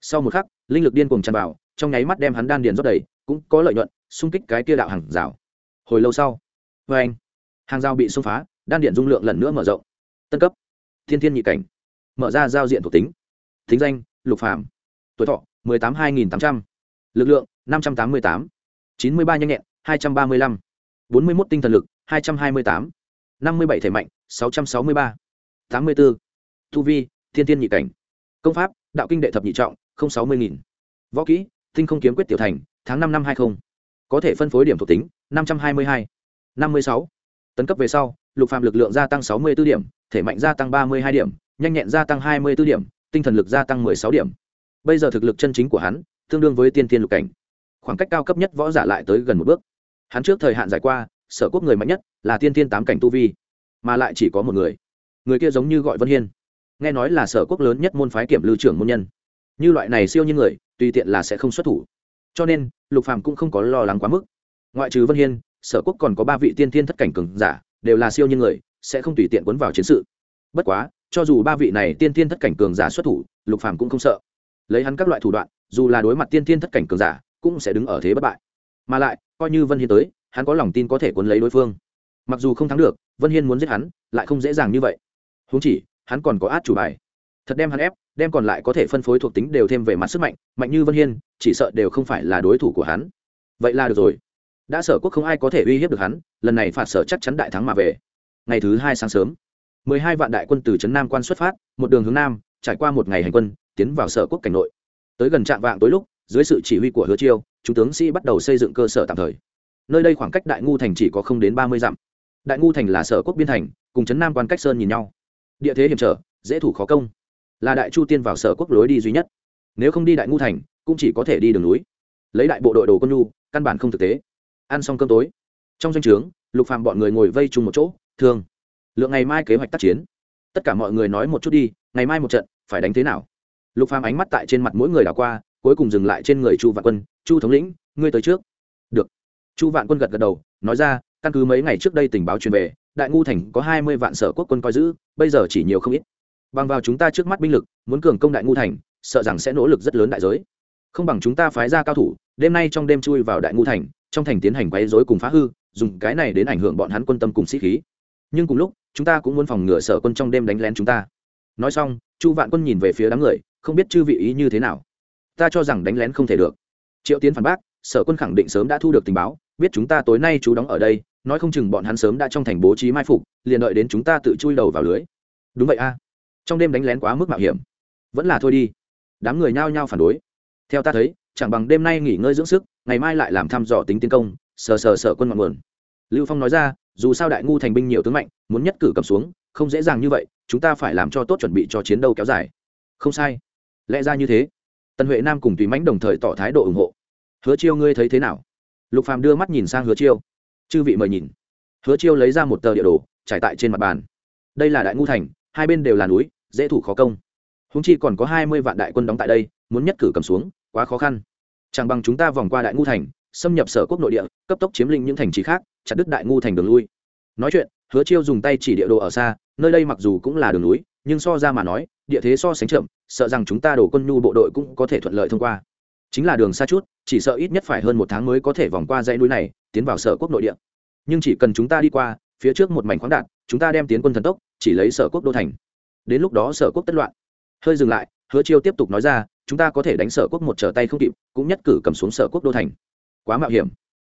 Sau một khắc, linh lực điên cuồng tràn vào, trong nháy mắt đem hắn đan điền rót đầy, cũng có lợi nhuận, xung kích cái kia đạo hàng rào. Hồi lâu sau vê anh, hàng rào bị xung phá, đan điện dung lượng lần nữa mở rộng. Tân cấp, thiên thiên nhị cảnh, mở ra giao diện thuộc tính. Thính danh, lục phàm. Tuổi thọ, mười tám hai nghìn tám trăm. Lực lượng, năm trăm tám mươi tám. Chín mươi ba nhanh nhẹn, hai trăm ba mươi lăm. Bốn mươi mốt tinh thần lực, hai trăm hai mươi tám năm mươi bảy thể mạnh, sáu trăm sáu mươi ba. tám mươi bốn thu vi, thiên thiên nhị cảnh. Công pháp, đạo kinh đệ thập nhị trọng sáu mươi nghìn. Võ kỹ, tinh không kiếm quyết tiểu thành, tháng năm năm hai mươi có thể phân phối điểm thuộc tính, năm trăm hai mươi hai. năm mươi sáu. Tấn cấp về sau, lục phạm lực lượng gia tăng sáu mươi b ố điểm, thể mạnh gia tăng ba mươi hai điểm, nhanh nhẹn gia tăng hai mươi b ố điểm, tinh thần lực gia tăng m ộ ư ơ i sáu điểm. Bây giờ thực lực chân chính của hắn, tương đương với tiên tiên lục cảnh. Khoảng cách cao cấp nhất võ giả lại tới gần một bước. Hắn trước thời hạn giải qua sở quốc người mạnh nhất là tiên Thiên tám cảnh tu vi, mà lại chỉ có một người. Người kia giống như gọi vân hiên. Nghe nói là sở quốc lớn nhất môn phái kiểm lưu trưởng môn nhân. Như loại này siêu như người, tùy tiện là sẽ không xuất thủ. Cho nên, lục phàm cũng không có lo lắng quá mức. Ngoại trừ vân hiên, sở quốc còn có ba vị tiên thiên thất cảnh cường giả, đều là siêu như người, sẽ không tùy tiện quấn vào chiến sự. Bất quá, cho dù ba vị này tiên thiên thất cảnh cường giả xuất thủ, lục phàm cũng không sợ. Lấy hắn các loại thủ đoạn, dù là đối mặt tiên thiên thất cảnh cường giả, cũng sẽ đứng ở thế bất bại. Mà lại, coi như vân hiên tới hắn có lòng tin có thể cuốn lấy đối phương. Mặc dù không thắng được, vân hiên muốn giết hắn, lại không dễ dàng như vậy. Huống chỉ, hắn còn có át chủ bài. Thật đem hắn ép, đem còn lại có thể phân phối thuộc tính đều thêm về mặt sức mạnh mạnh như vân hiên, chỉ sợ đều không phải là đối thủ của hắn. Vậy là được rồi. Đã sở quốc không ai có thể uy hiếp được hắn, lần này phạt sở chắc chắn đại thắng mà về. Ngày thứ hai sáng sớm, mười hai vạn đại quân từ trấn nam quan xuất phát, một đường hướng nam, trải qua một ngày hành quân, tiến vào sở quốc cảnh nội. Tới gần trạm vạng tối lúc, dưới sự chỉ huy của hứa chiêu chúng tướng sĩ bắt đầu xây dựng cơ sở tạm thời nơi đây khoảng cách đại ngu thành chỉ có không đến ba mươi dặm. Đại ngu thành là sở quốc biên thành, cùng trấn nam quan cách sơn nhìn nhau. Địa thế hiểm trở, dễ thủ khó công. Là đại chu tiên vào sở quốc lối đi duy nhất. Nếu không đi đại ngu thành, cũng chỉ có thể đi đường núi. Lấy đại bộ đội đồ quân nhu, căn bản không thực tế. Ăn xong cơm tối, trong danh o trướng, lục phàm bọn người ngồi vây chung một chỗ, thương. Lượng ngày mai kế hoạch tác chiến. Tất cả mọi người nói một chút đi, ngày mai một trận, phải đánh thế nào? Lục phàm ánh mắt tại trên mặt mỗi người đảo qua, cuối cùng dừng lại trên người chu vạn quân, chu thống lĩnh, ngươi tới trước chu vạn quân gật gật đầu, nói ra, căn cứ mấy ngày trước đây tình báo truyền về, đại ngu thành có hai mươi vạn sở quốc quân coi giữ, bây giờ chỉ nhiều không ít. Bằng vào chúng ta trước mắt binh lực, muốn cường công đại ngu thành, sợ rằng sẽ nỗ lực rất lớn đại giới. Không bằng chúng ta phái ra cao thủ, đêm nay trong đêm chui vào đại ngu thành, trong thành tiến hành quấy rối cùng phá hư, dùng cái này đến ảnh hưởng bọn hắn quân tâm cùng sĩ khí. Nhưng cùng lúc, chúng ta cũng muốn phòng ngừa sở quân trong đêm đánh lén chúng ta. Nói xong, chu vạn quân nhìn về phía đám người, không biết chư vị ý như thế nào. Ta cho rằng đánh lén không thể được. Triệu tiến phản bác sở quân khẳng định sớm đã thu được tình báo, biết chúng ta tối nay chú đóng ở đây, nói không chừng bọn hắn sớm đã trong thành bố trí mai phục, liền đợi đến chúng ta tự chui đầu vào lưới. Đúng vậy a. Trong đêm đánh lén quá mức mạo hiểm. Vẫn là thôi đi. Đám người nhao nhao phản đối. Theo ta thấy, chẳng bằng đêm nay nghỉ ngơi dưỡng sức, ngày mai lại làm thăm dò tính tiến công, sờ sờ sợ quân ngọn nguồn. Lưu phong nói ra, dù sao đại ngu thành binh nhiều tướng mạnh, muốn nhất cử cầm xuống, không dễ dàng như vậy, chúng ta phải làm cho tốt chuẩn bị cho chiến đấu kéo dài. Không sai. Lẽ ra như thế. Tần huệ nam cùng tùy mãnh đồng thời tỏ thái độ ủng hộ hứa chiêu ngươi thấy thế nào? Lục phàm đưa mắt nhìn sang hứa chiêu. Chư vị mời nhìn. Hứa chiêu lấy ra một tờ địa đồ, trải tại trên mặt bàn. Đây là đại ngu thành, hai bên đều là núi, dễ thủ khó công. Húng chi còn có hai mươi vạn đại quân đóng tại đây, muốn nhất cử cầm xuống, quá khó khăn. Chẳng bằng chúng ta vòng qua đại ngu thành, xâm nhập sở quốc nội địa, cấp tốc chiếm lĩnh những thành trì khác, chặt đứt đại ngu thành đường lui. Nói chuyện, hứa chiêu dùng tay chỉ địa đồ ở xa, nơi đây mặc dù cũng là đường núi, nhưng so ra mà nói, địa thế so sánh chậm, sợ rằng chúng ta đổ quân nhu bộ đội cũng có thể thuận lợi thông qua chính là đường xa chút, chỉ sợ ít nhất phải hơn một tháng mới có thể vòng qua dãy núi này, tiến vào sở quốc nội địa. Nhưng chỉ cần chúng ta đi qua, phía trước một mảnh khoáng đạn chúng ta đem tiến quân thần tốc, chỉ lấy sở quốc đô thành. Đến lúc đó sở quốc tất loạn. Hơi dừng lại, hứa chiêu tiếp tục nói ra, chúng ta có thể đánh sở quốc một trở tay không kịp, cũng nhất cử cầm xuống sở quốc đô thành. Quá mạo hiểm.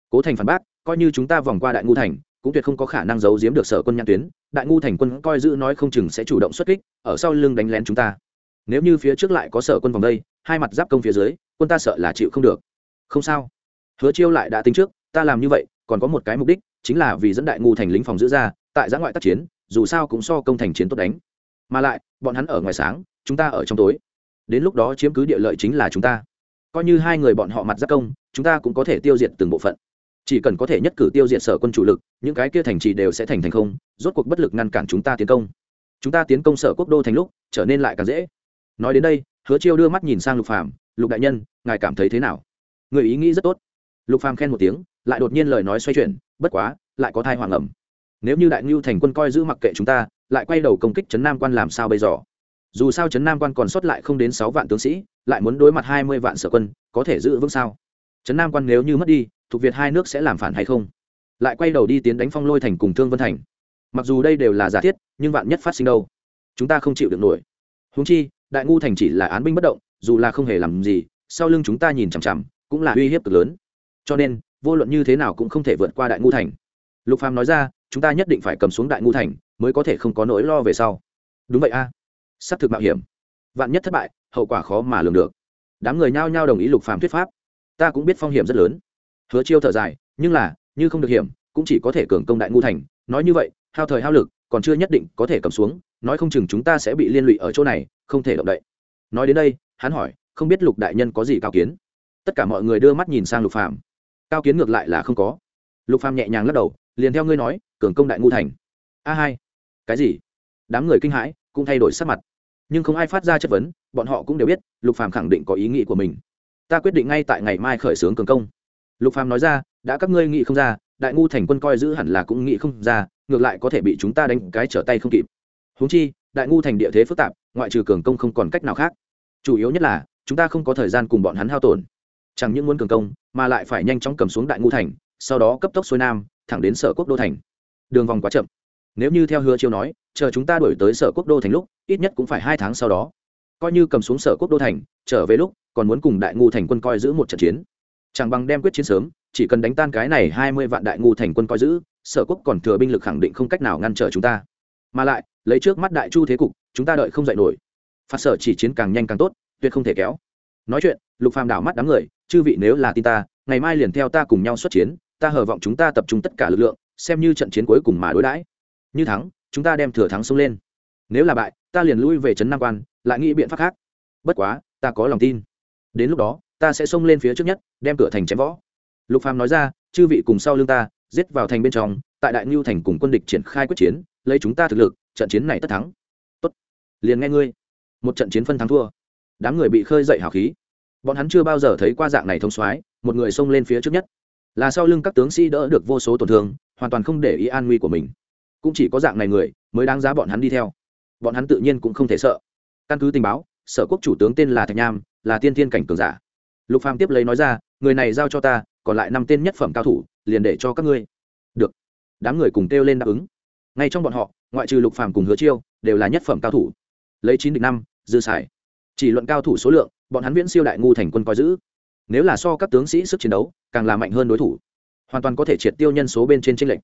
Cố thành phản bác, coi như chúng ta vòng qua đại ngu thành, cũng tuyệt không có khả năng giấu giếm được sở quân nhãn tuyến. Đại ngu thành quân coi giữ nói không chừng sẽ chủ động xuất kích, ở sau lưng đánh lén chúng ta. Nếu như phía trước lại có sở quân vòng đây hai mặt giáp công phía dưới, quân ta sợ là chịu không được. Không sao. Hứa chiêu lại đã tính trước, ta làm như vậy, còn có một cái mục đích, chính là vì dẫn đại ngu thành lính phòng giữ ra, tại giã ngoại tác chiến, dù sao cũng so công thành chiến tốt đánh. Mà lại, bọn hắn ở ngoài sáng, chúng ta ở trong tối. Đến lúc đó chiếm cứ địa lợi chính là chúng ta. Coi như hai người bọn họ mặt giáp công, chúng ta cũng có thể tiêu diệt từng bộ phận. Chỉ cần có thể nhất cử tiêu diệt sở quân chủ lực, những cái kia thành trì đều sẽ thành thành không, rốt cuộc bất lực ngăn cản chúng ta tiến công. Chúng ta tiến công sở quốc đô thành lúc, trở nên lại càng dễ. Nói đến đây hứa chiêu đưa mắt nhìn sang lục phàm, lục đại nhân, ngài cảm thấy thế nào? người ý nghĩ rất tốt. lục phàm khen một tiếng, lại đột nhiên lời nói xoay chuyển, bất quá, lại có thai hoàng ẩm. nếu như đại ngưu thành quân coi giữ mặc kệ chúng ta, lại quay đầu công kích trấn nam quan làm sao bây giờ? dù sao trấn nam quan còn sót lại không đến sáu vạn tướng sĩ, lại muốn đối mặt hai mươi vạn sở quân, có thể giữ vững sao? trấn nam quan nếu như mất đi, thuộc việt hai nước sẽ làm phản hay không? lại quay đầu đi tiến đánh phong lôi thành cùng thương vân thành. mặc dù đây đều là giả thiết, nhưng vạn nhất phát sinh đâu? chúng ta không chịu được nổi. húng chi đại ngu thành chỉ là án binh bất động, dù là không hề làm gì, sau lưng chúng ta nhìn chằm chằm, cũng là uy hiếp cực lớn. Cho nên, vô luận như thế nào cũng không thể vượt qua đại ngu thành. Lục phàm nói ra, chúng ta nhất định phải cầm xuống đại ngu thành, mới có thể không có nỗi lo về sau. Đúng vậy a. À. thực mạo hiểm. Vạn nhất thất bại, hậu quả khó mà lường được. Đám người nhao nhao đồng ý lục phàm thuyết pháp. Ta cũng biết phong hiểm rất lớn. Hứa chiêu thở dài, nhưng là, như không được hiểm, cũng chỉ có thể cường công đại ngu thành. Nói như vậy, hao thời hao lực còn chưa nhất định có thể cầm xuống, nói không chừng chúng ta sẽ bị liên lụy ở chỗ này, không thể động đậy. Nói đến đây, hắn hỏi, không biết lục đại nhân có gì cao kiến? Tất cả mọi người đưa mắt nhìn sang lục phàm. Cao kiến ngược lại là không có. Lục phàm nhẹ nhàng lắc đầu, liền theo ngươi nói, cường công đại ngu thành. A hai. Cái gì? Đám người kinh hãi, cũng thay đổi sắc mặt. Nhưng không ai phát ra chất vấn, bọn họ cũng đều biết, lục phàm khẳng định có ý nghĩ của mình. Ta quyết định ngay tại ngày mai khởi xướng cường công. Lục phàm nói ra, đã các ngươi nghĩ không ra, đại ngu thành quân coi giữ hẳn là cũng nghĩ không ra ngược lại có thể bị chúng ta đánh cái trở tay không kịp. Huống chi, đại ngu thành địa thế phức tạp, ngoại trừ cường công không còn cách nào khác. Chủ yếu nhất là, chúng ta không có thời gian cùng bọn hắn hao tổn. Chẳng những muốn cường công, mà lại phải nhanh chóng cầm xuống đại ngu thành, sau đó cấp tốc xuôi nam, thẳng đến sở quốc đô thành. Đường vòng quá chậm. Nếu như theo hứa chiêu nói, chờ chúng ta đổi tới sở quốc đô thành lúc, ít nhất cũng phải hai tháng sau đó. Coi như cầm xuống sở quốc đô thành, trở về lúc, còn muốn cùng đại ngu thành quân coi giữ một trận chiến. Chẳng bằng đem quyết chiến sớm, chỉ cần đánh tan cái này hai mươi vạn đại ngu thành quân coi giữ sở quốc còn thừa binh lực khẳng định không cách nào ngăn trở chúng ta. Mà lại, lấy trước mắt đại chu thế cục, chúng ta đợi không dạy nổi. Phạt sở chỉ chiến càng nhanh càng tốt, tuyệt không thể kéo. Nói chuyện, lục phàm đảo mắt đám người, chư vị nếu là tin ta, ngày mai liền theo ta cùng nhau xuất chiến, ta hờ vọng chúng ta tập trung tất cả lực lượng, xem như trận chiến cuối cùng mà đối đãi. Như thắng, chúng ta đem thừa thắng xông lên. Nếu là bại, ta liền lui về trấn nam quan, lại nghĩ biện pháp khác. Bất quá, ta có lòng tin. Đến lúc đó, ta sẽ xông lên phía trước nhất, đem cửa thành chém võ. Lục phàm nói ra, chư vị cùng sau lưng ta giết vào thành bên trong, tại đại ngưu thành cùng quân địch triển khai quyết chiến, lấy chúng ta thực lực, trận chiến này tất thắng. Tốt. Liền nghe ngươi. Một trận chiến phân thắng thua. Đám người bị khơi dậy hào khí. Bọn hắn chưa bao giờ thấy qua dạng này thông soái, một người xông lên phía trước nhất. Là sau lưng các tướng sĩ đỡ được vô số tổn thương, hoàn toàn không để ý an nguy của mình. Cũng chỉ có dạng này người mới đáng giá bọn hắn đi theo. Bọn hắn tự nhiên cũng không thể sợ. Căn cứ tình báo, sở quốc chủ tướng tên là thạch nham, là tiên thiên cảnh cường giả. Lục phàm tiếp lấy nói ra, người này giao cho ta, còn lại năm tên nhất phẩm cao thủ liền để cho các ngươi. Được. Đám người cùng kêu lên đáp ứng. Ngay trong bọn họ, ngoại trừ lục phàm cùng hứa chiêu, đều là nhất phẩm cao thủ. Lấy chín địch năm, dư xài. Chỉ luận cao thủ số lượng, bọn hắn viễn siêu đại ngu thành quân coi giữ. Nếu là so các tướng sĩ sức chiến đấu, càng là mạnh hơn đối thủ. Hoàn toàn có thể triệt tiêu nhân số bên trên tranh lệch.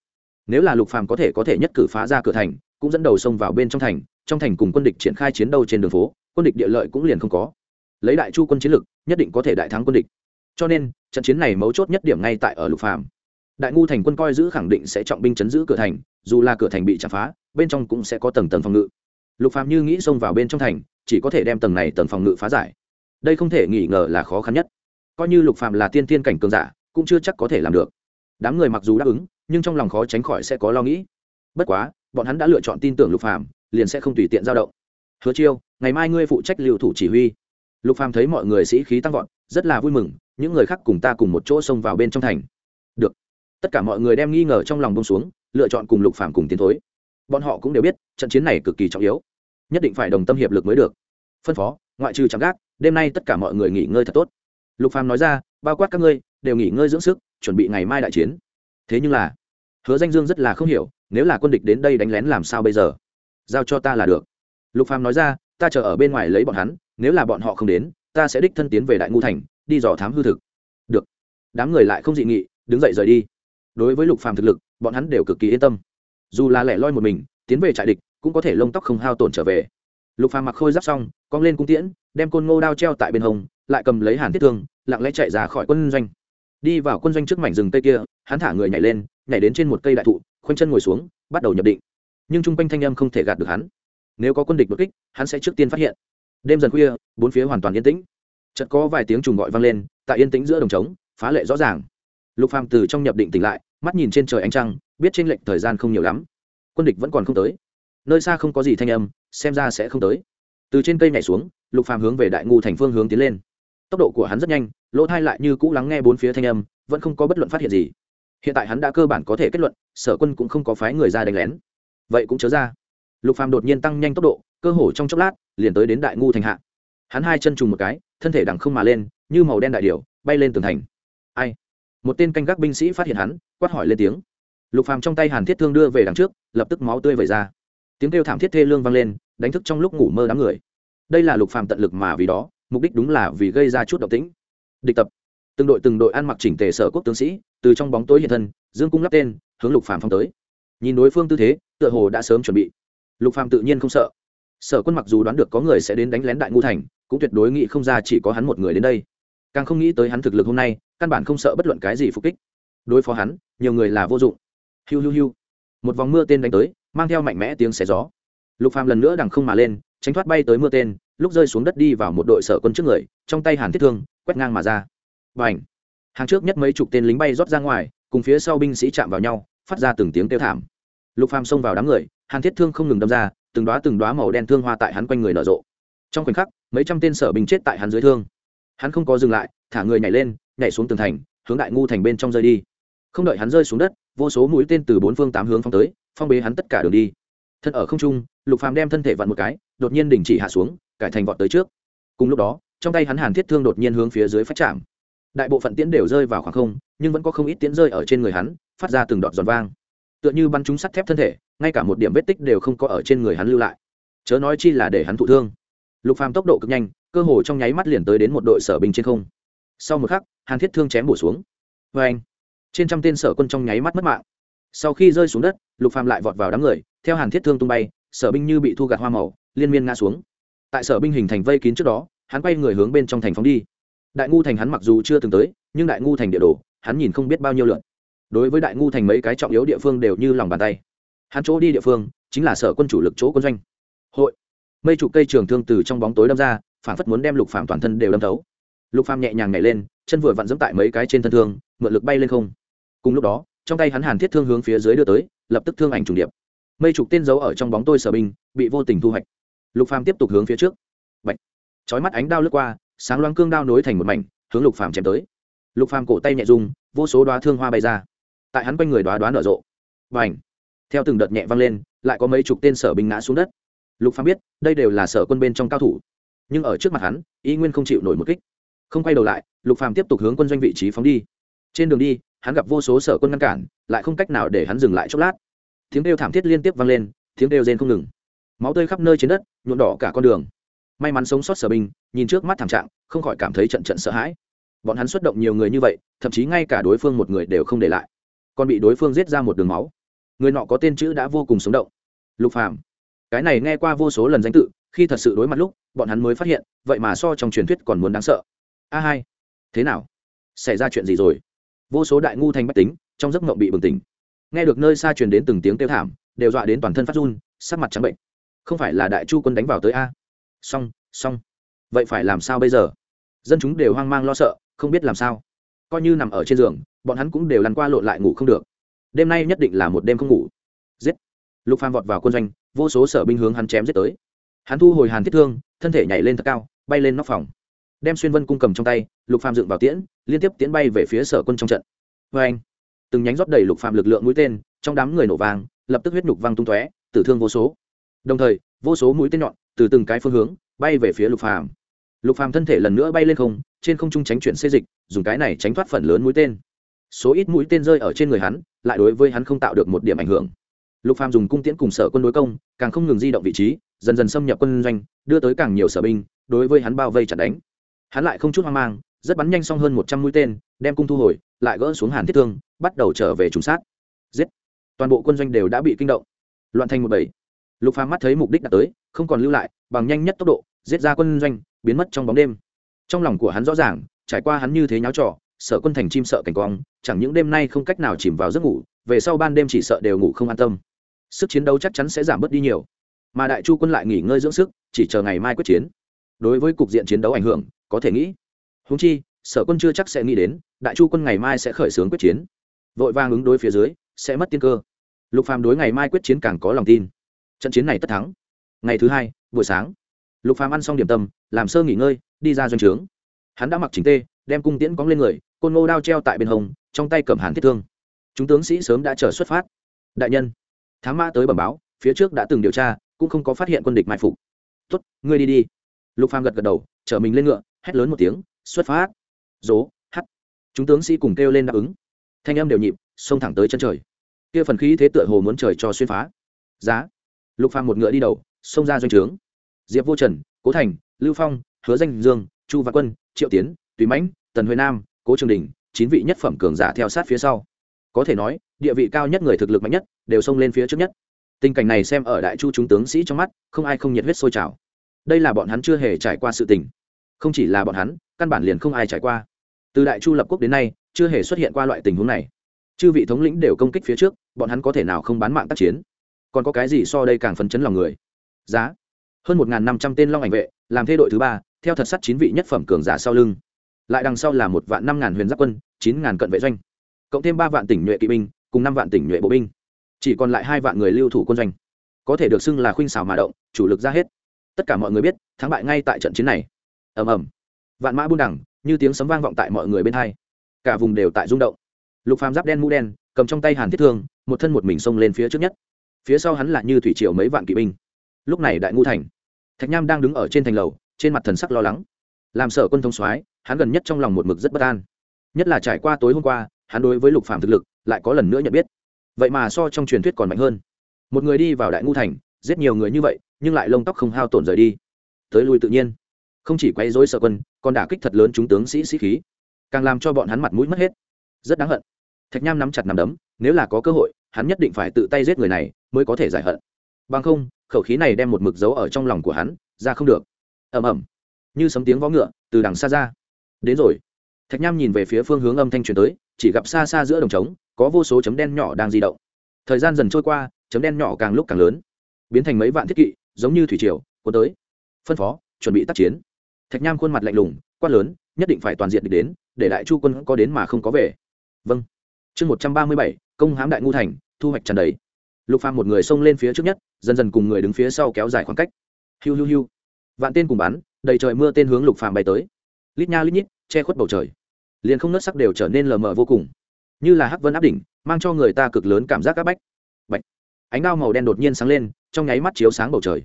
Nếu là lục phàm có thể có thể nhất cử phá ra cửa thành, cũng dẫn đầu xông vào bên trong thành trong thành cùng quân địch triển khai chiến đấu trên đường phố, quân địch địa lợi cũng liền không có. Lấy đại chu quân chiến lực, nhất định có thể đại thắng quân địch. Cho nên, trận chiến này mấu chốt nhất điểm ngay tại ở lục phàm đại ngu thành quân coi giữ khẳng định sẽ trọng binh chấn giữ cửa thành, dù là cửa thành bị chặt phá, bên trong cũng sẽ có tầng tầng phòng ngự. Lục phàm như nghĩ xông vào bên trong thành, chỉ có thể đem tầng này tầng phòng ngự phá giải. Đây không thể nghi ngờ là khó khăn nhất. Coi như lục phàm là tiên tiên cảnh cường giả, cũng chưa chắc có thể làm được. Đám người mặc dù đáp ứng, nhưng trong lòng khó tránh khỏi sẽ có lo nghĩ. Bất quá, bọn hắn đã lựa chọn tin tưởng lục phàm, liền sẽ không tùy tiện dao động. Hứa chiêu, ngày mai ngươi phụ trách liệu thủ chỉ huy. Lục phàm thấy mọi người sĩ khí tăng vọt, rất là vui mừng, những người khác cùng ta cùng một chỗ xông vào bên trong thành tất cả mọi người đem nghi ngờ trong lòng bông xuống, lựa chọn cùng lục phàm cùng tiến thối. Bọn họ cũng đều biết, trận chiến này cực kỳ trọng yếu. Nhất định phải đồng tâm hiệp lực mới được. Phân phó, ngoại trừ chẳng gác, đêm nay tất cả mọi người nghỉ ngơi thật tốt. Lục phàm nói ra, bao quát các ngươi, đều nghỉ ngơi dưỡng sức, chuẩn bị ngày mai đại chiến. Thế nhưng là, hứa danh dương rất là không hiểu, nếu là quân địch đến đây đánh lén làm sao bây giờ? Giao cho ta là được. Lục phàm nói ra, ta chờ ở bên ngoài lấy bọn hắn, nếu là bọn họ không đến, ta sẽ đích thân tiến về đại ngu thành, đi dò thám hư thực. Được. Đám người lại không dị nghị, đứng dậy rời đi đối với lục phàm thực lực, bọn hắn đều cực kỳ yên tâm. Dù là lẻ loi một mình, tiến về trại địch, cũng có thể lông tóc không hao tổn trở về. Lục phàm mặc khôi giáp xong, cong lên cung tiễn, đem côn ngô đao treo tại bên hông, lại cầm lấy hàn thiết thương, lặng lẽ chạy ra khỏi quân doanh. Đi vào quân doanh trước mảnh rừng tây kia, hắn thả người nhảy lên, nhảy đến trên một cây đại thụ, khoanh chân ngồi xuống, bắt đầu nhập định. Nhưng trung quanh thanh âm không thể gạt được hắn. Nếu có quân địch đột kích, hắn sẽ trước tiên phát hiện. Đêm dần khuya, bốn phía hoàn toàn yên tĩnh. Chợt có vài tiếng trùng gọi vang lên, tại yên tĩnh giữa đồng trống, phá lệ rõ ràng. Lục phàm từ trong nhập định tỉnh lại mắt nhìn trên trời ánh trăng, biết trên lệnh thời gian không nhiều lắm. Quân địch vẫn còn không tới. Nơi xa không có gì thanh âm, xem ra sẽ không tới. Từ trên cây nhảy xuống, lục phàm hướng về đại ngu thành phương hướng tiến lên. Tốc độ của hắn rất nhanh, lỗ thai lại như cũ lắng nghe bốn phía thanh âm, vẫn không có bất luận phát hiện gì. Hiện tại hắn đã cơ bản có thể kết luận, sở quân cũng không có phái người ra đánh lén. Vậy cũng chớ ra. Lục phàm đột nhiên tăng nhanh tốc độ, cơ hồ trong chốc lát, liền tới đến đại ngu thành hạ. Hắn hai chân trùng một cái, thân thể đằng không mà lên, như màu đen đại điểu, bay lên tường thành. Ai? Một tên canh gác binh sĩ phát hiện hắn, quát hỏi lên tiếng. Lục phàm trong tay hàn thiết thương đưa về đằng trước, lập tức máu tươi vẩy ra. Tiếng kêu thảm thiết thê lương vang lên, đánh thức trong lúc ngủ mơ đám người. Đây là lục phàm tận lực mà vì đó, mục đích đúng là vì gây ra chút động tĩnh. Địch tập. Từng đội từng đội ăn mặc chỉnh tề sở quốc tướng sĩ, từ trong bóng tối hiện thân, dương cung lắp tên, hướng lục phàm phong tới. Nhìn đối phương tư thế, tựa hồ đã sớm chuẩn bị. Lục phàm tự nhiên không sợ. Sở quân mặc dù đoán được có người sẽ đến đánh lén đại ngu thành, cũng tuyệt đối nghĩ không ra chỉ có hắn một người đến đây. Càng không nghĩ tới hắn thực lực hôm nay căn bản không sợ bất luận cái gì phục kích. Đối phó hắn, nhiều người là vô dụng. Hiu hiu hiu. Một vòng mưa tên đánh tới, mang theo mạnh mẽ tiếng xé gió. Lục phàm lần nữa đằng không mà lên, tránh thoát bay tới mưa tên, lúc rơi xuống đất đi vào một đội sở quân trước người, trong tay hàn thiết thương, quét ngang mà ra. Và ảnh hàng trước nhất mấy chục tên lính bay rót ra ngoài, cùng phía sau binh sĩ chạm vào nhau, phát ra từng tiếng kêu thảm. Lục phàm xông vào đám người, hàn thiết thương không ngừng đâm ra, từng đóa từng đóa màu đen thương hoa tại hắn quanh người nở rộ. Trong khoảnh khắc, mấy trăm tên sở binh chết tại hắn dưới thương hắn không có dừng lại, thả người nhảy lên, nhảy xuống tường thành, hướng đại ngu thành bên trong rơi đi. Không đợi hắn rơi xuống đất, vô số mũi tên từ bốn phương tám hướng phong tới, phong bế hắn tất cả đường đi. Thân ở không trung, lục phàm đem thân thể vặn một cái, đột nhiên đình chỉ hạ xuống, cải thành vọt tới trước. Cùng lúc đó, trong tay hắn hàn thiết thương đột nhiên hướng phía dưới phát chạm. Đại bộ phận tiễn đều rơi vào khoảng không, nhưng vẫn có không ít tiễn rơi ở trên người hắn, phát ra từng đọt giòn vang. Tựa như bắn trúng sắt thép thân thể, ngay cả một điểm vết tích đều không có ở trên người hắn lưu lại. Chớ nói chi là để hắn thụ thương. Lục phàm tốc độ cực nhanh cơ hồ trong nháy mắt liền tới đến một đội sở binh trên không. Sau một khắc, hàn thiết thương chém bổ xuống. Vê anh, trên trăm tên sở quân trong nháy mắt mất mạng. Sau khi rơi xuống đất, lục phàm lại vọt vào đám người, theo hàn thiết thương tung bay, sở binh như bị thu gạt hoa màu, liên miên ngã xuống. Tại sở binh hình thành vây kín trước đó, hắn quay người hướng bên trong thành phóng đi. Đại ngu thành hắn mặc dù chưa từng tới, nhưng đại ngu thành địa đồ, hắn nhìn không biết bao nhiêu lượn đối với đại ngu thành mấy cái trọng yếu địa phương đều như lòng bàn tay. Hắn chỗ đi địa phương, chính là sở quân chủ lực chỗ quân doanh. Hội. Mây trụ cây trường thương từ trong bóng tối đâm ra phản phất muốn đem lục Phàm toàn thân đều đâm thấu. Lục Phàm nhẹ nhàng nhảy lên, chân vừa vặn dẫm tại mấy cái trên thân thương, mượn lực bay lên không. Cùng lúc đó, trong tay hắn hàn thiết thương hướng phía dưới đưa tới, lập tức thương ảnh trùng điệp. Mây trục tên giấu ở trong bóng tôi sở binh, bị vô tình thu hoạch. Lục phàm tiếp tục hướng phía trước. Bạch. chói mắt ánh đao lướt qua, sáng loáng cương đao nối thành một mảnh, hướng lục phàm chém tới. Lục phàm cổ tay nhẹ rung, vô số đóa thương hoa bay ra. Tại hắn quanh người đóa đóa nở rộ. Và theo từng đợt nhẹ vang lên, lại có mấy chục tên sở binh ngã xuống đất. Lục phàm biết, đây đều là sở quân bên trong cao thủ nhưng ở trước mặt hắn, y nguyên không chịu nổi một kích. Không quay đầu lại, lục phàm tiếp tục hướng quân doanh vị trí phóng đi. Trên đường đi, hắn gặp vô số sở quân ngăn cản, lại không cách nào để hắn dừng lại chốc lát. Tiếng kêu thảm thiết liên tiếp vang lên, tiếng kêu rên không ngừng. Máu tươi khắp nơi trên đất, nhuộm đỏ cả con đường. May mắn sống sót sở binh, nhìn trước mắt thảm trạng, không khỏi cảm thấy trận trận sợ hãi. Bọn hắn xuất động nhiều người như vậy, thậm chí ngay cả đối phương một người đều không để lại. Còn bị đối phương giết ra một đường máu. Người nọ có tên chữ đã vô cùng sống động. Lục phàm, cái này nghe qua vô số lần danh tự khi thật sự đối mặt lúc, bọn hắn mới phát hiện, vậy mà so trong truyền thuyết còn muốn đáng sợ. A hai, thế nào? Xảy ra chuyện gì rồi? Vô số đại ngu thành bách tính, trong giấc mộng bị bừng tỉnh. Nghe được nơi xa truyền đến từng tiếng kêu thảm, đều dọa đến toàn thân phát run, sắc mặt trắng bệnh. Không phải là đại chu quân đánh vào tới a? Xong xong. Vậy phải làm sao bây giờ? Dân chúng đều hoang mang lo sợ, không biết làm sao. Coi như nằm ở trên giường, bọn hắn cũng đều lăn qua lộn lại ngủ không được. Đêm nay nhất định là một đêm không ngủ. Giết. Lục phàm vọt vào quân doanh, vô số sở binh hướng hắn chém giết tới hắn thu hồi hàn thiết thương, thân thể nhảy lên thật cao, bay lên nóc phòng. Đem xuyên vân cung cầm trong tay, lục phàm dựng vào tiễn, liên tiếp tiễn bay về phía sở quân trong trận. Vê anh, từng nhánh rót đầy lục phàm lực lượng mũi tên, trong đám người nổ vàng lập tức huyết nhục văng tung tóe, tử thương vô số. Đồng thời, vô số mũi tên nhọn từ từng cái phương hướng bay về phía lục phàm. Lục phàm thân thể lần nữa bay lên không, trên không trung tránh chuyển xê dịch, dùng cái này tránh thoát phần lớn mũi tên. Số ít mũi tên rơi ở trên người hắn, lại đối với hắn không tạo được một điểm ảnh hưởng. Lục phàm dùng cung tiễn cùng sở quân đối công, càng không ngừng di động vị trí dần dần xâm nhập quân doanh, đưa tới càng nhiều sở binh, đối với hắn bao vây chặt đánh. Hắn lại không chút hoang mang, rất bắn nhanh xong hơn một trăm mũi tên, đem cung thu hồi, lại gỡ xuống hàn thiết thương, bắt đầu trở về trùng sát. Giết! Toàn bộ quân doanh đều đã bị kinh động. Loạn thành một bảy lục phàm mắt thấy mục đích đã tới, không còn lưu lại, bằng nhanh nhất tốc độ, giết ra quân doanh, biến mất trong bóng đêm. Trong lòng của hắn rõ ràng, trải qua hắn như thế nháo trò, sở quân thành chim sợ cảnh quang, chẳng những đêm nay không cách nào chìm vào giấc ngủ, về sau ban đêm chỉ sợ đều ngủ không an tâm. Sức chiến đấu chắc chắn sẽ giảm bớt đi nhiều mà đại chu quân lại nghỉ ngơi dưỡng sức, chỉ chờ ngày mai quyết chiến. Đối với cục diện chiến đấu ảnh hưởng, có thể nghĩ. Húng chi, sở quân chưa chắc sẽ nghĩ đến, đại chu quân ngày mai sẽ khởi xướng quyết chiến. Vội vàng ứng đối phía dưới, sẽ mất tiên cơ. Lục phàm đối ngày mai quyết chiến càng có lòng tin. Trận chiến này tất thắng. Ngày thứ hai, buổi sáng. Lục phàm ăn xong điểm tâm, làm sơ nghỉ ngơi, đi ra doanh trướng. Hắn đã mặc chỉnh tê, đem cung tiễn cóng lên người, côn ngô đao treo tại bên hồng trong tay cầm hàn thiết thương. Chúng tướng sĩ sớm đã chờ xuất phát. Đại nhân, thám mã tới bẩm báo, phía trước đã từng điều tra cũng không có phát hiện quân địch mai phục. Tốt, ngươi đi đi. Lục phàm gật gật đầu, chở mình lên ngựa, hét lớn một tiếng, xuất phát. Dố hắt. Chúng tướng sĩ cùng kêu lên đáp ứng. Thanh âm đều nhịp, xông thẳng tới chân trời. Kia phần khí thế tựa hồ muốn trời cho xuyên phá. Giá. Lục phàm một ngựa đi đầu, xông ra doanh trướng. Diệp vô trần, cố thành, lưu phong, hứa danh dương, chu văn quân, triệu tiến, tùy mãnh, tần huệ nam, cố trường đình, chín vị nhất phẩm cường giả theo sát phía sau. Có thể nói, địa vị cao nhất người thực lực mạnh nhất, đều xông lên phía trước nhất tình cảnh này xem ở đại chu chúng tướng sĩ trong mắt, không ai không nhiệt huyết sôi trào. Đây là bọn hắn chưa hề trải qua sự tình. Không chỉ là bọn hắn, căn bản liền không ai trải qua. Từ đại chu lập quốc đến nay, chưa hề xuất hiện qua loại tình huống này. Chư vị thống lĩnh đều công kích phía trước, bọn hắn có thể nào không bán mạng tác chiến? Còn có cái gì so đây càng phấn chấn lòng người? Giá. Hơn một năm trăm tên long ảnh vệ, làm thê đội thứ ba, theo thật sắt chín vị nhất phẩm cường giả sau lưng. Lại đằng sau là một vạn năm ngàn huyền giáp quân, chín ngàn cận vệ doanh. Cộng thêm ba vạn tỉnh nhuệ kỵ binh, cùng năm vạn tỉnh nhuệ bộ binh chỉ còn lại hai vạn người lưu thủ quân doanh. Có thể được xưng là khuynh xảo mà động, chủ lực ra hết. Tất cả mọi người biết, thắng bại ngay tại trận chiến này. Ầm ầm. Vạn mã buôn đẳng, như tiếng sấm vang vọng tại mọi người bên hai. Cả vùng đều tại rung động. Lục phàm giáp đen mũ đen, cầm trong tay hàn thiết thương, một thân một mình xông lên phía trước nhất. Phía sau hắn là như thủy triều mấy vạn kỵ binh. Lúc này đại ngu thành, thạch nham đang đứng ở trên thành lầu, trên mặt thần sắc lo lắng. Làm sở quân thông soái, hắn gần nhất trong lòng một mực rất bất an. Nhất là trải qua tối hôm qua, hắn đối với lục phàm thực lực, lại có lần nữa nhận biết vậy mà so trong truyền thuyết còn mạnh hơn. Một người đi vào đại ngu thành, giết nhiều người như vậy, nhưng lại lông tóc không hao tổn rời đi. Tới lui tự nhiên. Không chỉ quay dối sở quân, còn đả kích thật lớn chúng tướng sĩ sĩ khí. Càng làm cho bọn hắn mặt mũi mất hết. Rất đáng hận. Thạch nham nắm chặt nằm đấm, nếu là có cơ hội, hắn nhất định phải tự tay giết người này, mới có thể giải hận. Bằng không, khẩu khí này đem một mực dấu ở trong lòng của hắn, ra không được. Ầm ầm. Như sấm tiếng vó ngựa, từ đằng xa ra. Đến rồi. Thạch nham nhìn về phía phương hướng âm thanh truyền tới, chỉ gặp xa xa giữa đồng trống có vô số chấm đen nhỏ đang di động. Thời gian dần trôi qua, chấm đen nhỏ càng lúc càng lớn, biến thành mấy vạn thiết kỵ, giống như thủy triều, cuốn tới. Phân phó, chuẩn bị tác chiến. Thạch nham khuôn mặt lạnh lùng, quát lớn, nhất định phải toàn diện địch đến, để đại chu quân có đến mà không có về. Vâng. Chương một trăm ba mươi bảy, công hám đại ngu thành, thu hoạch tràn đầy. Lục phàm một người xông lên phía trước nhất, dần dần cùng người đứng phía sau kéo dài khoảng cách. Hiu hiu hiu. Vạn tên cùng bắn, đầy trời mưa tên hướng lục phàm bay tới. Lít nha lít nhít, che khuất bầu trời. Liền không nớt sắc đều trở nên lờ mờ vô cùng như là hắc vân áp đỉnh, mang cho người ta cực lớn cảm giác áp bách. Bạch. ánh đao màu đen đột nhiên sáng lên, trong nháy mắt chiếu sáng bầu trời.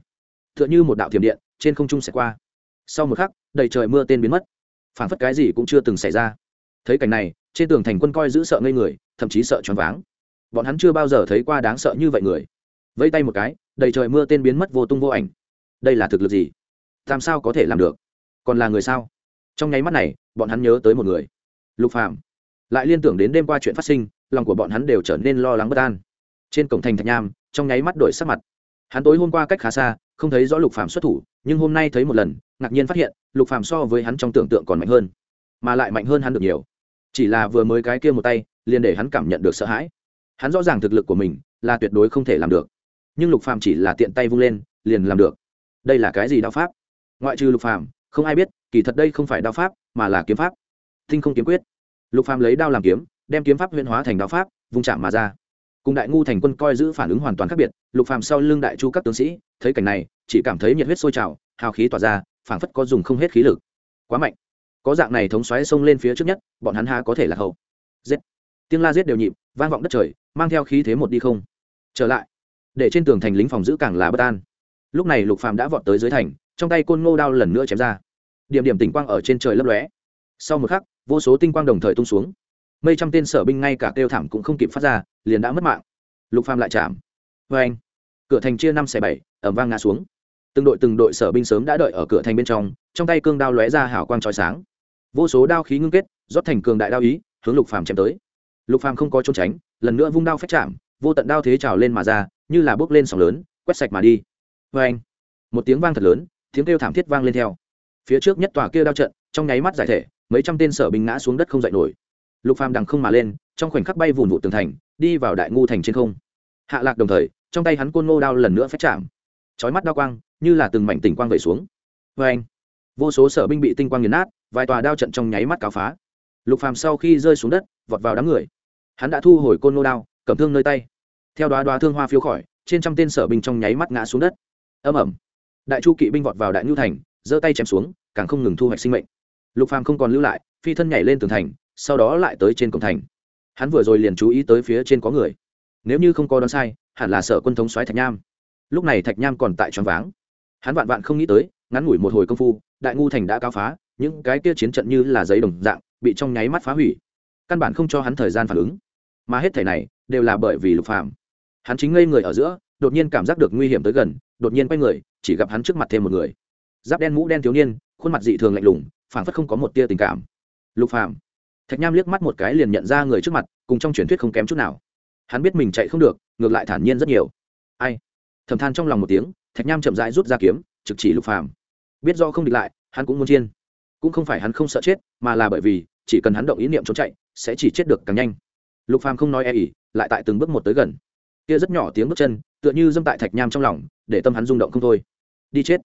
Tựa như một đạo thiểm điện, trên không trung sẽ qua. Sau một khắc, đầy trời mưa tên biến mất. Phản phất cái gì cũng chưa từng xảy ra. Thấy cảnh này, trên tường thành quân coi giữ sợ ngây người, thậm chí sợ choáng váng. Bọn hắn chưa bao giờ thấy qua đáng sợ như vậy người. Vẫy tay một cái, đầy trời mưa tên biến mất vô tung vô ảnh. Đây là thực lực gì? Làm sao có thể làm được? Còn là người sao? Trong nháy mắt này, bọn hắn nhớ tới một người. Lục phàm lại liên tưởng đến đêm qua chuyện phát sinh, lòng của bọn hắn đều trở nên lo lắng bất an. Trên cổng thành thạch nham, trong nháy mắt đổi sắc mặt. Hắn tối hôm qua cách khá xa, không thấy rõ lục phàm xuất thủ, nhưng hôm nay thấy một lần, ngạc nhiên phát hiện, lục phàm so với hắn trong tưởng tượng còn mạnh hơn, mà lại mạnh hơn hắn được nhiều. Chỉ là vừa mới cái kia một tay, liền để hắn cảm nhận được sợ hãi. Hắn rõ ràng thực lực của mình là tuyệt đối không thể làm được. Nhưng lục phàm chỉ là tiện tay vung lên, liền làm được. Đây là cái gì đao pháp? Ngoại trừ lục phàm, không ai biết, kỳ thật đây không phải đao pháp, mà là kiếm pháp. Tinh không kiếm quyết lục phàm lấy đao làm kiếm, đem kiếm pháp huyễn hóa thành đao pháp, vung chạm mà ra. Cùng đại ngu thành quân coi giữ phản ứng hoàn toàn khác biệt, lục phàm sau lưng đại chu các tướng sĩ, thấy cảnh này, chỉ cảm thấy nhiệt huyết sôi trào, hào khí tỏa ra, phảng phất có dùng không hết khí lực. Quá mạnh. Có dạng này thống xoáy xông lên phía trước nhất, bọn hắn ha có thể là hậu? Giết. Tiếng la giết đều nhịp, vang vọng đất trời, mang theo khí thế một đi không. Trở lại. Để trên tường thành lính phòng giữ càng là bất an. Lúc này lục phàm đã vọt tới dưới thành, trong tay côn ngô đao lần nữa chém ra. Điểm điểm tỉnh quang ở trên trời lấp lóe. Sau một khắc vô số tinh quang đồng thời tung xuống. Mấy trăm tên sở binh ngay cả kêu thảm cũng không kịp phát ra, liền đã mất mạng. Lục phàm lại chạm. Vê anh, cửa thành chia năm xẻ bảy ẩm vang ngã xuống. Từng đội từng đội sở binh sớm đã đợi ở cửa thành bên trong trong tay cương đao lóe ra hào quang chói sáng. Vô số đao khí ngưng kết, rót thành cường đại đao ý, hướng lục phàm chém tới. Lục phàm không có trốn tránh, lần nữa vung đao phách chạm, vô tận đao thế trào lên mà ra, như là bước lên sóng lớn, quét sạch mà đi. Vê anh, một tiếng vang thật lớn, tiếng kêu thảm thiết vang lên theo. Phía trước nhất tòa kia đao trận, trong nháy mắt giải thể mấy trăm tên sở binh ngã xuống đất không dậy nổi. Lục phàm đằng không mà lên, trong khoảnh khắc bay vùn vụ tường thành, đi vào đại ngu thành trên không. Hạ lạc đồng thời, trong tay hắn côn ngô đao lần nữa phách chạm. Chói mắt đao quang, như là từng mảnh tỉnh quang vẩy xuống. Vê anh, vô số sở binh bị tinh quang nghiền nát, vài tòa đao trận trong nháy mắt cáo phá. Lục phàm sau khi rơi xuống đất, vọt vào đám người. Hắn đã thu hồi côn ngô đao, cầm thương nơi tay. Theo đoá đoá thương hoa phiếu khỏi trên trăm tên sở binh trong nháy mắt ngã xuống đất. Âm ẩm đại chu kỵ binh vọt vào đại nhu thành, giơ tay chém xuống, càng không ngừng thu hoạch sinh mệnh lục phàm không còn lưu lại, phi thân nhảy lên tường thành, sau đó lại tới trên cổng thành. Hắn vừa rồi liền chú ý tới phía trên có người. Nếu như không có đoán sai, hẳn là sở quân thống soái thạch nham. Lúc này thạch nham còn tại choáng váng. Hắn vạn vạn không nghĩ tới, ngắn ngủi một hồi công phu, đại ngu thành đã cao phá, những cái kia chiến trận như là giấy đồng dạng, bị trong nháy mắt phá hủy. Căn bản không cho hắn thời gian phản ứng. Mà hết thể này, đều là bởi vì lục phàm. Hắn chính ngây người ở giữa, đột nhiên cảm giác được nguy hiểm tới gần, đột nhiên quay người, chỉ gặp hắn trước mặt thêm một người. Giáp đen mũ đen thiếu niên, khuôn mặt dị thường lạnh lùng phảng phất không có một tia tình cảm. Lục phàm. Thạch nham liếc mắt một cái liền nhận ra người trước mặt, cùng trong truyền thuyết không kém chút nào. Hắn biết mình chạy không được, ngược lại thản nhiên rất nhiều. Ai? Thầm than trong lòng một tiếng, thạch nham chậm rãi rút ra kiếm, trực chỉ lục phàm. Biết do không địch lại, hắn cũng muốn chiên. Cũng không phải hắn không sợ chết, mà là bởi vì, chỉ cần hắn động ý niệm trốn chạy, sẽ chỉ chết được càng nhanh. Lục phàm không nói e ỉ lại tại từng bước một tới gần. Kia rất nhỏ tiếng bước chân, tựa như dâm tại thạch nham trong lòng, để tâm hắn rung động không thôi. Đi chết.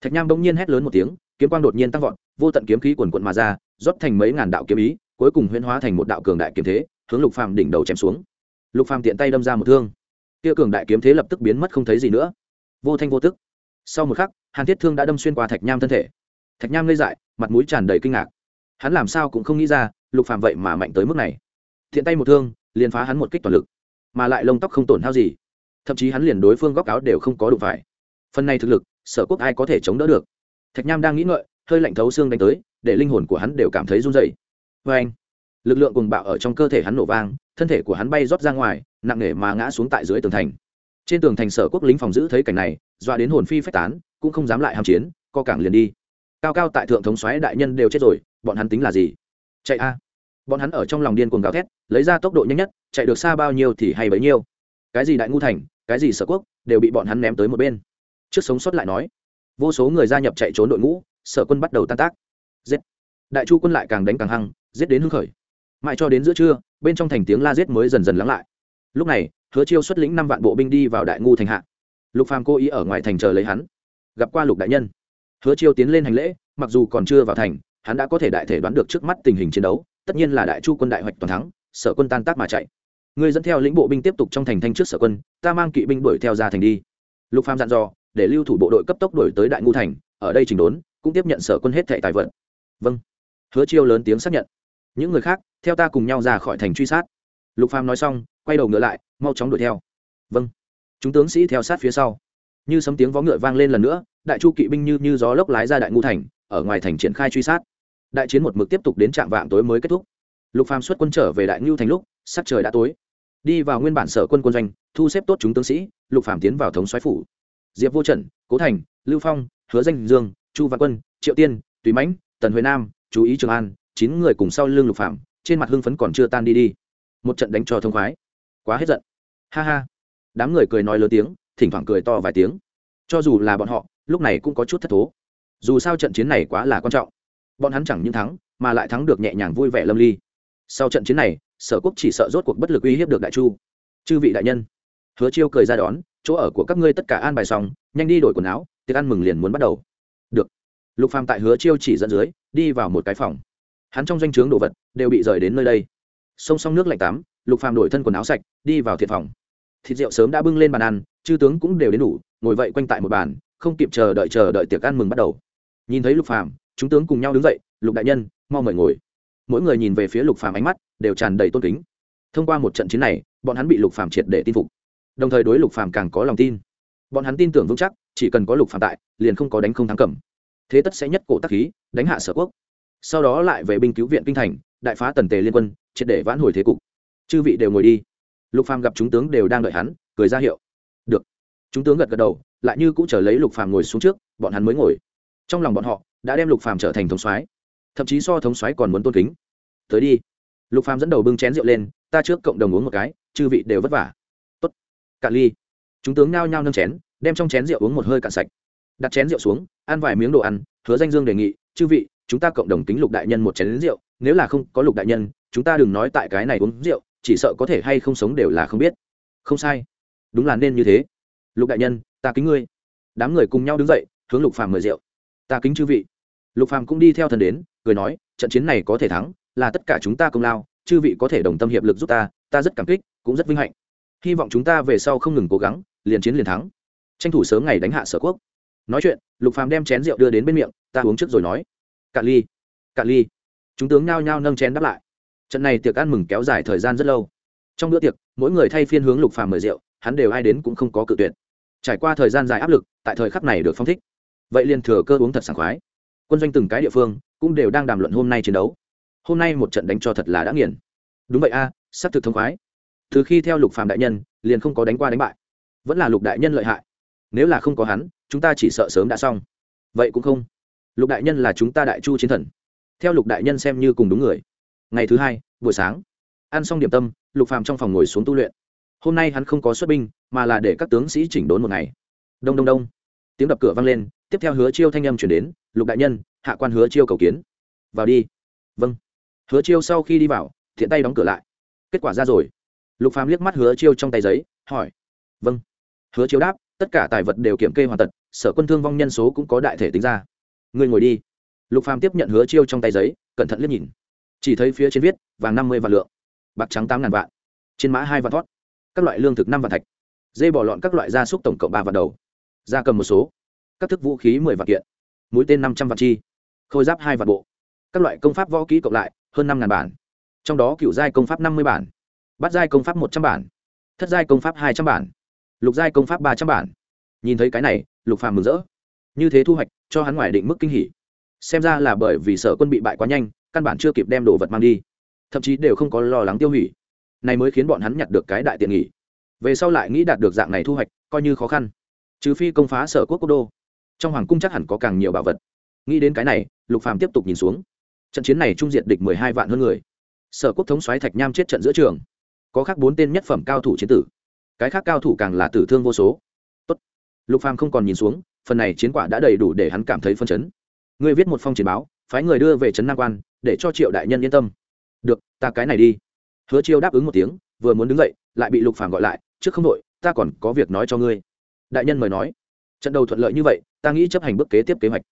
Thạch nham bỗng nhiên hét lớn một tiếng kiếm quang đột nhiên tăng vọt, vô tận kiếm khí quần quận mà ra, rót thành mấy ngàn đạo kiếm ý, cuối cùng huyễn hóa thành một đạo cường đại kiếm thế, hướng lục phàm đỉnh đầu chém xuống. Lục phàm tiện tay đâm ra một thương. Kia cường đại kiếm thế lập tức biến mất không thấy gì nữa. Vô thanh vô tức. Sau một khắc, hàn thiết thương đã đâm xuyên qua thạch nham thân thể. Thạch nham ngây dại, mặt mũi tràn đầy kinh ngạc. Hắn làm sao cũng không nghĩ ra, lục phàm vậy mà mạnh tới mức này. Thiện tay một thương, liền phá hắn một kích toàn lực. Mà lại lông tóc không tổn hao gì. Thậm chí hắn liền đối phương góc áo đều không có đụng phải. Phần này thực lực, sở quốc ai có thể chống đỡ được? Thạch nham đang nghĩ ngợi, hơi lạnh thấu xương đánh tới, để linh hồn của hắn đều cảm thấy run dày vê anh, lực lượng cùng bạo ở trong cơ thể hắn nổ vang, thân thể của hắn bay rót ra ngoài, nặng nề mà ngã xuống tại dưới tường thành. Trên tường thành sở quốc lính phòng giữ thấy cảnh này, dọa đến hồn phi phách tán, cũng không dám lại hàm chiến, co cảng liền đi. Cao cao tại thượng thống xoáy đại nhân đều chết rồi, bọn hắn tính là gì? Chạy a. Bọn hắn ở trong lòng điên cuồng gào thét, lấy ra tốc độ nhanh nhất, chạy được xa bao nhiêu thì hay bấy nhiêu. Cái gì đại ngu thành, cái gì sở quốc, đều bị bọn hắn ném tới một bên. Trước sống sót lại nói vô số người gia nhập chạy trốn đội ngũ, sở quân bắt đầu tan tác. Giết. Đại chu quân lại càng đánh càng hăng, giết đến hưng khởi. Mãi cho đến giữa trưa, bên trong thành tiếng la giết mới dần dần lắng lại. Lúc này, hứa chiêu xuất lĩnh năm vạn bộ binh đi vào đại ngu thành hạ. Lục phàm cố ý ở ngoài thành chờ lấy hắn. Gặp qua lục đại nhân. Hứa chiêu tiến lên hành lễ, mặc dù còn chưa vào thành, hắn đã có thể đại thể đoán được trước mắt tình hình chiến đấu, tất nhiên là đại chu quân đại hoạch toàn thắng, sở quân tan tác mà chạy. Người dẫn theo lĩnh bộ binh tiếp tục trong thành thanh trước sở quân, ta mang kỵ binh đuổi theo ra thành đi. Lục phàm dặn dò để lưu thủ bộ đội cấp tốc đuổi tới đại ngu thành, ở đây trình đốn, cũng tiếp nhận sở quân hết thệ tài vận vâng. Hứa chiêu lớn tiếng xác nhận. Những người khác, theo ta cùng nhau ra khỏi thành truy sát. Lục phàm nói xong, quay đầu ngựa lại, mau chóng đuổi theo. Vâng. Chúng tướng sĩ theo sát phía sau. Như sấm tiếng vó ngựa vang lên lần nữa, đại chu kỵ binh như như gió lốc lái ra đại ngu thành, ở ngoài thành triển khai truy sát. Đại chiến một mực tiếp tục đến trạm vạng tối mới kết thúc. Lục phàm xuất quân trở về đại ngưu thành lúc, sắc trời đã tối. Đi vào nguyên bản sở quân quân doanh, thu xếp tốt chúng tướng sĩ, lục phàm tiến vào thống soái phủ diệp vô trần, cố thành, lưu phong, hứa danh dương, chu văn quân, triệu tiên, tùy mãnh, tần huệ nam, chú ý trường an, chín người cùng sau lưng lục phạm trên mặt hưng phấn còn chưa tan đi đi. Một trận đánh cho thông khoái. Quá hết giận. Ha ha. Đám người cười nói lớn tiếng, thỉnh thoảng cười to vài tiếng. Cho dù là bọn họ, lúc này cũng có chút thất thố. Dù sao trận chiến này quá là quan trọng. Bọn hắn chẳng những thắng, mà lại thắng được nhẹ nhàng vui vẻ lâm ly. Sau trận chiến này, sở quốc chỉ sợ rốt cuộc bất lực uy hiếp được đại chu. Chư vị đại nhân. Hứa chiêu cười ra đón chỗ ở của các ngươi tất cả an bài xong, nhanh đi đổi quần áo, tiệc ăn mừng liền muốn bắt đầu. Được. Lục phàm tại hứa chiêu chỉ dẫn dưới, đi vào một cái phòng. Hắn trong danh o chướng đồ vật đều bị rời đến nơi đây. Xông xong nước lạnh tắm, lục phàm đổi thân quần áo sạch, đi vào thiệt phòng. Thịt rượu sớm đã bưng lên bàn ăn, chư tướng cũng đều đến đủ, ngồi vậy quanh tại một bàn, không kịp chờ đợi chờ đợi tiệc ăn mừng bắt đầu. Nhìn thấy lục phàm, chúng tướng cùng nhau đứng dậy, lục đại nhân, mau mời ngồi. Mỗi người nhìn về phía lục phàm ánh mắt đều tràn đầy tôn kính. Thông qua một trận chiến này, bọn hắn bị lục phàm triệt để tin phục đồng thời đối lục phàm càng có lòng tin. Bọn hắn tin tưởng vững chắc, chỉ cần có lục phàm tại, liền không có đánh không thắng cẩm thế tất sẽ nhất cổ tác khí, đánh hạ sở quốc. Sau đó lại về binh cứu viện kinh thành, đại phá tần tề liên quân, triệt để vãn hồi thế cục. Chư vị đều ngồi đi. Lục phàm gặp chúng tướng đều đang đợi hắn, cười ra hiệu. Được. Chúng tướng gật gật đầu, lại như cũng chờ lấy lục phàm ngồi xuống trước, bọn hắn mới ngồi. Trong lòng bọn họ, đã đem lục phàm trở thành thống soái. Thậm chí so thống soái còn muốn tôn kính. Tới đi. Lục phàm dẫn đầu bưng chén rượu lên, ta trước cộng đồng uống một cái, chư vị đều vất vả cạn ly. Chúng tướng nao nhao nâng chén, đem trong chén rượu uống một hơi cạn sạch. Đặt chén rượu xuống, ăn vài miếng đồ ăn, hứa danh dương đề nghị, chư vị, chúng ta cộng đồng tính lục đại nhân một chén rượu, nếu là không có lục đại nhân, chúng ta đừng nói tại cái này uống rượu, chỉ sợ có thể hay không sống đều là không biết. Không sai. Đúng là nên như thế. Lục đại nhân, ta kính ngươi. Đám người cùng nhau đứng dậy, hướng lục phàm mời rượu. Ta kính chư vị. Lục phàm cũng đi theo thần đến, cười nói, trận chiến này có thể thắng, là tất cả chúng ta công lao, chư vị có thể đồng tâm hiệp lực giúp ta ta rất cảm kích, cũng rất vinh hạnh hy vọng chúng ta về sau không ngừng cố gắng liền chiến liền thắng. Tranh thủ sớm ngày đánh hạ sở quốc. Nói chuyện lục phàm đem chén rượu đưa đến bên miệng ta uống trước rồi nói. Cạn ly cạn ly. Chúng tướng nhao nhao nâng chén đáp lại. Trận này tiệc ăn mừng kéo dài thời gian rất lâu. Trong bữa tiệc mỗi người thay phiên hướng lục phàm mời rượu hắn đều ai đến cũng không có cự tuyệt. Trải qua thời gian dài áp lực tại thời khắc này được phong thích. Vậy liền thừa cơ uống thật sảng khoái. Quân doanh từng cái địa phương cũng đều đang đàm luận hôm nay chiến đấu. Hôm nay một trận đánh cho thật là đã nghiền. Đúng vậy a à, sắp thực thông khoái từ khi theo lục phàm đại nhân, liền không có đánh qua đánh bại. Vẫn là lục đại nhân lợi hại. Nếu là không có hắn, chúng ta chỉ sợ sớm đã xong. Vậy cũng không. Lục đại nhân là chúng ta đại chu chiến thần. Theo lục đại nhân xem như cùng đúng người. Ngày thứ hai, buổi sáng. Ăn xong điểm tâm, lục phàm trong phòng ngồi xuống tu luyện. Hôm nay hắn không có xuất binh, mà là để các tướng sĩ chỉnh đốn một ngày. Đông đông đông. Tiếng đập cửa vang lên, tiếp theo hứa chiêu thanh âm chuyển đến, lục đại nhân, hạ quan hứa chiêu cầu kiến. Vào đi. Vâng. Hứa chiêu sau khi đi vào, thiện tay đóng cửa lại. Kết quả ra rồi lục phàm liếc mắt hứa chiêu trong tay giấy, hỏi. Vâng. Hứa chiêu đáp, tất cả tài vật đều kiểm kê hoàn tật sở quân thương vong nhân số cũng có đại thể tính ra. Người ngồi đi. Lục phàm tiếp nhận hứa chiêu trong tay giấy, cẩn thận liếc nhìn. Chỉ thấy phía trên viết, vàng năm mươi vạn lượng, bạc trắng tám ngàn vạn, trên mã hai vạn thoát các loại lương thực năm vạn thạch, dê bỏ lọn các loại gia súc tổng cộng ba vạn đầu, gia cầm một số, các thức vũ khí mười vạn kiện, mũi tên năm trăm vạn chi, khôi giáp hai vạn bộ, các loại công pháp võ kỹ cộng lại hơn năm ngàn bản, trong đó cựu giai công pháp năm mươi bản bát giai công pháp một trăm bản. Thất giai công pháp hai trăm bản. Lục giai công pháp ba trăm bản. Nhìn thấy cái này, lục phàm mừng rỡ. Như thế thu hoạch, cho hắn ngoài định mức kinh hỉ. Xem ra là bởi vì sở quân bị bại quá nhanh, căn bản chưa kịp đem đồ vật mang đi. Thậm chí đều không có lo lắng tiêu hủy. Này mới khiến bọn hắn nhặt được cái đại tiện nghỉ về sau lại nghĩ đạt được dạng này thu hoạch, coi như khó khăn. Trừ phi công phá sở quốc quốc đô. Trong hoàng cung chắc hẳn có càng nhiều bảo vật. Nghĩ đến cái này, lục phàm tiếp tục nhìn xuống. Trận chiến này trung diệt địch mười hai vạn hơn người. Sở quốc thống xoáy thạch nham chết trận giữa trường có khác bốn tên nhất phẩm cao thủ chiến tử. Cái khác cao thủ càng là tử thương vô số. Tốt. lục phàm không còn nhìn xuống, phần này chiến quả đã đầy đủ để hắn cảm thấy phân chấn. Ngươi viết một phong chiến báo, phái người đưa về trấn nam quan, để cho triệu đại nhân yên tâm. Được, ta cái này đi. Hứa chiêu đáp ứng một tiếng, vừa muốn đứng dậy, lại bị lục phàm gọi lại, trước không đội ta còn có việc nói cho ngươi. Đại nhân mời nói. Trận đầu thuận lợi như vậy, ta nghĩ chấp hành bước kế tiếp kế hoạch.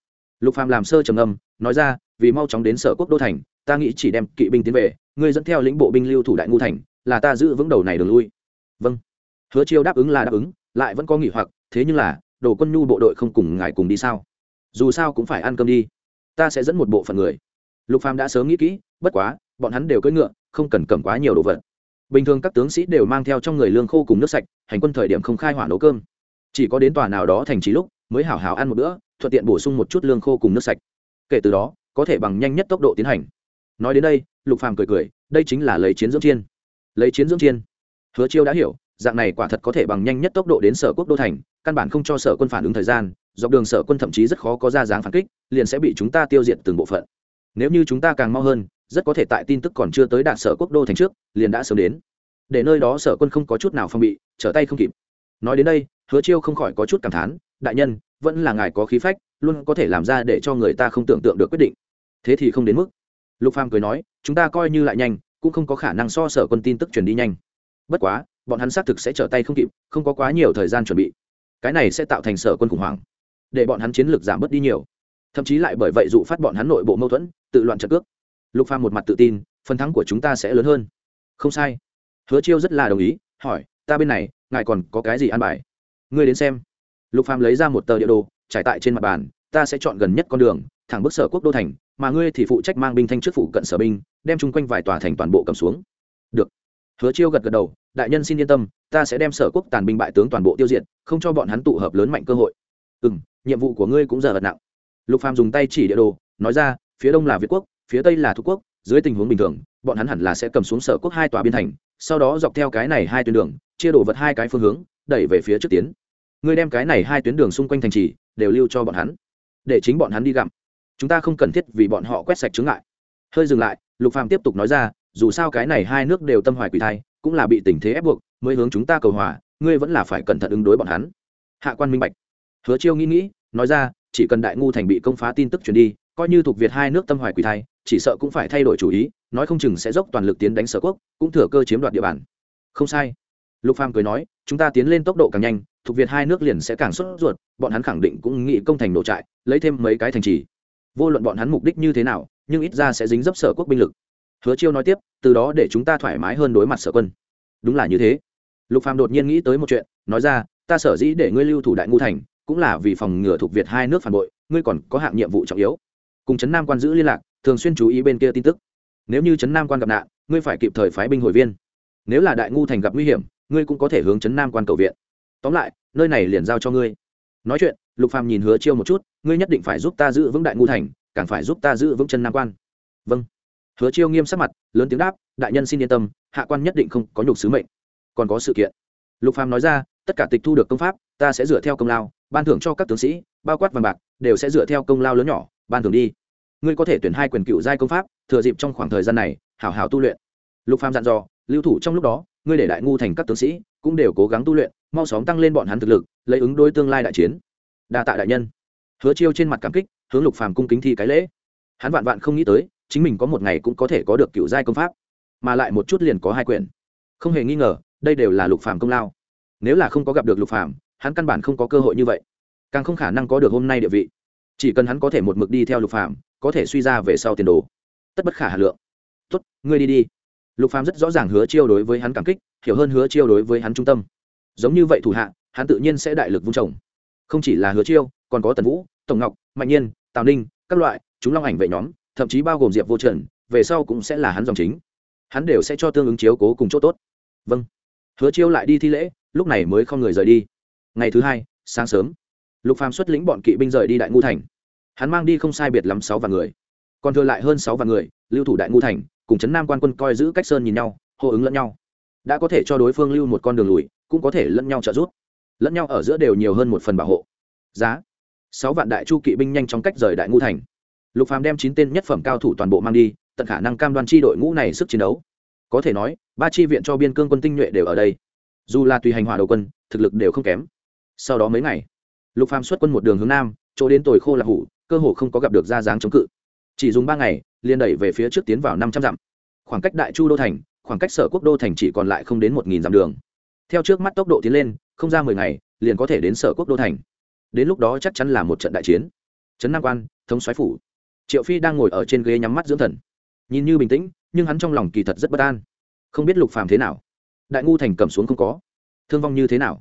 Lục phàm làm sơ trầm âm nói ra, vì mau chóng đến sở quốc đô thành, ta nghĩ chỉ đem kỵ binh tiến về, ngươi dẫn theo lĩnh bộ binh lưu thủ đại ngu thành là ta giữ vững đầu này đường lui. Vâng. Hứa chiêu đáp ứng là đáp ứng, lại vẫn có nghỉ hoặc, thế nhưng là, đồ quân nhu bộ đội không cùng ngài cùng đi sao? Dù sao cũng phải ăn cơm đi. Ta sẽ dẫn một bộ phận người. Lục phàm đã sớm nghĩ kỹ, bất quá, bọn hắn đều cưỡi ngựa, không cần cầm quá nhiều đồ vật. Bình thường các tướng sĩ đều mang theo trong người lương khô cùng nước sạch, hành quân thời điểm không khai hỏa nấu cơm. Chỉ có đến tòa nào đó thành trì lúc, mới hảo hảo ăn một bữa, thuận tiện bổ sung một chút lương khô cùng nước sạch. Kể từ đó, có thể bằng nhanh nhất tốc độ tiến hành. Nói đến đây, lục phàm cười cười, đây chính là lấy chiến dưỡng chiên lấy chiến dưỡng chiên. Hứa chiêu đã hiểu, dạng này quả thật có thể bằng nhanh nhất tốc độ đến sở quốc đô thành, căn bản không cho sở quân phản ứng thời gian, dọc đường sở quân thậm chí rất khó có ra dáng phản kích, liền sẽ bị chúng ta tiêu diệt từng bộ phận. Nếu như chúng ta càng mau hơn, rất có thể tại tin tức còn chưa tới đạt sở quốc đô thành trước, liền đã sớm đến. Để nơi đó sở quân không có chút nào phong bị, trở tay không kịp. Nói đến đây, hứa chiêu không khỏi có chút cảm thán, đại nhân, vẫn là ngài có khí phách, luôn có thể làm ra để cho người ta không tưởng tượng được quyết định. Thế thì không đến mức. Lục phàm cười nói, chúng ta coi như lại nhanh cũng không có khả năng so sở quân tin tức truyền đi nhanh. Bất quá, bọn hắn xác thực sẽ trở tay không kịp, không có quá nhiều thời gian chuẩn bị. Cái này sẽ tạo thành sở quân khủng hoảng, để bọn hắn chiến lược giảm bớt đi nhiều. Thậm chí lại bởi vậy dụ phát bọn hắn nội bộ mâu thuẫn, tự loạn trận cước. Lục phàm một mặt tự tin, phần thắng của chúng ta sẽ lớn hơn. Không sai. Hứa chiêu rất là đồng ý, hỏi, ta bên này, ngài còn có cái gì ăn bài? Ngươi đến xem. Lục phàm lấy ra một tờ địa đồ, trải tại trên mặt bàn, ta sẽ chọn gần nhất con đường, thẳng bước sở quốc đô thành mà ngươi thì phụ trách mang binh thanh trước phụ cận sở binh, đem chung quanh vài tòa thành toàn bộ cầm xuống. Được. Hứa chiêu gật gật đầu, đại nhân xin yên tâm, ta sẽ đem sở quốc tàn binh bại tướng toàn bộ tiêu diệt, không cho bọn hắn tụ hợp lớn mạnh cơ hội. Ừ nhiệm vụ của ngươi cũng giờ gật nặng. Lục phàm dùng tay chỉ địa đồ, nói ra, phía đông là việt quốc, phía tây là thu quốc, dưới tình huống bình thường, bọn hắn hẳn là sẽ cầm xuống sở quốc hai tòa biên thành, sau đó dọc theo cái này hai tuyến đường, chia đổ vật hai cái phương hướng, đẩy về phía trước tiến. Ngươi đem cái này hai tuyến đường xung quanh thành trì, đều lưu cho bọn hắn. Để chính bọn hắn đi gặm chúng ta không cần thiết vì bọn họ quét sạch chướng ngại. Hơi dừng lại, lục phàm tiếp tục nói ra, dù sao cái này hai nước đều tâm hoài quỷ thai, cũng là bị tình thế ép buộc, mới hướng chúng ta cầu hòa, ngươi vẫn là phải cẩn thận ứng đối bọn hắn. Hạ quan minh bạch. Hứa chiêu nghĩ nghĩ, nói ra, chỉ cần đại ngu thành bị công phá tin tức truyền đi, coi như thuộc việt hai nước tâm hoài quỷ thai, chỉ sợ cũng phải thay đổi chủ ý, nói không chừng sẽ dốc toàn lực tiến đánh sở quốc, cũng thừa cơ chiếm đoạt địa bàn. Không sai. Lục phàm cười nói, chúng ta tiến lên tốc độ càng nhanh, thuộc việt hai nước liền sẽ càng sốt ruột, bọn hắn khẳng định cũng nghĩ công thành nổ trại, lấy thêm mấy cái thành trì vô luận bọn hắn mục đích như thế nào, nhưng ít ra sẽ dính dấp sở quốc binh lực. Hứa chiêu nói tiếp, từ đó để chúng ta thoải mái hơn đối mặt sở quân. Đúng là như thế. Lục phàm đột nhiên nghĩ tới một chuyện, nói ra, ta sở dĩ để ngươi lưu thủ đại ngu thành, cũng là vì phòng ngừa thuộc việt hai nước phản bội, ngươi còn có hạng nhiệm vụ trọng yếu. Cùng trấn nam quan giữ liên lạc, thường xuyên chú ý bên kia tin tức. Nếu như trấn nam quan gặp nạn, ngươi phải kịp thời phái binh hồi viên. Nếu là đại ngu thành gặp nguy hiểm, ngươi cũng có thể hướng trấn nam quan cầu viện. Tóm lại, nơi này liền giao cho ngươi. Nói chuyện lục phàm nhìn hứa chiêu một chút, ngươi nhất định phải giúp ta giữ vững đại ngu thành, càng phải giúp ta giữ vững chân nam quan. Vâng. Hứa chiêu nghiêm sắc mặt, lớn tiếng đáp, đại nhân xin yên tâm, hạ quan nhất định không có nhục sứ mệnh. Còn có sự kiện. Lục phàm nói ra, tất cả tịch thu được công pháp, ta sẽ dựa theo công lao, ban thưởng cho các tướng sĩ, bao quát vàng bạc, đều sẽ dựa theo công lao lớn nhỏ, ban thưởng đi. Ngươi có thể tuyển hai quyền cựu giai công pháp, thừa dịp trong khoảng thời gian này, hảo hảo tu luyện. Lục phàm dặn dò, lưu thủ trong lúc đó, ngươi để đại ngu thành các tướng sĩ, cũng đều cố gắng tu luyện, mau sớm tăng lên bọn hắn thực lực, lấy ứng đối tương lai đại chiến đa tạ đại nhân. Hứa chiêu trên mặt cảm kích, hướng lục phàm cung kính thi cái lễ. Hắn vạn vạn không nghĩ tới, chính mình có một ngày cũng có thể có được cựu giai công pháp, mà lại một chút liền có hai quyển. Không hề nghi ngờ, đây đều là lục phàm công lao. Nếu là không có gặp được lục phàm, hắn căn bản không có cơ hội như vậy. Càng không khả năng có được hôm nay địa vị. Chỉ cần hắn có thể một mực đi theo lục phàm, có thể suy ra về sau tiền đồ, tất bất khả hà lượng. Tốt, ngươi đi đi. Lục phàm rất rõ ràng hứa chiêu đối với hắn cảm kích, hiểu hơn hứa chiêu đối với hắn trung tâm. Giống như vậy thủ hạ, hắn tự nhiên sẽ đại lực vung trồng không chỉ là hứa chiêu, còn có tần vũ, tổng ngọc, mạnh nhiên, tào ninh, các loại, chúng long ảnh vệ nhóm, thậm chí bao gồm diệp vô trần, về sau cũng sẽ là hắn dòng chính. Hắn đều sẽ cho tương ứng chiếu cố cùng chỗ tốt. Vâng. Hứa chiêu lại đi thi lễ, lúc này mới không người rời đi. Ngày thứ hai, sáng sớm, lục phàm xuất lĩnh bọn kỵ binh rời đi đại ngu thành. Hắn mang đi không sai biệt lắm sáu vạn người. Còn thừa lại hơn sáu vạn người, lưu thủ đại ngu thành, cùng chấn nam quan quân coi giữ cách sơn nhìn nhau, hô ứng lẫn nhau. Đã có thể cho đối phương lưu một con đường lùi, cũng có thể lẫn nhau trợ giúp lẫn nhau ở giữa đều nhiều hơn một phần bảo hộ. Giá, sáu vạn đại chu kỵ binh nhanh chóng cách rời đại ngũ thành. Lục phàm đem chín tên nhất phẩm cao thủ toàn bộ mang đi, tận khả năng cam đoan chi đội ngũ này sức chiến đấu. Có thể nói, ba chi viện cho biên cương quân tinh nhuệ đều ở đây. Dù là tùy hành hỏa đầu quân, thực lực đều không kém. Sau đó mấy ngày, lục phàm xuất quân một đường hướng nam, chỗ đến tồi khô là hủ, cơ hồ không có gặp được ra dáng chống cự. Chỉ dùng ba ngày, liền đẩy về phía trước tiến vào năm trăm dặm. Khoảng cách đại chu đô thành, khoảng cách sở quốc đô thành chỉ còn lại không đến một nghìn dặm đường. Theo trước mắt tốc độ tiến lên không ra mười ngày, liền có thể đến sở quốc đô thành. Đến lúc đó chắc chắn là một trận đại chiến. Trấn nam quan, thống soái phủ. Triệu phi đang ngồi ở trên ghế nhắm mắt dưỡng thần. Nhìn như bình tĩnh, nhưng hắn trong lòng kỳ thật rất bất an. Không biết lục phàm thế nào. Đại ngu thành cầm xuống không có. Thương vong như thế nào?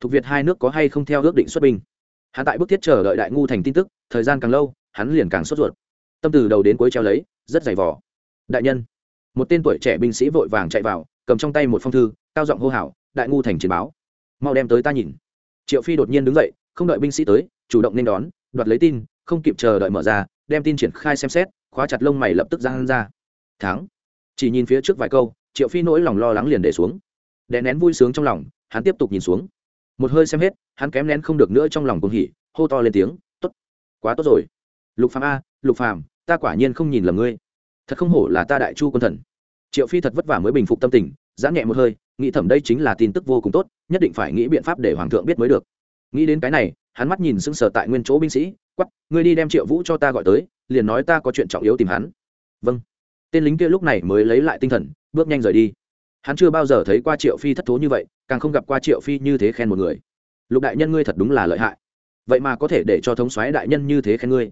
Thuộc việt hai nước có hay không theo ước định xuất binh? Hắn tại bức thiết chờ đợi đại ngu thành tin tức, thời gian càng lâu, hắn liền càng sốt ruột. Tâm từ đầu đến cuối treo lấy, rất dày vò. Đại nhân. Một tên tuổi trẻ binh sĩ vội vàng chạy vào, cầm trong tay một phong thư, cao giọng hô hào, đại ngu thành chiến báo mau đem tới ta nhìn. Triệu phi đột nhiên đứng dậy, không đợi binh sĩ tới, chủ động nên đón, đoạt lấy tin, không kịp chờ đợi mở ra, đem tin triển khai xem xét, khóa chặt lông mày lập tức ra ra. Thắng. Chỉ nhìn phía trước vài câu, triệu phi nỗi lòng lo lắng liền để xuống. Đè nén vui sướng trong lòng, hắn tiếp tục nhìn xuống. Một hơi xem hết, hắn kém nén không được nữa trong lòng cuồng hỉ, hô to lên tiếng, tốt, quá tốt rồi. Lục phàm a, lục phàm, ta quả nhiên không nhìn lầm ngươi. Thật không hổ là ta đại chu quân thần. Triệu phi thật vất vả mới bình phục tâm tình, giãn nhẹ một hơi nghĩ thẩm đây chính là tin tức vô cùng tốt, nhất định phải nghĩ biện pháp để hoàng thượng biết mới được. Nghĩ đến cái này, hắn mắt nhìn sững sờ tại nguyên chỗ binh sĩ quắp ngươi đi đem triệu vũ cho ta gọi tới, liền nói ta có chuyện trọng yếu tìm hắn. Vâng. Tên lính kia lúc này mới lấy lại tinh thần, bước nhanh rời đi. Hắn chưa bao giờ thấy qua triệu phi thất thố như vậy, càng không gặp qua triệu phi như thế khen một người. Lục đại nhân ngươi thật đúng là lợi hại. Vậy mà có thể để cho thống soái đại nhân như thế khen ngươi.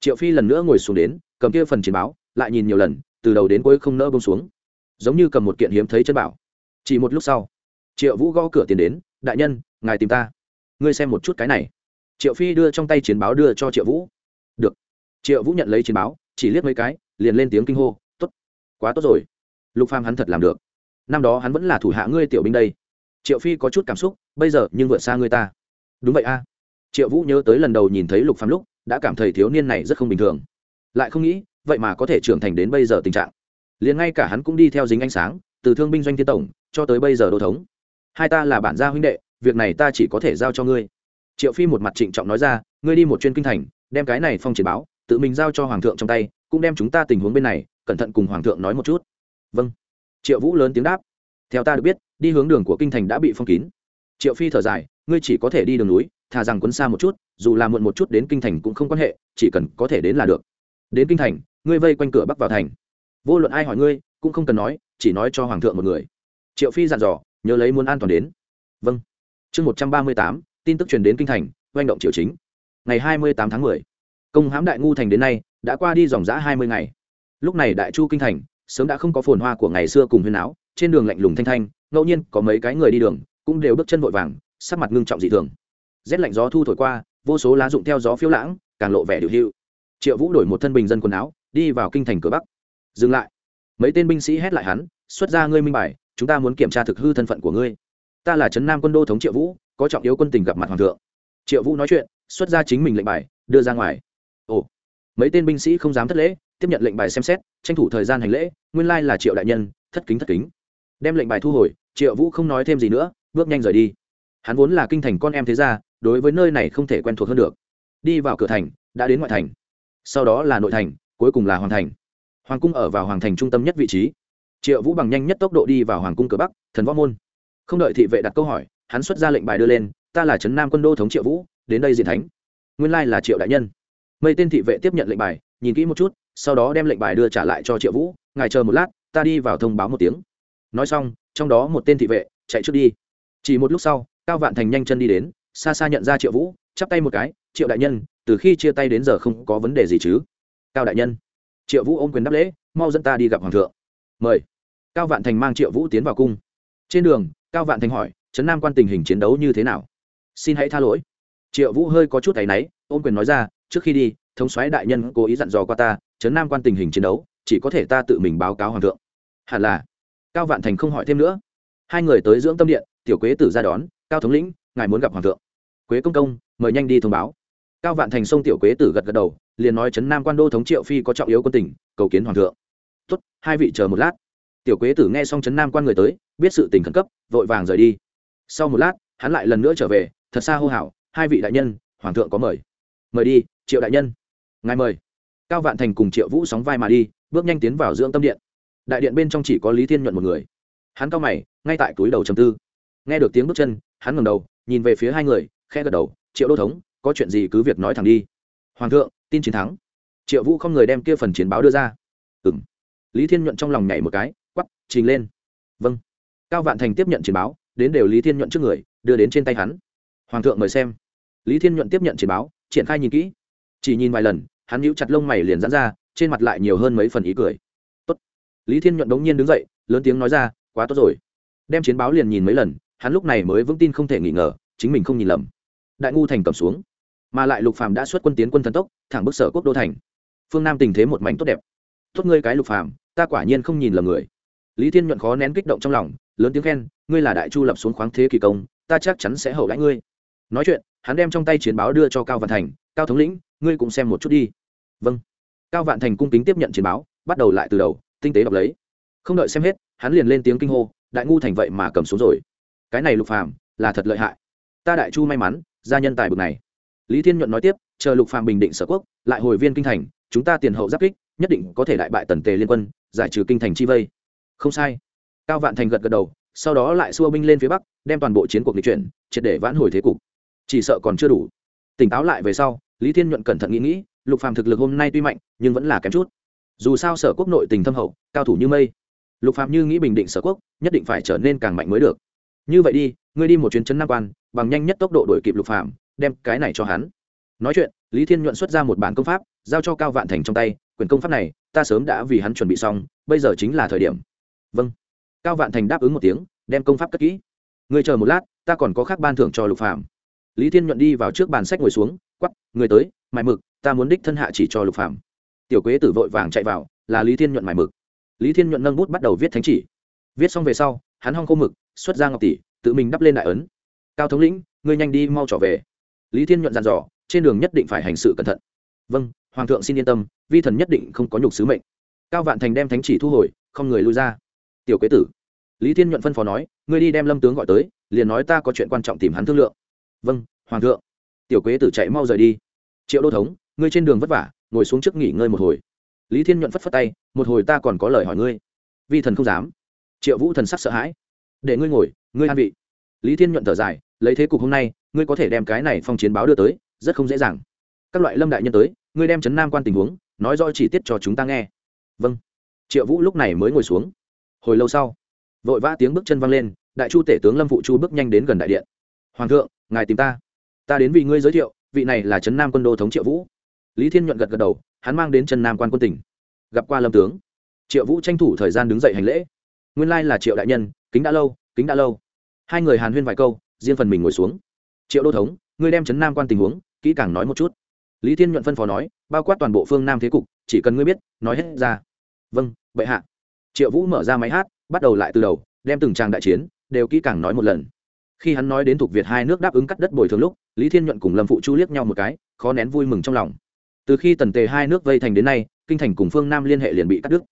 Triệu phi lần nữa ngồi xuống đến, cầm kia phần chiến báo, lại nhìn nhiều lần, từ đầu đến cuối không nỡ bông xuống. Giống như cầm một kiện hiếm thấy chân bảo chỉ một lúc sau, triệu vũ gõ cửa tiền đến, đại nhân, ngài tìm ta. Ngươi xem một chút cái này. Triệu phi đưa trong tay chiến báo đưa cho triệu vũ. Được. Triệu vũ nhận lấy chiến báo, chỉ liếc mấy cái, liền lên tiếng kinh hô t ố t quá tốt rồi. Lục phàm hắn thật làm được. Năm đó hắn vẫn là thủ hạ ngươi tiểu binh đây. Triệu phi có chút cảm xúc, bây giờ nhưng vượt xa ngươi ta. Đúng vậy a. Triệu vũ nhớ tới lần đầu nhìn thấy lục phàm lúc, đã cảm thấy thiếu niên này rất không bình thường. Lại không nghĩ, vậy mà có thể trưởng thành đến bây giờ tình trạng. Liền ngay cả hắn cũng đi theo dính ánh sáng, từ thương binh doanh thiên tổng cho tới bây giờ đô thống. Hai ta là bản gia huynh đệ, việc này ta chỉ có thể giao cho ngươi. Triệu phi một mặt trịnh trọng nói ra, ngươi đi một chuyên kinh thành, đem cái này phong triển báo, tự mình giao cho hoàng thượng trong tay, cũng đem chúng ta tình huống bên này, cẩn thận cùng hoàng thượng nói một chút. Vâng. Triệu vũ lớn tiếng đáp, theo ta được biết, đi hướng đường của kinh thành đã bị phong kín. Triệu phi thở dài, ngươi chỉ có thể đi đường núi, thà rằng quấn xa một chút, dù là muộn một chút đến kinh thành cũng không quan hệ, chỉ cần có thể đến là được. Đến kinh thành, ngươi vây quanh cửa bắc vào thành. Vô luận ai hỏi ngươi, cũng không cần nói, chỉ nói cho hoàng thượng một người triệu phi dặn dò, nhớ lấy muốn an toàn đến. Vâng. Chương một trăm ba mươi tám, tin tức truyền đến kinh thành, oanh động triều chính. Ngày hai mươi tám tháng mười, công hãm đại ngu thành đến nay, đã qua đi dòng giã hai mươi ngày. Lúc này đại chu kinh thành, sớm đã không có phồn hoa của ngày xưa cùng huyền áo trên đường lạnh lùng thanh thanh, ngẫu nhiên có mấy cái người đi đường, cũng đều bước chân vội vàng, sắc mặt ngưng trọng dị thường. Rét lạnh gió thu thổi qua, vô số lá rụng theo gió phiêu lãng, càng lộ vẻ điều hưu triệu vũ đổi một thân bình dân quần áo, đi vào kinh thành cửa bắc. Dừng lại. Mấy tên binh sĩ hét lại hắn, xuất ra ngươi minh bài chúng ta muốn kiểm tra thực hư thân phận của ngươi. Ta là trấn nam quân đô thống triệu vũ, có trọng yếu quân tình gặp mặt hoàng thượng. Triệu vũ nói chuyện, xuất ra chính mình lệnh bài, đưa ra ngoài. Ồ, mấy tên binh sĩ không dám thất lễ, tiếp nhận lệnh bài xem xét, tranh thủ thời gian hành lễ, nguyên lai là triệu đại nhân, thất kính thất kính. Đem lệnh bài thu hồi, triệu vũ không nói thêm gì nữa, bước nhanh rời đi. Hắn vốn là kinh thành con em thế gia, đối với nơi này không thể quen thuộc hơn được. Đi vào cửa thành, đã đến ngoại thành. Sau đó là nội thành, cuối cùng là hoàng thành. Hoàng cung ở vào hoàng thành trung tâm nhất vị trí triệu vũ bằng nhanh nhất tốc độ đi vào hoàng cung cửa bắc, thần võ môn. Không đợi thị vệ đặt câu hỏi, hắn xuất ra lệnh bài đưa lên, ta là trấn nam quân đô thống triệu vũ, đến đây diện thánh. Nguyên lai là triệu đại nhân. Mây tên thị vệ tiếp nhận lệnh bài, nhìn kỹ một chút, sau đó đem lệnh bài đưa trả lại cho triệu vũ, ngài chờ một lát, ta đi vào thông báo một tiếng. Nói xong, trong đó một tên thị vệ chạy trước đi. Chỉ một lúc sau, cao vạn thành nhanh chân đi đến, xa xa nhận ra triệu vũ, chắp tay một cái, triệu đại nhân, từ khi chia tay đến giờ không có vấn đề gì chứ? Cao đại nhân. Triệu vũ ôm quyền đáp lễ, mau dẫn ta đi gặp hoàng thượng mời. Cao vạn thành mang triệu vũ tiến vào cung. Trên đường, cao vạn thành hỏi, trấn nam quan tình hình chiến đấu như thế nào? Xin hãy tha lỗi. Triệu vũ hơi có chút tay náy, ôm quyền nói ra, trước khi đi, thống soái đại nhân cố ý dặn dò qua ta, trấn nam quan tình hình chiến đấu, chỉ có thể ta tự mình báo cáo hoàng thượng. Hẳn là. Cao vạn thành không hỏi thêm nữa. Hai người tới dưỡng tâm điện, tiểu quế tử ra đón, cao thống lĩnh, ngài muốn gặp hoàng thượng. Quế công công, mời nhanh đi thông báo. Cao vạn thành sông tiểu quế tử gật gật đầu, liền nói, trấn nam quan đô thống triệu phi có trọng yếu quân tỉnh cầu kiến hoàng thượng tốt, hai vị chờ một lát. Tiểu quế tử nghe xong trấn nam quan người tới, biết sự tình khẩn cấp, vội vàng rời đi. Sau một lát, hắn lại lần nữa trở về, thật xa hô hào, hai vị đại nhân, hoàng thượng có mời. Mời đi, triệu đại nhân. Ngài mời. Cao vạn thành cùng triệu vũ sóng vai mà đi, bước nhanh tiến vào dưỡng tâm điện. Đại điện bên trong chỉ có lý thiên nhuận một người. Hắn cao mày, ngay tại túi đầu trầm tư. Nghe được tiếng bước chân, hắn ngầm đầu, nhìn về phía hai người khe gật đầu, triệu đô thống, có chuyện gì cứ việc nói thẳng đi. Hoàng thượng, tin chiến thắng. Triệu vũ không người đem kia phần chiến báo đưa ra. Ừ m lý thiên nhuận trong lòng nhảy một cái, quắp, trình lên. Vâng. Cao vạn thành tiếp nhận trình báo, đến đều lý thiên nhuận trước người, đưa đến trên tay hắn. Hoàng thượng mời xem. Lý thiên nhuận tiếp nhận trình báo, triển khai nhìn kỹ. Chỉ nhìn vài lần, hắn nhíu chặt lông mày liền dán ra, trên mặt lại nhiều hơn mấy phần ý cười. Tốt. Lý thiên nhuận đống nhiên đứng dậy, lớn tiếng nói ra, quá tốt rồi. Đem chiến báo liền nhìn mấy lần, hắn lúc này mới vững tin không thể nghi ngờ, chính mình không nhìn lầm. Đại ngu thành cầm xuống. Mà lại lục phàm đã xuất quân tiến quân thần tốc, thẳng bức sở quốc đô thành. Phương nam tình thế một mảnh tốt đẹp tốt ngươi cái lục phàm, ta quả nhiên không nhìn lầm người. Lý thiên nhuận khó nén kích động trong lòng, lớn tiếng khen, ngươi là đại chu lập xuống khoáng thế kỳ công, ta chắc chắn sẽ hậu đãi ngươi. Nói chuyện, hắn đem trong tay chiến báo đưa cho cao vạn thành, cao thống lĩnh, ngươi cũng xem một chút đi. Vâng. Cao vạn thành cung kính tiếp nhận chiến báo, bắt đầu lại từ đầu, tinh tế đọc lấy. Không đợi xem hết, hắn liền lên tiếng kinh hô, đại ngu thành vậy mà cầm xuống rồi. Cái này lục phàm là thật lợi hại. Ta đại chu may mắn, gia nhân tài bực này. Lý thiên nhuận nói tiếp, chờ lục phàm bình định sở quốc, lại hồi viên kinh thành, chúng ta tiền hậu giáp kích nhất định có thể đại bại tần tề liên quân, giải trừ kinh thành chi vây. Không sai. Cao vạn thành gật gật đầu, sau đó lại xua binh lên phía bắc, đem toàn bộ chiến cuộc lịch chuyển, triệt để vãn hồi thế cục. Chỉ sợ còn chưa đủ. Tỉnh táo lại về sau, lý thiên nhuận cẩn thận nghĩ nghĩ, lục phàm thực lực hôm nay tuy mạnh, nhưng vẫn là kém chút. Dù sao sở quốc nội tình thâm hậu, cao thủ như mây. Lục phàm như nghĩ bình định sở quốc, nhất định phải trở nên càng mạnh mới được. Như vậy đi, ngươi đi một chuyến chấn nam quan, bằng nhanh nhất tốc độ đổi kịp lục phàm, đem cái này cho hắn. Nói chuyện, lý thiên nhuận xuất ra một bản công pháp, giao cho cao vạn thành trong tay quyền công pháp này, ta sớm đã vì hắn chuẩn bị xong, bây giờ chính là thời điểm. Vâng. Cao vạn thành đáp ứng một tiếng, đem công pháp cất kỹ. Người chờ một lát, ta còn có khác ban thưởng cho lục phạm lý thiên nhuận đi vào trước bàn sách ngồi xuống quắp người tới, mài mực, ta muốn đích thân hạ chỉ cho lục phạm tiểu quế tử vội vàng chạy vào, là lý thiên nhuận mài mực. Lý thiên nhuận nâng bút bắt đầu viết thánh chỉ. Viết xong về sau, hắn hong khô mực, xuất ra ngọc tỷ, tự mình đắp lên đại ấn. Cao thống lĩnh, ngươi nhanh đi mau trở về. Lý thiên nhuận dặn dò, trên đường nhất định phải hành sự cẩn thận vâng hoàng thượng xin yên tâm, vi thần nhất định không có nhục sứ mệnh. Cao vạn thành đem thánh chỉ thu hồi, không người lui ra. Tiểu quế tử, lý thiên nhuận phân phó nói, ngươi đi đem lâm tướng gọi tới, liền nói ta có chuyện quan trọng tìm hắn thương lượng. Vâng hoàng thượng. Tiểu quế tử chạy mau rời đi. Triệu đô thống, ngươi trên đường vất vả, ngồi xuống trước nghỉ ngơi một hồi. Lý thiên nhuận phất phất tay, một hồi ta còn có lời hỏi ngươi. Vi thần không dám. Triệu vũ thần sắc sợ hãi. Để ngươi ngồi, ngươi an vị. Lý thiên nhuận thở dài, lấy thế cục hôm nay, ngươi có thể đem cái này phong chiến báo đưa tới, rất không dễ dàng các loại lâm đại nhân tới, ngươi đem chấn nam quan tình huống, nói rõ chi tiết cho chúng ta nghe. Vâng. Triệu vũ lúc này mới ngồi xuống. Hồi lâu sau, vội vã tiếng bước chân văng lên, đại chu tể tướng lâm phụ chu bước nhanh đến gần đại điện. Hoàng thượng, ngài tìm ta. Ta đến vì ngươi giới thiệu, vị này là trấn nam quân đô thống triệu vũ. Lý thiên nhuận gật gật đầu, hắn mang đến trần nam quan quân tỉnh gặp qua lâm tướng. Triệu vũ tranh thủ thời gian đứng dậy hành lễ. Nguyên lai là triệu đại nhân, kính đã lâu, kính đã lâu. Hai người hàn huyên vài câu, riêng phần mình ngồi xuống. Triệu đô thống, ngươi đem trấn nam quan tình huống, kỹ càng nói một chút lý thiên nhuận phân phó nói, bao quát toàn bộ phương nam thế cục, chỉ cần ngươi biết, nói hết ra. Vâng bệ hạ. Triệu vũ mở ra máy hát, bắt đầu lại từ đầu, đem từng trang đại chiến, đều kỹ càng nói một lần. Khi hắn nói đến thuộc việt hai nước đáp ứng cắt đất bồi thường lúc, lý thiên nhuận cùng lâm phụ chu liếc nhau một cái, khó nén vui mừng trong lòng. Từ khi tần tề hai nước vây thành đến nay, kinh thành cùng phương nam liên hệ liền bị cắt đứt.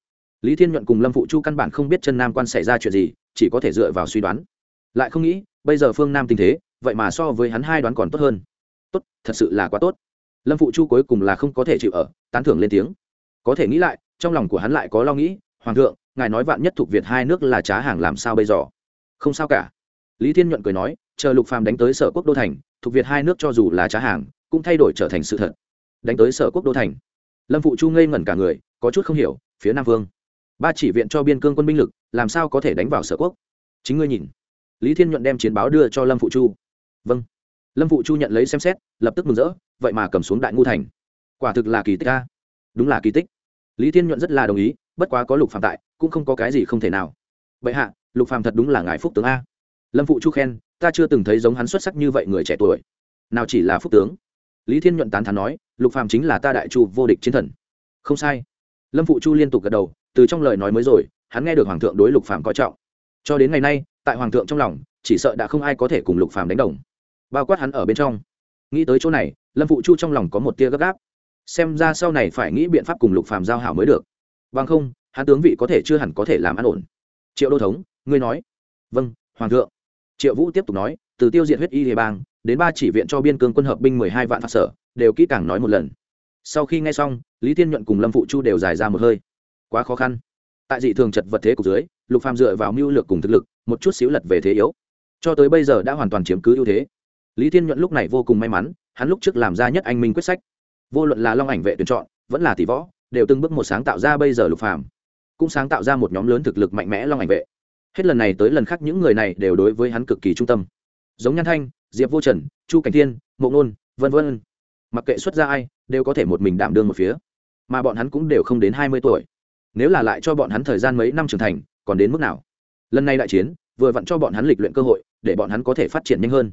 Lý thiên nhuận cùng lâm phụ chu căn bản không biết chân nam quan xảy ra chuyện gì, chỉ có thể dựa vào suy đoán. Lại không nghĩ, bây giờ phương nam tình thế, vậy mà so với hắn hai đoán còn tốt hơn. Tốt, thật sự là quá tốt lâm phụ chu cuối cùng là không có thể chịu ở, tán thưởng lên tiếng. Có thể nghĩ lại, trong lòng của hắn lại có lo nghĩ, hoàng thượng, ngài nói vạn nhất thuộc việt hai nước là trá hàng làm sao bây giờ? Không sao cả. Lý thiên nhuận cười nói, chờ lục phàm đánh tới sở quốc đô thành, thuộc việt hai nước cho dù là trá hàng, cũng thay đổi trở thành sự thật. Đánh tới sở quốc đô thành? Lâm phụ chu ngây ngẩn cả người, có chút không hiểu, phía nam vương, ba chỉ viện cho biên cương quân binh lực, làm sao có thể đánh vào sở quốc? Chính ngươi nhìn. Lý thiên nhuận đem chiến báo đưa cho lâm phụ chu. Vâng. Lâm phụ chu nhận lấy xem xét, lập tức mừng rỡ vậy mà cầm xuống đại ngu thành. Quả thực là kỳ tích a. Đúng là kỳ tích. Lý thiên nhuận rất là đồng ý, bất quá có lục phạm tại, cũng không có cái gì không thể nào. Vậy hạ, lục phạm thật đúng là ngài phúc tướng a. Lâm phụ chu khen, ta chưa từng thấy giống hắn xuất sắc như vậy người trẻ tuổi. Nào chỉ là phúc tướng. Lý thiên nhuận tán thán nói, lục phạm chính là ta đại chu vô địch chiến thần. Không sai. Lâm phụ chu liên tục gật đầu, từ trong lời nói mới rồi, hắn nghe được hoàng thượng đối lục phạm coi trọng. Cho đến ngày nay, tại hoàng thượng trong lòng, chỉ sợ đã không ai có thể cùng lục phạm đánh đồng. Bao quát hắn ở bên trong nghĩ tới chỗ này, lâm phụ chu trong lòng có một tia gấp gáp. Xem ra sau này phải nghĩ biện pháp cùng lục phàm giao hảo mới được. Vâng không, hắn tướng vị có thể chưa hẳn có thể làm an ổn. Triệu đô thống, ngươi nói. Vâng hoàng thượng. Triệu vũ tiếp tục nói, từ tiêu diệt huyết y địa bang, đến ba chỉ viện cho biên cương quân hợp binh mười hai vạn phạt sở, đều kỹ càng nói một lần. Sau khi nghe xong, lý Thiên nhuận cùng lâm phụ chu đều dài ra một hơi. Quá khó khăn. Tại dị thường chật vật thế cục dưới, lục phàm dựa vào mưu lược cùng thực lực, một chút xíu lật về thế yếu. Cho tới bây giờ đã hoàn toàn chiếm cứ ưu thế lý thiên nhuận lúc này vô cùng may mắn, hắn lúc trước làm ra nhất anh minh quyết sách. Vô luận là long ảnh vệ tuyển chọn, vẫn là tỷ võ, đều từng bước một sáng tạo ra bây giờ lục phàm. Cũng sáng tạo ra một nhóm lớn thực lực mạnh mẽ long ảnh vệ. Hết lần này tới lần khác những người này đều đối với hắn cực kỳ trung tâm. Giống nhan thanh, diệp vô trần, chu cảnh thiên, mộ nôn, vân vân. Mặc kệ xuất ra ai, đều có thể một mình đảm đương một phía. Mà bọn hắn cũng đều không đến hai mươi tuổi. Nếu là lại cho bọn hắn thời gian mấy năm trưởng thành, còn đến mức nào? Lần này đại chiến, vừa vặn cho bọn hắn lịch luyện cơ hội, để bọn hắn có thể phát triển nhanh hơn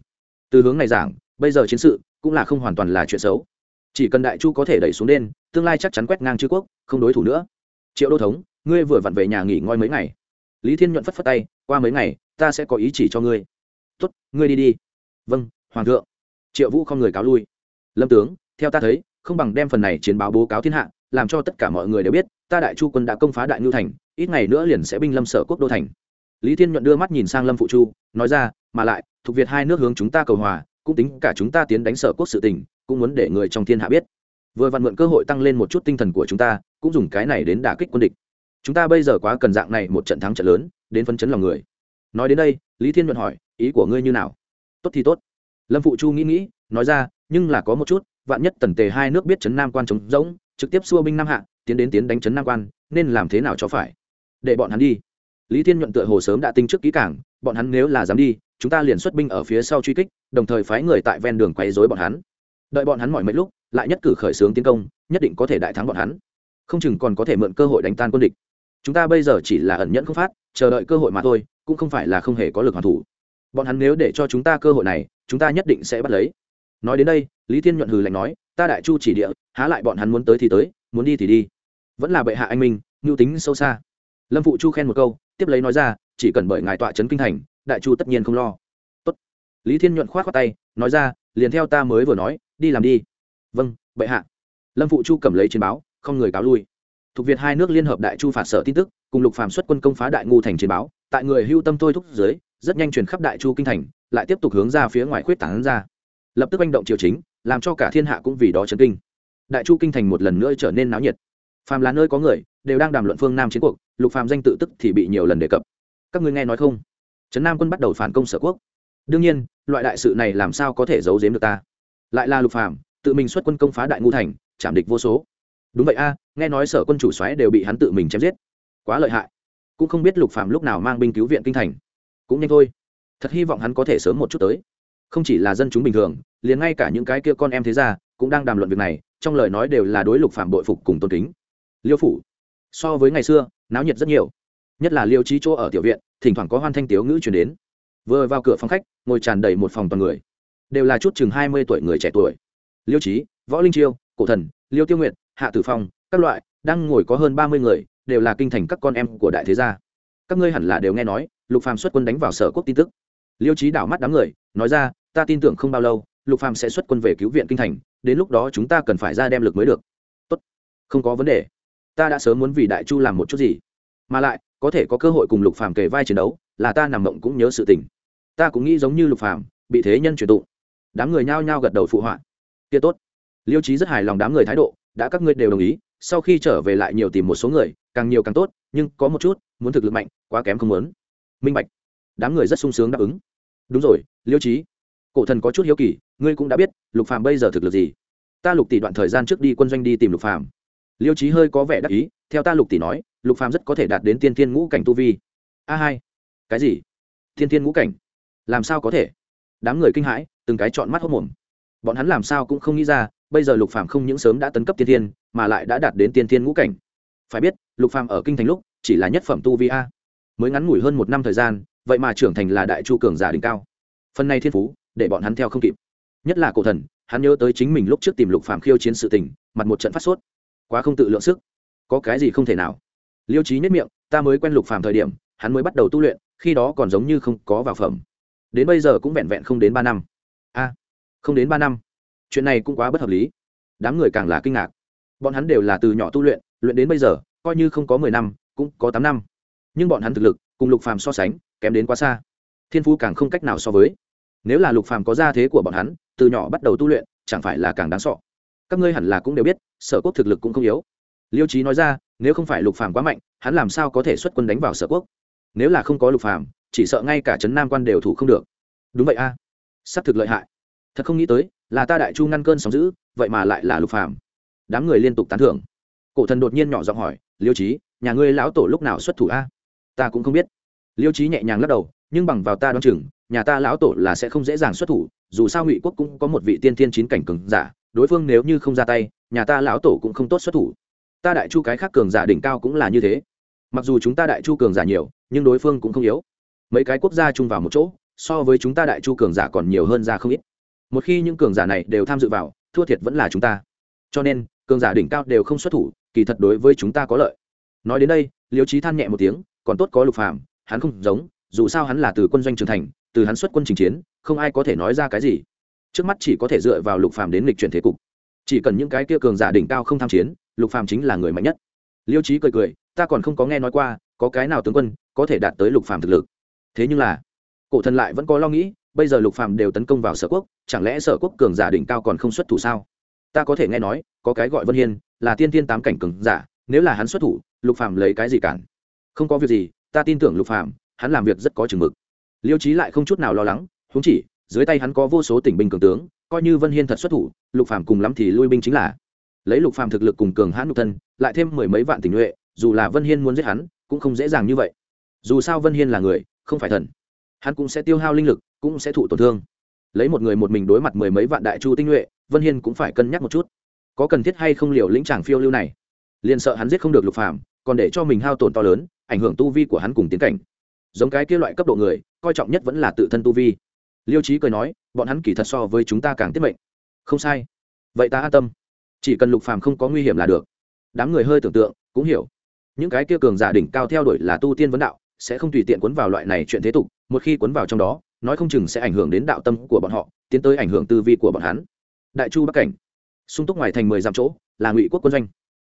từ hướng này giảng, bây giờ chiến sự cũng là không hoàn toàn là chuyện xấu. Chỉ cần đại chu có thể đẩy xuống đen tương lai chắc chắn quét ngang chư quốc, không đối thủ nữa. Triệu đô thống, ngươi vừa vặn về nhà nghỉ ngơi mấy ngày. Lý thiên nhuận phất phất tay, qua mấy ngày, ta sẽ có ý chỉ cho ngươi. Tuất ngươi đi đi. Vâng hoàng thượng. Triệu vũ không người cáo lui. Lâm tướng, theo ta thấy, không bằng đem phần này chiến báo bố cáo thiên hạ, làm cho tất cả mọi người đều biết, ta đại chu quân đã công phá đại ngưu thành, ít ngày nữa liền sẽ binh lâm sở quốc đô thành lý thiên nhuận đưa mắt nhìn sang lâm phụ chu, nói ra, mà lại, thuộc việt hai nước hướng chúng ta cầu hòa, cũng tính cả chúng ta tiến đánh sở quốc sự tình, cũng muốn để người trong thiên hạ biết. Vừa vặn mượn cơ hội tăng lên một chút tinh thần của chúng ta, cũng dùng cái này đến đả kích quân địch. Chúng ta bây giờ quá cần dạng này một trận thắng trận lớn, đến phấn chấn lòng người. Nói đến đây, lý thiên nhuận hỏi, ý của ngươi như nào? Tốt thì tốt. Lâm phụ chu nghĩ nghĩ, nói ra, nhưng là có một chút, vạn nhất tần tề hai nước biết trấn nam quan trống rỗng, trực tiếp xua binh nam hạ, tiến đến tiến đánh trấn nam quan, nên làm thế nào cho phải? Để bọn hắn đi lý thiên nhuận tựa hồ sớm đã tinh trước kỹ cảng bọn hắn nếu là dám đi, chúng ta liền xuất binh ở phía sau truy kích, đồng thời phái người tại ven đường quấy dối bọn hắn. Đợi bọn hắn mọi mấy lúc, lại nhất cử khởi xướng tiến công, nhất định có thể đại thắng bọn hắn. Không chừng còn có thể mượn cơ hội đánh tan quân địch. Chúng ta bây giờ chỉ là ẩn nhẫn không phát, chờ đợi cơ hội mà thôi, cũng không phải là không hề có lực hoàn thủ. Bọn hắn nếu để cho chúng ta cơ hội này, chúng ta nhất định sẽ bắt lấy. Nói đến đây, lý thiên nhuận hừ lạnh nói, ta đại chu chỉ địa, há lại bọn hắn muốn tới thì tới, muốn đi thì đi. Vẫn là bệ hạ anh minh nhu tính sâu xa lâm phụ chu khen một câu, tiếp lấy nói ra, chỉ cần bởi ngài tọa trấn kinh thành, đại chu tất nhiên không lo. Tốt. lý thiên nhuận k h o á t khoác tay, nói ra, liền theo ta mới vừa nói, đi làm đi. Vâng bệ hạ. Lâm phụ chu cầm lấy chiến báo, không người cáo lui. Thuộc việt hai nước liên hợp đại chu phạt sở tin tức, cùng lục phàm xuất quân công phá đại ngu thành chiến báo, tại người hưu tâm thôi thúc dưới, rất nhanh truyền khắp đại chu kinh thành, lại tiếp tục hướng ra phía ngoài khuyết tảng ra. Lập tức manh động triều chính, làm cho cả thiên hạ cũng vì đó chấn kinh. Đại chu kinh thành một lần nữa trở nên náo nhiệt phàm là nơi có người, đều đang đàm luận phương nam chiến cuộc, lục phàm danh tự tức thì bị nhiều lần đề cập. Các ngươi nghe nói không? Trấn nam quân bắt đầu phản công sở quốc. Đương nhiên, loại đại sự này làm sao có thể giấu giếm được ta? Lại là lục phàm, tự mình xuất quân công phá đại ngu thành, chạm địch vô số. Đúng vậy a, nghe nói sở quân chủ xoáy đều bị hắn tự mình chém giết. Quá lợi hại. Cũng không biết lục phàm lúc nào mang binh cứu viện kinh thành. Cũng nhanh thôi. Thật hy vọng hắn có thể sớm một chút tới. Không chỉ là dân chúng bình thường, liền ngay cả những cái kia con em thế gia cũng đang đàm luận việc này, trong lời nói đều là đối lục phàm bội phục cùng tôn kính liêu phủ. So với ngày xưa, náo nhiệt rất nhiều. Nhất là liêu trí chỗ ở tiểu viện, thỉnh thoảng có hoan thanh tiếu ngữ chuyển đến. Vừa vào cửa phòng khách, ngồi tràn đầy một phòng toàn người. Đều là chút chừng hai mươi tuổi người trẻ tuổi. Liêu trí võ linh chiêu, cổ thần, liêu tiêu nguyện hạ tử phong, các loại, đang ngồi có hơn ba mươi người, đều là kinh thành các con em của đại thế gia. Các ngươi hẳn là đều nghe nói, lục phàm xuất quân đánh vào sở quốc tin tức. Liêu trí đảo mắt đám người, nói ra, ta tin tưởng không bao lâu, lục phàm sẽ xuất quân về cứu viện kinh thành, đến lúc đó chúng ta cần phải ra đem lực mới được. Tốt, không có vấn đề ta đã sớm muốn vì đại chu làm một chút gì. Mà lại, có thể có cơ hội cùng lục phàm kề vai chiến đấu, là ta nằm mộng cũng nhớ sự tình. Ta cũng nghĩ giống như lục phàm, bị thế nhân truyền tụng. Đám người nhao nhao gật đầu phụ họa. Kia tốt. Liêu trí rất hài lòng đám người thái độ, đã các ngươi đều đồng ý, sau khi trở về lại nhiều tìm một số người, càng nhiều càng tốt, nhưng có một chút, muốn thực lực mạnh, quá kém không muốn. Minh bạch. Đám người rất sung sướng đáp ứng. Đúng rồi, liêu trí cổ thần có chút hiếu kỳ, ngươi cũng đã biết, lục phàm bây giờ thực lực gì. Ta lục tỷ đoạn thời gian trước đi quân doanh đi tìm lục phàm liêu trí hơi có vẻ đắc ý, theo ta lục tỷ nói, lục phàm rất có thể đạt đến tiên thiên ngũ cảnh tu vi. A hai. Cái gì? Tiên thiên ngũ cảnh? Làm sao có thể? Đám người kinh hãi, từng cái chọn mắt hốc mồm. Bọn hắn làm sao cũng không nghĩ ra, bây giờ lục phàm không những sớm đã tấn cấp tiên thiên, mà lại đã đạt đến tiên thiên ngũ cảnh. Phải biết, lục phàm ở kinh thành lúc, chỉ là nhất phẩm tu vi a. Mới ngắn ngủi hơn một năm thời gian, vậy mà trưởng thành là đại chu cường giả đỉnh cao. Phần này thiên phú, để bọn hắn theo không kịp. Nhất là cổ thần, hắn nhớ tới chính mình lúc trước tìm lục phàm khiêu chiến sự tình, mặt một trận phát sốt quá không tự lượng sức. Có cái gì không thể nào? Liêu trí nhất miệng, ta mới quen lục phàm thời điểm, hắn mới bắt đầu tu luyện, khi đó còn giống như không có vào phẩm. Đến bây giờ cũng vẹn vẹn không đến ba năm. A, không đến ba năm? Chuyện này cũng quá bất hợp lý. Đám người càng là kinh ngạc. Bọn hắn đều là từ nhỏ tu luyện luyện đến bây giờ, coi như không có mười năm, cũng có tám năm. Nhưng bọn hắn thực lực, cùng lục phàm so sánh, kém đến quá xa. Thiên phú càng không cách nào so với. Nếu là lục phàm có gia thế của bọn hắn, từ nhỏ bắt đầu tu luyện, chẳng phải là càng đáng sọ các ngươi hẳn là cũng đều biết sở quốc thực lực cũng không yếu. Liêu trí nói ra nếu không phải lục phàm quá mạnh hắn làm sao có thể xuất quân đánh vào sở quốc? Nếu là không có lục phàm chỉ sợ ngay cả trấn nam quan đều thủ không được. Đúng vậy a. À. sắp thực lợi hại. Thật không nghĩ tới là ta đại chu ngăn cơn sóng dữ, vậy mà lại là lục phàm. Đám người liên tục tán thưởng. Cổ thần đột nhiên nhỏ giọng hỏi liêu trí nhà ngươi lão tổ lúc nào xuất thủ a? Ta cũng không biết. Liêu trí nhẹ nhàng lắc đầu nhưng bằng vào ta đoán chừng nhà ta lão tổ là sẽ không dễ dàng xuất thủ dù sao ngụy quốc cũng có một vị tiên thiên chín cảnh cường giả, đối phương nếu như không ra tay, nhà ta lão tổ cũng không tốt xuất thủ. Ta đại chu cái khác cường giả đỉnh cao cũng là như thế. Mặc dù chúng ta đại chu cường giả nhiều, nhưng đối phương cũng không yếu. Mấy cái quốc gia chung vào một chỗ, so với chúng ta đại chu cường giả còn nhiều hơn ra không ít. Một khi những cường giả này đều tham dự vào, thua thiệt vẫn là chúng ta. Cho nên, cường giả đỉnh cao đều không xuất thủ, kỳ thật đối với chúng ta có lợi. Nói đến đây, liêu trí than nhẹ một tiếng, còn tốt có lục phàm, hắn không giống, dù sao hắn là từ quân doanh trưởng thành từ hắn xuất quân trình chiến, không ai có thể nói ra cái gì. Trước mắt chỉ có thể dựa vào lục phàm đến lịch chuyển thế cục. Chỉ cần những cái kia cường giả đỉnh cao không tham chiến, lục phàm chính là người mạnh nhất. Liêu trí cười cười, ta còn không có nghe nói qua, có cái nào tướng quân có thể đạt tới lục phàm thực lực. Thế nhưng là, cổ thần lại vẫn có lo nghĩ, bây giờ lục phàm đều tấn công vào sở quốc, chẳng lẽ sở quốc cường giả đỉnh cao còn không xuất thủ sao? Ta có thể nghe nói, có cái gọi vân hiên, là tiên tiên tám cảnh cường giả, nếu là hắn xuất thủ, lục phàm lấy cái gì cản? Không có việc gì, ta tin tưởng lục phàm, hắn làm việc rất có chừng mực liêu trí lại không chút nào lo lắng, huống chỉ, dưới tay hắn có vô số tỉnh binh cường tướng, coi như vân hiên thật xuất thủ, lục phàm cùng lắm thì lui binh chính là. Lấy lục phàm thực lực cùng cường hãn nhục thân, lại thêm mười mấy vạn tình nhuệ, dù là vân hiên muốn giết hắn, cũng không dễ dàng như vậy. Dù sao vân hiên là người, không phải thần. Hắn cũng sẽ tiêu hao linh lực, cũng sẽ thụ tổn thương. Lấy một người một mình đối mặt mười mấy vạn đại chu tinh nhuệ, vân hiên cũng phải cân nhắc một chút. Có cần thiết hay không liều lĩnh chàng phiêu lưu này? Liền sợ hắn giết không được lục phàm, còn để cho mình hao tổn to lớn, ảnh hưởng tu vi của hắn cùng tiến cảnh giống cái kia loại cấp độ người, coi trọng nhất vẫn là tự thân tu vi. Liêu trí cười nói, bọn hắn kỳ thật so với chúng ta càng tiết mệnh. Không sai. Vậy ta an tâm. Chỉ cần lục phàm không có nguy hiểm là được. Đám người hơi tưởng tượng, cũng hiểu. Những cái kia cường giả đỉnh cao theo đuổi là tu tiên vấn đạo, sẽ không tùy tiện cuốn vào loại này chuyện thế tục, một khi cuốn vào trong đó, nói không chừng sẽ ảnh hưởng đến đạo tâm của bọn họ, tiến tới ảnh hưởng tư vi của bọn hắn. Đại chu bắc cảnh. Sung túc ngoài thành mười dặm chỗ, là ngụy quốc quân doanh.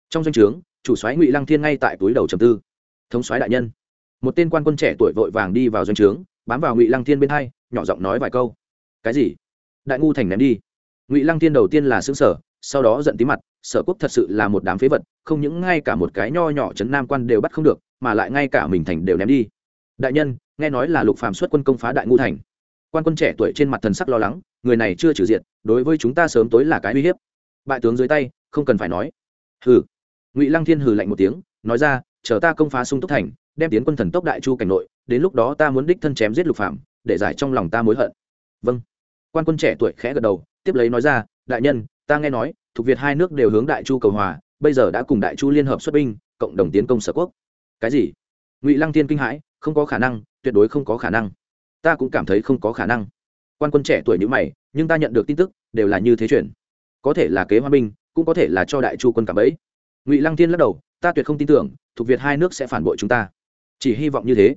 Trong doanh trướng, chủ soái ngụy lăng thiên ngay tại túi đầu trầm tư. Thống soái đại nhân một tên quan quân trẻ tuổi vội vàng đi vào doanh trướng, bám vào ngụy lăng thiên bên hai, nhỏ giọng nói vài câu. Cái gì? Đại ngu thành ném đi. Ngụy lăng thiên đầu tiên là xứng sở sau đó giận tí mặt, sở quốc thật sự là một đám phế vật, không những ngay cả một cái nho nhỏ trấn nam quan đều bắt không được, mà lại ngay cả mình thành đều ném đi. Đại nhân, nghe nói là lục phàm xuất quân công phá đại ngu thành. Quan quân trẻ tuổi trên mặt thần sắc lo lắng, người này chưa trừ diện đối với chúng ta sớm tối là cái uy hiếp. Bại tướng dưới tay, không cần phải nói. Hừ. Ngụy lăng thiên hừ lạnh một tiếng, nói ra, chờ ta công phá sung túc thành đem tiến quân thần tốc đại chu cảnh nội, đến lúc đó ta muốn đích thân chém giết lục phạm để giải trong lòng ta mối hận. Vâng. Quan quân trẻ tuổi khẽ gật đầu, tiếp lấy nói ra, đại nhân, ta nghe nói, thuộc việt hai nước đều hướng đại chu cầu hòa, bây giờ đã cùng đại chu liên hợp xuất binh, cộng đồng tiến công sở quốc. Cái gì? Ngụy lăng tiên kinh hãi, không có khả năng, tuyệt đối không có khả năng. Ta cũng cảm thấy không có khả năng. Quan quân trẻ tuổi như mày, nhưng ta nhận được tin tức, đều là như thế chuyện có thể là kế hoa binh, cũng có thể là cho đại chu quân cảm ấy ngụy lăng tiên lắc đầu, ta tuyệt không tin tưởng, thuộc việt hai nước sẽ phản bội chúng ta chỉ hy vọng như thế.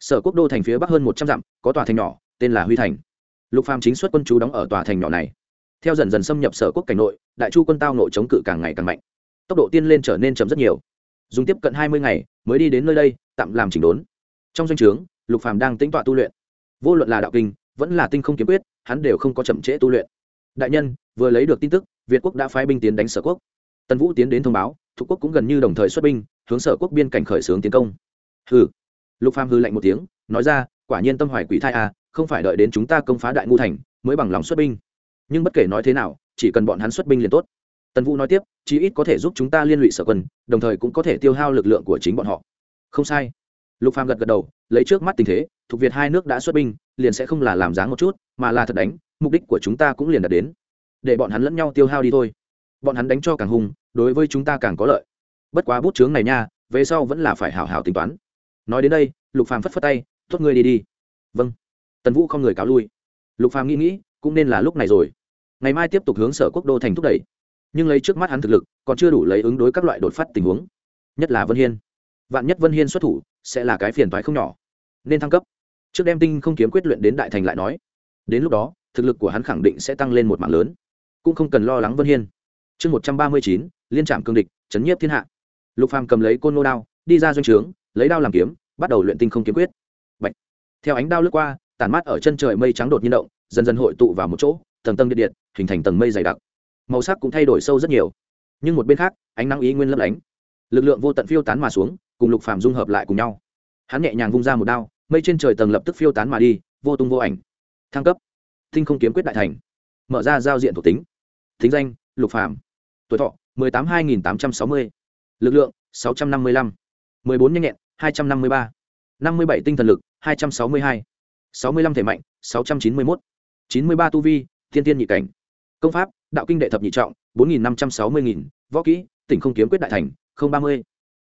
Sở quốc đô thành phía bắc hơn một trăm dặm, có tòa thành nhỏ, tên là huy thành. Lục phàm chính xuất quân chú đóng ở tòa thành nhỏ này. Theo dần dần xâm nhập sở quốc cảnh nội, đại chu quân tao nội chống cự càng ngày càng mạnh. Tốc độ tiên lên trở nên chậm rất nhiều. Dùng tiếp cận hai mươi ngày, mới đi đến nơi đây, tạm làm chỉnh đốn. Trong doanh trướng, lục phàm đang tính tọa tu luyện. Vô luận là đạo kinh, vẫn là tinh không kiếm quyết, hắn đều không có chậm trễ tu luyện. Đại nhân, vừa lấy được tin tức, việt quốc đã phái binh tiến đánh sở quốc. Tần vũ tiến đến thông báo thuộc quốc cũng gần như đồng thời xuất binh, hướng sở quốc biên cảnh khởi xướng tiến công hừ. Lục phàm hư lạnh một tiếng, nói ra, quả nhiên tâm hoài quỷ thai à không phải đợi đến chúng ta công phá đại ngu thành, mới bằng lòng xuất binh. Nhưng bất kể nói thế nào, chỉ cần bọn hắn xuất binh liền tốt. Tần vũ nói tiếp, chí ít có thể giúp chúng ta liên lụy sở quân, đồng thời cũng có thể tiêu hao lực lượng của chính bọn họ. Không sai. Lục phàm gật gật đầu, lấy trước mắt tình thế, thuộc việt hai nước đã xuất binh, liền sẽ không là làm dáng một chút, mà là thật đánh, mục đích của chúng ta cũng liền đạt đến. Để bọn hắn lẫn nhau tiêu hao đi thôi. Bọn hắn đánh cho càng hung, đối với chúng ta càng có lợi. Bất quá bút chướng này nha, về sau vẫn là phải hảo hảo tính toán nói đến đây, lục phàm phất phất tay, tốt, ngươi đi đi. Vâng. Tần vũ không người cáo lui. Lục phàm nghĩ nghĩ, cũng nên là lúc này rồi. Ngày mai tiếp tục hướng sở quốc đô thành thúc đẩy. Nhưng lấy trước mắt hắn thực lực, còn chưa đủ lấy ứng đối các loại đột phát tình huống. Nhất là vân hiên. Vạn nhất vân hiên xuất thủ, sẽ là cái phiền toái không nhỏ. Nên thăng cấp. Trước đem tinh không kiếm quyết luyện đến đại thành lại nói. Đến lúc đó, thực lực của hắn khẳng định sẽ tăng lên một mạng lớn. Cũng không cần lo lắng vân hiên. Chương một trăm ba mươi chín, liên trạm cương địch, chấn nhiếp thiên hạ. Lục phàm cầm lấy côn nô đao, đi ra doanh trướng lấy đao làm kiếm, bắt đầu luyện tinh không kiếm quyết. Bạch. theo ánh đao lướt qua, tản mát ở chân trời mây trắng đột nhiên động, dần dần hội tụ vào một chỗ, tầng tầng điện điện, hình thành tầng mây dày đặc. Màu sắc cũng thay đổi sâu rất nhiều. Nhưng một bên khác, ánh nắng ý nguyên lấp lánh. Lực lượng vô tận phiêu tán mà xuống, cùng lục phàm dung hợp lại cùng nhau. Hắn nhẹ nhàng vung ra một đao, mây trên trời tầng lập tức phiêu tán mà đi, vô tung vô ảnh. Thăng cấp. Tinh không kiếm quyết đại thành. Mở ra giao diện thuộc tính. Thính danh, lục phàm. Tuổi thọ, mười tám hai nghìn tám trăm sáu mươi. Lực lượng, sáu trăm năm mươi lăm. Mười bốn nhanh nhẹn hai trăm năm mươi ba, năm mươi bảy tinh thần lực, hai trăm sáu mươi hai, sáu mươi lăm thể mạnh, sáu trăm chín mươi mốt, chín mươi ba tu vi, thiên tiên nhị cảnh. Công pháp, đạo kinh đệ thập nhị trọng, bốn nghìn năm trăm sáu mươi nghìn, võ kỹ, tỉnh không kiếm quyết đại thành, không ba mươi.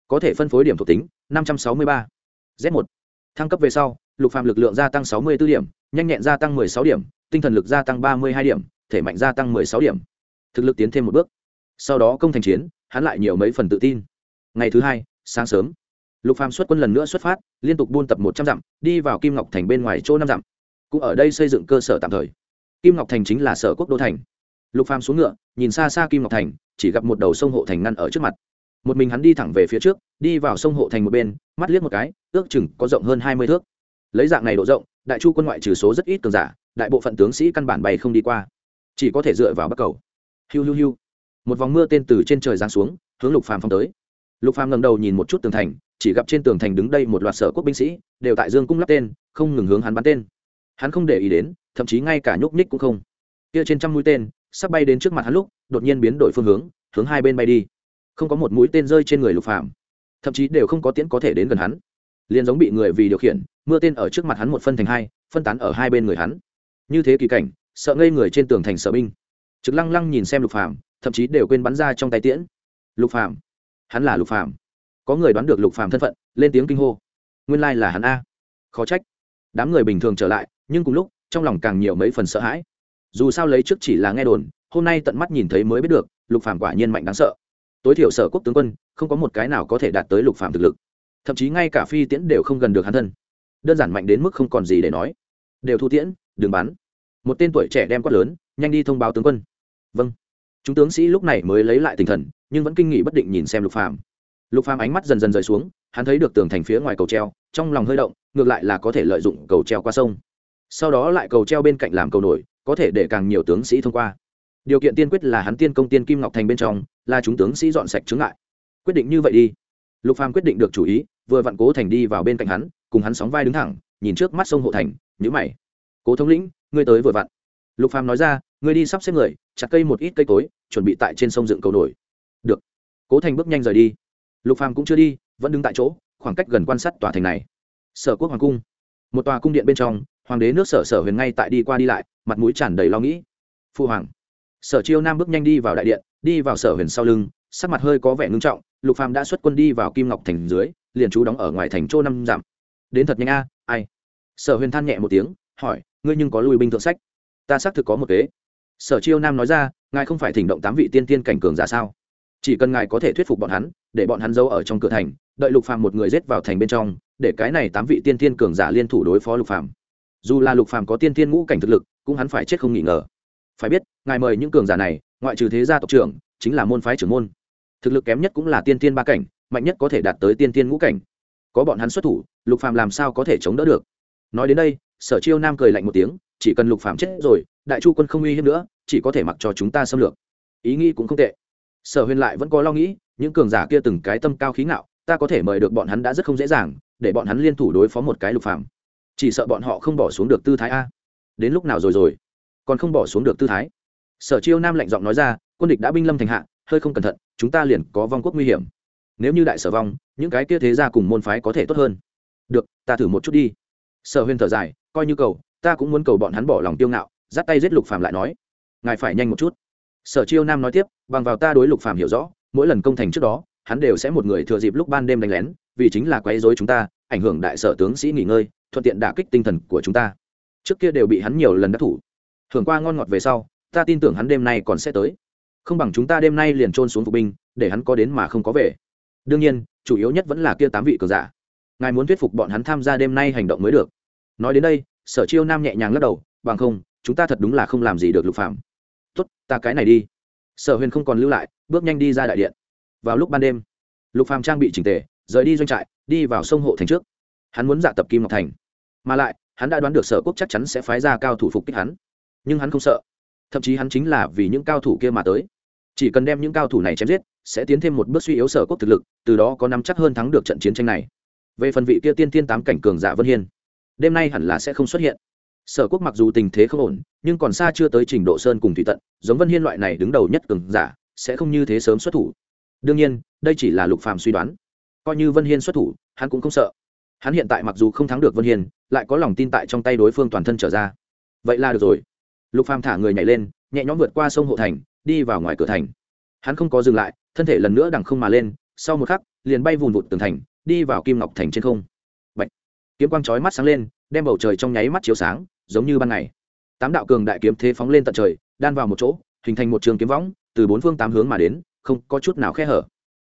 Có thể phân phối điểm thuộc tính, năm trăm sáu mươi ba. Z một. Thăng cấp về sau, lục phạm lực lượng gia tăng sáu mươi b ố điểm, nhanh nhẹn gia tăng m ộ ư ơ i sáu điểm, tinh thần lực gia tăng ba mươi hai điểm, thể mạnh gia tăng m ộ ư ơ i sáu điểm. Thực lực tiến thêm một bước. Sau đó công thành chiến, hắn lại nhiều mấy phần tự tin. Ngày thứ hai, sáng sớm lục phàm xuất quân lần nữa xuất phát, liên tục buôn tập một trăm dặm, đi vào kim ngọc thành bên ngoài chỗ năm dặm. Cũng ở đây xây dựng cơ sở tạm thời. Kim ngọc thành chính là sở quốc đô thành. Lục phàm xuống ngựa, nhìn xa xa kim ngọc thành, chỉ gặp một đầu sông hộ thành ngăn ở trước mặt. Một mình hắn đi thẳng về phía trước, đi vào sông hộ thành một bên, mắt liếc một cái, ước chừng có rộng hơn hai mươi thước. Lấy dạng này độ rộng, đại chu quân ngoại trừ số rất ít cường giả, đại bộ phận tướng sĩ căn bản bày không đi qua. Chỉ có thể dựa vào bắc cầu. Hiu hiu hiu. Một vòng mưa tên từ trên trời giáng xuống, hướng lục phàm phong tới. Lục phàm ngẩng đầu nhìn một chút tường thành chỉ gặp trên tường thành đứng đây một loạt sở quốc binh sĩ, đều tại dương cung lắp tên, không ngừng hướng hắn bắn tên. Hắn không để ý đến, thậm chí ngay cả nhúc nhích cũng không. Kia trên trăm mũi tên, sắp bay đến trước mặt hắn lúc, đột nhiên biến đổi phương hướng hướng hai bên bay đi. Không có một mũi tên rơi trên người lục phạm thậm chí đều không có tiễn có thể đến gần hắn. Liền giống bị người vì điều khiển, mưa tên ở trước mặt hắn một phân thành hai, phân tán ở hai bên người hắn. Như thế kỳ cảnh, sợ ngây người trên tường thành sở binh. Trực lăng lăng nhìn xem lục phạm thậm chí đều quên bắn ra trong tay tiễn. Lục phạm hắn là lục phạm có người đoán được lục phàm thân phận, lên tiếng kinh hô. Nguyên lai là hắn a. Khó trách. Đám người bình thường trở lại, nhưng cùng lúc, trong lòng càng nhiều mấy phần sợ hãi. Dù sao lấy trước chỉ là nghe đồn, hôm nay tận mắt nhìn thấy mới biết được, lục phàm quả nhiên mạnh đáng sợ. Tối thiểu sở quốc tướng quân, không có một cái nào có thể đạt tới lục phàm thực lực. Thậm chí ngay cả phi tiễn đều không gần được hắn thân. Đơn giản mạnh đến mức không còn gì để nói. Đều thu tiễn, đừng bắn. Một tên tuổi trẻ đem quát lớn, nhanh đi thông báo tướng quân. Vâng. Chúng tướng sĩ lúc này mới lấy lại tinh thần, nhưng vẫn kinh nghị bất định nhìn xem lục phàm lục phàm ánh mắt dần dần rời xuống, hắn thấy được tường thành phía ngoài cầu treo, trong lòng hơi động, ngược lại là có thể lợi dụng cầu treo qua sông. Sau đó lại cầu treo bên cạnh làm cầu nổi, có thể để càng nhiều tướng sĩ thông qua. Điều kiện tiên quyết là hắn tiên công tiên kim ngọc thành bên trong, là chúng tướng sĩ dọn sạch chứng ngại. Quyết định như vậy đi. Lục phàm quyết định được chủ ý, vừa vặn cố thành đi vào bên cạnh hắn, cùng hắn sóng vai đứng thẳng, nhìn trước mắt sông hộ thành nhữ mày. Cố thống lĩnh, ngươi tới vừa vặn. Lục phàm nói ra, ngươi đi sắp xếp người, chặt cây một ít cây cối, chuẩn bị tại trên sông dựng cầu nổi. Được. Cố thành bước nhanh rời đi lục phàm cũng chưa đi, vẫn đứng tại chỗ, khoảng cách gần quan sát tòa thành này. Sở quốc hoàng cung. Một tòa cung điện bên trong, hoàng đế nước sở sở huyền ngay tại đi qua đi lại, mặt mũi tràn đầy lo nghĩ. Phu hoàng. Sở chiêu nam bước nhanh đi vào đại điện, đi vào sở huyền sau lưng, sắc mặt hơi có vẻ ngưng trọng, lục phàm đã xuất quân đi vào kim ngọc thành dưới, liền trú đóng ở ngoài thành Châu năm dặm. Đến thật nhanh a, ai? Sở huyền than nhẹ một tiếng, hỏi, ngươi nhưng có lui binh thượng sách. Ta xác thực có một kế. Sở chiêu nam nói ra, ngài không phải thỉnh động tám vị tiên tiên cảnh cường giả sao? Chỉ cần ngài có thể thuyết phục bọn hắn để bọn hắn giấu ở trong cửa thành, đợi lục phàm một người giết vào thành bên trong, để cái này tám vị tiên thiên cường giả liên thủ đối phó lục phàm. Dù là lục phàm có tiên thiên ngũ cảnh thực lực, cũng hắn phải chết không nghi ngờ. Phải biết, ngài mời những cường giả này, ngoại trừ thế gia tộc trưởng, chính là môn phái trưởng môn. Thực lực kém nhất cũng là tiên thiên ba cảnh, mạnh nhất có thể đạt tới tiên thiên ngũ cảnh. Có bọn hắn xuất thủ, lục phàm làm sao có thể chống đỡ được? Nói đến đây, sở chiêu nam cười lạnh một tiếng, chỉ cần lục phàm chết rồi, đại chu quân không uy hiếp nữa, chỉ có thể mặc cho chúng ta xâm lược. Ý nghĩ cũng không tệ. Sở huyền lại vẫn có lo nghĩ những cường giả kia từng cái tâm cao khí ngạo, ta có thể mời được bọn hắn đã rất không dễ dàng, để bọn hắn liên thủ đối phó một cái lục phàm. Chỉ sợ bọn họ không bỏ xuống được tư thái a. Đến lúc nào rồi rồi? Còn không bỏ xuống được tư thái? Sở chiêu nam lạnh giọng nói ra, quân địch đã binh lâm thành hạ, hơi không cẩn thận, chúng ta liền có vong quốc nguy hiểm. Nếu như đại sở vong, những cái kia thế ra cùng môn phái có thể tốt hơn. Được, ta thử một chút đi. Sở huyền thở dài, coi như cầu, ta cũng muốn cầu bọn hắn bỏ lòng tiêu ngạo dắt tay giết lục phàm lại nói. Ngài phải nhanh một chút. Sở chiêu nam nói tiếp, bằng vào ta đối lục phàm hiểu rõ mỗi lần công thành trước đó, hắn đều sẽ một người thừa dịp lúc ban đêm đánh lén, vì chính là quấy rối chúng ta, ảnh hưởng đại sở tướng sĩ nghỉ ngơi, thuận tiện đả kích tinh thần của chúng ta. Trước kia đều bị hắn nhiều lần đắc thủ. Thường qua ngon ngọt về sau, ta tin tưởng hắn đêm nay còn sẽ tới. Không bằng chúng ta đêm nay liền trôn xuống phục binh, để hắn có đến mà không có về. Đương nhiên, chủ yếu nhất vẫn là kia tám vị cường giả. Ngài muốn thuyết phục bọn hắn tham gia đêm nay hành động mới được. Nói đến đây, sở chiêu nam nhẹ nhàng lắc đầu, bằng không, chúng ta thật đúng là không làm gì được lục phạm tốt, ta cái này đi. Sở huyền không còn lưu lại bước nhanh đi ra đại điện. Vào lúc ban đêm, lục phàm trang bị chỉnh tề, rời đi doanh trại, đi vào sông hộ thành trước. Hắn muốn dạ tập kim ngọc thành. Mà lại, hắn đã đoán được sở quốc chắc chắn sẽ phái ra cao thủ phục kích hắn. Nhưng hắn không sợ. Thậm chí hắn chính là vì những cao thủ kia mà tới. Chỉ cần đem những cao thủ này chém giết, sẽ tiến thêm một bước suy yếu sở quốc thực lực, từ đó có nắm chắc hơn thắng được trận chiến tranh này. Về phần vị kia tiên tiên tám cảnh cường giả vân hiên, đêm nay hẳn là sẽ không xuất hiện. Sở quốc mặc dù tình thế không ổn, nhưng còn xa chưa tới trình độ sơn cùng thủy tận, giống vân hiên loại này đứng đầu nhất cường giả sẽ không như thế sớm xuất thủ. Đương nhiên, đây chỉ là lục phàm suy đoán. Coi như vân hiên xuất thủ, hắn cũng không sợ. Hắn hiện tại mặc dù không thắng được vân hiên, lại có lòng tin tại trong tay đối phương toàn thân trở ra. Vậy là được rồi. Lục phàm thả người nhảy lên, nhẹ nhõm vượt qua sông hộ thành, đi vào ngoài cửa thành. Hắn không có dừng lại, thân thể lần nữa đằng không mà lên, sau một khắc, liền bay vùn vụt tường thành, đi vào kim ngọc thành trên không. Bạch. kiếm quang chói mắt sáng lên, đem bầu trời trong nháy mắt chiếu sáng, giống như ban ngày. Tám đạo cường đại kiếm thế phóng lên tận trời, đan vào một chỗ, hình thành một trường kiếm võng từ bốn phương tám hướng mà đến, không có chút nào khe hở.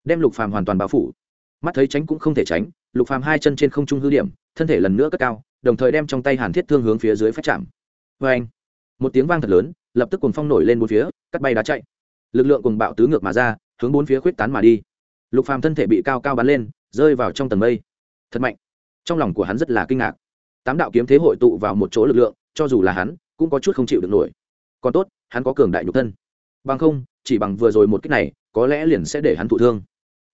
Đem lục phàm hoàn toàn bao phủ. Mắt thấy tránh cũng không thể tránh, lục phàm hai chân trên không trung hư điểm, thân thể lần nữa cất cao, đồng thời đem trong tay hàn thiết thương hướng phía dưới phát chạm. Vê anh, một tiếng vang thật lớn, lập tức cuồng phong nổi lên bốn phía, cắt bay đá chạy. Lực lượng cùng bạo tứ ngược mà ra, hướng bốn phía khuyết tán mà đi. Lục phàm thân thể bị cao cao bắn lên, rơi vào trong tầng mây. Thật mạnh. Trong lòng của hắn rất là kinh ngạc. Tám đạo kiếm thế hội tụ vào một chỗ lực lượng, cho dù là hắn, cũng có chút không chịu được nổi. Còn tốt, hắn có cường đại nhục thân bằng không, chỉ bằng vừa rồi một cách này, có lẽ liền sẽ để hắn thụ thương.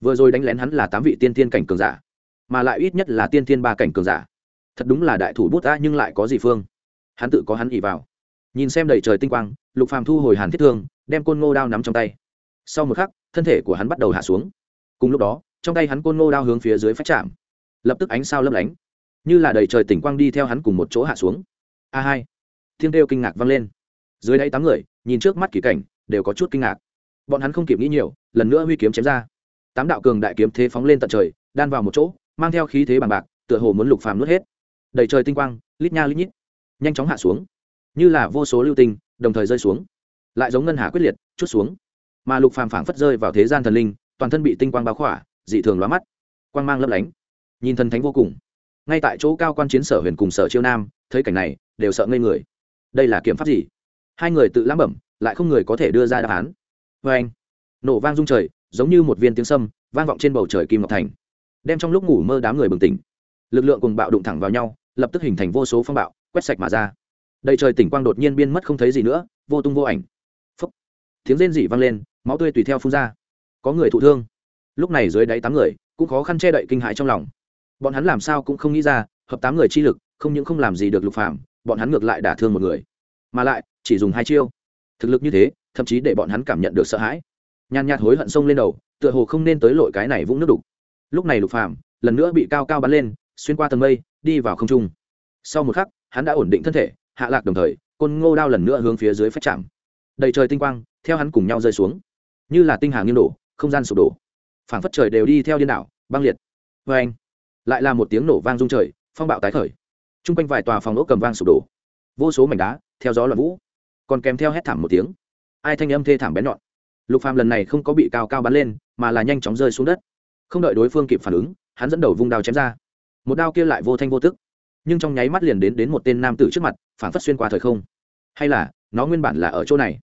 Vừa rồi đánh lén hắn là tám vị tiên tiên cảnh cường giả, mà lại ít nhất là tiên tiên ba cảnh cường giả. Thật đúng là đại thủ bút ta nhưng lại có gì phương? Hắn tự có hắn ỉ vào. Nhìn xem đầy trời tinh quang, lục phàm thu hồi hàn thiết thương, đem côn ngô đao nắm trong tay. Sau một khắc, thân thể của hắn bắt đầu hạ xuống. Cùng lúc đó, trong tay hắn côn ngô đao hướng phía dưới phát chạm. Lập tức ánh sao lấp lánh, như là đầy trời tỉnh quang đi theo hắn cùng một chỗ hạ xuống. A hai thiên kêu kinh ngạc vang lên. Dưới đáy tám người, nhìn trước mắt kỳ cảnh đều có chút kinh ngạc. Bọn hắn không kịp nghĩ nhiều, lần nữa huy kiếm chém ra. Tám đạo cường đại kiếm thế phóng lên tận trời, đan vào một chỗ, mang theo khí thế bằng bạc, tựa hồ muốn lục phàm nuốt hết. Đầy trời tinh quang, lít nha lít nhít, nhanh chóng hạ xuống. Như là vô số lưu tinh, đồng thời rơi xuống. Lại giống ngân hà quyết liệt, chút xuống. Mà lục phàm phảng phất rơi vào thế gian thần linh, toàn thân bị tinh quang bao khỏa, dị thường lóa mắt. Quang mang lấp lánh, nhìn thần thánh vô cùng. Ngay tại chỗ cao quan chiến sở huyền cùng sở chiêu nam, thấy cảnh này, đều sợ ngây người. Đây là kiểm pháp gì? Hai người tự lãm bẩm lại không người có thể đưa ra đáp án. Vê anh, nổ vang rung trời, giống như một viên tiếng sâm, vang vọng trên bầu trời kim ngọc thành. Đem trong lúc ngủ mơ đám người bừng tỉnh, lực lượng cùng bạo đụng thẳng vào nhau, lập tức hình thành vô số phong bạo, quét sạch mà ra. Đầy trời tỉnh quang đột nhiên biên mất không thấy gì nữa, vô tung vô ảnh. Phấp tiếng rên rỉ vang lên, máu tươi tùy theo phun ra. Có người thụ thương. Lúc này dưới đáy tám người, cũng khó khăn che đậy kinh hãi trong lòng. Bọn hắn làm sao cũng không nghĩ ra, hợp tám người chi lực, không những không làm gì được lục phạm bọn hắn ngược lại đả thương một người. Mà lại, chỉ dùng hai chiêu thực lực như thế, thậm chí để bọn hắn cảm nhận được sợ hãi. Nhàn nhạt hối hận sông lên đầu, tựa hồ không nên tới lội cái này vũng nước đục. Lúc này lục phạm lần nữa bị cao cao bắn lên, xuyên qua tầng mây, đi vào không trung. Sau một khắc, hắn đã ổn định thân thể, hạ lạc đồng thời, côn ngô đao lần nữa hướng phía dưới phách chạm. Đầy trời tinh quang, theo hắn cùng nhau rơi xuống. Như là tinh hà nghiêng đổ, không gian sụp đổ. Phảng phất trời đều đi theo điên đảo, băng liệt. Vê anh, lại là một tiếng nổ vang rung trời, phong bạo tái khởi. T r u n g quanh vài tòa phòng ốc cầm vang sụp đổ. Vô số mảnh đá, theo gió loạn vũ còn kèm theo hét thảm một tiếng. Ai thanh âm thê thảm bén nhọn. Lục phàm lần này không có bị cao cao bắn lên, mà là nhanh chóng rơi xuống đất. Không đợi đối phương kịp phản ứng, hắn dẫn đầu vung đao chém ra. Một đao kia lại vô thanh vô tức. Nhưng trong nháy mắt liền đến đến một tên nam tử trước mặt, phản phất xuyên qua thời không. Hay là, nó nguyên bản là ở chỗ này.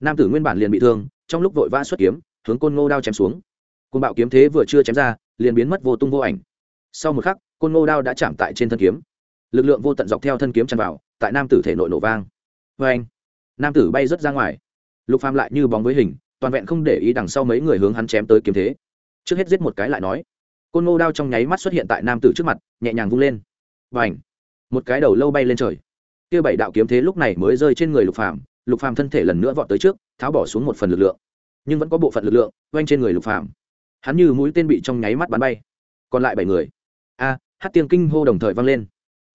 Nam tử nguyên bản liền bị thương, trong lúc vội vã xuất kiếm, hướng côn ngô đao chém xuống. Côn bạo kiếm thế vừa chưa chém ra, liền biến mất vô tung vô ảnh. Sau một khắc, côn ngô đao đã chạm tại trên thân kiếm. Lực lượng vô tận dọc theo thân kiếm chăn vào, tại nam tử thể nội nổ vang. Vê anh nam tử bay rớt ra ngoài. Lục phàm lại như bóng với hình toàn vẹn không để ý đằng sau mấy người hướng hắn chém tới kiếm thế. Trước hết giết một cái lại nói. Côn ngô đao trong nháy mắt xuất hiện tại nam tử trước mặt nhẹ nhàng vung lên. Và ảnh một cái đầu lâu bay lên trời. Kia bảy đạo kiếm thế lúc này mới rơi trên người lục phàm. Lục phàm thân thể lần nữa vọt tới trước tháo bỏ xuống một phần lực lượng. Nhưng vẫn có bộ phận lực lượng quanh trên người lục phàm. Hắn như mũi tên bị trong nháy mắt bắn bay. Còn lại bảy người. A à, hát tiên kinh hô đồng thời vang lên.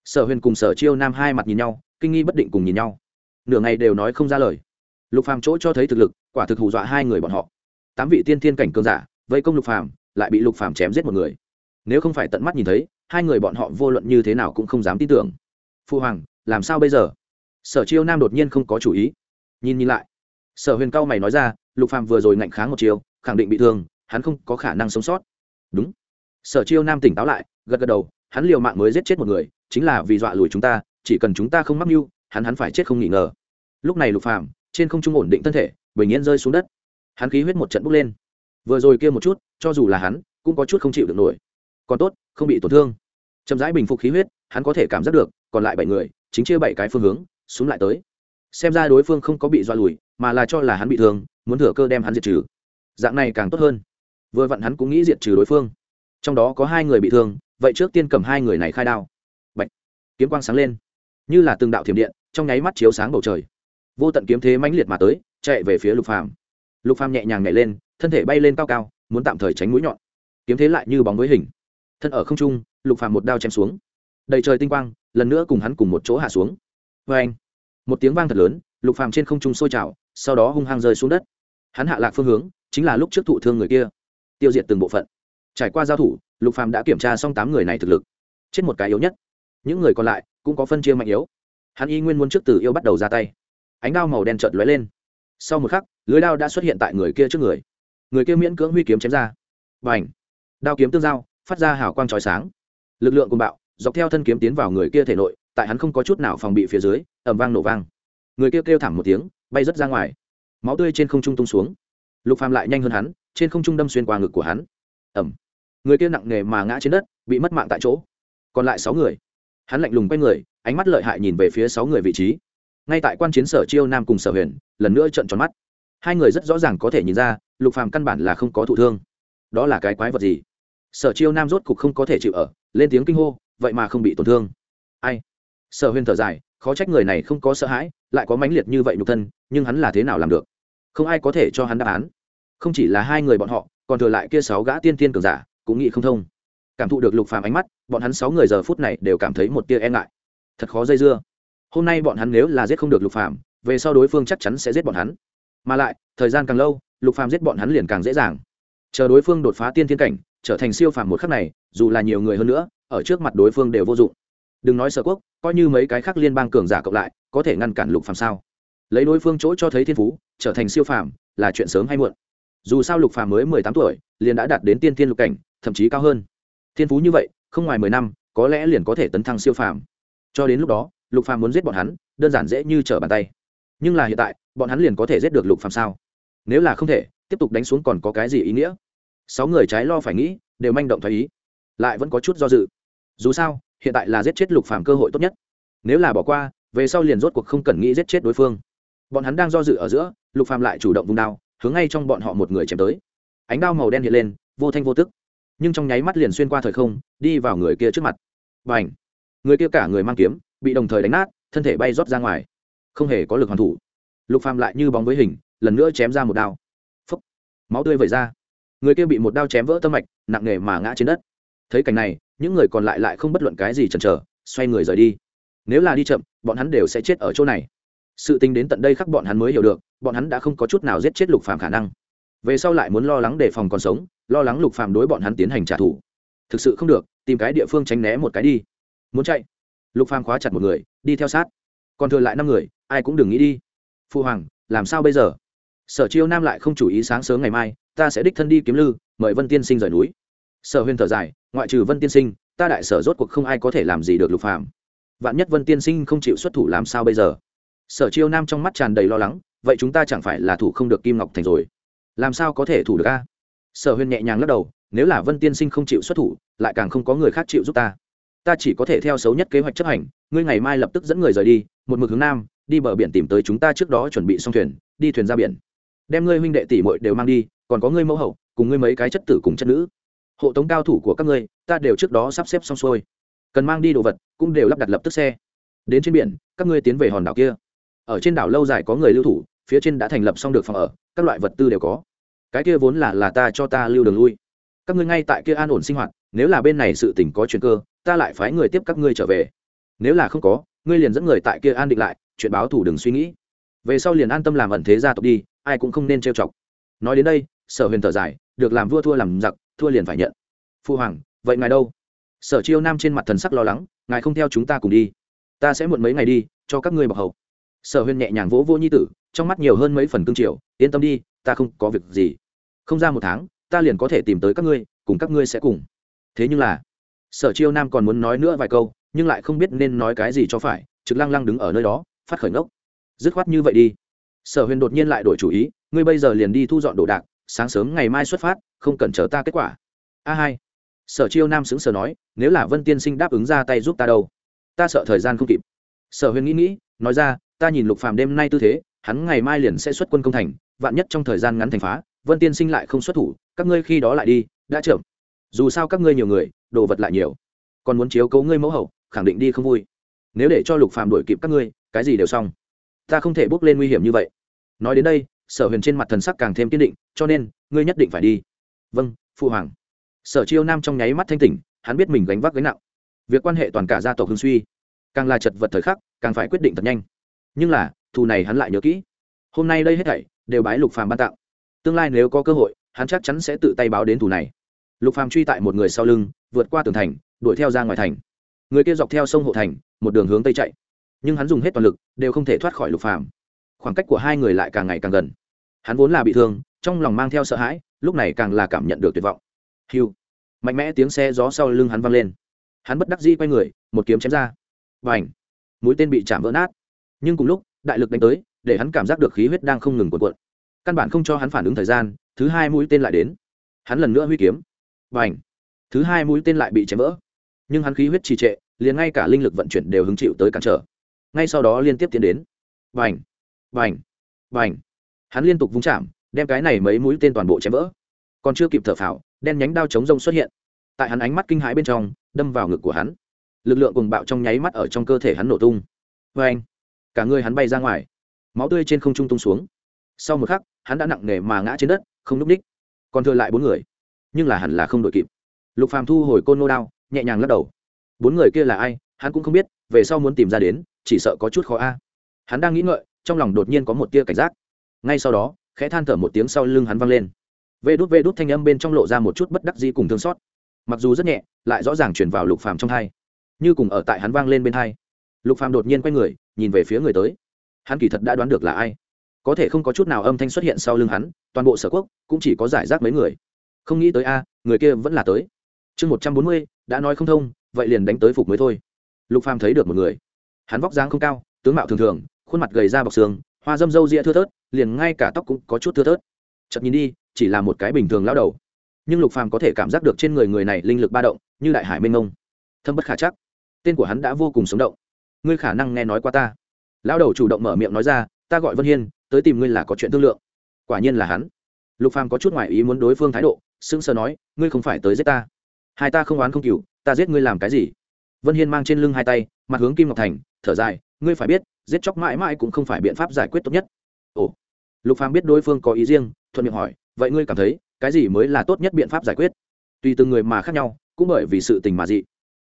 Sở huyền cùng sở chiêu nam hai mặt nhìn nhau kinh nghi bất định cùng nhìn nhau nửa ngày đều nói không ra lời. Lục phàm chỗ cho thấy thực lực, quả thực hù dọa hai người bọn họ. Tám vị tiên thiên cảnh cường giả, vây công lục phàm, lại bị lục phàm chém giết một người. Nếu không phải tận mắt nhìn thấy, hai người bọn họ vô luận như thế nào cũng không dám tin tưởng. Phu hoàng, làm sao bây giờ? Sở chiêu nam đột nhiên không có chủ ý. Nhìn nhìn lại. Sở huyền cao mày nói ra, lục phàm vừa rồi ngạnh kháng một chiêu khẳng định bị thương, hắn không có khả năng sống sót. Đúng. Sở chiêu nam tỉnh táo lại, gật gật đầu, hắn liều mạng mới giết chết một người, chính là vì dọa lùi chúng ta, chỉ cần chúng ta không mắc mưu hắn hắn phải chết không nghỉ ngờ. Lúc này lục phàm, trên không trung ổn định thân thể, bình yên rơi xuống đất. Hắn khí huyết một trận bốc lên. Vừa rồi kia một chút, cho dù là hắn, cũng có chút không chịu được nổi. Còn tốt, không bị tổn thương. Chậm rãi bình phục khí huyết, hắn có thể cảm giác được, còn lại bảy người, chính chia bảy cái phương hướng, xuống lại tới. Xem ra đối phương không có bị dọa lùi, mà là cho là hắn bị thương, muốn thừa cơ đem hắn diệt trừ. Dạng này càng tốt hơn. Vừa vặn hắn cũng nghĩ diệt trừ đối phương. Trong đó có hai người bị thương, vậy trước tiên cầm hai người này khai đao. Bạch. kiếm quang sáng lên. Như là từng đạo thiểm điện trong nháy mắt chiếu sáng bầu trời. Vô tận kiếm thế mãnh liệt mà tới, chạy về phía lục phàm. Lục phàm nhẹ nhàng nhảy lên, thân thể bay lên cao cao, muốn tạm thời tránh mũi nhọn. Kiếm thế lại như bóng với hình. Thân ở không trung, lục phàm một đao chém xuống. Đầy trời tinh quang, lần nữa cùng hắn cùng một chỗ hạ xuống. Vê anh, một tiếng vang thật lớn, lục phàm trên không trung sôi trào, sau đó hung hăng rơi xuống đất. Hắn hạ lạc phương hướng, chính là lúc trước thụ thương người kia. Tiêu diệt từng bộ phận. Trải qua giao thủ, lục phàm đã kiểm tra xong tám người này thực lực. Chết một cái yếu nhất. Những người còn lại cũng có phân chia mạnh yếu hắn y nguyên muốn trước từ yêu bắt đầu ra tay. Ánh đao màu đen trợt lóe lên. Sau một khắc, lưới đao đã xuất hiện tại người kia trước người. Người kia miễn cưỡng huy kiếm chém ra. Và ảnh đao kiếm tương giao, phát ra hào quang chói sáng. Lực lượng cùng bạo, dọc theo thân kiếm tiến vào người kia thể nội, tại hắn không có chút nào phòng bị phía dưới ẩm vang nổ vang. Người kia kêu thảm một tiếng, bay rớt ra ngoài. Máu tươi trên không trung tung xuống. Lục phàm lại nhanh hơn hắn, trên không trung đâm xuyên qua ngực của hắn. Ẩm người kia nặng nề mà ngã trên đất, bị mất mạng tại chỗ. Còn lại sáu người hắn lạnh lùng quay người, ánh mắt lợi hại nhìn về phía sáu người vị trí. Ngay tại quan chiến sở chiêu nam cùng sở huyền, lần nữa trận tròn mắt. Hai người rất rõ ràng có thể nhìn ra, lục phàm căn bản là không có thụ thương. Đó là cái quái vật gì? Sở chiêu nam rốt cục không có thể chịu ở, lên tiếng kinh hô, vậy mà không bị tổn thương. Ai? Sở huyền thở dài, khó trách người này không có sợ hãi, lại có mãnh liệt như vậy nhục thân, nhưng hắn là thế nào làm được? Không ai có thể cho hắn đáp án. Không chỉ là hai người bọn họ, còn thừa lại kia sáu gã tiên tiên cường giả, cũng nghĩ không thông cảm thụ được lục phàm ánh mắt, bọn hắn sáu người giờ phút này đều cảm thấy một tia e ngại. Thật khó dây dưa. Hôm nay bọn hắn nếu là giết không được lục phàm, về sau đối phương chắc chắn sẽ giết bọn hắn. Mà lại, thời gian càng lâu, lục phàm giết bọn hắn liền càng dễ dàng. Chờ đối phương đột phá tiên thiên cảnh, trở thành siêu phàm một khắc này, dù là nhiều người hơn nữa, ở trước mặt đối phương đều vô dụng. Đừng nói sở quốc, coi như mấy cái khác liên bang cường giả cộng lại, có thể ngăn cản lục phàm sao? Lấy đối phương chỗ cho thấy thiên phú, trở thành siêu phàm, là chuyện sớm hay muộn. Dù sao lục phàm mới mười tám tuổi, liền đã đạt đến tiên thiên lục cảnh, thậm chí cao hơn thiên phú như vậy, không ngoài mười năm, có lẽ liền có thể tấn thăng siêu phàm. Cho đến lúc đó, lục phàm muốn giết bọn hắn, đơn giản dễ như trở bàn tay. Nhưng là hiện tại, bọn hắn liền có thể giết được lục phàm sao? Nếu là không thể, tiếp tục đánh xuống còn có cái gì ý nghĩa? Sáu người trái lo phải nghĩ, đều manh động thoái ý. Lại vẫn có chút do dự. Dù sao, hiện tại là giết chết lục phàm cơ hội tốt nhất. Nếu là bỏ qua, về sau liền rốt cuộc không cần nghĩ giết chết đối phương. Bọn hắn đang do dự ở giữa, lục phàm lại chủ động vung đao, hướng ngay trong bọn họ một người chém tới. Ánh đao màu đen hiện lên, vô thanh vô tức nhưng trong nháy mắt liền xuyên qua thời không, đi vào người kia trước mặt. Và ảnh người kia cả người mang kiếm, bị đồng thời đánh nát, thân thể bay rót ra ngoài. Không hề có lực hoàn thủ. Lục phàm lại như bóng với hình, lần nữa chém ra một đao. Phấp máu tươi vẩy ra. Người kia bị một đao chém vỡ tâm mạch, nặng nề mà ngã trên đất. Thấy cảnh này, những người còn lại lại không bất luận cái gì chần chờ, xoay người rời đi. Nếu là đi chậm, bọn hắn đều sẽ chết ở chỗ này. Sự tình đến tận đây khắc bọn hắn mới hiểu được, bọn hắn đã không có chút nào giết chết lục phàm khả năng. Về sau lại muốn lo lắng đề phòng còn sống lo lắng lục phàm đối bọn hắn tiến hành trả thù. Thực sự không được, tìm cái địa phương tránh né một cái đi. Muốn chạy? Lục phàm khóa chặt một người, đi theo sát. Còn thừa lại năm người, ai cũng đừng nghĩ đi. Phu hoàng, làm sao bây giờ? Sở chiêu nam lại không chủ ý sáng sớm ngày mai, ta sẽ đích thân đi kiếm lư, mời vân tiên sinh rời núi. Sở huyền thở dài, ngoại trừ vân tiên sinh, ta đại sở rốt cuộc không ai có thể làm gì được lục phàm. Vạn nhất vân tiên sinh không chịu xuất thủ làm sao bây giờ? Sở chiêu nam trong mắt tràn đầy lo lắng, vậy chúng ta chẳng phải là thủ không được kim ngọc thành rồi. Làm sao có thể thủ được a? Sở huyên nhẹ nhàng lắc đầu, nếu là vân tiên sinh không chịu xuất thủ, lại càng không có người khác chịu giúp ta. Ta chỉ có thể theo xấu nhất kế hoạch chấp hành, ngươi ngày mai lập tức dẫn người rời đi, một mực hướng nam, đi bờ biển tìm tới chúng ta trước đó chuẩn bị xong thuyền, đi thuyền ra biển. Đem ngươi huynh đệ tỷ muội đều mang đi, còn có ngươi mẫu hậu, cùng ngươi mấy cái chất tử cùng chất nữ. Hộ tống cao thủ của các ngươi, ta đều trước đó sắp xếp xong xuôi. Cần mang đi đồ vật, cũng đều lắp đặt lập tức xe. Đến trên biển, các ngươi tiến về hòn đảo kia. Ở trên đảo lâu dài có người lưu thủ, phía trên đã thành lập xong được phòng ở, các loại vật tư đều có cái kia vốn là là ta cho ta lưu đường lui. Các ngươi ngay tại kia an ổn sinh hoạt, nếu là bên này sự tình có chuyện cơ, ta lại phái người tiếp các ngươi trở về. Nếu là không có, ngươi liền dẫn người tại kia an định lại, chuyện báo thủ đừng suy nghĩ. Về sau liền an tâm làm ẩn thế gia tộc đi, ai cũng không nên trêu chọc. Nói đến đây, sở huyền thở dài, được làm vua thua làm giặc, thua liền phải nhận. Phu hoàng, vậy ngài đâu? Sở chiêu nam trên mặt thần sắc lo lắng, ngài không theo chúng ta cùng đi. Ta sẽ muộn mấy ngày đi, cho các ngươi bọc hậu sở huyền nhẹ nhàng vỗ vô nhi tử, trong mắt nhiều hơn mấy phần cương triều, yên tâm đi, ta không có việc gì không ra một tháng, ta liền có thể tìm tới các ngươi, cùng các ngươi sẽ cùng. Thế nhưng là, sở chiêu nam còn muốn nói nữa vài câu, nhưng lại không biết nên nói cái gì cho phải, trực lăng lăng đứng ở nơi đó, phát khởi ngốc. Dứt khoát như vậy đi. Sở huyền đột nhiên lại đổi chủ ý, ngươi bây giờ liền đi thu dọn đồ đạc, sáng sớm ngày mai xuất phát, không cần chờ ta kết quả. A hai. Sở chiêu nam xứng sở nói, nếu là vân tiên sinh đáp ứng ra tay giúp ta đâu? Ta sợ thời gian không kịp. Sở huyền nghĩ nghĩ, nói ra, ta nhìn lục phàm đêm nay tư thế, hắn ngày mai liền sẽ xuất quân công thành, vạn nhất trong thời gian ngắn thành phá vân tiên sinh lại không xuất thủ, các ngươi khi đó lại đi, đã chậm dù sao các ngươi nhiều người, đồ vật lại nhiều. Còn muốn chiếu cố ngươi mẫu hậu, khẳng định đi không vui. Nếu để cho lục phàm đuổi kịp các ngươi, cái gì đều xong. Ta không thể bước lên nguy hiểm như vậy. Nói đến đây, sở huyền trên mặt thần sắc càng thêm kiên định, cho nên, ngươi nhất định phải đi. Vâng phụ hoàng. Sở chiêu nam trong nháy mắt thanh tỉnh, hắn biết mình gánh vác gánh nặng. Việc quan hệ toàn cả gia tộc hương suy. Càng là chật vật thời khắc, càng phải quyết định thật nhanh. Nhưng là, thù này hắn lại nhớ kỹ. Hôm nay đây hết thảy, đều bái lục phàm ban tặng tương lai nếu có cơ hội, hắn chắc chắn sẽ tự tay báo đến thủ này. Lục phàm truy tại một người sau lưng, vượt qua tường thành, đuổi theo ra ngoài thành. Người kia dọc theo sông hộ thành, một đường hướng tây chạy. Nhưng hắn dùng hết toàn lực, đều không thể thoát khỏi lục phàm. Khoảng cách của hai người lại càng ngày càng gần. Hắn vốn là bị thương, trong lòng mang theo sợ hãi, lúc này càng là cảm nhận được tuyệt vọng. Hiu mạnh mẽ tiếng xe gió sau lưng hắn vang lên. Hắn bất đắc dĩ quay người, một kiếm chém ra. Và ảnh mũi tên bị chạm vỡ nát. Nhưng cùng lúc, đại lực đánh tới, để hắn cảm giác được khí huyết đang không ngừng cuộn cuộn căn bản không cho hắn phản ứng thời gian, thứ hai mũi tên lại đến. Hắn lần nữa huy kiếm. Và ảnh thứ hai mũi tên lại bị chém vỡ. Nhưng hắn khí huyết trì trệ, liền ngay cả linh lực vận chuyển đều hứng chịu tới cản trở. Ngay sau đó liên tiếp tiến đến. Vành và ảnh hắn liên tục vung chạm, đem cái này mấy mũi tên toàn bộ chém vỡ. Còn chưa kịp thở phào, đen nhánh đao chống rông xuất hiện. Tại hắn ánh mắt kinh hãi bên trong, đâm vào ngực của hắn. Lực lượng cùng bạo trong nháy mắt ở trong cơ thể hắn nổ tung. Vê anh cả người hắn bay ra ngoài. Máu tươi trên không trung tung xuống. Sau một khắc hắn đã nặng nề mà ngã trên đất, không núp ních. Còn thừa lại bốn người, nhưng là hẳn là không đội kịp. Lục phàm thu hồi côn nô đao, nhẹ nhàng lắc đầu. Bốn người kia là ai, hắn cũng không biết, về sau muốn tìm ra đến, chỉ sợ có chút khó a. Hắn đang nghĩ ngợi, trong lòng đột nhiên có một tia cảnh giác. Ngay sau đó, khẽ than thở một tiếng sau lưng hắn vang lên. Vê đút vê đút thanh âm bên trong lộ ra một chút bất đắc dĩ cùng thương xót. Mặc dù rất nhẹ, lại rõ ràng chuyển vào lục phàm trong thai như cùng ở tại hắn vang lên bên thai lục phàm đột nhiên quay người, nhìn về phía người tới. Hắn kỳ thật đã đoán được là ai có thể không có chút nào âm thanh xuất hiện sau lưng hắn toàn bộ sở quốc cũng chỉ có giải rác mấy người. Không nghĩ tới a người kia vẫn là tới. Chương một trăm bốn mươi đã nói không thông vậy liền đánh tới phục mới thôi. Lục phàm thấy được một người. Hắn vóc dáng không cao tướng mạo thường thường khuôn mặt gầy ra bọc xương hoa dâm râu ria thưa thớt liền ngay cả tóc cũng có chút thưa thớt. Chậm nhìn đi chỉ là một cái bình thường lao đầu. Nhưng lục phàm có thể cảm giác được trên người người này linh lực ba động như đại hải mênh ngông, thâm bất khả chắc. Tên của hắn đã vô cùng sống động. Ngươi khả năng nghe nói qua ta. Lao đầu chủ động mở miệng nói ra ta gọi vân hiên tới tìm ngươi là có chuyện thương lượng. Quả nhiên là hắn. Lục phàm có chút ngoại ý muốn đối phương thái độ, sững sờ nói, ngươi không phải tới giết ta. Hai ta không oán không cừu, ta giết ngươi làm cái gì? Vân hiên mang trên lưng hai tay, mặt hướng kim ngọc thành, thở dài, ngươi phải biết, giết chóc mãi mãi cũng không phải biện pháp giải quyết tốt nhất. Ồ. Lục phàm biết đối phương có ý riêng, thuận miệng hỏi, vậy ngươi cảm thấy, cái gì mới là tốt nhất biện pháp giải quyết? Tùy từng người mà khác nhau, cũng bởi vì sự tình mà dị.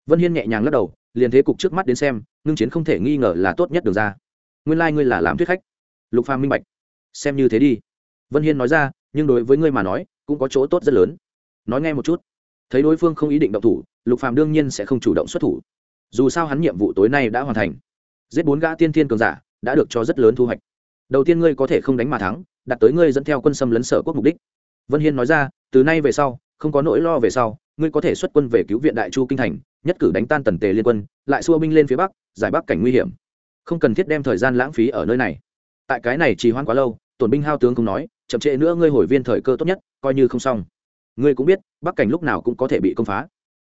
Vân hiên nhẹ nhàng lắc đầu, liền thế cục trước mắt đến xem, ngưng chiến không thể nghi ngờ là tốt nhất được ra. Nguyên lai、like、ngươi là làm thuyết khách lục phàm minh bạch. Xem như thế đi. Vân hiên nói ra, nhưng đối với ngươi mà nói, cũng có chỗ tốt rất lớn. Nói nghe một chút. Thấy đối phương không ý định động thủ, lục phàm đương nhiên sẽ không chủ động xuất thủ. Dù sao hắn nhiệm vụ tối nay đã hoàn thành. Giết bốn gã tiên thiên cường giả, đã được cho rất lớn thu hoạch. Đầu tiên ngươi có thể không đánh mà thắng, đặt tới ngươi dẫn theo quân xâm lấn sở quốc mục đích. Vân hiên nói ra, từ nay về sau, không có nỗi lo về sau, ngươi có thể xuất quân về cứu viện đại chu kinh thành, nhất cử đánh tan tần tề liên quân, lại xua binh lên phía bắc, giải bắc cảnh nguy hiểm. Không cần thiết đem thời gian lãng phí ở nơi này tại cái này trì hoãn quá lâu, tổn binh hao tướng không nói, chậm trễ nữa ngươi hồi viên thời cơ tốt nhất, coi như không xong. Ngươi cũng biết, bắc cảnh lúc nào cũng có thể bị công phá.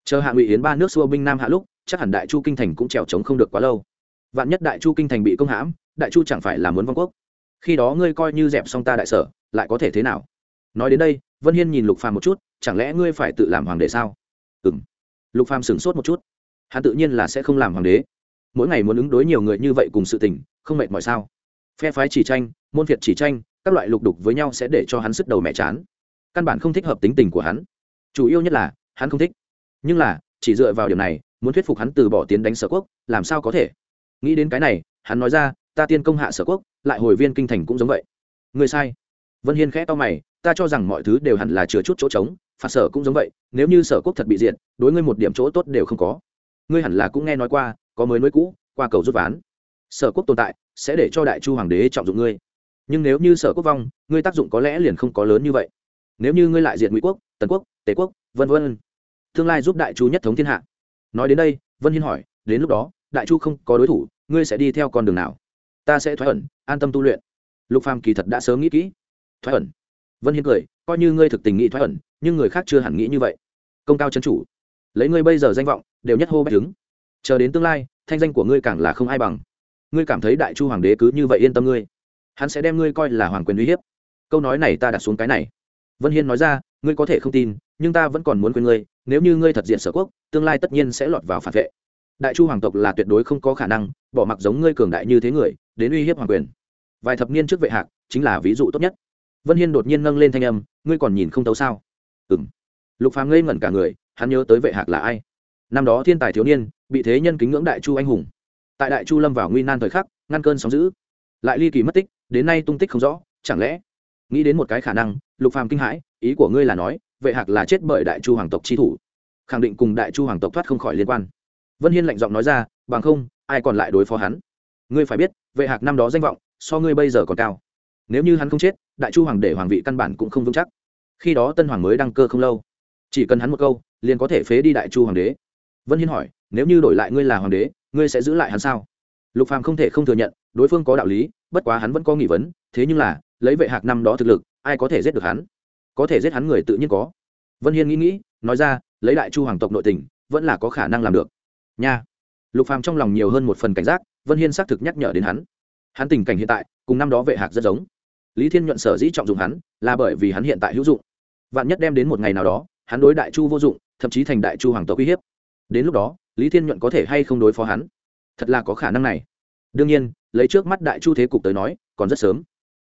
Chờ hạ ngụy yến ba nước xua binh nam hạ lúc, chắc hẳn đại chu kinh thành cũng trèo trống không được quá lâu. Vạn nhất đại chu kinh thành bị công hãm, đại chu chẳng phải là muốn vong quốc. Khi đó ngươi coi như dẹp xong ta đại sở, lại có thể thế nào? Nói đến đây, vân hiên nhìn lục phàm một chút, chẳng lẽ ngươi phải tự làm hoàng đế sao? Ừ m lục phàm sửng sốt một chút. Hắn tự nhiên là sẽ không làm hoàng đế. Mỗi ngày muốn ứng đối nhiều người như vậy cùng sự tình, không mệt mỏi sao? Phe phái chỉ tranh môn phiệt chỉ tranh các loại lục đục với nhau sẽ để cho hắn sức đầu mẹ chán. Căn bản không thích hợp tính tình của hắn. Chủ yếu nhất là hắn không thích. Nhưng là chỉ dựa vào điều này muốn thuyết phục hắn từ bỏ tiến đánh sở quốc làm sao có thể? Nghĩ đến cái này hắn nói ra ta tiên công hạ sở quốc lại hồi viên kinh thành cũng giống vậy. Người sai. Vân hiên khẽ to mày ta cho rằng mọi thứ đều hẳn là chứa chút chỗ trống phạt sở cũng giống vậy nếu như sở quốc thật bị diện, đối ngươi một điểm chỗ tốt đều không có. Ngươi hẳn là cũng nghe nói qua có mới nối cũ qua cầu rút ván. Sở quốc tồn tại sẽ để cho đại chu hoàng đế trọng dụng ngươi. Nhưng nếu như sở quốc vong, ngươi tác dụng có lẽ liền không có lớn như vậy. Nếu như ngươi lại diện ngụy quốc, tần quốc, tề quốc, vân vân. Tương lai giúp đại chu nhất thống thiên hạ. Nói đến đây, vân hiên hỏi, đến lúc đó, đại chu không có đối thủ, ngươi sẽ đi theo con đường nào? Ta sẽ thoái ẩn, an tâm tu luyện. Lục phàm kỳ thật đã sớm nghĩ kỹ. Thoái ẩn. Vân hiên cười, coi như ngươi thực tình nghĩ thoái ẩn, nhưng người khác chưa hẳn nghĩ như vậy. Công cao chân chủ. Lấy ngươi bây giờ danh vọng, đều nhất hô bách chứng chờ đến tương lai, thanh danh của ngươi càng là không ai bằng ngươi cảm thấy đại chu hoàng đế cứ như vậy yên tâm ngươi, hắn sẽ đem ngươi coi là hoàng quyền uy hiếp. Câu nói này ta đặt xuống cái này. Vân hiên nói ra, ngươi có thể không tin, nhưng ta vẫn còn muốn quên ngươi, nếu như ngươi thật diện sở quốc, tương lai tất nhiên sẽ lọt vào phản vệ. Đại chu hoàng tộc là tuyệt đối không có khả năng bỏ mặc giống ngươi cường đại như thế người, đến uy hiếp hoàng quyền. Vài thập niên trước vệ hạc chính là ví dụ tốt nhất. Vân hiên đột nhiên nâng lên thanh âm, ngươi còn nhìn không tấu sao? Ừ m lục phàm ngây ngẩn cả người, hắn nhớ tới vệ hạc là ai? Năm đó thiên tài thiếu niên, bị thế nhân kính ngưỡng đại chu anh hùng tại đại chu lâm vào nguy nan thời khắc, ngăn cơn sóng giữ lại ly kỳ mất tích, đến nay tung tích không rõ, chẳng lẽ? Nghĩ đến một cái khả năng, lục phàm kinh hãi, ý của ngươi là nói, vệ hạc là chết bởi đại chu hoàng tộc chi thủ. Khẳng định cùng đại chu hoàng tộc thoát không khỏi liên quan. Vân hiên lạnh giọng nói ra, bằng không, ai còn lại đối phó hắn? Ngươi phải biết, vệ hạc năm đó danh vọng, so ngươi bây giờ còn cao. Nếu như hắn không chết, đại chu hoàng để hoàng vị căn bản cũng không vững chắc. Khi đó tân hoàng mới đăng cơ không lâu. Chỉ cần hắn một câu, liền có thể phế đi đại chu hoàng đế. Vân hiên hỏi, nếu như đổi lại ngươi là hoàng đế ngươi sẽ giữ lại hắn sao? Lục phàm không thể không thừa nhận, đối phương có đạo lý, bất quá hắn vẫn có nghi vấn, thế nhưng là, lấy vệ hạc năm đó thực lực, ai có thể giết được hắn? Có thể giết hắn người tự nhiên có. Vân hiên nghĩ nghĩ, nói ra, lấy đại chu hoàng tộc nội tình, vẫn là có khả năng làm được. Nha. Lục phàm trong lòng nhiều hơn một phần cảnh giác, vân hiên xác thực nhắc nhở đến hắn. Hắn tình cảnh hiện tại, cùng năm đó vệ hạc rất giống. Lý thiên nhuận sở dĩ trọng dụng hắn, là bởi vì hắn hiện tại hữu dụng. Vạn nhất đem đến một ngày nào đó, hắn đối đại chu vô dụng, thậm chí thành đại chu hoàng tộc uy hiếp. Đến lúc đó lý thiên nhuận có thể hay không đối phó hắn? Thật là có khả năng này. Đương nhiên, lấy trước mắt đại chu thế cục tới nói, còn rất sớm.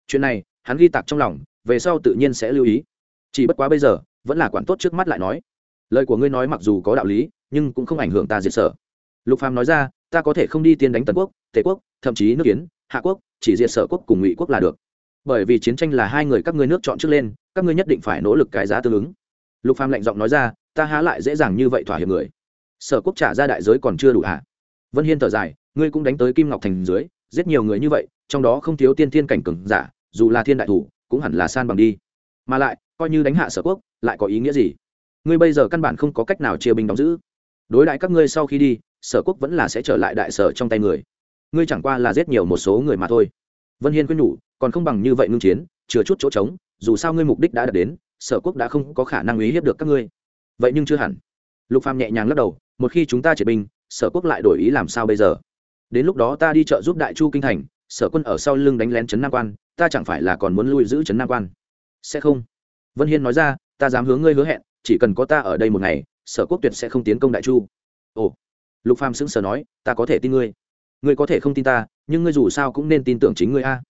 Chuyện này, hắn ghi tặc trong lòng, về sau tự nhiên sẽ lưu ý. Chỉ bất quá bây giờ, vẫn là quản tốt trước mắt lại nói. Lời của ngươi nói mặc dù có đạo lý, nhưng cũng không ảnh hưởng ta diệt sở. Lục phàm nói ra, ta có thể không đi tiên đánh tần quốc, tề quốc, thậm chí nước kiến, hạ quốc, chỉ diệt sở quốc cùng ngụy quốc là được. Bởi vì chiến tranh là hai người các ngươi nước chọn trước lên, các ngươi nhất định phải nỗ lực cái giá tương ứng. Lục phàm lạnh giọng nói ra, ta há lại dễ dàng như vậy thỏa hiệp người sở quốc trả ra đại giới còn chưa đủ hả? Vân hiên thở dài, ngươi cũng đánh tới kim ngọc thành dưới, giết nhiều người như vậy, trong đó không thiếu tiên thiên cảnh cường giả, dù là thiên đại thủ, cũng hẳn là san bằng đi. Mà lại, coi như đánh hạ sở quốc, lại có ý nghĩa gì? Ngươi bây giờ căn bản không có cách nào chia binh đóng giữ. Đối đại các ngươi sau khi đi, sở quốc vẫn là sẽ trở lại đại sở trong tay người. Ngươi chẳng qua là giết nhiều một số người mà thôi. Vân hiên quyết nhủ, còn không bằng như vậy ngưng chiến, chừa chút chỗ trống, dù sao ngươi mục đích đã đạt đến, sở quốc đã không có khả năng uy hiếp được các ngươi. Vậy nhưng chưa hẳn lục phàm nhẹ nhàng lắc đầu, một khi chúng ta triệt binh, sở quốc lại đổi ý làm sao bây giờ? Đến lúc đó ta đi trợ giúp đại chu kinh thành, sở quân ở sau lưng đánh lén trấn nam quan, ta chẳng phải là còn muốn lui giữ trấn nam quan? Sẽ không. Vân hiên nói ra, ta dám hướng ngươi hứa hẹn, chỉ cần có ta ở đây một ngày, sở quốc tuyệt sẽ không tiến công đại chu. Ồ. Lục phàm sững sờ nói, ta có thể tin ngươi. Ngươi có thể không tin ta, nhưng ngươi dù sao cũng nên tin tưởng chính ngươi a.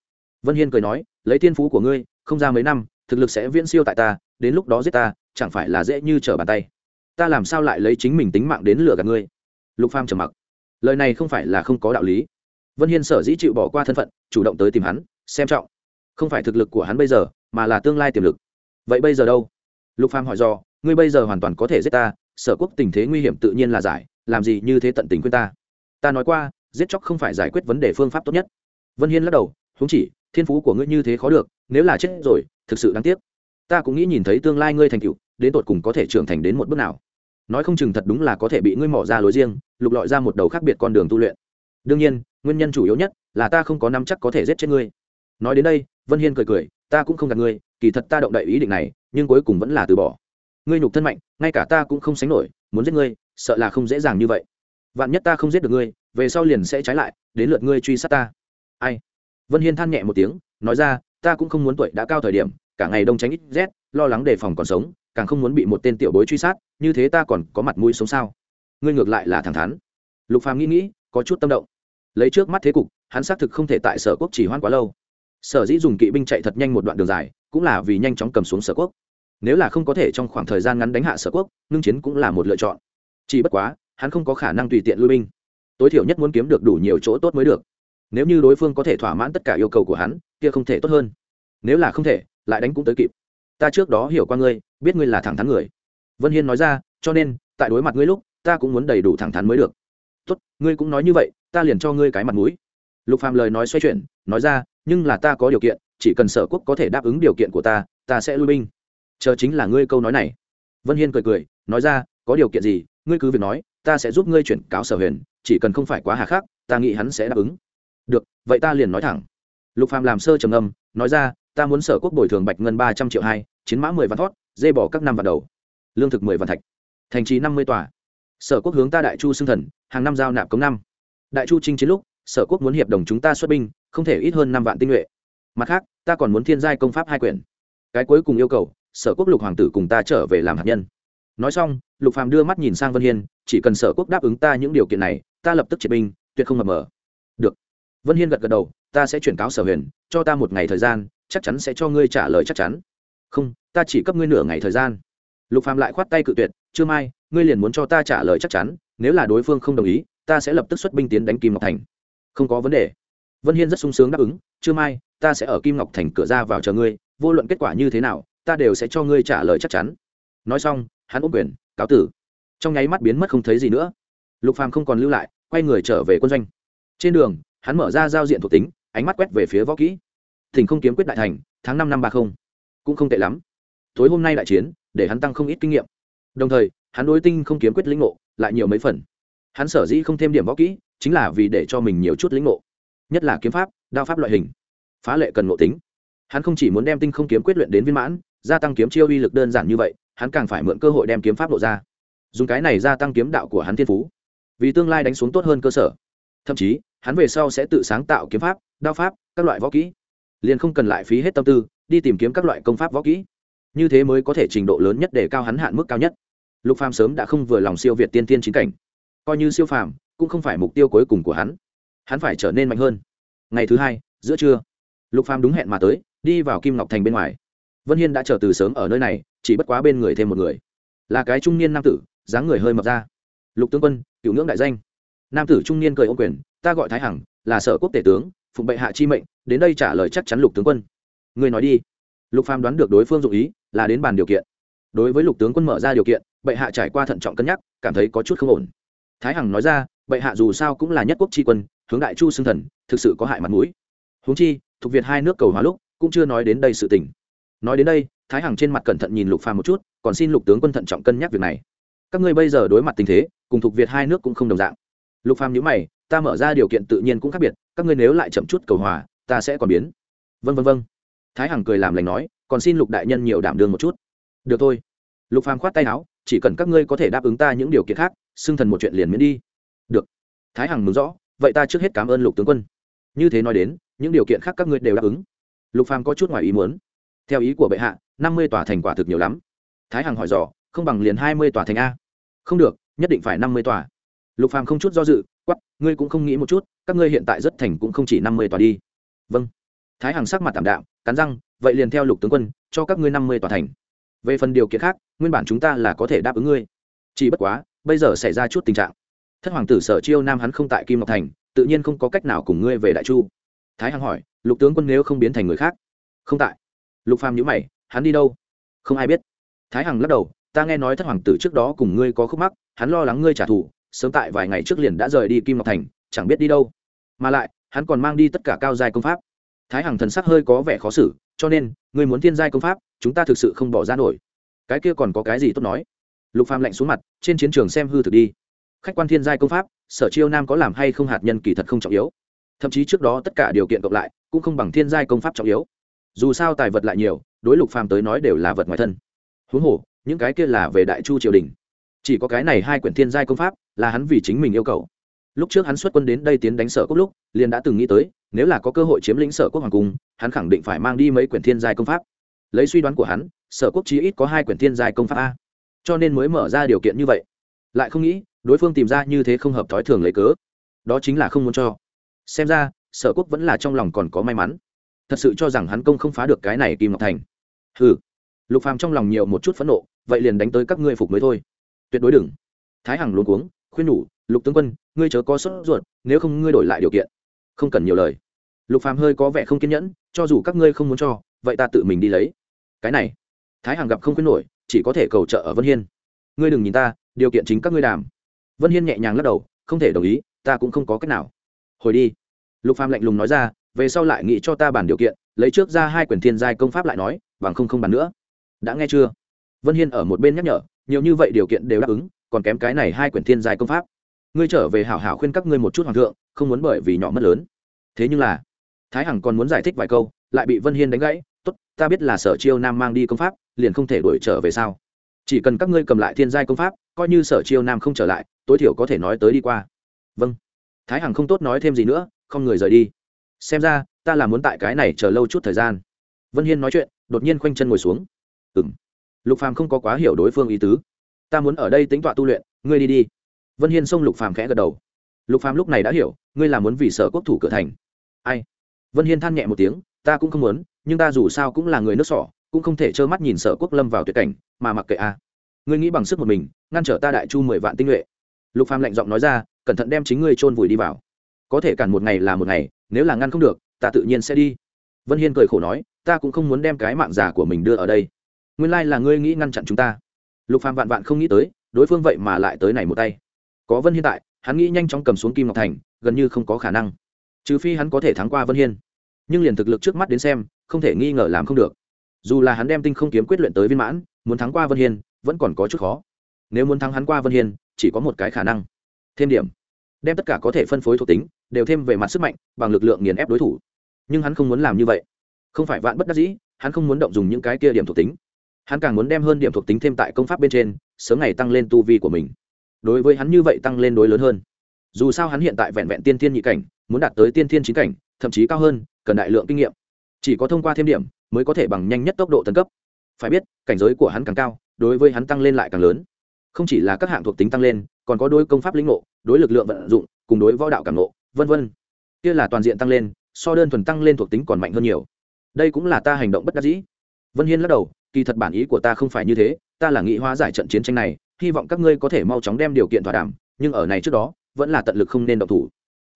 Vân hiên cười nói, lấy thiên phú của ngươi, không ra mấy năm, thực lực sẽ viễn siêu tại ta, đến lúc đó giết ta, chẳng phải là dễ như trở bàn tay ta làm sao lại lấy chính mình tính mạng đến lừa gạt ngươi? Lục phàm trầm mặc. Lời này không phải là không có đạo lý. Vân hiên sở dĩ chịu bỏ qua thân phận, chủ động tới tìm hắn, xem trọng. Không phải thực lực của hắn bây giờ, mà là tương lai tiềm lực. Vậy bây giờ đâu? Lục phàm hỏi do ngươi bây giờ hoàn toàn có thể giết ta, sở quốc tình thế nguy hiểm tự nhiên là giải, làm gì như thế tận tình khuyên ta? Ta nói qua, giết chóc không phải giải quyết vấn đề phương pháp tốt nhất. Vân hiên lắc đầu, huống chỉ, thiên phú của ngươi như thế khó được, nếu là chết rồi, thực sự đáng tiếc. Ta cũng nghĩ nhìn thấy tương lai ngươi thành tựu, đến tột cùng có thể trưởng thành đến một bước nào nói không chừng thật đúng là có thể bị ngươi mỏ ra lối riêng, lục lọi ra một đầu khác biệt con đường tu luyện. Đương nhiên, nguyên nhân chủ yếu nhất là ta không có nắm chắc có thể giết chết ngươi. Nói đến đây, vân hiên cười cười, ta cũng không gạt ngươi, kỳ thật ta động đậy ý định này, nhưng cuối cùng vẫn là từ bỏ. Ngươi nhục thân mạnh, ngay cả ta cũng không sánh nổi, muốn giết ngươi, sợ là không dễ dàng như vậy. Vạn nhất ta không giết được ngươi, về sau liền sẽ trái lại, đến lượt ngươi truy sát ta. Ai? Vân hiên than nhẹ một tiếng, nói ra, ta cũng không muốn tuổi đã cao thời điểm, cả ngày đông tránh ít rét, lo lắng đề phòng còn sống càng không muốn bị một tên tiểu bối truy sát, như thế ta còn có mặt mũi sống sao? Ngươi ngược lại là thẳng thắn. Lục phàm nghĩ nghĩ, có chút tâm động. Lấy trước mắt thế cục, hắn xác thực không thể tại sở quốc chỉ hoãn quá lâu. Sở dĩ dùng kỵ binh chạy thật nhanh một đoạn đường dài, cũng là vì nhanh chóng cầm xuống sở quốc. Nếu là không có thể trong khoảng thời gian ngắn đánh hạ sở quốc, ngưng chiến cũng là một lựa chọn. Chỉ bất quá, hắn không có khả năng tùy tiện lui binh. Tối thiểu nhất muốn kiếm được đủ nhiều chỗ tốt mới được. Nếu như đối phương có thể thỏa mãn tất cả yêu cầu của hắn, kia không thể tốt hơn. Nếu là không thể, lại đánh cũng tới kịp. Ta trước đó hiểu qua ngươi biết ngươi là thẳng thắn người. Vân hiên nói ra, cho nên, tại đối mặt ngươi lúc, ta cũng muốn đầy đủ thẳng thắn mới được. Tốt, ngươi cũng nói như vậy, ta liền cho ngươi cái mặt mũi. Lục phàm lời nói xoay chuyển, nói ra, nhưng là ta có điều kiện, chỉ cần sở quốc có thể đáp ứng điều kiện của ta ta sẽ lui binh. Chờ chính là ngươi câu nói này. Vân hiên cười cười, nói ra, có điều kiện gì, ngươi cứ việc nói, ta sẽ giúp ngươi chuyển cáo sở huyền, chỉ cần không phải quá hà khắc, ta nghĩ hắn sẽ đáp ứng. Được, vậy ta liền nói thẳng. Lục phàm làm sơ trầm âm nói ra, ta muốn sở quốc bồi thường bạch ngân ba trăm triệu hai, chiến mã mười vạn thót dê bỏ các năm vào đầu. Lương thực mười vạn thạch. Thành trì năm mươi tòa. Sở quốc hướng ta đại chu xưng thần, hàng năm giao nạp cống năm. Đại chu trinh chiến lúc, sở quốc muốn hiệp đồng chúng ta xuất binh, không thể ít hơn năm vạn tinh nhuệ. Mặt khác, ta còn muốn thiên giai công pháp hai quyển. Cái cuối cùng yêu cầu, sở quốc lục hoàng tử cùng ta trở về làm hạt nhân. Nói xong, lục phàm đưa mắt nhìn sang vân hiên, chỉ cần sở quốc đáp ứng ta những điều kiện này, ta lập tức triệt binh, tuyệt không mập mờ. Được. Vân hiên gật gật đầu, ta sẽ chuyển cáo sở huyền, cho ta một ngày thời gian, chắc chắn sẽ cho ngươi trả lời chắc chắn. Không ta chỉ cấp ngươi nửa ngày thời gian. Lục phàm lại khoát tay cự tuyệt, chưa mai, ngươi liền muốn cho ta trả lời chắc chắn, nếu là đối phương không đồng ý, ta sẽ lập tức xuất binh tiến đánh kim ngọc thành. Không có vấn đề. Vân hiên rất sung sướng đáp ứng, chưa mai, ta sẽ ở kim ngọc thành cửa ra vào chờ ngươi, vô luận kết quả như thế nào, ta đều sẽ cho ngươi trả lời chắc chắn. Nói xong, hắn ôm quyền, cáo tử. Trong nháy mắt biến mất không thấy gì nữa. Lục phàm không còn lưu lại, quay người trở về quân doanh. Trên đường, hắn mở ra giao diện thuộc tính, ánh mắt quét về phía võ kỹ. Thỉnh không kiếm quyết đại thành, tháng năm năm ba không. Cũng không tệ lắm tối hôm nay đại chiến, để hắn tăng không ít kinh nghiệm. Đồng thời, hắn đối tinh không kiếm quyết lĩnh ngộ lại nhiều mấy phần. Hắn sở dĩ không thêm điểm võ kỹ, chính là vì để cho mình nhiều chút lĩnh ngộ. Nhất là kiếm pháp, đao pháp loại hình. Phá lệ cần ngộ tính. Hắn không chỉ muốn đem tinh không kiếm quyết luyện đến viên mãn, gia tăng kiếm chiêu uy lực đơn giản như vậy, hắn càng phải mượn cơ hội đem kiếm pháp lộ ra. Dùng cái này gia tăng kiếm đạo của hắn thiên phú. Vì tương lai đánh xuống tốt hơn cơ sở. Thậm chí, hắn về sau sẽ tự sáng tạo kiếm pháp, đao pháp, các loại võ kỹ. Liền không cần lại phí hết tâm tư, đi tìm kiếm các loại công pháp võ kỹ như thế mới có thể trình độ lớn nhất để cao hắn hạn mức cao nhất. Lục phàm sớm đã không vừa lòng siêu việt tiên tiên chính cảnh. Coi như siêu phàm, cũng không phải mục tiêu cuối cùng của hắn. Hắn phải trở nên mạnh hơn. Ngày thứ hai, giữa trưa, lục phàm đúng hẹn mà tới, đi vào kim ngọc thành bên ngoài. Vân hiên đã chờ từ sớm ở nơi này, chỉ bất quá bên người thêm một người. Là cái trung niên nam tử, dáng người hơi mập ra. Lục tướng quân, cựu ngưỡng đại danh. Nam tử trung niên cười ô quyền, ta gọi thái hằng, là sở quốc tể tướng, phụng bệ hạ chi mệnh, đến đây trả lời chắc chắn lục tướng quân. Người nói đi. Lục phàm đoán được đối phương dụng ý là đến bàn điều kiện. Đối với lục tướng quân mở ra điều kiện, bệ hạ trải qua thận trọng cân nhắc, cảm thấy có chút không ổn. Thái hằng nói ra, bệ hạ dù sao cũng là nhất quốc tri quân, hướng đại chu xưng thần, thực sự có hại mặt mũi. Huống chi, thuộc việt hai nước cầu hóa lúc, cũng chưa nói đến đây sự tình. Nói đến đây, thái hằng trên mặt cẩn thận nhìn lục phàm một chút, còn xin lục tướng quân thận trọng cân nhắc việc này. Các ngươi bây giờ đối mặt tình thế, cùng thuộc việt hai nước cũng không đồng dạng. Lục phàm nhíu mày, ta mở ra điều kiện tự nhiên cũng khác biệt, các ngươi nếu lại chậm chút cầu hòa, ta sẽ còn biến. Vân vân vân thái hằng cười làm lành nói còn xin lục đại nhân nhiều đảm đương một chút. Được thôi. Lục phàm khoát tay áo, chỉ cần các ngươi có thể đáp ứng ta những điều kiện khác, xưng thần một chuyện liền miễn đi. Được. Thái hằng mừng rõ, vậy ta trước hết cảm ơn lục tướng quân. Như thế nói đến, những điều kiện khác các ngươi đều đáp ứng. Lục phàm có chút ngoài ý muốn. Theo ý của bệ hạ, năm mươi tòa thành quả thực nhiều lắm. Thái hằng hỏi dò, không bằng liền hai mươi tòa thành a. Không được, nhất định phải năm mươi tòa. Lục phàm không chút do dự quắp ngươi cũng không nghĩ một chút, các ngươi hiện tại rất thành cũng không chỉ năm mươi tòa đi. Vâng thái hằng sắc mặt tạm đạm, cắn răng, vậy liền theo lục tướng quân, cho các ngươi năm mươi tòa thành. Về phần điều kiện khác, nguyên bản chúng ta là có thể đáp ứng ngươi. Chỉ bất quá, bây giờ xảy ra chút tình trạng. Thất hoàng tử sở chiêu nam hắn không tại kim ngọc thành, tự nhiên không có cách nào cùng ngươi về đại chu. Thái hằng hỏi, lục tướng quân nếu không biến thành người khác? Không tại. Lục phàm nhíu mày, hắn đi đâu? Không ai biết. Thái hằng lắc đầu, ta nghe nói thất hoàng tử trước đó cùng ngươi có khúc mắc, hắn lo lắng ngươi trả thù, sớm tại vài ngày trước liền đã rời đi kim ngọc thành, chẳng biết đi đâu. Mà lại, hắn còn mang đi tất cả cao dài công pháp thái hằng thần sắc hơi có vẻ khó xử, cho nên người muốn thiên giai công pháp, chúng ta thực sự không bỏ ra nổi. Cái kia còn có cái gì tốt nói? Lục phàm lạnh xuống mặt, trên chiến trường xem hư thực đi. Khách quan thiên giai công pháp, sở chiêu nam có làm hay không hạt nhân kỳ thật không trọng yếu. Thậm chí trước đó tất cả điều kiện cộng lại, cũng không bằng thiên giai công pháp trọng yếu. Dù sao tài vật lại nhiều, đối lục phàm tới nói đều là vật ngoài thân. Huống hồ, những cái kia là về đại chu triều đình. Chỉ có cái này hai quyển thiên giai công pháp, là hắn vì chính mình yêu cầu lúc trước hắn xuất quân đến đây tiến đánh sở quốc lúc, liền đã từng nghĩ tới, nếu là có cơ hội chiếm lĩnh sở quốc hoàng cung, hắn khẳng định phải mang đi mấy quyển thiên giai công pháp. Lấy suy đoán của hắn, sở quốc chí ít có hai quyển thiên giai công pháp a. Cho nên mới mở ra điều kiện như vậy. Lại không nghĩ, đối phương tìm ra như thế không hợp thói thường lấy cớ. Đó chính là không muốn cho. Xem ra, sở quốc vẫn là trong lòng còn có may mắn. Thật sự cho rằng hắn công không phá được cái này kim ngọc thành. Hừ. Lục phàm trong lòng nhiều một chút phẫn nộ, vậy liền đánh tới các ngươi phục mới thôi. Tuyệt đối đừng. Thái hằng luôn cuống, khuyên nhủ lục tướng quân, ngươi chớ có sốt ruột, nếu không ngươi đổi lại điều kiện. Không cần nhiều lời. Lục phàm hơi có vẻ không kiên nhẫn, cho dù các ngươi không muốn cho, vậy ta tự mình đi lấy. Cái này, thái hằng gặp không khuyên nổi, chỉ có thể cầu trợ ở vân hiên. Ngươi đừng nhìn ta, điều kiện chính các ngươi đàm vân hiên nhẹ nhàng lắc đầu, không thể đồng ý, ta cũng không có cách nào. Hồi đi. Lục phàm lạnh lùng nói ra, về sau lại nghĩ cho ta bản điều kiện, lấy trước ra hai quyển thiên giai công pháp lại nói, bằng không không bàn nữa. Đã nghe chưa? Vân hiên ở một bên nhắc nhở, nhiều như vậy điều kiện đều đáp ứng, còn kém cái này hai quyển thiên giai công pháp ngươi trở về hảo hảo khuyên các ngươi một chút hoàng thượng, không muốn bởi vì nhỏ mất lớn. Thế nhưng là, thái hằng còn muốn giải thích vài câu, lại bị vân hiên đánh gãy, tốt, ta biết là sở chiêu nam mang đi công pháp, liền không thể đuổi trở về sao? Chỉ cần các ngươi cầm lại thiên giai công pháp, coi như sở chiêu nam không trở lại, tối thiểu có thể nói tới đi qua. Vâng. Thái hằng không tốt nói thêm gì nữa, không người rời đi. Xem ra, ta là muốn tại cái này chờ lâu chút thời gian. Vân hiên nói chuyện, đột nhiên khoanh chân ngồi xuống. Ừ m lục phàm không có quá hiểu đối phương ý tứ. Ta muốn ở đây tính tọa tu luyện, ngươi đi đi vân hiên xông lục phàm khẽ gật đầu. Lục phàm lúc này đã hiểu, ngươi là muốn vì sở quốc thủ cửa thành. Ai? Vân hiên than nhẹ một tiếng, ta cũng không muốn, nhưng ta dù sao cũng là người nước sỏ, cũng không thể trơ mắt nhìn sở quốc lâm vào tuyệt cảnh, mà mặc kệ a. Ngươi nghĩ bằng sức một mình, ngăn trở ta đại chu mười vạn tinh nhuệ. Lục phàm lạnh giọng nói ra, cẩn thận đem chính ngươi chôn vùi đi vào. Có thể cản một ngày là một ngày, nếu là ngăn không được, ta tự nhiên sẽ đi. Vân hiên cười khổ nói, ta cũng không muốn đem cái mạng giả của mình đưa ở đây. Nguyên lai là ngươi nghĩ ngăn chặn chúng ta. Lục phàm vạn vạn không nghĩ tới, đối phương vậy mà lại tới này một tay có vân hiên tại, hắn nghĩ nhanh chóng cầm xuống kim ngọc thành, gần như không có khả năng. Trừ phi hắn có thể thắng qua vân hiên. Nhưng liền thực lực trước mắt đến xem, không thể nghi ngờ làm không được. Dù là hắn đem tinh không kiếm quyết luyện tới viên mãn, muốn thắng qua vân hiên, vẫn còn có chút khó. Nếu muốn thắng hắn qua vân hiên, chỉ có một cái khả năng. Thêm điểm. Đem tất cả có thể phân phối thuộc tính, đều thêm về mặt sức mạnh, bằng lực lượng nghiền ép đối thủ. Nhưng hắn không muốn làm như vậy. Không phải vạn bất đắc dĩ, hắn không muốn động dùng những cái kia điểm thuộc tính. Hắn càng muốn đem hơn điểm thuộc tính thêm tại công pháp bên trên, sớm ngày tăng lên tu vi của mình đối với hắn như vậy tăng lên đối lớn hơn. Dù sao hắn hiện tại vẹn vẹn tiên thiên nhị cảnh, muốn đạt tới tiên thiên chính cảnh, thậm chí cao hơn, cần đại lượng kinh nghiệm. Chỉ có thông qua thêm điểm, mới có thể bằng nhanh nhất tốc độ tấn cấp. Phải biết, cảnh giới của hắn càng cao, đối với hắn tăng lên lại càng lớn. Không chỉ là các hạng thuộc tính tăng lên, còn có đôi công pháp lĩnh ngộ, đối lực lượng vận dụng, cùng đối võ đạo cảm ngộ, vân vân. Kia là toàn diện tăng lên, so đơn thuần tăng lên thuộc tính còn mạnh hơn nhiều. Đây cũng là ta hành động bất đắc dĩ. Vân hiên lắc đầu, kỳ thật bản ý của ta không phải như thế, ta là nghĩ hóa giải trận chiến tranh này hy vọng các ngươi có thể mau chóng đem điều kiện thỏa đàm, nhưng ở này trước đó, vẫn là tận lực không nên động thủ.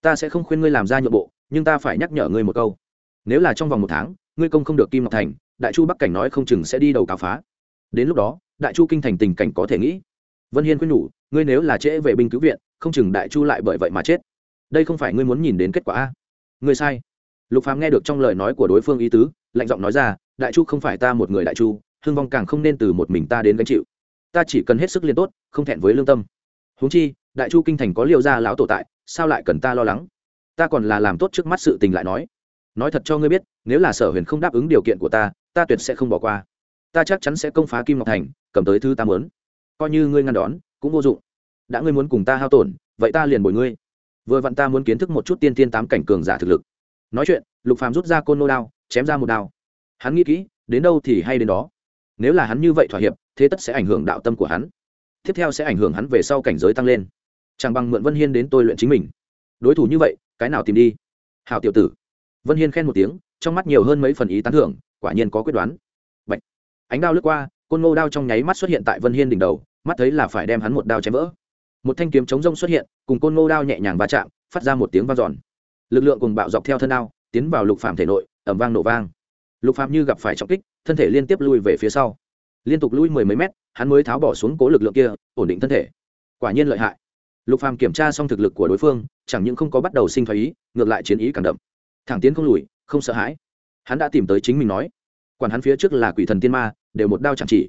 Ta sẽ không khuyên ngươi làm ra nhượng bộ, nhưng ta phải nhắc nhở ngươi một câu. Nếu là trong vòng một tháng, ngươi công không được kim ngọc thành, đại chu bắc cảnh nói không chừng sẽ đi đầu cáo phá. Đến lúc đó, đại chu kinh thành tình cảnh có thể nghĩ. Vân hiên khuyên nhủ, ngươi nếu là trễ vệ binh cứu viện, không chừng đại chu lại bởi vậy mà chết. Đây không phải ngươi muốn nhìn đến kết quả a? Ngươi sai. Lục phàm nghe được trong lời nói của đối phương ý tứ, lạnh giọng nói ra, đại chu không phải ta một người đại chu hương vong càng không nên từ một mình ta đến gánh chịu ta chỉ cần hết sức liên tốt, không thẹn với lương tâm. Huống chi, đại chu kinh thành có liêu gia lão tổ tại, sao lại cần ta lo lắng? Ta còn là làm tốt trước mắt sự tình lại nói. Nói thật cho ngươi biết, nếu là sở huyền không đáp ứng điều kiện của ta ta tuyệt sẽ không bỏ qua. Ta chắc chắn sẽ công phá kim ngọc thành, cầm tới thứ ta muốn. Coi như ngươi ngăn đón, cũng vô dụng. Đã ngươi muốn cùng ta hao tổn, vậy ta liền bồi ngươi. Vừa vặn ta muốn kiến thức một chút tiên tiên tám cảnh cường giả thực lực. Nói chuyện, lục phàm rút ra côn nô đao, chém ra một đao. Hắn nghĩ kỹ, đến đâu thì hay đến đó. Nếu là hắn như vậy thỏa hiệp thế tất sẽ ảnh hưởng đạo tâm của hắn. Tiếp theo sẽ ảnh hưởng hắn về sau cảnh giới tăng lên. Chẳng bằng mượn vân hiên đến tôi luyện chính mình. Đối thủ như vậy, cái nào tìm đi? Hào tiểu tử. Vân hiên khen một tiếng, trong mắt nhiều hơn mấy phần ý tán thưởng, quả nhiên có quyết đoán. Bạch. ánh đao lướt qua, côn ngô đao trong nháy mắt xuất hiện tại vân hiên đỉnh đầu, mắt thấy là phải đem hắn một đao chém vỡ. Một thanh kiếm chống rông xuất hiện, cùng côn ngô đao nhẹ nhàng va chạm, phát ra một tiếng vang giòn lực lượng cùng bạo dọc theo thân đao, tiến vào lục phạm thể nội ẩm vang nổ vang. Lục phạm như gặp phải trọng kích, thân thể liên tiếp lui về phía sau liên tục lui mười mấy mét, hắn mới tháo bỏ xuống cố lực lượng kia, ổn định thân thể. Quả nhiên lợi hại. Lục phàm kiểm tra xong thực lực của đối phương, chẳng những không có bắt đầu sinh thái ý, ngược lại chiến ý càng đậm. Thẳng tiến không lùi, không sợ hãi. Hắn đã tìm tới chính mình nói. Quản hắn phía trước là quỷ thần tiên ma, đều một đao chẳng chỉ.